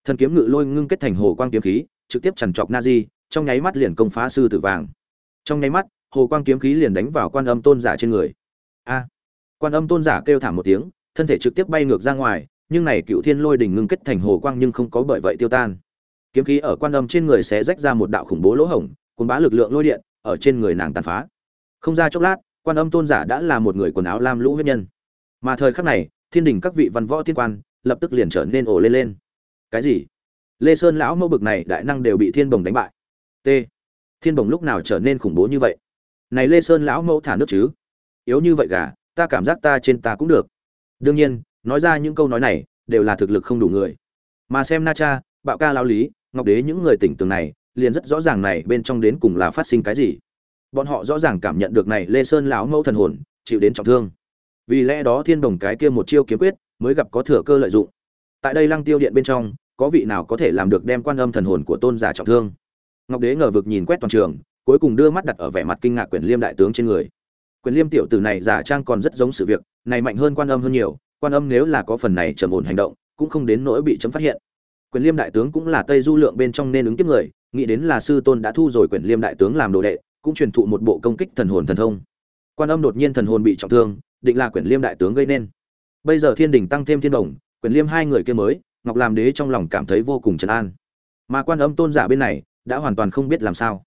thần kiếm ngự lôi ngưng kết thành hồ quang kiếm khí, trực tiếp chằn chọc na di trong nháy mắt liền công phá sư tử vàng. Trong nháy mắt, hồ quang kiếm khí liền đánh vào quan âm tôn giả trên người. A! Quan âm tôn giả kêu thảm một tiếng, thân thể trực tiếp bay ngược ra ngoài, nhưng này cựu thiên lôi đỉnh ngưng kết thành hồ quang nhưng không có bởi vậy tiêu tan. Kiếm khí ở quan âm trên người sẽ rách ra một đạo khủng bố lỗ hổng, cuốn bá lực lượng lôi điện ở trên người nàng tàn phá. Không ra chốc lát, quan âm tôn giả đã là một người quần áo lam lũ huyết nhân. Mà thời khắc này, thiên đình các vị văn võ tiên quan lập tức liền trở nên ổ lên lên cái gì? Lê sơn lão mẫu bực này, đại năng đều bị thiên bồng đánh bại. T. Thiên bồng lúc nào trở nên khủng bố như vậy? Này lê sơn lão mẫu thả nước chứ? Yếu như vậy gà, ta cảm giác ta trên ta cũng được. Đương nhiên, nói ra những câu nói này, đều là thực lực không đủ người. Mà xem na cha, bạo ca lao lý, ngọc đế những người tỉnh tường này, liền rất rõ ràng này bên trong đến cùng là phát sinh cái gì. Bọn họ rõ ràng cảm nhận được này lê sơn lão mẫu thần hồn, chịu đến trọng thương. Vì lẽ đó thiên đồng cái kia một chiêu kiếm quyết, mới gặp có thừa cơ lợi dụng. Tại đây lăng tiêu điện bên trong có vị nào có thể làm được đem quan âm thần hồn của tôn giả trọng thương? Ngọc đế ngờ vực nhìn quét toàn trường, cuối cùng đưa mắt đặt ở vẻ mặt kinh ngạc quyền liêm đại tướng trên người. Quyền liêm tiểu tử này giả trang còn rất giống sự việc, này mạnh hơn quan âm hơn nhiều, quan âm nếu là có phần này trầm ổn hành động, cũng không đến nỗi bị chấm phát hiện. Quyền liêm đại tướng cũng là tây du lượng bên trong nên ứng tiếp người, nghĩ đến là sư tôn đã thu rồi quyền liêm đại tướng làm đồ đệ, cũng truyền thụ một bộ công kích thần hồn thần thông. Quan âm đột nhiên thần hồn bị trọng thương, định là quyền liêm đại tướng gây nên. Bây giờ thiên đình tăng thêm thiên đồng, quyền liêm hai người kia mới ngọc làm đế trong lòng cảm thấy vô cùng trấn an. Mà quan âm tôn giả bên này đã hoàn toàn không biết làm sao.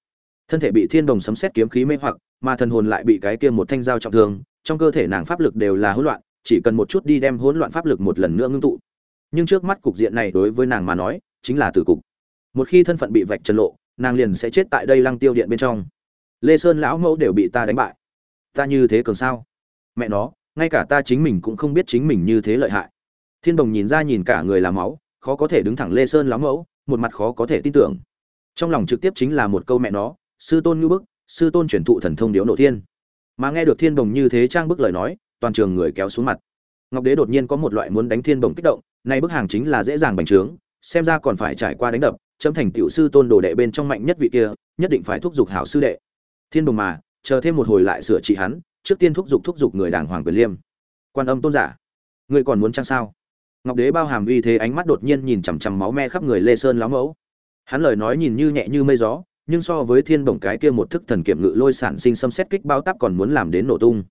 Thân thể bị thiên đồng sấm xét kiếm khí mê hoặc, mà thần hồn lại bị cái kia một thanh dao trọng thương, trong cơ thể nàng pháp lực đều là hỗn loạn, chỉ cần một chút đi đem hỗn loạn pháp lực một lần nữa ngưng tụ. Nhưng trước mắt cục diện này đối với nàng mà nói, chính là tử cục. Một khi thân phận bị vạch trần lộ, nàng liền sẽ chết tại đây lăng tiêu điện bên trong. Lê sơn lão mẫu đều bị ta đánh bại. Ta như thế cường sao? Mẹ nó, ngay cả ta chính mình cũng không biết chính mình như thế lợi hại thiên đồng nhìn ra nhìn cả người làm máu, khó có thể đứng thẳng lê sơn lắm mẫu, một mặt khó có thể tin tưởng. Trong lòng trực tiếp chính là một câu mẹ nó, sư tôn ngưu bức, sư tôn truyền thụ thần thông điếu nộ thiên. Mà nghe được thiên Đồng như thế trang bức lời nói, toàn trường người kéo xuống mặt. Ngọc đế đột nhiên có một loại muốn đánh thiên Đồng kích động, nay bức hàng chính là dễ dàng bành trướng, xem ra còn phải trải qua đánh đập, chấm thành tiểu sư tôn đồ đệ bên trong mạnh nhất vị kia, nhất định phải thúc giục hảo sư đệ. Thiên Đồng mà, chờ thêm một hồi lại sửa trị hắn, trước tiên thúc giục thúc giục người đàng hoàng quyền liêm. Quan âm tôn giả ngươi còn muốn chăng sao? Ngọc đế bao hàm uy thế ánh mắt đột nhiên nhìn chằm chằm máu me khắp người lê sơn lão mẫu. Hắn lời nói nhìn như nhẹ như mây gió, nhưng so với thiên bổng cái kia một thức thần kiểm ngự lôi sản sinh xâm xét kích bao táp còn muốn làm đến nổ tung.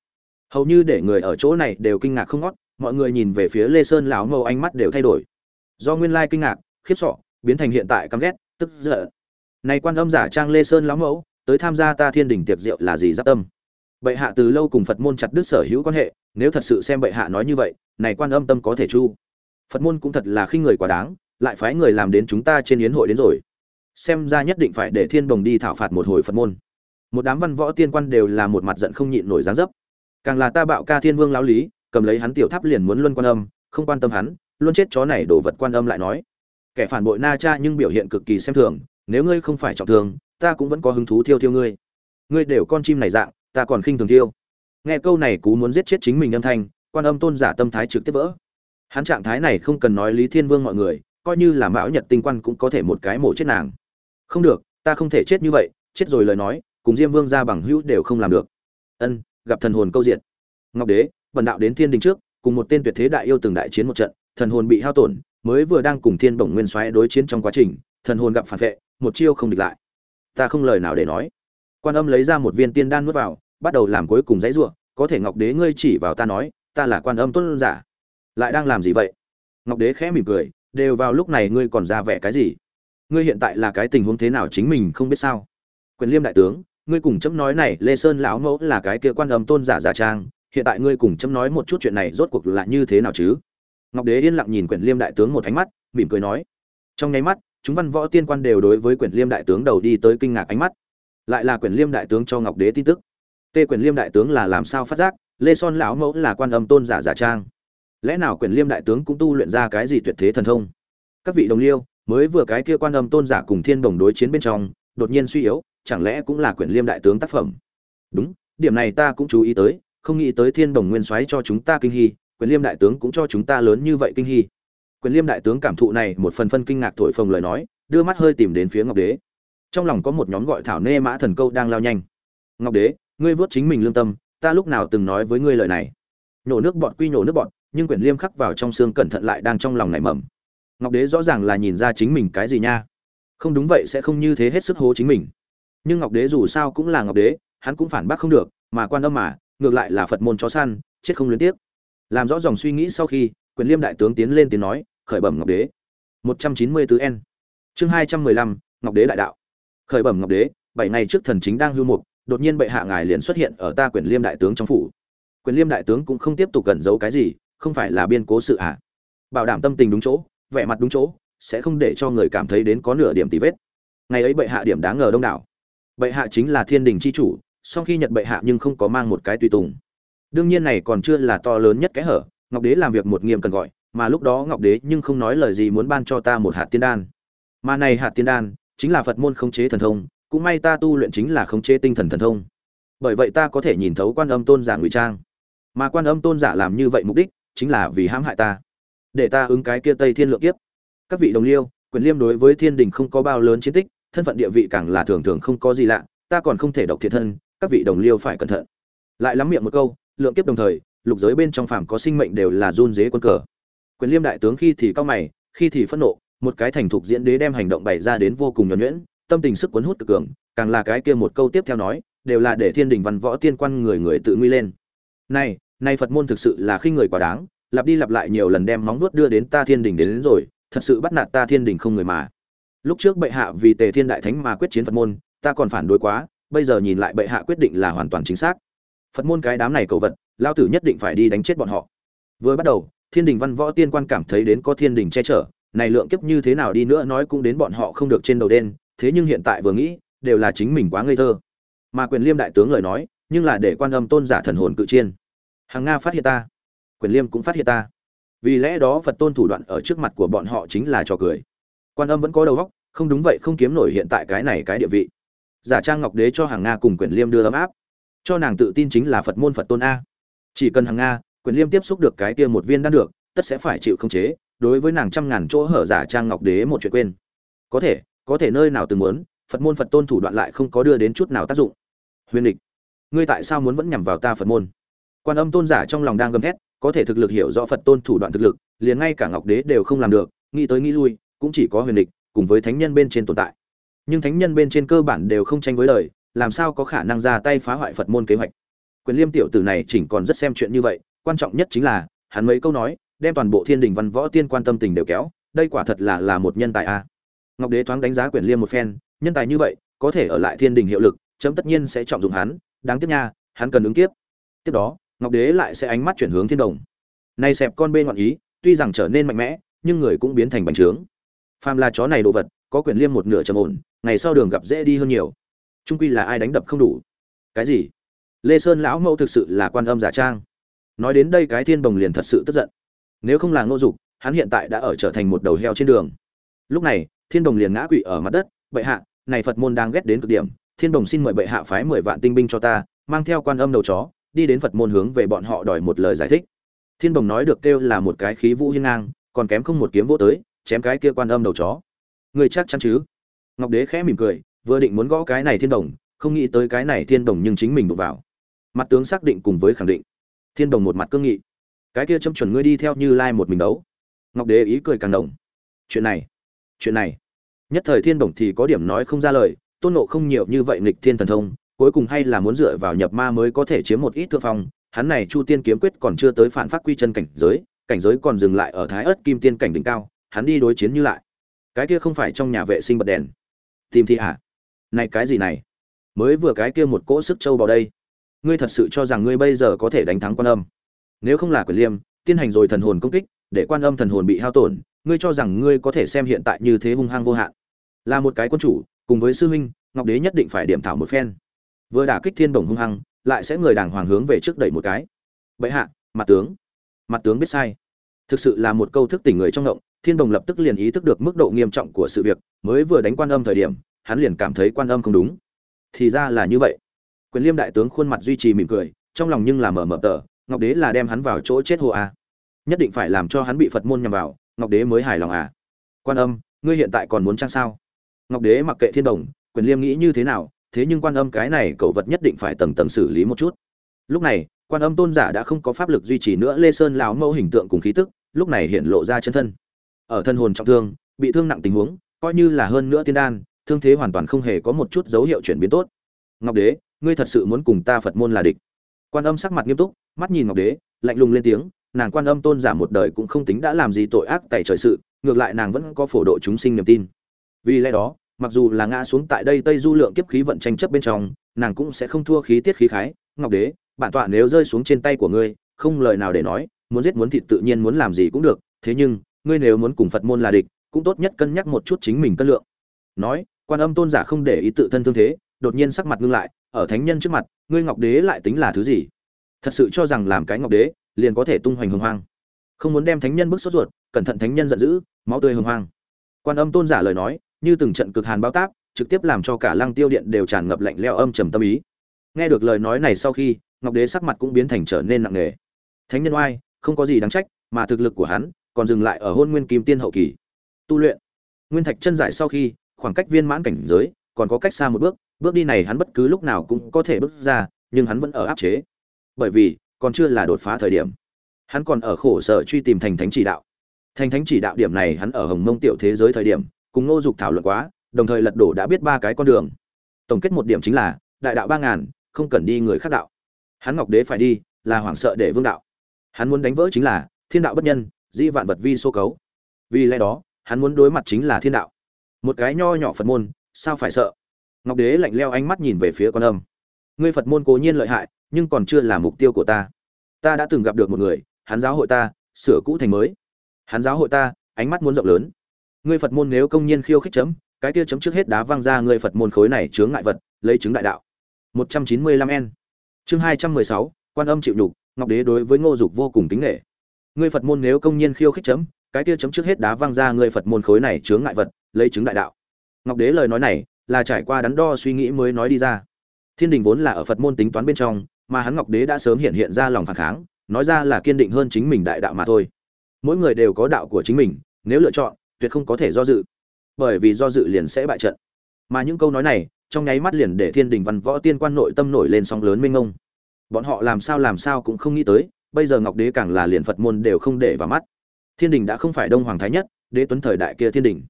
Hầu như để người ở chỗ này đều kinh ngạc không ngót, mọi người nhìn về phía lê sơn lão mẫu ánh mắt đều thay đổi. Do nguyên lai kinh ngạc, khiếp sọ biến thành hiện tại căm ghét, tức giận. Này quan âm giả trang lê sơn lão mẫu, tới tham gia ta thiên đình tiệc rượu là gì giáp tâm? Bệ hạ từ lâu cùng phật môn chặt đứt sở hữu quan hệ, nếu thật sự xem bệ hạ nói như vậy, này quan âm tâm có thể chu phật môn cũng thật là khi người quá đáng, lại phái người làm đến chúng ta trên yến hội đến rồi. Xem ra nhất định phải để thiên đồng đi thảo phạt một hồi phật môn. Một đám văn võ tiên quan đều là một mặt giận không nhịn nổi dáng dấp. Càng là ta bạo ca thiên vương lão lý, cầm lấy hắn tiểu tháp liền muốn luân quan âm, không quan tâm hắn, luôn chết chó này đổ vật quan âm lại nói. Kẻ phản bội na cha nhưng biểu hiện cực kỳ xem thường, nếu ngươi không phải trọng thương, ta cũng vẫn có hứng thú thiêu thiêu ngươi. Ngươi đều con chim này dạng, ta còn khinh thường thiêu. Nghe câu này cú muốn giết chết chính mình âm thanh, quan âm tôn giả tâm thái trực tiếp vỡ hắn trạng thái này không cần nói lý thiên vương mọi người, coi như là mão nhật tinh quan cũng có thể một cái mổ chết nàng. Không được, ta không thể chết như vậy, chết rồi lời nói, cùng diêm vương ra bằng hữu đều không làm được. Ân, gặp thần hồn câu diện ngọc đế vận đạo đến thiên đình trước, cùng một tên tuyệt thế đại yêu từng đại chiến một trận, thần hồn bị hao tổn, mới vừa đang cùng thiên bổng nguyên xoáy đối chiến trong quá trình, thần hồn gặp phản vệ, một chiêu không địch lại. Ta không lời nào để nói. Quan âm lấy ra một viên tiên đan nuốt vào, bắt đầu làm cuối cùng dãy ruộng có thể ngọc đế ngươi chỉ vào ta nói, ta là quan âm tuân giả lại đang làm gì vậy? Ngọc đế khẽ mỉm cười, đều vào lúc này ngươi còn ra vẻ cái gì? Ngươi hiện tại là cái tình huống thế nào chính mình không biết sao? Quyền liêm đại tướng, ngươi cùng chấm nói này, lê sơn lão mẫu là cái kia quan âm tôn giả giả trang, hiện tại ngươi cùng chấm nói một chút chuyện này rốt cuộc là như thế nào chứ? Ngọc đế yên lặng nhìn Quyền liêm đại tướng một ánh mắt, mỉm cười nói. Trong nháy mắt, chúng văn võ tiên quan đều đối với Quyền liêm đại tướng đầu đi tới kinh ngạc ánh mắt. Lại là Quyền liêm đại tướng cho ngọc đế tin tức. Tê Quyền liêm đại tướng là làm sao phát giác, lê son lão mẫu là quan âm tôn giả giả trang lẽ nào Quyền liêm đại tướng cũng tu luyện ra cái gì tuyệt thế thần thông? Các vị đồng liêu, mới vừa cái kia quan âm tôn giả cùng thiên đồng đối chiến bên trong, đột nhiên suy yếu, chẳng lẽ cũng là Quyền liêm đại tướng tác phẩm? Đúng, điểm này ta cũng chú ý tới, không nghĩ tới thiên đồng nguyên soái cho chúng ta kinh hy quyền liêm đại tướng cũng cho chúng ta lớn như vậy kinh hy quyền liêm đại tướng cảm thụ này một phần phân kinh ngạc thổi phồng lời nói, đưa mắt hơi tìm đến phía ngọc đế. Trong lòng có một nhóm gọi thảo nê mã thần câu đang lao nhanh. Ngọc đế, ngươi vớt chính mình lương tâm, ta lúc nào từng nói với ngươi lời này? Nhổ nước bọt quy nhổ nước bọt nhưng quyển liêm khắc vào trong xương cẩn thận lại đang trong lòng nảy mầm. Ngọc đế rõ ràng là nhìn ra chính mình cái gì nha. Không đúng vậy sẽ không như thế hết sức hố chính mình. Nhưng ngọc đế dù sao cũng là ngọc đế, hắn cũng phản bác không được, mà quan âm mà, ngược lại là phật môn chó săn, chết không liên tiếp làm rõ dòng suy nghĩ sau khi quyền liêm đại tướng tiến lên tiếng nói, khởi bẩm ngọc đế. Một trăm chín mươi tứ n. Chương hai trăm mười lăm, ngọc đế đại đạo. Khởi bẩm ngọc đế, bảy ngày trước thần chính đang hưu mục, đột nhiên bệ hạ ngài liền xuất hiện ở ta quyền liêm đại tướng trong phủ. Quyền liêm đại tướng cũng không tiếp tục cẩn giấu cái gì không phải là biên cố sự ạ à. bảo đảm tâm tình đúng chỗ, vẻ mặt đúng chỗ, sẽ không để cho người cảm thấy đến có nửa điểm tì vết. Ngày ấy bệ hạ điểm đáng ngờ đông đảo. Bệ hạ chính là thiên đình c h i chủ, sau khi nhật bệ hạ nhưng không có mang một cái tùy tùng. Đương nhiên này còn chưa là to lớn nhất cái hở, ngọc đế làm việc một nghiêm cần gọi, mà lúc đó ngọc đế nhưng không nói lời gì muốn ban cho ta một hạt tiên đan. Mà này hạt tiên đan, chính là phật môn khống chế thần thông, cũng may ta tu luyện chính là khống chế tinh thần thần thông. Bởi vậy ta có thể nhìn thấu quan âm tôn giả ngụy trang. Mà quan âm tôn giả làm như vậy mục đích chính là vì hãm hại ta. Để ta ứng cái kia tây thiên lượng kiếp. Các vị đồng liêu, quyền liêm đối với thiên đình không có bao lớn chiến tích, thân phận địa vị càng là thường thường không có gì lạ, ta còn không thể độc thiệt thân, các vị đồng liêu phải cẩn thận. Lại lắm miệng một câu, lượng kiếp đồng thời, lục giới bên trong phàm có sinh mệnh đều là run dế quân cờ. Quyền liêm đại tướng khi thì cao mày, khi thì phẫn nộ, một cái thành thục diễn đế đem hành động bày ra đến vô cùng nhuẩn nhuyễn, tâm tình sức cuốn hút cực cường, càng là cái kia một câu tiếp theo nói, đều là để thiên đình văn võ tiên quan người người tự nguy lên. Này nay phật môn thực sự là khi người quá đáng lặp đi lặp lại nhiều lần đem móng vuốt đưa đến ta thiên đình đến, đến rồi thật sự bắt nạt ta thiên đình không người mà. Lúc trước bệ hạ vì tề thiên đại thánh mà quyết chiến phật môn ta còn phản đối quá bây giờ nhìn lại bệ hạ quyết định là hoàn toàn chính xác. Phật môn cái đám này cầu vật lao tử nhất định phải đi đánh chết bọn họ. Vừa bắt đầu thiên đình văn võ tiên quan cảm thấy đến có thiên đình che chở này lượng kiếp như thế nào đi nữa nói cũng đến bọn họ không được trên đầu đen thế nhưng hiện tại vừa nghĩ đều là chính mình quá ngây thơ. Mà quyền liêm đại tướng lời nói nhưng là để quan âm tôn giả thần hồn cự chiên hàng nga phát hiện ta. Quyền liêm cũng phát hiện ta. Vì lẽ đó phật tôn thủ đoạn ở trước mặt của bọn họ chính là trò cười. Quan âm vẫn có đầu óc, không đúng vậy không kiếm nổi hiện tại cái này cái địa vị. Giả trang ngọc đế cho hàng nga cùng Quyền liêm đưa ấm áp. Cho nàng tự tin chính là phật môn phật tôn a. Chỉ cần hàng nga, Quyền liêm tiếp xúc được cái kia một viên đã được, tất sẽ phải chịu không chế, đối với nàng trăm ngàn chỗ hở giả trang ngọc đế một chuyện quên. Có thể có thể nơi nào từng muốn, phật môn phật tôn thủ đoạn lại không có đưa đến chút nào tác dụng. Huyền địch ngươi tại sao muốn vẫn nhằm vào ta phật môn? Quan âm tôn giả trong lòng đang gầm thét, có thể thực lực hiểu rõ phật tôn thủ đoạn thực lực, liền ngay cả ngọc đế đều không làm được, nghĩ tới nghĩ lui, cũng chỉ có huyền địch, cùng với thánh nhân bên trên tồn tại. Nhưng thánh nhân bên trên cơ bản đều không tranh với lời làm sao có khả năng ra tay phá hoại phật môn kế hoạch? Quyền liêm tiểu tử này chỉnh còn rất xem chuyện như vậy, quan trọng nhất chính là, hắn mấy câu nói, đem toàn bộ thiên đình văn võ tiên quan tâm tình đều kéo, đây quả thật là là một nhân tài a. Ngọc đế thoáng đánh giá quyền liêm một phen, nhân tài như vậy, có thể ở lại thiên đình hiệu lực, chấm tất nhiên sẽ trọng dụng hắn, đáng tiếc nha, hắn cần ứng kiếp. Tiếp đó ngọc đế lại sẽ ánh mắt chuyển hướng thiên đồng. Này xẹp con bên ngọn ý, tuy rằng trở nên mạnh mẽ, nhưng người cũng biến thành bành trướng. Phàm là chó này đồ vật, có quyền liêm một nửa trầm ổn, ngày sau đường gặp dễ đi hơn nhiều. Trung quy là ai đánh đập không đủ. Cái gì? Lê sơn lão mẫu thực sự là quan âm giả trang. Nói đến đây cái thiên bồng liền thật sự tức giận. Nếu không là ngô dục, hắn hiện tại đã ở trở thành một đầu heo trên đường. Lúc này, thiên đồng liền ngã quỵ ở mặt đất. Bệ hạ, này phật môn đang ghét đến cực điểm. Thiên đồng xin mời bệ hạ phái mười vạn tinh binh cho ta, mang theo quan âm đầu chó đi đến phật môn hướng về bọn họ đòi một lời giải thích. Thiên đồng nói được kêu là một cái khí vũ hiên ngang, còn kém không một kiếm vô tới, chém cái kia quan âm đầu chó. Người chắc chắn chứ? Ngọc đế khẽ mỉm cười, vừa định muốn gõ cái này thiên đồng không nghĩ tới cái này thiên đồng nhưng chính mình đụng vào. Mặt tướng xác định cùng với khẳng định. Thiên đồng một mặt cương nghị. Cái kia châm chuẩn ngươi đi theo như lai một mình đấu. Ngọc đế ý cười càng đồng chuyện này chuyện này. Nhất thời thiên đồng thì có điểm nói không ra lời, tôn nộ không nhiều như vậy nghịch thiên thần thông cuối cùng hay là muốn dựa vào nhập ma mới có thể chiếm một ít thượng phong, hắn này chu tiên kiếm quyết còn chưa tới phản phát quy chân cảnh giới cảnh giới còn dừng lại ở thái ớt kim tiên cảnh đỉnh cao, hắn đi đối chiến như lại. Cái kia không phải trong nhà vệ sinh bật đèn. Tìm thì à? Này cái gì này? Mới vừa cái kia một cỗ sức trâu vào đây. Ngươi thật sự cho rằng ngươi bây giờ có thể đánh thắng quan âm? Nếu không là quyền liêm, tiên hành rồi thần hồn công kích, để quan âm thần hồn bị hao tổn, ngươi cho rằng ngươi có thể xem hiện tại như thế hung hăng vô hạn? Là một cái quân chủ, cùng với sư huynh, ngọc đế nhất định phải điểm thảo một phen vừa đả kích thiên bổng hung hăng, lại sẽ người đàng hoàng hướng về trước đẩy một cái. Vậy hạ, mặt tướng. Mặt tướng biết sai. Thực sự là một câu thức tỉnh người trong động. thiên bồng lập tức liền ý thức được mức độ nghiêm trọng của sự việc, mới vừa đánh quan âm thời điểm, hắn liền cảm thấy quan âm không đúng. Thì ra là như vậy. Quyền liêm đại tướng khuôn mặt duy trì mỉm cười, trong lòng nhưng là mở mở tờ, ngọc đế là đem hắn vào chỗ chết hồ a. Nhất định phải làm cho hắn bị phật môn nhằm vào, ngọc đế mới hài lòng à. Quan âm, ngươi hiện tại còn muốn trang sao? Ngọc đế mặc kệ thiên đồng quyền liêm nghĩ như thế nào thế nhưng quan âm cái này cậu vật nhất định phải tầng tầng xử lý một chút. Lúc này, quan âm tôn giả đã không có pháp lực duy trì nữa, lê sơn lão mẫu hình tượng cùng khí tức, lúc này hiện lộ ra chân thân. Ở thân hồn trọng thương, bị thương nặng tình huống, coi như là hơn nữa tiên đan, thương thế hoàn toàn không hề có một chút dấu hiệu chuyển biến tốt. Ngọc đế, ngươi thật sự muốn cùng ta phật môn là địch. Quan âm sắc mặt nghiêm túc, mắt nhìn ngọc đế, lạnh lùng lên tiếng, nàng quan âm tôn giả một đời cũng không tính đã làm gì tội ác tại trời sự, ngược lại nàng vẫn có phổ độ chúng sinh niềm tin. Vì lẽ đó mặc dù là ngã xuống tại đây tây du lượng kiếp khí vận tranh chấp bên trong, nàng cũng sẽ không thua khí tiết khí khái. Ngọc đế, bản tọa nếu rơi xuống trên tay của ngươi, không lời nào để nói, muốn giết muốn thịt tự nhiên muốn làm gì cũng được, thế nhưng, ngươi nếu muốn cùng phật môn là địch, cũng tốt nhất cân nhắc một chút chính mình cân lượng. Nói, quan âm tôn giả không để ý tự thân thương thế, đột nhiên sắc mặt ngưng lại, ở thánh nhân trước mặt, ngươi ngọc đế lại tính là thứ gì? Thật sự cho rằng làm cái ngọc đế, liền có thể tung hoành hồng hoang. Không muốn đem thánh nhân bức sốt ruột, cẩn thận thánh nhân giận dữ, máu tươi hồng hoang. Quan âm tôn giả lời nói như từng trận cực hàn bao táp, trực tiếp làm cho cả lăng tiêu điện đều tràn ngập lạnh leo âm trầm tâm ý. Nghe được lời nói này sau khi, ngọc đế sắc mặt cũng biến thành trở nên nặng nề. Thánh nhân oai, không có gì đáng trách, mà thực lực của hắn còn dừng lại ở hôn nguyên kim tiên hậu kỳ. Tu luyện. Nguyên thạch chân giải sau khi, khoảng cách viên mãn cảnh giới còn có cách xa một bước bước đi này hắn bất cứ lúc nào cũng có thể bước ra, nhưng hắn vẫn ở áp chế. Bởi vì, còn chưa là đột phá thời điểm. Hắn còn ở khổ sở truy tìm thành thánh chỉ đạo. Thành thánh chỉ đạo điểm này hắn ở hồng mông tiểu thế giới thời điểm cùng ngô dục thảo luận quá, đồng thời lật đổ đã biết ba cái con đường. Tổng kết một điểm chính là, đại đạo ba ngàn, không cần đi người khác đạo. Hắn ngọc đế phải đi, là hoảng sợ để vương đạo. Hắn muốn đánh vỡ chính là, thiên đạo bất nhân, di vạn vật vi số cấu. Vì lẽ đó, hắn muốn đối mặt chính là thiên đạo. Một cái nho nhỏ phật môn, sao phải sợ? Ngọc đế lạnh leo ánh mắt nhìn về phía con âm. Ngươi phật môn cố nhiên lợi hại, nhưng còn chưa là mục tiêu của ta. Ta đã từng gặp được một người, hắn giáo hội ta, sửa cũ thành mới. Hắn giáo hội ta, ánh mắt muốn rộng lớn ngươi phật môn nếu công nhiên khiêu khích chấm cái kia chấm trước hết đá văng ra ngươi phật môn khối này chướng ngại vật lấy chứng đại đạo. 195 n chương 216, quan âm chịu nhục ngọc đế đối với ngô dục vô cùng kính nghệ ngươi phật môn nếu công nhiên khiêu khích chấm cái kia chấm trước hết đá văng ra ngươi phật môn khối này chướng ngại vật lấy chứng đại đạo. Ngọc đế lời nói này là trải qua đắn đo suy nghĩ mới nói đi ra. Thiên đình vốn là ở phật môn tính toán bên trong mà hắn ngọc đế đã sớm hiện hiện ra lòng phản kháng nói ra là kiên định hơn chính mình đại đạo mà thôi. Mỗi người đều có đạo của chính mình nếu lựa chọn tuyệt không có thể do dự. Bởi vì do dự liền sẽ bại trận. Mà những câu nói này, trong nháy mắt liền để thiên đình văn võ tiên quan nội tâm nổi lên sóng lớn mênh ngông bọn họ làm sao làm sao cũng không nghĩ tới, bây giờ ngọc đế càng là liền phật môn đều không để vào mắt. Thiên đình đã không phải đông hoàng thái nhất, đế tuấn thời đại kia thiên đình.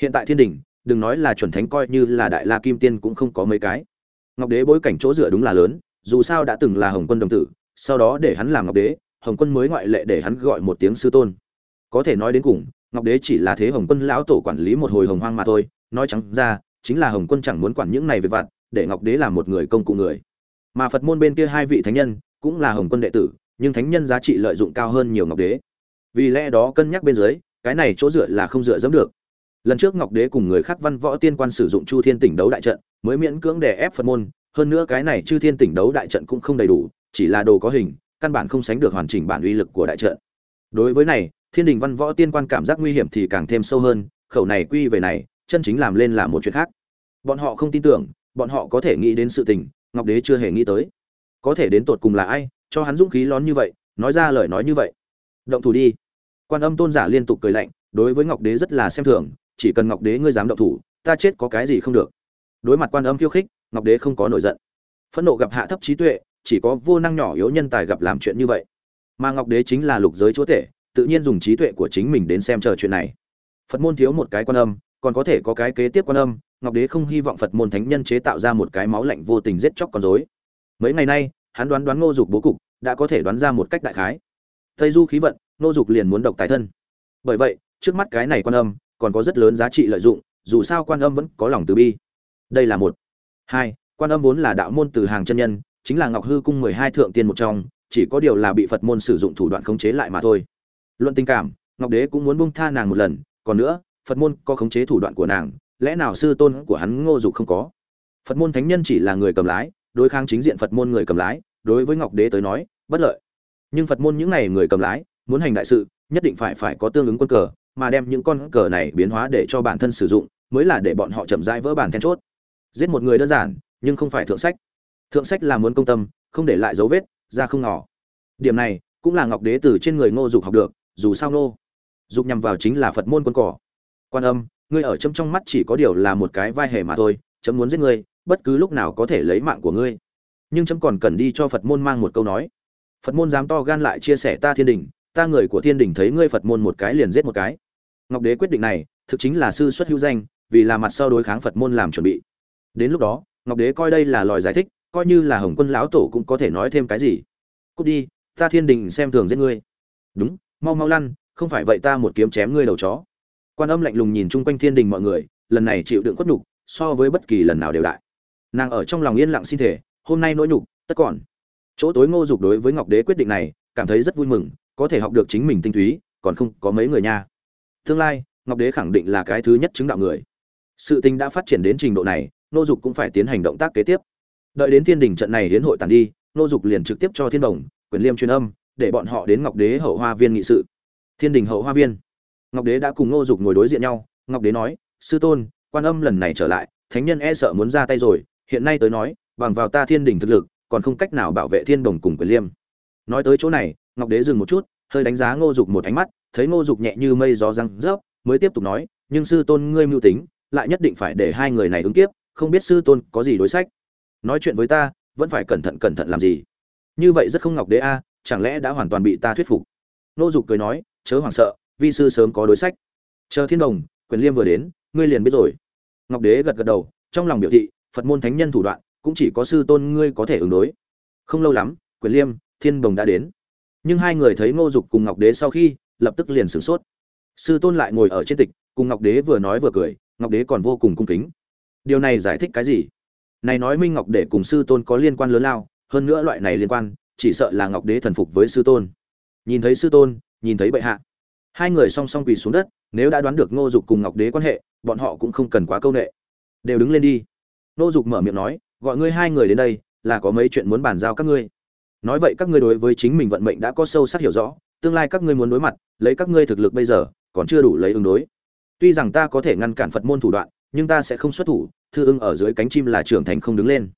Hiện tại thiên đình, đừng nói là chuẩn thánh coi như là đại la kim tiên cũng không có mấy cái. Ngọc đế bối cảnh chỗ dựa đúng là lớn, dù sao đã từng là hồng quân đồng tử, sau đó để hắn làm ngọc đế, hồng quân mới ngoại lệ để hắn gọi một tiếng sư tôn. Có thể nói đến cùng ngọc đế chỉ là thế hồng quân lão tổ quản lý một hồi hồng hoang mà thôi, nói trắng ra, chính là hồng quân chẳng muốn quản những này về vặt, để ngọc đế làm một người công cụ người. Mà phật môn bên kia hai vị thánh nhân, cũng là hồng quân đệ tử, nhưng thánh nhân giá trị lợi dụng cao hơn nhiều ngọc đế. Vì lẽ đó cân nhắc bên dưới, cái này chỗ dựa là không dựa dẫm được. Lần trước ngọc đế cùng người khác văn võ tiên quan sử dụng chu thiên tỉnh đấu đại trận, mới miễn cưỡng đè ép phật môn, hơn nữa cái này chư thiên tỉnh đấu đại trận cũng không đầy đủ, chỉ là đồ có hình, căn bản không sánh được hoàn chỉnh bản uy lực của đại trận. Đối với này thiên đình văn võ tiên quan cảm giác nguy hiểm thì càng thêm sâu hơn, khẩu này quy về này, chân chính làm lên là một chuyện khác. Bọn họ không tin tưởng, bọn họ có thể nghĩ đến sự tình, ngọc đế chưa hề nghĩ tới. Có thể đến tột cùng là ai, cho hắn dũng khí lón như vậy, nói ra lời nói như vậy. Động thủ đi. Quan âm tôn giả liên tục cười lạnh, đối với ngọc đế rất là xem thường, chỉ cần ngọc đế ngươi dám động thủ, ta chết có cái gì không được. Đối mặt quan âm khiêu khích, ngọc đế không có nổi giận. Phẫn nộ gặp hạ thấp trí tuệ, chỉ có vô năng nhỏ yếu nhân tài gặp làm chuyện như vậy. Mà ngọc đế chính là lục giới chúa tể tự nhiên dùng trí tuệ của chính mình đến xem chờ chuyện này. Phật môn thiếu một cái quan âm, còn có thể có cái kế tiếp quan âm, ngọc đế không hy vọng phật môn thánh nhân chế tạo ra một cái máu lạnh vô tình giết chóc con dối mấy ngày nay, hắn đoán đoán ngô dục bố cục, đã có thể đoán ra một cách đại khái. Tây du khí vận, ngô dục liền muốn độc tài thân. Bởi vậy, trước mắt cái này quan âm, còn có rất lớn giá trị lợi dụng, dù sao quan âm vẫn có lòng từ bi. Đây là một. Hai, quan âm vốn là đạo môn từ hàng chân nhân, chính là ngọc hư cung mười hai thượng tiên một trong, chỉ có điều là bị phật môn sử dụng thủ đoạn khống chế lại mà thôi luận tình cảm, ngọc đế cũng muốn bung tha nàng một lần, còn nữa, phật môn có khống chế thủ đoạn của nàng, lẽ nào sư tôn của hắn ngô dục không có? Phật môn thánh nhân chỉ là người cầm lái, đối kháng chính diện phật môn người cầm lái, đối với ngọc đế tới nói, bất lợi. Nhưng phật môn những n à y người cầm lái, muốn hành đại sự, nhất định phải phải có tương ứng quân cờ, mà đem những con cờ này biến hóa để cho bản thân sử dụng, mới là để bọn họ chậm rãi vỡ bản then chốt. Giết một người đơn giản, nhưng không phải thượng sách. Thượng sách là muốn công tâm, không để lại dấu vết, ra không ngỏ. Điểm này, cũng là ngọc đế từ trên người ngô dục học được dù sao nô, dục nhằm vào chính là phật môn quân cỏ. Quan âm ngươi ở chấm trong mắt chỉ có điều là một cái vai hề mà thôi chấm muốn giết ngươi bất cứ lúc nào có thể lấy mạng của ngươi. Nhưng chấm còn cần đi cho phật môn mang một câu nói. Phật môn dám to gan lại chia sẻ ta thiên đình ta người của thiên đình thấy ngươi phật môn một cái liền giết một cái. Ngọc đế quyết định này thực chính là sư xuất hữu danh vì là mặt sau đối kháng phật môn làm chuẩn bị. Đến lúc đó ngọc đế coi đây là lòi giải thích coi như là hồng quân lão tổ cũng có thể nói thêm cái gì. Cút đi ta thiên đình xem thường giết ngươi. Đúng mau mau lăn, không phải vậy ta một kiếm chém ngươi đầu chó. Quan âm lạnh lùng nhìn chung quanh thiên đình mọi người, lần này chịu đựng khuất nhục, so với bất kỳ lần nào đều đại. Nàng ở trong lòng yên lặng xin thể hôm nay nỗi nhục, tất còn. Chỗ tối ngô dục đối với ngọc đế quyết định này, cảm thấy rất vui mừng, có thể học được chính mình tinh túy, còn không có mấy người nha. Tương lai, ngọc đế khẳng định là cái thứ nhất chứng đạo người. Sự tình đã phát triển đến trình độ này, ngô dục cũng phải tiến hành động tác kế tiếp. Đợi đến thiên đình trận này đến hội tàn đi, ngô dục liền trực tiếp cho thiên đồng, quyền liêm truyền âm để bọn họ đến ngọc đế hậu hoa viên nghị sự. Thiên đình hậu hoa viên. Ngọc đế đã cùng ngô dục ngồi đối diện nhau. Ngọc đế nói, sư tôn, quan âm lần này trở lại, thánh nhân e sợ muốn ra tay rồi. Hiện nay tới nói, bằng vào ta thiên đình thực lực, còn không cách nào bảo vệ thiên đồng cùng quyền liêm. Nói tới chỗ này, ngọc đế dừng một chút, hơi đánh giá ngô dục một ánh mắt, thấy ngô dục nhẹ như mây gió răng rớp, mới tiếp tục nói, nhưng sư tôn ngươi mưu tính, lại nhất định phải để hai người này ứng tiếp không biết sư tôn có gì đối sách. Nói chuyện với ta, vẫn phải cẩn thận cẩn thận làm gì? Như vậy rất không ngọc đế a chẳng lẽ đã hoàn toàn bị ta thuyết phục? Ngô dục cười nói, chớ hoảng sợ, vi sư sớm có đối sách. Chờ thiên đồng, quyền liêm vừa đến, ngươi liền biết rồi. Ngọc đế gật gật đầu, trong lòng biểu thị, phật môn thánh nhân thủ đoạn, cũng chỉ có sư tôn ngươi có thể ứng đối. Không lâu lắm, quyền liêm, thiên đồng đã đến. Nhưng hai người thấy ngô dục cùng ngọc đế sau khi, lập tức liền sửng sốt. Sư tôn lại ngồi ở trên tịch, cùng ngọc đế vừa nói vừa cười, ngọc đế còn vô cùng cung kính. Điều này giải thích cái gì? Này nói minh ngọc đế cùng sư tôn có liên quan lớn lao, hơn nữa loại này liên quan chỉ sợ là ngọc đế thần phục với sư tôn. Nhìn thấy sư tôn, nhìn thấy bệ hạ. Hai người song song quỳ xuống đất, nếu đã đoán được ngô dục cùng ngọc đế quan hệ, bọn họ cũng không cần quá câu nệ. Đều đứng lên đi. Ngô dục mở miệng nói, gọi ngươi hai người đến đây, là có mấy chuyện muốn bàn giao các ngươi. Nói vậy các ngươi đối với chính mình vận mệnh đã có sâu sắc hiểu rõ, tương lai các ngươi muốn đối mặt, lấy các ngươi thực lực bây giờ, còn chưa đủ lấy ứng đối. Tuy rằng ta có thể ngăn cản phật môn thủ đoạn, nhưng ta sẽ không xuất thủ, thư ưng ở dưới cánh chim là trưởng thành không đứng lên.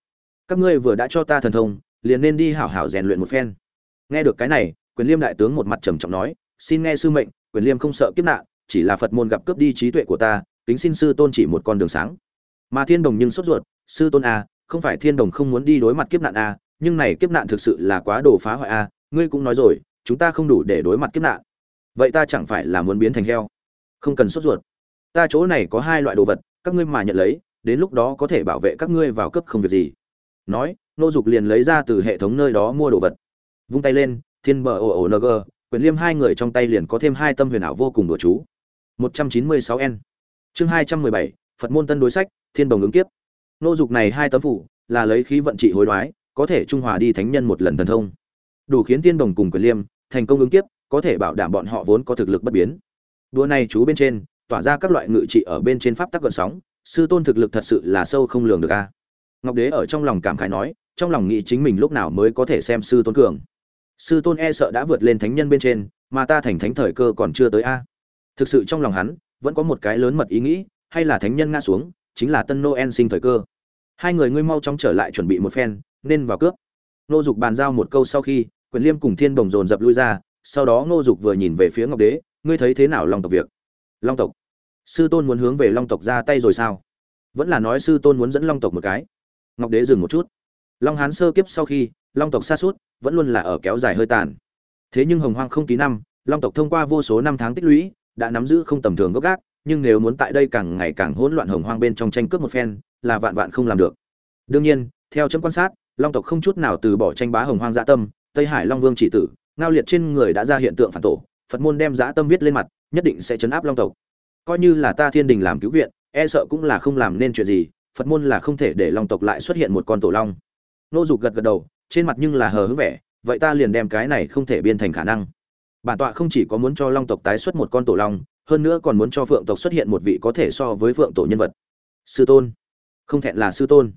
Các ngươi vừa đã cho ta thần thông liền nên đi hảo hảo rèn luyện một phen. Nghe được cái này, quyền liêm đại tướng một mặt trầm trọng nói, xin nghe sư mệnh, quyền liêm không sợ kiếp nạn, chỉ là phật môn gặp cướp đi trí tuệ của ta, kính xin sư tôn chỉ một con đường sáng. Mà thiên đồng nhưng sốt ruột, sư tôn a không phải thiên đồng không muốn đi đối mặt kiếp nạn a nhưng này kiếp nạn thực sự là quá đồ phá hoại a ngươi cũng nói rồi, chúng ta không đủ để đối mặt kiếp nạn. Vậy ta chẳng phải là muốn biến thành heo? Không cần sốt ruột. Ta chỗ này có hai loại đồ vật, các ngươi mà nhận lấy, đến lúc đó có thể bảo vệ các ngươi vào cấp không việc gì. Nói nô dục liền lấy ra từ hệ thống nơi đó mua đồ vật. Vung tay lên thiên bờ ồ ồ ng quyền liêm hai người trong tay liền có thêm hai tâm huyền ảo vô cùng đồ chú. 196 n chương 217, phật môn tân đối sách thiên đồng ứng kiếp. Nô dục này hai tấm phủ là lấy khí vận trị hối đoái có thể trung hòa đi thánh nhân một lần thần thông. Đủ khiến tiên đồng cùng quyền liêm thành công ứng kiếp có thể bảo đảm bọn họ vốn có thực lực bất biến. Đua này chú bên trên tỏa ra các loại ngự trị ở bên trên pháp tắc gợn sóng sư tôn thực lực thật sự là sâu không lường được a. Ngọc đế ở trong lòng cảm khái nói trong lòng nghĩ chính mình lúc nào mới có thể xem sư tôn cường. Sư tôn e sợ đã vượt lên thánh nhân bên trên, mà ta thành thánh thời cơ còn chưa tới a. Thực sự trong lòng hắn, vẫn có một cái lớn mật ý nghĩ, hay là thánh nhân ngã xuống, chính là tân noel sinh thời cơ. Hai người ngươi mau chóng trở lại chuẩn bị một phen, nên vào cướp. Nô dục bàn giao một câu sau khi, quyền liêm cùng thiên đồng dồn dập lui ra, sau đó nô dục vừa nhìn về phía ngọc đế, ngươi thấy thế nào long tộc việc? Long tộc? Sư tôn muốn hướng về long tộc ra tay rồi sao? Vẫn là nói sư tôn muốn dẫn long tộc một cái. Ngọc đế dừng một chút long hán sơ kiếp sau khi, long tộc xa suốt vẫn luôn là ở kéo dài hơi tàn. Thế nhưng hồng hoang không ký năm, long tộc thông qua vô số năm tháng tích lũy, đã nắm giữ không tầm thường gốc gác, nhưng nếu muốn tại đây càng ngày càng hỗn loạn hồng hoang bên trong tranh cướp một phen, là vạn vạn không làm được. Đương nhiên, theo chấm quan sát, long tộc không chút nào từ bỏ tranh bá hồng hoang dã tâm, tây hải long vương chỉ tử, ngao liệt trên người đã ra hiện tượng phản tổ, phật môn đem dã tâm viết lên mặt, nhất định sẽ chấn áp long tộc. Coi như là ta thiên đình làm cứu viện e sợ cũng là không làm nên chuyện gì, phật môn là không thể để long tộc lại xuất hiện một con tổ long nô dục gật gật đầu, trên mặt nhưng là hờ hững vẻ, vậy ta liền đem cái này không thể biên thành khả năng. Bản tọa không chỉ có muốn cho long tộc tái xuất một con tổ long, hơn nữa còn muốn cho phượng tộc xuất hiện một vị có thể so với phượng tổ nhân vật. Sư tôn. Không thẹn là sư tôn.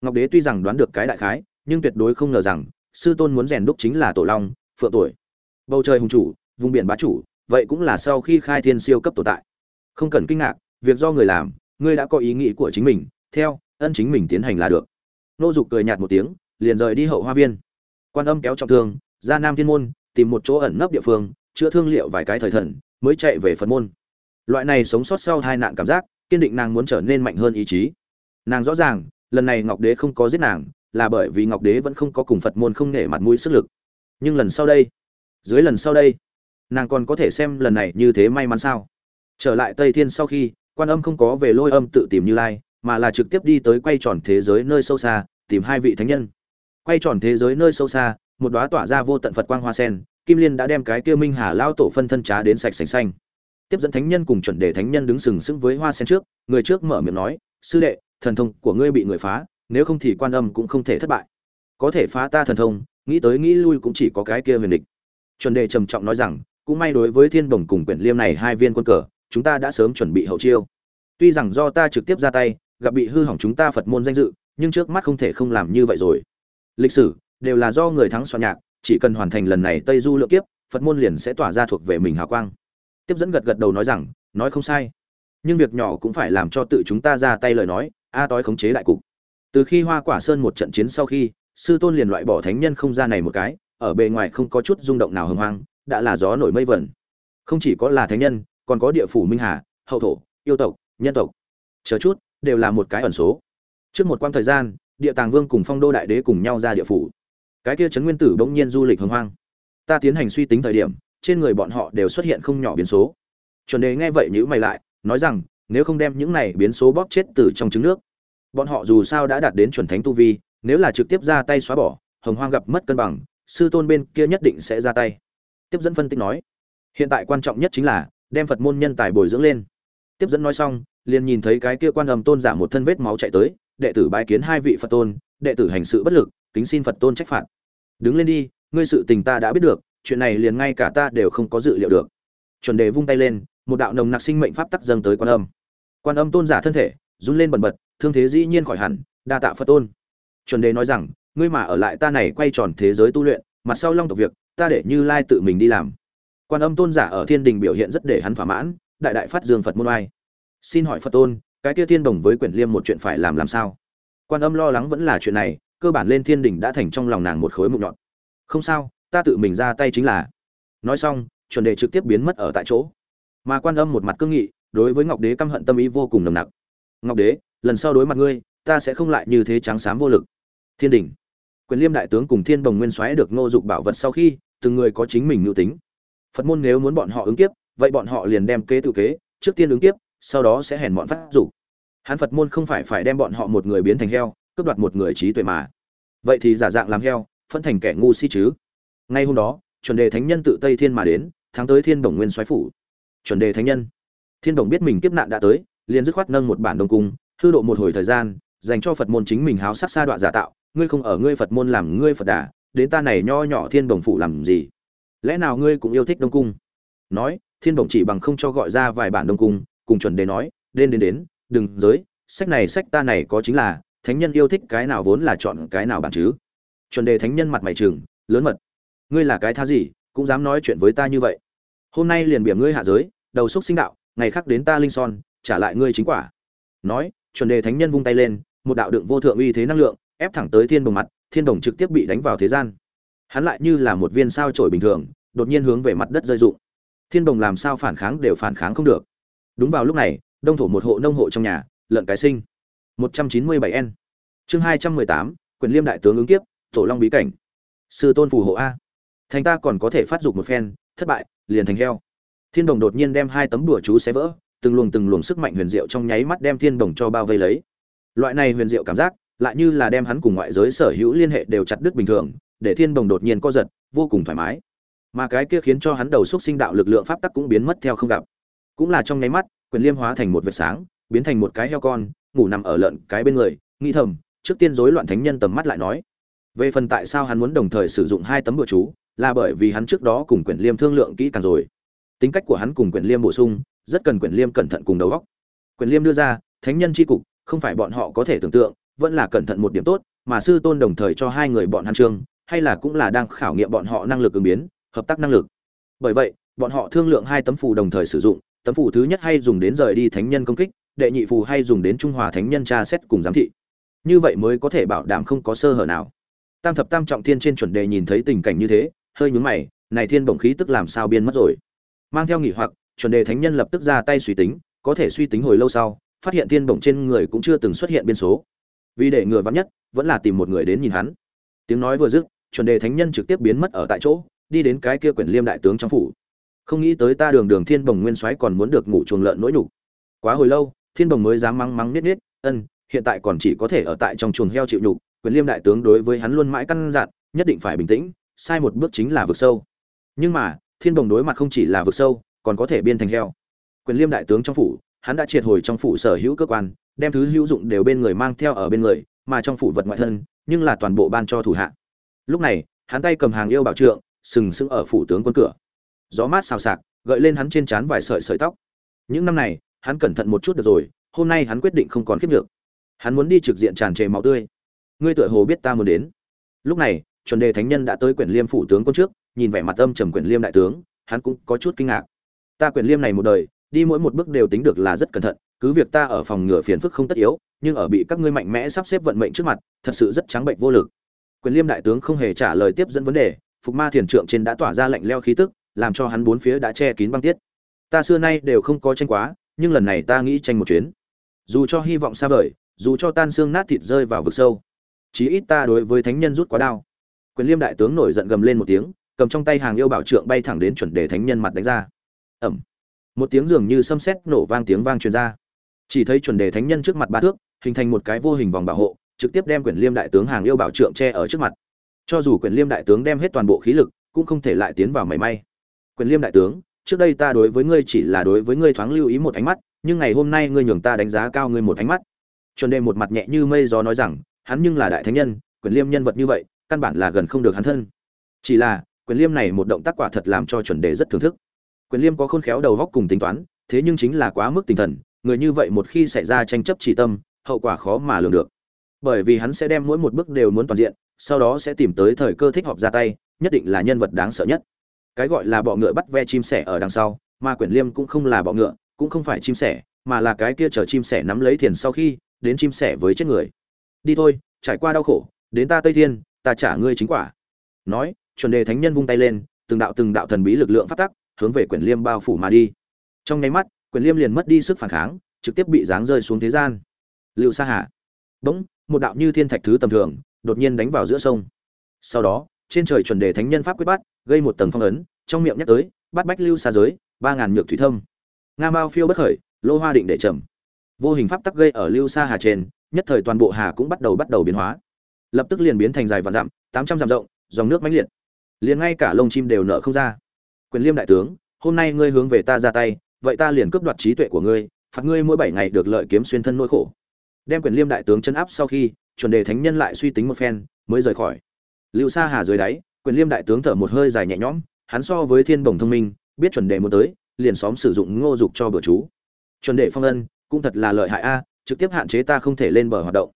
Ngọc đế tuy rằng đoán được cái đại khái, nhưng tuyệt đối không ngờ rằng, sư tôn muốn rèn đúc chính là tổ long, phượng tuổi. Bầu trời hùng chủ, vùng biển bá chủ, vậy cũng là sau khi khai thiên siêu cấp tồn tại. Không cần kinh ngạc, việc do người làm, ngươi đã có ý nghĩ của chính mình, theo, ân chính mình tiến hành là được nô dục cười nhạt một tiếng, liền rời đi hậu hoa viên. Quan âm kéo trọng thương, ra nam thiên môn, tìm một chỗ ẩn nấp địa phương, chữa thương liệu vài cái thời thần, mới chạy về phần môn. Loại này sống sót sau hai nạn cảm giác, kiên định nàng muốn trở nên mạnh hơn ý chí. Nàng rõ ràng, lần này ngọc đế không có giết nàng, là bởi vì ngọc đế vẫn không có cùng phật môn không nể mặt mũi sức lực. Nhưng lần sau đây, dưới lần sau đây, nàng còn có thể xem lần này như thế may mắn sao? Trở lại tây thiên sau khi, quan âm không có về lôi âm tự tìm như lai mà là trực tiếp đi tới quay tròn thế giới nơi sâu xa, tìm hai vị thánh nhân. Quay tròn thế giới nơi sâu xa, một đóa tỏa ra vô tận phật quang hoa sen, kim liên đã đem cái kia minh hà lao tổ phân thân trá đến sạch sành xanh. Tiếp dẫn thánh nhân cùng chuẩn đề thánh nhân đứng sừng sững với hoa sen trước, người trước mở miệng nói, sư đệ, thần thông của ngươi bị người phá, nếu không thì quan âm cũng không thể thất bại. Có thể phá ta thần thông, nghĩ tới nghĩ lui cũng chỉ có cái kia huyền địch. Chuẩn đề trầm trọng nói rằng, cũng may đối với thiên đồng cùng quyển liêm này hai viên quân cờ, chúng ta đã sớm chuẩn bị hậu chiêu. Tuy rằng do ta trực tiếp ra tay gặp bị hư hỏng chúng ta phật môn danh dự nhưng trước mắt không thể không làm như vậy rồi. Lịch sử đều là do người thắng soạn nhạc chỉ cần hoàn thành lần này tây du lượng kiếp phật môn liền sẽ tỏa ra thuộc về mình hào quang. Tiếp dẫn gật gật đầu nói rằng nói không sai. Nhưng việc nhỏ cũng phải làm cho tự chúng ta ra tay lời nói a à, tối khống chế đại cục. Từ khi hoa quả sơn một trận chiến sau khi sư tôn liền loại bỏ thánh nhân không ra này một cái ở bề ngoài không có chút rung động nào hưng hoang đã là gió nổi mây vẩn. Không chỉ có là thánh nhân còn có địa phủ minh hà hậu thổ yêu tộc nhân tộc. Chờ chút đều là một cái ẩn số. Trước một quãng thời gian, địa tàng vương cùng phong đô đại đế cùng nhau ra địa phủ. Cái kia trấn nguyên tử bỗng nhiên du lịch hồng hoang. Ta tiến hành suy tính thời điểm, trên người bọn họ đều xuất hiện không nhỏ biến số. Chuẩn đề nghe vậy nhữ mày lại, nói rằng, nếu không đem những này biến số bóp chết từ trong trứng nước, bọn họ dù sao đã đạt đến chuẩn thánh tu vi, nếu là trực tiếp ra tay xóa bỏ, hồng hoang gặp mất cân bằng, sư tôn bên kia nhất định sẽ ra tay. Tiếp dẫn phân tích nói, hiện tại quan trọng nhất chính là đem phật môn nhân tài bồi dưỡng lên. Tiếp dẫn nói xong liền nhìn thấy cái kia quan âm tôn giả một thân vết máu chạy tới, đệ tử bái kiến hai vị phật tôn, đệ tử hành sự bất lực, kính xin phật tôn trách phạt. Đứng lên đi, ngươi sự tình ta đã biết được, chuyện này liền ngay cả ta đều không có dự liệu được. Chuẩn đề vung tay lên, một đạo nồng nặc sinh mệnh pháp tắc dâng tới quan âm. Quan âm tôn giả thân thể, run lên bần bật, thương thế dĩ nhiên khỏi hẳn, đa tạ phật tôn. Chuẩn đề nói rằng, ngươi mà ở lại ta này quay tròn thế giới tu luyện mặt sau long tộc việc, ta để như lai tự mình đi làm. Quan âm tôn giả ở thiên đình biểu hiện rất để hắn thỏa mãn, đại đại phát dương phật môn oai xin hỏi phật tôn, cái kia thiên đồng với quyển liêm một chuyện phải làm làm sao? Quan âm lo lắng vẫn là chuyện này, cơ bản lên thiên đình đã thành trong lòng nàng một khối mụn nhọn. Không sao, ta tự mình ra tay chính là. Nói xong, chuẩn đề trực tiếp biến mất ở tại chỗ. Mà quan âm một mặt cương nghị, đối với ngọc đế căm hận tâm ý vô cùng nồng nặc. Ngọc đế, lần sau đối mặt ngươi, ta sẽ không lại như thế trắng xám vô lực. Thiên đình. Quyền liêm đại tướng cùng thiên đồng nguyên soái được ngô dục bảo vật sau khi, từng người có chính mình mưu tính. Phật môn nếu muốn bọn họ ứng kiếp, vậy bọn họ liền đem kế tự kế, trước tiên ứng kiếp sau đó sẽ hèn bọn phát dục. Hắn phật môn không phải phải đem bọn họ một người biến thành heo, cướp đoạt một người trí tuệ mà. Vậy thì giả dạng làm heo, phân thành kẻ ngu si chứ. Ngay hôm đó, chuẩn đề thánh nhân tự tây thiên mà đến tháng tới thiên đồng nguyên xoáy phủ. Chuẩn đề thánh nhân. Thiên đồng biết mình kiếp nạn đã tới, liền dứt khoát nâng một bản đông cung, hư độ một hồi thời gian, dành cho phật môn chính mình háo sắc xa đoạn giả tạo. Ngươi không ở ngươi phật môn làm ngươi phật đà, đến ta này nho nhỏ thiên đồng phủ làm gì? Lẽ nào ngươi cũng yêu thích đông cung? Nói, thiên đồng chỉ bằng không cho gọi ra vài bản đông cung cùng chuẩn đề nói đến đến đến đừng giới sách này sách ta này có chính là thánh nhân yêu thích cái nào vốn là chọn cái nào bản chứ? Chuẩn đề thánh nhân mặt mày chừng, lớn mật ngươi là cái tha gì cũng dám nói chuyện với ta như vậy? Hôm nay liền biển ngươi hạ giới đầu xúc sinh đạo ngày khác đến ta linh son trả lại ngươi chính quả. Nói chuẩn đề thánh nhân vung tay lên một đạo đựng vô thượng uy thế năng lượng ép thẳng tới thiên đồng mặt thiên đồng trực tiếp bị đánh vào thế gian. Hắn lại như là một viên sao trổi bình thường đột nhiên hướng về mặt đất rơi rụng. Thiên đồng làm sao phản kháng đều phản kháng không được đúng vào lúc này đông thổ một hộ nông hộ trong nhà lợn cái sinh. 197 n. Chương 218, quyền liêm đại tướng ứng kiếp tổ long bí cảnh. Sư tôn phù hộ a. Thành ta còn có thể phát dục một phen thất bại liền thành heo. Thiên đồng đột nhiên đem hai tấm đùa chú xé vỡ từng luồng từng luồng sức mạnh huyền diệu trong nháy mắt đem thiên đồng cho bao vây lấy. Loại này huyền diệu cảm giác lại như là đem hắn cùng ngoại giới sở hữu liên hệ đều chặt đứt bình thường để thiên đồng đột nhiên co giật vô cùng thoải mái. Mà cái kia khiến cho hắn đầu xúc sinh đạo lực lượng pháp tắc cũng biến mất theo không gặp cũng là trong nháy mắt, quyền liêm hóa thành một vệt sáng, biến thành một cái heo con, ngủ nằm ở lợn cái bên người, nghĩ thầm, trước tiên rối loạn thánh nhân tầm mắt lại nói. Về phần tại sao hắn muốn đồng thời sử dụng hai tấm bùa chú, là bởi vì hắn trước đó cùng quyển liêm thương lượng kỹ càng rồi. Tính cách của hắn cùng quyển liêm bổ sung, rất cần quyển liêm cẩn thận cùng đầu góc quyển liêm đưa ra, thánh nhân c h i cục, không phải bọn họ có thể tưởng tượng, vẫn là cẩn thận một điểm tốt, mà sư tôn đồng thời cho hai người bọn hắn trương, hay là cũng là đang khảo nghiệm bọn họ năng lực ứng biến, hợp tác năng lực. Bởi vậy, bọn họ thương lượng hai tấm phù đồng thời sử dụng tấm phủ thứ nhất hay dùng đến rời đi thánh nhân công kích, đệ nhị phù hay dùng đến trung hòa thánh nhân tra xét cùng giám thị. Như vậy mới có thể bảo đảm không có sơ hở nào. Tam thập tam trọng thiên trên chuẩn đề nhìn thấy tình cảnh như thế, hơi nhún mày, này thiên bổng khí tức làm sao biên mất rồi? Mang theo nghỉ hoặc, chuẩn đề thánh nhân lập tức ra tay suy tính, có thể suy tính hồi lâu sau, phát hiện thiên bổng trên người cũng chưa từng xuất hiện biên số. Vì để ngừa vắng nhất, vẫn là tìm một người đến nhìn hắn. Tiếng nói vừa dứt, chuẩn đề thánh nhân trực tiếp biến mất ở tại chỗ, đi đến cái kia quyển liêm đại tướng trong phủ không nghĩ tới ta đường đường thiên bồng nguyên soái còn muốn được ngủ chuồng lợn nỗi nhục. Quá hồi lâu, thiên bồng mới dám mắng mắng nết nết. ân, hiện tại còn chỉ có thể ở tại trong chuồng heo chịu nhục, quyền liêm đại tướng đối với hắn luôn mãi căn dặn, nhất định phải bình tĩnh, sai một bước chính là vực sâu. Nhưng mà, thiên Bồng đối mặt không chỉ là vực sâu, còn có thể biên thành heo. Quyền liêm đại tướng trong phủ, hắn đã triệt hồi trong phủ sở hữu cơ quan, đem thứ hữu dụng đều bên người mang theo ở bên người, mà trong phủ vật ngoại thân, nhưng là toàn bộ ban cho thủ hạ. Lúc này, hắn tay cầm hàng yêu bảo trượng, sừng sững ở phủ tướng quân cửa gió mát xào xạc, gợi lên hắn trên trán vài sợi sợi tóc. Những năm này, hắn cẩn thận một chút được rồi, hôm nay hắn quyết định không còn kiếp được hắn muốn đi trực diện tràn trề máu tươi. Ngươi tựa hồ biết ta muốn đến. Lúc này, chuẩn đề thánh nhân đã tới quyển liêm phủ tướng quân trước, nhìn vẻ mặt âm trầm quyển liêm đại tướng, hắn cũng có chút kinh ngạc. Ta quyển liêm này một đời, đi mỗi một bước đều tính được là rất cẩn thận, cứ việc ta ở phòng ngừa phiền phức không tất yếu, nhưng ở bị các ngươi mạnh mẽ sắp xếp vận mệnh trước mặt, thật sự rất trắng bệnh vô lực. Quyền liêm đại tướng không hề trả lời tiếp dẫn vấn đề, phục ma thiền trượng trên đã tỏa ra lạnh leo khí tức làm cho hắn bốn phía đã che kín băng tiết. Ta xưa nay đều không có tranh quá, nhưng lần này ta nghĩ tranh một chuyến. Dù cho hy vọng xa vời, dù cho tan xương nát thịt rơi vào vực sâu, chí ít ta đối với thánh nhân rút quá đao quyền liêm đại tướng nổi giận gầm lên một tiếng, cầm trong tay hàng yêu bảo trượng bay thẳng đến chuẩn đề thánh nhân mặt đánh ra. Ẩm. Một tiếng dường như xâm xét nổ vang tiếng vang truyền ra. Chỉ thấy chuẩn đề thánh nhân trước mặt ba thước, hình thành một cái vô hình vòng bảo hộ, trực tiếp đem quyền liêm đại tướng hàng yêu bảo trượng che ở trước mặt. Cho dù quyền liêm đại tướng đem hết toàn bộ khí lực, cũng không thể lại tiến vào mảy may quyền liêm đại tướng, trước đây ta đối với ngươi chỉ là đối với ngươi thoáng lưu ý một ánh mắt, nhưng ngày hôm nay ngươi nhường ta đánh giá cao ngươi một ánh mắt. Chuẩn đề một mặt nhẹ như mây gió nói rằng, hắn nhưng là đại thánh nhân, quyền liêm nhân vật như vậy, căn bản là gần không được hắn thân. Chỉ là, quyền liêm này một động tác quả thật làm cho chuẩn đề rất thưởng thức. Quyền liêm có khôn khéo đầu góc cùng tính toán, thế nhưng chính là quá mức tinh thần, người như vậy một khi xảy ra tranh chấp chỉ tâm, hậu quả khó mà lường được. Bởi vì hắn sẽ đem mỗi một bước đều muốn toàn diện, sau đó sẽ tìm tới thời cơ thích hợp ra tay, nhất định là nhân vật đáng sợ nhất cái gọi là bọ ngựa bắt ve chim sẻ ở đằng sau, mà quyển liêm cũng không là bọ ngựa, cũng không phải chim sẻ, mà là cái kia chờ chim sẻ nắm lấy thiền sau khi, đến chim sẻ với chết người. Đi thôi, trải qua đau khổ, đến ta tây thiên, ta trả ngươi chính quả. Nói, chuẩn đề thánh nhân vung tay lên, từng đạo từng đạo thần bí lực lượng phát tắc, hướng về quyển liêm bao phủ mà đi. Trong nháy mắt, quyển liêm liền mất đi sức phản kháng, trực tiếp bị giáng rơi xuống thế gian. Liệu sa hạ bỗng, một đạo như thiên thạch thứ tầm thường, đột nhiên đánh vào giữa sông. Sau đó trên trời chuẩn đề thánh nhân pháp quyết bắt, gây một tầng phong ấn, trong miệng nhắc tới, bắt bách lưu xa giới, ba ngàn nhược thủy thâm. Nga mao phiêu bất khởi, lô hoa định để trầm. Vô hình pháp tắc gây ở lưu xa hà trên, nhất thời toàn bộ hà cũng bắt đầu bắt đầu biến hóa. Lập tức liền biến thành dài và dặm, tám trăm dặm rộng, dòng nước mãnh liệt. Liền ngay cả lông chim đều nở không ra. Quyền liêm đại tướng, hôm nay ngươi hướng về ta ra tay, vậy ta liền cướp đoạt trí tuệ của ngươi, phạt ngươi mỗi bảy ngày được lợi kiếm xuyên thân nỗi khổ. Đem quyền liêm đại tướng chân áp sau khi, chuẩn đề thánh nhân lại suy tính một phen, mới rời khỏi lưu sa hà dưới đáy, quyền liêm đại tướng thở một hơi dài nhẹ nhõm, hắn so với thiên bồng thông minh, biết chuẩn đề muốn tới, liền xóm sử dụng ngô dục cho bữa chú. Chuẩn đề phong ân cũng thật là lợi hại a, trực tiếp hạn chế ta không thể lên bờ hoạt động.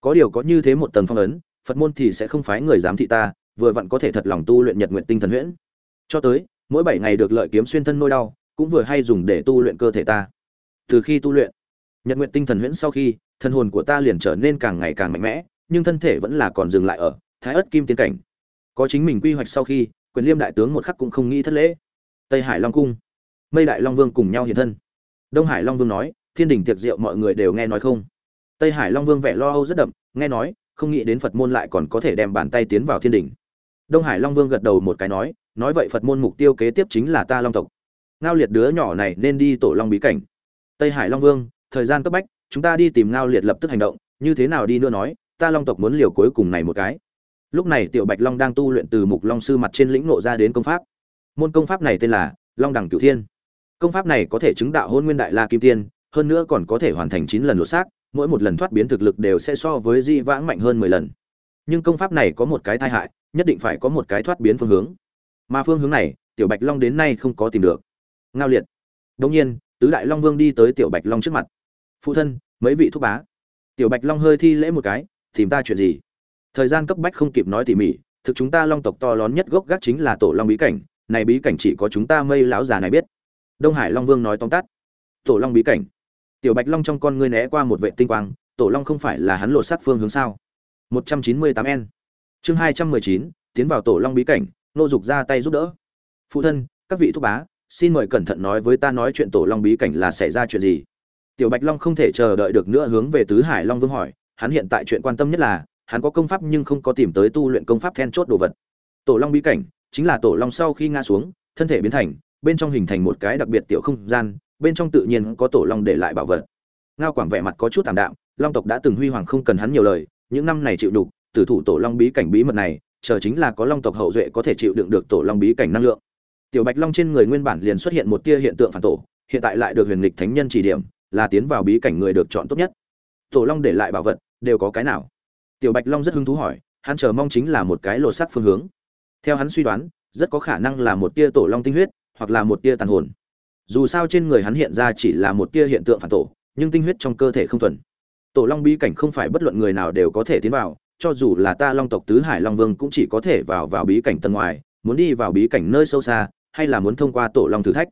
Có điều có như thế một tầng phong ấn, phật môn thì sẽ không phái người giám thị ta, vừa vặn có thể thật lòng tu luyện nhật nguyện tinh thần huyễn. Cho tới, mỗi bảy ngày được lợi kiếm xuyên thân nỗi đau, cũng vừa hay dùng để tu luyện cơ thể ta. Từ khi tu luyện, nhật nguyện tinh thần huyễn sau khi, thân hồn của ta liền trở nên càng ngày càng mạnh mẽ, nhưng thân thể vẫn là còn dừng lại ở thái ất kim tiến cảnh. Có chính mình quy hoạch sau khi, quyền liêm đại tướng một khắc cũng không nghĩ thất lễ. Tây hải long cung. Mây đại long vương cùng nhau hiện thân. Đông hải long vương nói, thiên đình tiệc rượu mọi người đều nghe nói không? Tây hải long vương vẻ lo âu rất đậm, nghe nói, không nghĩ đến phật môn lại còn có thể đem bàn tay tiến vào thiên đình. Đông hải long vương gật đầu một cái nói nói vậy phật môn mục tiêu kế tiếp chính là ta long tộc. Ngao liệt đứa nhỏ này nên đi tổ long bí cảnh. Tây hải long vương, thời gian cấp bách, chúng ta đi tìm ngao liệt lập tức hành động, như thế nào đi nữa nói, ta long tộc muốn liều cuối cùng này một cái lúc này tiểu bạch long đang tu luyện từ mục long sư mặt trên lĩnh nộ ra đến công pháp. Môn công pháp này tên là long đẳng cửu thiên. Công pháp này có thể chứng đạo hôn nguyên đại la kim tiên, hơn nữa còn có thể hoàn thành chín lần lột xác, mỗi một lần thoát biến thực lực đều sẽ so với di vãng mạnh hơn mười lần. Nhưng công pháp này có một cái tai hại, nhất định phải có một cái thoát biến phương hướng. Mà phương hướng này, tiểu bạch long đến nay không có tìm được. Ngao liệt. Đông nhiên, tứ đại long vương đi tới tiểu bạch long trước mặt. Phụ thân, mấy vị thúc bá? Tiểu bạch long hơi thi lễ một cái, tìm ta chuyện gì? Thời gian cấp bách không kịp nói tỉ mỉ thực chúng ta long tộc to lớn nhất gốc gác chính là tổ long bí cảnh này bí cảnh chỉ có chúng ta mây lão già này biết. Đông hải long vương nói tóm tắt. Tổ long bí cảnh. Tiểu bạch long trong con ngươi né qua một vệ tinh quang tổ long không phải là hắn lột sát phương hướng sao? 198 n. Chương 219, tiến vào tổ long bí cảnh nô dục ra tay giúp đỡ. Phụ thân các vị thúc bá xin mời cẩn thận nói với ta nói chuyện tổ long bí cảnh là xảy ra chuyện gì? Tiểu bạch long không thể chờ đợi được nữa hướng về tứ hải long vương hỏi hắn hiện tại chuyện quan tâm nhất là hắn có công pháp nhưng không có tìm tới tu luyện công pháp then chốt đồ vật. Tổ long bí cảnh, chính là tổ long sau khi ngã xuống, thân thể biến thành, bên trong hình thành một cái đặc biệt tiểu không gian, bên trong tự nhiên có tổ long để lại bảo vật. Ngao quảng vẻ mặt có chút tạm đạm, long tộc đã từng huy hoàng không cần hắn nhiều lời, những năm này chịu đục, tử thủ tổ long bí cảnh bí mật này, chờ chính là có long tộc hậu duệ có thể chịu đựng được tổ long bí cảnh năng lượng. Tiểu bạch long trên người nguyên bản liền xuất hiện một tia hiện tượng phản tổ, hiện tại lại được huyền lịch thánh nhân chỉ điểm, là tiến vào bí cảnh người được chọn tốt nhất. Tổ long để lại bảo vật, đều có cái nào? Tiểu bạch long rất hứng thú hỏi, hắn chờ mong chính là một cái lột sắc phương hướng. Theo hắn suy đoán, rất có khả năng là một tia tổ long tinh huyết, hoặc là một tia tàn hồn. Dù sao trên người hắn hiện ra chỉ là một tia hiện tượng phản tổ, nhưng tinh huyết trong cơ thể không thuần. Tổ long bí cảnh không phải bất luận người nào đều có thể tiến vào, cho dù là ta long tộc tứ hải long vương cũng chỉ có thể vào vào bí cảnh tầng ngoài, muốn đi vào bí cảnh nơi sâu xa, hay là muốn thông qua tổ long thử thách.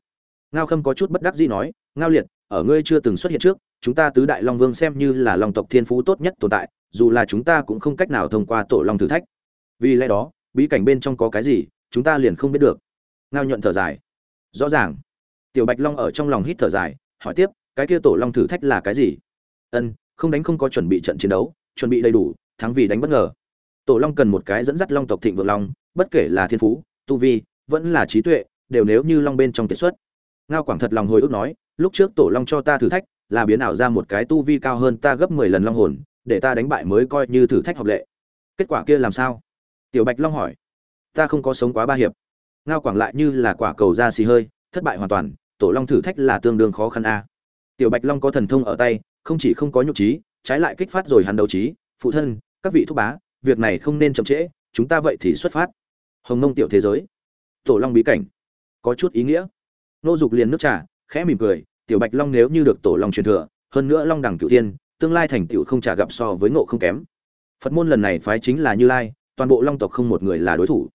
Ngao khâm có chút bất đắc dĩ nói, ngao liệt, ở ngươi chưa từng xuất hiện trước chúng ta tứ đại long vương xem như là long tộc thiên phú tốt nhất tồn tại, dù là chúng ta cũng không cách nào thông qua tổ long thử thách. Vì lẽ đó, bí cảnh bên trong có cái gì, chúng ta liền không biết được. Ngao nhuận thở dài. Rõ ràng. Tiểu bạch long ở trong lòng hít thở dài, hỏi tiếp, cái kia tổ long thử thách là cái gì? Ân, không đánh không có chuẩn bị trận chiến đấu, chuẩn bị đầy đủ, thắng vì đánh bất ngờ. Tổ long cần một cái dẫn dắt long tộc thịnh vượng long, bất kể là thiên phú, tu vi, vẫn là trí tuệ, đều nếu như long bên trong kiệt xuất. Ngao quảng thật lòng hồi ức nói, lúc trước tổ long cho ta thử thách là biến ảo ra một cái tu vi cao hơn ta gấp mười lần long hồn, để ta đánh bại mới coi như thử thách hợp lệ. Kết quả kia làm sao? Tiểu bạch long hỏi. Ta không có sống quá ba hiệp. Ngao quảng lại như là quả cầu ra xì hơi, thất bại hoàn toàn, tổ long thử thách là tương đương khó khăn a. Tiểu bạch long có thần thông ở tay, không chỉ không có nhục trí, trái lại kích phát rồi hắn đấu trí, phụ thân, các vị thúc bá, việc này không nên chậm trễ, chúng ta vậy thì xuất phát. Hồng Mông tiểu thế giới. Tổ long bí cảnh. Có chút ý nghĩa. Nô dục liền nước trà, khẽ mỉm cười tiểu bạch long nếu như được tổ long truyền thừa, hơn nữa long đẳng cửu tiên tương lai thành tựu không trả gặp so với ngộ không kém. Phật môn lần này phái chính là như lai, toàn bộ long tộc không một người là đối thủ.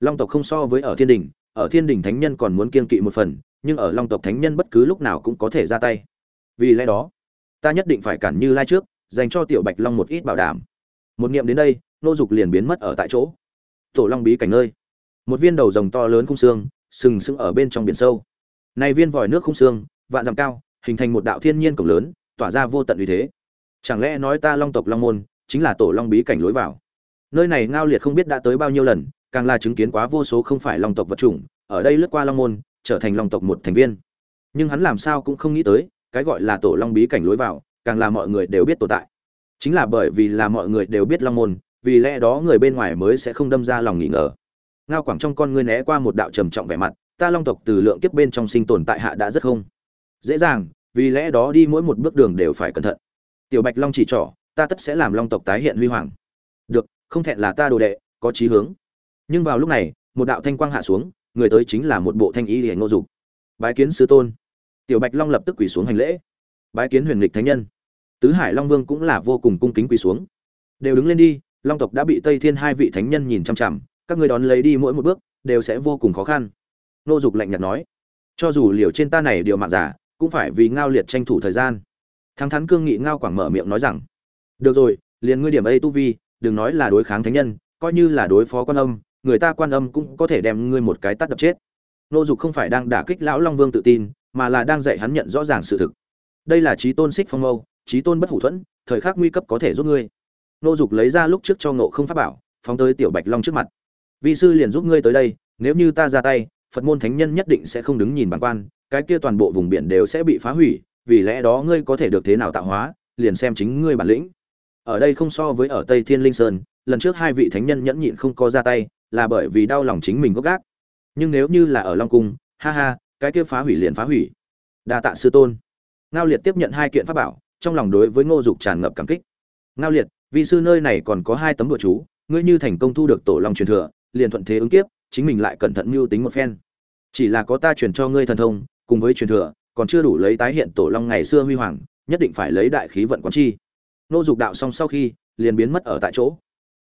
Long tộc không so với ở thiên đình, ở thiên đình thánh nhân còn muốn kiên kỵ một phần, nhưng ở long tộc thánh nhân bất cứ lúc nào cũng có thể ra tay. Vì lẽ đó, ta nhất định phải cản như lai trước, dành cho tiểu bạch long một ít bảo đảm. Một niệm đến đây, nô dục liền biến mất ở tại chỗ. Tổ long bí cảnh nơi. Một viên đầu rồng to lớn khung xương, sừng sững ở bên trong biển sâu. Này viên vòi nước khung xương vạn dặm cao, hình thành một đạo thiên nhiên cổng lớn, tỏa ra vô tận uy thế. Chẳng lẽ nói ta long tộc long môn, chính là tổ long bí cảnh lối vào? Nơi này ngao liệt không biết đã tới bao nhiêu lần, càng là chứng kiến quá vô số không phải long tộc vật chủng, ở đây lướt qua long môn, trở thành long tộc một thành viên. Nhưng hắn làm sao cũng không nghĩ tới, cái gọi là tổ long bí cảnh lối vào, càng là mọi người đều biết tồn tại. Chính là bởi vì là mọi người đều biết long môn, vì lẽ đó người bên ngoài mới sẽ không đâm ra lòng nghi ngờ. Ngao quảng trong con ngươi né qua một đạo trầm trọng vẻ mặt, ta long tộc từ lượng kiếp bên trong sinh tồn tại hạ đã rất không? Dễ dàng, vì lẽ đó đi mỗi một bước đường đều phải cẩn thận. Tiểu bạch long chỉ trỏ, ta tất sẽ làm long tộc tái hiện huy hoàng. Được, không thẹn là ta đồ đệ, có chí hướng. Nhưng vào lúc này, một đạo thanh quang hạ xuống, người tới chính là một bộ thanh y hiển ngô dục. Bái kiến sứ tôn. Tiểu bạch long lập tức quỳ xuống hành lễ. Bái kiến huyền lịch thánh nhân. Tứ hải long vương cũng là vô cùng cung kính quỳ xuống. Đều đứng lên đi, long tộc đã bị tây thiên hai vị thánh nhân nhìn chăm chằm, các ngươi đón lấy đi mỗi một bước, đều sẽ vô cùng khó khăn. Nô dục lạnh nhạt nói, cho dù liều trên ta này điều mạng giả cũng phải vì ngao liệt tranh thủ thời gian. Thắng thắn cương nghị ngao quảng mở miệng nói rằng, được rồi, liền ngươi điểm ấy tu vi, đừng nói là đối kháng thánh nhân, coi như là đối phó quan âm, người ta quan âm cũng có thể đem ngươi một cái tắt đập chết. Nô dục không phải đang đả kích lão long vương tự tin, mà là đang dạy hắn nhận rõ ràng sự thực. Đây là trí tôn xích phong mâu, trí tôn bất hủ thuẫn, thời khắc nguy cấp có thể giúp ngươi. Nô dục lấy ra lúc trước cho ngộ không pháp bảo, phóng tới tiểu bạch long trước mặt. Vị sư liền giúp ngươi tới đây, nếu như ta ra tay, phật môn thánh nhân nhất định sẽ không đứng nhìn bản quan cái kia toàn bộ vùng biển đều sẽ bị phá hủy, vì lẽ đó ngươi có thể được thế nào tạo hóa, liền xem chính ngươi bản lĩnh. Ở đây không so với ở tây thiên linh sơn, lần trước hai vị thánh nhân nhẫn nhịn không có ra tay, là bởi vì đau lòng chính mình gốc gác. Nhưng nếu như là ở long cung, ha ha, cái kia phá hủy liền phá hủy. Đa tạ sư tôn. Ngao liệt tiếp nhận hai kiện pháp bảo, trong lòng đối với ngô dục tràn ngập cảm kích. Ngao liệt vì sư nơi này còn có hai tấm đồ chú, ngươi như thành công thu được tổ long truyền thừa, liền thuận thế ứng kiếp, chính mình lại cẩn thận mưu tính một phen. Chỉ là có ta truyền cho ngươi thần thông cùng với truyền thừa, còn chưa đủ lấy tái hiện tổ long ngày xưa huy hoàng, nhất định phải lấy đại khí vận quán chi. Nô dục đạo xong sau khi, liền biến mất ở tại chỗ.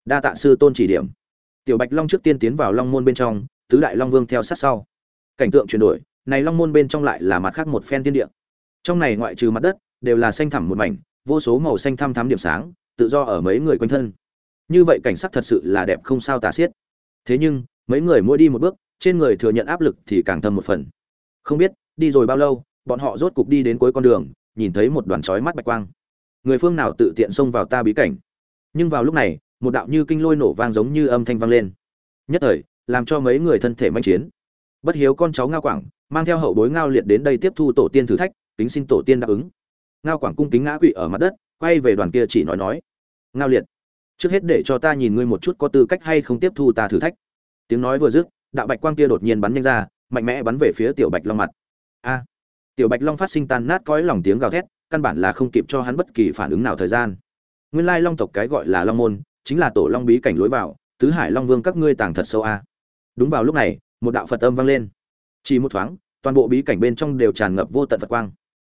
Đa tạ sư tôn chỉ điểm. Tiểu bạch long trước tiên tiến vào long môn bên trong, tứ đại long vương theo sát sau. Cảnh tượng chuyển đổi, này long môn bên trong lại là mặt khác một phen thiên địa. Trong này ngoại trừ mặt đất, đều là xanh thẳm một mảnh, vô số màu xanh thăm thắm điểm sáng, tự do ở mấy người quanh thân. Như vậy cảnh sắc thật sự là đẹp không sao tả xiết. Thế nhưng, mấy người mỗi đi một bước, trên người thừa nhận áp lực thì càng thâm một phần. Không biết đi rồi bao lâu, bọn họ rốt cục đi đến cuối con đường, nhìn thấy một đoàn chói mắt bạch quang. Người phương nào tự tiện xông vào ta bí cảnh? Nhưng vào lúc này, một đạo như kinh lôi nổ vang giống như âm thanh vang lên. Nhất thời, làm cho mấy người thân thể manh chiến. Bất hiếu con cháu ngao quảng, mang theo hậu bối ngao liệt đến đây tiếp thu tổ tiên thử thách, kính xin tổ tiên đáp ứng. Ngao quảng cung kính ngã quỵ ở mặt đất, quay về đoàn kia chỉ nói nói. Ngao liệt, trước hết để cho ta nhìn ngươi một chút có tư cách hay không tiếp thu ta thử thách. Tiếng nói vừa dứt, đạo bạch quang kia đột nhiên bắn nhanh ra, mạnh mẽ bắn về phía tiểu bạch long mặt a. Tiểu bạch long phát sinh tan nát cõi lòng tiếng gào thét căn bản là không kịp cho hắn bất kỳ phản ứng nào thời gian. Nguyên lai long tộc cái gọi là long môn chính là tổ long bí cảnh lối vào tứ hải long vương các ngươi tàng thật sâu a. Đúng vào lúc này một đạo phật âm vang lên. Chỉ một thoáng toàn bộ bí cảnh bên trong đều tràn ngập vô tận phật quang.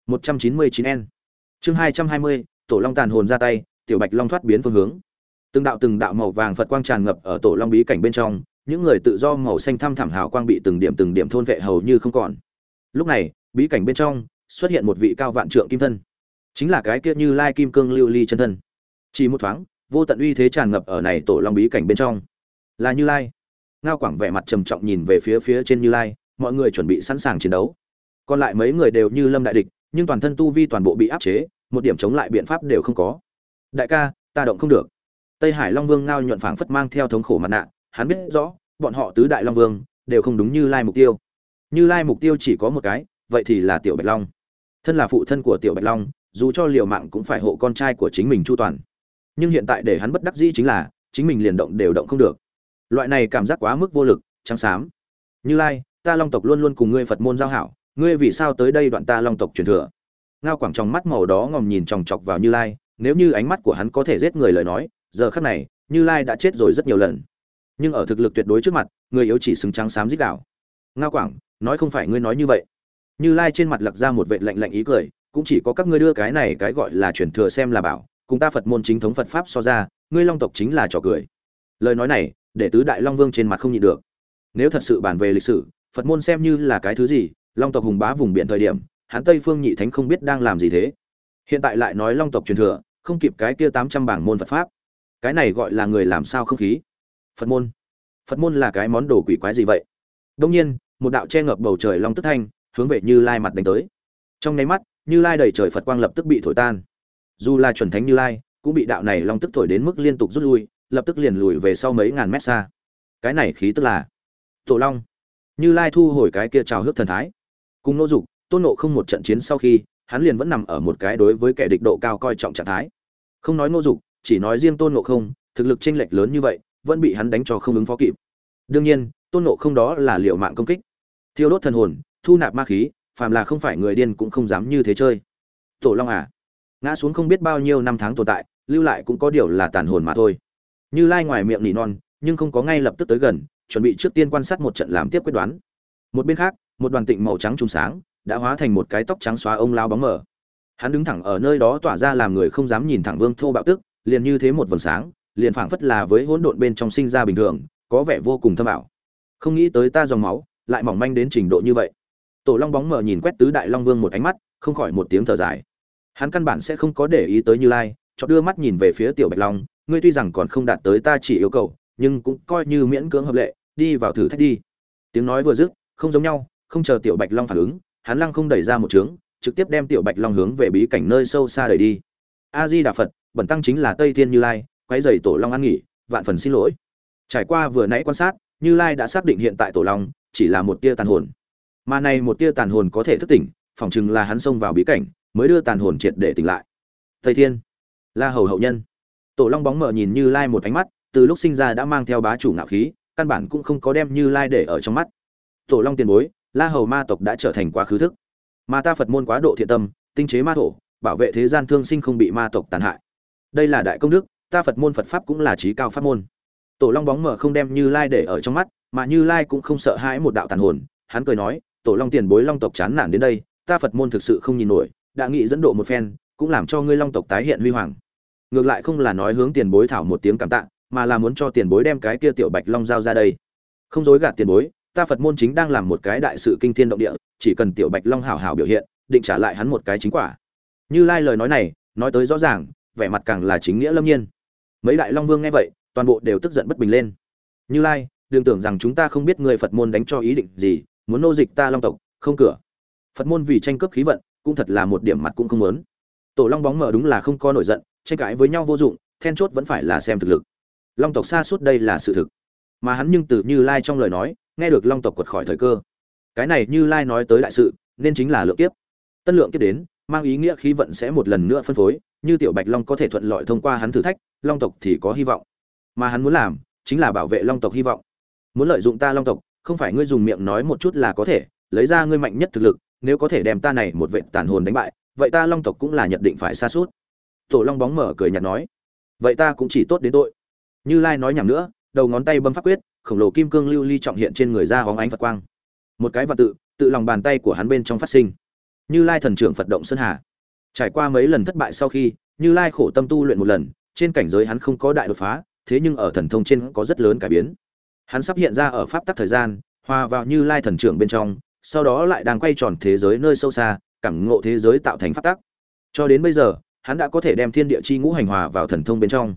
199 n. Chương 220, tổ long tàn hồn ra tay tiểu bạch long thoát biến phương hướng. Từng đạo từng đạo màu vàng phật quang tràn ngập ở tổ long bí cảnh bên trong những người tự do màu xanh thăm thẳm hào quang bị từng điểm từng điểm thôn vệ hầu như không còn lúc này, bí cảnh bên trong xuất hiện một vị cao vạn trượng kim thân. Chính là cái kia như lai kim cương lưu ly chân thân. Chỉ một thoáng, vô tận uy thế tràn ngập ở này tổ long bí cảnh bên trong. Là như lai. Ngao quảng vẻ mặt trầm trọng nhìn về phía phía trên như lai, mọi người chuẩn bị sẵn sàng chiến đấu. Còn lại mấy người đều như lâm đại địch, nhưng toàn thân tu vi toàn bộ bị áp chế, một điểm chống lại biện pháp đều không có. Đại ca, ta động không được. Tây hải long vương ngao nhuận phảng phất mang theo thống khổ mặt nạ, hắn biết rõ, bọn họ tứ đại long vương đều không đúng như lai mục tiêu như lai mục tiêu chỉ có một cái, vậy thì là tiểu bạch long. Thân là phụ thân của tiểu bạch long, dù cho liều mạng cũng phải hộ con trai của chính mình chu toàn. Nhưng hiện tại để hắn bất đắc dĩ chính là, chính mình liền động đều động không được. Loại này cảm giác quá mức vô lực, trắng xám. Như lai, ta long tộc luôn luôn cùng ngươi phật môn giao hảo, ngươi vì sao tới đây đoạn ta long tộc truyền thừa? Ngao quảng trong mắt màu đó ngòm nhìn chòng chọc vào như lai, nếu như ánh mắt của hắn có thể giết người lời nói, giờ khắc này, như lai đã chết rồi rất nhiều lần. Nhưng ở thực lực tuyệt đối trước mặt, người yếu chỉ xứng trắng xám dích đạo ngao quảng, nói không phải ngươi nói như vậy. Như lai trên mặt lặc ra một vệ lạnh lạnh ý cười, cũng chỉ có các ngươi đưa cái này cái gọi là truyền thừa xem là bảo, cùng ta phật môn chính thống phật pháp so ra, ngươi long tộc chính là trò cười. Lời nói này, để tứ đại long vương trên mặt không nhịn được. Nếu thật sự bàn về lịch sử, phật môn xem như là cái thứ gì, long tộc hùng bá vùng biển thời điểm Hán tây phương nhị thánh không biết đang làm gì thế. Hiện tại lại nói long tộc truyền thừa, không kịp cái kia tám trăm bảng môn phật pháp. Cái này gọi là người làm sao không khí? Phật môn. Phật môn là cái món đồ quỷ quái gì vậy? Đông nhiên một đạo che ngập bầu trời long tức thanh, hướng về như lai mặt đánh tới. Trong nháy mắt, như lai đầy trời phật quang lập tức bị thổi tan. Dù là chuẩn thánh như lai, cũng bị đạo này long tức thổi đến mức liên tục rút lui, lập tức liền lùi về sau mấy ngàn mét xa. Cái này khí tức là tổ long. Như lai thu hồi cái kia trào hước thần thái. Cùng nô dục, tôn nộ không một trận chiến sau khi, hắn liền vẫn nằm ở một cái đối với kẻ địch độ cao coi trọng trạng thái. Không nói nô dục, chỉ nói riêng tôn nộ không, thực lực chênh lệch lớn như vậy, vẫn bị hắn đánh cho không ứng phó kịp. Đương nhiên, tôn nộ không đó là liệu mạng công kích thiêu đốt thần hồn, thu nạp ma khí, phàm là không phải người điên cũng không dám như thế chơi. Tổ long à ngã xuống không biết bao nhiêu năm tháng tồn tại, lưu lại cũng có điều là tàn hồn mà thôi. Như lai ngoài miệng nỉ non, nhưng không có ngay lập tức tới gần, chuẩn bị trước tiên quan sát một trận làm tiếp quyết đoán. Một bên khác, một đoàn tịnh màu trắng trùng sáng, đã hóa thành một cái tóc trắng xóa ông lao bóng mờ. Hắn đứng thẳng ở nơi đó tỏa ra làm người không dám nhìn thẳng vương thô bạo tức, liền như thế một vầng sáng, liền phảng phất là với hỗn độn bên trong sinh ra bình thường, có vẻ vô cùng thâm ảo. Không nghĩ tới ta dòng máu lại mỏng manh đến trình độ như vậy. Tổ long bóng mờ nhìn quét tứ đại long vương một ánh mắt, không khỏi một tiếng thở dài. Hắn căn bản sẽ không có để ý tới như lai cho đưa mắt nhìn về phía tiểu bạch long, ngươi tuy rằng còn không đạt tới ta chỉ yêu cầu, nhưng cũng coi như miễn cưỡng hợp lệ, đi vào thử thách đi. Tiếng nói vừa dứt, không giống nhau, không chờ tiểu bạch long phản ứng, hắn lăng không đẩy ra một trướng trực tiếp đem tiểu bạch long hướng về bí cảnh nơi sâu xa đẩy đi. A di đà phật, bẩn tăng chính là tây thiên như lai quay dày tổ long ăn nghỉ, vạn phần xin lỗi. Trải qua vừa nãy quan sát như lai đã xác định hiện tại tổ long chỉ là một tia tàn hồn. Mà này một tia tàn hồn có thể thức tỉnh, phỏng chừng là hắn xông vào bí cảnh, mới đưa tàn hồn triệt để tỉnh lại. Thầy thiên, la hầu hậu nhân. Tổ long bóng mờ nhìn như lai một ánh mắt, từ lúc sinh ra đã mang theo bá chủ ngạo khí, căn bản cũng không có đem như lai để ở trong mắt. Tổ long tiền bối, la hầu ma tộc đã trở thành quá khứ thức. Mà ta phật môn quá độ thiện tâm, tinh chế ma thổ, bảo vệ thế gian thương sinh không bị ma tộc tàn hại. Đây là đại công đức, ta phật môn phật pháp cũng là trí cao pháp môn tổ long bóng mờ không đem như lai để ở trong mắt, mà như lai cũng không sợ hãi một đạo tàn hồn. Hắn cười nói, tổ long tiền bối long tộc chán nản đến đây, ta phật môn thực sự không nhìn nổi, đã nghị dẫn độ một phen, cũng làm cho ngươi long tộc tái hiện huy hoàng. Ngược lại không là nói hướng tiền bối thảo một tiếng cảm tạ, mà là muốn cho tiền bối đem cái kia tiểu bạch long giao ra đây. Không dối gạt tiền bối, ta phật môn chính đang làm một cái đại sự kinh thiên động địa, chỉ cần tiểu bạch long hảo hảo biểu hiện, định trả lại hắn một cái chính quả. Như lai lời nói này, nói tới rõ ràng, vẻ mặt càng là chính nghĩa lâm nhiên. Mấy đại long vương nghe vậy toàn bộ đều tức giận bất bình lên. Như lai, đừng tưởng rằng chúng ta không biết người phật môn đánh cho ý định gì, muốn nô dịch ta long tộc, không cửa. Phật môn vì tranh cướp khí vận, cũng thật là một điểm mặt cũng không muốn. Tổ long bóng mờ đúng là không có nổi giận, tranh cãi với nhau vô dụng, then chốt vẫn phải là xem thực lực. Long tộc xa suốt đây là sự thực. Mà hắn nhưng từ như lai trong lời nói, nghe được long tộc quật khỏi thời cơ. Cái này như lai nói tới đại sự, nên chính là lượng kiếp. Tân lượng kiếp đến, mang ý nghĩa khí vận sẽ một lần nữa phân phối, như tiểu bạch long có thể thuận lợi thông qua hắn thử thách, long tộc thì có hy vọng mà hắn muốn làm chính là bảo vệ long tộc hy vọng. Muốn lợi dụng ta long tộc, không phải ngươi dùng miệng nói một chút là có thể, lấy ra ngươi mạnh nhất thực lực, nếu có thể đem ta này một vệ tàn hồn đánh bại, vậy ta long tộc cũng là nhận định phải xa suốt. Tổ long bóng mở cười nhạt nói, vậy ta cũng chỉ tốt đến tội. Như lai nói nhảm nữa, đầu ngón tay bấm pháp quyết, khổng lồ kim cương lưu ly trọng hiện trên người ra hóng ánh phật quang. Một cái vật tự tự lòng bàn tay của hắn bên trong phát sinh. Như lai thần trưởng phật động sơn hà. Trải qua mấy lần thất bại sau khi, như lai khổ tâm tu luyện một lần, trên cảnh giới hắn không có đại đột phá thế nhưng ở thần thông trên có rất lớn cải biến. Hắn sắp hiện ra ở pháp tắc thời gian, hòa vào như lai thần trưởng bên trong, sau đó lại đang quay tròn thế giới nơi sâu xa, cảm ngộ thế giới tạo thành pháp tắc. Cho đến bây giờ, hắn đã có thể đem thiên địa chi ngũ hành hòa vào thần thông bên trong.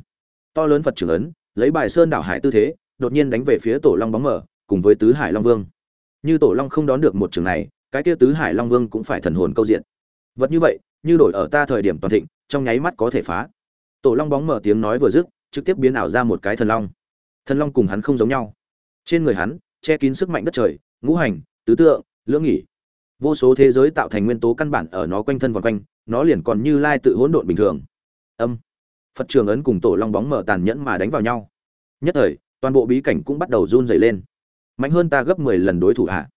To lớn phật trưởng ấn, lấy bài sơn đảo hải tư thế, đột nhiên đánh về phía tổ long bóng mở, cùng với tứ hải long vương. Như tổ long không đón được một trường này, cái kia tứ hải long vương cũng phải thần hồn câu diện. Vật như vậy, như đổi ở ta thời điểm toàn thịnh, trong nháy mắt có thể phá. Tổ long bóng mở tiếng nói vừa dứt trực tiếp biến ảo ra một cái thần long. Thần long cùng hắn không giống nhau. Trên người hắn, che kín sức mạnh đất trời, ngũ hành, tứ tượng, lưỡng nghỉ. Vô số thế giới tạo thành nguyên tố căn bản ở nó quanh thân vòng quanh, nó liền còn như lai tự hỗn độn bình thường. Âm. Phật trường ấn cùng tổ long bóng mở tàn nhẫn mà đánh vào nhau. Nhất thời, toàn bộ bí cảnh cũng bắt đầu run rẩy lên. Mạnh hơn ta gấp mười lần đối thủ hạ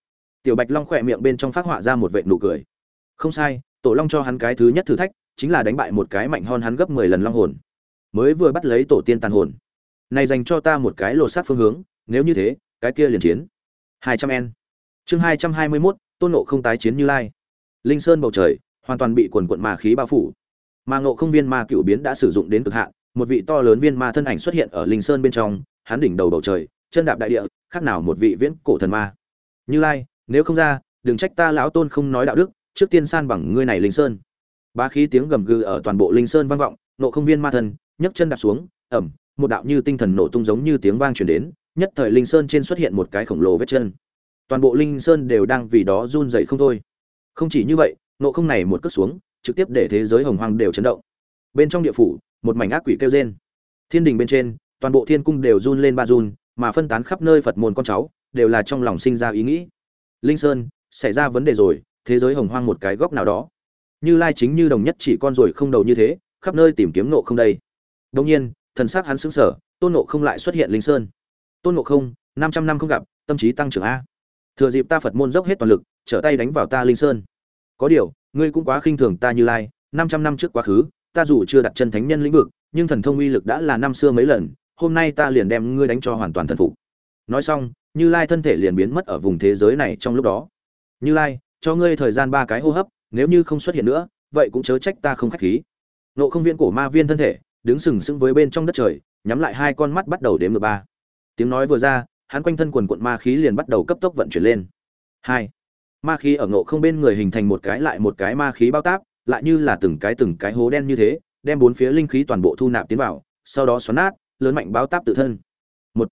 tiểu bạch long khỏe miệng bên trong phát họa ra một vệ nụ cười. Không sai, tổ long cho hắn cái thứ nhất thử thách, chính là đánh bại một cái mạnh hơn hắn gấp mười lần long hồn mới vừa bắt lấy tổ tiên tàn hồn. Này dành cho ta một cái lột sát phương hướng, nếu như thế, cái kia liền chiến. Hai trăm n chương hai trăm hai mươi mốt, tôn nộ không tái chiến như lai. Linh sơn bầu trời, hoàn toàn bị quần quận ma khí bao phủ. Mà ngộ không viên ma cựu biến đã sử dụng đến cực hạn, một vị to lớn viên ma thân ảnh xuất hiện ở linh sơn bên trong, hắn đỉnh đầu bầu trời, chân đạp đại địa, khác nào một vị viễn cổ thần ma. Như lai, nếu không ra, đừng trách ta lão tôn không nói đạo đức, trước tiên san bằng ngươi này linh sơn. Ba khí tiếng gầm gừ ở toàn bộ linh sơn vang vọng nộ không viên ma thần nhấc chân đạp xuống, ẩm, một đạo như tinh thần nổ tung giống như tiếng vang truyền đến, nhất thời linh sơn trên xuất hiện một cái khổng lồ vết chân. Toàn bộ linh sơn đều đang vì đó run dậy không thôi. Không chỉ như vậy nộ không này một cất xuống, trực tiếp để thế giới hồng hoang đều chấn động. Bên trong địa phủ, một mảnh ác quỷ kêu rên. Thiên đình bên trên, toàn bộ thiên cung đều run lên ba run, mà phân tán khắp nơi phật môn con cháu, đều là trong lòng sinh ra ý nghĩ. Linh sơn, xảy ra vấn đề rồi, thế giới hồng hoang một cái góc nào đó. Như lai chính như đồng nhất chỉ con rồi không đầu như thế, khắp nơi tìm kiếm nộ không đây đồng nhiên, thần sắc hắn sững sờ, tôn nộ không lại xuất hiện linh sơn. Tôn nộ không, năm trăm năm không gặp, tâm trí tăng trưởng a. Thừa dịp ta phật môn dốc hết toàn lực, trở tay đánh vào ta linh sơn. Có điều, ngươi cũng quá khinh thường ta như lai, năm trăm năm trước quá khứ, ta dù chưa đặt chân thánh nhân lĩnh vực, nhưng thần thông uy lực đã là năm xưa mấy lần, hôm nay ta liền đem ngươi đánh cho hoàn toàn thần phục. Nói xong, như lai thân thể liền biến mất ở vùng thế giới này trong lúc đó. Như lai, cho ngươi thời gian ba cái hô hấp, nếu như không xuất hiện nữa, vậy cũng chớ trách ta không khách khí. Nộ không viên cổ ma viên thân thể đứng sừng sững với bên trong đất trời, nhắm lại hai con mắt bắt đầu đếm ngược ba. Tiếng nói vừa ra, hắn quanh thân quần quận ma khí liền bắt đầu cấp tốc vận chuyển lên. Hai, ma khí ở ngộ không bên người hình thành một cái lại một cái ma khí bao táp, lại như là từng cái từng cái hố đen như thế, đem bốn phía linh khí toàn bộ thu nạp tiến vào, sau đó xoắn nát, lớn mạnh bao táp tự thân. Một,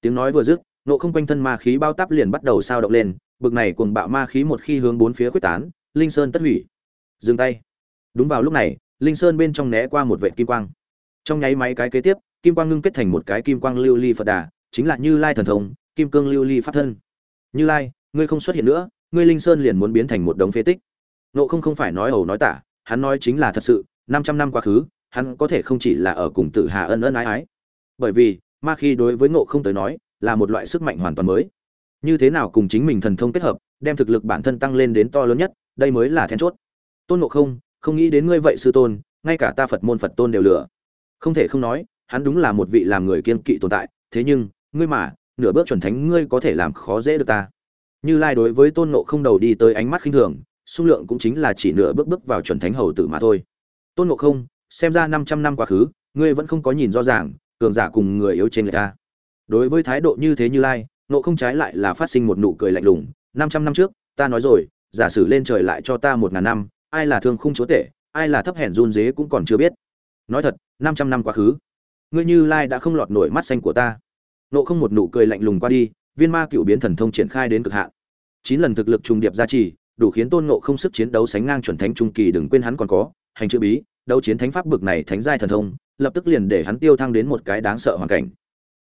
tiếng nói vừa dứt, ngộ không quanh thân ma khí bao táp liền bắt đầu sao động lên, bực này cuồng bạo ma khí một khi hướng bốn phía quyết tán, linh sơn tất hủy. Dừng tay. Đúng vào lúc này, linh sơn bên trong né qua một vệ kim quang trong nháy máy cái kế tiếp, kim quang ngưng kết thành một cái kim quang lưu ly phật đà, chính là như lai thần thông, kim cương lưu ly pháp thân. Như lai, ngươi không xuất hiện nữa, ngươi linh sơn liền muốn biến thành một đống phế tích. Nộ không không phải nói ẩu nói tả, hắn nói chính là thật sự, năm trăm năm quá khứ, hắn có thể không chỉ là ở cùng tử hà ân ân ái ái. Bởi vì, ma khi đối với ngộ không tới nói, là một loại sức mạnh hoàn toàn mới. Như thế nào cùng chính mình thần thông kết hợp, đem thực lực bản thân tăng lên đến to lớn nhất, đây mới là then chốt. Tôn ngộ không không nghĩ đến ngươi vậy sư tôn, ngay cả ta phật môn phật tôn đều lừa không thể không nói, hắn đúng là một vị làm người kiên kỵ tồn tại, thế nhưng, ngươi mà, nửa bước chuẩn thánh ngươi có thể làm khó dễ được ta. Như lai đối với tôn ngộ không đầu đi tới ánh mắt khinh thường, xung lượng cũng chính là chỉ nửa bước bước vào chuẩn thánh hầu tử mà thôi. Tôn ngộ không, xem ra năm trăm năm quá khứ, ngươi vẫn không có nhìn rõ ràng, cường giả cùng người yếu trên người ta. Đối với thái độ như thế như lai, ngộ không trái lại là phát sinh một nụ cười lạnh lùng. Năm trăm năm trước, ta nói rồi, giả sử lên trời lại cho ta một ngàn năm, ai là thương khung chúa tể, ai là thấp hèn run dế cũng còn chưa biết. Nói thật năm trăm năm quá khứ. Ngươi như lai đã không lọt nổi mắt xanh của ta. Nộ không một nụ cười lạnh lùng qua đi, viên ma cựu biến thần thông triển khai đến cực hạn. Chín lần thực lực trùng điệp gia trì, đủ khiến tôn nộ không sức chiến đấu sánh ngang chuẩn thánh trung kỳ đừng quên hắn còn có, hành chữ bí, đấu chiến thánh pháp bực này thánh giai thần thông, lập tức liền để hắn tiêu thăng đến một cái đáng sợ hoàn cảnh.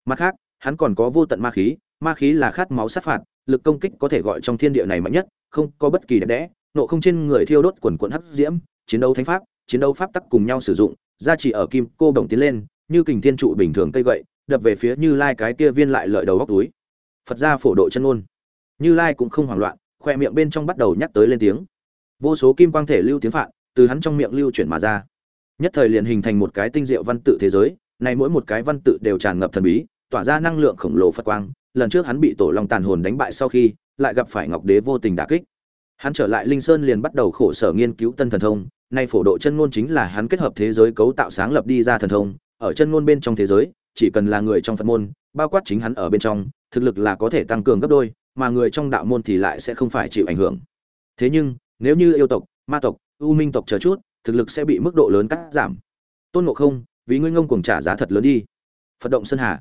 Mặt khác, hắn còn có vô tận ma khí ma khí là khát máu sát phạt, lực công kích có thể gọi trong thiên địa này mạnh nhất, không có bất kỳ đẹp đẽ, nộ không trên người thiêu đốt quần quận hấp diễm, chiến đấu thánh pháp, chiến đấu pháp tắc cùng nhau sử dụng gia chỉ ở kim cô đồng tiến lên, như kình thiên trụ bình thường cây gậy, đập về phía như lai cái kia viên lại lợi đầu góc túi. Phật ra phổ độ chân ôn như lai cũng không hoảng loạn, khoe miệng bên trong bắt đầu nhắc tới lên tiếng. Vô số kim quang thể lưu tiếng phạn, từ hắn trong miệng lưu chuyển mà ra. Nhất thời liền hình thành một cái tinh diệu văn tự thế giới, này mỗi một cái văn tự đều tràn ngập thần bí, tỏa ra năng lượng khổng lồ phật quang. Lần trước hắn bị tổ long tàn hồn đánh bại sau khi, lại gặp phải ngọc đế vô tình đả kích. Hắn trở lại linh sơn liền bắt đầu khổ sở nghiên cứu tân thần thông nay phổ độ chân ngôn chính là hắn kết hợp thế giới cấu tạo sáng lập đi ra thần thông, ở chân ngôn bên trong thế giới, chỉ cần là người trong phật môn, bao quát chính hắn ở bên trong, thực lực là có thể tăng cường gấp đôi, mà người trong đạo môn thì lại sẽ không phải chịu ảnh hưởng. Thế nhưng, nếu như yêu tộc, ma tộc, u minh tộc chờ chút, thực lực sẽ bị mức độ lớn cắt giảm. Tôn ngộ không, vì ngươi ngông cuồng trả giá thật lớn đi. Phật động sơn hà.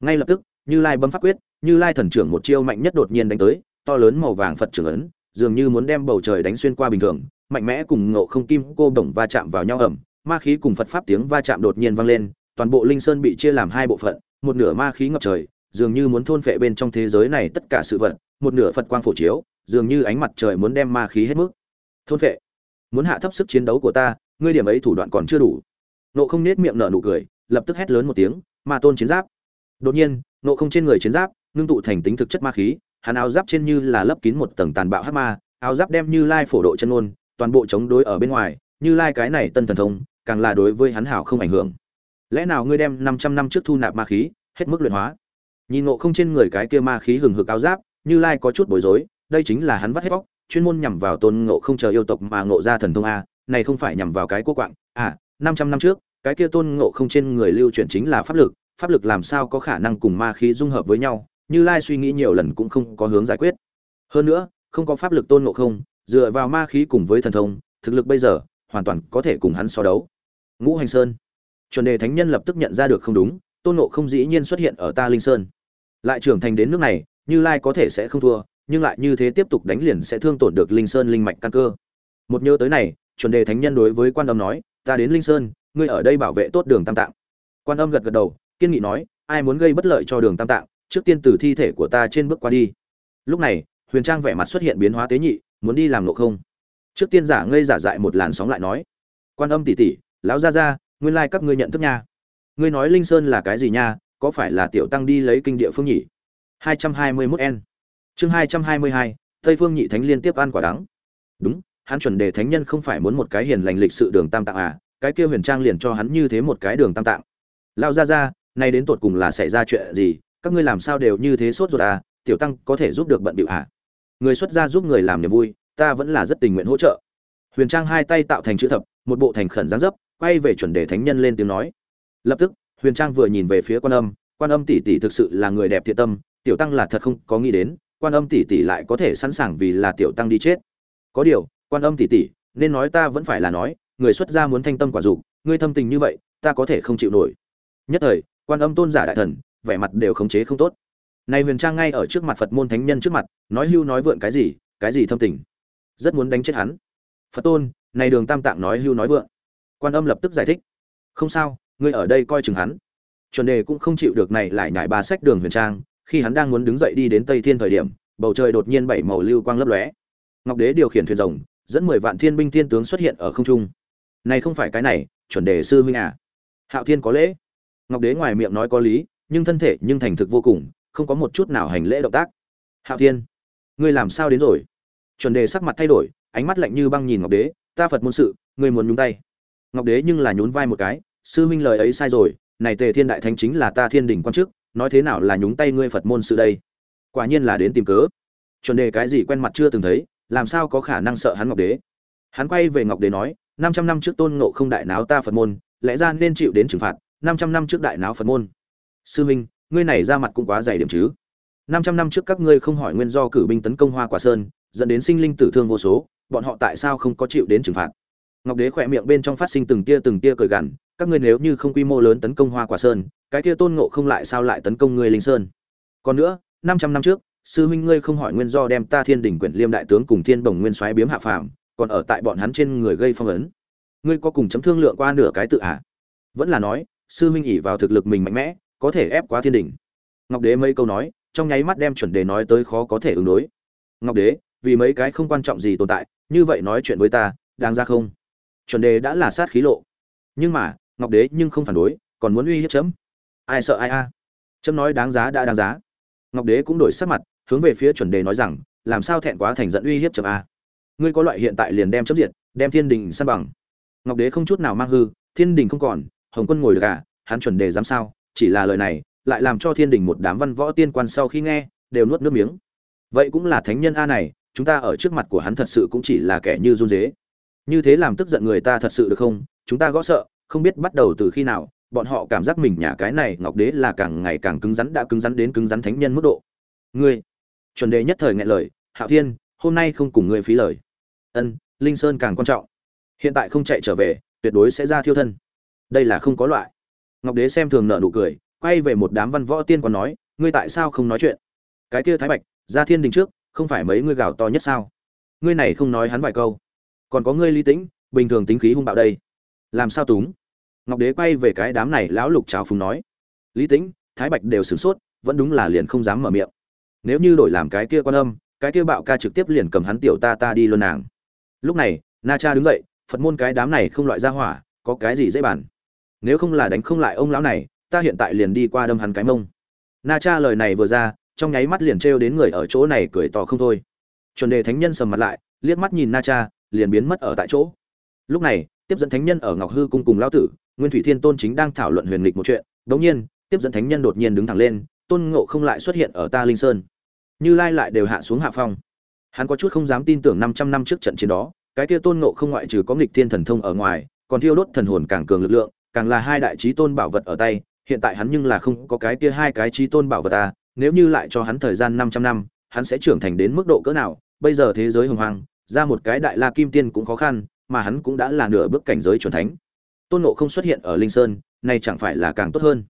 Ngay lập tức, như lai bấm pháp quyết, như lai thần trưởng một chiêu mạnh nhất đột nhiên đánh tới, to lớn màu vàng phật trưởng ấn, dường như muốn đem bầu trời đánh xuyên qua bình thường mạnh mẽ cùng ngộ không kim cô đồng va chạm vào nhau ẩm, ma khí cùng phật pháp tiếng va chạm đột nhiên vang lên, toàn bộ linh sơn bị chia làm hai bộ phận, một nửa ma khí ngập trời, dường như muốn thôn phệ bên trong thế giới này tất cả sự vật, một nửa phật quang phổ chiếu, dường như ánh mặt trời muốn đem ma khí hết mức. Thôn phệ. Muốn hạ thấp sức chiến đấu của ta, ngươi điểm ấy thủ đoạn còn chưa đủ. Nộ không nết miệng nở nụ cười, lập tức hét lớn một tiếng, ma tôn chiến giáp. Đột nhiên nộ không trên người chiến giáp, ngưng tụ thành tính thực chất ma khí, hắn áo giáp trên như là lấp kín một tầng tàn bạo hắc ma, áo giáp đem như lai phổ độ chân ôn toàn bộ chống đối ở bên ngoài như lai cái này tân thần thông càng là đối với hắn hảo không ảnh hưởng. Lẽ nào ngươi đem 500 năm trước thu nạp ma khí hết mức luyện hóa? Nhìn ngộ không trên người cái kia ma khí hừng hực áo giáp như lai có chút bối rối đây chính là hắn vắt hết óc, chuyên môn nhằm vào tôn ngộ không chờ yêu tộc mà ngộ ra thần thông a này không phải nhằm vào cái quốc quạng. À 500 năm trước cái kia tôn ngộ không trên người lưu chuyển chính là pháp lực pháp lực làm sao có khả năng cùng ma khí dung hợp với nhau như lai suy nghĩ nhiều lần cũng không có hướng giải quyết. Hơn nữa không có pháp lực tôn ngộ không dựa vào ma khí cùng với thần thông, thực lực bây giờ, hoàn toàn có thể cùng hắn so đấu. Ngũ hành sơn. Chuẩn đề thánh nhân lập tức nhận ra được không đúng, tôn nộ không dĩ nhiên xuất hiện ở ta linh sơn. Lại trưởng thành đến nước này, như lai có thể sẽ không thua, nhưng lại như thế tiếp tục đánh liền sẽ thương tổn được linh sơn linh mạch căn cơ. Một nhớ tới này, chuẩn đề thánh nhân đối với quan âm nói, ta đến linh sơn, ngươi ở đây bảo vệ tốt đường tam tạng. Quan âm gật gật đầu, kiên nghị nói, ai muốn gây bất lợi cho đường tam tạng, trước tiên từ thi thể của ta trên bước qua đi. Lúc này, huyền trang vẻ mặt xuất hiện biến hóa tế nhị muốn đi làm nộ không? Trước tiên giả ngây giả dại một làn sóng lại nói quan âm tỉ tỉ lão gia gia nguyên lai các ngươi nhận thức nha. Ngươi nói linh sơn là cái gì nha có phải là tiểu tăng đi lấy kinh địa phương nhỉ? 221 n chương 222, tây phương nhị thánh liên tiếp ăn quả đắng. Đúng hắn chuẩn đề thánh nhân không phải muốn một cái hiền lành lịch sự đường tam tạng à cái kia huyền trang liền cho hắn như thế một cái đường tam tạng. Lão gia gia nay đến tột cùng là xảy ra chuyện gì? Các ngươi làm sao đều như thế sốt ruột à? Tiểu tăng có thể giúp được bận bịu à? Người xuất gia giúp người làm niềm vui, ta vẫn là rất tình nguyện hỗ trợ. Huyền trang hai tay tạo thành chữ thập, một bộ thành khẩn dáng dấp, quay về chuẩn đề thánh nhân lên tiếng nói. Lập tức, huyền trang vừa nhìn về phía quan âm quan âm tỷ tỷ thực sự là người đẹp thiện tâm, tiểu tăng là thật không có nghĩ đến, quan âm tỷ tỷ lại có thể sẵn sàng vì là tiểu tăng đi chết. Có điều, quan âm tỷ tỷ, nên nói ta vẫn phải là nói, người xuất gia muốn thanh tâm quả dục, ngươi thâm tình như vậy, ta có thể không chịu nổi. Nhất thời, quan âm tôn giả đại thần, vẻ mặt đều khống chế không tốt này huyền trang ngay ở trước mặt phật môn thánh nhân trước mặt, nói hưu nói vượn cái gì cái gì thâm tình. Rất muốn đánh chết hắn. Phật tôn, này đường tam tạng nói hưu nói vượn. Quan âm lập tức giải thích. Không sao, ngươi ở đây coi chừng hắn. Chuẩn đề cũng không chịu được này lại nhải ba sách đường huyền trang, khi hắn đang muốn đứng dậy đi đến tây thiên thời điểm, bầu trời đột nhiên bảy màu lưu quang lấp lóe. Ngọc đế điều khiển thuyền rồng, dẫn mười vạn thiên binh thiên tướng xuất hiện ở không trung. Này không phải cái này, chuẩn đề sư huynh à. Hạo thiên có lễ. Ngọc đế ngoài miệng nói có lý, nhưng thân thể nhưng thành thực vô cùng không có một chút nào hành lễ động tác. Hạo thiên, ngươi làm sao đến rồi? Chuẩn đề sắc mặt thay đổi, ánh mắt lạnh như băng nhìn ngọc đế, ta phật môn sự, ngươi muốn nhúng tay. Ngọc đế nhưng là nhún vai một cái, sư huynh lời ấy sai rồi, này tề thiên đại thánh chính là ta thiên đình quan chức, nói thế nào là nhúng tay ngươi phật môn sự đây? Quả nhiên là đến tìm cớ. Chuẩn đề cái gì quen mặt chưa từng thấy, làm sao có khả năng sợ hắn ngọc đế? Hắn quay về ngọc đế nói, năm trăm năm trước tôn ngộ không đại náo ta phật môn, lẽ ra nên chịu đến trừng phạt, năm trăm năm trước đại náo phật môn. Sư huynh ngươi này ra mặt cũng quá dày điểm chứ. Năm trăm năm trước các ngươi không hỏi nguyên do cử binh tấn công hoa quả sơn, dẫn đến sinh linh tử thương vô số, bọn họ tại sao không có chịu đến trừng phạt? Ngọc đế khỏe miệng bên trong phát sinh từng tia từng tia cười gằn, các ngươi nếu như không quy mô lớn tấn công hoa quả sơn, cái kia tôn ngộ không lại sao lại tấn công ngươi linh sơn? Còn nữa, năm trăm năm trước, sư huynh ngươi không hỏi nguyên do đem ta thiên đỉnh quyển liêm đại tướng cùng thiên bồng nguyên soái biếm hạ phàm, còn ở tại bọn hắn trên người gây phong ấn. Ngươi có cùng chấm thương lượng qua nửa cái tự à? vẫn là nói, sư huynh ỉ vào thực lực mình mạnh mẽ có thể ép quá thiên đỉnh ngọc đế mấy câu nói, trong nháy mắt đem chuẩn đề nói tới khó có thể ứng đối. Ngọc đế, vì mấy cái không quan trọng gì tồn tại, như vậy nói chuyện với ta, đáng ra không? Chuẩn đề đã là sát khí lộ. Nhưng mà, ngọc đế nhưng không phản đối, còn muốn uy hiếp chấm. Ai sợ ai a? À. chấm nói đáng giá đã đáng giá. Ngọc đế cũng đổi sắc mặt, hướng về phía chuẩn đề nói rằng, làm sao thẹn quá thành giận uy hiếp chấm a? Ngươi có loại hiện tại liền đem chấm diệt, đem thiên đình săn bằng. Ngọc đế không chút nào mang hư, thiên đình không còn, hồng quân ngồi được à? Hắn chuẩn đề dám sao? Chỉ là lời này, lại làm cho thiên đình một đám văn võ tiên quan sau khi nghe, đều nuốt nước miếng. Vậy cũng là thánh nhân a này, chúng ta ở trước mặt của hắn thật sự cũng chỉ là kẻ như run dế. Như thế làm tức giận người ta thật sự được không? Chúng ta gõ sợ, không biết bắt đầu từ khi nào, bọn họ cảm giác mình nhà cái này ngọc đế là càng ngày càng cứng rắn, đã cứng rắn đến cứng rắn thánh nhân mức độ. Ngươi, chuẩn đề nhất thời nghe lời, hạo thiên, hôm nay không cùng ngươi phí lời. Ân, linh sơn càng quan trọng. Hiện tại không chạy trở về, tuyệt đối sẽ ra thiêu thân. Đây là không có loại ngọc đế xem thường nợ nụ cười, quay về một đám văn võ tiên còn nói, ngươi tại sao không nói chuyện? Cái kia thái bạch, ra thiên đình trước, không phải mấy ngươi gào to nhất sao? Ngươi này không nói hắn vài câu. Còn có ngươi lý tĩnh, bình thường tính khí hung bạo đây. Làm sao túng? Ngọc đế quay về cái đám này lão lục chào phùng nói, lý tĩnh, thái bạch đều sửng sốt, vẫn đúng là liền không dám mở miệng. Nếu như đổi làm cái kia quan âm, cái kia bạo ca trực tiếp liền cầm hắn tiểu ta ta đi luôn nàng. Lúc này, na cha đứng dậy, phật môn cái đám này không loại ra hỏa, có cái gì dễ bàn? Nếu không là đánh không lại ông lão này, ta hiện tại liền đi qua đâm hắn cái mông. Na cha lời này vừa ra, trong nháy mắt liền trêu đến người ở chỗ này cười to không thôi. Chuẩn đề thánh nhân sầm mặt lại, liếc mắt nhìn na cha, liền biến mất ở tại chỗ. Lúc này, tiếp dẫn thánh nhân ở ngọc hư cung cùng lão tử, nguyên thủy thiên tôn chính đang thảo luận huyền lịch một chuyện. Đống nhiên, tiếp dẫn thánh nhân đột nhiên đứng thẳng lên, tôn ngộ không lại xuất hiện ở ta linh sơn. Như lai lại đều hạ xuống hạ phong. Hắn có chút không dám tin tưởng 500 năm trước trận chiến đó, cái kia tôn ngộ không ngoại trừ có nghịch thiên thần thông ở ngoài, còn thiêu đốt thần hồn càng cường lực lượng càng là hai đại chí tôn bảo vật ở tay, hiện tại hắn nhưng là không có cái kia hai cái chí tôn bảo vật ta, nếu như lại cho hắn thời gian 500 năm, hắn sẽ trưởng thành đến mức độ cỡ nào? Bây giờ thế giới hồng hoang ra một cái đại la kim tiên cũng khó khăn, mà hắn cũng đã là nửa bước cảnh giới chuẩn thánh. Tôn ngộ không xuất hiện ở linh sơn này chẳng phải là càng tốt hơn?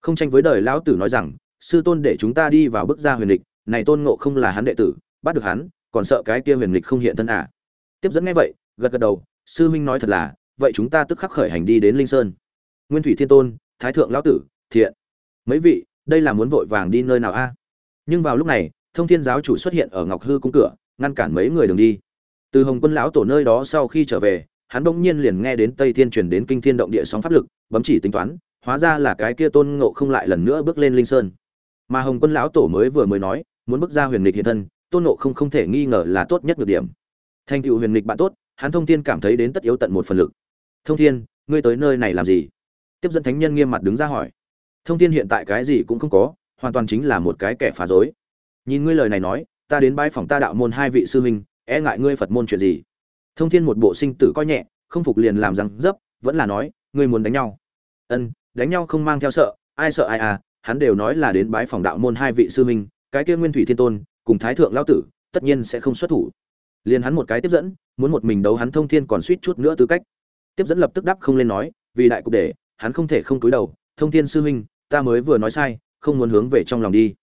Không tranh với đời lão tử nói rằng, sư tôn để chúng ta đi vào bước ra huyền lịch, này tôn ngộ không là hắn đệ tử, bắt được hắn, còn sợ cái kia huyền lịch không hiện thân à? Tiếp dẫn nghe vậy, gật gật đầu, sư huynh nói thật là, vậy chúng ta tức khắc khởi hành đi đến linh sơn nguyên thủy thiên tôn, thái thượng lão tử, thiện. Mấy vị, đây là muốn vội vàng đi nơi nào a? Nhưng vào lúc này, thông thiên giáo chủ xuất hiện ở ngọc hư cung cửa, ngăn cản mấy người đường đi. Từ hồng quân lão tổ nơi đó sau khi trở về, hắn bỗng nhiên liền nghe đến tây thiên truyền đến kinh thiên động địa sóng pháp lực, bấm chỉ tính toán, hóa ra là cái kia tôn ngộ không lại lần nữa bước lên linh sơn. Mà hồng quân lão tổ mới vừa mới nói, muốn bước ra huyền Nịch hiện thân, tôn ngộ không không thể nghi ngờ là tốt nhất được điểm. Thành tựu huyền Nịch bạn tốt, hắn thông thiên cảm thấy đến tất yếu tận một phần lực. Thông thiên, ngươi tới nơi này làm gì? Tiếp dẫn thánh nhân nghiêm mặt đứng ra hỏi. Thông thiên hiện tại cái gì cũng không có, hoàn toàn chính là một cái kẻ phá dối nhìn ngươi lời này nói, ta đến bãi phòng ta đạo môn hai vị sư huynh e ngại ngươi phật môn chuyện gì? Thông thiên một bộ sinh tử coi nhẹ, không phục liền làm rằng dấp, vẫn là nói, ngươi muốn đánh nhau. Ân, đánh nhau không mang theo sợ, ai sợ ai à hắn đều nói là đến bái phòng đạo môn hai vị sư huynh, cái kia nguyên thủy thiên tôn, cùng thái thượng lao tử, tất nhiên sẽ không xuất thủ. Liền hắn một cái tiếp dẫn, muốn một mình đấu hắn thông thiên còn suýt chút nữa tư cách. Tiếp dẫn lập tức đáp không lên nói, vì đại cục để hắn không thể không cúi đầu, thông thiên sư huynh, ta mới vừa nói sai, không muốn hướng về trong lòng đi.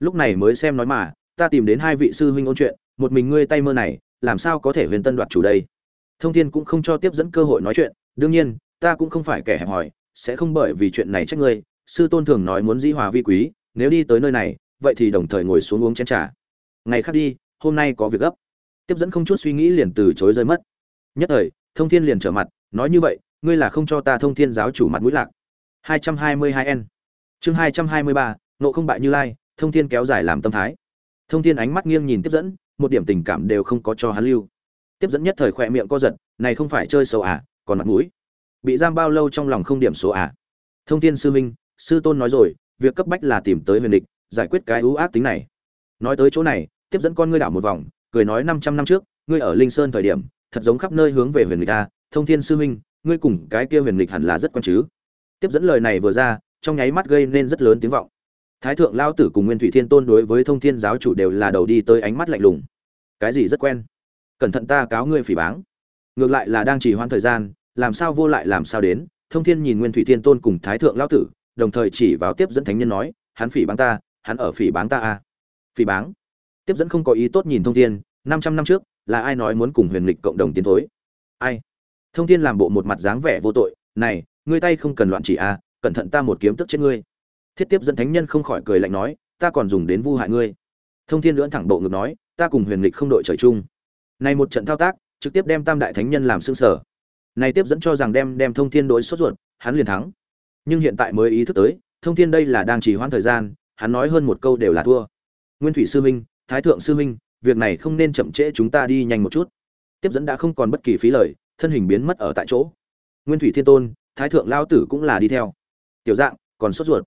Lúc này mới xem nói mà, ta tìm đến hai vị sư huynh ôn chuyện, một mình ngươi tay mơ này, làm sao có thể huyền tân đoạt chủ đây? Thông thiên cũng không cho tiếp dẫn cơ hội nói chuyện, đương nhiên, ta cũng không phải kẻ hẹp hòi, sẽ không bởi vì chuyện này trách ngươi. Sư tôn thường nói muốn dĩ hòa vi quý, nếu đi tới nơi này, vậy thì đồng thời ngồi xuống uống chén trà. Ngày khác đi, hôm nay có việc gấp. Tiếp dẫn không chút suy nghĩ liền từ chối rơi mất. Nhất thời, thông thiên liền trở mặt, nói như vậy ngươi là không cho ta thông thiên giáo chủ mặt mũi lạc. 222 n chương 223, nộ không bại như lai thông thiên kéo dài làm tâm thái. Thông thiên ánh mắt nghiêng nhìn tiếp dẫn một điểm tình cảm đều không có cho hắn lưu. Tiếp dẫn nhất thời khỏe miệng co giật này không phải chơi xấu à còn mặt mũi. Bị giam bao lâu trong lòng không điểm số à? Thông thiên sư minh sư tôn nói rồi việc cấp bách là tìm tới huyền địch giải quyết cái ưu ác tính này. Nói tới chỗ này tiếp dẫn con ngươi đảo một vòng cười nói năm trăm năm trước ngươi ở linh sơn thời điểm thật giống khắp nơi hướng về huyền địch ta thông thiên sư minh ngươi cùng cái kia huyền Lịch hẳn là rất quan chứ? Tiếp dẫn lời này vừa ra, trong nháy mắt gây nên rất lớn tiếng vọng. Thái thượng lao tử cùng nguyên thủy thiên tôn đối với thông thiên giáo chủ đều là đầu đi tới ánh mắt lạnh lùng. Cái gì rất quen? Cẩn thận ta cáo ngươi phỉ báng. Ngược lại là đang chỉ hoãn thời gian, làm sao vô lại làm sao đến, thông thiên nhìn nguyên thủy thiên tôn cùng thái thượng lao tử, đồng thời chỉ vào tiếp dẫn thánh nhân nói, hắn phỉ báng ta, hắn ở phỉ báng ta à? Phỉ báng. Tiếp dẫn không có ý tốt nhìn thông thiên, năm trăm năm trước, là ai nói muốn cùng huyền lịch cộng đồng tiến thối? Ai? Thông thiên làm bộ một mặt dáng vẻ vô tội, này, ngươi tay không cần loạn chỉ à cẩn thận ta một kiếm tức chết ngươi. Thiết tiếp dẫn thánh nhân không khỏi cười lạnh nói, ta còn dùng đến vu hại ngươi. Thông thiên lưỡn thẳng bộ ngực nói, ta cùng huyền lịch không đội trời chung. Này một trận thao tác, trực tiếp đem tam đại thánh nhân làm xương sở này tiếp dẫn cho rằng đem đem thông thiên đối sốt ruột, hắn liền thắng. Nhưng hiện tại mới ý thức tới, thông thiên đây là đang trì hoãn thời gian, hắn nói hơn một câu đều là thua. Nguyên thủy sư minh, thái thượng sư minh, việc này không nên chậm trễ chúng ta đi nhanh một chút. Tiếp dẫn đã không còn bất kỳ phí lời thân hình biến mất ở tại chỗ. Nguyên thủy thiên tôn, thái thượng lao tử cũng là đi theo. Tiểu dạng, còn sốt ruột.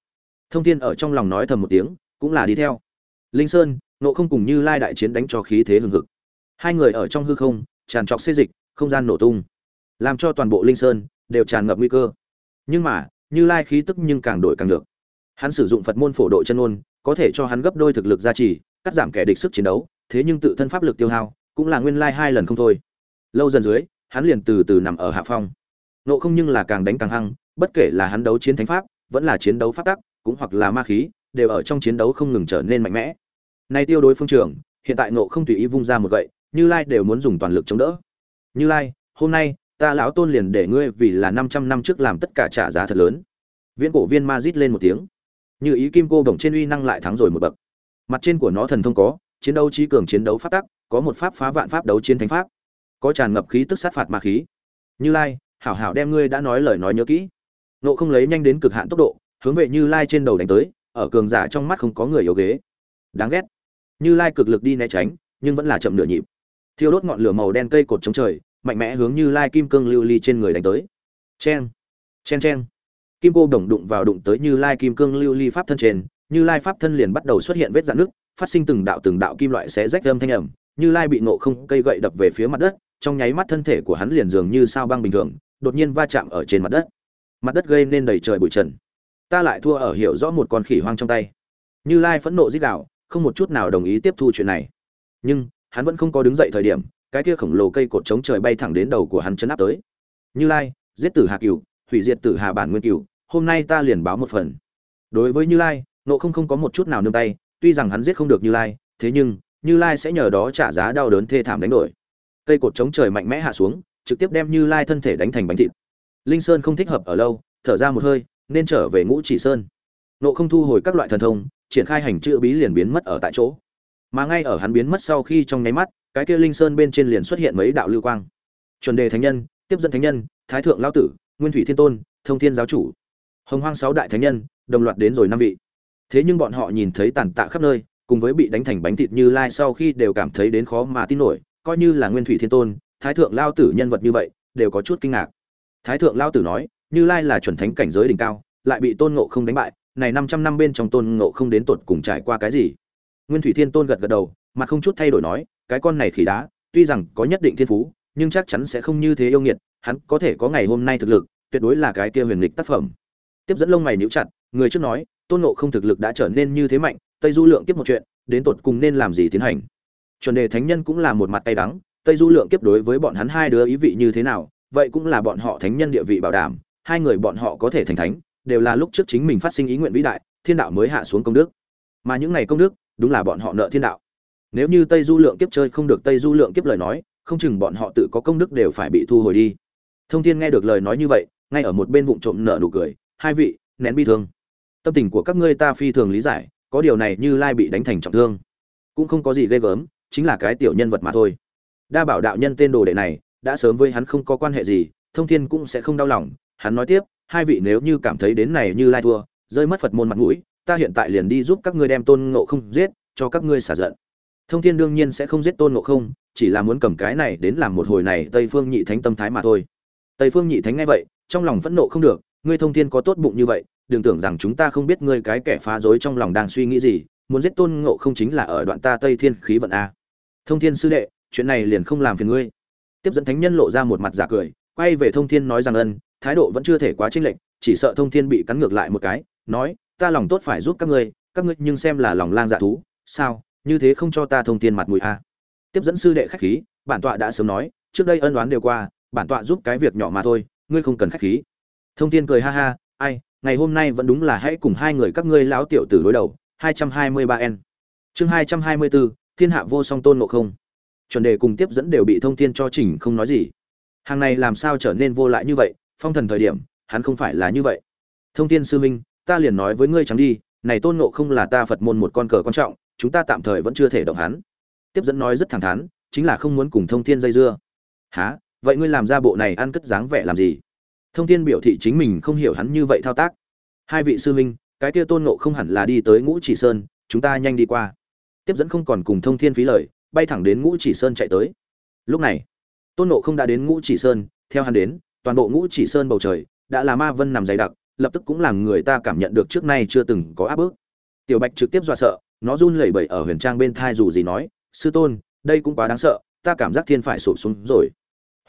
Thông thiên ở trong lòng nói thầm một tiếng, cũng là đi theo. Linh sơn nộ không cùng như lai đại chiến đánh cho khí thế hừng hực. Hai người ở trong hư không, tràn trọc xê dịch, không gian nổ tung. Làm cho toàn bộ linh sơn đều tràn ngập nguy cơ. Nhưng mà, như lai khí tức nhưng càng đổi càng được. Hắn sử dụng phật môn phổ độ chân ôn có thể cho hắn gấp đôi thực lực gia trì, cắt giảm kẻ địch sức chiến đấu, thế nhưng tự thân pháp lực tiêu hao, cũng là nguyên lai hai lần không thôi. Lâu dần dưới hắn liền từ từ nằm ở hạ phong. Nộ không nhưng là càng đánh càng hăng, bất kể là hắn đấu chiến thánh pháp, vẫn là chiến đấu pháp tắc, cũng hoặc là ma khí, đều ở trong chiến đấu không ngừng trở nên mạnh mẽ. Nay tiêu đối phương trường hiện tại nộ không tùy ý vung ra một gậy, như lai đều muốn dùng toàn lực chống đỡ. Như lai, hôm nay, ta lão tôn liền để ngươi vì là năm trăm năm trước làm tất cả trả giá thật lớn. Viễn cổ viên ma rít lên một tiếng. Như ý kim cô đồng trên uy năng lại thắng rồi một bậc. Mặt trên của nó thần thông có, chiến đấu trí cường chiến đấu pháp tắc, có một pháp phá vạn pháp đấu chiến thánh pháp có tràn ngập khí tức sát phạt ma khí. Như lai, hảo hảo đem ngươi đã nói lời nói nhớ kỹ. Nộ không lấy nhanh đến cực hạn tốc độ, hướng về như lai trên đầu đánh tới, ở cường giả trong mắt không có người yếu ghế. Đáng ghét. Như lai cực lực đi né tránh, nhưng vẫn là chậm nửa nhịp. Thiêu đốt ngọn lửa màu đen cây cột chống trời, mạnh mẽ hướng như lai kim cương lưu ly trên người đánh tới. Chen chen chen. Kim cô đồng đụng vào đụng tới như lai kim cương lưu ly pháp thân trên, như lai pháp thân liền bắt đầu xuất hiện vết dạn nước phát sinh từng đạo từng đạo kim loại xé rách âm thanh ẩm. Như lai bị nộ không cây gậy đập về phía mặt đất trong nháy mắt thân thể của hắn liền dường như sao băng bình thường đột nhiên va chạm ở trên mặt đất. Mặt đất gây nên đầy trời bụi trần. Ta lại thua ở hiểu rõ một con khỉ hoang trong tay. Như lai phẫn nộ rít gào, không một chút nào đồng ý tiếp thu chuyện này. Nhưng hắn vẫn không có đứng dậy thời điểm cái kia khổng lồ cây cột chống trời bay thẳng đến đầu của hắn chấn áp tới. Như lai giết tử hà cửu hủy diệt tử hà bản nguyên cửu hôm nay ta liền báo một phần. Đối với như lai nộ không không có một chút nào nương tay tuy rằng hắn giết không được như lai thế nhưng như lai sẽ nhờ đó trả giá đau đớn thê thảm đánh đổi cây cột chống trời mạnh mẽ hạ xuống, trực tiếp đem như lai thân thể đánh thành bánh thịt. Linh sơn không thích hợp ở lâu, thở ra một hơi, nên trở về ngũ chỉ sơn. Nộ không thu hồi các loại thần thông, triển khai hành chữ bí liền biến mất ở tại chỗ. Mà ngay ở hắn biến mất sau khi trong nháy mắt, cái kia linh sơn bên trên liền xuất hiện mấy đạo lưu quang. Chuẩn đề thánh nhân, tiếp dẫn thánh nhân, thái thượng lao tử, nguyên thủy thiên tôn, thông thiên giáo chủ. Hồng hoang sáu đại thánh nhân, đồng loạt đến rồi năm vị. Thế nhưng bọn họ nhìn thấy tàn tạ khắp nơi, cùng với bị đánh thành bánh thịt như lai sau khi đều cảm thấy đến khó mà tin nổi coi như là nguyên thủy thiên tôn, thái thượng lao tử nhân vật như vậy, đều có chút kinh ngạc. Thái thượng lao tử nói, như lai là chuẩn thánh cảnh giới đỉnh cao, lại bị tôn ngộ không đánh bại, này năm trăm năm bên trong tôn ngộ không đến tột cùng trải qua cái gì? Nguyên thủy thiên tôn gật gật đầu, mặt không chút thay đổi nói, cái con này khỉ đá, tuy rằng có nhất định thiên phú, nhưng chắc chắn sẽ không như thế yêu nghiệt, hắn có thể có ngày hôm nay thực lực, tuyệt đối là cái kia huyền lịch tác phẩm. Tiếp dẫn lông mày níu chặt, người trước nói, tôn ngộ không thực lực đã trở nên như thế mạnh, tây du lượng tiếp một chuyện, đến tột cùng nên làm gì tiến hành? Chuẩn đề thánh nhân cũng là một mặt tay đắng, tây du lượng kiếp đối với bọn hắn hai đứa ý vị như thế nào, vậy cũng là bọn họ thánh nhân địa vị bảo đảm, hai người bọn họ có thể thành thánh, đều là lúc trước chính mình phát sinh ý nguyện vĩ đại, thiên đạo mới hạ xuống công đức. Mà những ngày công đức, đúng là bọn họ nợ thiên đạo. Nếu như tây du lượng kiếp chơi không được tây du lượng kiếp lời nói, không chừng bọn họ tự có công đức đều phải bị thu hồi đi. Thông thiên nghe được lời nói như vậy, ngay ở một bên vụng trộm nợ nụ cười, hai vị, nén bi thương. Tâm tình của các ngươi ta phi thường lý giải, có điều này như lai bị đánh thành trọng thương. Cũng không có gì ghê gớm chính là cái tiểu nhân vật mà thôi. Đa bảo đạo nhân tên đồ đệ này, đã sớm với hắn không có quan hệ gì, thông thiên cũng sẽ không đau lòng. Hắn nói tiếp, hai vị nếu như cảm thấy đến này như lai thua, rơi mất phật môn mặt mũi, ta hiện tại liền đi giúp các ngươi đem tôn ngộ không giết, cho các ngươi xả giận. Thông thiên đương nhiên sẽ không giết tôn ngộ không, chỉ là muốn cầm cái này đến làm một hồi này tây phương nhị thánh tâm thái mà thôi. Tây phương nhị thánh nghe vậy, trong lòng phẫn nộ không được, ngươi thông thiên có tốt bụng như vậy, đừng tưởng rằng chúng ta không biết ngươi cái kẻ phá rối trong lòng đang suy nghĩ gì, muốn giết tôn ngộ không chính là ở đoạn ta tây thiên khí vận a thông thiên sư đệ chuyện này liền không làm phiền ngươi. Tiếp dẫn thánh nhân lộ ra một mặt giả cười quay về thông thiên nói rằng ân thái độ vẫn chưa thể quá chênh lệch chỉ sợ thông thiên bị cắn ngược lại một cái nói ta lòng tốt phải giúp các ngươi các ngươi nhưng xem là lòng lang dạ thú sao như thế không cho ta thông thiên mặt mũi a tiếp dẫn sư đệ khách khí bản tọa đã sớm nói trước đây ân đoán đều qua bản tọa giúp cái việc nhỏ mà thôi ngươi không cần khách khí. Thông thiên cười ha ha ai ngày hôm nay vẫn đúng là hãy cùng hai người các ngươi lão tiểu tử đối đầu 223 n chương 224, thiên hạ vô song tôn ngộ không? Chuẩn đề cùng tiếp dẫn đều bị thông thiên cho chỉnh không nói gì. Hàng này làm sao trở nên vô lại như vậy? Phong thần thời điểm hắn không phải là như vậy. Thông thiên sư minh ta liền nói với ngươi trắng đi này tôn ngộ không là ta phật môn một con cờ quan trọng chúng ta tạm thời vẫn chưa thể động hắn. Tiếp dẫn nói rất thẳng thắn chính là không muốn cùng thông thiên dây dưa. Há vậy ngươi làm ra bộ này ăn cất dáng vẻ làm gì? Thông thiên biểu thị chính mình không hiểu hắn như vậy thao tác. Hai vị sư minh, cái kia tôn ngộ không hẳn là đi tới ngũ chỉ sơn chúng ta nhanh đi qua tiếp dẫn không còn cùng thông thiên phí lời, bay thẳng đến ngũ chỉ sơn chạy tới. Lúc này, tôn Nộ không đã đến ngũ chỉ sơn, theo hắn đến, toàn bộ ngũ chỉ sơn bầu trời đã là ma vân nằm dày đặc, lập tức cũng làm người ta cảm nhận được trước nay chưa từng có áp bức. Tiểu bạch trực tiếp dọa sợ, nó run lẩy bẩy ở huyền trang bên thai dù gì nói, sư tôn, đây cũng quá đáng sợ, ta cảm giác thiên phải sụp xuống rồi.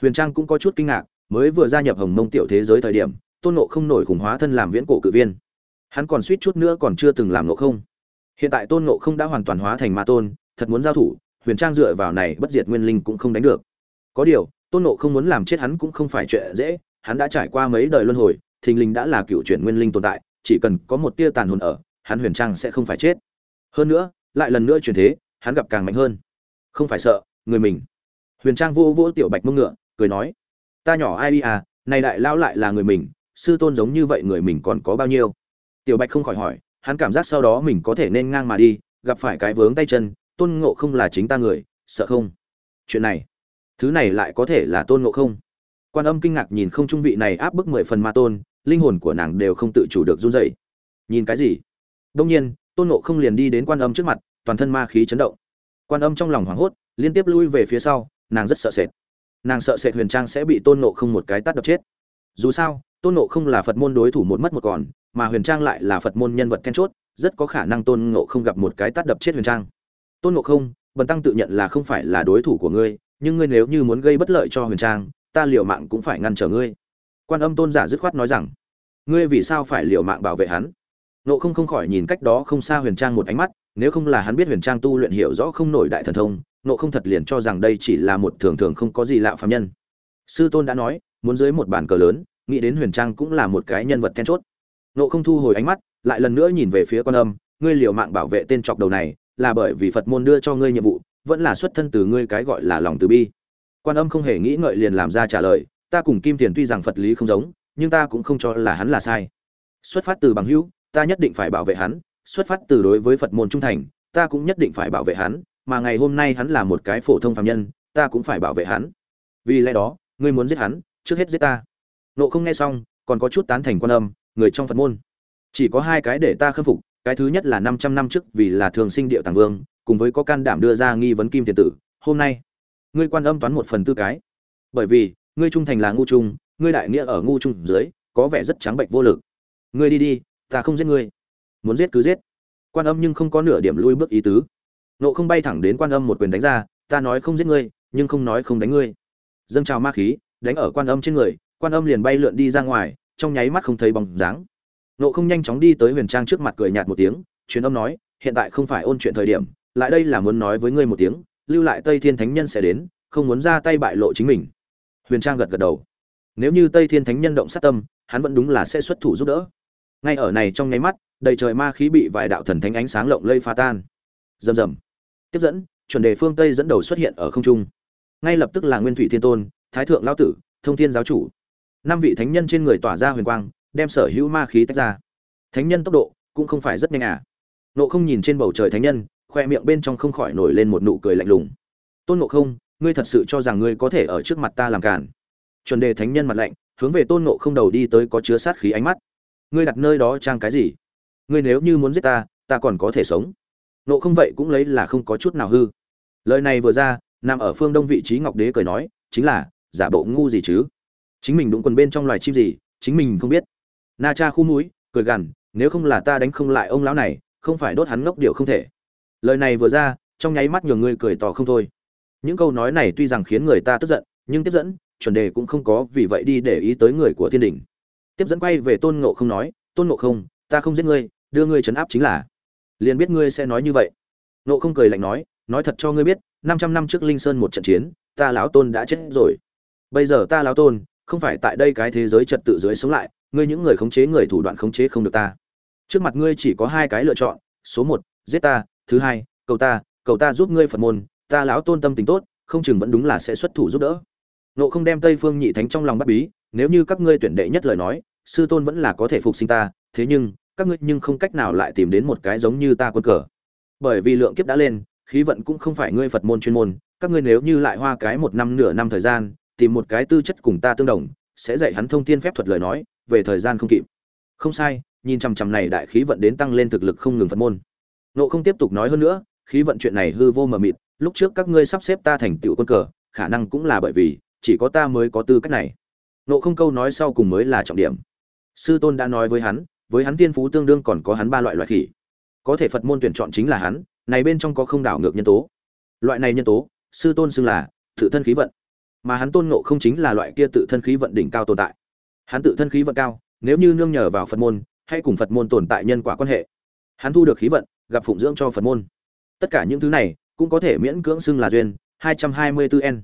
Huyền trang cũng có chút kinh ngạc, mới vừa gia nhập hồng mông tiểu thế giới thời điểm, tôn nộ không nổi khủng hóa thân làm viễn cổ cự viên. Hắn còn suýt chút nữa còn chưa từng làm nộ không hiện tại tôn nộ không đã hoàn toàn hóa thành ma tôn, thật muốn giao thủ, huyền trang dựa vào này bất diệt nguyên linh cũng không đánh được. Có điều, tôn nộ không muốn làm chết hắn cũng không phải chuyện dễ, hắn đã trải qua mấy đời luân hồi, thình linh đã là cựu chuyển nguyên linh tồn tại, chỉ cần có một tia tàn hồn ở, hắn huyền trang sẽ không phải chết. Hơn nữa, lại lần nữa chuyển thế, hắn gặp càng mạnh hơn. Không phải sợ, người mình. Huyền trang vô vô tiểu bạch mông ngựa, cười nói, ta nhỏ ai à này đại lao lại là người mình, sư tôn giống như vậy người mình còn có bao nhiêu? Tiểu bạch không khỏi hỏi hắn cảm giác sau đó mình có thể nên ngang mà đi, gặp phải cái vướng tay chân, tôn ngộ không là chính ta người, sợ không? Chuyện này, thứ này lại có thể là tôn ngộ không? Quan âm kinh ngạc nhìn không trung vị này áp bức mười phần ma tôn, linh hồn của nàng đều không tự chủ được run dậy nhìn cái gì? Đông nhiên, tôn ngộ không liền đi đến quan âm trước mặt, toàn thân ma khí chấn động. Quan âm trong lòng hoảng hốt, liên tiếp lui về phía sau, nàng rất sợ sệt. Nàng sợ sệt huyền trang sẽ bị tôn ngộ không một cái tắt đập chết. Dù sao, tôn ngộ không là phật môn đối thủ một mất một còn mà huyền trang lại là phật môn nhân vật then chốt, rất có khả năng tôn ngộ không gặp một cái tắt đập chết huyền trang. Tôn ngộ không, bần tăng tự nhận là không phải là đối thủ của ngươi, nhưng ngươi nếu như muốn gây bất lợi cho huyền trang, ta liều mạng cũng phải ngăn trở ngươi. Quan âm tôn giả dứt khoát nói rằng, ngươi vì sao phải liều mạng bảo vệ hắn? Nộ không không khỏi nhìn cách đó không xa huyền trang một ánh mắt, nếu không là hắn biết huyền trang tu luyện hiểu rõ không nổi đại thần thông nộ không thật liền cho rằng đây chỉ là một thường thường không có gì lạ phạm nhân. Sư tôn đã nói, muốn dưới một bàn cờ lớn, nghĩ đến huyền trang cũng là một cái nhân vật then chốt nộ không thu hồi ánh mắt, lại lần nữa nhìn về phía quan âm, ngươi liều mạng bảo vệ tên trọc đầu này, là bởi vì phật môn đưa cho ngươi nhiệm vụ, vẫn là xuất thân từ ngươi cái gọi là lòng từ bi. Quan âm không hề nghĩ ngợi liền làm ra trả lời, ta cùng kim tiền tuy rằng phật lý không giống, nhưng ta cũng không cho là hắn là sai. Xuất phát từ bằng hữu, ta nhất định phải bảo vệ hắn, xuất phát từ đối với phật môn trung thành, ta cũng nhất định phải bảo vệ hắn, mà ngày hôm nay hắn là một cái phổ thông phạm nhân, ta cũng phải bảo vệ hắn. Vì lẽ đó, ngươi muốn giết hắn, trước hết giết ta. Nộ không nghe xong, còn có chút tán thành quan âm người trong phật môn. Chỉ có hai cái để ta khâm phục, cái thứ nhất là năm trăm năm trước vì là thường sinh điệu tàng vương, cùng với có can đảm đưa ra nghi vấn kim tiền tử, hôm nay, ngươi quan âm toán một phần tư cái. Bởi vì, ngươi trung thành là ngu trung, ngươi đại nghĩa ở ngu trung dưới, có vẻ rất trắng bệnh vô lực. Ngươi đi đi, ta không giết ngươi. Muốn giết cứ giết. Quan âm nhưng không có nửa điểm lui bước ý tứ. Nộ không bay thẳng đến quan âm một quyền đánh ra, ta nói không giết ngươi, nhưng không nói không đánh ngươi. Dâng trào ma khí, đánh ở quan âm trên người, quan âm liền bay lượn đi ra ngoài trong nháy mắt không thấy bóng dáng. Nộ không nhanh chóng đi tới huyền trang trước mặt cười nhạt một tiếng, truyền âm nói, hiện tại không phải ôn chuyện thời điểm, lại đây là muốn nói với ngươi một tiếng, lưu lại tây thiên thánh nhân sẽ đến, không muốn ra tay bại lộ chính mình. Huyền trang gật gật đầu. Nếu như tây thiên thánh nhân động sát tâm, hắn vẫn đúng là sẽ xuất thủ giúp đỡ. Ngay ở này trong nháy mắt, đầy trời ma khí bị vài đạo thần thánh ánh sáng lộng lây phá tan. Rầm rầm. Tiếp dẫn, chuẩn đề phương tây dẫn đầu xuất hiện ở không trung. Ngay lập tức là nguyên thủy thiên tôn, thái thượng lão tử, thông thiên giáo chủ năm vị thánh nhân trên người tỏa ra huyền quang, đem sở hữu ma khí tách ra. Thánh nhân tốc độ cũng không phải rất nhanh à. Nộ không nhìn trên bầu trời thánh nhân, khoe miệng bên trong không khỏi nổi lên một nụ cười lạnh lùng. Tôn nộ không, ngươi thật sự cho rằng ngươi có thể ở trước mặt ta làm cản chuẩn đề thánh nhân mặt lạnh, hướng về tôn nộ không đầu đi tới có chứa sát khí ánh mắt. Ngươi đặt nơi đó trang cái gì? Ngươi nếu như muốn giết ta ta còn có thể sống. Nộ không vậy cũng lấy là không có chút nào hư. Lời này vừa ra, nằm ở phương đông vị trí ngọc đế cười nói, chính là, giả bộ ngu gì chứ? Chính mình đụng quần bên trong loài chim gì, chính mình không biết. Na cha khu mũi, cười gằn, nếu không là ta đánh không lại ông lão này, không phải đốt hắn ngốc điều không thể. Lời này vừa ra, trong nháy mắt nhường ngươi cười tỏ không thôi. Những câu nói này tuy rằng khiến người ta tức giận, nhưng tiếp dẫn, chuẩn đề cũng không có vì vậy đi để ý tới người của thiên đình. Tiếp dẫn quay về tôn ngộ không nói, tôn ngộ không, ta không giết ngươi, đưa ngươi trấn áp chính là. Liền biết ngươi sẽ nói như vậy. Ngộ không cười lạnh nói nói thật cho ngươi biết, năm trăm năm trước linh sơn một trận chiến, ta lão tôn đã chết rồi. Bây giờ ta lão tôn không phải tại đây cái thế giới trật tự dưới sống lại, ngươi những người khống chế người thủ đoạn khống chế không được ta. Trước mặt ngươi chỉ có hai cái lựa chọn, số một, giết ta, thứ hai, cầu ta cầu ta giúp ngươi phật môn, ta lão tôn tâm tình tốt, không chừng vẫn đúng là sẽ xuất thủ giúp đỡ. Nộ không đem tây phương nhị thánh trong lòng bắt bí, nếu như các ngươi tuyển đệ nhất lời nói, sư tôn vẫn là có thể phục sinh ta, thế nhưng, các ngươi nhưng không cách nào lại tìm đến một cái giống như ta quân cờ. Bởi vì lượng kiếp đã lên, khí vận cũng không phải ngươi phật môn chuyên môn, các ngươi nếu như lại hoa cái một năm nửa năm thời gian tìm một cái tư chất cùng ta tương đồng, sẽ dạy hắn thông tin phép thuật lời nói, về thời gian không kịp. Không sai, nhìn chằm chằm này đại khí vận đến tăng lên thực lực không ngừng phật môn. Nộ không tiếp tục nói hơn nữa, khí vận chuyện này hư vô mờ mịt, lúc trước các ngươi sắp xếp ta thành tựu quân cờ, khả năng cũng là bởi vì, chỉ có ta mới có tư cách này. Nộ không câu nói sau cùng mới là trọng điểm. Sư tôn đã nói với hắn với hắn tiên phú tương đương còn có hắn ba loại loại khỉ. Có thể phật môn tuyển chọn chính là hắn, này bên trong có không đảo ngược nhân tố. Loại này nhân tố, sư tôn xưng là tự thân khí vận mà hắn tôn ngộ không chính là loại kia tự thân khí vận đỉnh cao tồn tại. Hắn tự thân khí vận cao nếu như nương nhờ vào phật môn hay cùng phật môn tồn tại nhân quả quan hệ hắn thu được khí vận gặp phụng dưỡng cho phật môn. Tất cả những thứ này cũng có thể miễn cưỡng xưng là duyên. 224 n.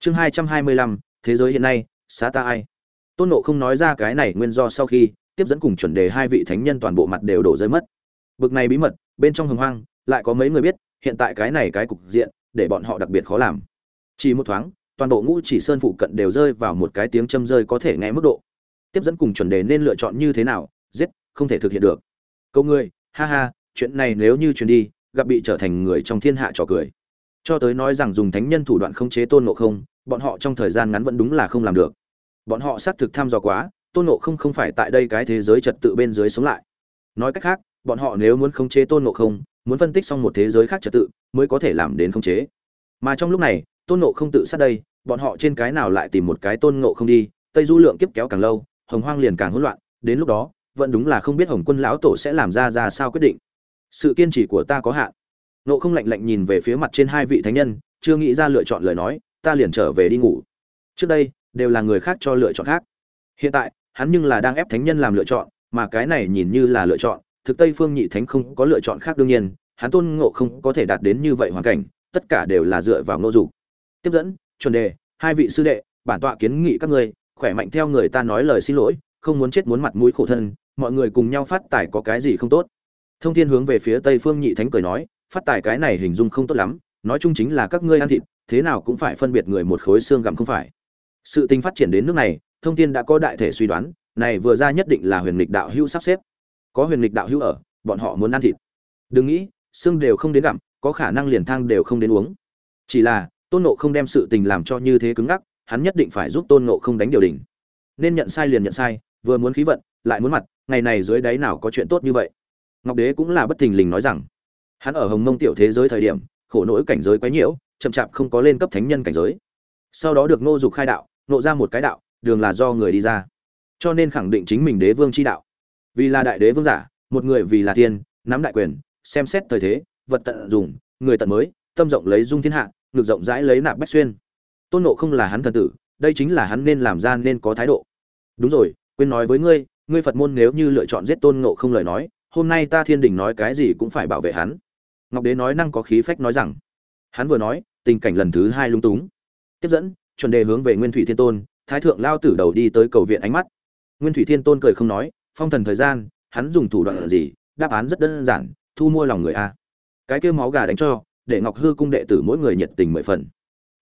Chương 225, thế giới hiện nay xá ta ai? Tôn nộ không nói ra cái này nguyên do sau khi tiếp dẫn cùng chuẩn đề hai vị thánh nhân toàn bộ mặt đều đổ rơi mất. Bực này bí mật bên trong hồng hoang lại có mấy người biết hiện tại cái này cái cục diện để bọn họ đặc biệt khó làm. Chỉ một thoáng toàn bộ ngũ chỉ sơn phụ cận đều rơi vào một cái tiếng châm rơi có thể nghe mức độ. Tiếp dẫn cùng chuẩn đề nên lựa chọn như thế nào? Giết, không thể thực hiện được. Câu ngươi, ha ha, chuyện này nếu như truyền đi, gặp bị trở thành người trong thiên hạ trò cười. Cho tới nói rằng dùng thánh nhân thủ đoạn không chế tôn ngộ không, bọn họ trong thời gian ngắn vẫn đúng là không làm được. Bọn họ xác thực tham dò quá, tôn ngộ không không phải tại đây cái thế giới trật tự bên dưới sống lại. Nói cách khác, bọn họ nếu muốn khống chế tôn ngộ không, muốn phân tích xong một thế giới khác trật tự, mới có thể làm đến khống chế. Mà trong lúc này tôn ngộ không tự sát đây, bọn họ trên cái nào lại tìm một cái tôn ngộ không đi, tây du lượng kiếp kéo càng lâu, hồng hoang liền càng hỗn loạn, đến lúc đó, vẫn đúng là không biết hồng quân lão tổ sẽ làm ra ra sao quyết định. Sự kiên trì của ta có hạn. Nộ không lạnh lạnh nhìn về phía mặt trên hai vị thánh nhân, chưa nghĩ ra lựa chọn lời nói, ta liền trở về đi ngủ. Trước đây, đều là người khác cho lựa chọn khác. Hiện tại, hắn nhưng là đang ép thánh nhân làm lựa chọn, mà cái này nhìn như là lựa chọn, thực tây phương nhị thánh không có lựa chọn khác đương nhiên, hắn tôn ngộ không có thể đạt đến như vậy hoàn cảnh, tất cả đều là dựa vào ngô dục tiếp dẫn, chuẩn đề, hai vị sư đệ, bản tọa kiến nghị các ngươi, khỏe mạnh theo người ta nói lời xin lỗi, không muốn chết muốn mặt mũi khổ thân, mọi người cùng nhau phát tài có cái gì không tốt. Thông thiên hướng về phía tây phương nhị thánh cười nói, phát tài cái này hình dung không tốt lắm, nói chung chính là các ngươi ăn thịt, thế nào cũng phải phân biệt người một khối xương gặm không phải. Sự tình phát triển đến nước này, thông thiên đã có đại thể suy đoán, này vừa ra nhất định là huyền lịch đạo hữu sắp xếp. Có huyền lịch đạo hữu ở, bọn họ muốn ăn thịt. Đừng nghĩ, xương đều không đến gặm, có khả năng liền thang đều không đến uống. Chỉ là tôn nộ không đem sự tình làm cho như thế cứng ngắc, hắn nhất định phải giúp tôn nộ không đánh điều đình. Nên nhận sai liền nhận sai, vừa muốn khí vận, lại muốn mặt, ngày này dưới đáy nào có chuyện tốt như vậy? Ngọc đế cũng là bất thình lình nói rằng, hắn ở hồng mông tiểu thế giới thời điểm, khổ nỗi cảnh giới quái nhiễu chậm chạp không có lên cấp thánh nhân cảnh giới. Sau đó được ngô dục khai đạo, nộ ra một cái đạo, đường là do người đi ra. Cho nên khẳng định chính mình đế vương chi đạo. Vì là đại đế vương giả, một người vì là thiên, nắm đại quyền, xem xét thời thế, vật tận dùng người tận mới, tâm rộng lấy dung thiên hạ ngược rộng rãi lấy nạp bách xuyên. Tôn nộ không là hắn thần tử, đây chính là hắn nên làm ra nên có thái độ. Đúng rồi, quên nói với ngươi ngươi phật môn nếu như lựa chọn giết tôn nộ không lời nói, hôm nay ta thiên đình nói cái gì cũng phải bảo vệ hắn. Ngọc đế nói năng có khí phách nói rằng, hắn vừa nói, tình cảnh lần thứ hai lung túng. Tiếp dẫn, chuẩn đề hướng về nguyên thủy thiên tôn, thái thượng lao tử đầu đi tới cầu viện ánh mắt. Nguyên thủy thiên tôn cười không nói, phong thần thời gian, hắn dùng thủ đoạn gì, đáp án rất đơn giản, thu mua lòng người a. Cái kêu máu gà đánh cho để ngọc hư cung đệ tử mỗi người nhiệt tình mười phần.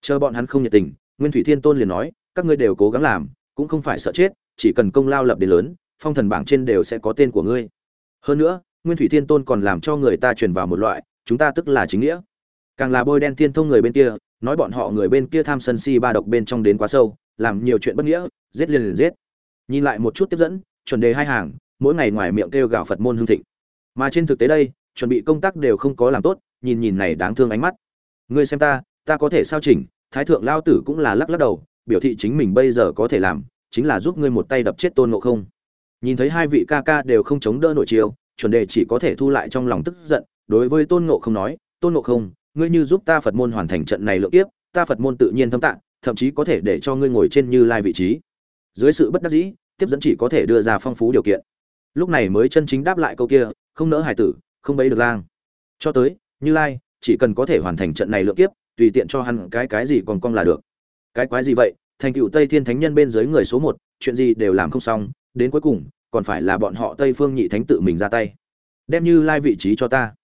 Chờ bọn hắn không nhiệt tình, nguyên thủy thiên tôn liền nói, các ngươi đều cố gắng làm, cũng không phải sợ chết, chỉ cần công lao lập đến lớn, phong thần bảng trên đều sẽ có tên của ngươi. Hơn nữa, nguyên thủy thiên tôn còn làm cho người ta truyền vào một loại, chúng ta tức là chính nghĩa. Càng là bôi đen thiên thông người bên kia, nói bọn họ người bên kia tham sân si ba độc bên trong đến quá sâu, làm nhiều chuyện bất nghĩa, giết liền liền giết. Nhìn lại một chút tiếp dẫn, chuẩn đề hai hàng, mỗi ngày ngoài miệng kêu gào phật môn hương thịnh. Mà trên thực tế đây, chuẩn bị công tác đều không có làm tốt nhìn nhìn này đáng thương ánh mắt. Ngươi xem ta ta có thể sao chỉnh, thái thượng lao tử cũng là lắc lắc đầu, biểu thị chính mình bây giờ có thể làm, chính là giúp ngươi một tay đập chết tôn ngộ không. Nhìn thấy hai vị ca ca đều không chống đỡ nổi chiều, chuẩn đề chỉ có thể thu lại trong lòng tức giận, đối với tôn ngộ không nói, tôn ngộ không, ngươi như giúp ta phật môn hoàn thành trận này lượng tiếp ta phật môn tự nhiên thâm tạng, thậm chí có thể để cho ngươi ngồi trên như lai vị trí. Dưới sự bất đắc dĩ, tiếp dẫn chỉ có thể đưa ra phong phú điều kiện. Lúc này mới chân chính đáp lại câu kia, không nỡ hải tử, không bấy được lang. Cho tới như lai, chỉ cần có thể hoàn thành trận này lượng kiếp, tùy tiện cho hắn cái cái gì còn cong là được. Cái quái gì vậy? Thành cựu tây thiên thánh nhân bên dưới người số một, chuyện gì đều làm không xong, đến cuối cùng, còn phải là bọn họ tây phương nhị thánh tự mình ra tay. Đem như lai vị trí cho ta.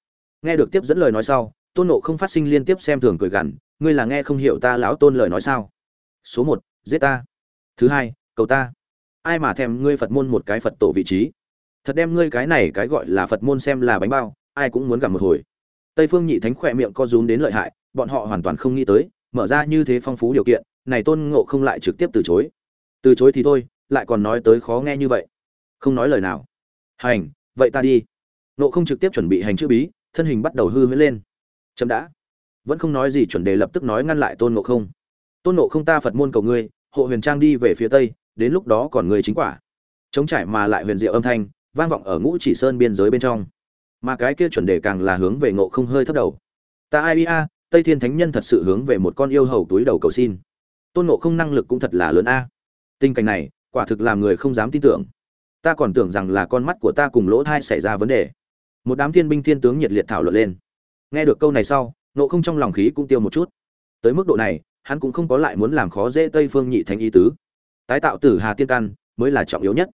Nghe được tiếp dẫn lời nói sau, tôn nộ không phát sinh liên tiếp xem thường cười gằn, ngươi là nghe không hiểu ta lão tôn lời nói sao? Số một, giết ta. Thứ hai, cầu ta. Ai mà thèm ngươi phật môn một cái phật tổ vị trí? Thật đem ngươi cái này cái gọi là phật môn xem là bánh bao, ai cũng muốn gặp một hồi tây phương nhị thánh khỏe miệng co rúm đến lợi hại, bọn họ hoàn toàn không nghĩ tới, mở ra như thế phong phú điều kiện, này tôn ngộ không lại trực tiếp từ chối. Từ chối thì thôi, lại còn nói tới khó nghe như vậy. Không nói lời nào. Hành, vậy ta đi. Ngộ không trực tiếp chuẩn bị hành chữ bí, thân hình bắt đầu hư huyễn lên. Chấm đã. Vẫn không nói gì chuẩn đề lập tức nói ngăn lại tôn ngộ không. Tôn ngộ không ta phật môn cầu ngươi, hộ huyền trang đi về phía tây, đến lúc đó còn ngươi chính quả. Chống trải mà lại huyền diệu âm thanh, vang vọng ở ngũ chỉ sơn biên giới bên trong mà cái kia chuẩn đề càng là hướng về ngộ không hơi thấp đầu. Ta ai a, tây thiên thánh nhân thật sự hướng về một con yêu hầu túi đầu cầu xin. Tôn ngộ không năng lực cũng thật là lớn a. Tình cảnh này, quả thực làm người không dám tin tưởng. Ta còn tưởng rằng là con mắt của ta cùng lỗ thai xảy ra vấn đề. Một đám thiên binh thiên tướng nhiệt liệt thảo luận lên. Nghe được câu này sau nộ không trong lòng khí cũng tiêu một chút. Tới mức độ này, hắn cũng không có lại muốn làm khó dễ tây phương nhị thánh ý tứ. Tái tạo tử hà tiên căn mới là trọng yếu nhất.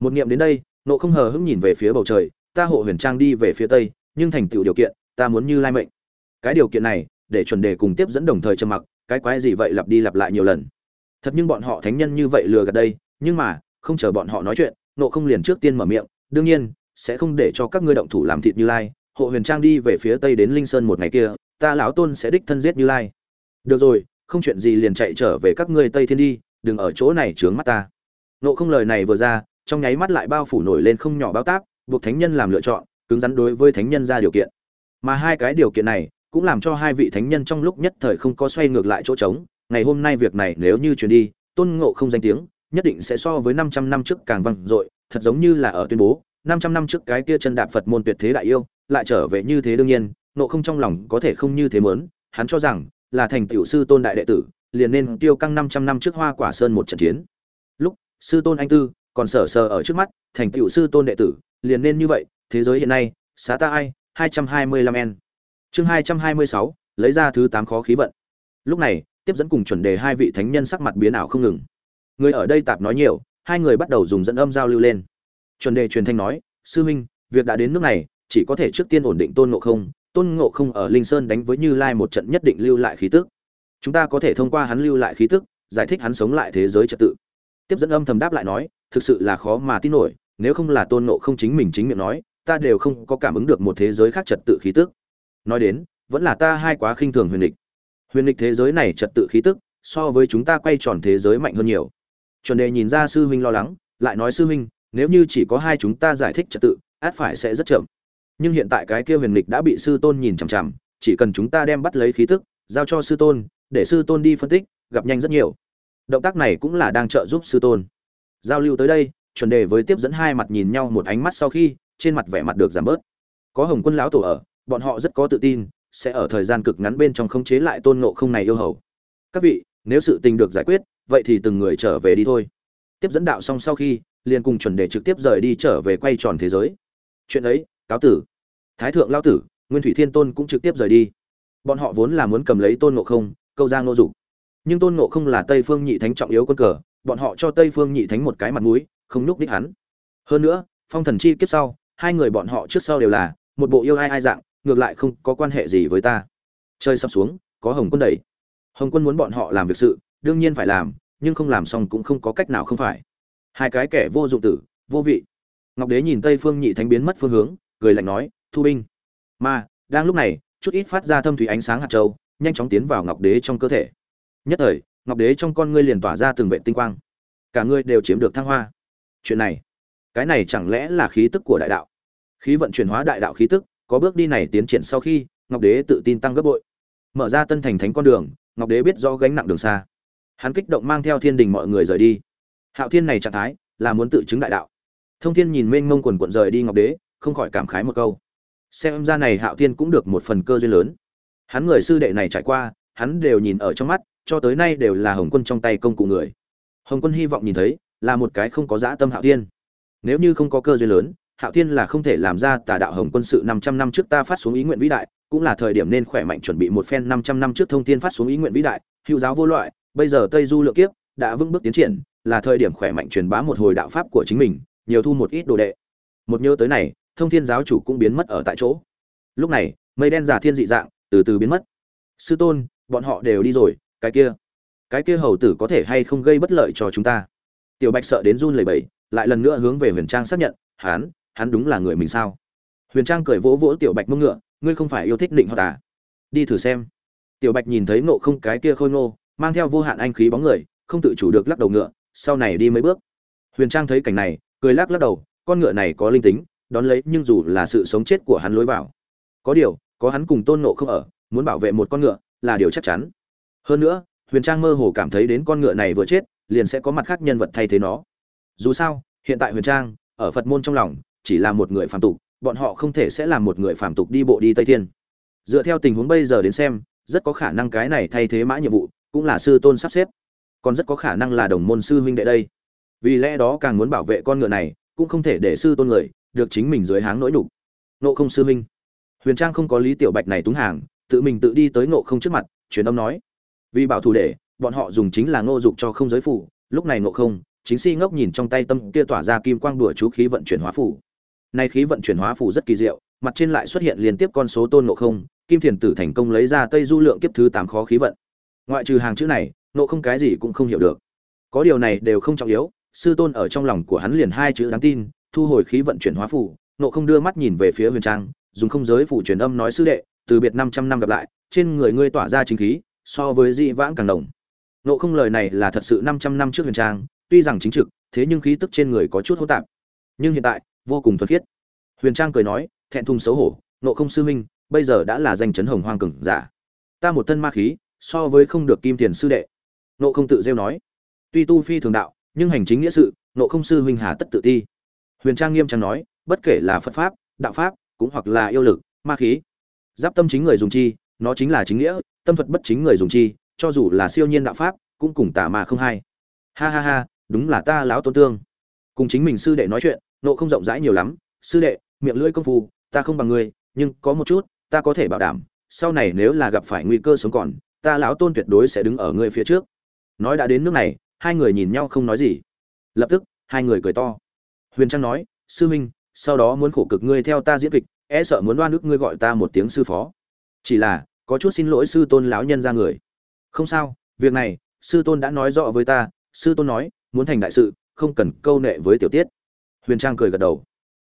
Một nghiệm đến đây nộ không hờ hững nhìn về phía bầu trời ta hộ huyền trang đi về phía tây, nhưng thành tựu điều kiện, ta muốn như lai mệnh. Cái điều kiện này, để chuẩn đề cùng tiếp dẫn đồng thời trầm mặc, cái quái gì vậy lặp đi lặp lại nhiều lần. Thật nhưng bọn họ thánh nhân như vậy lừa gạt đây, nhưng mà, không chờ bọn họ nói chuyện, nộ không liền trước tiên mở miệng, đương nhiên, sẽ không để cho các ngươi động thủ làm thịt như lai, hộ huyền trang đi về phía tây đến linh sơn một ngày kia, ta lão tôn sẽ đích thân giết như lai. Được rồi, không chuyện gì liền chạy trở về các ngươi tây thiên đi, đừng ở chỗ này trướng mắt ta. Nộ không lời này vừa ra, trong nháy mắt lại bao phủ nổi lên không nhỏ bao táp buộc thánh nhân làm lựa chọn, cứng rắn đối với thánh nhân ra điều kiện. Mà hai cái điều kiện này cũng làm cho hai vị thánh nhân trong lúc nhất thời không có xoay ngược lại chỗ trống. Ngày hôm nay việc này nếu như truyền đi, tôn ngộ không danh tiếng nhất định sẽ so với 500 năm trước càng vang dội, thật giống như là ở tuyên bố 500 năm trước cái kia chân đạp Phật môn tuyệt thế đại yêu lại trở về như thế đương nhiên nộ không trong lòng có thể không như thế mớn hắn cho rằng là thành tiểu sư tôn đại đệ tử, liền nên tiêu căng 500 năm trước hoa quả sơn một trận chiến. Lúc, sư tôn anh tư còn sở sờ ở trước mắt, thành tiểu sư tôn đệ tử liền nên như vậy thế giới hiện nay xá ta ai? 225 n chương 226, lấy ra thứ tám khó khí vận. Lúc này tiếp dẫn cùng chuẩn đề hai vị thánh nhân sắc mặt biến ảo không ngừng. Người ở đây tạp nói nhiều hai người bắt đầu dùng dẫn âm giao lưu lên. Chuẩn đề truyền thanh nói sư huynh việc đã đến nước này chỉ có thể trước tiên ổn định tôn ngộ không tôn ngộ không ở linh sơn đánh với như lai một trận nhất định lưu lại khí tức. Chúng ta có thể thông qua hắn lưu lại khí tức giải thích hắn sống lại thế giới trật tự. Tiếp dẫn âm thầm đáp lại nói thực sự là khó mà tin nổi nếu không là tôn ngộ không chính mình chính miệng nói, ta đều không có cảm ứng được một thế giới khác trật tự khí tức. Nói đến, vẫn là ta hai quá khinh thường huyền địch. Huyền địch thế giới này trật tự khí tức, so với chúng ta quay tròn thế giới mạnh hơn nhiều. Chuẩn đề nhìn ra sư huynh lo lắng, lại nói sư huynh, nếu như chỉ có hai chúng ta giải thích trật tự, át phải sẽ rất chậm. Nhưng hiện tại cái kia huyền lịch đã bị sư tôn nhìn chằm chằm, chỉ cần chúng ta đem bắt lấy khí tức, giao cho sư tôn, để sư tôn đi phân tích, gặp nhanh rất nhiều. Động tác này cũng là đang trợ giúp sư tôn. Giao lưu tới đây chuẩn đề với tiếp dẫn hai mặt nhìn nhau một ánh mắt sau khi, trên mặt vẻ mặt được giảm bớt. Có hồng quân lão tổ ở, bọn họ rất có tự tin, sẽ ở thời gian cực ngắn bên trong khống chế lại tôn ngộ không này yêu hầu. Các vị, nếu sự tình được giải quyết, vậy thì từng người trở về đi thôi. Tiếp dẫn đạo xong sau khi, liền cùng chuẩn đề trực tiếp rời đi trở về quay tròn thế giới. Chuyện ấy, cáo tử. Thái thượng lao tử, nguyên thủy thiên tôn cũng trực tiếp rời đi. Bọn họ vốn là muốn cầm lấy tôn ngộ không, câu ra ngô dục. Nhưng tôn ngộ không là tây phương nhị thánh trọng yếu quân cờ bọn họ cho tây phương nhị thánh một cái mặt mũi, không nhúc đích hắn. Hơn nữa, phong thần chi kiếp sau, hai người bọn họ trước sau đều là một bộ yêu ai ai dạng, ngược lại không có quan hệ gì với ta. Chơi sắp xuống, có hồng quân đẩy. Hồng quân muốn bọn họ làm việc sự, đương nhiên phải làm, nhưng không làm xong cũng không có cách nào không phải. Hai cái kẻ vô dụng tử, vô vị. Ngọc đế nhìn tây phương nhị thánh biến mất phương hướng, cười lạnh nói, thu binh. Mà, đang lúc này, chút ít phát ra thâm thủy ánh sáng hạt châu, nhanh chóng tiến vào ngọc đế trong cơ thể. Nhất thời ngọc đế trong con ngươi liền tỏa ra từng vệ tinh quang. Cả ngươi đều chiếm được thăng hoa. Chuyện này, cái này chẳng lẽ là khí tức của đại đạo? Khí vận chuyển hóa đại đạo khí tức, có bước đi này tiến triển sau khi, ngọc đế tự tin tăng gấp bội. Mở ra tân thành thánh con đường, ngọc đế biết rõ gánh nặng đường xa. Hắn kích động mang theo thiên đình mọi người rời đi. Hạo thiên này trạng thái, là muốn tự chứng đại đạo. Thông thiên nhìn mênh mông quần quận rời đi ngọc đế, không khỏi cảm khái một câu. Xem ra này hạo thiên cũng được một phần cơ duyên lớn. Hắn người sư đệ này trải qua, hắn đều nhìn ở trong mắt cho tới nay đều là hồng quân trong tay công cụ người. Hồng quân hy vọng nhìn thấy, là một cái không có dã tâm hạo thiên. Nếu như không có cơ duyên lớn, hạo thiên là không thể làm ra tà đạo hồng quân sự năm trăm năm trước ta phát xuống ý nguyện vĩ đại, cũng là thời điểm nên khỏe mạnh chuẩn bị một phen năm trăm năm trước thông thiên phát xuống ý nguyện vĩ đại, hữu giáo vô loại, bây giờ tây du lượng kiếp đã vững bước tiến triển, là thời điểm khỏe mạnh truyền bá một hồi đạo pháp của chính mình, nhiều thu một ít đồ đệ. Một nhớ tới này, thông thiên giáo chủ cũng biến mất ở tại chỗ. Lúc này, mây đen giả thiên dị dạng từ từ biến mất. Sư tôn, bọn họ đều đi rồi cái kia. Cái kia hầu tử có thể hay không gây bất lợi cho chúng ta? Tiểu bạch sợ đến run lẩy bẩy, lại lần nữa hướng về huyền trang xác nhận hắn hắn đúng là người mình sao? Huyền trang cười vỗ vỗ tiểu bạch mông ngựa, ngươi không phải yêu thích định họ à? Đi thử xem. Tiểu bạch nhìn thấy nộ không cái kia khôi ngô, mang theo vô hạn anh khí bóng người, không tự chủ được lắc đầu ngựa, sau này đi mấy bước. Huyền trang thấy cảnh này, cười lắc lắc đầu, con ngựa này có linh tính, đón lấy nhưng dù là sự sống chết của hắn lối vào. Có điều, có hắn cùng tôn nộ không ở, muốn bảo vệ một con ngựa là điều chắc chắn hơn nữa, huyền trang mơ hồ cảm thấy đến con ngựa này vừa chết, liền sẽ có mặt khác nhân vật thay thế nó. Dù sao, hiện tại huyền trang, ở phật môn trong lòng, chỉ là một người phàm tục, bọn họ không thể sẽ làm một người phàm tục đi bộ đi tây thiên. Dựa theo tình huống bây giờ đến xem, rất có khả năng cái này thay thế mã nhiệm vụ, cũng là sư tôn sắp xếp. Còn rất có khả năng là đồng môn sư huynh đệ đây. Vì lẽ đó càng muốn bảo vệ con ngựa này, cũng không thể để sư tôn người, được chính mình dưới háng nỗi nhục. Nộ không sư huynh. Huyền trang không có lý tiểu bạch này túng hàng, tự mình tự đi tới nộ không trước mặt, truyền âm nói vì bảo thủ để bọn họ dùng chính là ngô dục cho không giới phủ. Lúc này ngộ không chính si ngốc nhìn trong tay tâm kia tỏa ra kim quang đùa chú khí vận chuyển hóa phủ. Nay khí vận chuyển hóa phủ rất kỳ diệu mặt trên lại xuất hiện liên tiếp con số tôn ngộ không kim thiền tử thành công lấy ra tây du lượng kiếp thứ tám khó khí vận. Ngoại trừ hàng chữ này ngộ không cái gì cũng không hiểu được. Có điều này đều không trọng yếu sư tôn ở trong lòng của hắn liền hai chữ đáng tin thu hồi khí vận chuyển hóa phủ. Ngộ không đưa mắt nhìn về phía huyền trang dùng không giới phủ truyền âm nói sư đệ từ biệt 500 năm gặp lại, trên người ngươi tỏa ra chính khí, so với dị vãng càng đồng. Nộ không lời này là thật sự 500 năm trước huyền trang, tuy rằng chính trực, thế nhưng khí tức trên người có chút hỗn tạp. Nhưng hiện tại, vô cùng thuần khiết. Huyền Trang cười nói, thẹn thùng xấu hổ, nộ không sư huynh, bây giờ đã là danh chấn hồng hoang cường giả. Ta một thân ma khí, so với không được kim tiền sư đệ. Nộ không tự rêu nói, tuy tu phi thường đạo, nhưng hành chính nghĩa sự, nộ không sư huynh hà tất tự ti. Huyền Trang nghiêm trang nói, bất kể là Phật pháp, đạo pháp, cũng hoặc là yêu lực, ma khí, giáp tâm chính người dùng chi nó chính là chính nghĩa tâm thuật bất chính người dùng chi, cho dù là siêu nhiên đạo pháp, cũng cùng tả mà không hay ha ha ha, đúng là ta lão tôn tương. Cùng chính mình sư đệ nói chuyện, nộ không rộng rãi nhiều lắm. Sư đệ, miệng lưỡi công phu, ta không bằng ngươi, nhưng có một chút, ta có thể bảo đảm, sau này nếu là gặp phải nguy cơ sống còn, ta lão tôn tuyệt đối sẽ đứng ở ngươi phía trước. Nói đã đến nước này, hai người nhìn nhau không nói gì. Lập tức, hai người cười to. Huyền trang nói, sư huynh sau đó muốn khổ cực ngươi theo ta diễn kịch e sợ muốn đoan nước ngươi gọi ta một tiếng sư phó. Chỉ là có chút xin lỗi sư tôn lão nhân ra người. Không sao, việc này, sư tôn đã nói rõ với ta, sư tôn nói, muốn thành đại sự, không cần câu nệ với tiểu tiết. Huyền trang cười gật đầu.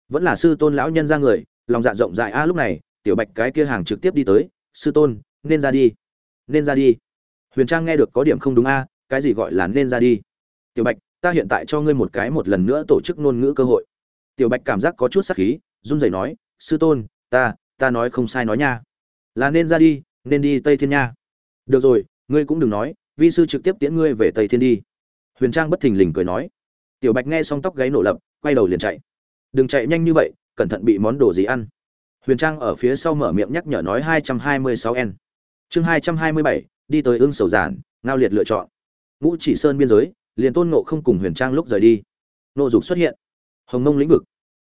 Vẫn là sư tôn lão nhân ra người, lòng dạ rộng rãi a, lúc này, tiểu bạch cái kia hàng trực tiếp đi tới, sư tôn, nên ra đi. Nên ra đi. Huyền trang nghe được có điểm không đúng a, cái gì gọi là nên ra đi? Tiểu bạch, ta hiện tại cho ngươi một cái một lần nữa tổ chức ngôn ngữ cơ hội. Tiểu bạch cảm giác có chút sắc khí, run rẩy nói, sư tôn, ta ta nói không sai nói nha là nên ra đi, nên đi tây thiên nha. Được rồi, ngươi cũng đừng nói, vi sư trực tiếp tiễn ngươi về tây thiên đi. Huyền trang bất thình lình cười nói. Tiểu bạch nghe xong tóc gáy nổ lập, quay đầu liền chạy. Đừng chạy nhanh như vậy, cẩn thận bị món đồ gì ăn. Huyền trang ở phía sau mở miệng nhắc nhở nói hai trăm hai mươi sáu n chương hai trăm hai mươi bảy, đi tới ương sầu giản, ngao liệt lựa chọn. Ngũ chỉ sơn biên giới, liền tôn nộ không cùng huyền trang lúc rời đi. Nộ dục xuất hiện. Hồng nông lĩnh vực.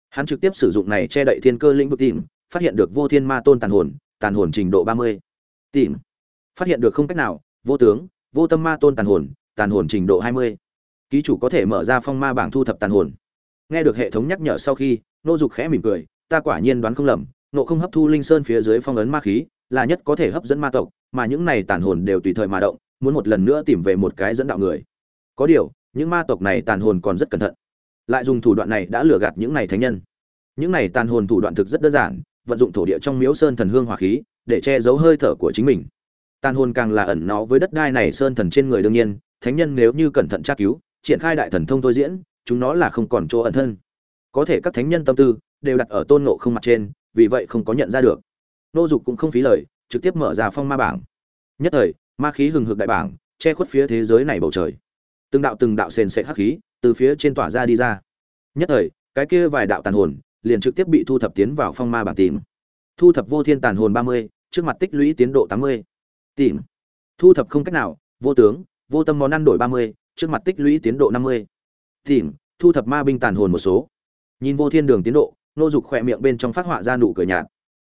Hắn trực tiếp sử dụng này che đậy thiên cơ lĩnh vực tìm, phát hiện được vô thiên ma tôn tàn hồn tàn hồn trình độ ba mươi. Tìm. Phát hiện được không cách nào, vô tướng, vô tâm ma tôn tàn hồn tàn hồn trình độ hai mươi. Ký chủ có thể mở ra phong ma bảng thu thập tàn hồn. Nghe được hệ thống nhắc nhở sau khi, nô dục khẽ mỉm cười, ta quả nhiên đoán không lầm, nộ không hấp thu linh sơn phía dưới phong ấn ma khí, là nhất có thể hấp dẫn ma tộc, mà những này tàn hồn đều tùy thời mà động, muốn một lần nữa tìm về một cái dẫn đạo người. Có điều, những ma tộc này tàn hồn còn rất cẩn thận. Lại dùng thủ đoạn này đã lừa gạt những này thánh nhân. Những này tàn hồn thủ đoạn thực rất đơn giản vận dụng thổ địa trong miếu sơn thần hương hỏa khí để che giấu hơi thở của chính mình. Tàn hồn càng là ẩn nó với đất đai này sơn thần trên người đương nhiên, thánh nhân nếu như cẩn thận tra cứu, triển khai đại thần thông thôi diễn, chúng nó là không còn chỗ ẩn thân. Có thể các thánh nhân tâm tư đều đặt ở tôn ngộ không mặt trên, vì vậy không có nhận ra được. Nô dục cũng không phí lời, trực tiếp mở ra phong ma bảng. Nhất thời, ma khí hừng hực đại bảng, che khuất phía thế giới này bầu trời. Từng đạo từng đạo sền sệt hắc khí từ phía trên tỏa ra đi ra. Nhất thời, cái kia vài đạo tàn hồn liền trực tiếp bị thu thập tiến vào phong ma bảng tìm. Thu thập vô thiên tàn hồn ba mươi, trước mặt tích lũy tiến độ tám mươi. Tìm. Thu thập không cách nào, vô tướng, vô tâm món ăn đổi ba mươi, trước mặt tích lũy tiến độ năm mươi. Tìm. Thu thập ma binh tàn hồn một số. Nhìn vô thiên đường tiến độ, nô dục khỏe miệng bên trong phát họa ra nụ cười nhạt.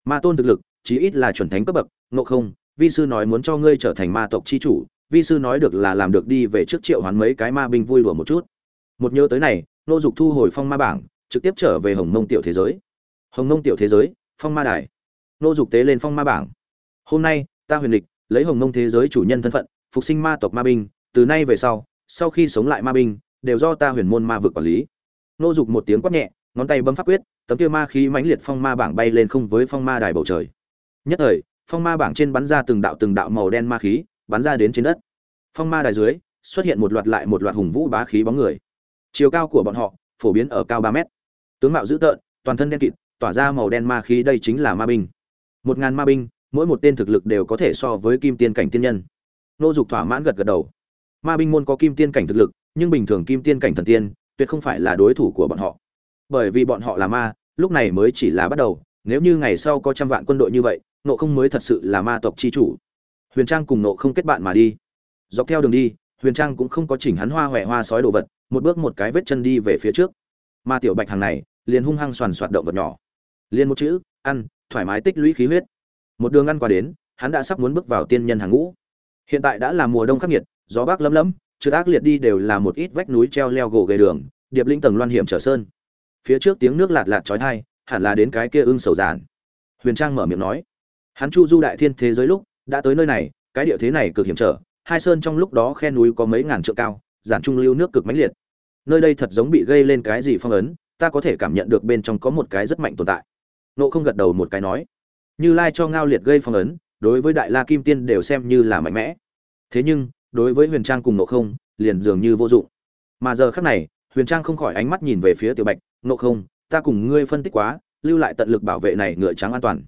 Ma tôn thực lực, chí ít là chuẩn thánh cấp bậc nộ không, vi sư nói muốn cho ngươi trở thành ma tộc chi chủ, vi sư nói được là làm được đi về trước triệu hoán mấy cái ma binh vui đùa một chút. Một nhớ tới này, nô dục thu hồi phong ma bảng trực tiếp trở về hồng mông tiểu thế giới. Hồng mông tiểu thế giới, phong ma đài. Nô dục tế lên phong ma bảng. Hôm nay, ta huyền lịch, lấy hồng mông thế giới chủ nhân thân phận, phục sinh ma tộc ma binh, từ nay về sau sau khi sống lại ma binh, đều do ta huyền môn ma vực quản lý. Nô dục một tiếng quát nhẹ, ngón tay bấm pháp quyết, tấm kia ma khí mãnh liệt phong ma bảng bay lên không với phong ma đài bầu trời. Nhất thời, phong ma bảng trên bắn ra từng đạo từng đạo màu đen ma khí, bắn ra đến trên đất. Phong ma đài dưới, xuất hiện một loạt lại một loạt hùng vũ bá khí bóng người. Chiều cao của bọn họ, phổ biến ở cao ba mét tướng mạo dữ tợn, toàn thân đen kịt, tỏa ra màu đen ma khí, đây chính là ma binh. Một ngàn ma binh, mỗi một tên thực lực đều có thể so với kim tiên cảnh tiên nhân. Nô dục thỏa mãn gật gật đầu. Ma binh môn có kim tiên cảnh thực lực, nhưng bình thường kim tiên cảnh thần tiên, tuyệt không phải là đối thủ của bọn họ. Bởi vì bọn họ là ma, lúc này mới chỉ là bắt đầu, nếu như ngày sau có trăm vạn quân đội như vậy, nộ không mới thật sự là ma tộc chi chủ. Huyền trang cùng nộ không kết bạn mà đi. Dọc theo đường đi, huyền trang cũng không có chỉnh hắn hoa huệ hoa sói đồ vật, một bước một cái vết chân đi về phía trước ma tiểu bạch hàng này liền hung hăng soàn soạt động vật nhỏ. Liền một chữ, ăn, thoải mái tích lũy khí huyết. Một đường ăn qua đến, hắn đã sắp muốn bước vào tiên nhân hàng ngũ. Hiện tại đã là mùa đông khắc nghiệt, gió bắc lấm lấm trừ ác liệt đi đều là một ít vách núi treo leo gỗ ghề đường, điệp linh tầng loan hiểm trở sơn. Phía trước tiếng nước lạt lạt trói tai, hẳn là đến cái kia ưng sầu giản. Huyền trang mở miệng nói, hắn chu du đại thiên thế giới lúc, đã tới nơi này, cái địa thế này cực hiểm trở, hai sơn trong lúc đó khe núi có mấy ngàn trượng cao, giản trung lưu nước cực mãnh liệt nơi đây thật giống bị gây lên cái gì phong ấn, ta có thể cảm nhận được bên trong có một cái rất mạnh tồn tại. Nộ không gật đầu một cái nói. Như lai cho ngao liệt gây phong ấn, đối với đại la kim tiên đều xem như là mạnh mẽ. Thế nhưng, đối với huyền trang cùng nộ không, liền dường như vô dụng. Mà giờ khác này, huyền trang không khỏi ánh mắt nhìn về phía tiểu bạch, nộ không, ta cùng ngươi phân tích quá, lưu lại tận lực bảo vệ này ngựa trắng an toàn.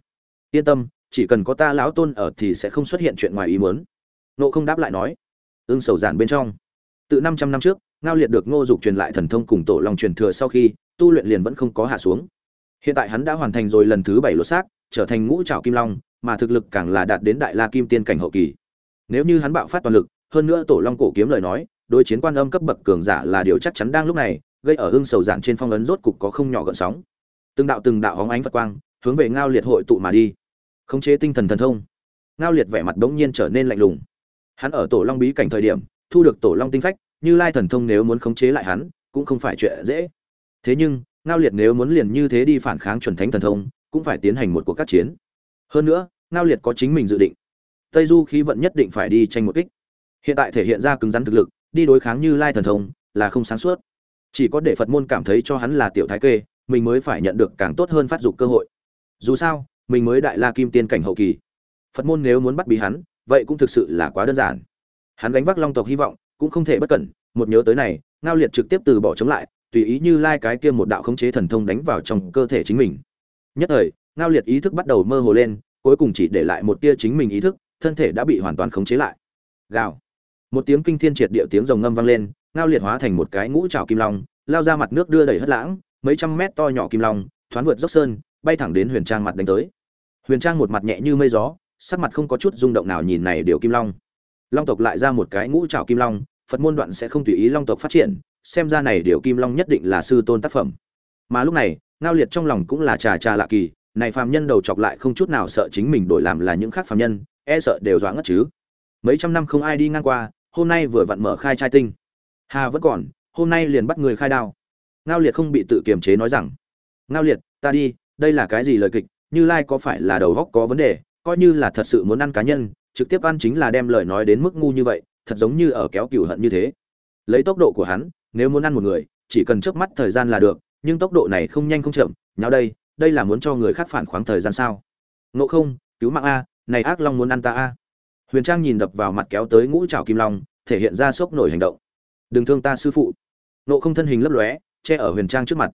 Yên tâm, chỉ cần có ta lão tôn ở thì sẽ không xuất hiện chuyện ngoài ý muốn. Nộ không đáp lại nói. Ương sầu giản bên trong. Từ năm trăm năm trước ngao liệt được ngô dục truyền lại thần thông cùng tổ long truyền thừa sau khi, tu luyện liền vẫn không có hạ xuống. Hiện tại hắn đã hoàn thành rồi lần thứ bảy lột xác, trở thành ngũ trảo kim long, mà thực lực càng là đạt đến đại la kim tiên cảnh hậu kỳ. Nếu như hắn bạo phát toàn lực, hơn nữa tổ long cổ kiếm lời nói, đối chiến quan âm cấp bậc cường giả là điều chắc chắn đang lúc này, gây ở hưng sầu giản trên phong ấn rốt cục có không nhỏ gợn sóng. Từng đạo từng đạo hóng ánh phật quang, hướng về ngao liệt hội tụ mà đi. Khống chế tinh thần thần thông. Ngao liệt vẻ mặt bỗng nhiên trở nên lạnh lùng. Hắn ở tổ long bí cảnh thời điểm, thu được tổ long tinh phách như lai thần thông nếu muốn khống chế lại hắn, cũng không phải chuyện dễ. Thế nhưng, ngao liệt nếu muốn liền như thế đi phản kháng chuẩn thánh thần thông, cũng phải tiến hành một cuộc các chiến. Hơn nữa, ngao liệt có chính mình dự định. Tây du khí vận nhất định phải đi tranh một kích. Hiện tại thể hiện ra cứng rắn thực lực, đi đối kháng như lai thần thông, là không sáng suốt. Chỉ có để phật môn cảm thấy cho hắn là tiểu thái kê, mình mới phải nhận được càng tốt hơn phát dục cơ hội. Dù sao, mình mới đại la kim tiên cảnh hậu kỳ. Phật môn nếu muốn bắt bí hắn, vậy cũng thực sự là quá đơn giản. Hắn gánh vác long tộc hy vọng cũng không thể bất cẩn, một nhớ tới này, ngao liệt trực tiếp từ bỏ chống lại, tùy ý như lai cái kia một đạo khống chế thần thông đánh vào trong cơ thể chính mình. Nhất thời, ngao liệt ý thức bắt đầu mơ hồ lên, cuối cùng chỉ để lại một tia chính mình ý thức, thân thể đã bị hoàn toàn khống chế lại. Gào. Một tiếng kinh thiên triệt địa tiếng rồng ngâm vang lên, ngao liệt hóa thành một cái ngũ trào kim long, lao ra mặt nước đưa đầy hất lãng, mấy trăm mét to nhỏ kim long, thoáng vượt dốc sơn, bay thẳng đến huyền trang mặt đánh tới. Huyền trang một mặt nhẹ như mây gió, sắc mặt không có chút rung động nào nhìn này điều kim long long tộc lại ra một cái ngũ trào kim long, phật môn đoạn sẽ không tùy ý long tộc phát triển, xem ra này điều kim long nhất định là sư tôn tác phẩm. Mà lúc này, ngao liệt trong lòng cũng là trà trà lạ kỳ, này phàm nhân đầu chọc lại không chút nào sợ chính mình đổi làm là những khác phàm nhân e sợ đều dọa ngất chứ. Mấy trăm năm không ai đi ngang qua, hôm nay vừa vặn mở khai trai tinh. Hà vẫn còn, hôm nay liền bắt người khai đao. Ngao liệt không bị tự kiềm chế nói rằng, ngao liệt, ta đi, đây là cái gì lời kịch? Như lai có phải là đầu góc có vấn đề? Coi như là thật sự muốn ăn cá nhân trực tiếp ăn chính là đem lời nói đến mức ngu như vậy, thật giống như ở kéo cửu hận như thế. Lấy tốc độ của hắn, nếu muốn ăn một người, chỉ cần chớp mắt thời gian là được, nhưng tốc độ này không nhanh không chậm, nháo đây đây là muốn cho người khác phản khoáng thời gian sao? Ngộ không, cứu mạng a, này ác long muốn ăn ta a. Huyền trang nhìn đập vào mặt kéo tới ngũ trào kim long, thể hiện ra sốc nổi hành động. Đừng thương ta sư phụ. Ngộ không thân hình lấp lóe, che ở huyền trang trước mặt.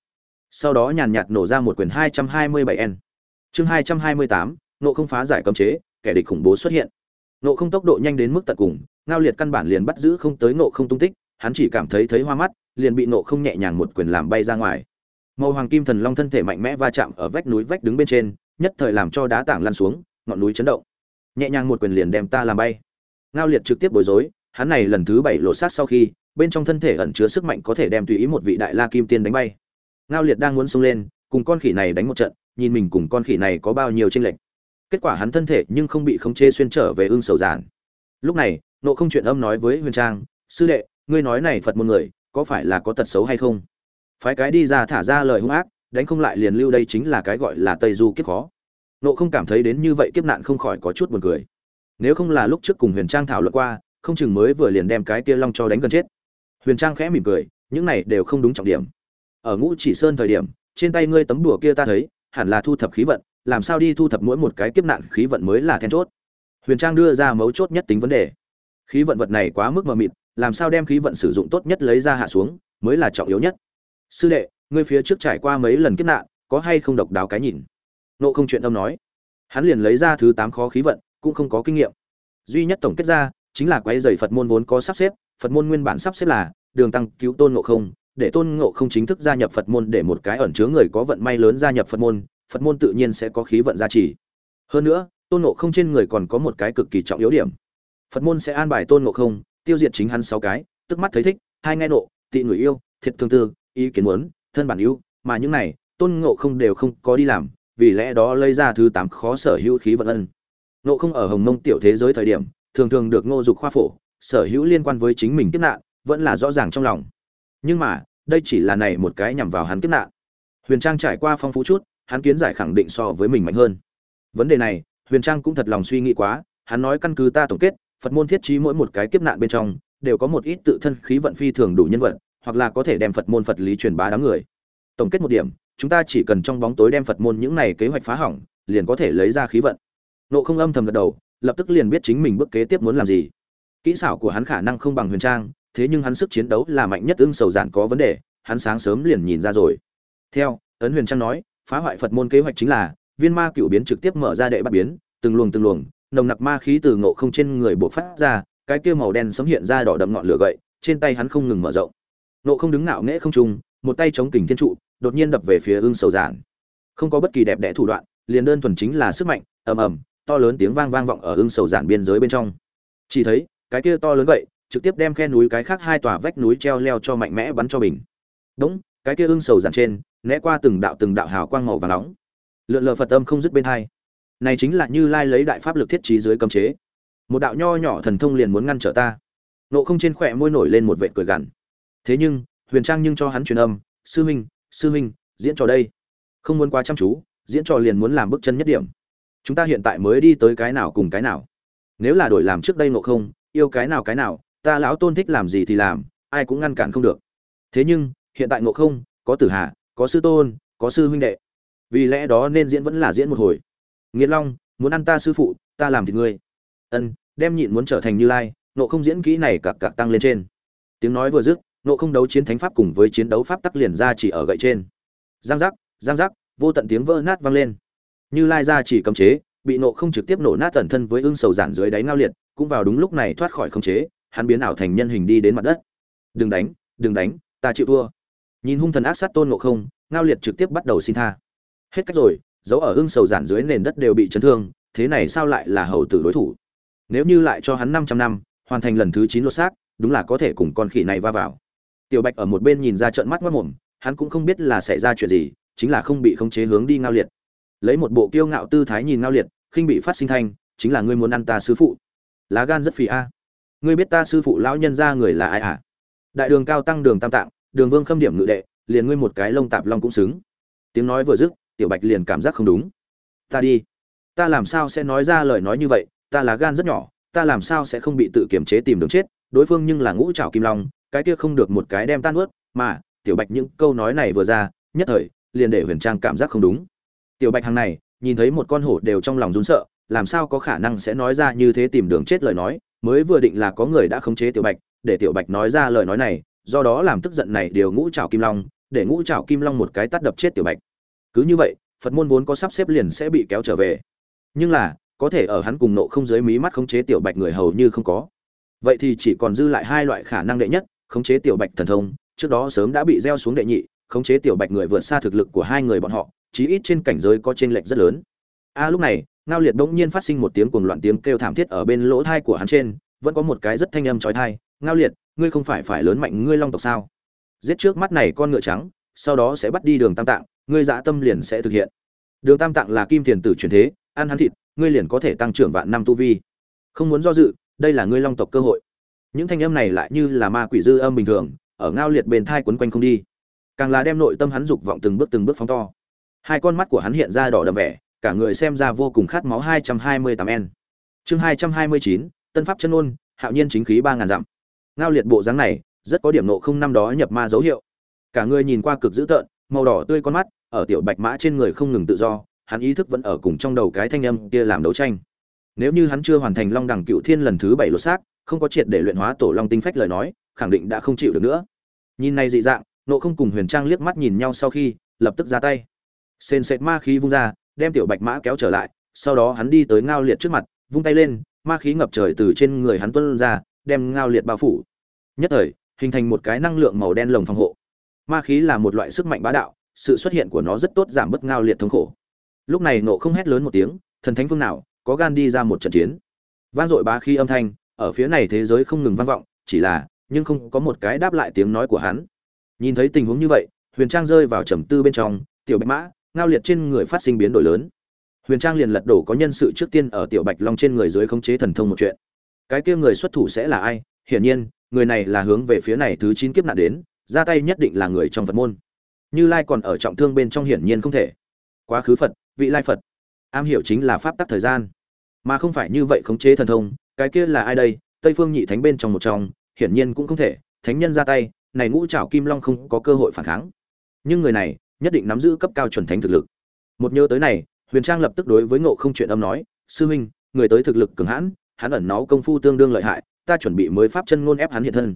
Sau đó nhàn nhạt nổ ra một quyền hai trăm hai mươi bảy n. Chương hai trăm hai mươi tám, ngộ không phá giải cấm chế, kẻ địch khủng bố xuất hiện ngộ không tốc độ nhanh đến mức tận cùng, ngao liệt căn bản liền bắt giữ không tới ngộ không tung tích, hắn chỉ cảm thấy thấy hoa mắt, liền bị ngộ không nhẹ nhàng một quyền làm bay ra ngoài. Màu hoàng kim thần long thân thể mạnh mẽ va chạm ở vách núi vách đứng bên trên, nhất thời làm cho đá tảng lăn xuống, ngọn núi chấn động. Nhẹ nhàng một quyền liền đem ta làm bay. Ngao liệt trực tiếp bối rối, hắn này lần thứ bảy lộ sát sau khi, bên trong thân thể ẩn chứa sức mạnh có thể đem tùy ý một vị đại la kim tiên đánh bay. Ngao liệt đang muốn xông lên, cùng con khỉ này đánh một trận, nhìn mình cùng con khỉ này có bao nhiêu tranh lệch kết quả hắn thân thể nhưng không bị khống chế xuyên trở về ương sầu giản. Lúc này, nộ không chuyện âm nói với huyền trang, sư đệ, ngươi nói này phật môn người, có phải là có tật xấu hay không? Phái cái đi ra thả ra lời hung ác, đánh không lại liền lưu đây chính là cái gọi là tây du kiếp khó. Nộ không cảm thấy đến như vậy kiếp nạn không khỏi có chút buồn cười. Nếu không là lúc trước cùng huyền trang thảo luận qua, không chừng mới vừa liền đem cái kia long cho đánh gần chết. Huyền trang khẽ mỉm cười, những này đều không đúng trọng điểm. Ở ngũ chỉ sơn thời điểm, trên tay ngươi tấm đùa kia ta thấy, hẳn là thu thập khí vận làm sao đi thu thập mỗi một cái kiếp nạn khí vận mới là then chốt. Huyền trang đưa ra mấu chốt nhất tính vấn đề. Khí vận vật này quá mức mờ mịt, làm sao đem khí vận sử dụng tốt nhất lấy ra hạ xuống, mới là trọng yếu nhất. Sư đệ, ngươi phía trước trải qua mấy lần kiếp nạn, có hay không độc đáo cái nhìn? Nộ không chuyện âm nói. Hắn liền lấy ra thứ tám khó khí vận, cũng không có kinh nghiệm. Duy nhất tổng kết ra, chính là quấy dày phật môn vốn có sắp xếp, phật môn nguyên bản sắp xếp là, đường tăng cứu tôn ngộ không, để tôn ngộ không chính thức gia nhập phật môn để một cái ẩn chứa người có vận may lớn gia nhập phật môn phật môn tự nhiên sẽ có khí vận gia trì. Hơn nữa, tôn ngộ không trên người còn có một cái cực kỳ trọng yếu điểm. Phật môn sẽ an bài tôn ngộ không, tiêu diệt chính hắn sáu cái, tức mắt thấy thích, hai nghe nộ, tị người yêu, thiệt thương tư, ý kiến muốn, thân bản yêu mà những này, tôn ngộ không đều không có đi làm, vì lẽ đó lấy ra thứ tám khó sở hữu khí vận ân. Ngộ không ở hồng mông tiểu thế giới thời điểm, thường thường được ngô dục khoa phổ, sở hữu liên quan với chính mình kiếp nạn, vẫn là rõ ràng trong lòng. Nhưng mà, đây chỉ là này một cái nhằm vào hắn kiếp nạn. Huyền trang trải qua phong phú chút hắn kiến giải khẳng định so với mình mạnh hơn. Vấn đề này, huyền trang cũng thật lòng suy nghĩ quá, hắn nói căn cứ ta tổng kết, phật môn thiết trí mỗi một cái kiếp nạn bên trong, đều có một ít tự thân khí vận phi thường đủ nhân vật, hoặc là có thể đem phật môn phật lý truyền bá đám người. Tổng kết một điểm, chúng ta chỉ cần trong bóng tối đem phật môn những này kế hoạch phá hỏng, liền có thể lấy ra khí vận. Nộ không âm thầm gật đầu, lập tức liền biết chính mình bước kế tiếp muốn làm gì. Kỹ xảo của hắn khả năng không bằng huyền trang, thế nhưng hắn sức chiến đấu là mạnh nhất ưng sầu giản có vấn đề, hắn sáng sớm liền nhìn ra rồi. Theo, ấn huyền trang nói phá hoại phật môn kế hoạch chính là, viên ma cựu biến trực tiếp mở ra đệ bắt biến, từng luồng từng luồng, nồng nặc ma khí từ ngộ không trên người buộc phát ra, cái kia màu đen sấm hiện ra đỏ đậm ngọn lửa gậy, trên tay hắn không ngừng mở rộng. Ngộ không đứng ngạo nghễ không trung, một tay chống kình thiên trụ, đột nhiên đập về phía ưng sầu giản. Không có bất kỳ đẹp đẽ thủ đoạn, liền đơn thuần chính là sức mạnh, ầm ầm, to lớn tiếng vang vang vọng ở ưng sầu giản biên giới bên trong. Chỉ thấy, cái kia to lớn vậy trực tiếp đem khe núi cái khác hai tòa vách núi treo leo cho mạnh mẽ bắn cho bình. Đúng, cái kia ưng sầu giản trên né qua từng đạo từng đạo hào quang màu vàng nóng. Lượn lờ phật âm không dứt bên hai. Này chính là như lai lấy đại pháp lực thiết trí dưới cấm chế. Một đạo nho nhỏ thần thông liền muốn ngăn trở ta. Nộ không trên khỏe môi nổi lên một vệ cười gằn. Thế nhưng, huyền trang nhưng cho hắn truyền âm, sư huynh sư huynh, diễn trò đây. Không muốn quá chăm chú, diễn trò liền muốn làm bước chân nhất điểm. Chúng ta hiện tại mới đi tới cái nào cùng cái nào. Nếu là đổi làm trước đây nộ không, yêu cái nào cái nào, ta lão tôn thích làm gì thì làm, ai cũng ngăn cản không được. Thế nhưng, hiện tại ngộ không, có tử hà có sư tôn, có sư huynh đệ. Vì lẽ đó nên diễn vẫn là diễn một hồi. Nghiệt long, muốn ăn ta sư phụ, ta làm thì ngươi. Ân, đem nhịn muốn trở thành như lai, nộ không diễn kỹ này cặc cặc tăng lên trên. Tiếng nói vừa dứt, nộ không đấu chiến thánh pháp cùng với chiến đấu pháp tắc liền ra chỉ ở gậy trên. Giang giác giang giác, vô tận tiếng vỡ nát vang lên. Như lai ra chỉ cấm chế, bị nộ không trực tiếp nổ nát tẩn thân với ương sầu giản dưới đáy ngao liệt, cũng vào đúng lúc này thoát khỏi khống chế, hắn biến ảo thành nhân hình đi đến mặt đất. Đừng đánh đừng đánh, ta chịu thua nhìn hung thần ác sát tôn ngộ không, ngao liệt trực tiếp bắt đầu xin tha. Hết cách rồi, dấu ở hưng sầu giản dưới nền đất đều bị chấn thương, thế này sao lại là hầu tử đối thủ? Nếu như lại cho hắn 500 năm, hoàn thành lần thứ chín lột xác, đúng là có thể cùng con khỉ này va vào. Tiểu bạch ở một bên nhìn ra trợn mắt mất mồm, hắn cũng không biết là xảy ra chuyện gì, chính là không bị khống chế hướng đi ngao liệt. Lấy một bộ kiêu ngạo tư thái nhìn ngao liệt, khinh bị phát sinh thanh, chính là ngươi muốn ăn ta sư phụ. Lá gan rất phì a. Ngươi biết ta sư phụ lão nhân ra người là ai à? Đại đường cao tăng đường tam tạng đường vương khâm điểm ngự đệ, liền ngươi một cái lông tạp long cũng xứng. Tiếng nói vừa dứt, tiểu bạch liền cảm giác không đúng. Ta đi. Ta làm sao sẽ nói ra lời nói như vậy? Ta là gan rất nhỏ, ta làm sao sẽ không bị tự kiểm chế tìm đường chết? Đối phương nhưng là ngũ trảo kim long, cái kia không được một cái đem tan ướt mà, tiểu bạch những câu nói này vừa ra, nhất thời, liền để huyền trang cảm giác không đúng. Tiểu bạch hàng này, nhìn thấy một con hổ đều trong lòng run sợ, làm sao có khả năng sẽ nói ra như thế tìm đường chết lời nói? Mới vừa định là có người đã khống chế tiểu bạch, để tiểu bạch nói ra lời nói này do đó làm tức giận này điều ngũ trảo kim long, để ngũ trảo kim long một cái tát đập chết tiểu bạch. Cứ như vậy, phật môn vốn có sắp xếp liền sẽ bị kéo trở về. Nhưng là, có thể ở hắn cùng nộ không dưới mí mắt khống chế tiểu bạch người hầu như không có. Vậy thì chỉ còn dư lại hai loại khả năng đệ nhất, khống chế tiểu bạch thần thông, trước đó sớm đã bị gieo xuống đệ nhị, khống chế tiểu bạch người vượt xa thực lực của hai người bọn họ, chí ít trên cảnh giới có chênh lệch rất lớn. A, lúc này, ngao liệt bỗng nhiên phát sinh một tiếng cuồng loạn tiếng kêu thảm thiết ở bên lỗ thai của hắn trên, vẫn có một cái rất thanh âm chói tai. Ngao liệt ngươi không phải phải lớn mạnh ngươi long tộc sao? Giết trước mắt này con ngựa trắng sau đó sẽ bắt đi đường tam tạng ngươi dã tâm liền sẽ thực hiện. Đường tam tạng là kim tiền tử truyền thế ăn hắn thịt ngươi liền có thể tăng trưởng vạn năm tu vi. Không muốn do dự đây là ngươi long tộc cơ hội. Những thanh âm này lại như là ma quỷ dư âm bình thường ở ngao liệt bên thai quấn quanh không đi. Càng là đem nội tâm hắn dục vọng từng bước từng bước phóng to. Hai con mắt của hắn hiện ra đỏ đậm vẻ cả người xem ra vô cùng khát máu 228 n chương 229, tân pháp chân ôn hạo nhiên chính khí ba ngàn dặm ngao liệt bộ dáng này, rất có điểm nộ không năm đó nhập ma dấu hiệu. Cả người nhìn qua cực dữ tợn, màu đỏ tươi con mắt, ở tiểu bạch mã trên người không ngừng tự do, hắn ý thức vẫn ở cùng trong đầu cái thanh âm kia làm đấu tranh. Nếu như hắn chưa hoàn thành long đẳng cựu thiên lần thứ bảy lột xác, không có triệt để luyện hóa tổ long tinh phách lời nói, khẳng định đã không chịu được nữa. Nhìn này dị dạng, nộ không cùng huyền trang liếc mắt nhìn nhau sau khi, lập tức ra tay. Sền sệt ma khí vung ra, đem tiểu bạch mã kéo trở lại, sau đó hắn đi tới ngao liệt trước mặt, vung tay lên, ma khí ngập trời từ trên người hắn tuôn ra đem ngao liệt bao phủ. Nhất thời, hình thành một cái năng lượng màu đen lồng phòng hộ. Ma khí là một loại sức mạnh bá đạo, sự xuất hiện của nó rất tốt giảm bớt ngao liệt thống khổ. Lúc này nộ không hét lớn một tiếng, thần thánh phương nào, có gan đi ra một trận chiến. Vang dội bá khí âm thanh, ở phía này thế giới không ngừng vang vọng, chỉ là, nhưng không có một cái đáp lại tiếng nói của hắn. Nhìn thấy tình huống như vậy, huyền trang rơi vào trầm tư bên trong, tiểu bạch mã, ngao liệt trên người phát sinh biến đổi lớn. Huyền trang liền lật đổ có nhân sự trước tiên ở tiểu bạch long trên người dưới khống chế thần thông một chuyện cái kia người xuất thủ sẽ là ai? Hiển nhiên, người này là hướng về phía này thứ chín kiếp nạn đến, ra tay nhất định là người trong phật môn. Như lai còn ở trọng thương bên trong hiển nhiên không thể. Quá khứ phật, vị lai phật. Am hiểu chính là pháp tắc thời gian. Mà không phải như vậy khống chế thần thông, cái kia là ai đây? Tây phương nhị thánh bên trong một trong, hiển nhiên cũng không thể. Thánh nhân ra tay, này ngũ trảo kim long không có cơ hội phản kháng. Nhưng người này, nhất định nắm giữ cấp cao chuẩn thánh thực lực. Một nhớ tới này, huyền trang lập tức đối với ngộ không chuyện âm nói, sư huynh người tới thực lực cường hãn hắn ẩn náu công phu tương đương lợi hại ta chuẩn bị mới pháp chân ngôn ép hắn hiện thân.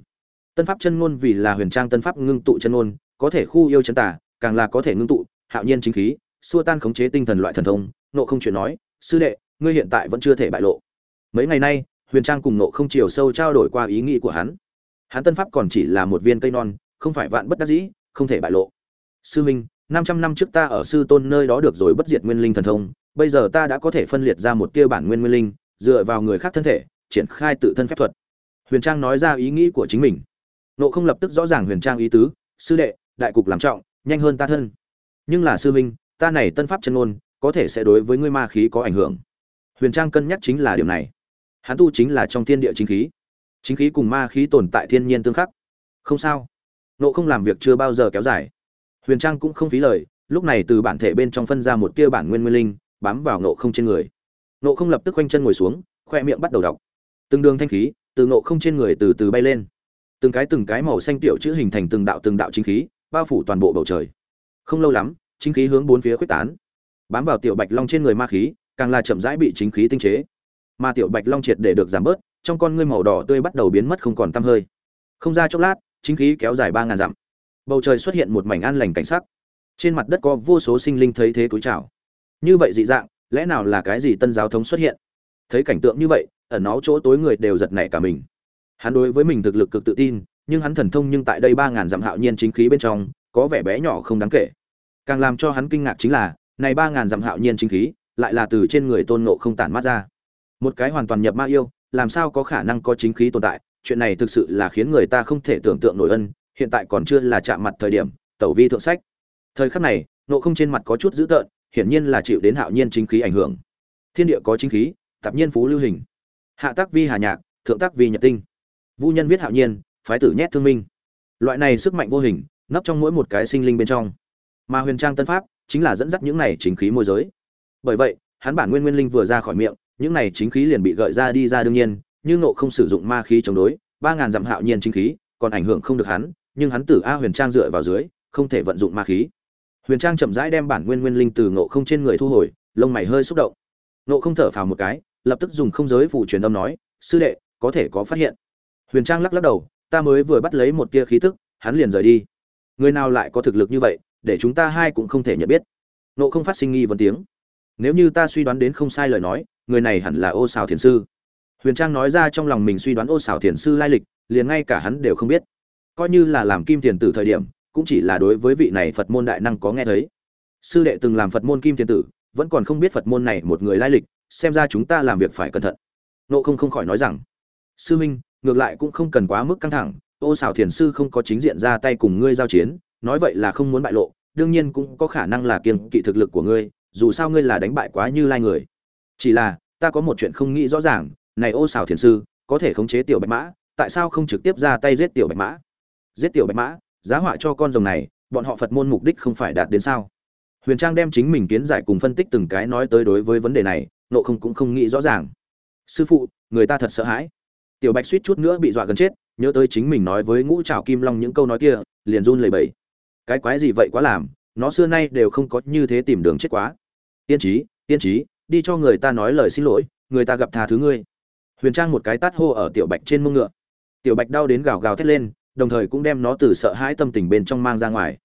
Tân pháp chân ngôn vì là huyền trang tân pháp ngưng tụ chân ngôn có thể khu yêu chân tà, càng là có thể ngưng tụ hạo nhiên chính khí xua tan khống chế tinh thần loại thần thông nộ không chuyện nói sư đệ ngươi hiện tại vẫn chưa thể bại lộ. Mấy ngày nay huyền trang cùng nộ không chiều sâu trao đổi qua ý nghĩ của hắn. Hắn tân pháp còn chỉ là một viên cây non không phải vạn bất đắc dĩ không thể bại lộ. Sư minh năm trăm năm trước ta ở sư tôn nơi đó được rồi bất diệt nguyên linh thần thông bây giờ ta đã có thể phân liệt ra một tia bản nguyên nguyên linh dựa vào người khác thân thể, triển khai tự thân phép thuật. Huyền trang nói ra ý nghĩ của chính mình. Nộ không lập tức rõ ràng huyền trang ý tứ, sư đệ, đại cục làm trọng, nhanh hơn ta thân. Nhưng là sư minh ta này tân pháp chân ngôn, có thể sẽ đối với ngươi ma khí có ảnh hưởng. Huyền trang cân nhắc chính là điều này. Hắn tu chính là trong thiên địa chính khí. Chính khí cùng ma khí tồn tại thiên nhiên tương khắc. Không sao. Nộ không làm việc chưa bao giờ kéo dài. Huyền trang cũng không phí lời, lúc này từ bản thể bên trong phân ra một tia bản nguyên nguyên linh, bám vào nộ không trên người nộ không lập tức quanh chân ngồi xuống, khoe miệng bắt đầu đọc. Từng đường thanh khí từ nộ không trên người từ từ bay lên. Từng cái từng cái màu xanh tiểu chữ hình thành từng đạo từng đạo chính khí, bao phủ toàn bộ bầu trời. Không lâu lắm, chính khí hướng bốn phía khuếch tán. Bám vào tiểu bạch long trên người ma khí, càng là chậm rãi bị chính khí tinh chế. Mà tiểu bạch long triệt để được giảm bớt, trong con ngươi màu đỏ tươi bắt đầu biến mất không còn tăm hơi. Không ra chốc lát, chính khí kéo dài ba ngàn dặm. Bầu trời xuất hiện một mảnh an lành cảnh sắc. Trên mặt đất có vô số sinh linh thấy thế túi trào như vậy dị dạng lẽ nào là cái gì tân giáo thống xuất hiện? Thấy cảnh tượng như vậy, ẩn nó chỗ tối người đều giật nảy cả mình. Hắn đối với mình thực lực cực tự tin, nhưng hắn thần thông nhưng tại đây ba ngàn dặm hạo nhiên chính khí bên trong, có vẻ bé nhỏ không đáng kể. Càng làm cho hắn kinh ngạc chính là, này ba ngàn dặm hạo nhiên chính khí, lại là từ trên người tôn nộ không tản mát ra. Một cái hoàn toàn nhập ma yêu, làm sao có khả năng có chính khí tồn tại? Chuyện này thực sự là khiến người ta không thể tưởng tượng nổi ân, hiện tại còn chưa là chạm mặt thời điểm, tẩu vi thượng sách. Thời khắc này nộ không trên mặt có chút dữ tợn hiển nhiên là chịu đến hạo nhiên chính khí ảnh hưởng. Thiên địa có chính khí, tạp nhiên phú lưu hình. Hạ tác vi hà nhạc, thượng tác vi nhật tinh. Vu nhân viết hạo nhiên, phái tử nhét thương minh. Loại này sức mạnh vô hình nấp trong mỗi một cái sinh linh bên trong. Mà huyền trang tân pháp chính là dẫn dắt những này chính khí môi giới. Bởi vậy, hắn bản nguyên nguyên linh vừa ra khỏi miệng, những này chính khí liền bị gợi ra đi ra đương nhiên, như ngộ không sử dụng ma khí chống đối, ba ngàn dặm hạo nhiên chính khí còn ảnh hưởng không được hắn, nhưng hắn tử a huyền trang dựa vào dưới, không thể vận dụng ma khí huyền trang chậm rãi đem bản nguyên nguyên linh từ ngộ không trên người thu hồi, lông mày hơi xúc động. Ngộ không thở phào một cái, lập tức dùng không giới phụ truyền âm nói, sư đệ, có thể có phát hiện. Huyền trang lắc lắc đầu, ta mới vừa bắt lấy một tia khí tức, hắn liền rời đi. Người nào lại có thực lực như vậy, để chúng ta hai cũng không thể nhận biết. Ngộ không phát sinh nghi vấn tiếng. Nếu như ta suy đoán đến không sai lời nói, người này hẳn là ô xào thiền sư. Huyền trang nói ra trong lòng mình suy đoán ô xào thiền sư lai lịch, liền ngay cả hắn đều không biết. Coi như là làm kim tiền tử thời điểm cũng chỉ là đối với vị này phật môn đại năng có nghe thấy. Sư đệ từng làm phật môn kim thiên tử, vẫn còn không biết phật môn này một người lai lịch, xem ra chúng ta làm việc phải cẩn thận. Nộ không không khỏi nói rằng, sư minh ngược lại cũng không cần quá mức căng thẳng, ô xảo thiền sư không có chính diện ra tay cùng ngươi giao chiến, nói vậy là không muốn bại lộ, đương nhiên cũng có khả năng là kiên kỵ thực lực của ngươi, dù sao ngươi là đánh bại quá như lai người. Chỉ là, ta có một chuyện không nghĩ rõ ràng, này ô xảo thiền sư, có thể khống chế tiểu bạch mã, tại sao không trực tiếp ra tay giết tiểu bạch mã? Giết tiểu bạch mã? Giá họa cho con rồng này, bọn họ phật môn mục đích không phải đạt đến sao? Huyền trang đem chính mình kiến giải cùng phân tích từng cái nói tới đối với vấn đề này, nộ không cũng không nghĩ rõ ràng. Sư phụ, người ta thật sợ hãi. Tiểu bạch suýt chút nữa bị dọa gần chết, nhớ tới chính mình nói với ngũ trào kim long những câu nói kia, liền run lẩy bẩy. Cái quái gì vậy quá làm, nó xưa nay đều không có như thế tìm đường chết quá. Yên trí yên trí, đi cho người ta nói lời xin lỗi, người ta gặp tha thứ ngươi. Huyền trang một cái tát hô ở tiểu bạch trên mông ngựa. Tiểu bạch đau đến gào gào thét lên đồng thời cũng đem nó từ sợ hãi tâm tình bên trong mang ra ngoài.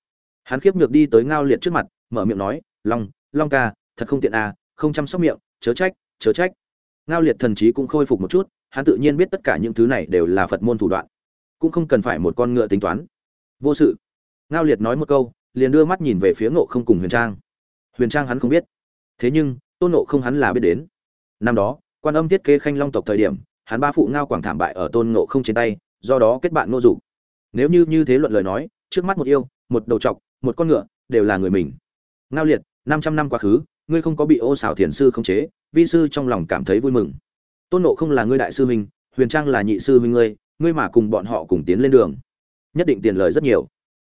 Hắn khiếp nhược đi tới ngao liệt trước mặt, mở miệng nói, long long ca, thật không tiện à không chăm sóc miệng, chớ trách chớ trách. Ngao liệt thần trí cũng khôi phục một chút, hắn tự nhiên biết tất cả những thứ này đều là phật môn thủ đoạn, cũng không cần phải một con ngựa tính toán. Vô sự. Ngao liệt nói một câu, liền đưa mắt nhìn về phía ngộ không cùng huyền trang. Huyền trang hắn không biết. Thế nhưng, tôn ngộ không hắn là biết đến. Năm đó, quan âm thiết kế khanh long tộc thời điểm, hắn ba phụ ngao quảng thảm bại ở tôn ngộ không trên tay, do đó kết bạn ngô dục nếu như như thế luận lời nói, trước mắt một yêu, một đầu trọc, một con ngựa, đều là người mình. Ngao liệt, năm trăm năm quá khứ, ngươi không có bị ô xảo thiền sư khống chế, vi sư trong lòng cảm thấy vui mừng. Tôn nộ không là ngươi đại sư huynh, huyền trang là nhị sư huynh ngươi ngươi mà cùng bọn họ cùng tiến lên đường. Nhất định tiền lời rất nhiều.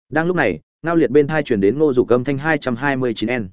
Đang lúc này, ngao liệt bên thai chuyển đến ngô dục âm thanh hai trăm hai mươi chín n.